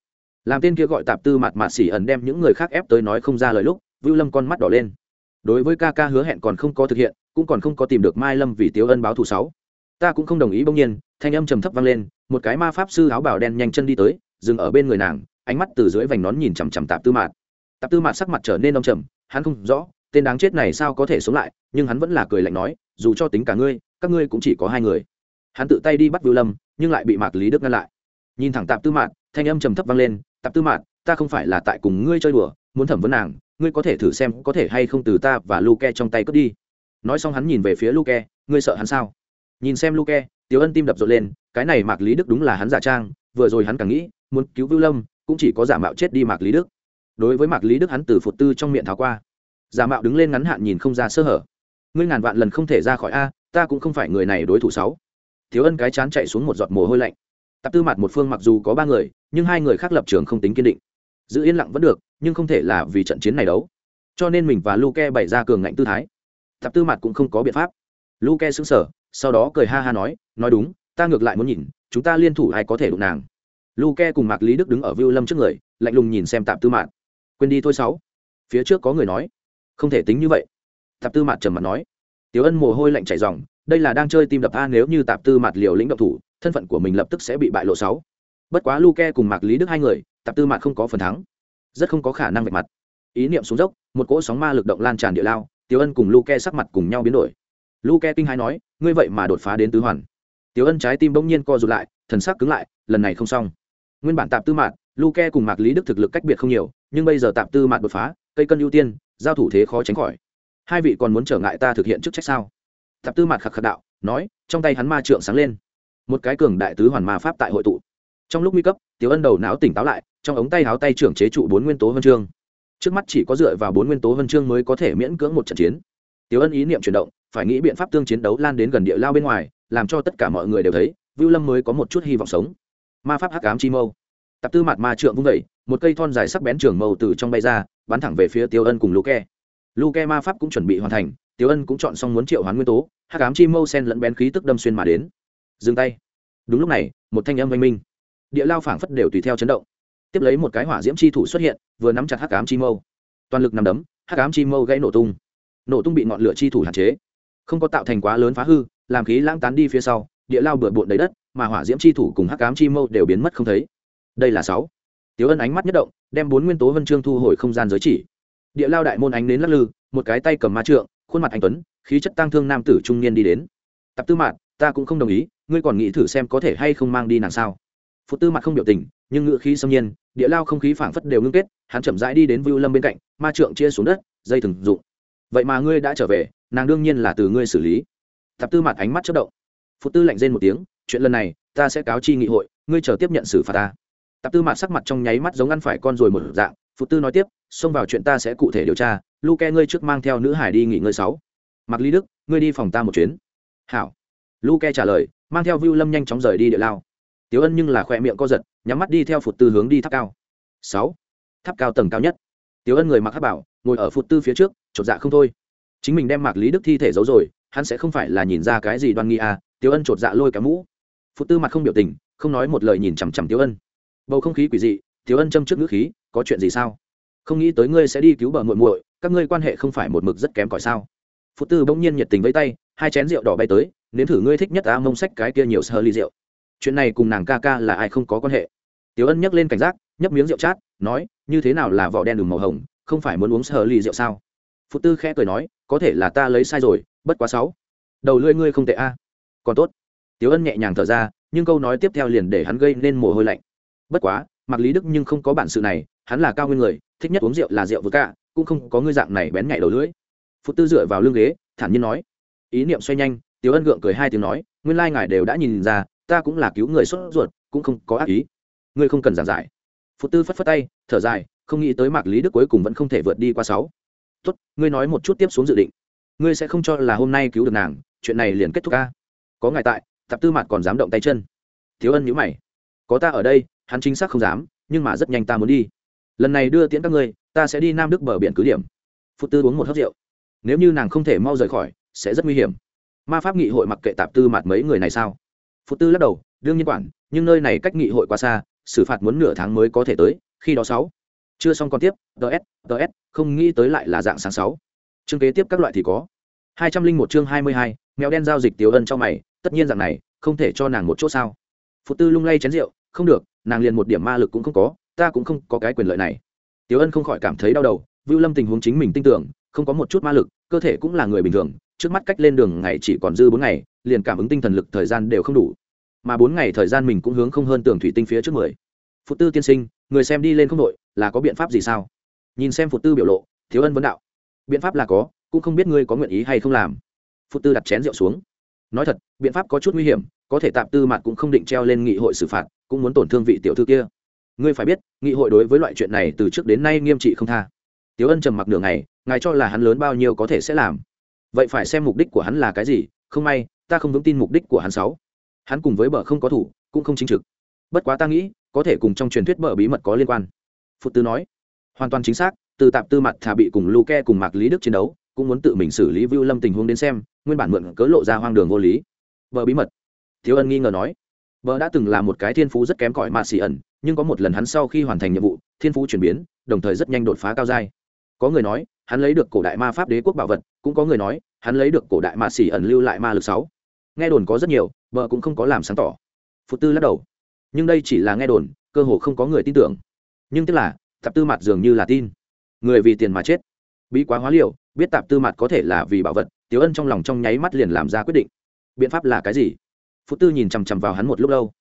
Làm tên kia gọi tạp tư mặt mạt xì ẩn đem những người khác ép tới nói không ra lời lúc, vưu lâm con mắt đỏ lên. Đối với ca ca hứa hẹn còn không có thực hiện, cũng còn không có tìm được mai lâm vì tiếu ân báo thù sáu. Ta cũng không đồng ý bỗng nhiên, thanh âm trầm thấp vang lên, một cái ma pháp sư áo bào đen nhanh chân đi tới, dừng ở bên người nàng ánh mắt từ dưới vành nón nhìn chằm chằm tạp tư mạt. Tạp tư mạt sắc mặt trở nên đông trầm, hắn không rõ, tên đáng chết này sao có thể sống lại, nhưng hắn vẫn là cười lạnh nói, dù cho tính cả ngươi, các ngươi cũng chỉ có hai người. Hắn tự tay đi bắt vưu lâm, nhưng lại bị mạc lý đức ngăn lại. Nhìn thẳng tạp tư mạt, thanh âm trầm thấp vang lên, tạp tư mạt, ta không phải là tại cùng ngươi chơi đùa, muốn thẩm vấn nàng, ngươi có thể thử xem có thể hay không từ ta và luke trong tay cướp đi. Nói xong hắn nhìn về phía luke, ngươi sợ hắn sao? Nhìn xem luke tiếu ân tim đập rộn lên, cái này mạc lý đức đúng là hắn giả trang, vừa rồi hắn càng nghĩ, muốn cứu vưu lâm cũng chỉ có giả mạo chết đi mạc lý đức. Đối với mạc lý đức hắn từ phụt tư trong miệng tháo qua. Giả mạo đứng lên ngắn hạn nhìn không ra sơ hở. Ngươi ngàn vạn lần không thể ra khỏi a, ta cũng không phải người này đối thủ sáu. Thiếu ân cái chán chạy xuống một giọt mồ hôi lạnh. Tạp tư mặt một phương mặc dù có ba người, nhưng hai người khác lập trường không tính kiên định. Giữ yên lặng vẫn được, nhưng không thể là vì trận chiến này đấu. Cho nên mình và luke bày ra cường ngạnh tư thái. Tạp tư mặt cũng không có biện pháp. Luke xứng sở sau đó cười ha ha nói nói đúng, ta ngược lại muốn nhìn, chúng ta liên thủ ai có thể đụng nàng? Luke cùng mạc lý đức đứng ở vưu lâm trước người, lạnh lùng nhìn xem tạp tư mạn. Quên đi thôi sáu. Phía trước có người nói. Không thể tính như vậy. Tạp tư mạn trầm mặt nói. Tiểu ân mồ hôi lạnh chảy dòng đây là đang chơi tim đập a nếu như tạp tư mạt liều lĩnh độc thủ, thân phận của mình lập tức sẽ bị bại lộ sáu. Bất quá luke cùng mạc lý đức hai người, tạp tư mạt không có phần thắng. Rất không có khả năng vạch mặt. Ý niệm xuống dốc, một cỗ sóng ma lực động lan tràn địa lao, tiểu ân cùng luke sắc mặt cùng nhau biến đổi. Luke kinh hai nói, ngươi vậy mà đột phá đến tứ hoàn. Tiểu ân trái tim bỗng nhiên co rụt lại, thần sắc cứng lại, lần này không xong nguyên bản tạp tư mạt luke cùng mạc lý đức thực lực cách biệt không nhiều nhưng bây giờ tạp tư mạt đột phá cây cân ưu tiên giao thủ thế khó tránh khỏi. Hai vị còn muốn trở ngại ta thực hiện chức trách sao? Tạp tư mạt khạc khạc đạo nói trong tay hắn ma trượng sáng lên. Một cái cường đại tứ hoàn ma pháp tại hội tụ. Trong lúc nguy cấp tiểu ân đầu não tỉnh táo lại trong ống tay háo tay trưởng chế trụ bốn nguyên tố huân chương. Trước mắt chỉ có dựa vào bốn nguyên tố huân chương mới có thể miễn cưỡng một trận chiến. Tiểu Ân ý niệm chuyển động, phải nghĩ biện pháp tương chiến đấu lan đến gần địa lao bên ngoài, làm cho tất cả mọi người đều thấy, Vưu Lâm mới có một chút hy vọng sống. Ma pháp hắc ám chi mâu. Tập tư mặt ma trượng vung vẩy một cây thon dài sắc bén trường mâu từ trong bay ra, bắn thẳng về phía Tiêu Ân cùng Luke. Luke ma pháp cũng chuẩn bị hoàn thành, Tiêu Ân cũng chọn xong muốn triệu hoán nguyên tố, hắc ám chi mâu sen lẫn bén khí tức đâm xuyên mà đến. Dừng tay. Đúng lúc này, một thanh âm vang minh. Địa lao phảng phất đều tùy theo chấn động. Tiếp lấy một cái hỏa diễm chi thủ xuất hiện, vừa nắm chặt hắc ám chi mâu. Toàn lực nằm đấm, hắc ám chi mâu gãy nổ tung nổ tung bị ngọn lửa chi thủ hạn chế không có tạo thành quá lớn phá hư làm khí lãng tán đi phía sau địa lao bừa bộn đầy đất mà hỏa diễm chi thủ cùng hắc cám chi mâu đều biến mất không thấy. Đây là sáu. Tiếu ân ánh mắt nhất động, đem bốn nguyên tố vân chương thu hồi không gian giới chỉ. Địa lao đại môn ánh đến lắc lư, một cái tay cầm ma trượng, khuôn mặt anh tuấn, khí chất tăng thương nam tử trung niên đi đến. Tập tư mạn, ta cũng không đồng ý, ngươi còn nghĩ thử xem có thể hay không mang đi nàng sao? Phụ tư mặt không biểu tình, nhưng ngựa khí xâm nhiên, địa lao không khí phảng phất đều ngưng kết, hắn chậm rãi đi đến vưu lâm bên cạnh, ma trượng chia xuống đất, dây thừng dụng. Vậy mà ngươi đã trở về, nàng đương nhiên là từ ngươi xử lý. Thập tư mặt ánh mắt chất động. Phụ tư lạnh rên một tiếng chuyện lần này, ta sẽ cáo chi nghị hội, ngươi chờ tiếp nhận xử phạt ta. Tạp tư mạt sắc mặt trong nháy mắt giống ăn phải con rồi một dạng phụ tư nói tiếp, xông vào chuyện ta sẽ cụ thể điều tra lu ke ngươi trước mang theo nữ hải đi nghỉ ngơi sáu. Mặc lý đức, ngươi đi phòng ta một chuyến. Hảo. Lu ke trả lời, mang theo Vu lâm nhanh chóng rời đi địa lao. Tiếu ân nhưng là khỏe miệng co giật, nhắm mắt đi theo phụt tư hướng đi tháp cao. Sáu. Tháp cao tầng cao nhất. Tiếu ân người mặc hát bảo, ngồi ở phụt tư phía trước, chột dạ không thôi. Chính mình đem mạc lý đức thi thể giấu rồi, hắn sẽ không phải là nhìn ra cái gì đoan nghi à tiếu ân chột dạ lôi cả mũ. Phụ tư mặt không biểu tình, không nói một lời nhìn chằm chằm tiếu ân. Bầu không khí quỷ dị tiếu ân châm trước ngữ khí, có chuyện gì sao? Không nghĩ tới ngươi sẽ đi cứu bờ muội muội, các ngươi quan hệ không phải một mực rất kém cỏi sao? Phụ tư bỗng nhiên nhiệt tình với tay, hai chén rượu đỏ bay tới, nếm thử ngươi thích nhất á mông sách cái kia nhiều sơ ly rượu. Chuyện này cùng nàng ca ca là ai không có quan hệ. Tiếu ân nhấc lên cảnh giác, nhấp miếng rượu chát, nói, như thế nào là vỏ đen đùm màu hồng, không phải muốn uống sơ ly rượu sao? Phụ tư khẽ cười nói, có thể là ta lấy sai rồi, bất quá sáu. Đầu lưỡi ngươi không tệ a. Còn tốt tiếu ân nhẹ nhàng thở ra, nhưng câu nói tiếp theo liền để hắn gây nên mồ hôi lạnh. Bất quá mặc lý đức nhưng không có bản sự này, hắn là cao nguyên người, thích nhất uống rượu là rượu vừa cả cũng không có ngươi dạng này bén nhạy đầu lưỡi. Phụ tư dựa vào lưng ghế, thản nhiên nói. Ý niệm xoay nhanh tiếu ân gượng cười hai tiếng nói, nguyên lai ngài đều đã nhìn ra, ta cũng là cứu người xuất ruột, cũng không có ác ý. Ngươi không cần giảng giải. Phụ tư phất phất tay, thở dài, không nghĩ tới mạc lý đức cuối cùng vẫn không thể vượt đi qua sáu. Tốt, ngươi nói một chút tiếp xuống dự định. Ngươi sẽ không cho là hôm nay cứu được nàng, chuyện này liền kết thúc ca. Có ngài tại tạp tư mặt còn dám động tay chân. Thiếu ân nhữ mày. Có ta ở đây, hắn chính xác không dám, nhưng mà rất nhanh ta muốn đi. Lần này đưa tiễn các ngươi, ta sẽ đi nam đức bờ biển cứ điểm. Phụ tư uống một hớt rượu. Nếu như nàng không thể mau rời khỏi, sẽ rất nguy hiểm. Ma pháp nghị hội mặc kệ tạp tư mặt mấy người này sao? Phụ tư lắc đầu, đương nhiên quản, nhưng nơi này cách nghị hội quá xa, xử phạt muốn nửa tháng mới có thể tới, khi đó sáu. Chưa xong còn tiếp ts ts không nghĩ tới lại là dạng sáng sáu. Chương kế tiếp các loại thì có. Hai trăm linh một chương hai mươi hai, mèo đen giao dịch tiểu ân cho mày tất nhiên dạng này, không thể cho nàng một chỗ sao? Phụ tư lung lay chén rượu, không được, nàng liền một điểm ma lực cũng không có, ta cũng không có cái quyền lợi này. Tiểu ân không khỏi cảm thấy đau đầu, vưu lâm tình huống chính mình tin tưởng, không có một chút ma lực, cơ thể cũng là người bình thường, trước mắt cách lên đường ngày chỉ còn dư bốn ngày, liền cảm ứng tinh thần lực thời gian đều không đủ. Mà bốn ngày thời gian mình cũng hướng không hơn tường thủy tinh phía trước mười. Phụ tư tiên sinh, người xem đi lên không đội, là có biện pháp gì sao? Nhìn xem phụ tư biểu lộ, thiếu ân vấn đạo. Biện pháp là có, cũng không biết ngươi có nguyện ý hay không làm. Phụ tư đặt chén rượu xuống nói thật, biện pháp có chút nguy hiểm, có thể tạm tư mặt cũng không định treo lên nghị hội xử phạt, cũng muốn tổn thương vị tiểu thư kia. Ngươi phải biết, nghị hội đối với loại chuyện này từ trước đến nay nghiêm trị không tha. Tiếu ân trầm mặc nửa ngày, ngài cho là hắn lớn bao nhiêu có thể sẽ làm. Vậy phải xem mục đích của hắn là cái gì, không may, ta không vững tin mục đích của hắn sáu. Hắn cùng với bờ không có thủ, cũng không chính trực. Bất quá ta nghĩ, có thể cùng trong truyền thuyết bờ bí mật có liên quan. Phụ tư nói, hoàn toàn chính xác, từ tạp tư mặt thà bị cùng luke cùng mạc lý đức chiến đấu cũng muốn tự mình xử lý vưu lâm tình huống đến xem, nguyên bản mượn cớ lộ ra hoang đường vô lý. Bờ bí mật. Thiếu ân nghi ngờ nói. Bờ đã từng là một cái thiên phú rất kém cỏi mà xì ẩn, nhưng có một lần hắn sau khi hoàn thành nhiệm vụ, thiên phú chuyển biến, đồng thời rất nhanh đột phá cao giai. có người nói, hắn lấy được cổ đại ma pháp đế quốc bảo vật, cũng có người nói, hắn lấy được cổ đại ma xì ẩn lưu lại ma lực sáu. Nghe đồn có rất nhiều bờ cũng không có làm sáng tỏ. Phụ tư lắc đầu. Nhưng đây chỉ là nghe đồn, cơ hồ không có người tin tưởng. Nhưng tức là, thập tư mặt dường như là tin. Người vì tiền mà chết bí quá hóa liều, biết tạp tư mặt có thể là vì bảo vật tiếu ân trong lòng trong nháy mắt liền làm ra quyết định. Biện pháp là cái gì? Phú tư nhìn chằm chằm vào hắn một lúc lâu.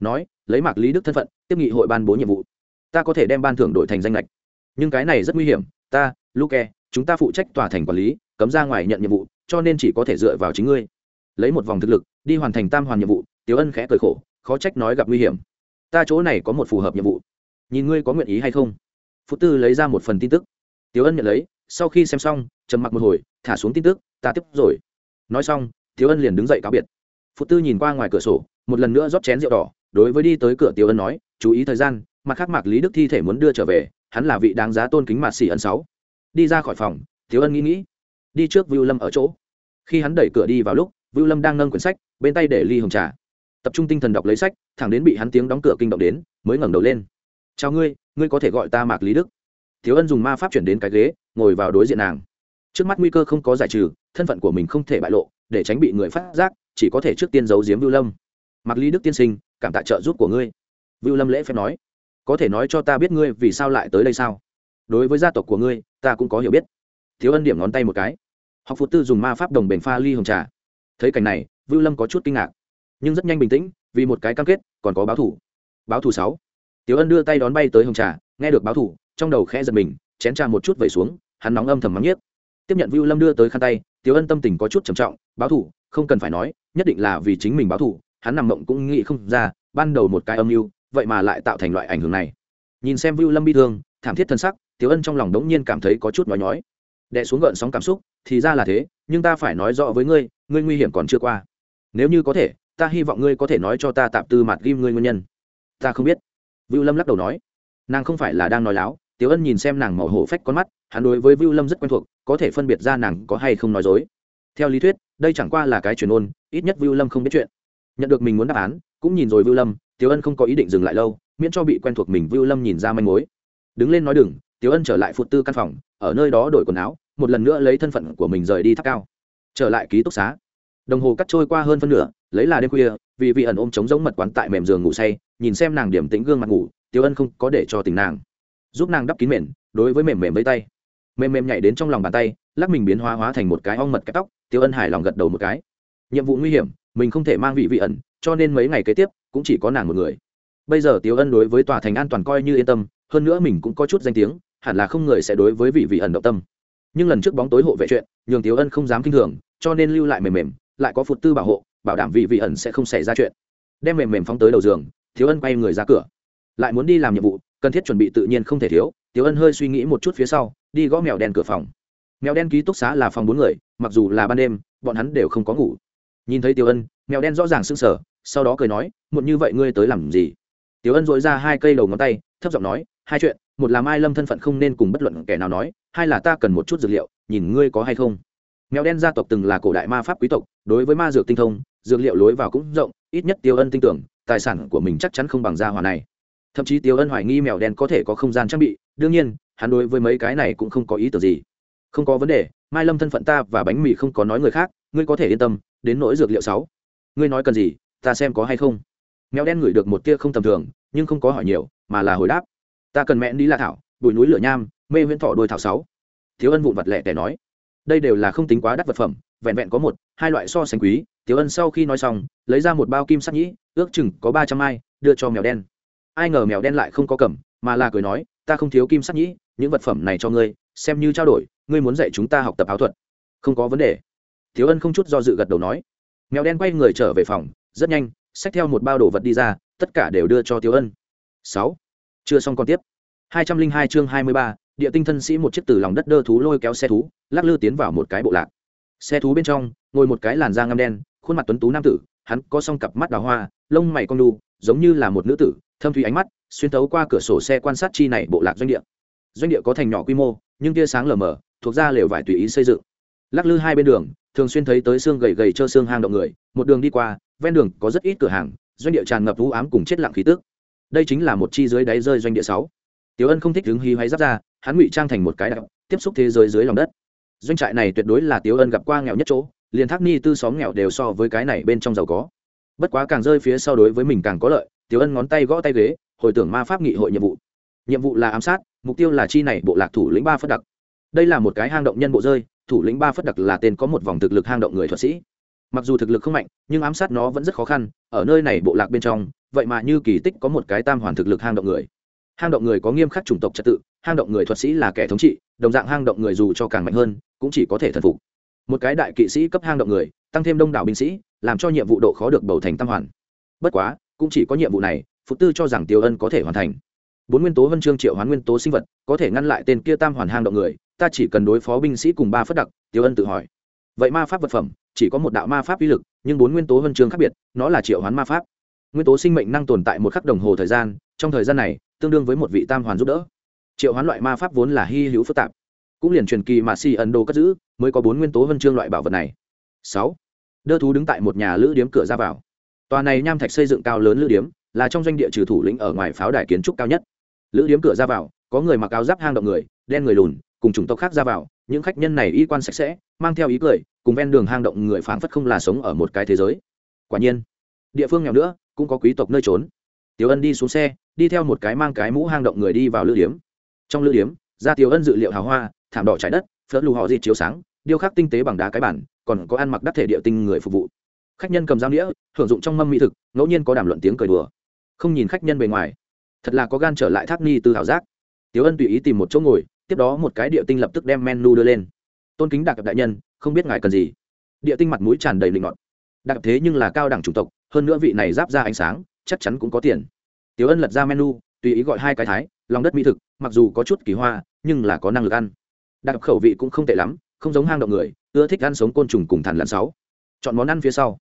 Nói, lấy mạc lý đức thân phận, tiếp nghị hội ban bố nhiệm vụ. Ta có thể đem ban thưởng đổi thành danh lệch nhưng cái này rất nguy hiểm. Ta, luke, chúng ta phụ trách tòa thành quản lý, cấm ra ngoài nhận nhiệm vụ, cho nên chỉ có thể dựa vào chính ngươi. Lấy một vòng thực lực, đi hoàn thành tam hoàn nhiệm vụ tiếu ân khẽ cười khổ, khó trách nói gặp nguy hiểm. Ta chỗ này có một phù hợp nhiệm vụ. Nhìn ngươi có nguyện ý hay không? Phú tư lấy ra một phần tin tức. Tiếu ân nhận lấy sau khi xem xong, trầm mặc một hồi, thả xuống tin tức, ta tiếp rồi. Nói xong thiếu ân liền đứng dậy cáo biệt. Phụ tư nhìn qua ngoài cửa sổ, một lần nữa rót chén rượu đỏ, đối với đi tới cửa tiếu ân nói, chú ý thời gian, mặt khác mạc lý đức thi thể muốn đưa trở về, hắn là vị đáng giá tôn kính mạc xỉ ân sáu. Đi ra khỏi phòng thiếu ân nghĩ nghĩ, đi trước vưu lâm ở chỗ. Khi hắn đẩy cửa đi vào lúc, vưu lâm đang nâng quyển sách, bên tay để ly hồng trà. Tập trung tinh thần đọc lấy sách, thẳng đến bị hắn tiếng đóng cửa kinh động đến, mới ngẩng đầu lên. Chào ngươi ngươi có thể gọi ta mạc lý đức. Thiếu ân dùng ma pháp chuyển đến cái ghế ngồi vào đối diện nàng. Trước mắt nguy cơ không có giải trừ, thân phận của mình không thể bại lộ, để tránh bị người phát giác, chỉ có thể trước tiên giấu giếm vưu lâm. Mặc lý đức tiên sinh, cảm tạ trợ giúp của ngươi. Vưu lâm lễ phép nói, có thể nói cho ta biết ngươi vì sao lại tới đây sao? Đối với gia tộc của ngươi, ta cũng có hiểu biết. Thiếu ân điểm ngón tay một cái. Học phụ tư dùng ma pháp đồng bền pha ly hồng trà. Thấy cảnh này, vưu lâm có chút kinh ngạc. Nhưng rất nhanh bình tĩnh, vì một cái cam kết, còn có báo thủ. Báo thủ sáu. Tiếu ân đưa tay đón bay tới hồng trà, nghe được báo thủ, trong đầu khẽ giật mình, chén trà một chút vẩy xuống hắn nóng âm thầm mắng nhiếc. Tiếp nhận Vu lâm đưa tới khăn tay, tiểu ân tâm tình có chút trầm trọng, báo thủ, không cần phải nói, nhất định là vì chính mình báo thủ, hắn nằm mộng cũng nghĩ không ra, ban đầu một cái âm mưu, vậy mà lại tạo thành loại ảnh hưởng này. Nhìn xem Vu lâm bi thương, thảm thiết thân sắc, tiểu ân trong lòng đống nhiên cảm thấy có chút nhói nhói. Đè xuống gợn sóng cảm xúc, thì ra là thế, nhưng ta phải nói rõ với ngươi ngươi nguy hiểm còn chưa qua. Nếu như có thể, ta hy vọng ngươi có thể nói cho ta tạm tư mặt ghim ngươi nguyên nhân. Ta không biết. Vưu lâm lắc đầu nói. Nàng không phải là đang nói láo, tiểu ân nhìn xem nàng màu hổ phách con mắt hắn đối với vưu lâm rất quen thuộc, có thể phân biệt ra nàng có hay không nói dối. Theo lý thuyết, đây chẳng qua là cái truyền ôn ít nhất vưu lâm không biết chuyện. Nhận được mình muốn đáp án, cũng nhìn rồi vưu lâm, tiểu ân không có ý định dừng lại lâu, miễn cho bị quen thuộc mình vưu lâm nhìn ra manh mối. Đứng lên nói đừng, tiểu ân trở lại phụt tư căn phòng, ở nơi đó đổi quần áo, một lần nữa lấy thân phận của mình rời đi tháp cao. Trở lại ký túc xá. Đồng hồ cắt trôi qua hơn phân nửa, lấy là đêm khuya, vì vị ẩn ôm chống giống mật quán tại mềm giường ngủ say, nhìn xem nàng điểm tĩnh gương mặt ngủ, Tiểu ân không có để cho tình nàng. Giúp nàng đắp kín mền, đối với mềm mềm với tay mềm mềm nhảy đến trong lòng bàn tay, lắc mình biến hóa hóa thành một cái ong mật kẹp tóc, tiêu ân hài lòng gật đầu một cái. Nhiệm vụ nguy hiểm, mình không thể mang vị vị ẩn, cho nên mấy ngày kế tiếp, cũng chỉ có nàng một người. Bây giờ tiêu ân đối với tòa thành an toàn coi như yên tâm, hơn nữa mình cũng có chút danh tiếng, hẳn là không người sẽ đối với vị vị ẩn động tâm. Nhưng lần trước bóng tối hộ vệ chuyện, nhường tiêu ân không dám kinh thường, cho nên lưu lại mềm mềm, lại có phụt tư bảo hộ, bảo đảm vị vị ẩn sẽ không xảy ra chuyện. Đem mềm mềm phóng tới đầu giường thiếu ân quay người ra cửa. Lại muốn đi làm nhiệm vụ, cần thiết chuẩn bị tự nhiên không thể thiếu tiểu ân hơi suy nghĩ một chút phía sau, đi gõ mèo đen cửa phòng. Mèo đen ký túc xá là phòng bốn người, mặc dù là ban đêm, bọn hắn đều không có ngủ. Nhìn thấy tiêu ân, mèo đen rõ ràng sưng sở sau đó cười nói, muộn như vậy ngươi tới làm gì? Tiêu ân dội ra hai cây đầu ngón tay, thấp giọng nói, hai chuyện, một là mai lâm thân phận không nên cùng bất luận kẻ nào nói, hai là ta cần một chút dược liệu, nhìn ngươi có hay không. Mèo đen gia tộc từng là cổ đại ma pháp quý tộc, đối với ma dược tinh thông, dược liệu lối vào cũng rộng, ít nhất tiêu ân tin tưởng, tài sản của mình chắc chắn không bằng gia hòa này. Thậm chí tiêu ân hoài nghi mèo đen có thể có không gian trang bị đương nhiên, hắn đối với mấy cái này cũng không có ý tưởng gì. Không có vấn đề, mai lâm thân phận ta và bánh mì không có nói người khác, ngươi có thể yên tâm, đến nỗi dược liệu sáu. Ngươi nói cần gì, ta xem có hay không. Mèo đen ngửi được một tia không tầm thường, nhưng không có hỏi nhiều, mà là hồi đáp. Ta cần mẹ đi la thảo, bụi núi lửa nham, mê huyễn thọ đôi thảo sáu. Thiếu ân vụn vặt lẻ tẻ nói. Đây đều là không tính quá đắt vật phẩm, vẹn vẹn có một, hai loại so sánh quý. Thiếu ân sau khi nói xong, lấy ra một bao kim sắc nhĩ, ước chừng có ba trăm ai, đưa cho mèo đen. Ai ngờ mèo đen lại không có cầm, mà là cười nói ta không thiếu kim sắt nhĩ, những vật phẩm này cho ngươi, xem như trao đổi, ngươi muốn dạy chúng ta học tập áo thuật. Không có vấn đề. Thiếu ân không chút do dự gật đầu nói. Mèo đen quay người trở về phòng, rất nhanh, xách theo một bao đồ vật đi ra, tất cả đều đưa cho thiếu ân. Sáu. Chưa xong còn tiếp. Hai trăm linh hai chương hai mươi ba, địa tinh thân sĩ một chiếc từ lòng đất đơ thú lôi kéo xe thú, lắc lư tiến vào một cái bộ lạc. Xe thú bên trong, ngồi một cái làn da ngăm đen, khuôn mặt tuấn tú nam tử, hắn có song cặp mắt đào hoa, lông mày con đu, giống như là một nữ tử thâm thủy ánh mắt, xuyên tấu qua cửa sổ xe quan sát chi này bộ lạc doanh địa. Doanh địa có thành nhỏ quy mô, nhưng tia sáng lờ mờ, thuộc ra lều vải tùy ý xây dựng. Lắc lư hai bên đường, thường xuyên thấy tới xương gầy gầy trơ xương hang động người, một đường đi qua, ven đường có rất ít cửa hàng, doanh địa tràn ngập vũ ám cùng chết lặng khí tức. đây chính là một chi dưới đáy rơi doanh địa sáu. Tiểu ân không thích đứng hí hoáy giáp ra, hắn ngụy trang thành một cái đạo tiếp xúc thế giới dưới lòng đất. Doanh trại này tuyệt đối là tiểu ân gặp qua nghèo nhất chỗ, liền thác ni tư xóm nghèo đều so với cái này bên trong giàu có. Bất quá càng rơi phía sau đối với mình càng có lợi tiểu ân ngón tay gõ tay ghế, hồi tưởng ma pháp nghị hội nhiệm vụ. Nhiệm vụ là ám sát, mục tiêu là chi này bộ lạc thủ lĩnh ba phất đặc. Đây là một cái hang động nhân bộ rơi, thủ lĩnh ba phất đặc là tên có một vòng thực lực hang động người thuật sĩ. Mặc dù thực lực không mạnh, nhưng ám sát nó vẫn rất khó khăn, ở nơi này bộ lạc bên trong, vậy mà như kỳ tích có một cái tam hoàn thực lực hang động người. Hang động người có nghiêm khắc chủng tộc trật tự, hang động người thuật sĩ là kẻ thống trị, đồng dạng hang động người dù cho càng mạnh hơn, cũng chỉ có thể thần phục. Một cái đại kỵ sĩ cấp hang động người, tăng thêm đông đảo binh sĩ, làm cho nhiệm vụ độ khó được bầu thành tam hoàn. Bất quá cũng chỉ có nhiệm vụ này phụ tư cho rằng tiêu ân có thể hoàn thành. Bốn nguyên tố vân chương triệu hoán nguyên tố sinh vật, có thể ngăn lại tên kia tam hoàn hang động người, ta chỉ cần đối phó binh sĩ cùng ba phất đặc, tiêu ân tự hỏi. Vậy ma pháp vật phẩm, chỉ có một đạo ma pháp uy lực, nhưng bốn nguyên tố vân chương khác biệt, nó là triệu hoán ma pháp. Nguyên tố sinh mệnh năng tồn tại một khắc đồng hồ thời gian, trong thời gian này, tương đương với một vị tam hoàn giúp đỡ. Triệu hoán loại ma pháp vốn là hy hữu phức tạp. Cũng liền truyền kỳ mà si ấn độ cất giữ, mới có bốn nguyên tố vân chương loại bảo vật này. Sáu. Đơ thú đứng tại một nhà lữ điếm cửa ra vào tòa này nham thạch xây dựng cao lớn lữ điếm, là trong doanh địa trừ thủ lĩnh ở ngoài pháo đài kiến trúc cao nhất. Lữ điếm cửa ra vào, có người mặc áo giáp hang động người, đen người lùn, cùng chủng tộc khác ra vào, những khách nhân này y quan sạch sẽ, mang theo ý cười, cùng ven đường hang động người phảng phất không là sống ở một cái thế giới. Quả nhiên, địa phương nghèo nữa, cũng có quý tộc nơi trốn. Tiểu ân đi xuống xe, đi theo một cái mang cái mũ hang động người đi vào lữ điếm. Trong lữ điếm ra tiểu ân dự liệu hào hoa, thảm đỏ trái đất, phớt lù họ dịt chiếu sáng, điêu khắc tinh tế bằng đá cái bản, còn có ăn mặc đắc thể địa tinh người phục vụ khách nhân cầm dao đĩa hưởng dụng trong mâm mỹ thực, ngẫu nhiên có đàm luận tiếng cười đùa. Không nhìn khách nhân bề ngoài, thật là có gan trở lại thác ni từ thảo giác. Tiểu ân tùy ý tìm một chỗ ngồi, tiếp đó một cái địa tinh lập tức đem menu đưa lên. Tôn kính đặc đại nhân, không biết ngài cần gì. Địa tinh mặt mũi tràn đầy linh ngọt đặc thế nhưng là cao đẳng chủng tộc, hơn nữa vị này giáp ra ánh sáng, chắc chắn cũng có tiền. Tiểu ân lật ra menu, tùy ý gọi hai cái thái, lòng đất mỹ thực, mặc dù có chút kỳ hoa, nhưng là có năng lực ăn. Đặc khẩu vị cũng không tệ lắm, không giống hang động người, ưa thích ăn sống côn trùng cùng thằn lằn sáu. Chọn món ăn phía sau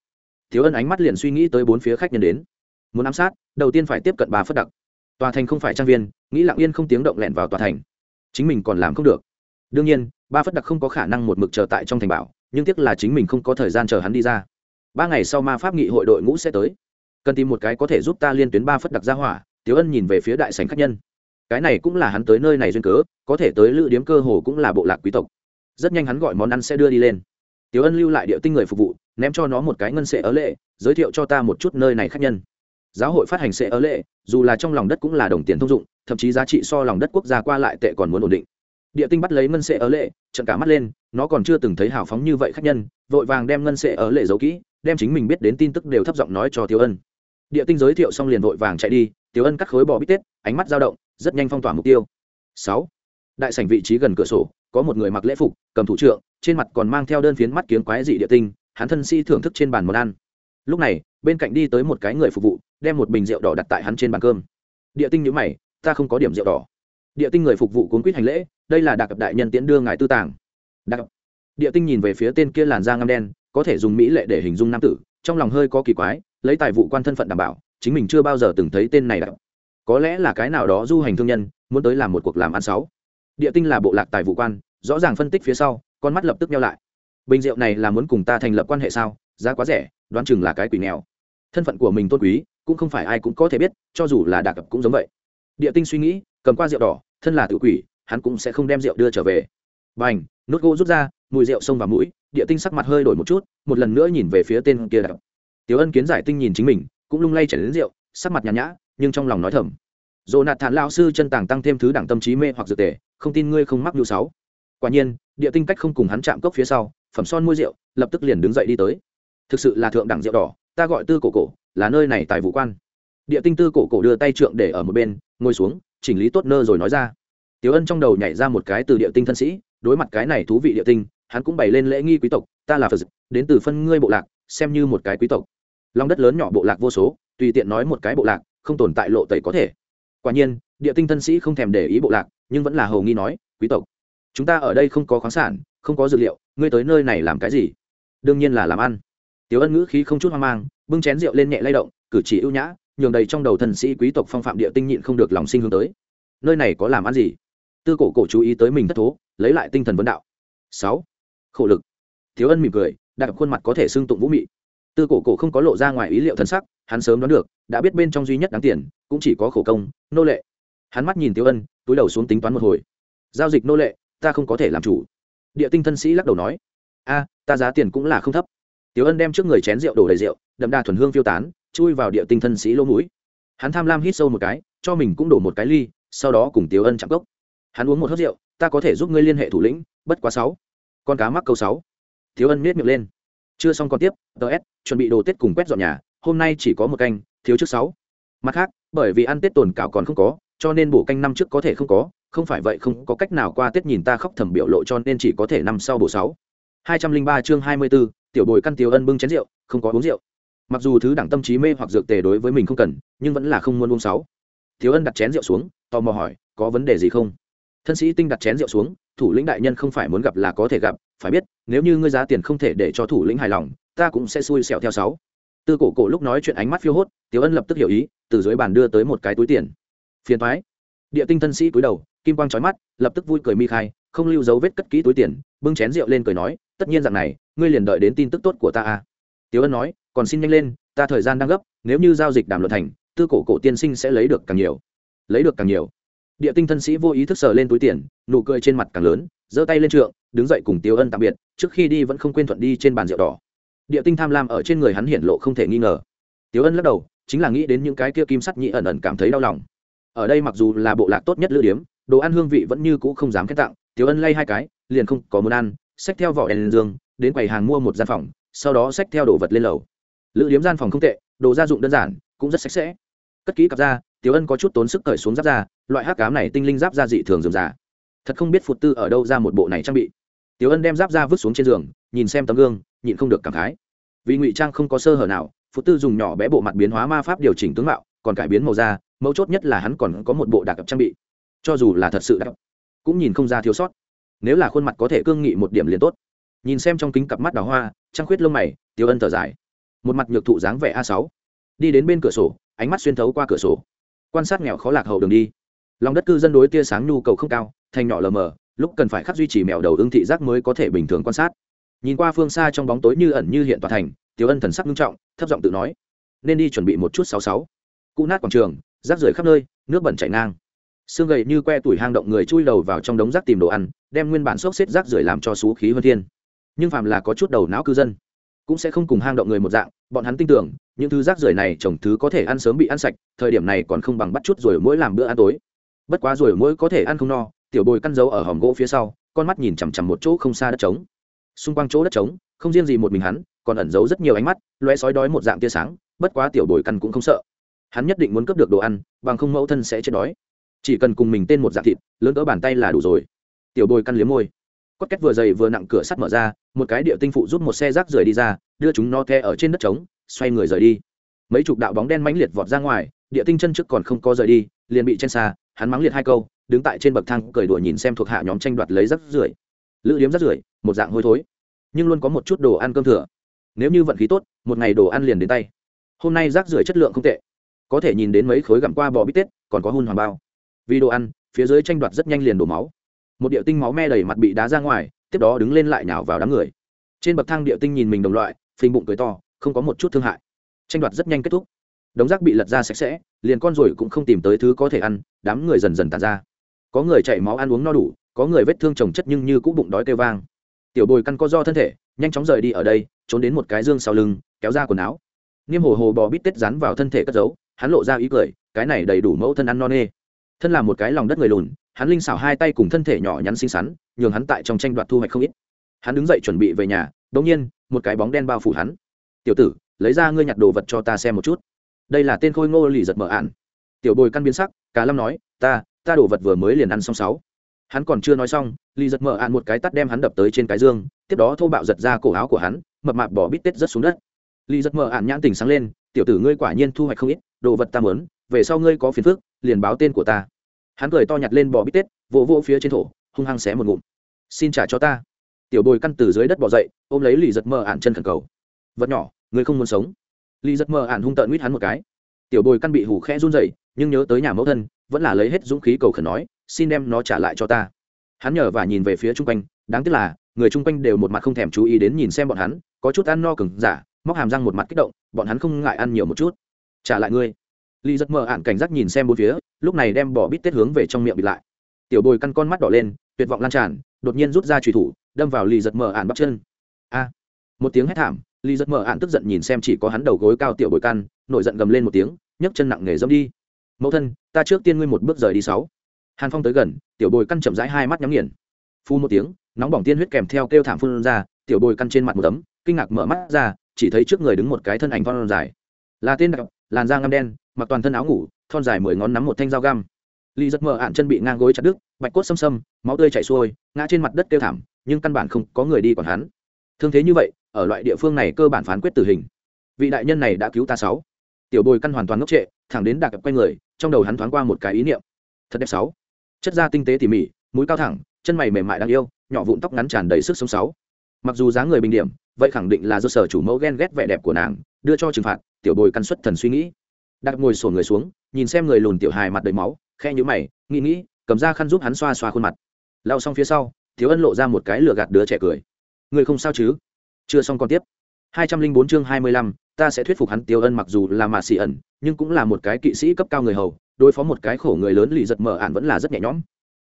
thiếu ân ánh mắt liền suy nghĩ tới bốn phía khách nhân đến. Muốn ám sát, đầu tiên phải tiếp cận ba phất đặc. Tòa thành không phải trang viên, nghĩ lặng yên không tiếng động lẹn vào tòa thành. Chính mình còn làm không được. Đương nhiên, ba phất đặc không có khả năng một mực chờ tại trong thành bảo, nhưng tiếc là chính mình không có thời gian chờ hắn đi ra. Ba ngày sau ma pháp nghị hội đội ngũ sẽ tới. Cần tìm một cái có thể giúp ta liên tuyến ba phất đặc ra hỏa tiếu ân nhìn về phía đại sành khách nhân. Cái này cũng là hắn tới nơi này duyên cớ, có thể tới lữ điếm cơ hồ cũng là bộ lạc quý tộc. Rất nhanh hắn gọi món ăn sẽ đưa đi lên tiểu ân lưu lại địa tinh người phục vụ, ném cho nó một cái ngân sệ ớ lệ, giới thiệu cho ta một chút nơi này khác nhân. Giáo hội phát hành sệ ớ lệ, dù là trong lòng đất cũng là đồng tiền thông dụng, thậm chí giá trị so lòng đất quốc gia qua lại tệ còn muốn ổn định. Địa tinh bắt lấy ngân sệ ớ lệ, trận cả mắt lên, nó còn chưa từng thấy hào phóng như vậy khách nhân, vội vàng đem ngân sệ ớ lệ giấu kỹ, đem chính mình biết đến tin tức đều thấp giọng nói cho Tiểu ân. Địa tinh giới thiệu xong liền vội vàng chạy đi, Tiểu ân cắt khối bò bít tết, ánh mắt dao động, rất nhanh phong tỏa mục tiêu. Sáu. Đại sảnh vị trí gần cửa sổ, có một người mặc lễ phục, cầm thủ trượng trên mặt còn mang theo đơn phiến mắt kiếng quái dị địa tinh, hắn thân si thưởng thức trên bàn món ăn. Lúc này, bên cạnh đi tới một cái người phục vụ, đem một bình rượu đỏ đặt tại hắn trên bàn cơm. Địa tinh nhữ mày, ta không có điểm rượu đỏ. Địa tinh người phục vụ cuốn quýt hành lễ, đây là đặc đại nhân tiễn đưa ngài tư tàng. Đặc địa tinh nhìn về phía tên kia làn da ngăm đen, có thể dùng mỹ lệ để hình dung nam tử, trong lòng hơi có kỳ quái, lấy tài vụ quan thân phận đảm bảo, chính mình chưa bao giờ từng thấy tên này đặc có lẽ là cái nào đó du hành thương nhân, muốn tới làm một cuộc làm ăn sáu địa tinh là bộ lạc tài vụ quan, rõ ràng phân tích phía sau con mắt lập tức nhau lại. Bình rượu này là muốn cùng ta thành lập quan hệ sao? Giá quá rẻ, đoán chừng là cái quỷ nghèo. Thân phận của mình tôn quý, cũng không phải ai cũng có thể biết, cho dù là đạc cũng giống vậy. Địa tinh suy nghĩ, cầm qua rượu đỏ, thân là tự quỷ, hắn cũng sẽ không đem rượu đưa trở về. B à n h nốt gỗ rút ra, mùi rượu xông vào mũi, địa tinh sắc mặt hơi đổi một chút, một lần nữa nhìn về phía tên kia đặc tiểu ân kiến giải tinh nhìn chính mình, cũng lung lay chảy đến rượu, sắc mặt nhàn nhã, nhưng trong lòng nói thầm. Dồ nạt thản lao sư chân tàng tăng thêm thứ đẳng tâm trí mê hoặc dược tề, không tin ngươi không mắc nhu sáu quả nhiên, địa tinh cách không cùng hắn chạm cốc phía sau, phẩm son mua rượu, lập tức liền đứng dậy đi tới. Thực sự là thượng đẳng rượu đỏ, ta gọi tư cổ cổ, là nơi này tại vũ quan. Địa tinh tư cổ cổ đưa tay trượng để ở một bên, ngồi xuống, chỉnh lý tốt nơ rồi nói ra. Tiểu ân trong đầu nhảy ra một cái từ địa tinh thân sĩ, đối mặt cái này thú vị địa tinh, hắn cũng bày lên lễ nghi quý tộc, ta là phật đến từ phân ngươi bộ lạc, xem như một cái quý tộc. Lòng đất lớn nhỏ bộ lạc vô số, tùy tiện nói một cái bộ lạc, không tồn tại lộ tẩy có thể. Quả nhiên, địa tinh thân sĩ không thèm để ý bộ lạc, nhưng vẫn là hầu nghi nói, quý tộc chúng ta ở đây không có khoáng sản, không có dược liệu, ngươi tới nơi này làm cái gì? Đương nhiên là làm ăn. Tiểu ân ngữ khí không chút hoang mang, bưng chén rượu lên nhẹ lay động, cử chỉ ưu nhã, nhường đầy trong đầu thần sĩ quý tộc phong phạm địa tinh nhịn không được lòng sinh hướng tới. Nơi này có làm ăn gì? Tư cổ cổ chú ý tới mình thất thố, lấy lại tinh thần vấn đạo. Sáu. Khổ lực. Thiếu ân mỉm cười, đặt khuôn mặt có thể xưng tụng vũ mị. Tư cổ cổ không có lộ ra ngoài ý liệu thân sắc, hắn sớm đoán được, đã biết bên trong duy nhất đáng tiền, cũng chỉ có khổ công, nô lệ. Hắn mắt nhìn tiêu ân, túi đầu xuống tính toán một hồi. Giao dịch nô lệ ta không có thể làm chủ. Địa tinh thân sĩ lắc đầu nói, a, ta giá tiền cũng là không thấp. Tiểu ân đem trước người chén rượu đổ đầy rượu, đậm đà thuần hương phiêu tán, chui vào địa tinh thân sĩ lỗ mũi. Hắn tham lam hít sâu một cái, cho mình cũng đổ một cái ly, sau đó cùng tiểu ân chạm cốc. Hắn uống một hớt rượu, ta có thể giúp ngươi liên hệ thủ lĩnh, bất quá sáu. Con cá mắc câu sáu. Tiểu ân miết miệng lên. Chưa xong còn tiếp ts chuẩn bị đồ tết cùng quét dọn nhà, hôm nay chỉ có một canh, thiếu trước sáu. Mặt khác, bởi vì ăn tết tồn cảo còn không có, cho nên bổ canh năm trước có thể không có không phải vậy không có cách nào qua tết nhìn ta khóc thầm biểu lộ cho nên chỉ có thể năm sau bổ sáu. hai trăm linh ba chương hai mươi 24, tiểu bồi căn tiểu ân bưng chén rượu không có uống rượu. Mặc dù thứ đẳng tâm trí mê hoặc dược tề đối với mình không cần nhưng vẫn là không muốn uống sáu. Thiếu ân đặt chén rượu xuống tò mò hỏi có vấn đề gì không? Thân sĩ tinh đặt chén rượu xuống thủ lĩnh đại nhân không phải muốn gặp là có thể gặp phải biết nếu như ngươi giá tiền không thể để cho thủ lĩnh hài lòng ta cũng sẽ xui xẻo theo sáu. Tư cổ cổ lúc nói chuyện ánh mắt phiêu hốt tiểu ân lập tức hiểu ý từ dưới bàn đưa tới một cái túi tiền. Phiền thoái địa tinh thân sĩ cúi đầu, kim quang trói mắt, lập tức vui cười mi khai, không lưu dấu vết cất kỹ túi tiền, bưng chén rượu lên cười nói, tất nhiên rằng này, ngươi liền đợi đến tin tức tốt của ta à. tiếu ân nói, còn xin nhanh lên, ta thời gian đang gấp, nếu như giao dịch đàm luận thành, tư cổ cổ tiên sinh sẽ lấy được càng nhiều. Lấy được càng nhiều. Địa tinh thân sĩ vô ý thức sờ lên túi tiền, nụ cười trên mặt càng lớn, giơ tay lên trượng, đứng dậy cùng tiêu ân tạm biệt, trước khi đi vẫn không quên thuận đi trên bàn rượu đỏ. Địa tinh tham lam ở trên người hắn hiển lộ không thể nghi ngờ. Tiêu ân lắc đầu, chính là nghĩ đến những cái kia kim sắt nhị ẩn ẩn cảm thấy đau lòng ở đây mặc dù là bộ lạc tốt nhất lữ điếm, đồ ăn hương vị vẫn như cũ không dám khen tặng, tiểu ân lay hai cái, liền không có muốn ăn, xách theo vỏ đèn dương đến quầy hàng mua một gian phòng, sau đó xách theo đồ vật lên lầu. Lữ điếm gian phòng không tệ, đồ gia dụng đơn giản, cũng rất sạch sẽ. Cất kỹ cặp ra tiểu ân có chút tốn sức cởi xuống giáp ra loại hắc cám này tinh linh giáp ra dị thường dườm già. Thật không biết phụt tư ở đâu ra một bộ này trang bị. Tiểu ân đem giáp ra vứt xuống trên giường, nhìn xem tấm gương, nhịn không được cảm khái. Vì ngụy trang không có sơ hở nào, phụt tư dùng nhỏ bé bộ mặt biến hóa ma pháp điều chỉnh tướng mạo, còn cải biến màu da mấu chốt nhất là hắn còn có một bộ đặc trang bị. Cho dù là thật sự đặc cũng nhìn không ra thiếu sót. Nếu là khuôn mặt có thể cương nghị một điểm liền tốt. Nhìn xem trong kính cặp mắt đào hoa, trăng khuyết lông mày, tiểu ân thở dài. Một mặt nhược thụ dáng vẻ a sáu. Đi đến bên cửa sổ, ánh mắt xuyên thấu qua cửa sổ. Quan sát nghèo khó lạc hậu đường đi. Lòng đất cư dân đối tia sáng nhu cầu không cao, thành nhỏ lờ mờ, lúc cần phải khắc duy trì mèo đầu ưng thị giác mới có thể bình thường quan sát. Nhìn qua phương xa trong bóng tối như ẩn như hiện tòa thành, tiểu ân thần sắc nghiêm trọng, thấp giọng tự nói. Nên đi chuẩn bị một chút sáu sáu. Cụ nát quảng trường rác rưởi khắp nơi, nước bẩn chảy ngang. Xương gầy như que tuổi hang động người chui đầu vào trong đống rác tìm đồ ăn, đem nguyên bản xốc xếp rác rưởi làm cho xú khí hơn thiên. Nhưng phàm là có chút đầu não cư dân, cũng sẽ không cùng hang động người một dạng, bọn hắn tin tưởng, những thứ rác rưởi này trồng thứ có thể ăn sớm bị ăn sạch, thời điểm này còn không bằng bắt chút rồi mỗi làm bữa ăn tối. Bất quá rồi mỗi có thể ăn không no, tiểu bồi căn dấu ở hòm gỗ phía sau, con mắt nhìn chằm chằm một chỗ không xa đất trống. Xung quanh chỗ đất trống, không riêng gì một mình hắn, còn ẩn giấu rất nhiều ánh mắt loe sói đói một dạng tia sáng, bất quá tiểu bồi căn cũng không sợ hắn nhất định muốn cướp được đồ ăn, bằng không mẫu thân sẽ chết đói. Chỉ cần cùng mình tên một dạng thịt, lớn cỡ bàn tay là đủ rồi. Tiểu bồi căn liếm môi. Cốt két vừa dày vừa nặng cửa sắt mở ra, một cái địa tinh phụ rút một xe rác rời đi ra, đưa chúng no the ở trên đất trống, xoay người rời đi. Mấy chục đạo bóng đen mãnh liệt vọt ra ngoài, địa tinh chân trước còn không có rời đi, liền bị chen xa, hắn mắng liệt hai câu, đứng tại trên bậc thang cười đùa nhìn xem thuộc hạ nhóm tranh đoạt lấy rác rưởi. Lữ điếm rác rưởi, một dạng hôi thối. Nhưng luôn có một chút đồ ăn cơm thừa. Nếu như vận khí tốt, một ngày đồ ăn liền đến tay. Hôm nay rác rưởi chất lượng không tệ có thể nhìn đến mấy khối gặm qua bò bít tết, còn có hun hoàng bao. Vì đồ ăn, phía dưới tranh đoạt rất nhanh liền đổ máu. Một địa tinh máu me đầy mặt bị đá ra ngoài, tiếp đó đứng lên lại nhào vào đám người. Trên bậc thang địa tinh nhìn mình đồng loại, phình bụng cười to, không có một chút thương hại. Tranh đoạt rất nhanh kết thúc. Đống rác bị lật ra sạch sẽ, liền con ruồi cũng không tìm tới thứ có thể ăn, đám người dần dần tàn ra. Có người chạy máu ăn uống no đủ, có người vết thương trồng chất nhưng như cũng bụng đói kêu vang. Tiểu bồi căn co do thân thể, nhanh chóng rời đi ở đây, trốn đến một cái dương sau lưng, kéo ra quần áo. Niêm hồ hồ bò bít tết rắn vào thân thể cất giấu hắn lộ ra ý cười, cái này đầy đủ mẫu thân ăn no nê. Thân là một cái lòng đất người lùn, hắn linh xảo hai tay cùng thân thể nhỏ nhắn xinh xắn, nhường hắn tại trong tranh đoạt thu hoạch không ít. Hắn đứng dậy chuẩn bị về nhà đ ỗ n g nhiên, một cái bóng đen bao phủ hắn. Tiểu tử, lấy ra ngươi nhặt đồ vật cho ta xem một chút. Đây là tên khôi ngô lì giật mở ạn tiểu bồi căn biến sắc, cá lâm nói, ta ta đồ vật vừa mới liền ăn xong sáu. Hắn còn chưa nói xong, lì giật mở ạn một cái tắt đem hắn đập tới trên cái dương, tiếp đó thô bạo giật ra cổ áo của hắn, mập mạp bỏ bít tết rất xuống đất. Lì giật mở ạn nhãn tình sáng lên tiểu tử ngươi quả nhiên thu hoạch không ít đồ vật ta mớn về sau ngươi có phiền phước, liền báo tên của ta. Hắn cười to nhặt lên bò bít tết vỗ vỗ phía trên thổ hung hăng xé một ngụm. Xin trả cho ta. Tiểu bồi căn từ dưới đất bỏ dậy ôm lấy lì giật Mờ ạn chân khẩn cầu. Vật nhỏ ngươi không muốn sống. Lì giật Mờ ạn hung tợn nguyết hắn một cái. Tiểu bồi căn bị hủ khẽ run dậy nhưng nhớ tới nhà mẫu thân vẫn là lấy hết dũng khí cầu khẩn nói xin đem nó trả lại cho ta. Hắn nhờ và nhìn về phía chung quanh đáng tiếc là người chung quanh đều một mặt không thèm chú ý đến nhìn xem bọn hắn có chút ăn no cứng giả móc hàm răng một mặt kích động, bọn hắn không ngại ăn nhiều một chút. Trả lại ngươi. Ly rất mờ ạn cảnh giác nhìn xem bốn phía, lúc này đem bỏ bít tết hướng về trong miệng bịt lại. Tiểu bồi căn con mắt đỏ lên, tuyệt vọng lan tràn, đột nhiên rút ra trùy thủ, đâm vào ly giật mờ ạn bắp chân. A! Một tiếng hét thảm ly giật mờ ạn tức giận nhìn xem chỉ có hắn đầu gối cao tiểu bồi căn, nổi giận gầm lên một tiếng, nhấc chân nặng nề dâm đi. Mẫu thân, ta trước tiên ngươi một bước rời đi sáu. Hàn phong tới gần, tiểu bồi căn chậm rãi hai mắt nhắm nghiền. Phu một tiếng, nóng bỏng tiên huyết kèm theo kêu thảm phun ra, tiểu bồi căn trên mặt một tấm, kinh ngạc mở mắt ra chỉ thấy trước người đứng một cái thân ảnh thon dài. Là tên đặc làn da ngăm đen, mặc toàn thân áo ngủ, thon dài mười ngón nắm một thanh dao găm. Ly rất mờ ạn chân bị ngang gối chặt đứt, bạch cốt xâm xâm, máu tươi chảy xuôi, ngã trên mặt đất kêu thảm, nhưng căn bản không có người đi còn hắn. Thương thế như vậy, ở loại địa phương này cơ bản phán quyết tử hình. Vị đại nhân này đã cứu ta sáu. Tiểu bồi căn hoàn toàn ngốc trệ, thẳng đến đạc quay người, trong đầu hắn thoáng qua một cái ý niệm. Thật đẹp sáu. Chất da tinh tế tỉ mỉ, mũi cao thẳng, chân mày mềm mại đáng yêu, nhỏ vụn tóc ngắn tràn đầy sức sống sáu. Mặc dù dáng người bình điểm vậy khẳng định là do sở chủ mẫu ghen ghét vẻ đẹp của nàng, đưa cho trừng phạt, tiểu bồi căn xuất thần suy nghĩ. Đặt ngồi sổ người xuống, nhìn xem người lùn tiểu hài mặt đầy máu khe nhữ mày, nghĩ nghĩ, cầm ra khăn giúp hắn xoa xoa khuôn mặt. Lao xong phía sau, thiếu ân lộ ra một cái lửa gạt đứa trẻ cười. Người không sao chứ? Chưa xong còn tiếp. Hai trăm linh bốn chương hai mươi lăm, ta sẽ thuyết phục hắn tiêu ân mặc dù là mạ xì ẩn, nhưng cũng là một cái kỵ sĩ cấp cao người hầu, đối phó một cái khổ người lớn lì giật mở ản vẫn là rất nhẹ nhõm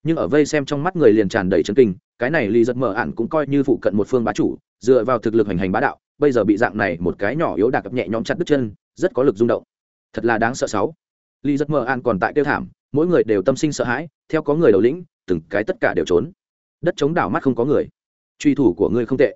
nhưng ở vây xem trong mắt người liền tràn đầy chấn kinh, cái này lì giật mở ạn cũng coi như phụ cận một phương bá chủ, dựa vào thực lực hành hành bá đạo, bây giờ bị dạng này một cái nhỏ yếu đạc nhẹ nhõm chặt đứt chân, rất có lực rung động. Thật là đáng sợ sáu. Lì giật mở ạn còn tại tiêu thảm, mỗi người đều tâm sinh sợ hãi, theo có người đầu lĩnh, từng cái tất cả đều trốn. Đất chống đảo mắt không có người. Truy thủ của ngươi không tệ.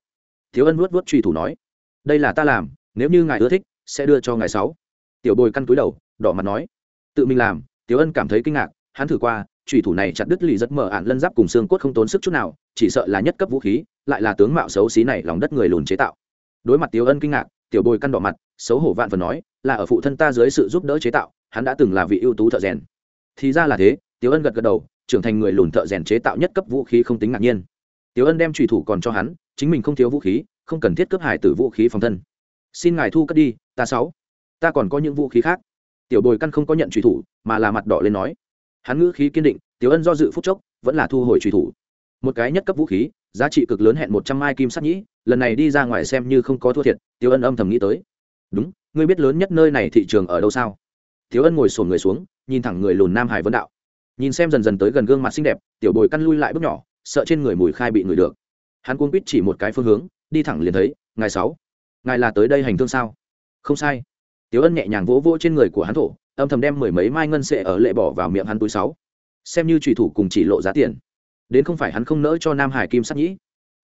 Thiếu ân vuốt vuốt truy thủ nói, đây là ta làm, nếu như ngài ưa thích, sẽ đưa cho ngài sáu. Tiểu bồi căn túi đầu, đỏ mặt nói, tự mình làm. Tiểu ân cảm thấy kinh ngạc, hắn thử qua trùy thủ này chặt đứt lì giật mở ạn lân giáp cùng xương cốt không tốn sức chút nào, chỉ sợ là nhất cấp vũ khí, lại là tướng mạo xấu xí này lòng đất người lùn chế tạo. Đối mặt tiểu ân kinh ngạc, tiểu bồi căn đỏ mặt, xấu hổ vạn phần nói, là ở phụ thân ta dưới sự giúp đỡ chế tạo, hắn đã từng là vị ưu tú thợ rèn. Thì ra là thế tiểu ân gật gật đầu, trưởng thành người lùn thợ rèn chế tạo nhất cấp vũ khí không tính ngạc nhiên. Tiểu ân đem trùy thủ còn cho hắn, chính mình không thiếu vũ khí, không cần thiết cấp hải từ vũ khí phòng thân. Xin ngài thu cất đi, ta sáu, ta còn có những vũ khí khác. Tiểu bồi căn không có nhận trùy thủ, mà là mặt đỏ lên nói hắn ngữ khí kiên định, tiểu ân do dự phúc chốc, vẫn là thu hồi truy thủ. Một cái nhất cấp vũ khí, giá trị cực lớn hẹn một trăm mai kim sắt nhĩ, lần này đi ra ngoài xem như không có thua thiệt, tiểu ân âm thầm nghĩ tới. Đúng, ngươi biết lớn nhất nơi này thị trường ở đâu sao? Tiểu ân ngồi sổn người xuống, nhìn thẳng người lùn nam hải vân đạo. Nhìn xem dần dần tới gần gương mặt xinh đẹp, tiểu bồi căn lui lại bước nhỏ, sợ trên người mùi khai bị người được. Hắn cuốn quýt chỉ một cái phương hướng, đi thẳng liền thấy ngày sáu. Ngài là tới đây hành thương sao? Không sai. Tiểu ân nhẹ nhàng vỗ vỗ trên người của hắn thổ âm thầm đem mười mấy mai ngân sệ ở lệ bỏ vào miệng hắn túi sáu. Xem như trùy thủ cùng chỉ lộ giá tiền. Đến không phải hắn không nỡ cho nam hải kim sắc nhĩ,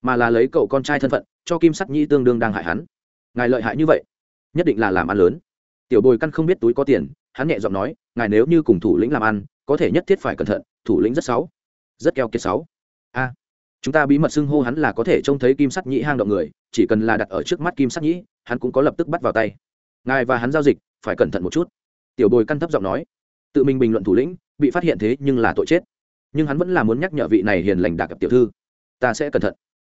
mà là lấy cậu con trai thân phận, cho kim sắc nhĩ tương đương đang hại hắn. Ngài lợi hại như vậy, nhất định là làm ăn lớn. Tiểu bồi căn không biết túi có tiền, hắn nhẹ giọng nói, ngài nếu như cùng thủ lĩnh làm ăn, có thể nhất thiết phải cẩn thận, thủ lĩnh rất xấu rất keo kiệt sáu. A, chúng ta bí mật xưng hô hắn là có thể trông thấy kim sắc nhĩ hang động người, chỉ cần là đặt ở trước mắt kim sắc nhĩ, hắn cũng có lập tức bắt vào tay. Ngài và hắn giao dịch, phải cẩn thận một chút tiểu bồi căn thấp giọng nói, tự mình bình luận thủ lĩnh, bị phát hiện thế nhưng là tội chết. Nhưng hắn vẫn là muốn nhắc nhở vị này hiền lành đạc gặp tiểu thư. Ta sẽ cẩn thận.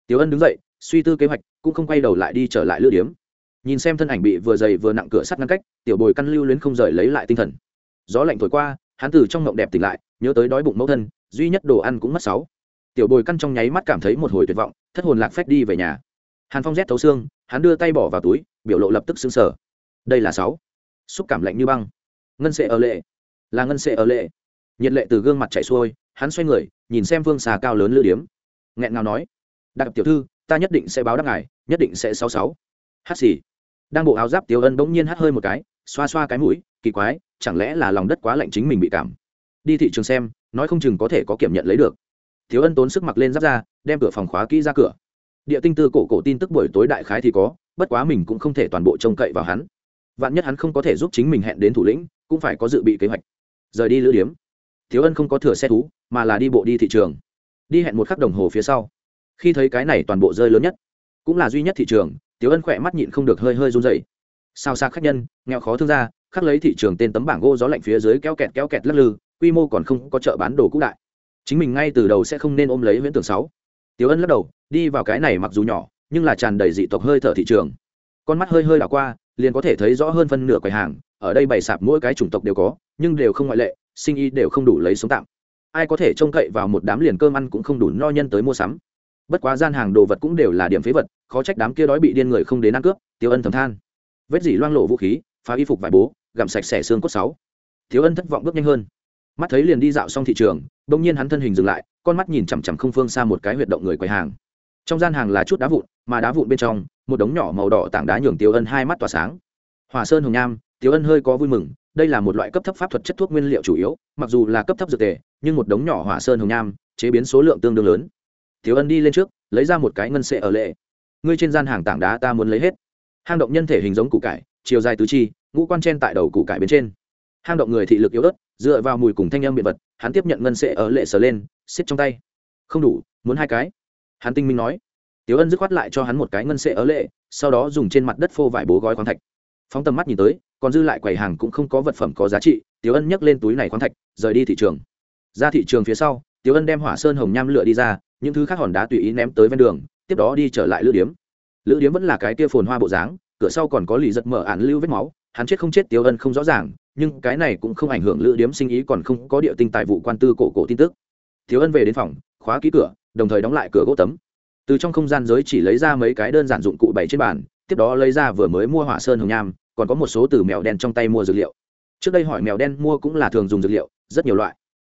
Tiểu ân đứng dậy, suy tư kế hoạch, cũng không quay đầu lại đi trở lại lữ điếm. Nhìn xem thân ảnh bị vừa dày vừa nặng cửa sắt ngăn cách, tiểu bồi căn lưu luyến không rời lấy lại tinh thần. Gió lạnh thổi qua, hắn từ trong ngộng đẹp tỉnh lại, nhớ tới đói bụng mẫu thân, duy nhất đồ ăn cũng mất sáu. Tiểu bồi căn trong nháy mắt cảm thấy một hồi tuyệt vọng, thất hồn lạc phách đi về nhà. Hàn phong rét thấu xương, hắn đưa tay bỏ vào túi, biểu lộ lập tức xứng sở đây là sáu. Xúc cảm lạnh như băng ngân sệ ở lệ. Là ngân sệ ở lệ. Nhiệt lệ từ gương mặt chảy xuôi, hắn xoay người, nhìn xem vương xà cao lớn lữ điếm. Nghẹn ngào nói đặc tiểu thư, ta nhất định sẽ báo đáp ngài, nhất định sẽ sáu sáu. Hát xì. Đang bộ áo giáp tiểu ân bỗng nhiên hát hơi một cái, xoa xoa cái mũi, kỳ quái, chẳng lẽ là lòng đất quá lạnh chính mình bị cảm? Đi thị trường xem, nói không chừng có thể có kiểm nhận lấy được. Thiếu ân tốn sức mặc lên giáp ra, đem cửa phòng khóa kỹ ra cửa. Địa tinh tư cổ cổ tin tức buổi tối đại khái thì có, bất quá mình cũng không thể toàn bộ trông cậy vào hắn. Vạn nhất hắn không có thể giúp chính mình hẹn đến thủ lĩnh cũng phải có dự bị kế hoạch. Rời đi lữ điếm, thiếu ân không có thừa xe thú, mà là đi bộ đi thị trường. Đi hẹn một khắc đồng hồ phía sau, khi thấy cái này toàn bộ rơi lớn nhất, cũng là duy nhất thị trường, thiếu ân khỏe mắt nhịn không được hơi hơi run dày sao xa khách nhân, nghèo khó thương gia, khắc lấy thị trường tên tấm bảng gỗ gió lạnh phía dưới keo kẹt keo kẹt lắc lư, quy mô còn không có chợ bán đồ cũ đại chính mình ngay từ đầu sẽ không nên ôm lấy huyễn tưởng sáu. Tiểu ân lắc đầu, đi vào cái này mặc dù nhỏ, nhưng là tràn đầy dị tộc hơi thở thị trường. Con mắt hơi hơi đảo qua liền có thể thấy rõ hơn phân nửa quầy hàng, ở đây bày sạp mỗi cái chủng tộc đều có, nhưng đều không ngoại lệ, sinh y đều không đủ lấy sống tạm. Ai có thể trông cậy vào một đám liền cơm ăn cũng không đủ no nhân tới mua sắm. Bất quá gian hàng đồ vật cũng đều là điểm phế vật, khó trách đám kia đói bị điên người không đến ăn cướp, tiêu ân thầm than. Vết dỉ loang lộ vũ khí, phá y phục vải bố, gặm sạch xẻ xương cốt sáu. Thiếu ân thất vọng bước nhanh hơn. Mắt thấy liền đi dạo xong thị trường đông nhiên hắn thân hình dừng lại, con mắt nhìn chằm chằm không phương xa một cái huyệt động người quầy hàng. Trong gian hàng là chút đá vụn, mà đá vụn bên trong một đống nhỏ màu đỏ tảng đá nhường tiêu ân hai mắt tỏa sáng. Hòa sơn hồng nham tiêu ân hơi có vui mừng, đây là một loại cấp thấp pháp thuật chất thuốc nguyên liệu chủ yếu, mặc dù là cấp thấp dược tề, nhưng một đống nhỏ hỏa sơn hồng nham chế biến số lượng tương đương lớn. Thiếu ân đi lên trước, lấy ra một cái ngân sệ ở lệ. Ngươi trên gian hàng tảng đá ta muốn lấy hết. Hang động nhân thể hình giống củ cải, chiều dài tứ chi, ngũ quan trên tại đầu củ cải bên trên. Hang động người thị lực yếu ớt, dựa vào mùi cùng thanh âm biện vật, hắn tiếp nhận ngân sệ ở lệ sờ lên xiết trong tay. Không đủ, muốn hai cái. Hắn tinh minh nói tiếu ân dứt khoát lại cho hắn một cái ngân sệ ở lệ, sau đó dùng trên mặt đất phô vải bố gói khoáng thạch. Phóng tầm mắt nhìn tới, còn dư lại quầy hàng cũng không có vật phẩm có giá trị tiếu ân nhấc lên túi này khoáng thạch, rời đi thị trường. Ra thị trường phía sau tiếu ân đem hỏa sơn hồng nham lựa đi ra, những thứ khác hòn đá tùy ý ném tới ven đường, tiếp đó đi trở lại lữ điếm. Lữ điếm vẫn là cái kia phồn hoa bộ dáng, cửa sau còn có lì giật mở ản lưu vết máu, hắn chết không chết tiếu ân không rõ ràng, nhưng cái này cũng không ảnh hưởng lữ điếm sinh ý còn không có địa tinh tài vụ quan tư cổ cổ tin tức. Tiểu ân về đến phòng, khóa ký cửa, đồng thời đóng lại cửa gỗ tấm từ trong không gian giới chỉ lấy ra mấy cái đơn giản dụng cụ bày trên bàn tiếp đó lấy ra vừa mới mua hỏa sơn hồng nham còn có một số từ mèo đen trong tay mua dược liệu trước đây hỏi mèo đen mua cũng là thường dùng dược liệu rất nhiều loại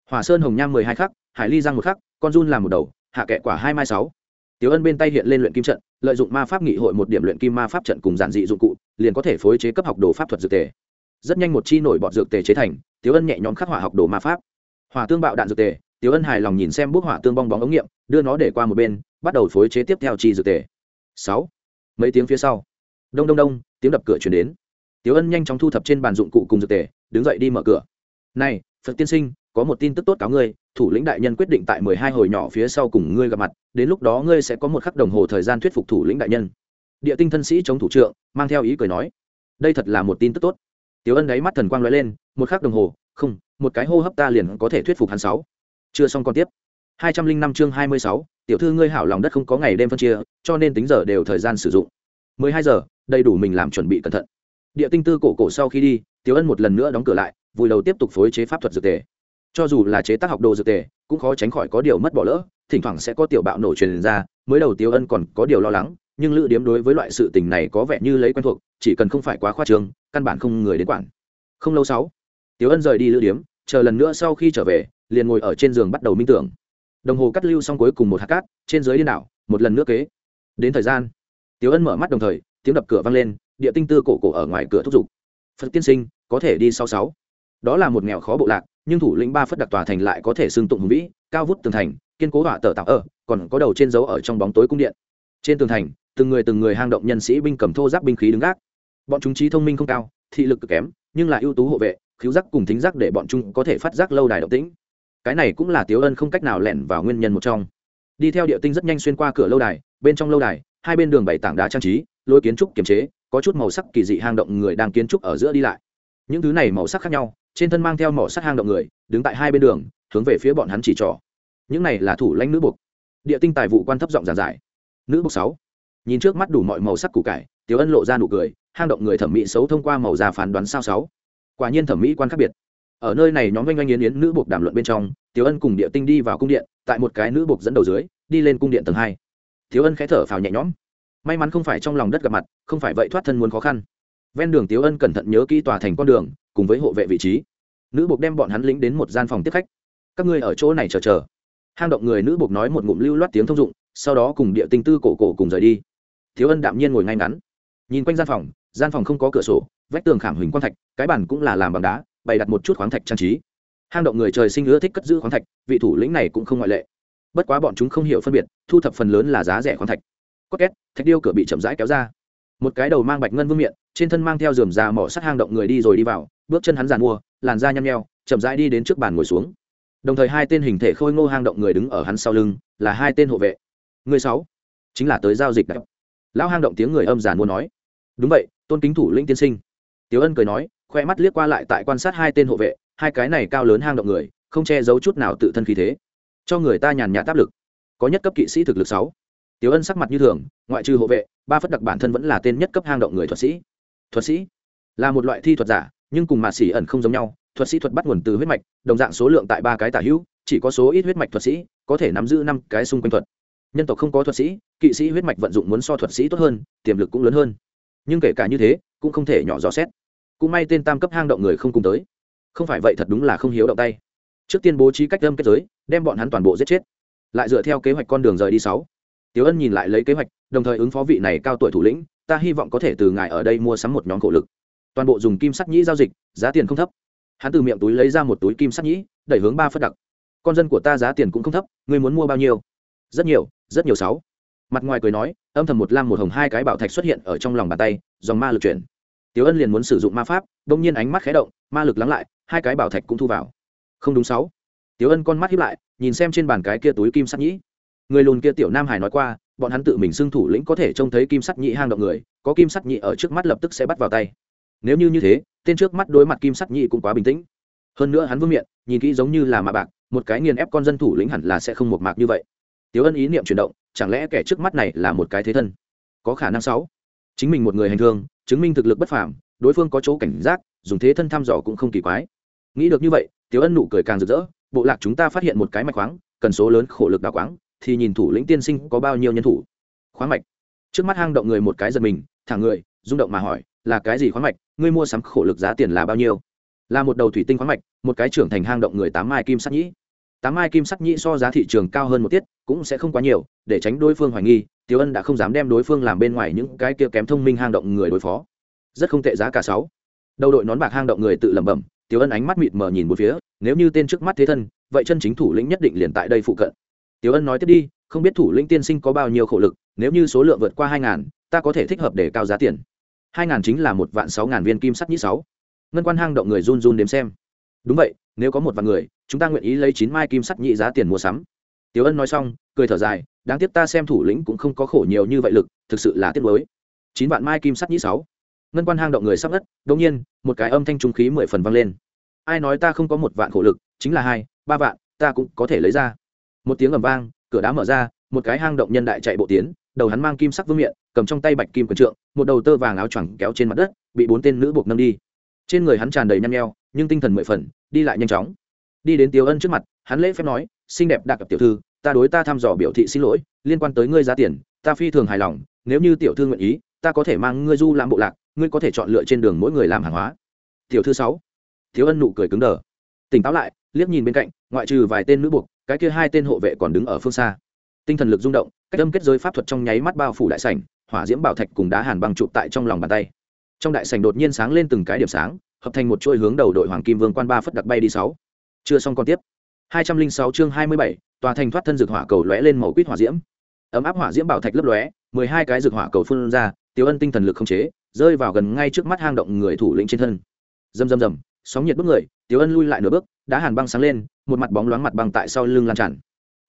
hỏa sơn hồng nham mười hai khắc hải ly răng một khắc con run làm một đầu hạ kệ quả hai mai sáu Tiểu Ân bên tay hiện lên luyện kim trận, lợi dụng ma pháp nghị hội một điểm luyện kim ma pháp trận cùng giản dị dụng cụ, liền có thể phối chế cấp học đồ pháp thuật dược tề. Rất nhanh một chi nổi bọt dược tề chế thành, Tiểu Ân nhẹ nhõm khắc hỏa học đồ ma pháp. Hỏa tương bạo đạn dược tề, Tiểu Ân hài lòng nhìn xem bút hỏa tương bong bóng ống nghiệm, đưa nó để qua một bên, bắt đầu phối chế tiếp theo chi dược tề. Sáu. Mấy tiếng phía sau, đông đông đông, tiếng đập cửa truyền đến. Tiểu Ân nhanh chóng thu thập trên bàn dụng cụ cùng dược tề, đứng dậy đi mở cửa. "Này, Phật tiên sinh, có một tin tức tốt cáo ngươi thủ lĩnh đại nhân quyết định tại mười hai hồi nhỏ phía sau cùng ngươi gặp mặt đến lúc đó ngươi sẽ có một khắc đồng hồ thời gian thuyết phục thủ lĩnh đại nhân địa tinh thân sĩ chống thủ trượng mang theo ý cười nói đây thật là một tin tức tốt tiểu ân đáy mắt thần quang lóe lên một khắc đồng hồ không một cái hô hấp ta liền có thể thuyết phục hắn sáu chưa xong còn tiếp hai trăm linh năm chương hai mươi sáu, tiểu thư ngươi hảo lòng đất không có ngày đêm phân chia, cho nên tính giờ đều thời gian sử dụng. mười hai giờ, đầy đủ mình làm chuẩn bị cẩn thận. Địa tinh tư cổ cổ sau khi đi, tiểu ân một lần nữa đóng cửa lại vùi đầu tiếp tục phối chế pháp thuật dược tề. Cho dù là chế tác học đồ dược tề, cũng khó tránh khỏi có điều mất bỏ lỡ, thỉnh thoảng sẽ có tiểu bạo nổ truyền ra, mới đầu tiểu ân còn có điều lo lắng, nhưng lữ điếm đối với loại sự tình này có vẻ như lấy quen thuộc, chỉ cần không phải quá khoa trương, căn bản không người đến quản. Không lâu sáu tiểu ân rời đi lữ điếm, chờ lần nữa sau khi trở về, liền ngồi ở trên giường bắt đầu minh tưởng đồng hồ cắt lưu xong cuối cùng một hạt cát, trên dưới điên đảo, một lần nữa kế. Đến thời gian tiếu ân mở mắt đồng thời, tiếng đập cửa vang lên, địa tinh tư cổ cổ ở ngoài cửa thúc giục. Phật tiên sinh, có thể đi sau sáu. Đó là một nghèo khó bộ lạc, nhưng thủ lĩnh ba phất đặc tòa thành lại có thể xưng tụng hùng vĩ, cao vút tường thành, kiên cố hỏa tờ tạo ở, còn có đầu trên dấu ở trong bóng tối cung điện. Trên tường thành, từng người từng người hang động nhân sĩ binh cầm thô giáp binh khí đứng gác. Bọn chúng trí thông minh không cao, thị lực cực kém, nhưng là ưu tú hộ vệ, khiếu giác cùng thính giác để bọn chúng có thể phát giác lâu đài động tĩnh cái này cũng là tiếu ân không cách nào lẻn vào nguyên nhân một trong. Đi theo địa tinh rất nhanh xuyên qua cửa lâu đài, bên trong lâu đài, hai bên đường bảy tảng đá trang trí, lối kiến trúc kiềm chế, có chút màu sắc kỳ dị hang động người đang kiến trúc ở giữa đi lại. Những thứ này màu sắc khác nhau, trên thân mang theo mỏ sắt hang động người, đứng tại hai bên đường, hướng về phía bọn hắn chỉ trỏ. Những này là thủ lãnh nữ buộc địa tinh tài vụ quan thấp giọng giản giải. Nữ buộc sáu. Nhìn trước mắt đủ mọi màu sắc củ cải, tiếu ân lộ ra nụ cười, hang động người thẩm mỹ xấu thông qua màu da phán đoán sao sáu. Quả nhiên thẩm mỹ quan khác biệt ở nơi này nhóm oanh oanh yến yến nữ buộc đàm luận bên trong, tiểu ân cùng địa tinh đi vào cung điện, tại một cái nữ buộc dẫn đầu dưới, đi lên cung điện tầng hai. Tiểu ân khẽ thở phào nhẹ nhõm. May mắn không phải trong lòng đất gặp mặt, không phải vậy thoát thân muốn khó khăn. Ven đường tiểu ân cẩn thận nhớ kỹ tòa thành con đường, cùng với hộ vệ vị trí. Nữ buộc đem bọn hắn lính đến một gian phòng tiếp khách. Các ngươi ở chỗ này chờ chờ. Hang động người nữ buộc nói một ngụm lưu loát tiếng thông dụng, sau đó cùng địa tinh tư cổ cổ cùng rời đi. Thiếu ân đạm nhiên ngồi ngay ngắn. Nhìn quanh gian phòng gian phòng không có cửa sổ, vách tường khảm hình quang thạch, cái bản cũng là làm bằng đá bày đặt một chút khoáng thạch trang trí. Hang động người trời sinh ưa thích cất giữ khoáng thạch, vị thủ lĩnh này cũng không ngoại lệ. Bất quá bọn chúng không hiểu phân biệt, thu thập phần lớn là giá rẻ khoáng thạch. Có két, thạch điêu cửa bị chậm rãi kéo ra. Một cái đầu mang bạch ngân vương miệng trên thân mang theo dườm già mỏ sắt hang động người đi rồi đi vào, bước chân hắn giàn mua, làn da nhăm nheo, chậm rãi đi đến trước bàn ngồi xuống. Đồng thời hai tên hình thể khôi ngô hang động người đứng ở hắn sau lưng, là hai tên hộ vệ. Người sáu, chính là tới giao dịch đại lão hang động tiếng người âm giàn mua nói. Đúng vậy, tôn kính thủ lĩnh tiên sinh. Tiếu ân cười nói khoe mắt liếc qua lại tại quan sát hai tên hộ vệ, hai cái này cao lớn hang động người, không che giấu chút nào tự thân khí thế. Cho người ta nhàn nhạt áp lực. Có nhất cấp kỵ sĩ thực lực sáu. Tiểu ân sắc mặt như thường, ngoại trừ hộ vệ, ba phất đặc bản thân vẫn là tên nhất cấp hang động người thuật sĩ. Thuật sĩ? Là một loại thi thuật giả, nhưng cùng mạt xỉ ẩn không giống nhau, thuật sĩ thuật bắt nguồn từ huyết mạch, đồng dạng số lượng tại ba cái tả hữu, chỉ có số ít huyết mạch thuật sĩ, có thể nắm giữ năm cái xung quanh thuật. Nhân tộc không có thuật sĩ, kỵ sĩ huyết mạch vận dụng muốn so thuật sĩ tốt hơn, tiềm lực cũng lớn hơn. Nhưng kể cả như thế, cũng không thể nhỏ dò xét cũng may tên tam cấp hang động người không cùng tới không phải vậy thật đúng là không hiếu động tay trước tiên bố trí cách âm kết giới đem bọn hắn toàn bộ giết chết lại dựa theo kế hoạch con đường rời đi sáu Tiểu Ân nhìn lại lấy kế hoạch, đồng thời ứng phó vị này cao tuổi thủ lĩnh, ta hy vọng có thể từ ngài ở đây mua sắm một nhóm cổ lực. Toàn bộ dùng kim sắt nhĩ giao dịch, giá tiền không thấp. Hắn từ miệng túi lấy ra một túi kim sắt nhĩ, đẩy hướng ba phất đặc. Con dân của ta giá tiền cũng không thấp, ngươi muốn mua bao nhiêu? Rất nhiều, rất nhiều sáu. Mặt ngoài cười nói, âm thầm một lam một hồng hai cái bảo thạch xuất hiện ở trong lòng bàn tay, dòng ma lực chuyển. Tiểu Ân liền muốn sử dụng ma pháp, đột nhiên ánh mắt khẽ động, ma lực lắng lại, hai cái bảo thạch cũng thu vào. Không đúng sáu. Tiểu Ân con mắt híp lại, nhìn xem trên bàn cái kia túi kim sắt nhĩ. Người lùn kia tiểu nam hải nói qua bọn hắn tự mình xưng thủ lĩnh có thể trông thấy kim sắt nhĩ hang động người có kim sắt nhĩ ở trước mắt lập tức sẽ bắt vào tay. Nếu như như thế tên trước mắt đối mặt kim sắt nhĩ cũng quá bình tĩnh. Hơn nữa hắn vương miệng nhìn kỹ giống như là mạ bạc một cái nghiền ép con dân thủ lĩnh hẳn là sẽ không một mạc như vậy. Tiểu ân ý niệm chuyển động chẳng lẽ kẻ trước mắt này là một cái thế thân? Có khả năng sáu. Chính mình một người hành thương chứng minh thực lực bất phàm, đối phương có chỗ cảnh giác, dùng thế thân thăm dò cũng không kỳ quái. Nghĩ được như vậy tiếu ân nụ cười càng rực rỡ, bộ lạc chúng ta phát hiện một cái mạch khoáng, cần số lớn khổ lực đào quáng, thì nhìn thủ lĩnh tiên sinh có bao nhiêu nhân thủ. Khoáng mạch. Trước mắt hang động người một cái giật mình thẳng người, rung động mà hỏi, là cái gì khoáng mạch? Ngươi mua sắm khổ lực giá tiền là bao nhiêu? Là một đầu thủy tinh khoáng mạch, một cái trưởng thành hang động người tám mai kim sắc nhĩ. Tám mai kim sắc nhĩ so giá thị trường cao hơn một tiết, cũng sẽ không quá nhiều, để tránh đối phương hoài nghi tiêu ân đã không dám đem đối phương làm bên ngoài những cái kia kém thông minh hang động người đối phó. Rất không tệ giá cả sáu. Đầu đội nón bạc hang động người tự lẩm bẩm tiêu ân ánh mắt mịt mờ nhìn một phía, nếu như tên trước mắt thế thân, vậy chân chính thủ lĩnh nhất định liền tại đây phụ cận. Tiêu ân nói tiếp đi, không biết thủ lĩnh tiên sinh có bao nhiêu khổ lực, nếu như số lượng vượt qua hai ngàn, ta có thể thích hợp để cao giá tiền. Hai ngàn chính là một vạn sáu ngàn viên kim sắt nhĩ sáu. Ngân quan hang động người run run đếm xem. Đúng vậy, nếu có một vạn người, chúng ta nguyện ý lấy chín mai kim sắt nhị giá tiền mua sắm. Tiểu ân nói xong, cười thở dài đáng tiếc ta xem thủ lĩnh cũng không có khổ nhiều như vậy lực, thực sự là tiếc mới chín vạn mai kim sắt nhĩ sáu. Ngân quan hang động người sắp đất đột nhiên, một cái âm thanh trung khí mười phần vang lên. Ai nói ta không có một vạn khổ lực, chính là hai, ba vạn, ta cũng có thể lấy ra. Một tiếng ầm vang, cửa đá mở ra, một cái hang động nhân đại chạy bộ tiến, đầu hắn mang kim sắc vương miệng cầm trong tay bạch kim quần trượng, một đầu tơ vàng áo choàng kéo trên mặt đất, bị bốn tên nữ buộc nâng đi. Trên người hắn tràn đầy nhăn nheo, nhưng tinh thần mười phần, đi lại nhanh chóng. Đi đến tiêu ân trước mặt, hắn lễ phép nói, xinh đẹp đặc cập tiểu thư ta đối ta thăm dò biểu thị xin lỗi, liên quan tới ngươi giá tiền, ta phi thường hài lòng, nếu như tiểu thư nguyện ý, ta có thể mang ngươi du làm bộ lạc, ngươi có thể chọn lựa trên đường mỗi người làm hàng hóa. Tiểu thư sáu. Thiếu ân nụ cười cứng đờ. Tỉnh táo lại, liếc nhìn bên cạnh, ngoại trừ vài tên nữ buộc, cái kia hai tên hộ vệ còn đứng ở phương xa. Tinh thần lực rung động, cách âm kết giới pháp thuật trong nháy mắt bao phủ đại sảnh, hỏa diễm bảo thạch cùng đá hàn băng trụ tại trong lòng bàn tay. Trong đại sảnh đột nhiên sáng lên từng cái điểm sáng, hợp thành một chuỗi hướng đầu đội hoàng kim vương quan ba phất đặc bay đi sáu. Chưa xong còn tiếp hai trăm linh sáu chương hai mươi bảy, tòa thành thoát thân dược hỏa cầu lóe lên màu quýt hỏa diễm. Ấm áp hỏa diễm bảo thạch lấp lóe, mười hai cái dược hỏa cầu phun ra tiêu ân tinh thần lực không chế, rơi vào gần ngay trước mắt hang động người thủ lĩnh trên thân. Rầm rầm rầm, sóng nhiệt bức người tiêu ân lui lại nửa bước, đá hàn băng sáng lên, một mặt bóng loáng mặt băng tại sau lưng lan tràn.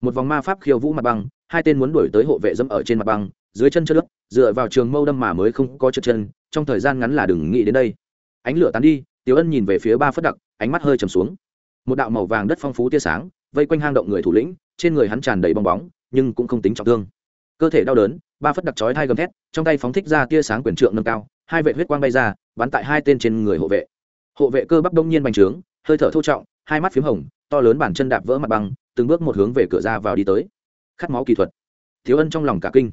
Một vòng ma pháp khiêu vũ mặt băng, hai tên muốn đuổi tới hộ vệ dẫm ở trên mặt băng, dưới chân chất nước dựa vào trường mâu đâm mà mới không có trượt chân, trong thời gian ngắn là đừng nghĩ đến đây. Ánh lửa tán đi, tiểu ân nhìn về phía ba phất đặc, ánh mắt hơi trầm xuống một đạo màu vàng đất phong phú tia sáng, vây quanh hang động người thủ lĩnh, trên người hắn tràn đầy bong bóng, nhưng cũng không tính trọng thương. Cơ thể đau đớn, ba phất đặc chói hai gầm thét, trong tay phóng thích ra tia sáng quyền trượng nâng cao, hai vệ huyết quang bay ra, bắn tại hai tên trên người hộ vệ. Hộ vệ cơ bắp đông nhiên bành trướng, hơi thở thô trọng, hai mắt p h í m hồng, to lớn bản chân đạp vỡ mặt băng, từng bước một hướng về cửa ra vào đi tới. Khát máu kỹ thuật. Thiếu ân trong lòng cả kinh.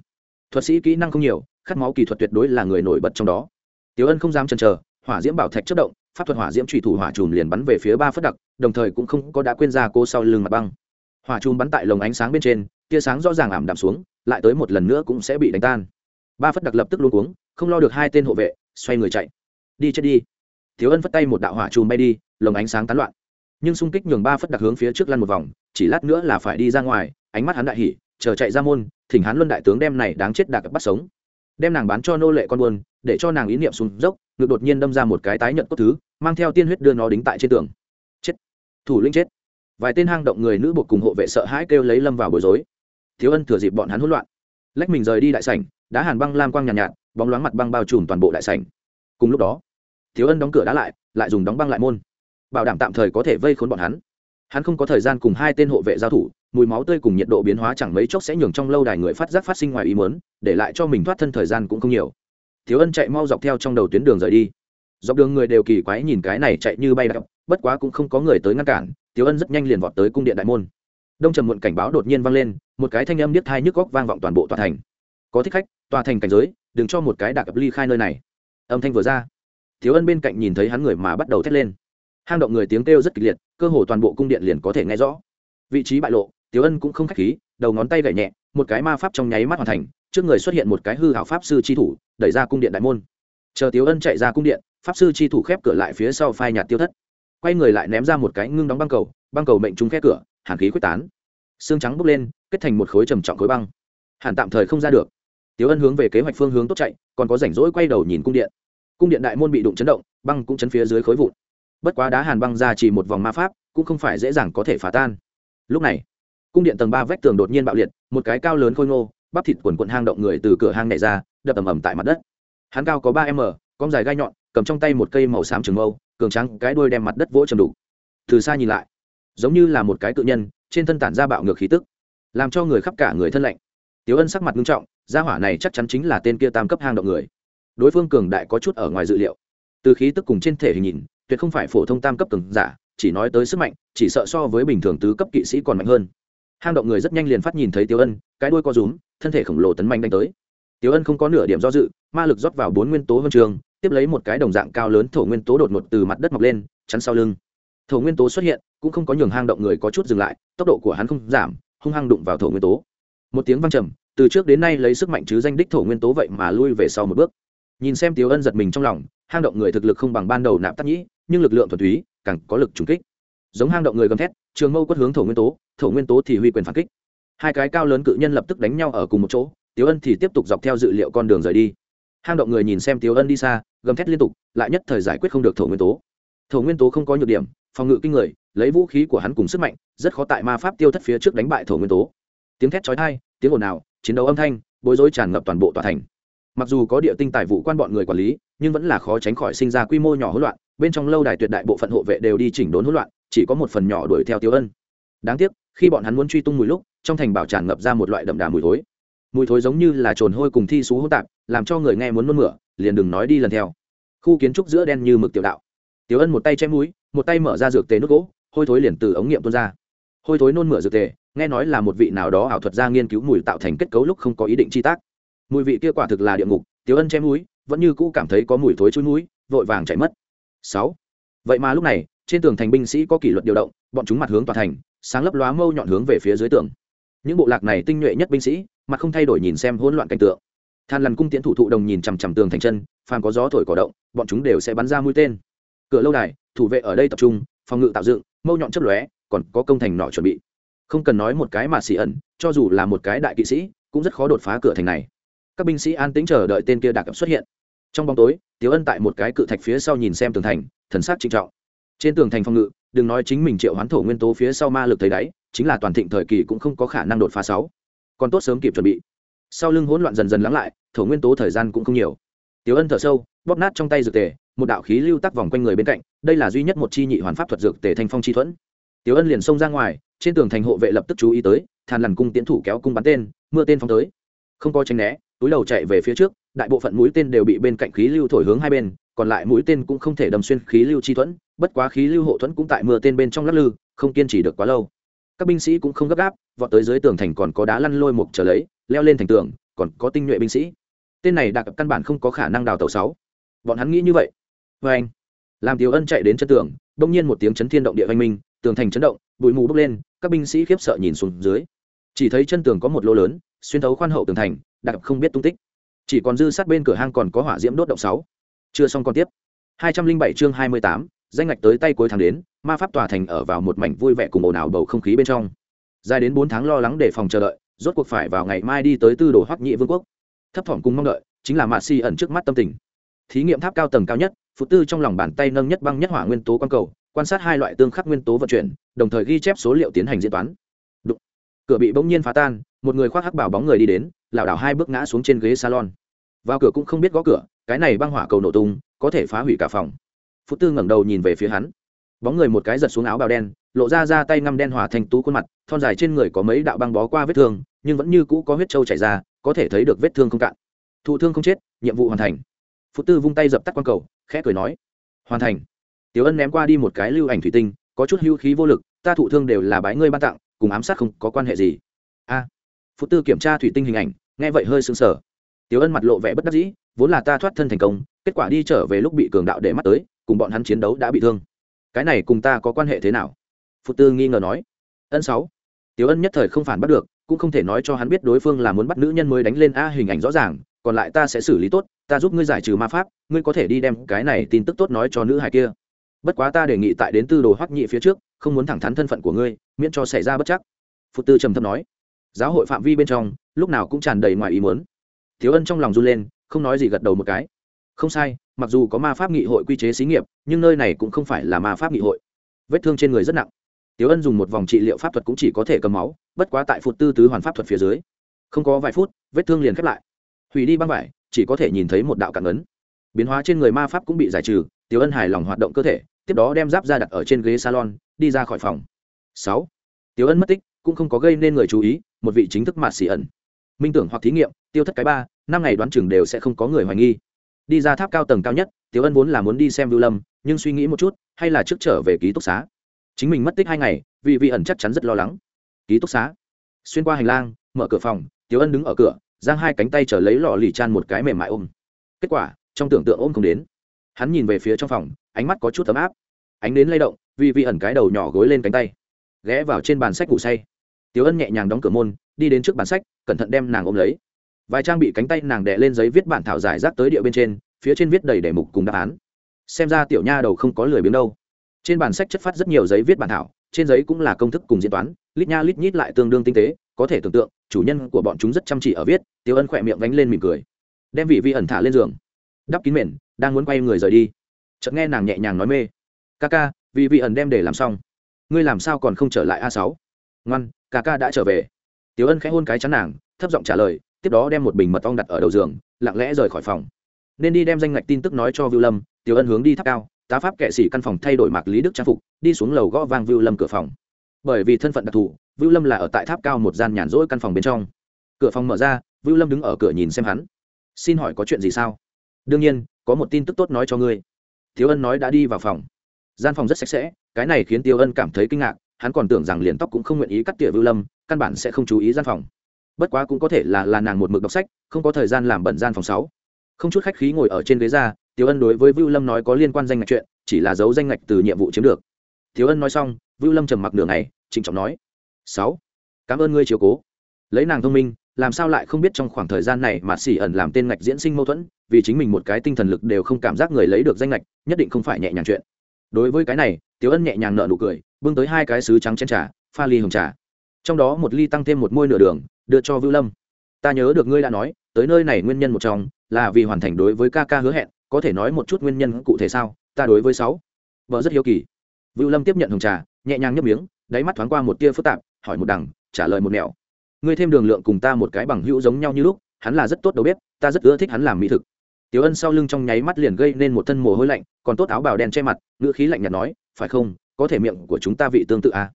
Thuật sĩ kỹ năng không nhiều, khát máu kỹ thuật tuyệt đối là người nổi bật trong đó. Tiếu ân không dám chần chờ, hỏa diễm bảo thạch chất động pháp thuật hỏa diễm trùy thủ hỏa chùm liền bắn về phía ba phất đặc, đồng thời cũng không có đã quên ra cô sau lưng mặt băng. Hỏa chùm bắn tại lồng ánh sáng bên trên, tia sáng rõ ràng ảm đạm xuống, lại tới một lần nữa cũng sẽ bị đánh tan. Ba phất đặc lập tức luôn cuống, không lo được hai tên hộ vệ, xoay người chạy. Đi chết đi. Thiếu ân phất tay một đạo hỏa chùm bay đi, lồng ánh sáng tán loạn. Nhưng xung kích nhường ba phất đặc hướng phía trước lăn một vòng, chỉ lát nữa là phải đi ra ngoài, ánh mắt hắn đại hỉ, chờ chạy ra môn, thỉnh hắn luân đại tướng đem này đáng chết đạc bắt sống đem nàng bán cho nô lệ con buôn để cho nàng ý niệm xuống dốc ngực đột nhiên đâm ra một cái tái nhận cốt thứ mang theo tiên huyết đưa nó đính tại trên tường. Chết! Thủ lĩnh chết! Vài tên hang động người nữ buộc cùng hộ vệ sợ hãi kêu lấy lâm vào bối rối. Thiếu ân thừa dịp bọn hắn hỗn loạn. Lách mình rời đi đại sảnh đá hàn băng lam quang nhàn nhạt, nhạt bóng loáng mặt băng bao trùm toàn bộ đại sảnh. Cùng lúc đó thiếu ân đóng cửa đá lại lại dùng đóng băng lại môn bảo đảm tạm thời có thể vây khốn bọn hắn. Hắn không có thời gian cùng hai tên hộ vệ giao thủ mùi máu tươi cùng nhiệt độ biến hóa chẳng mấy chốc sẽ nhường trong lâu đài người phát giác phát sinh ngoài ý muốn, để lại cho mình thoát thân thời gian cũng không nhiều. Thiếu ân chạy mau dọc theo trong đầu tuyến đường rời đi. Dọc đường người đều kỳ quái nhìn cái này chạy như bay đập bất quá cũng không có người tới ngăn cản, thiếu ân rất nhanh liền vọt tới cung điện đại môn. Đông trầm muộn cảnh báo đột nhiên vang lên, một cái thanh âm điếc thai nhức góc vang vọng toàn bộ tòa thành. Có thích khách, tòa thành cảnh giới, đừng cho một cái đạc ly khai nơi này. Âm thanh vừa ra, thiếu ân bên cạnh nhìn thấy hắn người mà bắt đầu thét lên. Hang động người tiếng kêu rất kịch liệt, cơ hồ toàn bộ cung điện liền có thể nghe rõ. Vị trí bại lộ tiếu ân cũng không k h á c h khí, đầu ngón tay gậy nhẹ, một cái ma pháp trong nháy mắt hoàn thành, trước người xuất hiện một cái hư hảo pháp sư tri thủ, đẩy ra cung điện đại môn. Chờ tiếu ân chạy ra cung điện, pháp sư tri thủ khép cửa lại phía sau phai nhạt tiêu thất. Quay người lại ném ra một cái ngưng đóng băng cầu băng cầu mệnh trúng khe cửa, hàn khí quyết tán. Xương trắng bốc lên, kết thành một khối trầm trọng khối băng. Hàn tạm thời không ra được. Tiếu ân hướng về kế hoạch phương hướng tốt chạy, còn có rảnh rỗi quay đầu nhìn cung điện. Cung điện đại môn bị đụng chấn động, băng cũng chấn phía dưới khối vụn. Bất quá đá hàn băng ra chỉ một vòng ma pháp, cũng không phải dễ dàng có thể phá tan. Lúc này cung điện tầng ba vách tường đột nhiên bạo liệt, một cái cao lớn khôi ngô, bắp thịt quần quận hang động người từ cửa hang này ra, đập ầm ầm tại mặt đất. Hắn cao có ba m con dài gai nhọn, cầm trong tay một cây màu xám trường mâu, cường trắng cái đuôi đem mặt đất vỗ chầm đủ từ xa nhìn lại, giống như là một cái cự nhân, trên thân tản ra bạo ngược khí tức, làm cho người khắp cả người thân lạnh. Tiếu ân sắc mặt nghiêm trọng, gia hỏa này chắc chắn chính là tên kia tam cấp hang động người. Đối phương cường đại có chút ở ngoài dự liệu. Từ khí tức cùng trên thể hình nhìn, tuyệt không phải phổ thông tam cấp cường giả, chỉ nói tới sức mạnh, chỉ sợ so với bình thường tứ cấp kỵ sĩ còn mạnh hơn hang động người rất nhanh liền phát nhìn thấy Tiểu ân, cái đuôi co rúm, thân thể khổng lồ tấn manh đánh tới. Tiểu ân không có nửa điểm do dự, ma lực rót vào bốn nguyên tố huân trường, tiếp lấy một cái đồng dạng cao lớn thổ nguyên tố đột ngột từ mặt đất mọc lên, chắn sau lưng. Thổ nguyên tố xuất hiện, cũng không có nhường hang động người có chút dừng lại, tốc độ của hắn không giảm, hung hăng đụng vào thổ nguyên tố. Một tiếng văng trầm, từ trước đến nay lấy sức mạnh chứ danh đích thổ nguyên tố vậy mà lui về sau một bước. Nhìn xem tiếu ân giật mình trong lòng, hang động người thực lực không bằng ban đầu nạp tắc nhĩ, nhưng lực lượng thuần túy, càng có lực trùng kích giống hang động người gầm thét, trường mâu quất hướng thổ nguyên tố, thổ nguyên tố thì huy quyền phản kích. Hai cái cao lớn cự nhân lập tức đánh nhau ở cùng một chỗ, tiếu ân thì tiếp tục dọc theo dự liệu con đường rời đi. Hang động người nhìn xem tiếu ân đi xa, gầm thét liên tục, lại nhất thời giải quyết không được thổ nguyên tố. Thổ nguyên tố không có nhược điểm, phòng ngự kinh người, lấy vũ khí của hắn cùng sức mạnh, rất khó tại ma pháp tiêu thất phía trước đánh bại thổ nguyên tố. Tiếng thét chói tai, tiếng ồn ào, chiến đấu âm thanh, bối rối tràn ngập toàn bộ tòa thành. Mặc dù có địa tinh tài vụ quan bọn người quản lý, nhưng vẫn là khó tránh khỏi sinh ra quy mô nhỏ hỗn loạn, bên trong lâu đài tuyệt đại bộ phận hộ vệ đều đi chỉnh đốn hỗn loạn chỉ có một phần nhỏ đuổi theo tiêu ân. Đáng tiếc, khi bọn hắn muốn truy tung mùi lúc, trong thành bảo tràn ngập ra một loại đậm đà mùi thối. Mùi thối giống như là trồn hôi cùng thi xú hỗn tạp, làm cho người nghe muốn nôn mửa, liền đừng nói đi lần theo. Khu kiến trúc giữa đen như mực tiểu đạo. Tiểu ân một tay che mũi, một tay mở ra dược tề nước gỗ, hôi thối liền từ ống nghiệm tuôn ra. Hôi thối nôn mửa dược tề, nghe nói là một vị nào đó ảo thuật gia nghiên cứu mùi tạo thành kết cấu lúc không có ý định chi tác. Mùi vị kia quả thực là địa ngục tiểu ân che mũi, vẫn như cũ cảm thấy có mùi thối chui mũi, vội vàng chạy mất. Sáu. Vậy mà lúc này trên tường thành binh sĩ có kỷ luật điều động, bọn chúng mặt hướng tòa thành, sáng lấp lóa mâu nhọn hướng về phía dưới tường. Những bộ lạc này tinh nhuệ nhất binh sĩ, mặt không thay đổi nhìn xem hỗn loạn cảnh tượng. Than lằn cung tiễn thủ thụ đồng nhìn chằm chằm tường thành chân, phàm có gió thổi cỏ động, bọn chúng đều sẽ bắn ra mũi tên. Cửa lâu đài, thủ vệ ở đây tập trung, phòng ngự tạo dựng, mâu nhọn chấp lóe, còn có công thành nọ chuẩn bị. Không cần nói một cái mà xì ẩn, cho dù là một cái đại kỵ sĩ, cũng rất khó đột phá cửa thành này. Các binh sĩ an tĩnh chờ đợi tên kia đạc xuất hiện. Trong bóng tối tiếu ân tại một cái cự thạch phía sau nhìn xem tường thành, thần sắc trinh trọng trên tường thành phòng ngự, đừng nói chính mình triệu hoán thổ nguyên tố phía sau ma lực thấy đáy, chính là toàn thịnh thời kỳ cũng không có khả năng đột phá sáu. Còn tốt sớm kịp chuẩn bị. Sau lưng hỗn loạn dần dần lắng lại, thổ nguyên tố thời gian cũng không nhiều. Tiếu ân thở sâu, bóp nát trong tay dược tề, một đạo khí lưu tắc vòng quanh người bên cạnh, đây là duy nhất một chi nhị hoàn pháp thuật dược tề thanh phong chi thuẫn. Tiếu ân liền xông ra ngoài, trên tường thành hộ vệ lập tức chú ý tới, thàn lằn cung tiến thủ kéo cung bắn tên, mưa tên phóng tới. Không có tránh né, túi đầu chạy về phía trước, đại bộ phận mũi tên đều bị bên cạnh khí lưu thổi hướng hai bên, còn lại mũi tên cũng không thể đâm xuyên khí lưu chi thuẫn bất quá khí lưu hộ thuẫn cũng tại mưa tên bên trong lắc lư, không kiên trì được quá lâu. Các binh sĩ cũng không gấp gáp, vọt tới dưới tường thành còn có đá lăn lôi mục trở lấy, leo lên thành tường, còn có tinh nhuệ binh sĩ. Tên này đặc căn bản không có khả năng đào tàu sáu. Bọn hắn nghĩ như vậy. Vê anh, làm tiểu ân chạy đến chân tường đông nhiên một tiếng chấn thiên động địa văn minh, tường thành chấn động, bụi mù bốc lên, các binh sĩ khiếp sợ nhìn xuống dưới. Chỉ thấy chân tường có một lỗ lớn, xuyên thấu khoan hậu tường thành, đặc không biết tung tích. Chỉ còn dư sát bên cửa hang còn có hỏa diễm đốt động sáu. Chưa xong còn tiếp. Hai trăm linh bảy chương hai mươi tám danh ngạch tới tay cuối tháng đến, ma pháp tòa thành ở vào một mảnh vui vẻ cùng ồn ào bầu không khí bên trong. Dài đến bốn tháng lo lắng để phòng chờ đợi, rốt cuộc phải vào ngày mai đi tới tư đồ hoắc nhị vương quốc. Thấp thỏm cùng mong đợi, chính là mạ si ẩn trước mắt tâm tình. Thí nghiệm tháp cao tầng cao nhất, phụ tư trong lòng bàn tay nâng nhất băng nhất hỏa nguyên tố quan cầu, quan sát hai loại tương khắc nguyên tố vận chuyển, đồng thời ghi chép số liệu tiến hành diễn toán. Đụng. cửa bị bỗng nhiên phá tan, một người khoác hắc bảo bóng người đi đến, lảo đảo hai bước ngã xuống trên ghế salon. Vào cửa cũng không biết gõ cửa, cái này băng hỏa cầu nổ tung, có thể phá hủy cả phòng phụ tư ngẩng đầu nhìn về phía hắn. Bóng người một cái giật xuống áo bào đen lộ ra ra tay ngăm đen hỏa thành tú khuôn mặt thon dài trên người có mấy đạo băng bó qua vết thương nhưng vẫn như cũ có huyết trâu chảy ra có thể thấy được vết thương không cạn. Thụ thương không chết nhiệm vụ hoàn thành. Phụ tư vung tay dập tắt quang cầu khẽ cười nói hoàn thành. Tiểu ân ném qua đi một cái lưu ảnh thủy tinh có chút hưu khí vô lực ta thụ thương đều là bái ngươi ban tặng cùng ám sát không có quan hệ gì. A. À, phụ tư kiểm tra thủy tinh hình ảnh nghe vậy hơi sững sờ. Tiểu ân mặt lộ vẻ bất đắc dĩ vốn là ta thoát thân thành công kết quả đi trở về lúc bị cường đạo để mắt tới cùng bọn hắn chiến đấu đã bị thương. Cái này cùng ta có quan hệ thế nào? Phụ tư nghi ngờ nói. Ân sáu. Tiểu ân nhất thời không phản bắt được, cũng không thể nói cho hắn biết đối phương là muốn bắt nữ nhân mới đánh lên a hình ảnh rõ ràng, còn lại ta sẽ xử lý tốt, ta giúp ngươi giải trừ ma pháp, ngươi có thể đi đem cái này tin tức tốt nói cho nữ hài kia. Bất quá ta đề nghị tại đến tư đồ hoắc nhị phía trước, không muốn thẳng thắn thân phận của ngươi, miễn cho xảy ra bất chắc. Phụ tư trầm thấp nói. Giáo hội phạm vi bên trong, lúc nào cũng tràn đầy ngoài ý muốn. Thiếu ân trong lòng run lên, không nói gì gật đầu một cái. Không sai mặc dù có ma pháp nghị hội quy chế xí nghiệp, nhưng nơi này cũng không phải là ma pháp nghị hội. Vết thương trên người rất nặng. Tiếu ân dùng một vòng trị liệu pháp thuật cũng chỉ có thể cầm máu, bất quá tại phụt tư tứ hoàn pháp thuật phía dưới, không có vài phút, vết thương liền khép lại. Hủy đi băng vải, chỉ có thể nhìn thấy một đạo cản ấn. Biến hóa trên người ma pháp cũng bị giải trừ tiếu ân hài lòng hoạt động cơ thể, tiếp đó đem giáp ra đặt ở trên ghế salon, đi ra khỏi phòng. Sáu. Tiếu ân mất tích, cũng không có gây nên người chú ý, một vị chính thức mạt xỉ ẩn. Minh tưởng hoặc thí nghiệm, tiêu thất cái ba, năm ngày đoán chừng đều sẽ không có người hoài nghi đi ra tháp cao tầng cao nhất tiếu ân vốn là muốn đi xem vưu lâm, nhưng suy nghĩ một chút, hay là trước trở về ký túc xá. Chính mình mất tích hai ngày vì vị ẩn chắc chắn rất lo lắng. Ký túc xá. Xuyên qua hành lang, mở cửa phòng tiếu ân đứng ở cửa, giang hai cánh tay trở lấy lọ lì chan một cái mềm mại ôm. Kết quả, trong tưởng tượng ôm không đến. Hắn nhìn về phía trong phòng, ánh mắt có chút ấm áp. Ánh đến lay động vì vị ẩn cái đầu nhỏ gối lên cánh tay, ghé vào trên bàn sách ngủ say. Tiếu ân nhẹ nhàng đóng cửa môn, đi đến trước bàn sách, cẩn thận đem nàng ôm lấy vài trang bị cánh tay nàng đè lên giấy viết bản thảo giải rác tới địa bên trên, phía trên viết đầy đề mục cùng đáp án. Xem ra tiểu nha đầu không có lười biếng đâu. Trên bản sách chất phát rất nhiều giấy viết bản thảo, trên giấy cũng là công thức cùng diễn toán, lít nha lít nhít lại tương đương tinh tế, có thể tưởng tượng, chủ nhân của bọn chúng rất chăm chỉ ở viết, tiêu ân khỏe miệng vánh lên mỉm cười. Đem vị vi ẩn thả lên giường. Đắp kín mền, đang muốn quay người rời đi. Chợt nghe nàng nhẹ nhàng nói mê. Ca ca vì vị ẩn đem để làm xong. Ngươi làm sao còn không trở lại a sáu? Ngoan, ca ca đã trở về. Tiểu ân khẽ hôn cái chắn nàng, thấp giọng trả lời tiếp đó đem một bình mật ong đặt ở đầu giường, lặng lẽ rời khỏi phòng. Nên đi đem danh ngạch tin tức nói cho vưu lâm, tiểu ân hướng đi tháp cao, tá pháp kệ sĩ căn phòng thay đổi mặc lý đức trang phục, đi xuống lầu gõ vang vưu lâm cửa phòng. Bởi vì thân phận đặc thù vưu lâm là ở tại tháp cao một gian nhàn rỗi căn phòng bên trong. Cửa phòng mở ra vưu lâm đứng ở cửa nhìn xem hắn. Xin hỏi có chuyện gì sao? Đương nhiên, có một tin tức tốt nói cho ngươi. Tiểu ân nói đã đi vào phòng. Gian phòng rất sạch sẽ, cái này khiến Tiểu ân cảm thấy kinh ngạc, hắn còn tưởng rằng liền tóc cũng không nguyện ý cắt tỉa vưu lâm, căn bản sẽ không chú ý gian phòng bất quá cũng có thể là là nàng một mực đọc sách không có thời gian làm bận gian phòng sáu không chút khách khí ngồi ở trên ghế ra Tiểu Ân đối với Vưu Lâm nói có liên quan danh ngạch chuyện, chỉ là dấu danh ngạch từ nhiệm vụ chiếm được. Tiểu Ân nói xong, Vưu Lâm trầm mặc nửa ngày, trịnh trọng nói: sáu, Cảm ơn ngươi chiều cố." Lấy nàng thông minh, làm sao lại không biết trong khoảng thời gian này mà xỉ ẩn làm tên ngạch diễn sinh mâu thuẫn, vì chính mình một cái tinh thần lực đều không cảm giác người lấy được danh ngạch, nhất định không phải nhẹ nhàng chuyện. Đối với cái này, Tiểu Ân nhẹ nhàng nở nụ cười, bưng tới hai cái sứ trắng chén trà, pha ly hồng trà. Trong đó một ly tăng thêm một muôi nửa đường, đưa cho Vưu Lâm. Ta nhớ được ngươi đã nói, tới nơi này nguyên nhân một trong là vì hoàn thành đối với ca ca hứa hẹn, có thể nói một chút nguyên nhân cụ thể sao ta đối với sáu vợ rất hiếu kỳ vưu lâm tiếp nhận hồng trà nhẹ nhàng nhấp miếng đáy mắt thoáng qua một tia phức tạp hỏi một đằng trả lời một nẻo. ngươi thêm đường lượng cùng ta một cái bằng hữu giống nhau như lúc hắn là rất tốt đầu bếp ta rất ưa thích hắn làm mỹ thực tiểu ân sau lưng trong nháy mắt liền gây nên một thân mồ hôi lạnh còn tốt áo bào đen che mặt ngữ khí lạnh nhạt nói phải không có thể miệng của chúng ta vị tương tự à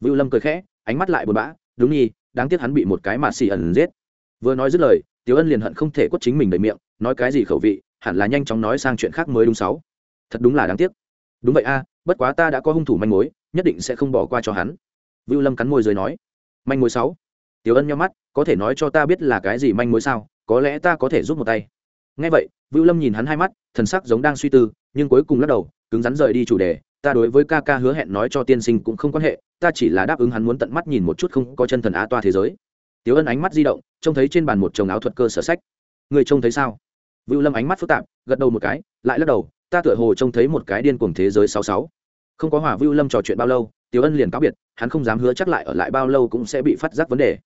vưu lâm cười khẽ ánh mắt lại buồn bã đúng nhỉ? Đáng tiếc hắn bị một cái mạt xì ẩn giết. Vừa nói dứt lời, tiểu ân liền hận không thể quất chính mình đầy miệng, nói cái gì khẩu vị, hẳn là nhanh chóng nói sang chuyện khác mới đúng sáu. Thật đúng là đáng tiếc. Đúng vậy a, bất quá ta đã có hung thủ manh mối, nhất định sẽ không bỏ qua cho hắn. Vưu lâm cắn môi rồi nói. Manh mối sáu. Tiểu ân nhau mắt, có thể nói cho ta biết là cái gì manh mối sao, có lẽ ta có thể giúp một tay. Ngay vậy, vưu lâm nhìn hắn hai mắt, thần sắc giống đang suy tư, nhưng cuối cùng lắc đầu, cứng rắn rời đi chủ đề ta đối với ca ca hứa hẹn nói cho tiên sinh cũng không quan hệ ta chỉ là đáp ứng hắn muốn tận mắt nhìn một chút không có chân thần á toa thế giới tiểu ân ánh mắt di động trông thấy trên bàn một chồng áo thuật cơ sở sách người trông thấy sao Vưu Lâm ánh mắt phức tạp, gật đầu một cái, lại lắc đầu, ta tựa hồ trông thấy một cái điên cuồng thế giới sáu sáu. Không có hòa Vưu Lâm trò chuyện bao lâu, Tiểu Ân liền cáo biệt, hắn không dám hứa chắc lại ở lại bao lâu cũng sẽ bị phát giác vấn đề.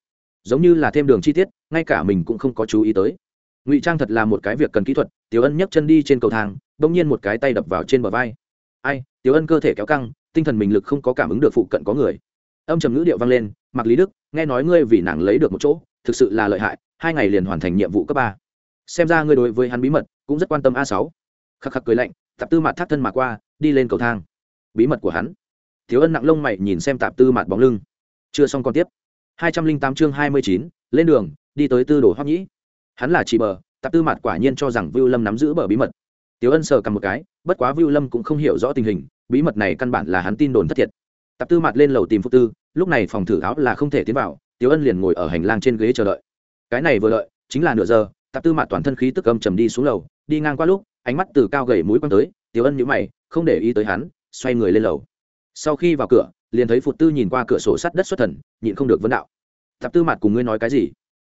Giống như là thêm đường chi tiết, ngay cả mình cũng không có chú ý tới. Ngụy trang thật là một cái việc cần kỹ thuật, Tiểu Ân nhấc chân đi trên cầu thang, bỗng nhiên một cái tay đập vào trên bờ vai. Ai, Tiểu Ân cơ thể kéo căng, tinh thần mình lực không có cảm ứng được phụ cận có người. Âm trầm ngữ điệu vang lên, Mặc Lý Đức, nghe nói ngươi vì nàng lấy được một chỗ, thực sự là lợi hại, hai ngày liền hoàn thành nhiệm vụ cấp ba. Xem ra ngươi đối với hắn bí mật cũng rất quan tâm a sáu. Khắc khắc cười lạnh tạp tư mặt thắt thân mà qua đi lên cầu thang. Bí mật của hắn. Thiếu ân nặng lông mày nhìn xem tạp tư mặt bóng lưng. Chưa xong còn tiếp. hai trăm linh tám chương hai mươi chín lên đường đi tới tư đồ hoắc nhĩ. Hắn là chỉ bờ tạp tư mặt quả nhiên cho rằng vưu lâm nắm giữ bờ bí mật. Tiểu Ân sờ cầm một cái, bất quá Vưu Lâm cũng không hiểu rõ tình hình, bí mật này căn bản là hắn tin đồn thất thiệt. Tạp Tư mặt lên lầu tìm Phúc Tư, lúc này phòng thử áo là không thể tiến vào, Tiểu Ân liền ngồi ở hành lang trên ghế chờ đợi. Cái này vừa đợi, chính là nửa giờ, tạp tư mạt toàn thân khí tức âm trầm đi xuống lầu đi ngang qua lúc ánh mắt từ cao gầy mũi quăng tới tiểu ân nhữ mày không để ý tới hắn xoay người lên lầu sau khi vào cửa liền thấy phụt tư nhìn qua cửa sổ sắt đất xuất thần nhịn không được vấn đạo tạp tư mạt cùng ngươi nói cái gì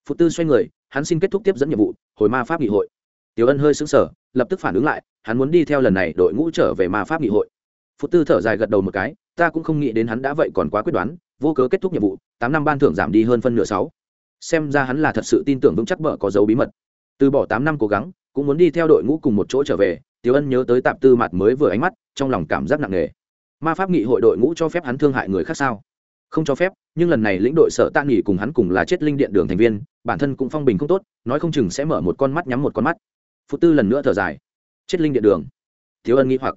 phụt tư xoay người hắn xin kết thúc tiếp dẫn nhiệm vụ hồi ma pháp nghị hội tiểu ân hơi sững sờ, lập tức phản ứng lại, hắn muốn đi theo lần này đội ngũ trở về ma pháp nghị hội. Phụt tư thở dài gật đầu một cái, ta cũng không nghĩ đến hắn đã vậy còn quá quyết đoán, vô cớ kết thúc nhiệm vụ, tám năm ban thưởng giảm đi hơn phân nửa sáu. Xem ra hắn là thật sự tin tưởng vững chắc vợ có dấu bí mật. Từ bỏ tám năm cố gắng, cũng muốn đi theo đội ngũ cùng một chỗ trở về, tiểu ân nhớ tới tạp tư mặt mới vừa ánh mắt, trong lòng cảm giác nặng nề. Ma pháp nghị hội đội ngũ cho phép hắn thương hại người khác sao? Không cho phép, nhưng lần này lĩnh đội sở tạ nghỉ cùng hắn cùng là chết linh điện đường thành viên, bản thân cũng phong bình không tốt, nói không chừng sẽ mở một con mắt nhắm một con mắt phụ tư lần nữa thở dài. Chết linh điện đường. Thiếu ân nghĩ hoặc.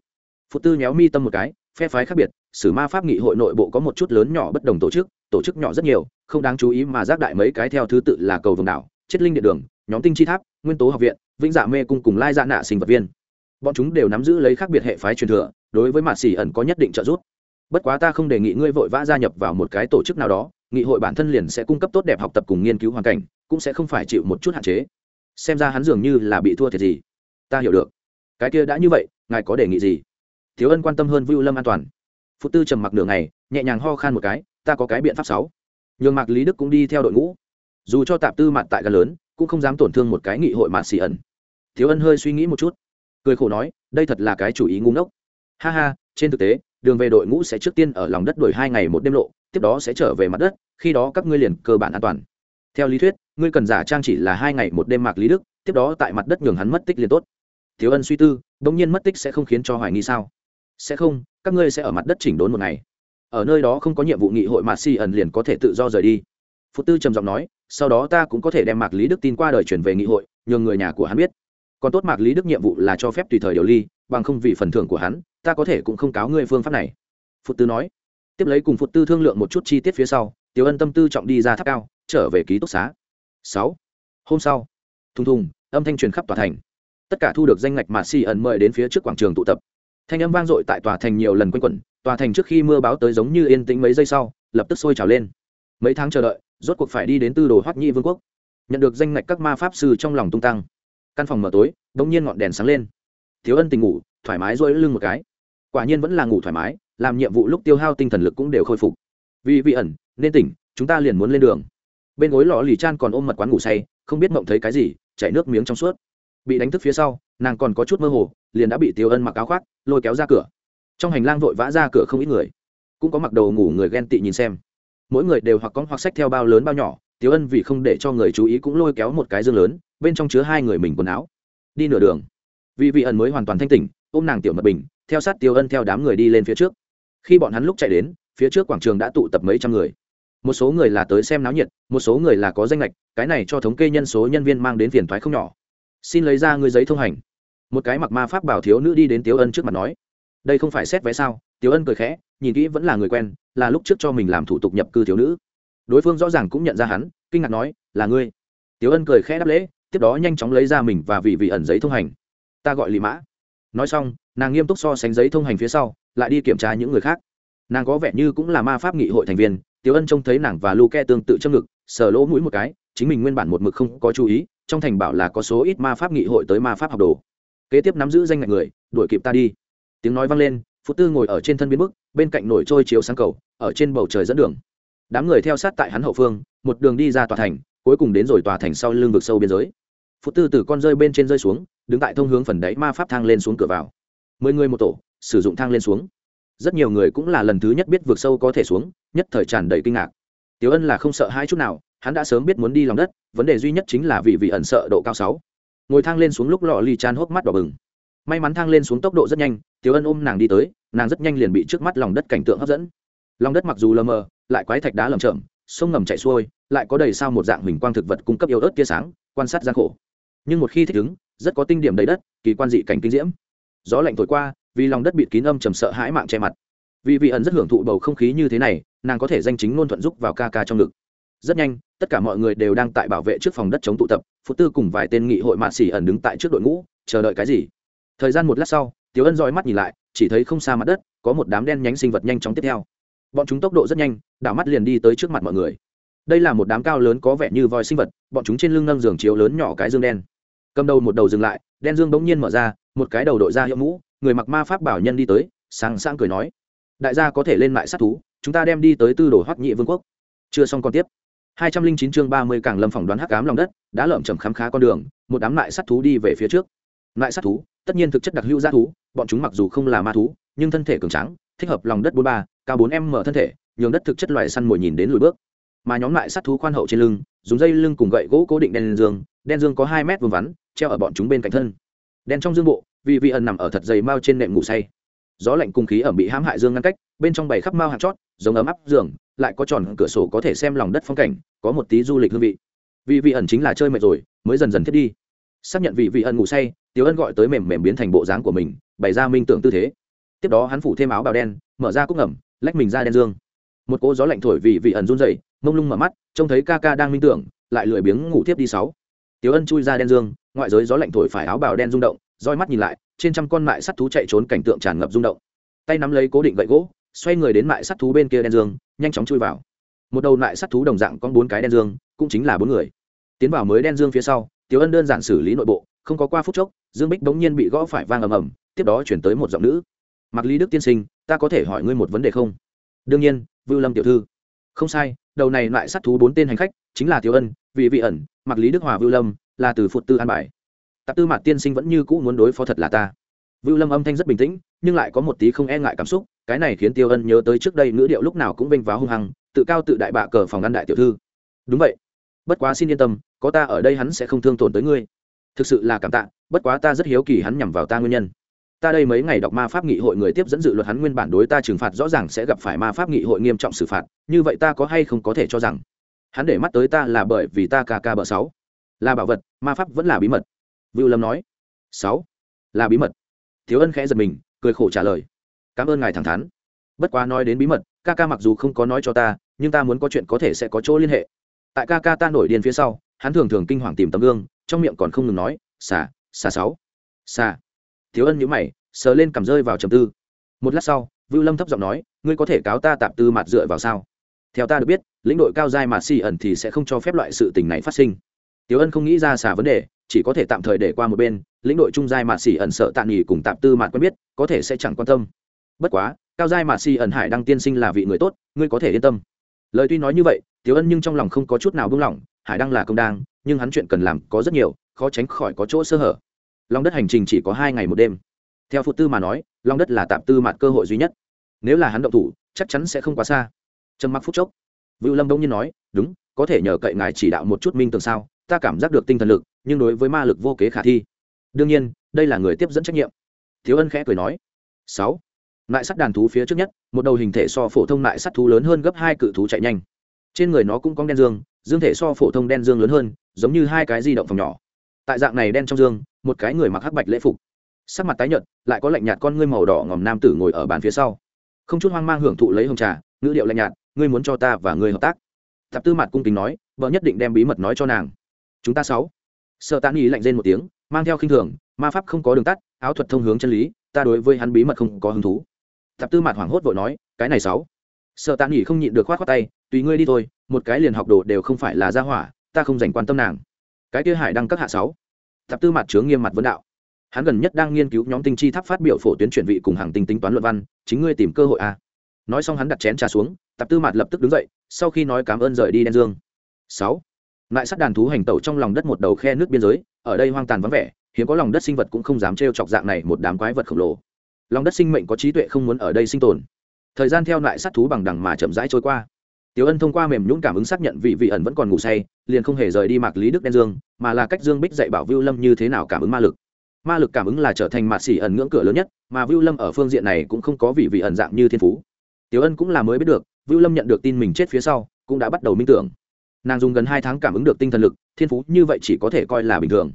Phụ tư nhéo mi tâm một cái, phe phái khác biệt, sử ma pháp nghị hội nội bộ có một chút lớn nhỏ bất đồng tổ chức tổ chức nhỏ rất nhiều, không đáng chú ý mà giác đại mấy cái theo thứ tự là cầu vồng đảo, chết linh địa đường, nhóm tinh chi tháp, nguyên tố học viện, vĩnh dạ mê cung cùng lai dạ nạ sinh vật viên. Bọn chúng đều nắm giữ lấy khác biệt hệ phái truyền thừa, đối với mạt xỉ ẩn có nhất định trợ giúp. Bất quá ta không đề nghị ngươi vội vã gia nhập vào một cái tổ chức nào đó, nghị hội bản thân liền sẽ cung cấp tốt đẹp học tập cùng nghiên cứu hoàn cảnh, cũng sẽ không phải chịu một chút hạn chế xem ra hắn dường như là bị thua thiệt gì. Ta hiểu được. Cái kia đã như vậy, ngài có đề nghị gì? Thiếu ân quan tâm hơn vưu lâm an toàn. Phụ tư trầm mặc nửa ngày, nhẹ nhàng ho khan một cái, ta có cái biện pháp sáu. Nhường mạc lý đức cũng đi theo đội ngũ. Dù cho tạp tư mặt tại gần lớn, cũng không dám tổn thương một cái nghị hội mạn xì ẩn. Thiếu ân hơi suy nghĩ một chút. Cười khổ nói, đây thật là cái chủ ý ngu ngốc. Ha ha, trên thực tế, đường về đội ngũ sẽ trước tiên ở lòng đất đổi hai ngày một đêm lộ, tiếp đó sẽ trở về mặt đất, khi đó các ngươi liền cơ bản an toàn theo lý thuyết, ngươi cần giả trang chỉ là hai ngày một đêm mạc lý đức, tiếp đó tại mặt đất nhường hắn mất tích liền tốt. Thiếu ân suy tư đ ỗ n g nhiên mất tích sẽ không khiến cho hoài nghi sao? Sẽ không, các ngươi sẽ ở mặt đất chỉnh đốn một ngày. Ở nơi đó không có nhiệm vụ nghị hội mạc si ẩn liền có thể tự do rời đi. Phụ tư trầm giọng nói, sau đó ta cũng có thể đem mạc lý đức tin qua đời chuyển về nghị hội, nhường người nhà của hắn biết. Còn tốt mạc lý đức nhiệm vụ là cho phép tùy thời điều ly, bằng không vì phần thưởng của hắn, ta có thể cũng không cáo ngươi phương pháp này. Phụ tư nói. Tiếp lấy cùng phụ tư thương lượng một chút chi tiết phía sau, tiểu ân tâm tư trọng đi ra tháp cao trở về ký túc xá. Sáu. Hôm sau, thùng thùng, âm thanh truyền khắp tòa thành. Tất cả thu được danh ngạch mà si ẩn mời đến phía trước quảng trường tụ tập. Thanh âm vang dội tại tòa thành nhiều lần quanh quẩn, tòa thành trước khi mưa báo tới giống như yên tĩnh mấy giây sau, lập tức sôi trào lên. Mấy tháng chờ đợi, rốt cuộc phải đi đến tư đồ hoắc nhi vương quốc. Nhận được danh ngạch các ma pháp sư trong lòng tung tăng. Căn phòng mở tối đ ỗ n g nhiên ngọn đèn sáng lên. Thiếu ân tình ngủ, thoải mái rỗi lưng một cái. Quả nhiên vẫn là ngủ thoải mái, làm nhiệm vụ lúc tiêu hao tinh thần lực cũng đều khôi phục. Vì vị ẩn, nên tỉnh, chúng ta liền muốn lên đường bên gối lò lì chan còn ôm mật quán ngủ say, không biết mộng thấy cái gì, chảy nước miếng trong suốt. Bị đánh thức phía sau, nàng còn có chút mơ hồ, liền đã bị tiêu ân mặc áo khoác, lôi kéo ra cửa. Trong hành lang vội vã ra cửa không ít người. Cũng có mặc đầu ngủ người ghen tị nhìn xem. Mỗi người đều hoặc có hoặc sách theo bao lớn bao nhỏ, Tiêu ân vì không để cho người chú ý cũng lôi kéo một cái dương lớn, bên trong chứa hai người mình quần áo. Đi nửa đường. Vì vị ẩn mới hoàn toàn thanh tỉnh, ôm nàng tiểu mật bình, theo sát tiêu ân theo đám người đi lên phía trước. Khi bọn hắn lúc chạy đến, phía trước quảng trường đã tụ tập mấy trăm người một số người là tới xem náo nhiệt, một số người là có danh lệch cái này cho thống kê nhân số nhân viên mang đến phiền thoái không nhỏ. Xin lấy ra người giấy thông hành. Một cái mặc ma pháp bảo thiếu nữ đi đến tiếu ân trước mặt nói, đây không phải xét vé sao? Tiếu ân cười khẽ, nhìn kỹ vẫn là người quen, là lúc trước cho mình làm thủ tục nhập cư thiếu nữ. Đối phương rõ ràng cũng nhận ra hắn, kinh ngạc nói, là ngươi. Tiếu ân cười khẽ đáp lễ, tiếp đó nhanh chóng lấy ra mình và vị vị ẩn giấy thông hành. Ta gọi lì mã. Nói xong, nàng nghiêm túc so sánh giấy thông hành phía sau, lại đi kiểm tra những người khác. Nàng có vẻ như cũng là ma pháp nghị hội thành viên tiếu ân trông thấy nàng và lu ke tương tự châm ngực, sờ lỗ mũi một cái, chính mình nguyên bản một mực không có chú ý, trong thành bảo là có số ít ma pháp nghị hội tới ma pháp học đồ. Kế tiếp nắm giữ danh ngạch người, đuổi kịp ta đi. Tiếng nói vang lên, phú tư ngồi ở trên thân biến bức, bên cạnh nổi trôi chiếu sáng cầu, ở trên bầu trời dẫn đường. Đám người theo sát tại hắn hậu phương, một đường đi ra tòa thành, cuối cùng đến rồi tòa thành sau lưng vực sâu biên giới. Phú tư từ con rơi bên trên rơi xuống, đứng tại thông hướng phần đáy ma pháp thang lên xuống cửa vào. Mười người một tổ, sử dụng thang lên xuống rất nhiều người cũng là lần thứ nhất biết vượt sâu có thể xuống, nhất thời tràn đầy kinh ngạc. Tiểu ân là không sợ hai chút nào, hắn đã sớm biết muốn đi lòng đất, vấn đề duy nhất chính là vị vị ẩn sợ độ cao sáu. Ngồi thang lên xuống lúc lọ lì chan hốc mắt đỏ bừng. May mắn thang lên xuống tốc độ rất nhanh, tiểu ân ôm nàng đi tới, nàng rất nhanh liền bị trước mắt lòng đất cảnh tượng hấp dẫn. Lòng đất mặc dù lờ mờ, lại quái thạch đá lầm chậm sông ngầm chạy xuôi, lại có đầy sao một dạng hình quang thực vật cung cấp yếu ớt tia sáng, quan sát gian khổ. Nhưng một khi thích ứng, rất có tinh điểm đầy đất, kỳ quan dị cảnh kinh diễm. Gió lạnh thổi qua vì lòng đất bị kín âm trầm sợ hãi mạng che mặt. Vì vị ẩn rất hưởng thụ bầu không khí như thế này, nàng có thể danh chính ngôn thuận giúp vào ca ca trong ngực. Rất nhanh, tất cả mọi người đều đang tại bảo vệ trước phòng đất chống tụ tập, phụ tư cùng vài tên nghị hội mạ xỉ ẩn đứng tại trước đội ngũ, chờ đợi cái gì? Thời gian một lát sau tiếu ân dõi mắt nhìn lại, chỉ thấy không xa mặt đất, có một đám đen nhánh sinh vật nhanh chóng tiếp theo. Bọn chúng tốc độ rất nhanh, đảo mắt liền đi tới trước mặt mọi người. Đây là một đám cao lớn có vẻ như voi sinh vật, bọn chúng trên lưng nâng giường chiếu lớn nhỏ cái dương đen. Cầm đầu một đầu dừng lại, đen dương bỗng nhiên mở ra, một cái đầu đội ra hiệu mũ người mặc ma pháp bảo nhân đi tới sáng sáng cười nói, đại gia có thể lên mại sát thú, chúng ta đem đi tới tư đồ hoắc nhị vương quốc. Chưa xong còn tiếp. Hai trăm linh chín chương ba mươi càng lâm phỏng đoán hắc ám lòng đất, đã lợm chầm khám khá con đường, một đám lại sát thú đi về phía trước. Lại sát thú, tất nhiên thực chất đặc hữu g thú, bọn chúng mặc dù không là ma thú, nhưng thân thể cường tráng, thích hợp lòng đất bốn ba, cao bốn m mở thân thể, nhường đất thực chất loài săn mồi nhìn đến lùi bước. Mà nhóm lại sát thú khoan hậu trên lưng, dùng dây lưng cùng gậy gỗ cố định đen dương đen dương có hai mét vương vắn, treo ở bọn chúng bên cạnh thân đen trong dương bộ, vì vị ẩn nằm ở thật dày mao trên nệm ngủ say. Gió lạnh cùng khí ẩm bị hãm hại dương ngăn cách, bên trong bầy khắp mao hạt chót, giống ấm áp giường, lại có tròn cửa sổ có thể xem lòng đất phong cảnh, có một tí du lịch hương vị. Vì vị ẩn chính là chơi mệt rồi, mới dần dần thiết đi. Xác nhận vị vị ẩn ngủ say, tiểu ân gọi tới mềm mềm biến thành bộ dáng của mình, bày ra minh tưởng tư thế. Tiếp đó hắn phủ thêm áo bào đen, mở ra cúc ngẩm lách mình ra đen dương. Một cỗ gió lạnh thổi vì vị ẩn run rẩy, mông lung mở mắt, trông thấy ca ca đang minh tưởng, lại lười biếng ngủ tiếp đi sáu. Tiếu ân chui ra đen dương ngoại giới gió lạnh thổi phải áo bào đen rung động, roi mắt nhìn lại, trên trăm con mại sắt thú chạy trốn cảnh tượng tràn ngập rung động. Tay nắm lấy cố định gậy gỗ, xoay người đến mại sắt thú bên kia đen dương, nhanh chóng chui vào. Một đầu mại sắt thú đồng dạng có bốn cái đen dương, cũng chính là bốn người. Tiến vào mới đen dương phía sau, Tiểu ân đơn giản xử lý nội bộ, không có qua phút chốc, dương bích bỗng nhiên bị gõ phải vang ầm ầm, tiếp đó chuyển tới một giọng nữ. Mặc lý đức tiên sinh, ta có thể hỏi ngươi một vấn đề không? Đương nhiên, vưu lâm tiểu thư. Không sai, đầu này lại sát thú bốn tên hành khách chính là tiểu ân vị vị ẩn mặc lý đức hòa vưu lâm là từ phụt tư an bài. Tạp tư mạt tiên sinh vẫn như cũ muốn đối phó thật là ta. Vưu lâm âm thanh rất bình tĩnh, nhưng lại có một tí không e ngại cảm xúc, cái này khiến tiêu ân nhớ tới trước đây ngữ điệu lúc nào cũng vênh váo hung hăng, tự cao tự đại bạ cờ phòng ngăn đại tiểu thư. Đúng vậy. Bất quá xin yên tâm, có ta ở đây hắn sẽ không thương tổn tới ngươi. Thực sự là cảm tạ, bất quá ta rất hiếu kỳ hắn nhằm vào ta nguyên nhân. Ta đây mấy ngày đọc ma pháp nghị hội người tiếp dẫn dự luật hắn nguyên bản đối ta trừng phạt rõ ràng sẽ gặp phải ma pháp nghị hội nghiêm trọng xử phạt, như vậy ta có hay không có thể cho rằng, hắn để mắt tới ta là bởi vì ta ca ca bờ sáu là bảo vật, ma pháp vẫn là bí mật. Vưu lâm nói. Sáu. Là bí mật. Thiếu ân khẽ giật mình, cười khổ trả lời. Cảm ơn ngài thẳng thắn. Bất quá nói đến bí mật, ca ca mặc dù không có nói cho ta, nhưng ta muốn có chuyện có thể sẽ có chỗ liên hệ. Tại ca ca ta nổi điên phía sau, hắn thường thường kinh hoàng tìm tấm gương, trong miệng còn không ngừng nói, xà xà sáu. Xà. Thiếu ân nhữ mày, sờ lên cầm rơi vào trầm tư. Một lát sau, vưu lâm thấp giọng nói, ngươi có thể cáo ta tạm tư mặt dựa vào sao? Theo ta được biết, lĩnh đội cao giai mà xì ẩn thì sẽ không cho phép loại sự tình này phát sinh. Tiểu Ân không nghĩ ra xả vấn đề, chỉ có thể tạm thời để qua một bên, lĩnh đội trung giai Mạn Sỉ ẩn sợ tạm nghỉ cùng tạm tư Mạn quen biết, có thể sẽ chẳng quan tâm. Bất quá, cao giai Mạn Sỉ ẩn hải đăng tiên sinh là vị người tốt, ngươi có thể yên tâm. Lời tuy nói như vậy, Tiểu Ân nhưng trong lòng không có chút nào buông lỏng, hải đăng là công đang, nhưng hắn chuyện cần làm có rất nhiều, khó tránh khỏi có chỗ sơ hở. Long đất hành trình chỉ có hai ngày một đêm. Theo phụ tư mà nói, Long đất là tạm tư Mạn cơ hội duy nhất. Nếu là hắn động thủ, chắc chắn sẽ không quá xa. Trầm mặc phút chốc, Vưu Lâm đông nhiên nói, "Đúng, có thể nhờ cậy ngài chỉ đạo một chút minh tường sao? Ta cảm giác được tinh thần lực, nhưng đối với ma lực vô kế khả thi. Đương nhiên, đây là người tiếp dẫn trách nhiệm. Thiếu ân khẽ cười nói. Sáu. Lại sắt đàn thú phía trước nhất, một đầu hình thể so phổ thông lại sắt thú lớn hơn gấp hai cự thú chạy nhanh. Trên người nó cũng có đen dương dương thể so phổ thông đen dương lớn hơn, giống như hai cái di động phòng nhỏ. Tại dạng này đen trong dương, một cái người mặc hắc bạch lễ phục. Sắc mặt tái nhợt, lại có lạnh nhạt con ngươi màu đỏ ngòm nam tử ngồi ở bàn phía sau. Không chút hoang mang hưởng thụ lấy hồng trà, ngữ điệu lạnh nhạt, ngươi muốn cho ta và ngươi hợp tác. Tạp tư mặt cung kính nói, vợ nhất định đem bí mật nói cho nàng chúng ta sáu. Sợ tàn ý lạnh rên một tiếng, mang theo khinh thường, ma pháp không có đường tắt, áo thuật thông hướng chân lý, ta đối với hắn bí mật không có hứng thú. Thập tư mạt hoảng hốt vội nói, cái này sáu. Sợ tàn ý không nhịn được khoát khoát tay, tùy ngươi đi thôi, một cái liền học đồ đều không phải là gia hỏa, ta không dành quan tâm nàng. Cái kia hải đăng các hạ sáu. Thập tư mạt chướng nghiêm mặt vấn đạo. Hắn gần nhất đang nghiên cứu nhóm tinh chi tháp phát biểu phổ tuyến chuyển vị cùng hàng tinh tính toán luận văn, chính ngươi tìm cơ hội à. nói xong hắn đặt chén trà xuống tập tư mạt lập tức đứng dậy, sau khi nói cảm ơn rời đi đen dương. Sáu lại sắt đàn thú hành tẩu trong lòng đất một đầu khe nước biên giới, ở đây hoang tàn vắng vẻ, hiếm có lòng đất sinh vật cũng không dám trêu chọc dạng này một đám quái vật khổng lồ. Lòng đất sinh mệnh có trí tuệ không muốn ở đây sinh tồn. Thời gian theo lại sát thú bằng đằng mà chậm rãi trôi qua. Tiểu ân thông qua mềm nhũn cảm ứng xác nhận vị vị ẩn vẫn còn ngủ say, liền không hề rời đi mạc lý đức đen dương, mà là cách dương bích dạy bảo vưu lâm như thế nào cảm ứng ma lực. Ma lực cảm ứng là trở thành mạt sĩ ẩn ngưỡng cửa lớn nhất, mà vưu lâm ở phương diện này cũng không có vị vị ẩn dạng như thiên phú. Tiểu ân cũng là mới biết được, vưu lâm nhận được tin mình chết phía sau, cũng đã bắt đầu minh tưởng nàng dùng gần hai tháng cảm ứng được tinh thần lực, thiên phú như vậy chỉ có thể coi là bình thường.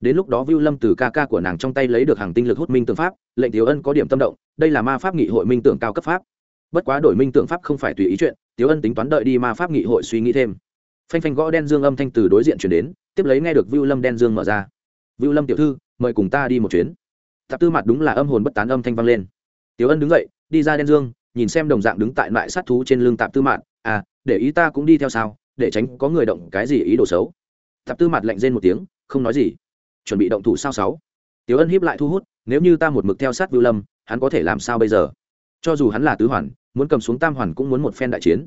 Đến lúc đó vưu lâm từ ca ca của nàng trong tay lấy được hàng tinh lực hút minh tượng pháp, lệnh tiểu ân có điểm tâm động, đây là ma pháp nghị hội minh tượng cao cấp pháp. Bất quá đổi minh tượng pháp không phải tùy ý chuyện tiểu ân tính toán đợi đi ma pháp nghị hội suy nghĩ thêm. Phanh phanh gõ đen dương âm thanh từ đối diện chuyển đến, tiếp lấy nghe được vưu lâm đen dương mở ra. Vưu lâm tiểu thư, mời cùng ta đi một chuyến. Tạp tư mặt đúng là âm hồn bất tán âm thanh vang lên. Tiểu ân đứng dậy, đi ra đen dương, nhìn xem đồng dạng đứng tại loại sát thú trên lưng tạp tư mạn à để ý ta cũng đi theo sao? Để tránh có người động cái gì ý đồ xấu. Tạp tư mặt lạnh rên một tiếng, không nói gì. Chuẩn bị động thủ sao sáu? Tiếu ân hiếp lại thu hút, nếu như ta một mực theo sát vưu lâm, hắn có thể làm sao bây giờ? Cho dù hắn là tứ hoàn, muốn cầm xuống tam hoàn cũng muốn một phen đại chiến.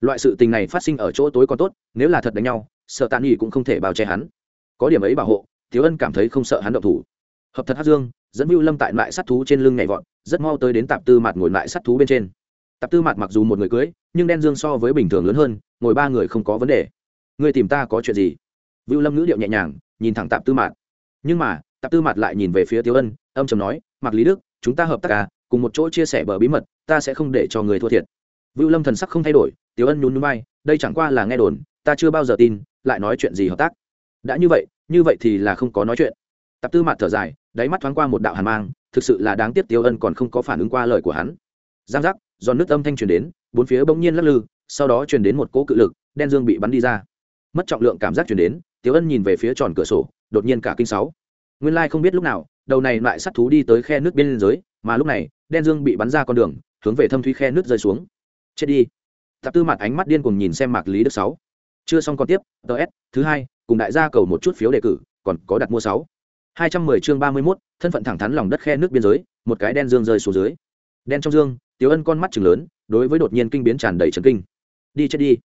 Loại sự tình này phát sinh ở chỗ tối còn tốt, nếu là thật đánh nhau, sợ tàn nghỉ cũng không thể bao che hắn. Có điểm ấy bảo hộ, Tiểu ân cảm thấy không sợ hắn động thủ. Hợp thật hát dương, dẫn vưu lâm tại loại sát thú trên lưng nhảy vọt, rất mau tới đến tạp tư mặt ngồi lại sát thú bên trên. Tạp tư mặt mặc dù một người cưới, nhưng đen dương so với bình thường lớn hơn ngồi ba người không có vấn đề. Ngươi tìm ta có chuyện gì? Vưu lâm ngữ điệu nhẹ nhàng, nhìn thẳng tạp tư mạt. Nhưng mà, tạp tư mạt lại nhìn về phía tiêu ân, âm chầm nói mặc lý đức, chúng ta hợp tác à cùng một chỗ chia sẻ bờ bí mật, ta sẽ không để cho người thua thiệt. Vưu lâm thần sắc không thay đổi, tiêu ân nhún núi bay đây chẳng qua là nghe đồn, ta chưa bao giờ tin, lại nói chuyện gì hợp tác? Đã như vậy như vậy thì là không có nói chuyện. Tạp tư mạt thở dài, đáy mắt thoáng qua một đạo hàn mang, thực sự là đáng tiếc tiêu ân còn không có phản ứng qua lời của hắn. Giang giác, giòn nước âm thanh truyền đến, bốn phía bỗng nhiên lắc lư sau đó truyền đến một cỗ cự lực đen dương bị bắn đi ra. Mất trọng lượng cảm giác truyền đến tiếu ân nhìn về phía tròn cửa sổ đột nhiên cả kinh sáu. Nguyên lai không biết lúc nào đầu này lại sắt thú đi tới khe nước biên giới mà lúc này đen dương bị bắn ra con đường hướng về thâm thúy khe nước rơi xuống. Chết đi. Tạp tư mặt ánh mắt điên cùng nhìn xem mạc lý đức sáu. Chưa xong còn tiếp ts thứ hai cùng đại gia cầu một chút phiếu đề cử còn có đặt mua sáu. hai trăm mười chương ba mươi 31, thân phận thẳng thắn lòng đất khe nước biên giới một cái đen dương rơi xuống dưới. Đen trong dương tiếu ân con mắt chừng lớn đối với đột nhiên kinh biến tràn đầy chấn kinh đi chết đi.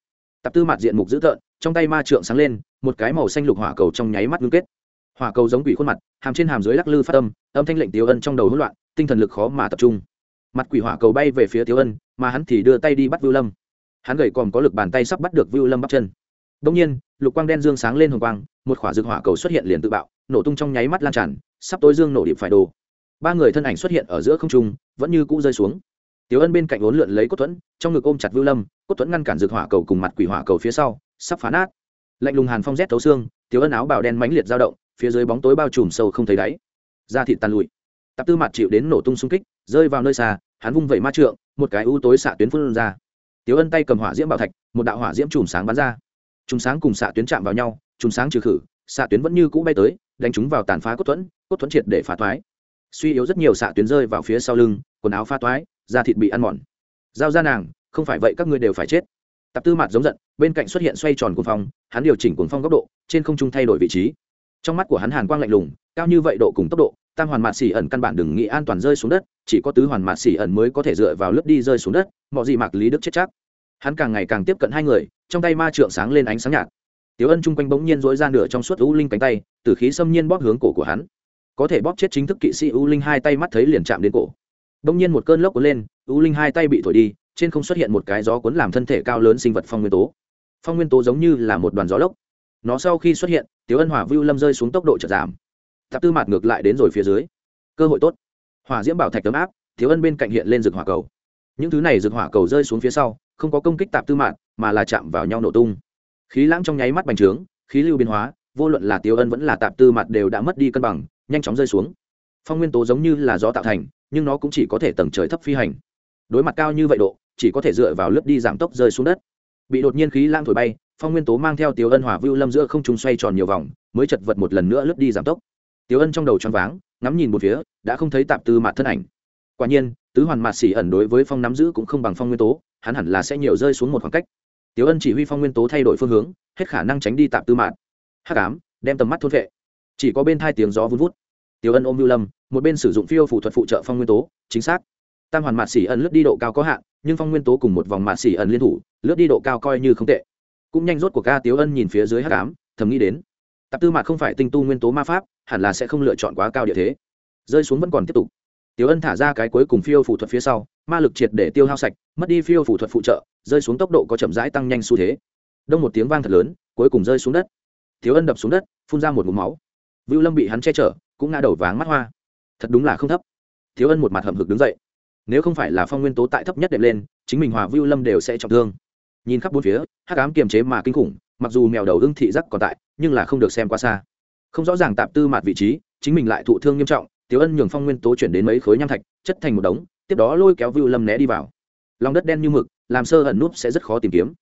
Tạp tư mặt diện mục dữ tợn, trong tay ma trượng sáng lên, một cái màu xanh lục hỏa cầu trong nháy mắt ngưng kết. Hỏa cầu giống quỷ khuôn mặt, hàm trên hàm dưới lắc lư phát âm âm thanh lệnh tiêu ân trong đầu hỗn loạn, tinh thần lực khó mà tập trung. Mặt quỷ hỏa cầu bay về phía tiêu ân, mà hắn thì đưa tay đi bắt vưu lâm. Hắn gầy còn có lực bàn tay sắp bắt được vưu lâm bắt chân. Đông nhiên, lục quang đen dương sáng lên hồng quang, một khỏa dược hỏa cầu xuất hiện liền tự bạo, nổ tung trong nháy mắt lan tràn, sắp tối dương nổ điệp phải đồ. Ba người thân ảnh xuất hiện ở giữa không trung, vẫn như cũ rơi xuống. Tiểu ân bên cạnh uốn lượn lấy cốt thuẫn, trong ngực ôm chặt vưu lâm, cốt thuẫn ngăn cản dược hỏa cầu cùng mặt quỷ hỏa cầu phía sau, sắp phá nát. Lạnh lùng hàn phong rét thấu xương, Tiểu ân áo bào đen mãnh liệt dao động, phía dưới bóng tối bao trùm sâu không thấy đáy. Da thịt tàn lụi. Tạp tư mặt chịu đến nổ tung xung kích, rơi vào nơi xa, hắn vung vẩy ma trượng, một cái u tối xạ tuyến phun ra. Tiểu ân tay cầm hỏa diễm bảo thạch, một đạo hỏa diễm chùm sáng bắn ra. Chùm sáng cùng xạ tuyến chạm vào nhau, chùm sáng trừ khử, xạ tuyến vẫn như cũ bay tới, đánh chúng vào tàn phá cốt thuẫn cốt thuẫn triệt để phá thoái. Suy yếu rất nhiều xạ tuyến rơi vào phía sau lưng, quần áo pha toái da thịt bị ăn mòn. Giao ra nàng, không phải vậy các ngươi đều phải chết. Tạp tư mạt giống giận, bên cạnh xuất hiện xoay tròn cuồng phong, hắn điều chỉnh cuồng phong góc độ, trên không trung thay đổi vị trí. Trong mắt của hắn hàn quang lạnh lùng, cao như vậy độ cùng tốc độ, tam hoàn mạt xỉ ẩn căn bản đừng nghĩ an toàn rơi xuống đất, chỉ có tứ hoàn mạt xỉ ẩn mới có thể dựa vào lướt đi rơi xuống đất, mọi gì mạc lý đức chết chắc. Hắn càng ngày càng tiếp cận hai người, trong tay ma trượng sáng lên ánh sáng nhạt. Tiếu ân chung quanh bỗng nhiên dối ra nửa trong suốt u linh cánh tay, từ khí xâm nhiên bóp hướng cổ của hắn. Có thể bóp chết chính thức kỵ sĩ u linh hai tay mắt thấy liền chạm đến cổ đông nhiên một cơn lốc cuốn lên, u linh hai tay bị thổi đi, trên không xuất hiện một cái gió cuốn làm thân thể cao lớn sinh vật phong nguyên tố. Phong nguyên tố giống như là một đoàn gió lốc. Nó sau khi xuất hiện, Tiểu ân hỏa vưu lâm rơi xuống tốc độ chợt giảm. Tạp tư mặt ngược lại đến rồi phía dưới. Cơ hội tốt. Hỏa diễm bảo thạch tấm áp, Tiểu ân bên cạnh hiện lên rực hỏa cầu. Những thứ này rực hỏa cầu rơi xuống phía sau, không có công kích tạp tư mạn mà là chạm vào nhau nổ tung. Khí lãng trong nháy mắt bành trướng, khí lưu biến hóa, vô luận là Tiểu ân vẫn là tạp tư mạt đều đã mất đi cân bằng, nhanh chóng rơi xuống. Phong nguyên tố giống như là gió tạo thành nhưng nó cũng chỉ có thể tầng trời thấp phi hành. Đối mặt cao như vậy độ, chỉ có thể dựa vào lướt đi giảm tốc rơi xuống đất. Bị đột nhiên khí lang thổi bay, phong nguyên tố mang theo tiểu ân hỏa vưu lâm giữa không trung xoay tròn nhiều vòng, mới chật vật một lần nữa lướt đi giảm tốc. Tiểu ân trong đầu choáng váng, ngắm nhìn một phía, đã không thấy tạp tư mạt thân ảnh. Quả nhiên, tứ hoàn mạt xỉ ẩn đối với phong nắm giữ cũng không bằng phong nguyên tố, hắn hẳn là sẽ nhiều rơi xuống một khoảng cách. Tiểu ân chỉ huy phong nguyên tố thay đổi phương hướng, hết khả năng tránh đi tạp tư mạt. Hắc ám, đem tầm mắt thôn vệ chỉ có bên hai tiếng gió vun vút. Tiểu ân ôm vưu lâm một bên sử dụng phiêu phụ thuật phụ trợ phong nguyên tố, chính xác. Tam hoàn mạt xỉ ẩn lướt đi độ cao có hạn, nhưng phong nguyên tố cùng một vòng mạt xỉ ẩn liên thủ, lướt đi độ cao coi như không tệ. Cũng nhanh rốt của ca tiếu ân nhìn phía dưới hắc ám, thầm nghĩ đến, tạp tư mạt không phải tinh tu nguyên tố ma pháp, hẳn là sẽ không lựa chọn quá cao địa thế. Rơi xuống vẫn còn tiếp tục. Tiếu ân thả ra cái cuối cùng phiêu phụ thuật phía sau, ma lực triệt để tiêu hao sạch, mất đi phiêu phụ thuật phụ trợ, rơi xuống tốc độ có chậm rãi tăng nhanh xu thế. Đông một tiếng vang thật lớn, cuối cùng rơi xuống đất. Tiếu ân đập xuống đất, phun ra một mũ máu. Vưu lâm bị hắn che chở, cũng ngã đầu váng mắt hoa thật đúng là không thấp. Thiếu ân một mặt hậm hực đứng dậy. Nếu không phải là phong nguyên tố tại thấp nhất đệm lên, chính mình hòa vưu lâm đều sẽ trọng thương. Nhìn khắp bốn phía, hắc ám kiềm chế mà kinh khủng, mặc dù mèo đầu ưng thị giác còn tại, nhưng là không được xem qua xa. Không rõ ràng tạp tư mạt vị trí, chính mình lại thụ thương nghiêm trọng tiếu ân nhường phong nguyên tố chuyển đến mấy khối nham thạch, chất thành một đống, tiếp đó lôi kéo vưu lâm né đi vào. Lòng đất đen như mực, làm sơ ẩn núp sẽ rất khó tìm kiếm.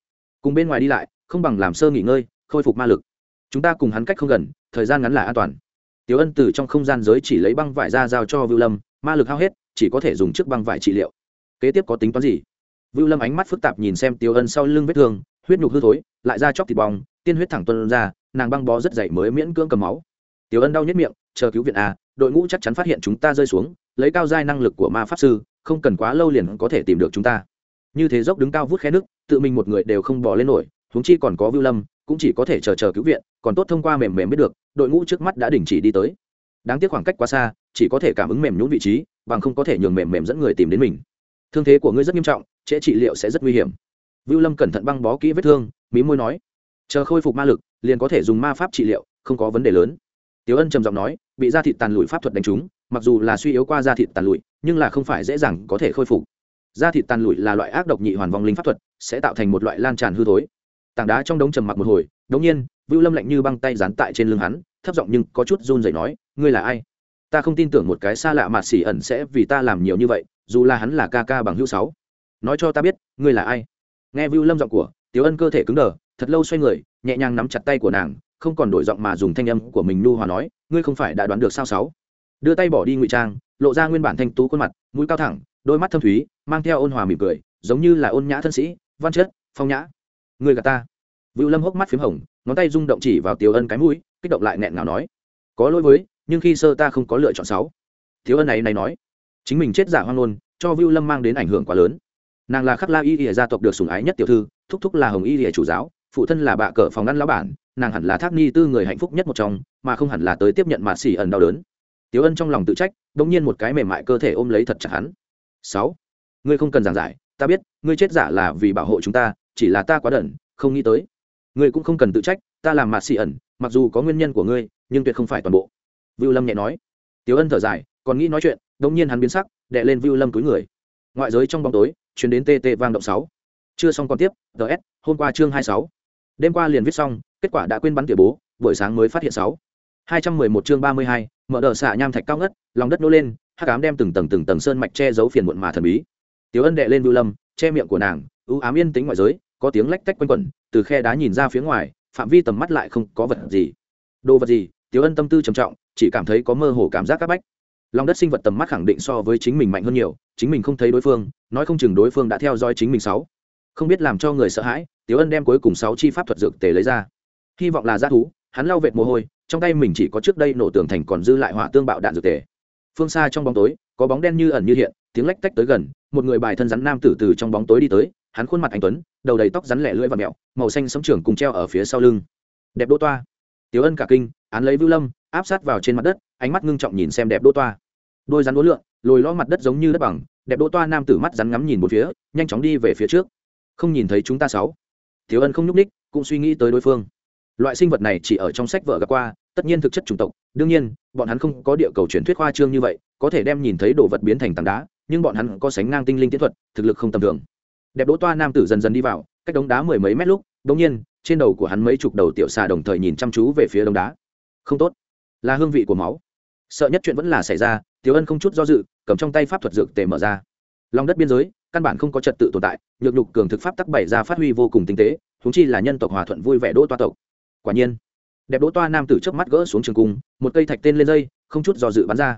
Cùng bên ngoài đi lại, không bằng làm sơ nghỉ ngơi, khôi phục ma lực. Chúng ta cùng hắn cách không gần, thời gian ngắn là an toàn. Tiểu ân từ trong không gian giới chỉ lấy băng vải ra giao cho vưu lâm, ma lực hao hết, chỉ có thể dùng chiếc băng vải trị liệu. Kế tiếp có tính toán gì? Vưu lâm ánh mắt phức tạp nhìn xem Tiểu ân sau lưng vết thương, huyết nhục hư thối, lại ra chóc thịt bong, tiên huyết thẳng tuân ra, nàng băng bó rất dày mới miễn cưỡng cầm máu. Tiểu ân đau nhất miệng, chờ cứu viện a đội ngũ chắc chắn phát hiện chúng ta rơi xuống, lấy cao giai năng lực của ma pháp sư, không cần quá lâu liền có thể tìm được chúng ta. Như thế dốc đứng cao vút khe nước, tự mình một người đều không bỏ lên nổi, huống chi còn có vưu lâm cũng chỉ có thể chờ chờ cứu viện, còn tốt thông qua mềm mềm biết được, đội ngũ trước mắt đã đình chỉ đi tới. Đáng tiếc khoảng cách quá xa, chỉ có thể cảm ứng mềm nhún vị trí, bằng không có thể nhường mềm mềm dẫn người tìm đến mình. Thương thế của ngươi rất nghiêm trọng, trễ trị liệu sẽ rất nguy hiểm. Vưu lâm cẩn thận băng bó kỹ vết thương, mí môi nói, chờ khôi phục ma lực, liền có thể dùng ma pháp trị liệu, không có vấn đề lớn. Tiếu ân trầm giọng nói, bị da thịt tàn lụi pháp thuật đánh trúng, mặc dù là suy yếu qua da thịt tàn lụi, nhưng là không phải dễ dàng có thể khôi phục. Da thịt tàn lụi là loại ác độc nhị hoàn vong linh pháp thuật, sẽ tạo thành một loại lan tràn hư thối tảng đá trong đống trầm mặc một hồi, đống nhiên, vưu lâm lạnh như băng tay dán tại trên lưng hắn, thấp giọng nhưng có chút run rẩy nói, ngươi là ai? Ta không tin tưởng một cái xa lạ mà xỉ ẩn sẽ vì ta làm nhiều như vậy, dù là hắn là ca ca bằng hữu sáu. Nói cho ta biết, ngươi là ai? Nghe vưu lâm giọng của tiếu ân cơ thể cứng đờ, thật lâu xoay người, nhẹ nhàng nắm chặt tay của nàng, không còn đổi giọng mà dùng thanh âm của mình nu hòa nói, ngươi không phải đã đoán được sao sáu? Đưa tay bỏ đi ngụy trang, lộ ra nguyên bản thanh tú khuôn mặt, mũi cao thẳng, đôi mắt thâm thúy, mang theo ôn hòa mỉm cười, giống như là ôn nhã thân sĩ, văn chất, phong nhã người gà ta. Vựu lâm hốc mắt p h í m hồng, ngón tay rung động chỉ vào Tiểu ân cái mũi, kích động lại nghẹn ngào nói, có lỗi với, nhưng khi sơ ta không có lựa chọn sáu thiếu ân này này nói, chính mình chết giả hoang ngôn cho vựu lâm mang đến ảnh hưởng quá lớn. Nàng là khắc la y ỉa gia tộc được sùng ái nhất tiểu thư, thúc thúc là hồng y ỉa chủ giáo, phụ thân là bạ cờ phòng ngăn lão bản, nàng hẳn là thác ni tư người hạnh phúc nhất một trong, mà không hẳn là tới tiếp nhận mà xỉ ẩn đau đớn. Tiếu ân trong lòng tự trách đ ỗ n g nhiên một cái mềm mại cơ thể ôm lấy thật chặt hắn. Sáu, ngươi không cần giảng giải, ta biết, ngươi chết giả là vì bảo hộ chúng ta chỉ là ta quá đẩn không nghĩ tới. Ngươi cũng không cần tự trách ta làm mạt xì ẩn mặc dù có nguyên nhân của ngươi nhưng tuyệt không phải toàn bộ. Vưu lâm nhẹ nói. Tiếu ân thở dài còn nghĩ nói chuyện đống nhiên hắn biến sắc đệ lên vưu lâm túi người. Ngoại giới trong bóng tối chuyến đến tt vang động sáu. Chưa xong còn tiếp ts hôm qua chương hai sáu. Đêm qua liền viết xong kết quả đã quên bắn tỉa bố buổi sáng mới phát hiện sáu. Hai trăm mười một chương ba mươi hai mở đờ xạ nham thạch cao ngất lòng đất nô lên hát cám đem từng tầng từng tầng sơn mạch che giấu phiền muộn mà thần bí. Tiếu Ân đệ lên Vưu Lâm, che miệng của nàng, u ám yên tĩnh ngoại giới, có tiếng lách tách quanh quẩn, từ khe đá nhìn ra phía ngoài, phạm vi tầm mắt lại không có vật gì. Đồ vật gì? Tiểu Ân tâm tư trầm trọng, chỉ cảm thấy có mơ hồ cảm giác các bách. Long đất sinh vật tầm mắt khẳng định so với chính mình mạnh hơn nhiều, chính mình không thấy đối phương, nói không chừng đối phương đã theo dõi chính mình sáu. Không biết làm cho người sợ hãi, Tiểu Ân đem cuối cùng sáu chi pháp thuật dược tề lấy ra. Hy vọng là giá thú, hắn lau vệt mồ hôi, trong tay mình chỉ có trước đây nổ tường thành còn dư lại hỏa tương bạo đạn dược tề. Phương xa trong bóng tối, có bóng đen như ẩn như hiện, tiếng lách tách tới gần, một người bài thân rắn nam tử từ trong bóng tối đi tới hắn khuôn mặt anh tuấn, đầu đầy tóc rắn lẻ lưỡi và mẹo, màu xanh sống trưởng cùng treo ở phía sau lưng. Đẹp đỗ toa. Tiếu ân cả kinh, án lấy vưu lâm, áp sát vào trên mặt đất, ánh mắt ngưng trọng nhìn xem đẹp đỗ toa. Đôi rắn đỗ lượn, lồi lo mặt đất giống như đất bằng, đẹp đỗ toa nam tử mắt rắn ngắm nhìn một phía, nhanh chóng đi về phía trước. Không nhìn thấy chúng ta sáu. Tiếu ân không nhúc ních cũng suy nghĩ tới đối phương. Loại sinh vật này chỉ ở trong sách vợ gặp qua, tất nhiên thực chất chủng tộc. Đương nhiên, bọn hắn không có địa cầu truyền thuyết khoa trương như vậy, có thể đem nhìn thấy đồ vật biến thành tảng đá, nhưng bọn hắn có sánh ngang tinh linh tiến thuật, thực lực không tầm thường đẹp đỗ toa nam tử dần dần đi vào, cách đống đá mười mấy mét lúc đ ỗ n g nhiên, trên đầu của hắn mấy chục đầu tiểu xà đồng thời nhìn chăm chú về phía đống đá. Không tốt. Là hương vị của máu. Sợ nhất chuyện vẫn là xảy ra, tiểu ân không chút do dự, cầm trong tay pháp thuật dược tề mở ra. Lòng đất biên giới, căn bản không có trật tự tồn tại, nhược nhục cường thực pháp tắc bày ra phát huy vô cùng tinh tế thúng chi là nhân tộc hòa thuận vui vẻ đỗ toa tộc. Quả nhiên, đẹp đỗ toa nam tử trước mắt gỡ xuống trường cung, một cây thạch tên lên dây, không chút do dự bắn ra.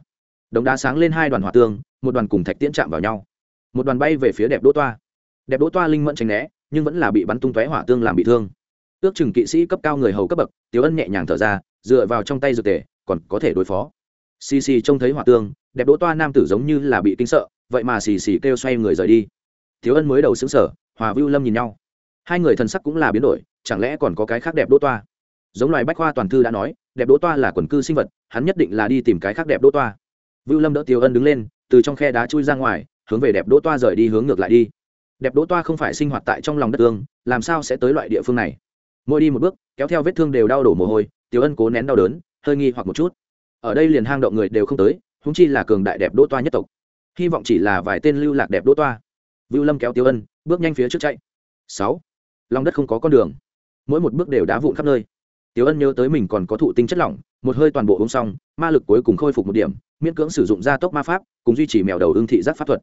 Đống đá sáng lên hai đoàn hỏa tương, một đoàn cùng thạch tiễn chạm vào nhau. Một đoàn bay về phía đẹp đỗ toa đẹp đỗ toa linh mẫn tránh né, nhưng vẫn là bị bắn tung tóe hỏa tương làm bị thương. Ước chừng kỵ sĩ cấp cao người hầu cấp bậc tiếu ân nhẹ nhàng thở ra, dựa vào trong tay dược tề, còn có thể đối phó. Xì xì trông thấy hỏa tương, đẹp đỗ toa nam tử giống như là bị kinh sợ, vậy mà xì xì kêu xoay người rời đi. Tiếu ân mới đầu xứng sở hòa vưu lâm nhìn nhau. Hai người thần sắc cũng là biến đổi, chẳng lẽ còn có cái khác đẹp đỗ toa? Giống loài bách khoa toàn thư đã nói, đẹp đỗ toa là quần cư sinh vật, hắn nhất định là đi tìm cái khác đẹp đỗ toa. Vưu lâm đỡ tiếu ân đứng lên, từ trong khe đá chui ra ngoài, hướng về đẹp đỗ toa rời đi hướng ngược lại đi đẹp đỗ toa không phải sinh hoạt tại trong lòng đất tương làm sao sẽ tới loại địa phương này? Mỗi đi một bước kéo theo vết thương đều đau đổ mồ hôi Tiểu ân cố nén đau đớn hơi nghi hoặc một chút. Ở đây liền hang động người đều không tới húng chi là cường đại đẹp đỗ toa nhất tộc. Hy vọng chỉ là vài tên lưu lạc đẹp đỗ toa. Vưu lâm kéo tiêu ân bước nhanh phía trước chạy. Sáu. Lòng đất không có con đường. Mỗi một bước đều đá vụn khắp nơi. Tiểu Ân nhớ tới mình còn có thụ tinh chất lỏng, một hơi toàn bộ uống xong, ma lực cuối cùng khôi phục một điểm, miễn cưỡng sử dụng gia tốc ma pháp, cùng duy trì mèo đầu ương thị giác pháp thuật.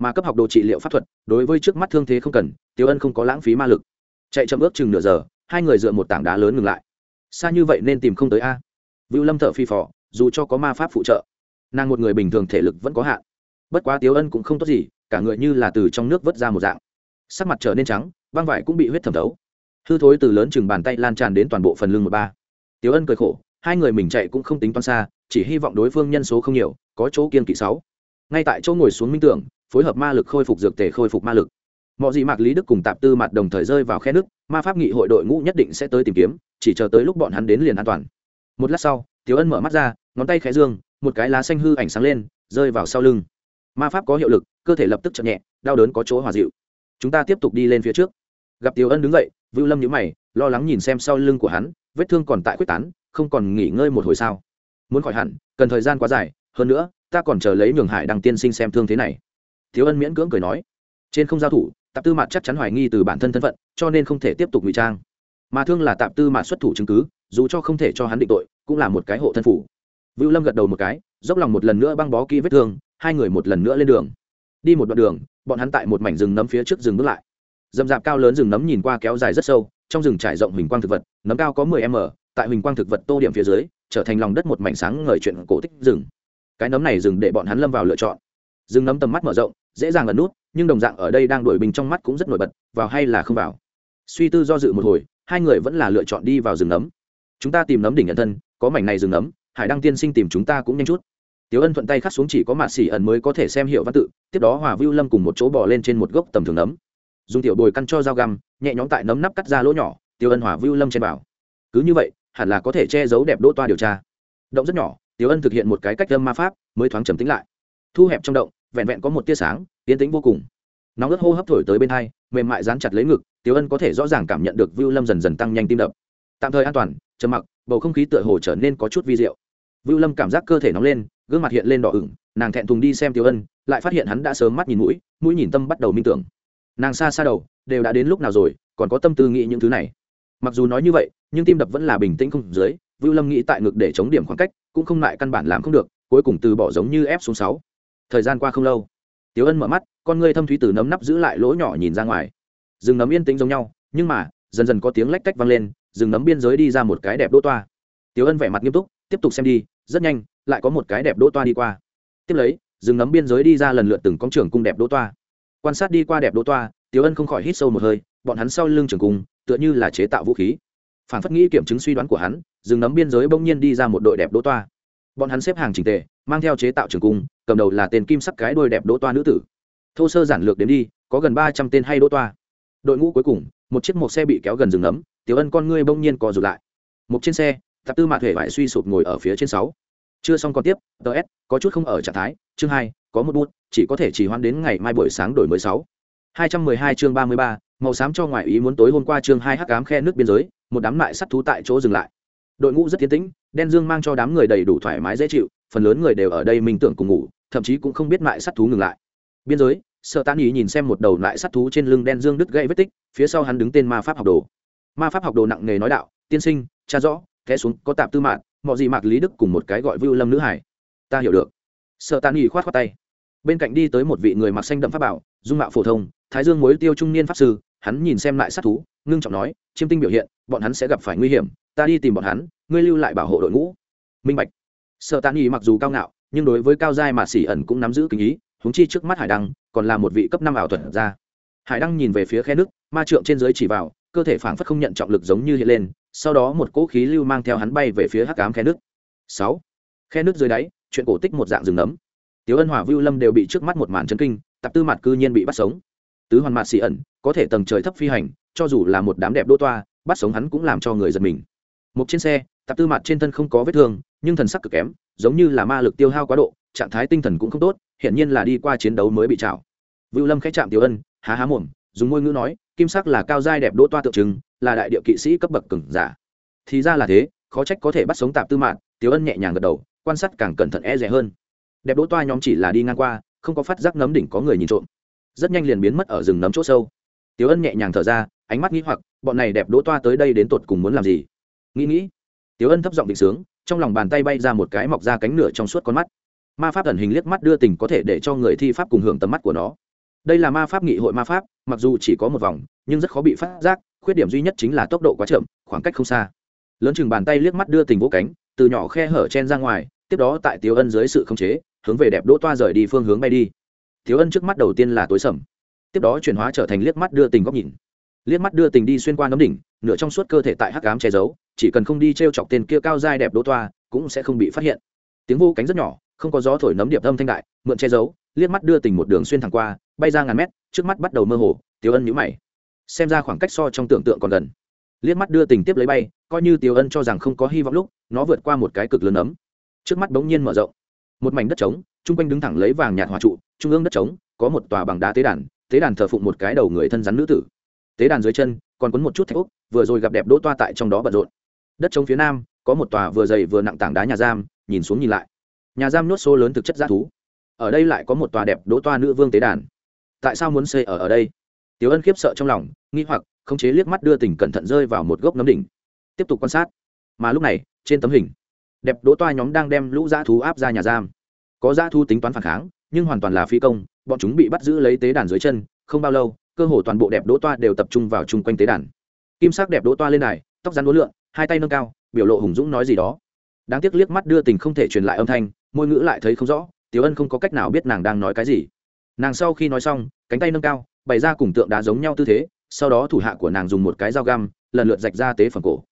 Mà cấp học đồ trị liệu pháp thuật, đối với trước mắt thương thế không cần, Tiểu Ân không có lãng phí ma lực. Chạy chậm ước chừng nửa giờ, hai người dựa một tảng đá lớn ngừng lại. Xa như vậy nên tìm không tới a. Vưu Lâm thở phi phò, dù cho có ma pháp phụ trợ, nàng một người bình thường thể lực vẫn có hạn. Bất quá Tiểu Ân cũng không tốt gì, cả người như là từ trong nước vớt ra một dạng. Sắc mặt trở nên trắng, băng vải cũng bị huyết thẩm thấu hư thối từ lớn chừng bàn tay lan tràn đến toàn bộ phần lưng một ba tiêu ân cười khổ hai người mình chạy cũng không tính toán xa chỉ hy vọng đối phương nhân số không nhiều có chỗ kiên kỵ sáu ngay tại chỗ ngồi xuống minh tưởng phối hợp ma lực khôi phục dược tề khôi phục ma lực. Mọi gì mạc lý đức cùng tạp tư mặt đồng thời rơi vào khe nước, ma pháp nghị hội đội ngũ nhất định sẽ tới tìm kiếm, chỉ chờ tới lúc bọn hắn đến liền an toàn. Một lát sau tiếu ân mở mắt ra, ngón tay khẽ dương, một cái lá xanh hư ảnh sáng lên, rơi vào sau lưng. Ma pháp có hiệu lực, cơ thể lập tức chậm nhẹ, đau đớn có chỗ hòa dịu. Chúng ta tiếp tục đi lên phía trước. Gặp tiếu ân đứng dậy, vưu lâm nhữ mày, lo lắng nhìn xem sau lưng của hắn, vết thương còn tại quyết tán, không còn nghỉ ngơi một hồi sao? Muốn khỏi hẳn, cần thời gian quá dài, hơn nữa, ta còn chờ lấy nhường hải đăng tiên sinh xem thương thế này thiếu ân miễn cưỡng cười nói, trên không giao thủ, tạp tư mạt chắc chắn hoài nghi từ bản thân thân phận, cho nên không thể tiếp tục ngụy trang. Mà thương là tạp tư mạt xuất thủ chứng cứ, dù cho không thể cho hắn định tội, cũng là một cái hộ thân phủ. Vưu lâm gật đầu một cái, dốc lòng một lần nữa băng bó kỹ vết thương, hai người một lần nữa lên đường. Đi một đoạn đường, bọn hắn tại một mảnh rừng nấm phía trước rừng bước lại. Dầm dạp cao lớn rừng nấm nhìn qua kéo dài rất sâu, trong rừng trải rộng hình quang thực vật, nấm cao có 10 m, tại hình quang thực vật tô điểm phía dưới, trở thành lòng đất một mảnh sáng ngời chuyện cổ tích rừng. Cái nấm này rừng để bọn hắn lâm vào lựa chọn. Rừng nấm tầm mắt mở rộng dễ dàng ẩn nút, nhưng đồng dạng ở đây đang đổi bình trong mắt cũng rất nổi bật, vào hay là không vào. Suy tư do dự một hồi, hai người vẫn là lựa chọn đi vào rừng nấm. Chúng ta tìm nấm đỉnh nhận thân, có mảnh này rừng nấm, hải đăng tiên sinh tìm chúng ta cũng nhanh chút. Tiếu ân thuận tay khắc xuống chỉ có mạt xỉ ẩn mới có thể xem hiệu văn tự, tiếp đó hòa vưu lâm cùng một chỗ bỏ lên trên một gốc tầm thường nấm. Dùng tiểu đồi căn cho dao găm, nhẹ nhõm tại nấm nắp cắt ra lỗ nhỏ tiêu ân hòa vưu lâm trên bảo. Cứ như vậy, hẳn là có thể che giấu đẹp đỗ toa điều tra. Động rất nhỏ tiêu ân thực hiện một cái cách lâm ma pháp, mới thoáng trầm tính lại. Thu hẹp trong động vẹn vẹn có một tia sáng tiến tĩnh vô cùng. Nóng ớt hô hấp thổi tới bên hai, mềm mại dán chặt lấy ngực tiêu ân có thể rõ ràng cảm nhận được vưu lâm dần dần tăng nhanh tim đập. Tạm thời an toàn, trầm mặc, bầu không khí tựa hồ trở nên có chút vi diệu. Vưu lâm cảm giác cơ thể nóng lên, gương mặt hiện lên đỏ ửng, nàng thẹn thùng đi xem tiêu ân, lại phát hiện hắn đã sớm mắt nhìn mũi mũi nhìn tâm bắt đầu minh tưởng. Nàng xa xa đầu, đều đã đến lúc nào rồi, còn có tâm tư nghĩ những thứ này. Mặc dù nói như vậy, nhưng tim đập vẫn là bình tĩnh không dưới, vưu lâm nghĩ tại ngực để chống điểm khoảng cách, cũng không lại căn bản làm không được, cuối cùng từ bỏ giống như ép xuống sáu thời gian qua không lâu. Tiếu ân mở mắt, con ngươi thâm thúy từ nấm nắp giữ lại lỗ nhỏ nhìn ra ngoài. Rừng nấm yên tĩnh giống nhau, nhưng mà, dần dần có tiếng lách cách vang lên, rừng nấm biên giới đi ra một cái đẹp đỗ toa. Tiếu ân vẻ mặt nghiêm túc, tiếp tục xem đi, rất nhanh, lại có một cái đẹp đỗ toa đi qua. Tiếp lấy, rừng nấm biên giới đi ra lần lượt từng con trường cung đẹp đỗ toa. Quan sát đi qua đẹp đỗ toa tiếu ân không khỏi hít sâu một hơi, bọn hắn sau lưng trường cung, tựa như là chế tạo vũ khí. Phản phất nghĩ kiểm chứng suy đoán của hắn, rừng nấm biên giới bỗng nhiên đi ra một đội đẹp đỗ toa. Bọn hắn xếp hàng trình tề, mang theo chế tạo trường cung cầm đầu là tên kim sắc cái đôi đẹp đỗ toa nữ tử. Thô sơ giản lược đến đi, có gần ba trăm tên hay đỗ toa. Đội ngũ cuối cùng, một chiếc một xe bị kéo gần rừng nấm tiểu ân con ngươi bỗng nhiên co rụt lại. Một trên xe, tạp tư mạ thể vải suy sụp ngồi ở phía trên sáu. Chưa xong còn tiếp ts có chút không ở trạng thái, chương hai, có một bút, chỉ có thể chỉ hoãn đến ngày mai buổi sáng đổi mới sáu. Hai trăm mười hai chương ba mươi ba, màu xám cho ngoại ý muốn tối hôm qua chương hai hắc ám khe nước biên giới, một đám lại sắt thú tại chỗ dừng lại. Đội ngũ rất tiến tĩnh, đen dương mang cho đám người đầy đủ thoải mái dễ chịu, phần lớn người đều ở đây minh tưởng cùng ngủ thậm chí cũng không biết mại sắt thú ngừng lại. Biên giới sợ tán ý nhìn xem một đầu lại sắt thú trên lưng đen dương đứt gãy vết tích, phía sau hắn đứng tên ma pháp học đồ. Ma pháp học đồ nặng nghề nói đạo, tiên sinh, cha rõ, té xuống, có tạp tư mạn, mọi gì mạc lý đức cùng một cái gọi vưu lâm nữ hải. Ta hiểu được. Sợ tàn nghỉ khoát khoát tay. Bên cạnh đi tới một vị người mặc xanh đậm pháp bảo, dung mạo phổ thông, thái dương mối tiêu trung niên pháp sư, hắn nhìn xem lại sát thú, ngưng trọng nói, chiêm tinh biểu hiện, bọn hắn sẽ gặp phải nguy hiểm, ta đi tìm bọn hắn, ngươi lưu lại bảo hộ đội ngũ. Minh bạch. Sợ tàn nghỉ mặc dù cao ngạo nhưng đối với cao giai mà xỉ ẩn cũng nắm giữ kinh ý húng chi trước mắt hải đăng còn là một vị cấp năm ảo thuật ra hải đăng nhìn về phía khe nước, ma trượng trên dưới chỉ vào, cơ thể phảng phất không nhận trọng lực giống như hiện lên, sau đó một cỗ khí lưu mang theo hắn bay về phía hắc cám khe nước. Sáu. Khe nước dưới đáy, chuyện cổ tích một dạng rừng nấm. Tiếu ân hòa vưu lâm đều bị trước mắt một màn chân kinh, tạp tư mặt cư nhiên bị bắt sống. Tứ hoàn mạt xỉ ẩn, có thể tầng trời thấp phi hành, cho dù là một đám đẹp đô toa, bắt sống hắn cũng làm cho người giật mình. Một trên xe, tạp tư mặt trên thân không có vết thương, nhưng thần sắc cực kém giống như là ma lực tiêu hao quá độ, trạng thái tinh thần cũng không tốt hiện nhiên là đi qua chiến đấu mới bị trào vưu lâm khẽ chạm tiểu ân, há há mồm, dùng ngôn ngữ nói, kim sắc là cao giai đẹp đỗ toa tượng trưng, là đại địa kỵ sĩ cấp bậc cừng giả. Thì ra là thế, khó trách có thể bắt sống tạp tư mạng. tiểu ân nhẹ nhàng gật đầu, quan sát càng cẩn thận e rẻ hơn. Đẹp đỗ toa nhóm chỉ là đi ngang qua, không có phát giác nấm đỉnh có người nhìn trộm. Rất nhanh liền biến mất ở rừng nấm chỗ sâu. Tiểu ân nhẹ nhàng thở ra, ánh mắt nghĩ hoặc, bọn này đẹp đỗ toa tới đây đến tột cùng muốn làm gì? Nghĩ nghĩ, tiểu ân thấp giọng định sướng trong lòng bàn tay bay ra một cái mọc ra cánh nửa trong suốt con mắt. Ma pháp ẩn hình liếc mắt đưa tình có thể để cho người thi pháp cùng hưởng tầm mắt của nó. Đây là ma pháp nghị hội ma pháp, mặc dù chỉ có một vòng, nhưng rất khó bị phát giác, khuyết điểm duy nhất chính là tốc độ quá chậm, khoảng cách không xa. Lớn chừng bàn tay liếc mắt đưa tình vỗ cánh, từ nhỏ khe hở chen ra ngoài, tiếp đó tại tiếu ân dưới sự khống chế, hướng về đẹp đỗ toa rời đi phương hướng bay đi. Tiếu ân trước mắt đầu tiên là tối sầm. Tiếp đó chuyển hóa trở thành liếc mắt đưa tình góc nhìn. Liếc mắt đưa tình đi xuyên qua nấm đỉnh, nửa trong suốt cơ thể tại hắc cám che giấu chỉ cần không đi t r e o chọc tên kia cao dai đẹp đỗ toa, cũng sẽ không bị phát hiện. Tiếng vô cánh rất nhỏ, không có gió thổi nấm điệp âm thanh đại, mượn che giấu, liếc mắt đưa tình một đường xuyên thẳng qua, bay ra ngàn mét, trước mắt bắt đầu mơ hồ, tiếu ân nhũ mày. Xem ra khoảng cách so trong tưởng tượng còn gần. Liếc mắt đưa tình tiếp lấy bay, coi như tiếu ân cho rằng không có hy vọng lúc, nó vượt qua một cái cực lớn ấm trước mắt bỗng nhiên mở rộng. Một mảnh đất trống, chung quanh đứng thẳng lấy vàng nhạt hòa trụ, trung ương đất trống, có một tòa bằng đá tế đàn tế đàn thờ phụng một cái đầu người thân rắn nữ tử. Tế đàn dưới chân, còn quấn một chút thạch úc, vừa rồi gặp đẹp đỗ toa tại trong đó bận rộn đất trống phía nam, có một tòa vừa dày vừa nặng tảng đá nhà giam, nhìn xuống nhìn lại. Nhà giam nuốt số lớn thực chất g thú. Ở đây lại có một tòa đẹp đỗ toa nữ vương tế đàn. Tại sao muốn xây ở ở đây? Tiểu ân khiếp sợ trong lòng, nghi hoặc, khống chế liếc mắt đưa tình cẩn thận rơi vào một gốc nấm đỉnh. Tiếp tục quan sát. Mà lúc này, trên tấm hình, đẹp đỗ toa nhóm đang đem lũ dã thú áp ra nhà giam. Có dã thú tính toán phản kháng, nhưng hoàn toàn là phi công, bọn chúng bị bắt giữ lấy tế đàn dưới chân, không bao lâu, cơ hồ toàn bộ đẹp đỗ toa đều tập trung vào chung quanh tế đàn. Kim sắc đẹp đỗ toa lên này tóc rắn đỗ lượn hai tay nâng cao, biểu lộ hùng dũng nói gì đó. Đáng tiếc liếc mắt đưa tình không thể truyền lại âm thanh, môi ngữ lại thấy không rõ, tiểu ân không có cách nào biết nàng đang nói cái gì. Nàng sau khi nói xong, cánh tay nâng cao, bày ra cùng tượng đá giống nhau tư thế, sau đó thủ hạ của nàng dùng một cái dao găm, lần lượt rạch ra tế phần cổ.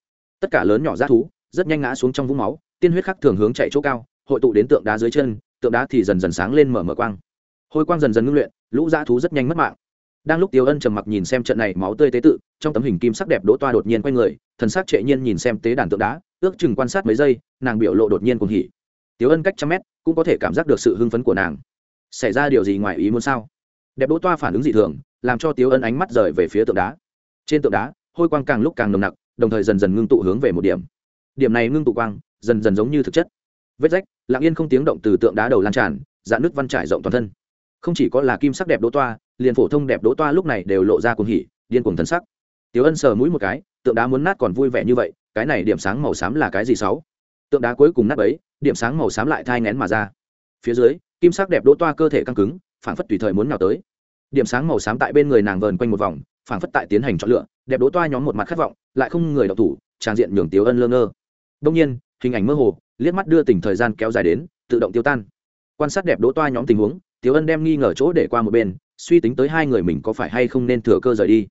Tất cả lớn nhỏ rác thú, rất nhanh ngã xuống trong vũng máu, tiên huyết khắc thường hướng chạy chỗ cao, hội tụ đến tượng đá dưới chân, tượng đá thì dần dần sáng lên mở mở quang. Hôi quang dần dần ngưng luyện, lũ dã thú rất nhanh mất mạng đang lúc tiêu ân trầm mặc nhìn xem trận này máu tươi tế tự, trong tấm hình kim sắc đẹp đỗ toa đột nhiên quay người, thần sắc trệ nhiên nhìn xem tế đàn tượng đá, ước chừng quan sát mấy giây, nàng biểu lộ đột nhiên cuồng hỉ. Tiêu ân cách trăm mét, cũng có thể cảm giác được sự hưng phấn của nàng. Xảy ra điều gì ngoài ý muốn sao? Đẹp đỗ toa phản ứng dị thường, làm cho tiêu ân ánh mắt rời về phía tượng đá. Trên tượng đá, hôi quang càng lúc càng nồng nặc, đồng thời dần dần ngưng tụ hướng về một điểm. Điểm này ngưng tụ quang, dần dần giống như thực chất. Vết rách, lặng yên không tiếng động từ tượng đá đầu lan tràn, dạn nước văn trải rộng toàn thân. Không chỉ có là kim sắc đẹp đỗ toa liền phổ thông đẹp đỗ toa lúc này đều lộ ra cuồng hỉ, điên cuồng thân sắc. Tiếu ân sờ mũi một cái, tượng đá muốn nát còn vui vẻ như vậy, cái này điểm sáng màu xám là cái gì sáu? Tượng đá cuối cùng nát ấy điểm sáng màu xám lại thai ngén mà ra. Phía dưới, kim sắc đẹp đỗ toa cơ thể căng cứng, phảng phất tùy thời muốn nào tới. Điểm sáng màu xám tại bên người nàng vờn quanh một vòng, phảng phất tại tiến hành chọn lựa, đẹp đỗ toa nhóm một mặt khát vọng, lại không người đọc thủ trang diện nhường tiếu ân lơ ngơ. Đông nhiên, hình ảnh mơ hồ, liếc mắt đưa tỉnh thời gian kéo dài đến, tự động tiêu tan. Quan sát đẹp đỗ toa nhóm tình huống tiếu ân đem nghi ngờ chỗ để qua một bên suy tính tới hai người mình có phải hay không nên thừa cơ rời đi.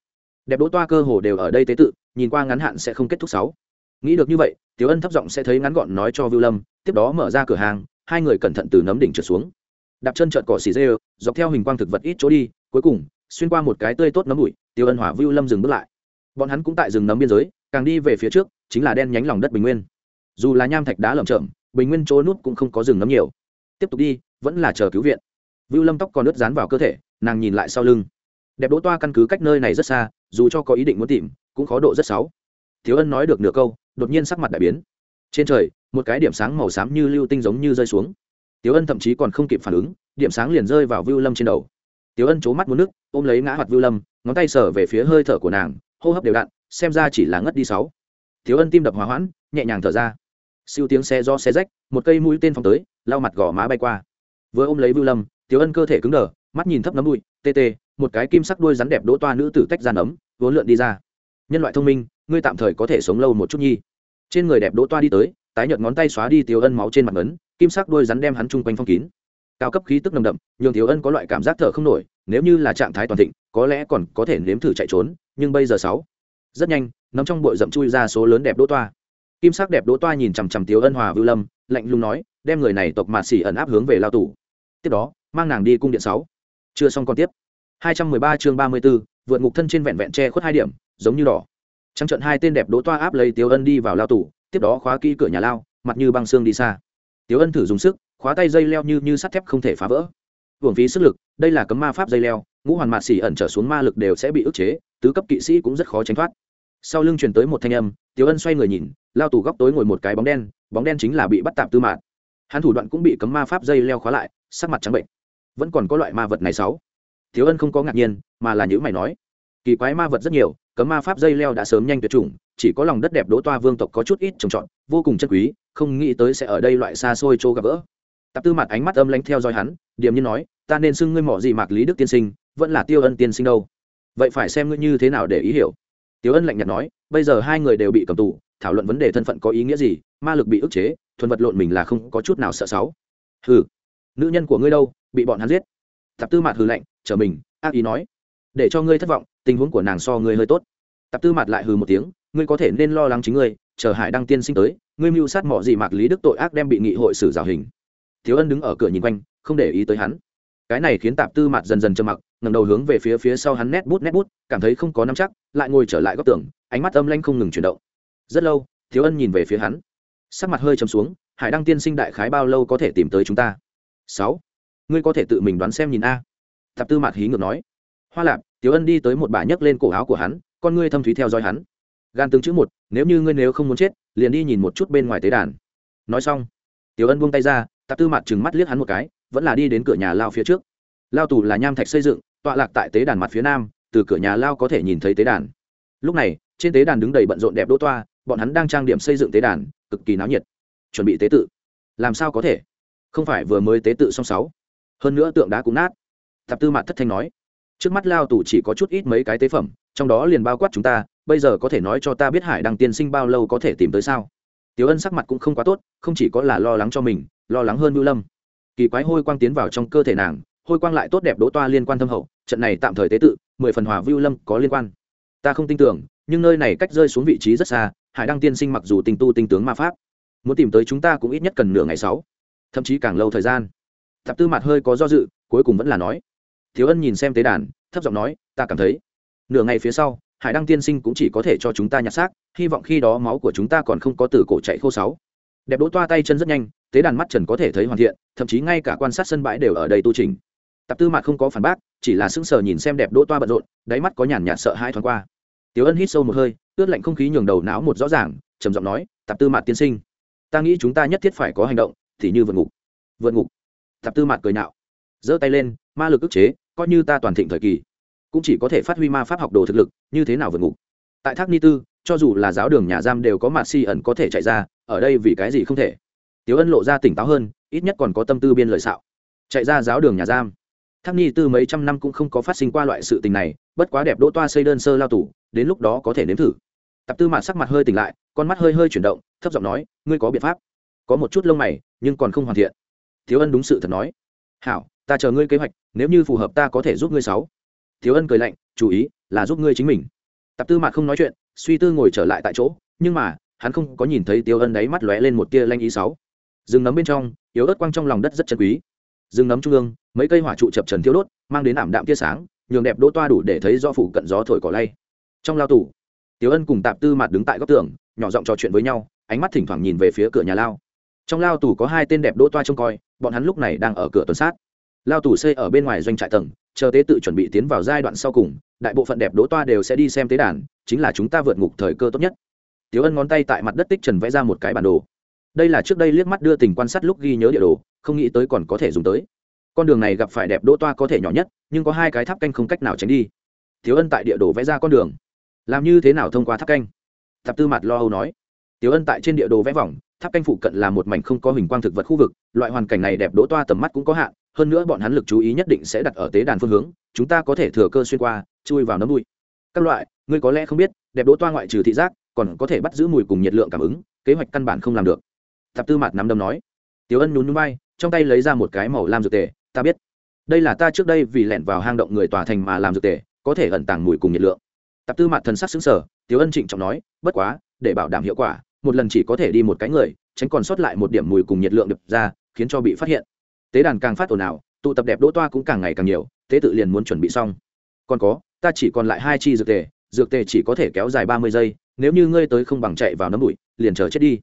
Đẹp đỗ toa cơ hồ đều ở đây tế tự, nhìn qua ngắn hạn sẽ không kết thúc sáu. Nghĩ được như vậy, Tiểu ân thấp giọng sẽ thấy ngắn gọn nói cho vưu lâm, tiếp đó mở ra cửa hàng, hai người cẩn thận từ nấm đỉnh trượt xuống. Đạp chân trợt cỏ xì dê, dọc theo hình quang thực vật ít chỗ đi, cuối cùng, xuyên qua một cái tươi tốt nấm bụi tiêu ân hỏa vưu lâm dừng bước lại. Bọn hắn cũng tại rừng nấm biên giới, càng đi về phía trước, chính là đen nhánh lòng đất bình nguyên. Dù là nham thạch đá lởm chởm, bình nguyên chỗ nút cũng không có rừng nấm nhiều. Tiếp tục đi, vẫn là chờ cứu viện. Vưu lâm tóc còn nước dán vào cơ thể nàng nhìn lại sau lưng. Đẹp đỗ toa căn cứ cách nơi này rất xa, dù cho có ý định muốn tìm, cũng khó độ rất xấu thiếu ân nói được nửa câu, đột nhiên sắc mặt đại biến. Trên trời, một cái điểm sáng màu xám như lưu tinh giống như rơi xuống. Tiếu ân thậm chí còn không kịp phản ứng, điểm sáng liền rơi vào vưu lâm trên đầu. Tiếu ân c mắt muốn nước, ôm lấy ngã hoạt vưu lâm, ngón tay sở về phía hơi thở của nàng, hô hấp đều đặn, xem ra chỉ là ngất đi sáu. Tiếu ân tim đập hòa hoãn, nhẹ nhàng thở ra. Siêu tiếng xe do xe rách, một cây mũi tên phóng tới, lau mặt gò má bay qua. Vừa ôm lấy vưu lâm tiếu ân cơ thể cứng đờ mắt nhìn thấp nấm bụi, tê tê, một cái kim sắc đuôi rắn đẹp đỗ toa nữ tử tách ra nấm, vốn lượn đi ra. Nhân loại thông minh, ngươi tạm thời có thể sống lâu một chút nhi. Trên người đẹp đỗ toa đi tới, tái nhợt ngón tay xóa đi tiểu ân máu trên mặt ấn, kim sắc đuôi rắn đem hắn chung quanh phong kín. Cao cấp khí tức nồng đậm, nhường tiểu ân có loại cảm giác thở không nổi, nếu như là trạng thái toàn thịnh, có lẽ còn có thể nếm thử chạy trốn, nhưng bây giờ sáu, rất nhanh nắm trong bụi rậm chui ra số lớn đẹp đỗ toa. Kim sắc đẹp đỗ toa nhìn chằm chằm tiếu ân hòa vưu lâm, lạnh lùng nói, đem người này tộc mạt xỉ ẩn áp hướng về lao tù. Tiếp đó, mang nàng đi cung điện sáu chưa xong còn tiếp. 213 chương 34, vượt ngục thân trên vẹn vẹn che khuất hai điểm giống như đỏ. Trắng trận hai tên đẹp đỗ toa áp lấy tiếu ân đi vào lao tù tiếp đó khóa kỹ cửa nhà lao mặt như băng xương đi xa. Tiếu ân thử dùng sức khóa tay dây leo như như sắt thép không thể phá vỡ. Hưởng phí sức lực đây là cấm ma pháp dây leo ngũ hoàn mạt xỉ ẩn trở xuống ma lực đều sẽ bị ức chế tứ cấp kỵ sĩ cũng rất khó tránh thoát. Sau lưng truyền tới một thanh âm tiếu ân xoay người nhìn lao tù góc tối ngồi một cái bóng đen bóng đen chính là bị bắt tạm tư mạn hắn thủ đoạn cũng bị cấm ma pháp dây leo khóa lại sắc mặt trắng bệnh vẫn còn có loại ma vật này sáu. Thiếu ân không có ngạc nhiên, mà là những mày nói, kỳ quái ma vật rất nhiều, cấm ma pháp dây leo đã sớm nhanh tuyệt chủng, chỉ có lòng đất đẹp đỗ toa vương tộc có chút ít trồng trọt, vô cùng chân quý, không nghĩ tới sẽ ở đây loại xa xôi chỗ gặp gỡ. Tạp tư mặt ánh mắt âm lánh theo dõi hắn, điềm như nói, ta nên xưng ngươi mỏ gì mạc lý đức tiên sinh, vẫn là tiêu ân tiên sinh đâu. Vậy phải xem ngươi như thế nào để ý hiểu. Tiêu ân lạnh nhạt nói, bây giờ hai người đều bị cầm tù, thảo luận vấn đề thân phận có ý nghĩa gì, ma lực bị ức chế, thuần vật lộn mình là không có chút nào sợ sáu. Hừ, nữ nhân của ngươi đâu bị bọn hắn giết. Tạp tư mạt hừ lạnh trở mình, ác ý nói, để cho ngươi thất vọng, tình huống của nàng so ngươi hơi tốt. Tạp tư mạt lại hừ một tiếng, ngươi có thể nên lo lắng chính ngươi, chờ hải đăng tiên sinh tới, ngươi mưu sát mọi gì mạc lý đức tội ác đem bị nghị hội xử rào hình. Thiếu ân đứng ở cửa nhìn quanh, không để ý tới hắn. Cái này khiến tạp tư mạt dần dần trầm mặc ngầm đầu hướng về phía phía sau hắn nét bút nét bút, cảm thấy không có nắm chắc, lại ngồi trở lại góc tường, ánh mắt âm lanh không ngừng chuyển động. Rất lâu, thiếu ân nhìn về phía hắn. Sắc mặt hơi chấm xuống, hải đăng tiên sinh đại khái bao lâu có thể tìm tới chúng ta? Sáu ngươi có thể tự mình đoán xem nhìn a. Tạp tư mạt hí ngược nói. Hoa lạp, tiểu ân đi tới một bà nhấc lên cổ áo của hắn, con ngươi thâm thúy theo dõi hắn. Gan từng chữ một, nếu như ngươi nếu không muốn chết, liền đi nhìn một chút bên ngoài tế đàn. Nói xong, tiểu ân buông tay ra, tạp tư mạt trừng mắt liếc hắn một cái, vẫn là đi đến cửa nhà lao phía trước. Lao tù là nham thạch xây dựng, tọa lạc tại tế đàn mặt phía nam, từ cửa nhà lao có thể nhìn thấy tế đàn. Lúc này, trên tế đàn đứng đầy bận rộn đẹp đỗ toa, bọn hắn đang trang điểm xây dựng tế đàn, cực kỳ náo nhiệt. Chuẩn bị tế tự. Làm sao có thể? Không phải vừa mới tế tự xong sáu hơn nữa tượng đá cũng nát. Thập tư mạt thất thanh nói, trước mắt lao tù chỉ có chút ít mấy cái tế phẩm, trong đó liền bao quát chúng ta, bây giờ có thể nói cho ta biết hải đăng tiên sinh bao lâu có thể tìm tới sao? Tiểu ân sắc mặt cũng không quá tốt, không chỉ có là lo lắng cho mình, lo lắng hơn mưu lâm. Kỳ quái hôi quang tiến vào trong cơ thể nàng, hôi quang lại tốt đẹp đỗ toa liên quan thâm hậu, trận này tạm thời tế tự, mười phần hòa vưu lâm có liên quan. Ta không tin tưởng, nhưng nơi này cách rơi xuống vị trí rất xa, hải đăng tiên sinh mặc dù tinh tu tinh tướng ma pháp, muốn tìm tới chúng ta cũng ít nhất cần nửa ngày sáu, thậm chí càng lâu thời gian thập tư mặt hơi có do dự, cuối cùng vẫn là nói. Thiếu ân nhìn xem tế đàn, thấp giọng nói, ta cảm thấy, nửa ngày phía sau, hải đăng tiên sinh cũng chỉ có thể cho chúng ta nhặt xác, hy vọng khi đó máu của chúng ta còn không có từ cổ chạy khô sáu. Đẹp đỗ toa tay chân rất nhanh, tế đàn mắt trần có thể thấy hoàn thiện, thậm chí ngay cả quan sát sân bãi đều ở đây tu trình tập tư mạt không có phản bác, chỉ là sững sờ nhìn xem đẹp đỗ toa bận rộn, đáy mắt có nhàn nhạt sợ hai thoáng qua. Tiếu ân hít sâu một hơi, ướt lạnh không khí nhường đầu não một rõ ràng, trầm giọng nói tập tư mạt tiên sinh, ta nghĩ chúng ta nhất thiết phải có hành động, thì như vượt ngục. Vượt ngục tập tư mạt cười nạo, giơ tay lên ma lực ức chế coi như ta toàn thịnh thời kỳ cũng chỉ có thể phát huy ma pháp học đồ thực lực như thế nào vượt ngục. Tại thác ni tư cho dù là giáo đường nhà giam đều có mặt si ẩn có thể chạy ra ở đây vì cái gì không thể? Tiếu ân lộ ra tỉnh táo hơn ít nhất còn có tâm tư biên lợi xạo. Chạy ra giáo đường nhà giam. Thác ni tư mấy trăm năm cũng không có phát sinh qua loại sự tình này bất quá đẹp đỗ toa xây đơn sơ lao tủ đến lúc đó có thể nếm thử. Tập tư mạt sắc mặt hơi tỉnh lại con mắt hơi hơi chuyển động thấp giọng nói ngươi có biện pháp. Có một chút lông mày nhưng còn không hoàn thiện thiếu ân đúng sự thật nói. Hảo, ta chờ ngươi kế hoạch, nếu như phù hợp ta có thể giúp ngươi sáu. Thiếu ân cười lạnh, chú ý, là giúp ngươi chính mình. Tạp tư mạc không nói chuyện, suy tư ngồi trở lại tại chỗ, nhưng mà, hắn không có nhìn thấy tiêu ân đáy mắt lóe lên một tia lanh ý sáu. Rừng nấm bên trong, yếu ớt quang trong lòng đất rất chân quý. Rừng nấm trung ương, mấy cây hỏa trụ chập trần thiêu đốt, mang đến ảm đạm tia sáng, nhường đẹp đỗ toa đủ để thấy do phủ cận gió thổi cỏ lay. Trong lao tủ tiêu ân cùng tạp tư mạt đứng tại góc tường, nhỏ giọng trò chuyện với nhau, ánh mắt thỉnh thoảng nhìn về phía cửa nhà lao trong lao tù có hai tên đẹp đỗ toa trông coi, bọn hắn lúc này đang ở cửa tuần sát. Lao tù xây ở bên ngoài doanh trại tầng, chờ tế tự chuẩn bị tiến vào giai đoạn sau cùng, đại bộ phận đẹp đỗ toa đều sẽ đi xem tế đàn, chính là chúng ta vượt ngục thời cơ tốt nhất. Tiếu ân ngón tay tại mặt đất tích trần vẽ ra một cái bản đồ. Đây là trước đây liếc mắt đưa tình quan sát lúc ghi nhớ địa đồ, không nghĩ tới còn có thể dùng tới. Con đường này gặp phải đẹp đỗ toa có thể nhỏ nhất, nhưng có hai cái tháp canh không cách nào tránh đi. Tiếu ân tại địa đồ vẽ ra con đường. Làm như thế nào thông qua tháp canh? Thập tư mặt lo âu nói. Tiếu ân tại trên địa đồ vẽ vòng tháp canh phụ cận là một mảnh không có hình quang thực vật khu vực, loại hoàn cảnh này đẹp đỗ toa tầm mắt cũng có hạn, hơn nữa bọn hắn lực chú ý nhất định sẽ đặt ở tế đàn phương hướng, chúng ta có thể thừa cơ xuyên qua, chui vào nấm bụi. Các loại, ngươi có lẽ không biết, đẹp đỗ toa ngoại trừ thị giác, còn có thể bắt giữ mùi cùng nhiệt lượng cảm ứng, kế hoạch căn bản không làm được. Thập tư mạt nắm đâm nói. Tiểu ân nhún núi bay trong tay lấy ra một cái màu lam dược tề, ta biết. Đây là ta trước đây vì lẻn vào hang động người tòa thành mà làm dược tề, có thể ẩn tàng mùi cùng nhiệt lượng. Tập tư mạt thần sắc xứng sở tiểu ân trịnh trọng nói, bất quá, để bảo đảm hiệu quả một lần chỉ có thể đi một cái người, tránh còn sót lại một điểm mùi cùng nhiệt lượng đập ra, khiến cho bị phát hiện. Tế đàn càng phát ồn ào, tụ tập đẹp đỗ toa cũng càng ngày càng nhiều, tế tự liền muốn chuẩn bị xong. Còn có, ta chỉ còn lại hai chi dược tề dược tề chỉ có thể kéo dài ba mươi giây, nếu như ngươi tới không bằng chạy vào nấm bụi, liền chờ chết đi.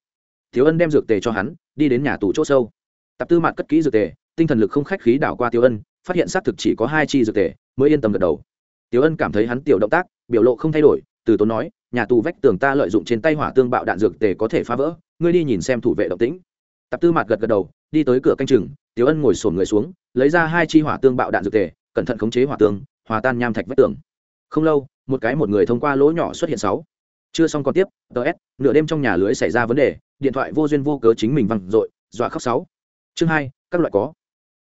Thiếu ân đem dược tề cho hắn, đi đến nhà tù c h ỗ sâu. Tập tư mạn cất kỹ dược tề, tinh thần lực không khách khí đảo qua tiêu ân, phát hiện xác thực chỉ có hai chi dược tề, mới yên tâm gật đầu. Tiêu ân cảm thấy hắn tiểu động tác, biểu lộ không thay đổi từ tốn nói nhà tù vách tường ta lợi dụng trên tay hỏa tương bạo đạn dược tề có thể phá vỡ ngươi đi nhìn xem thủ vệ động tĩnh tập tư mạt gật gật đầu đi tới cửa canh chừng Tiểu Ân ngồi sổn người xuống, lấy ra hai chi hỏa tương bạo đạn dược tề, cẩn thận khống chế hỏa tương, hòa tan nham thạch vách tường. Không lâu, một cái một người thông qua lỗ nhỏ xuất hiện sáu. Chưa xong còn tiếp, DS, nửa đêm trong nhà lưới xảy ra vấn đề, điện thoại vô duyên vô cớ chính mình văng rội, dọa khóc sáu. Chương hai, các loại có.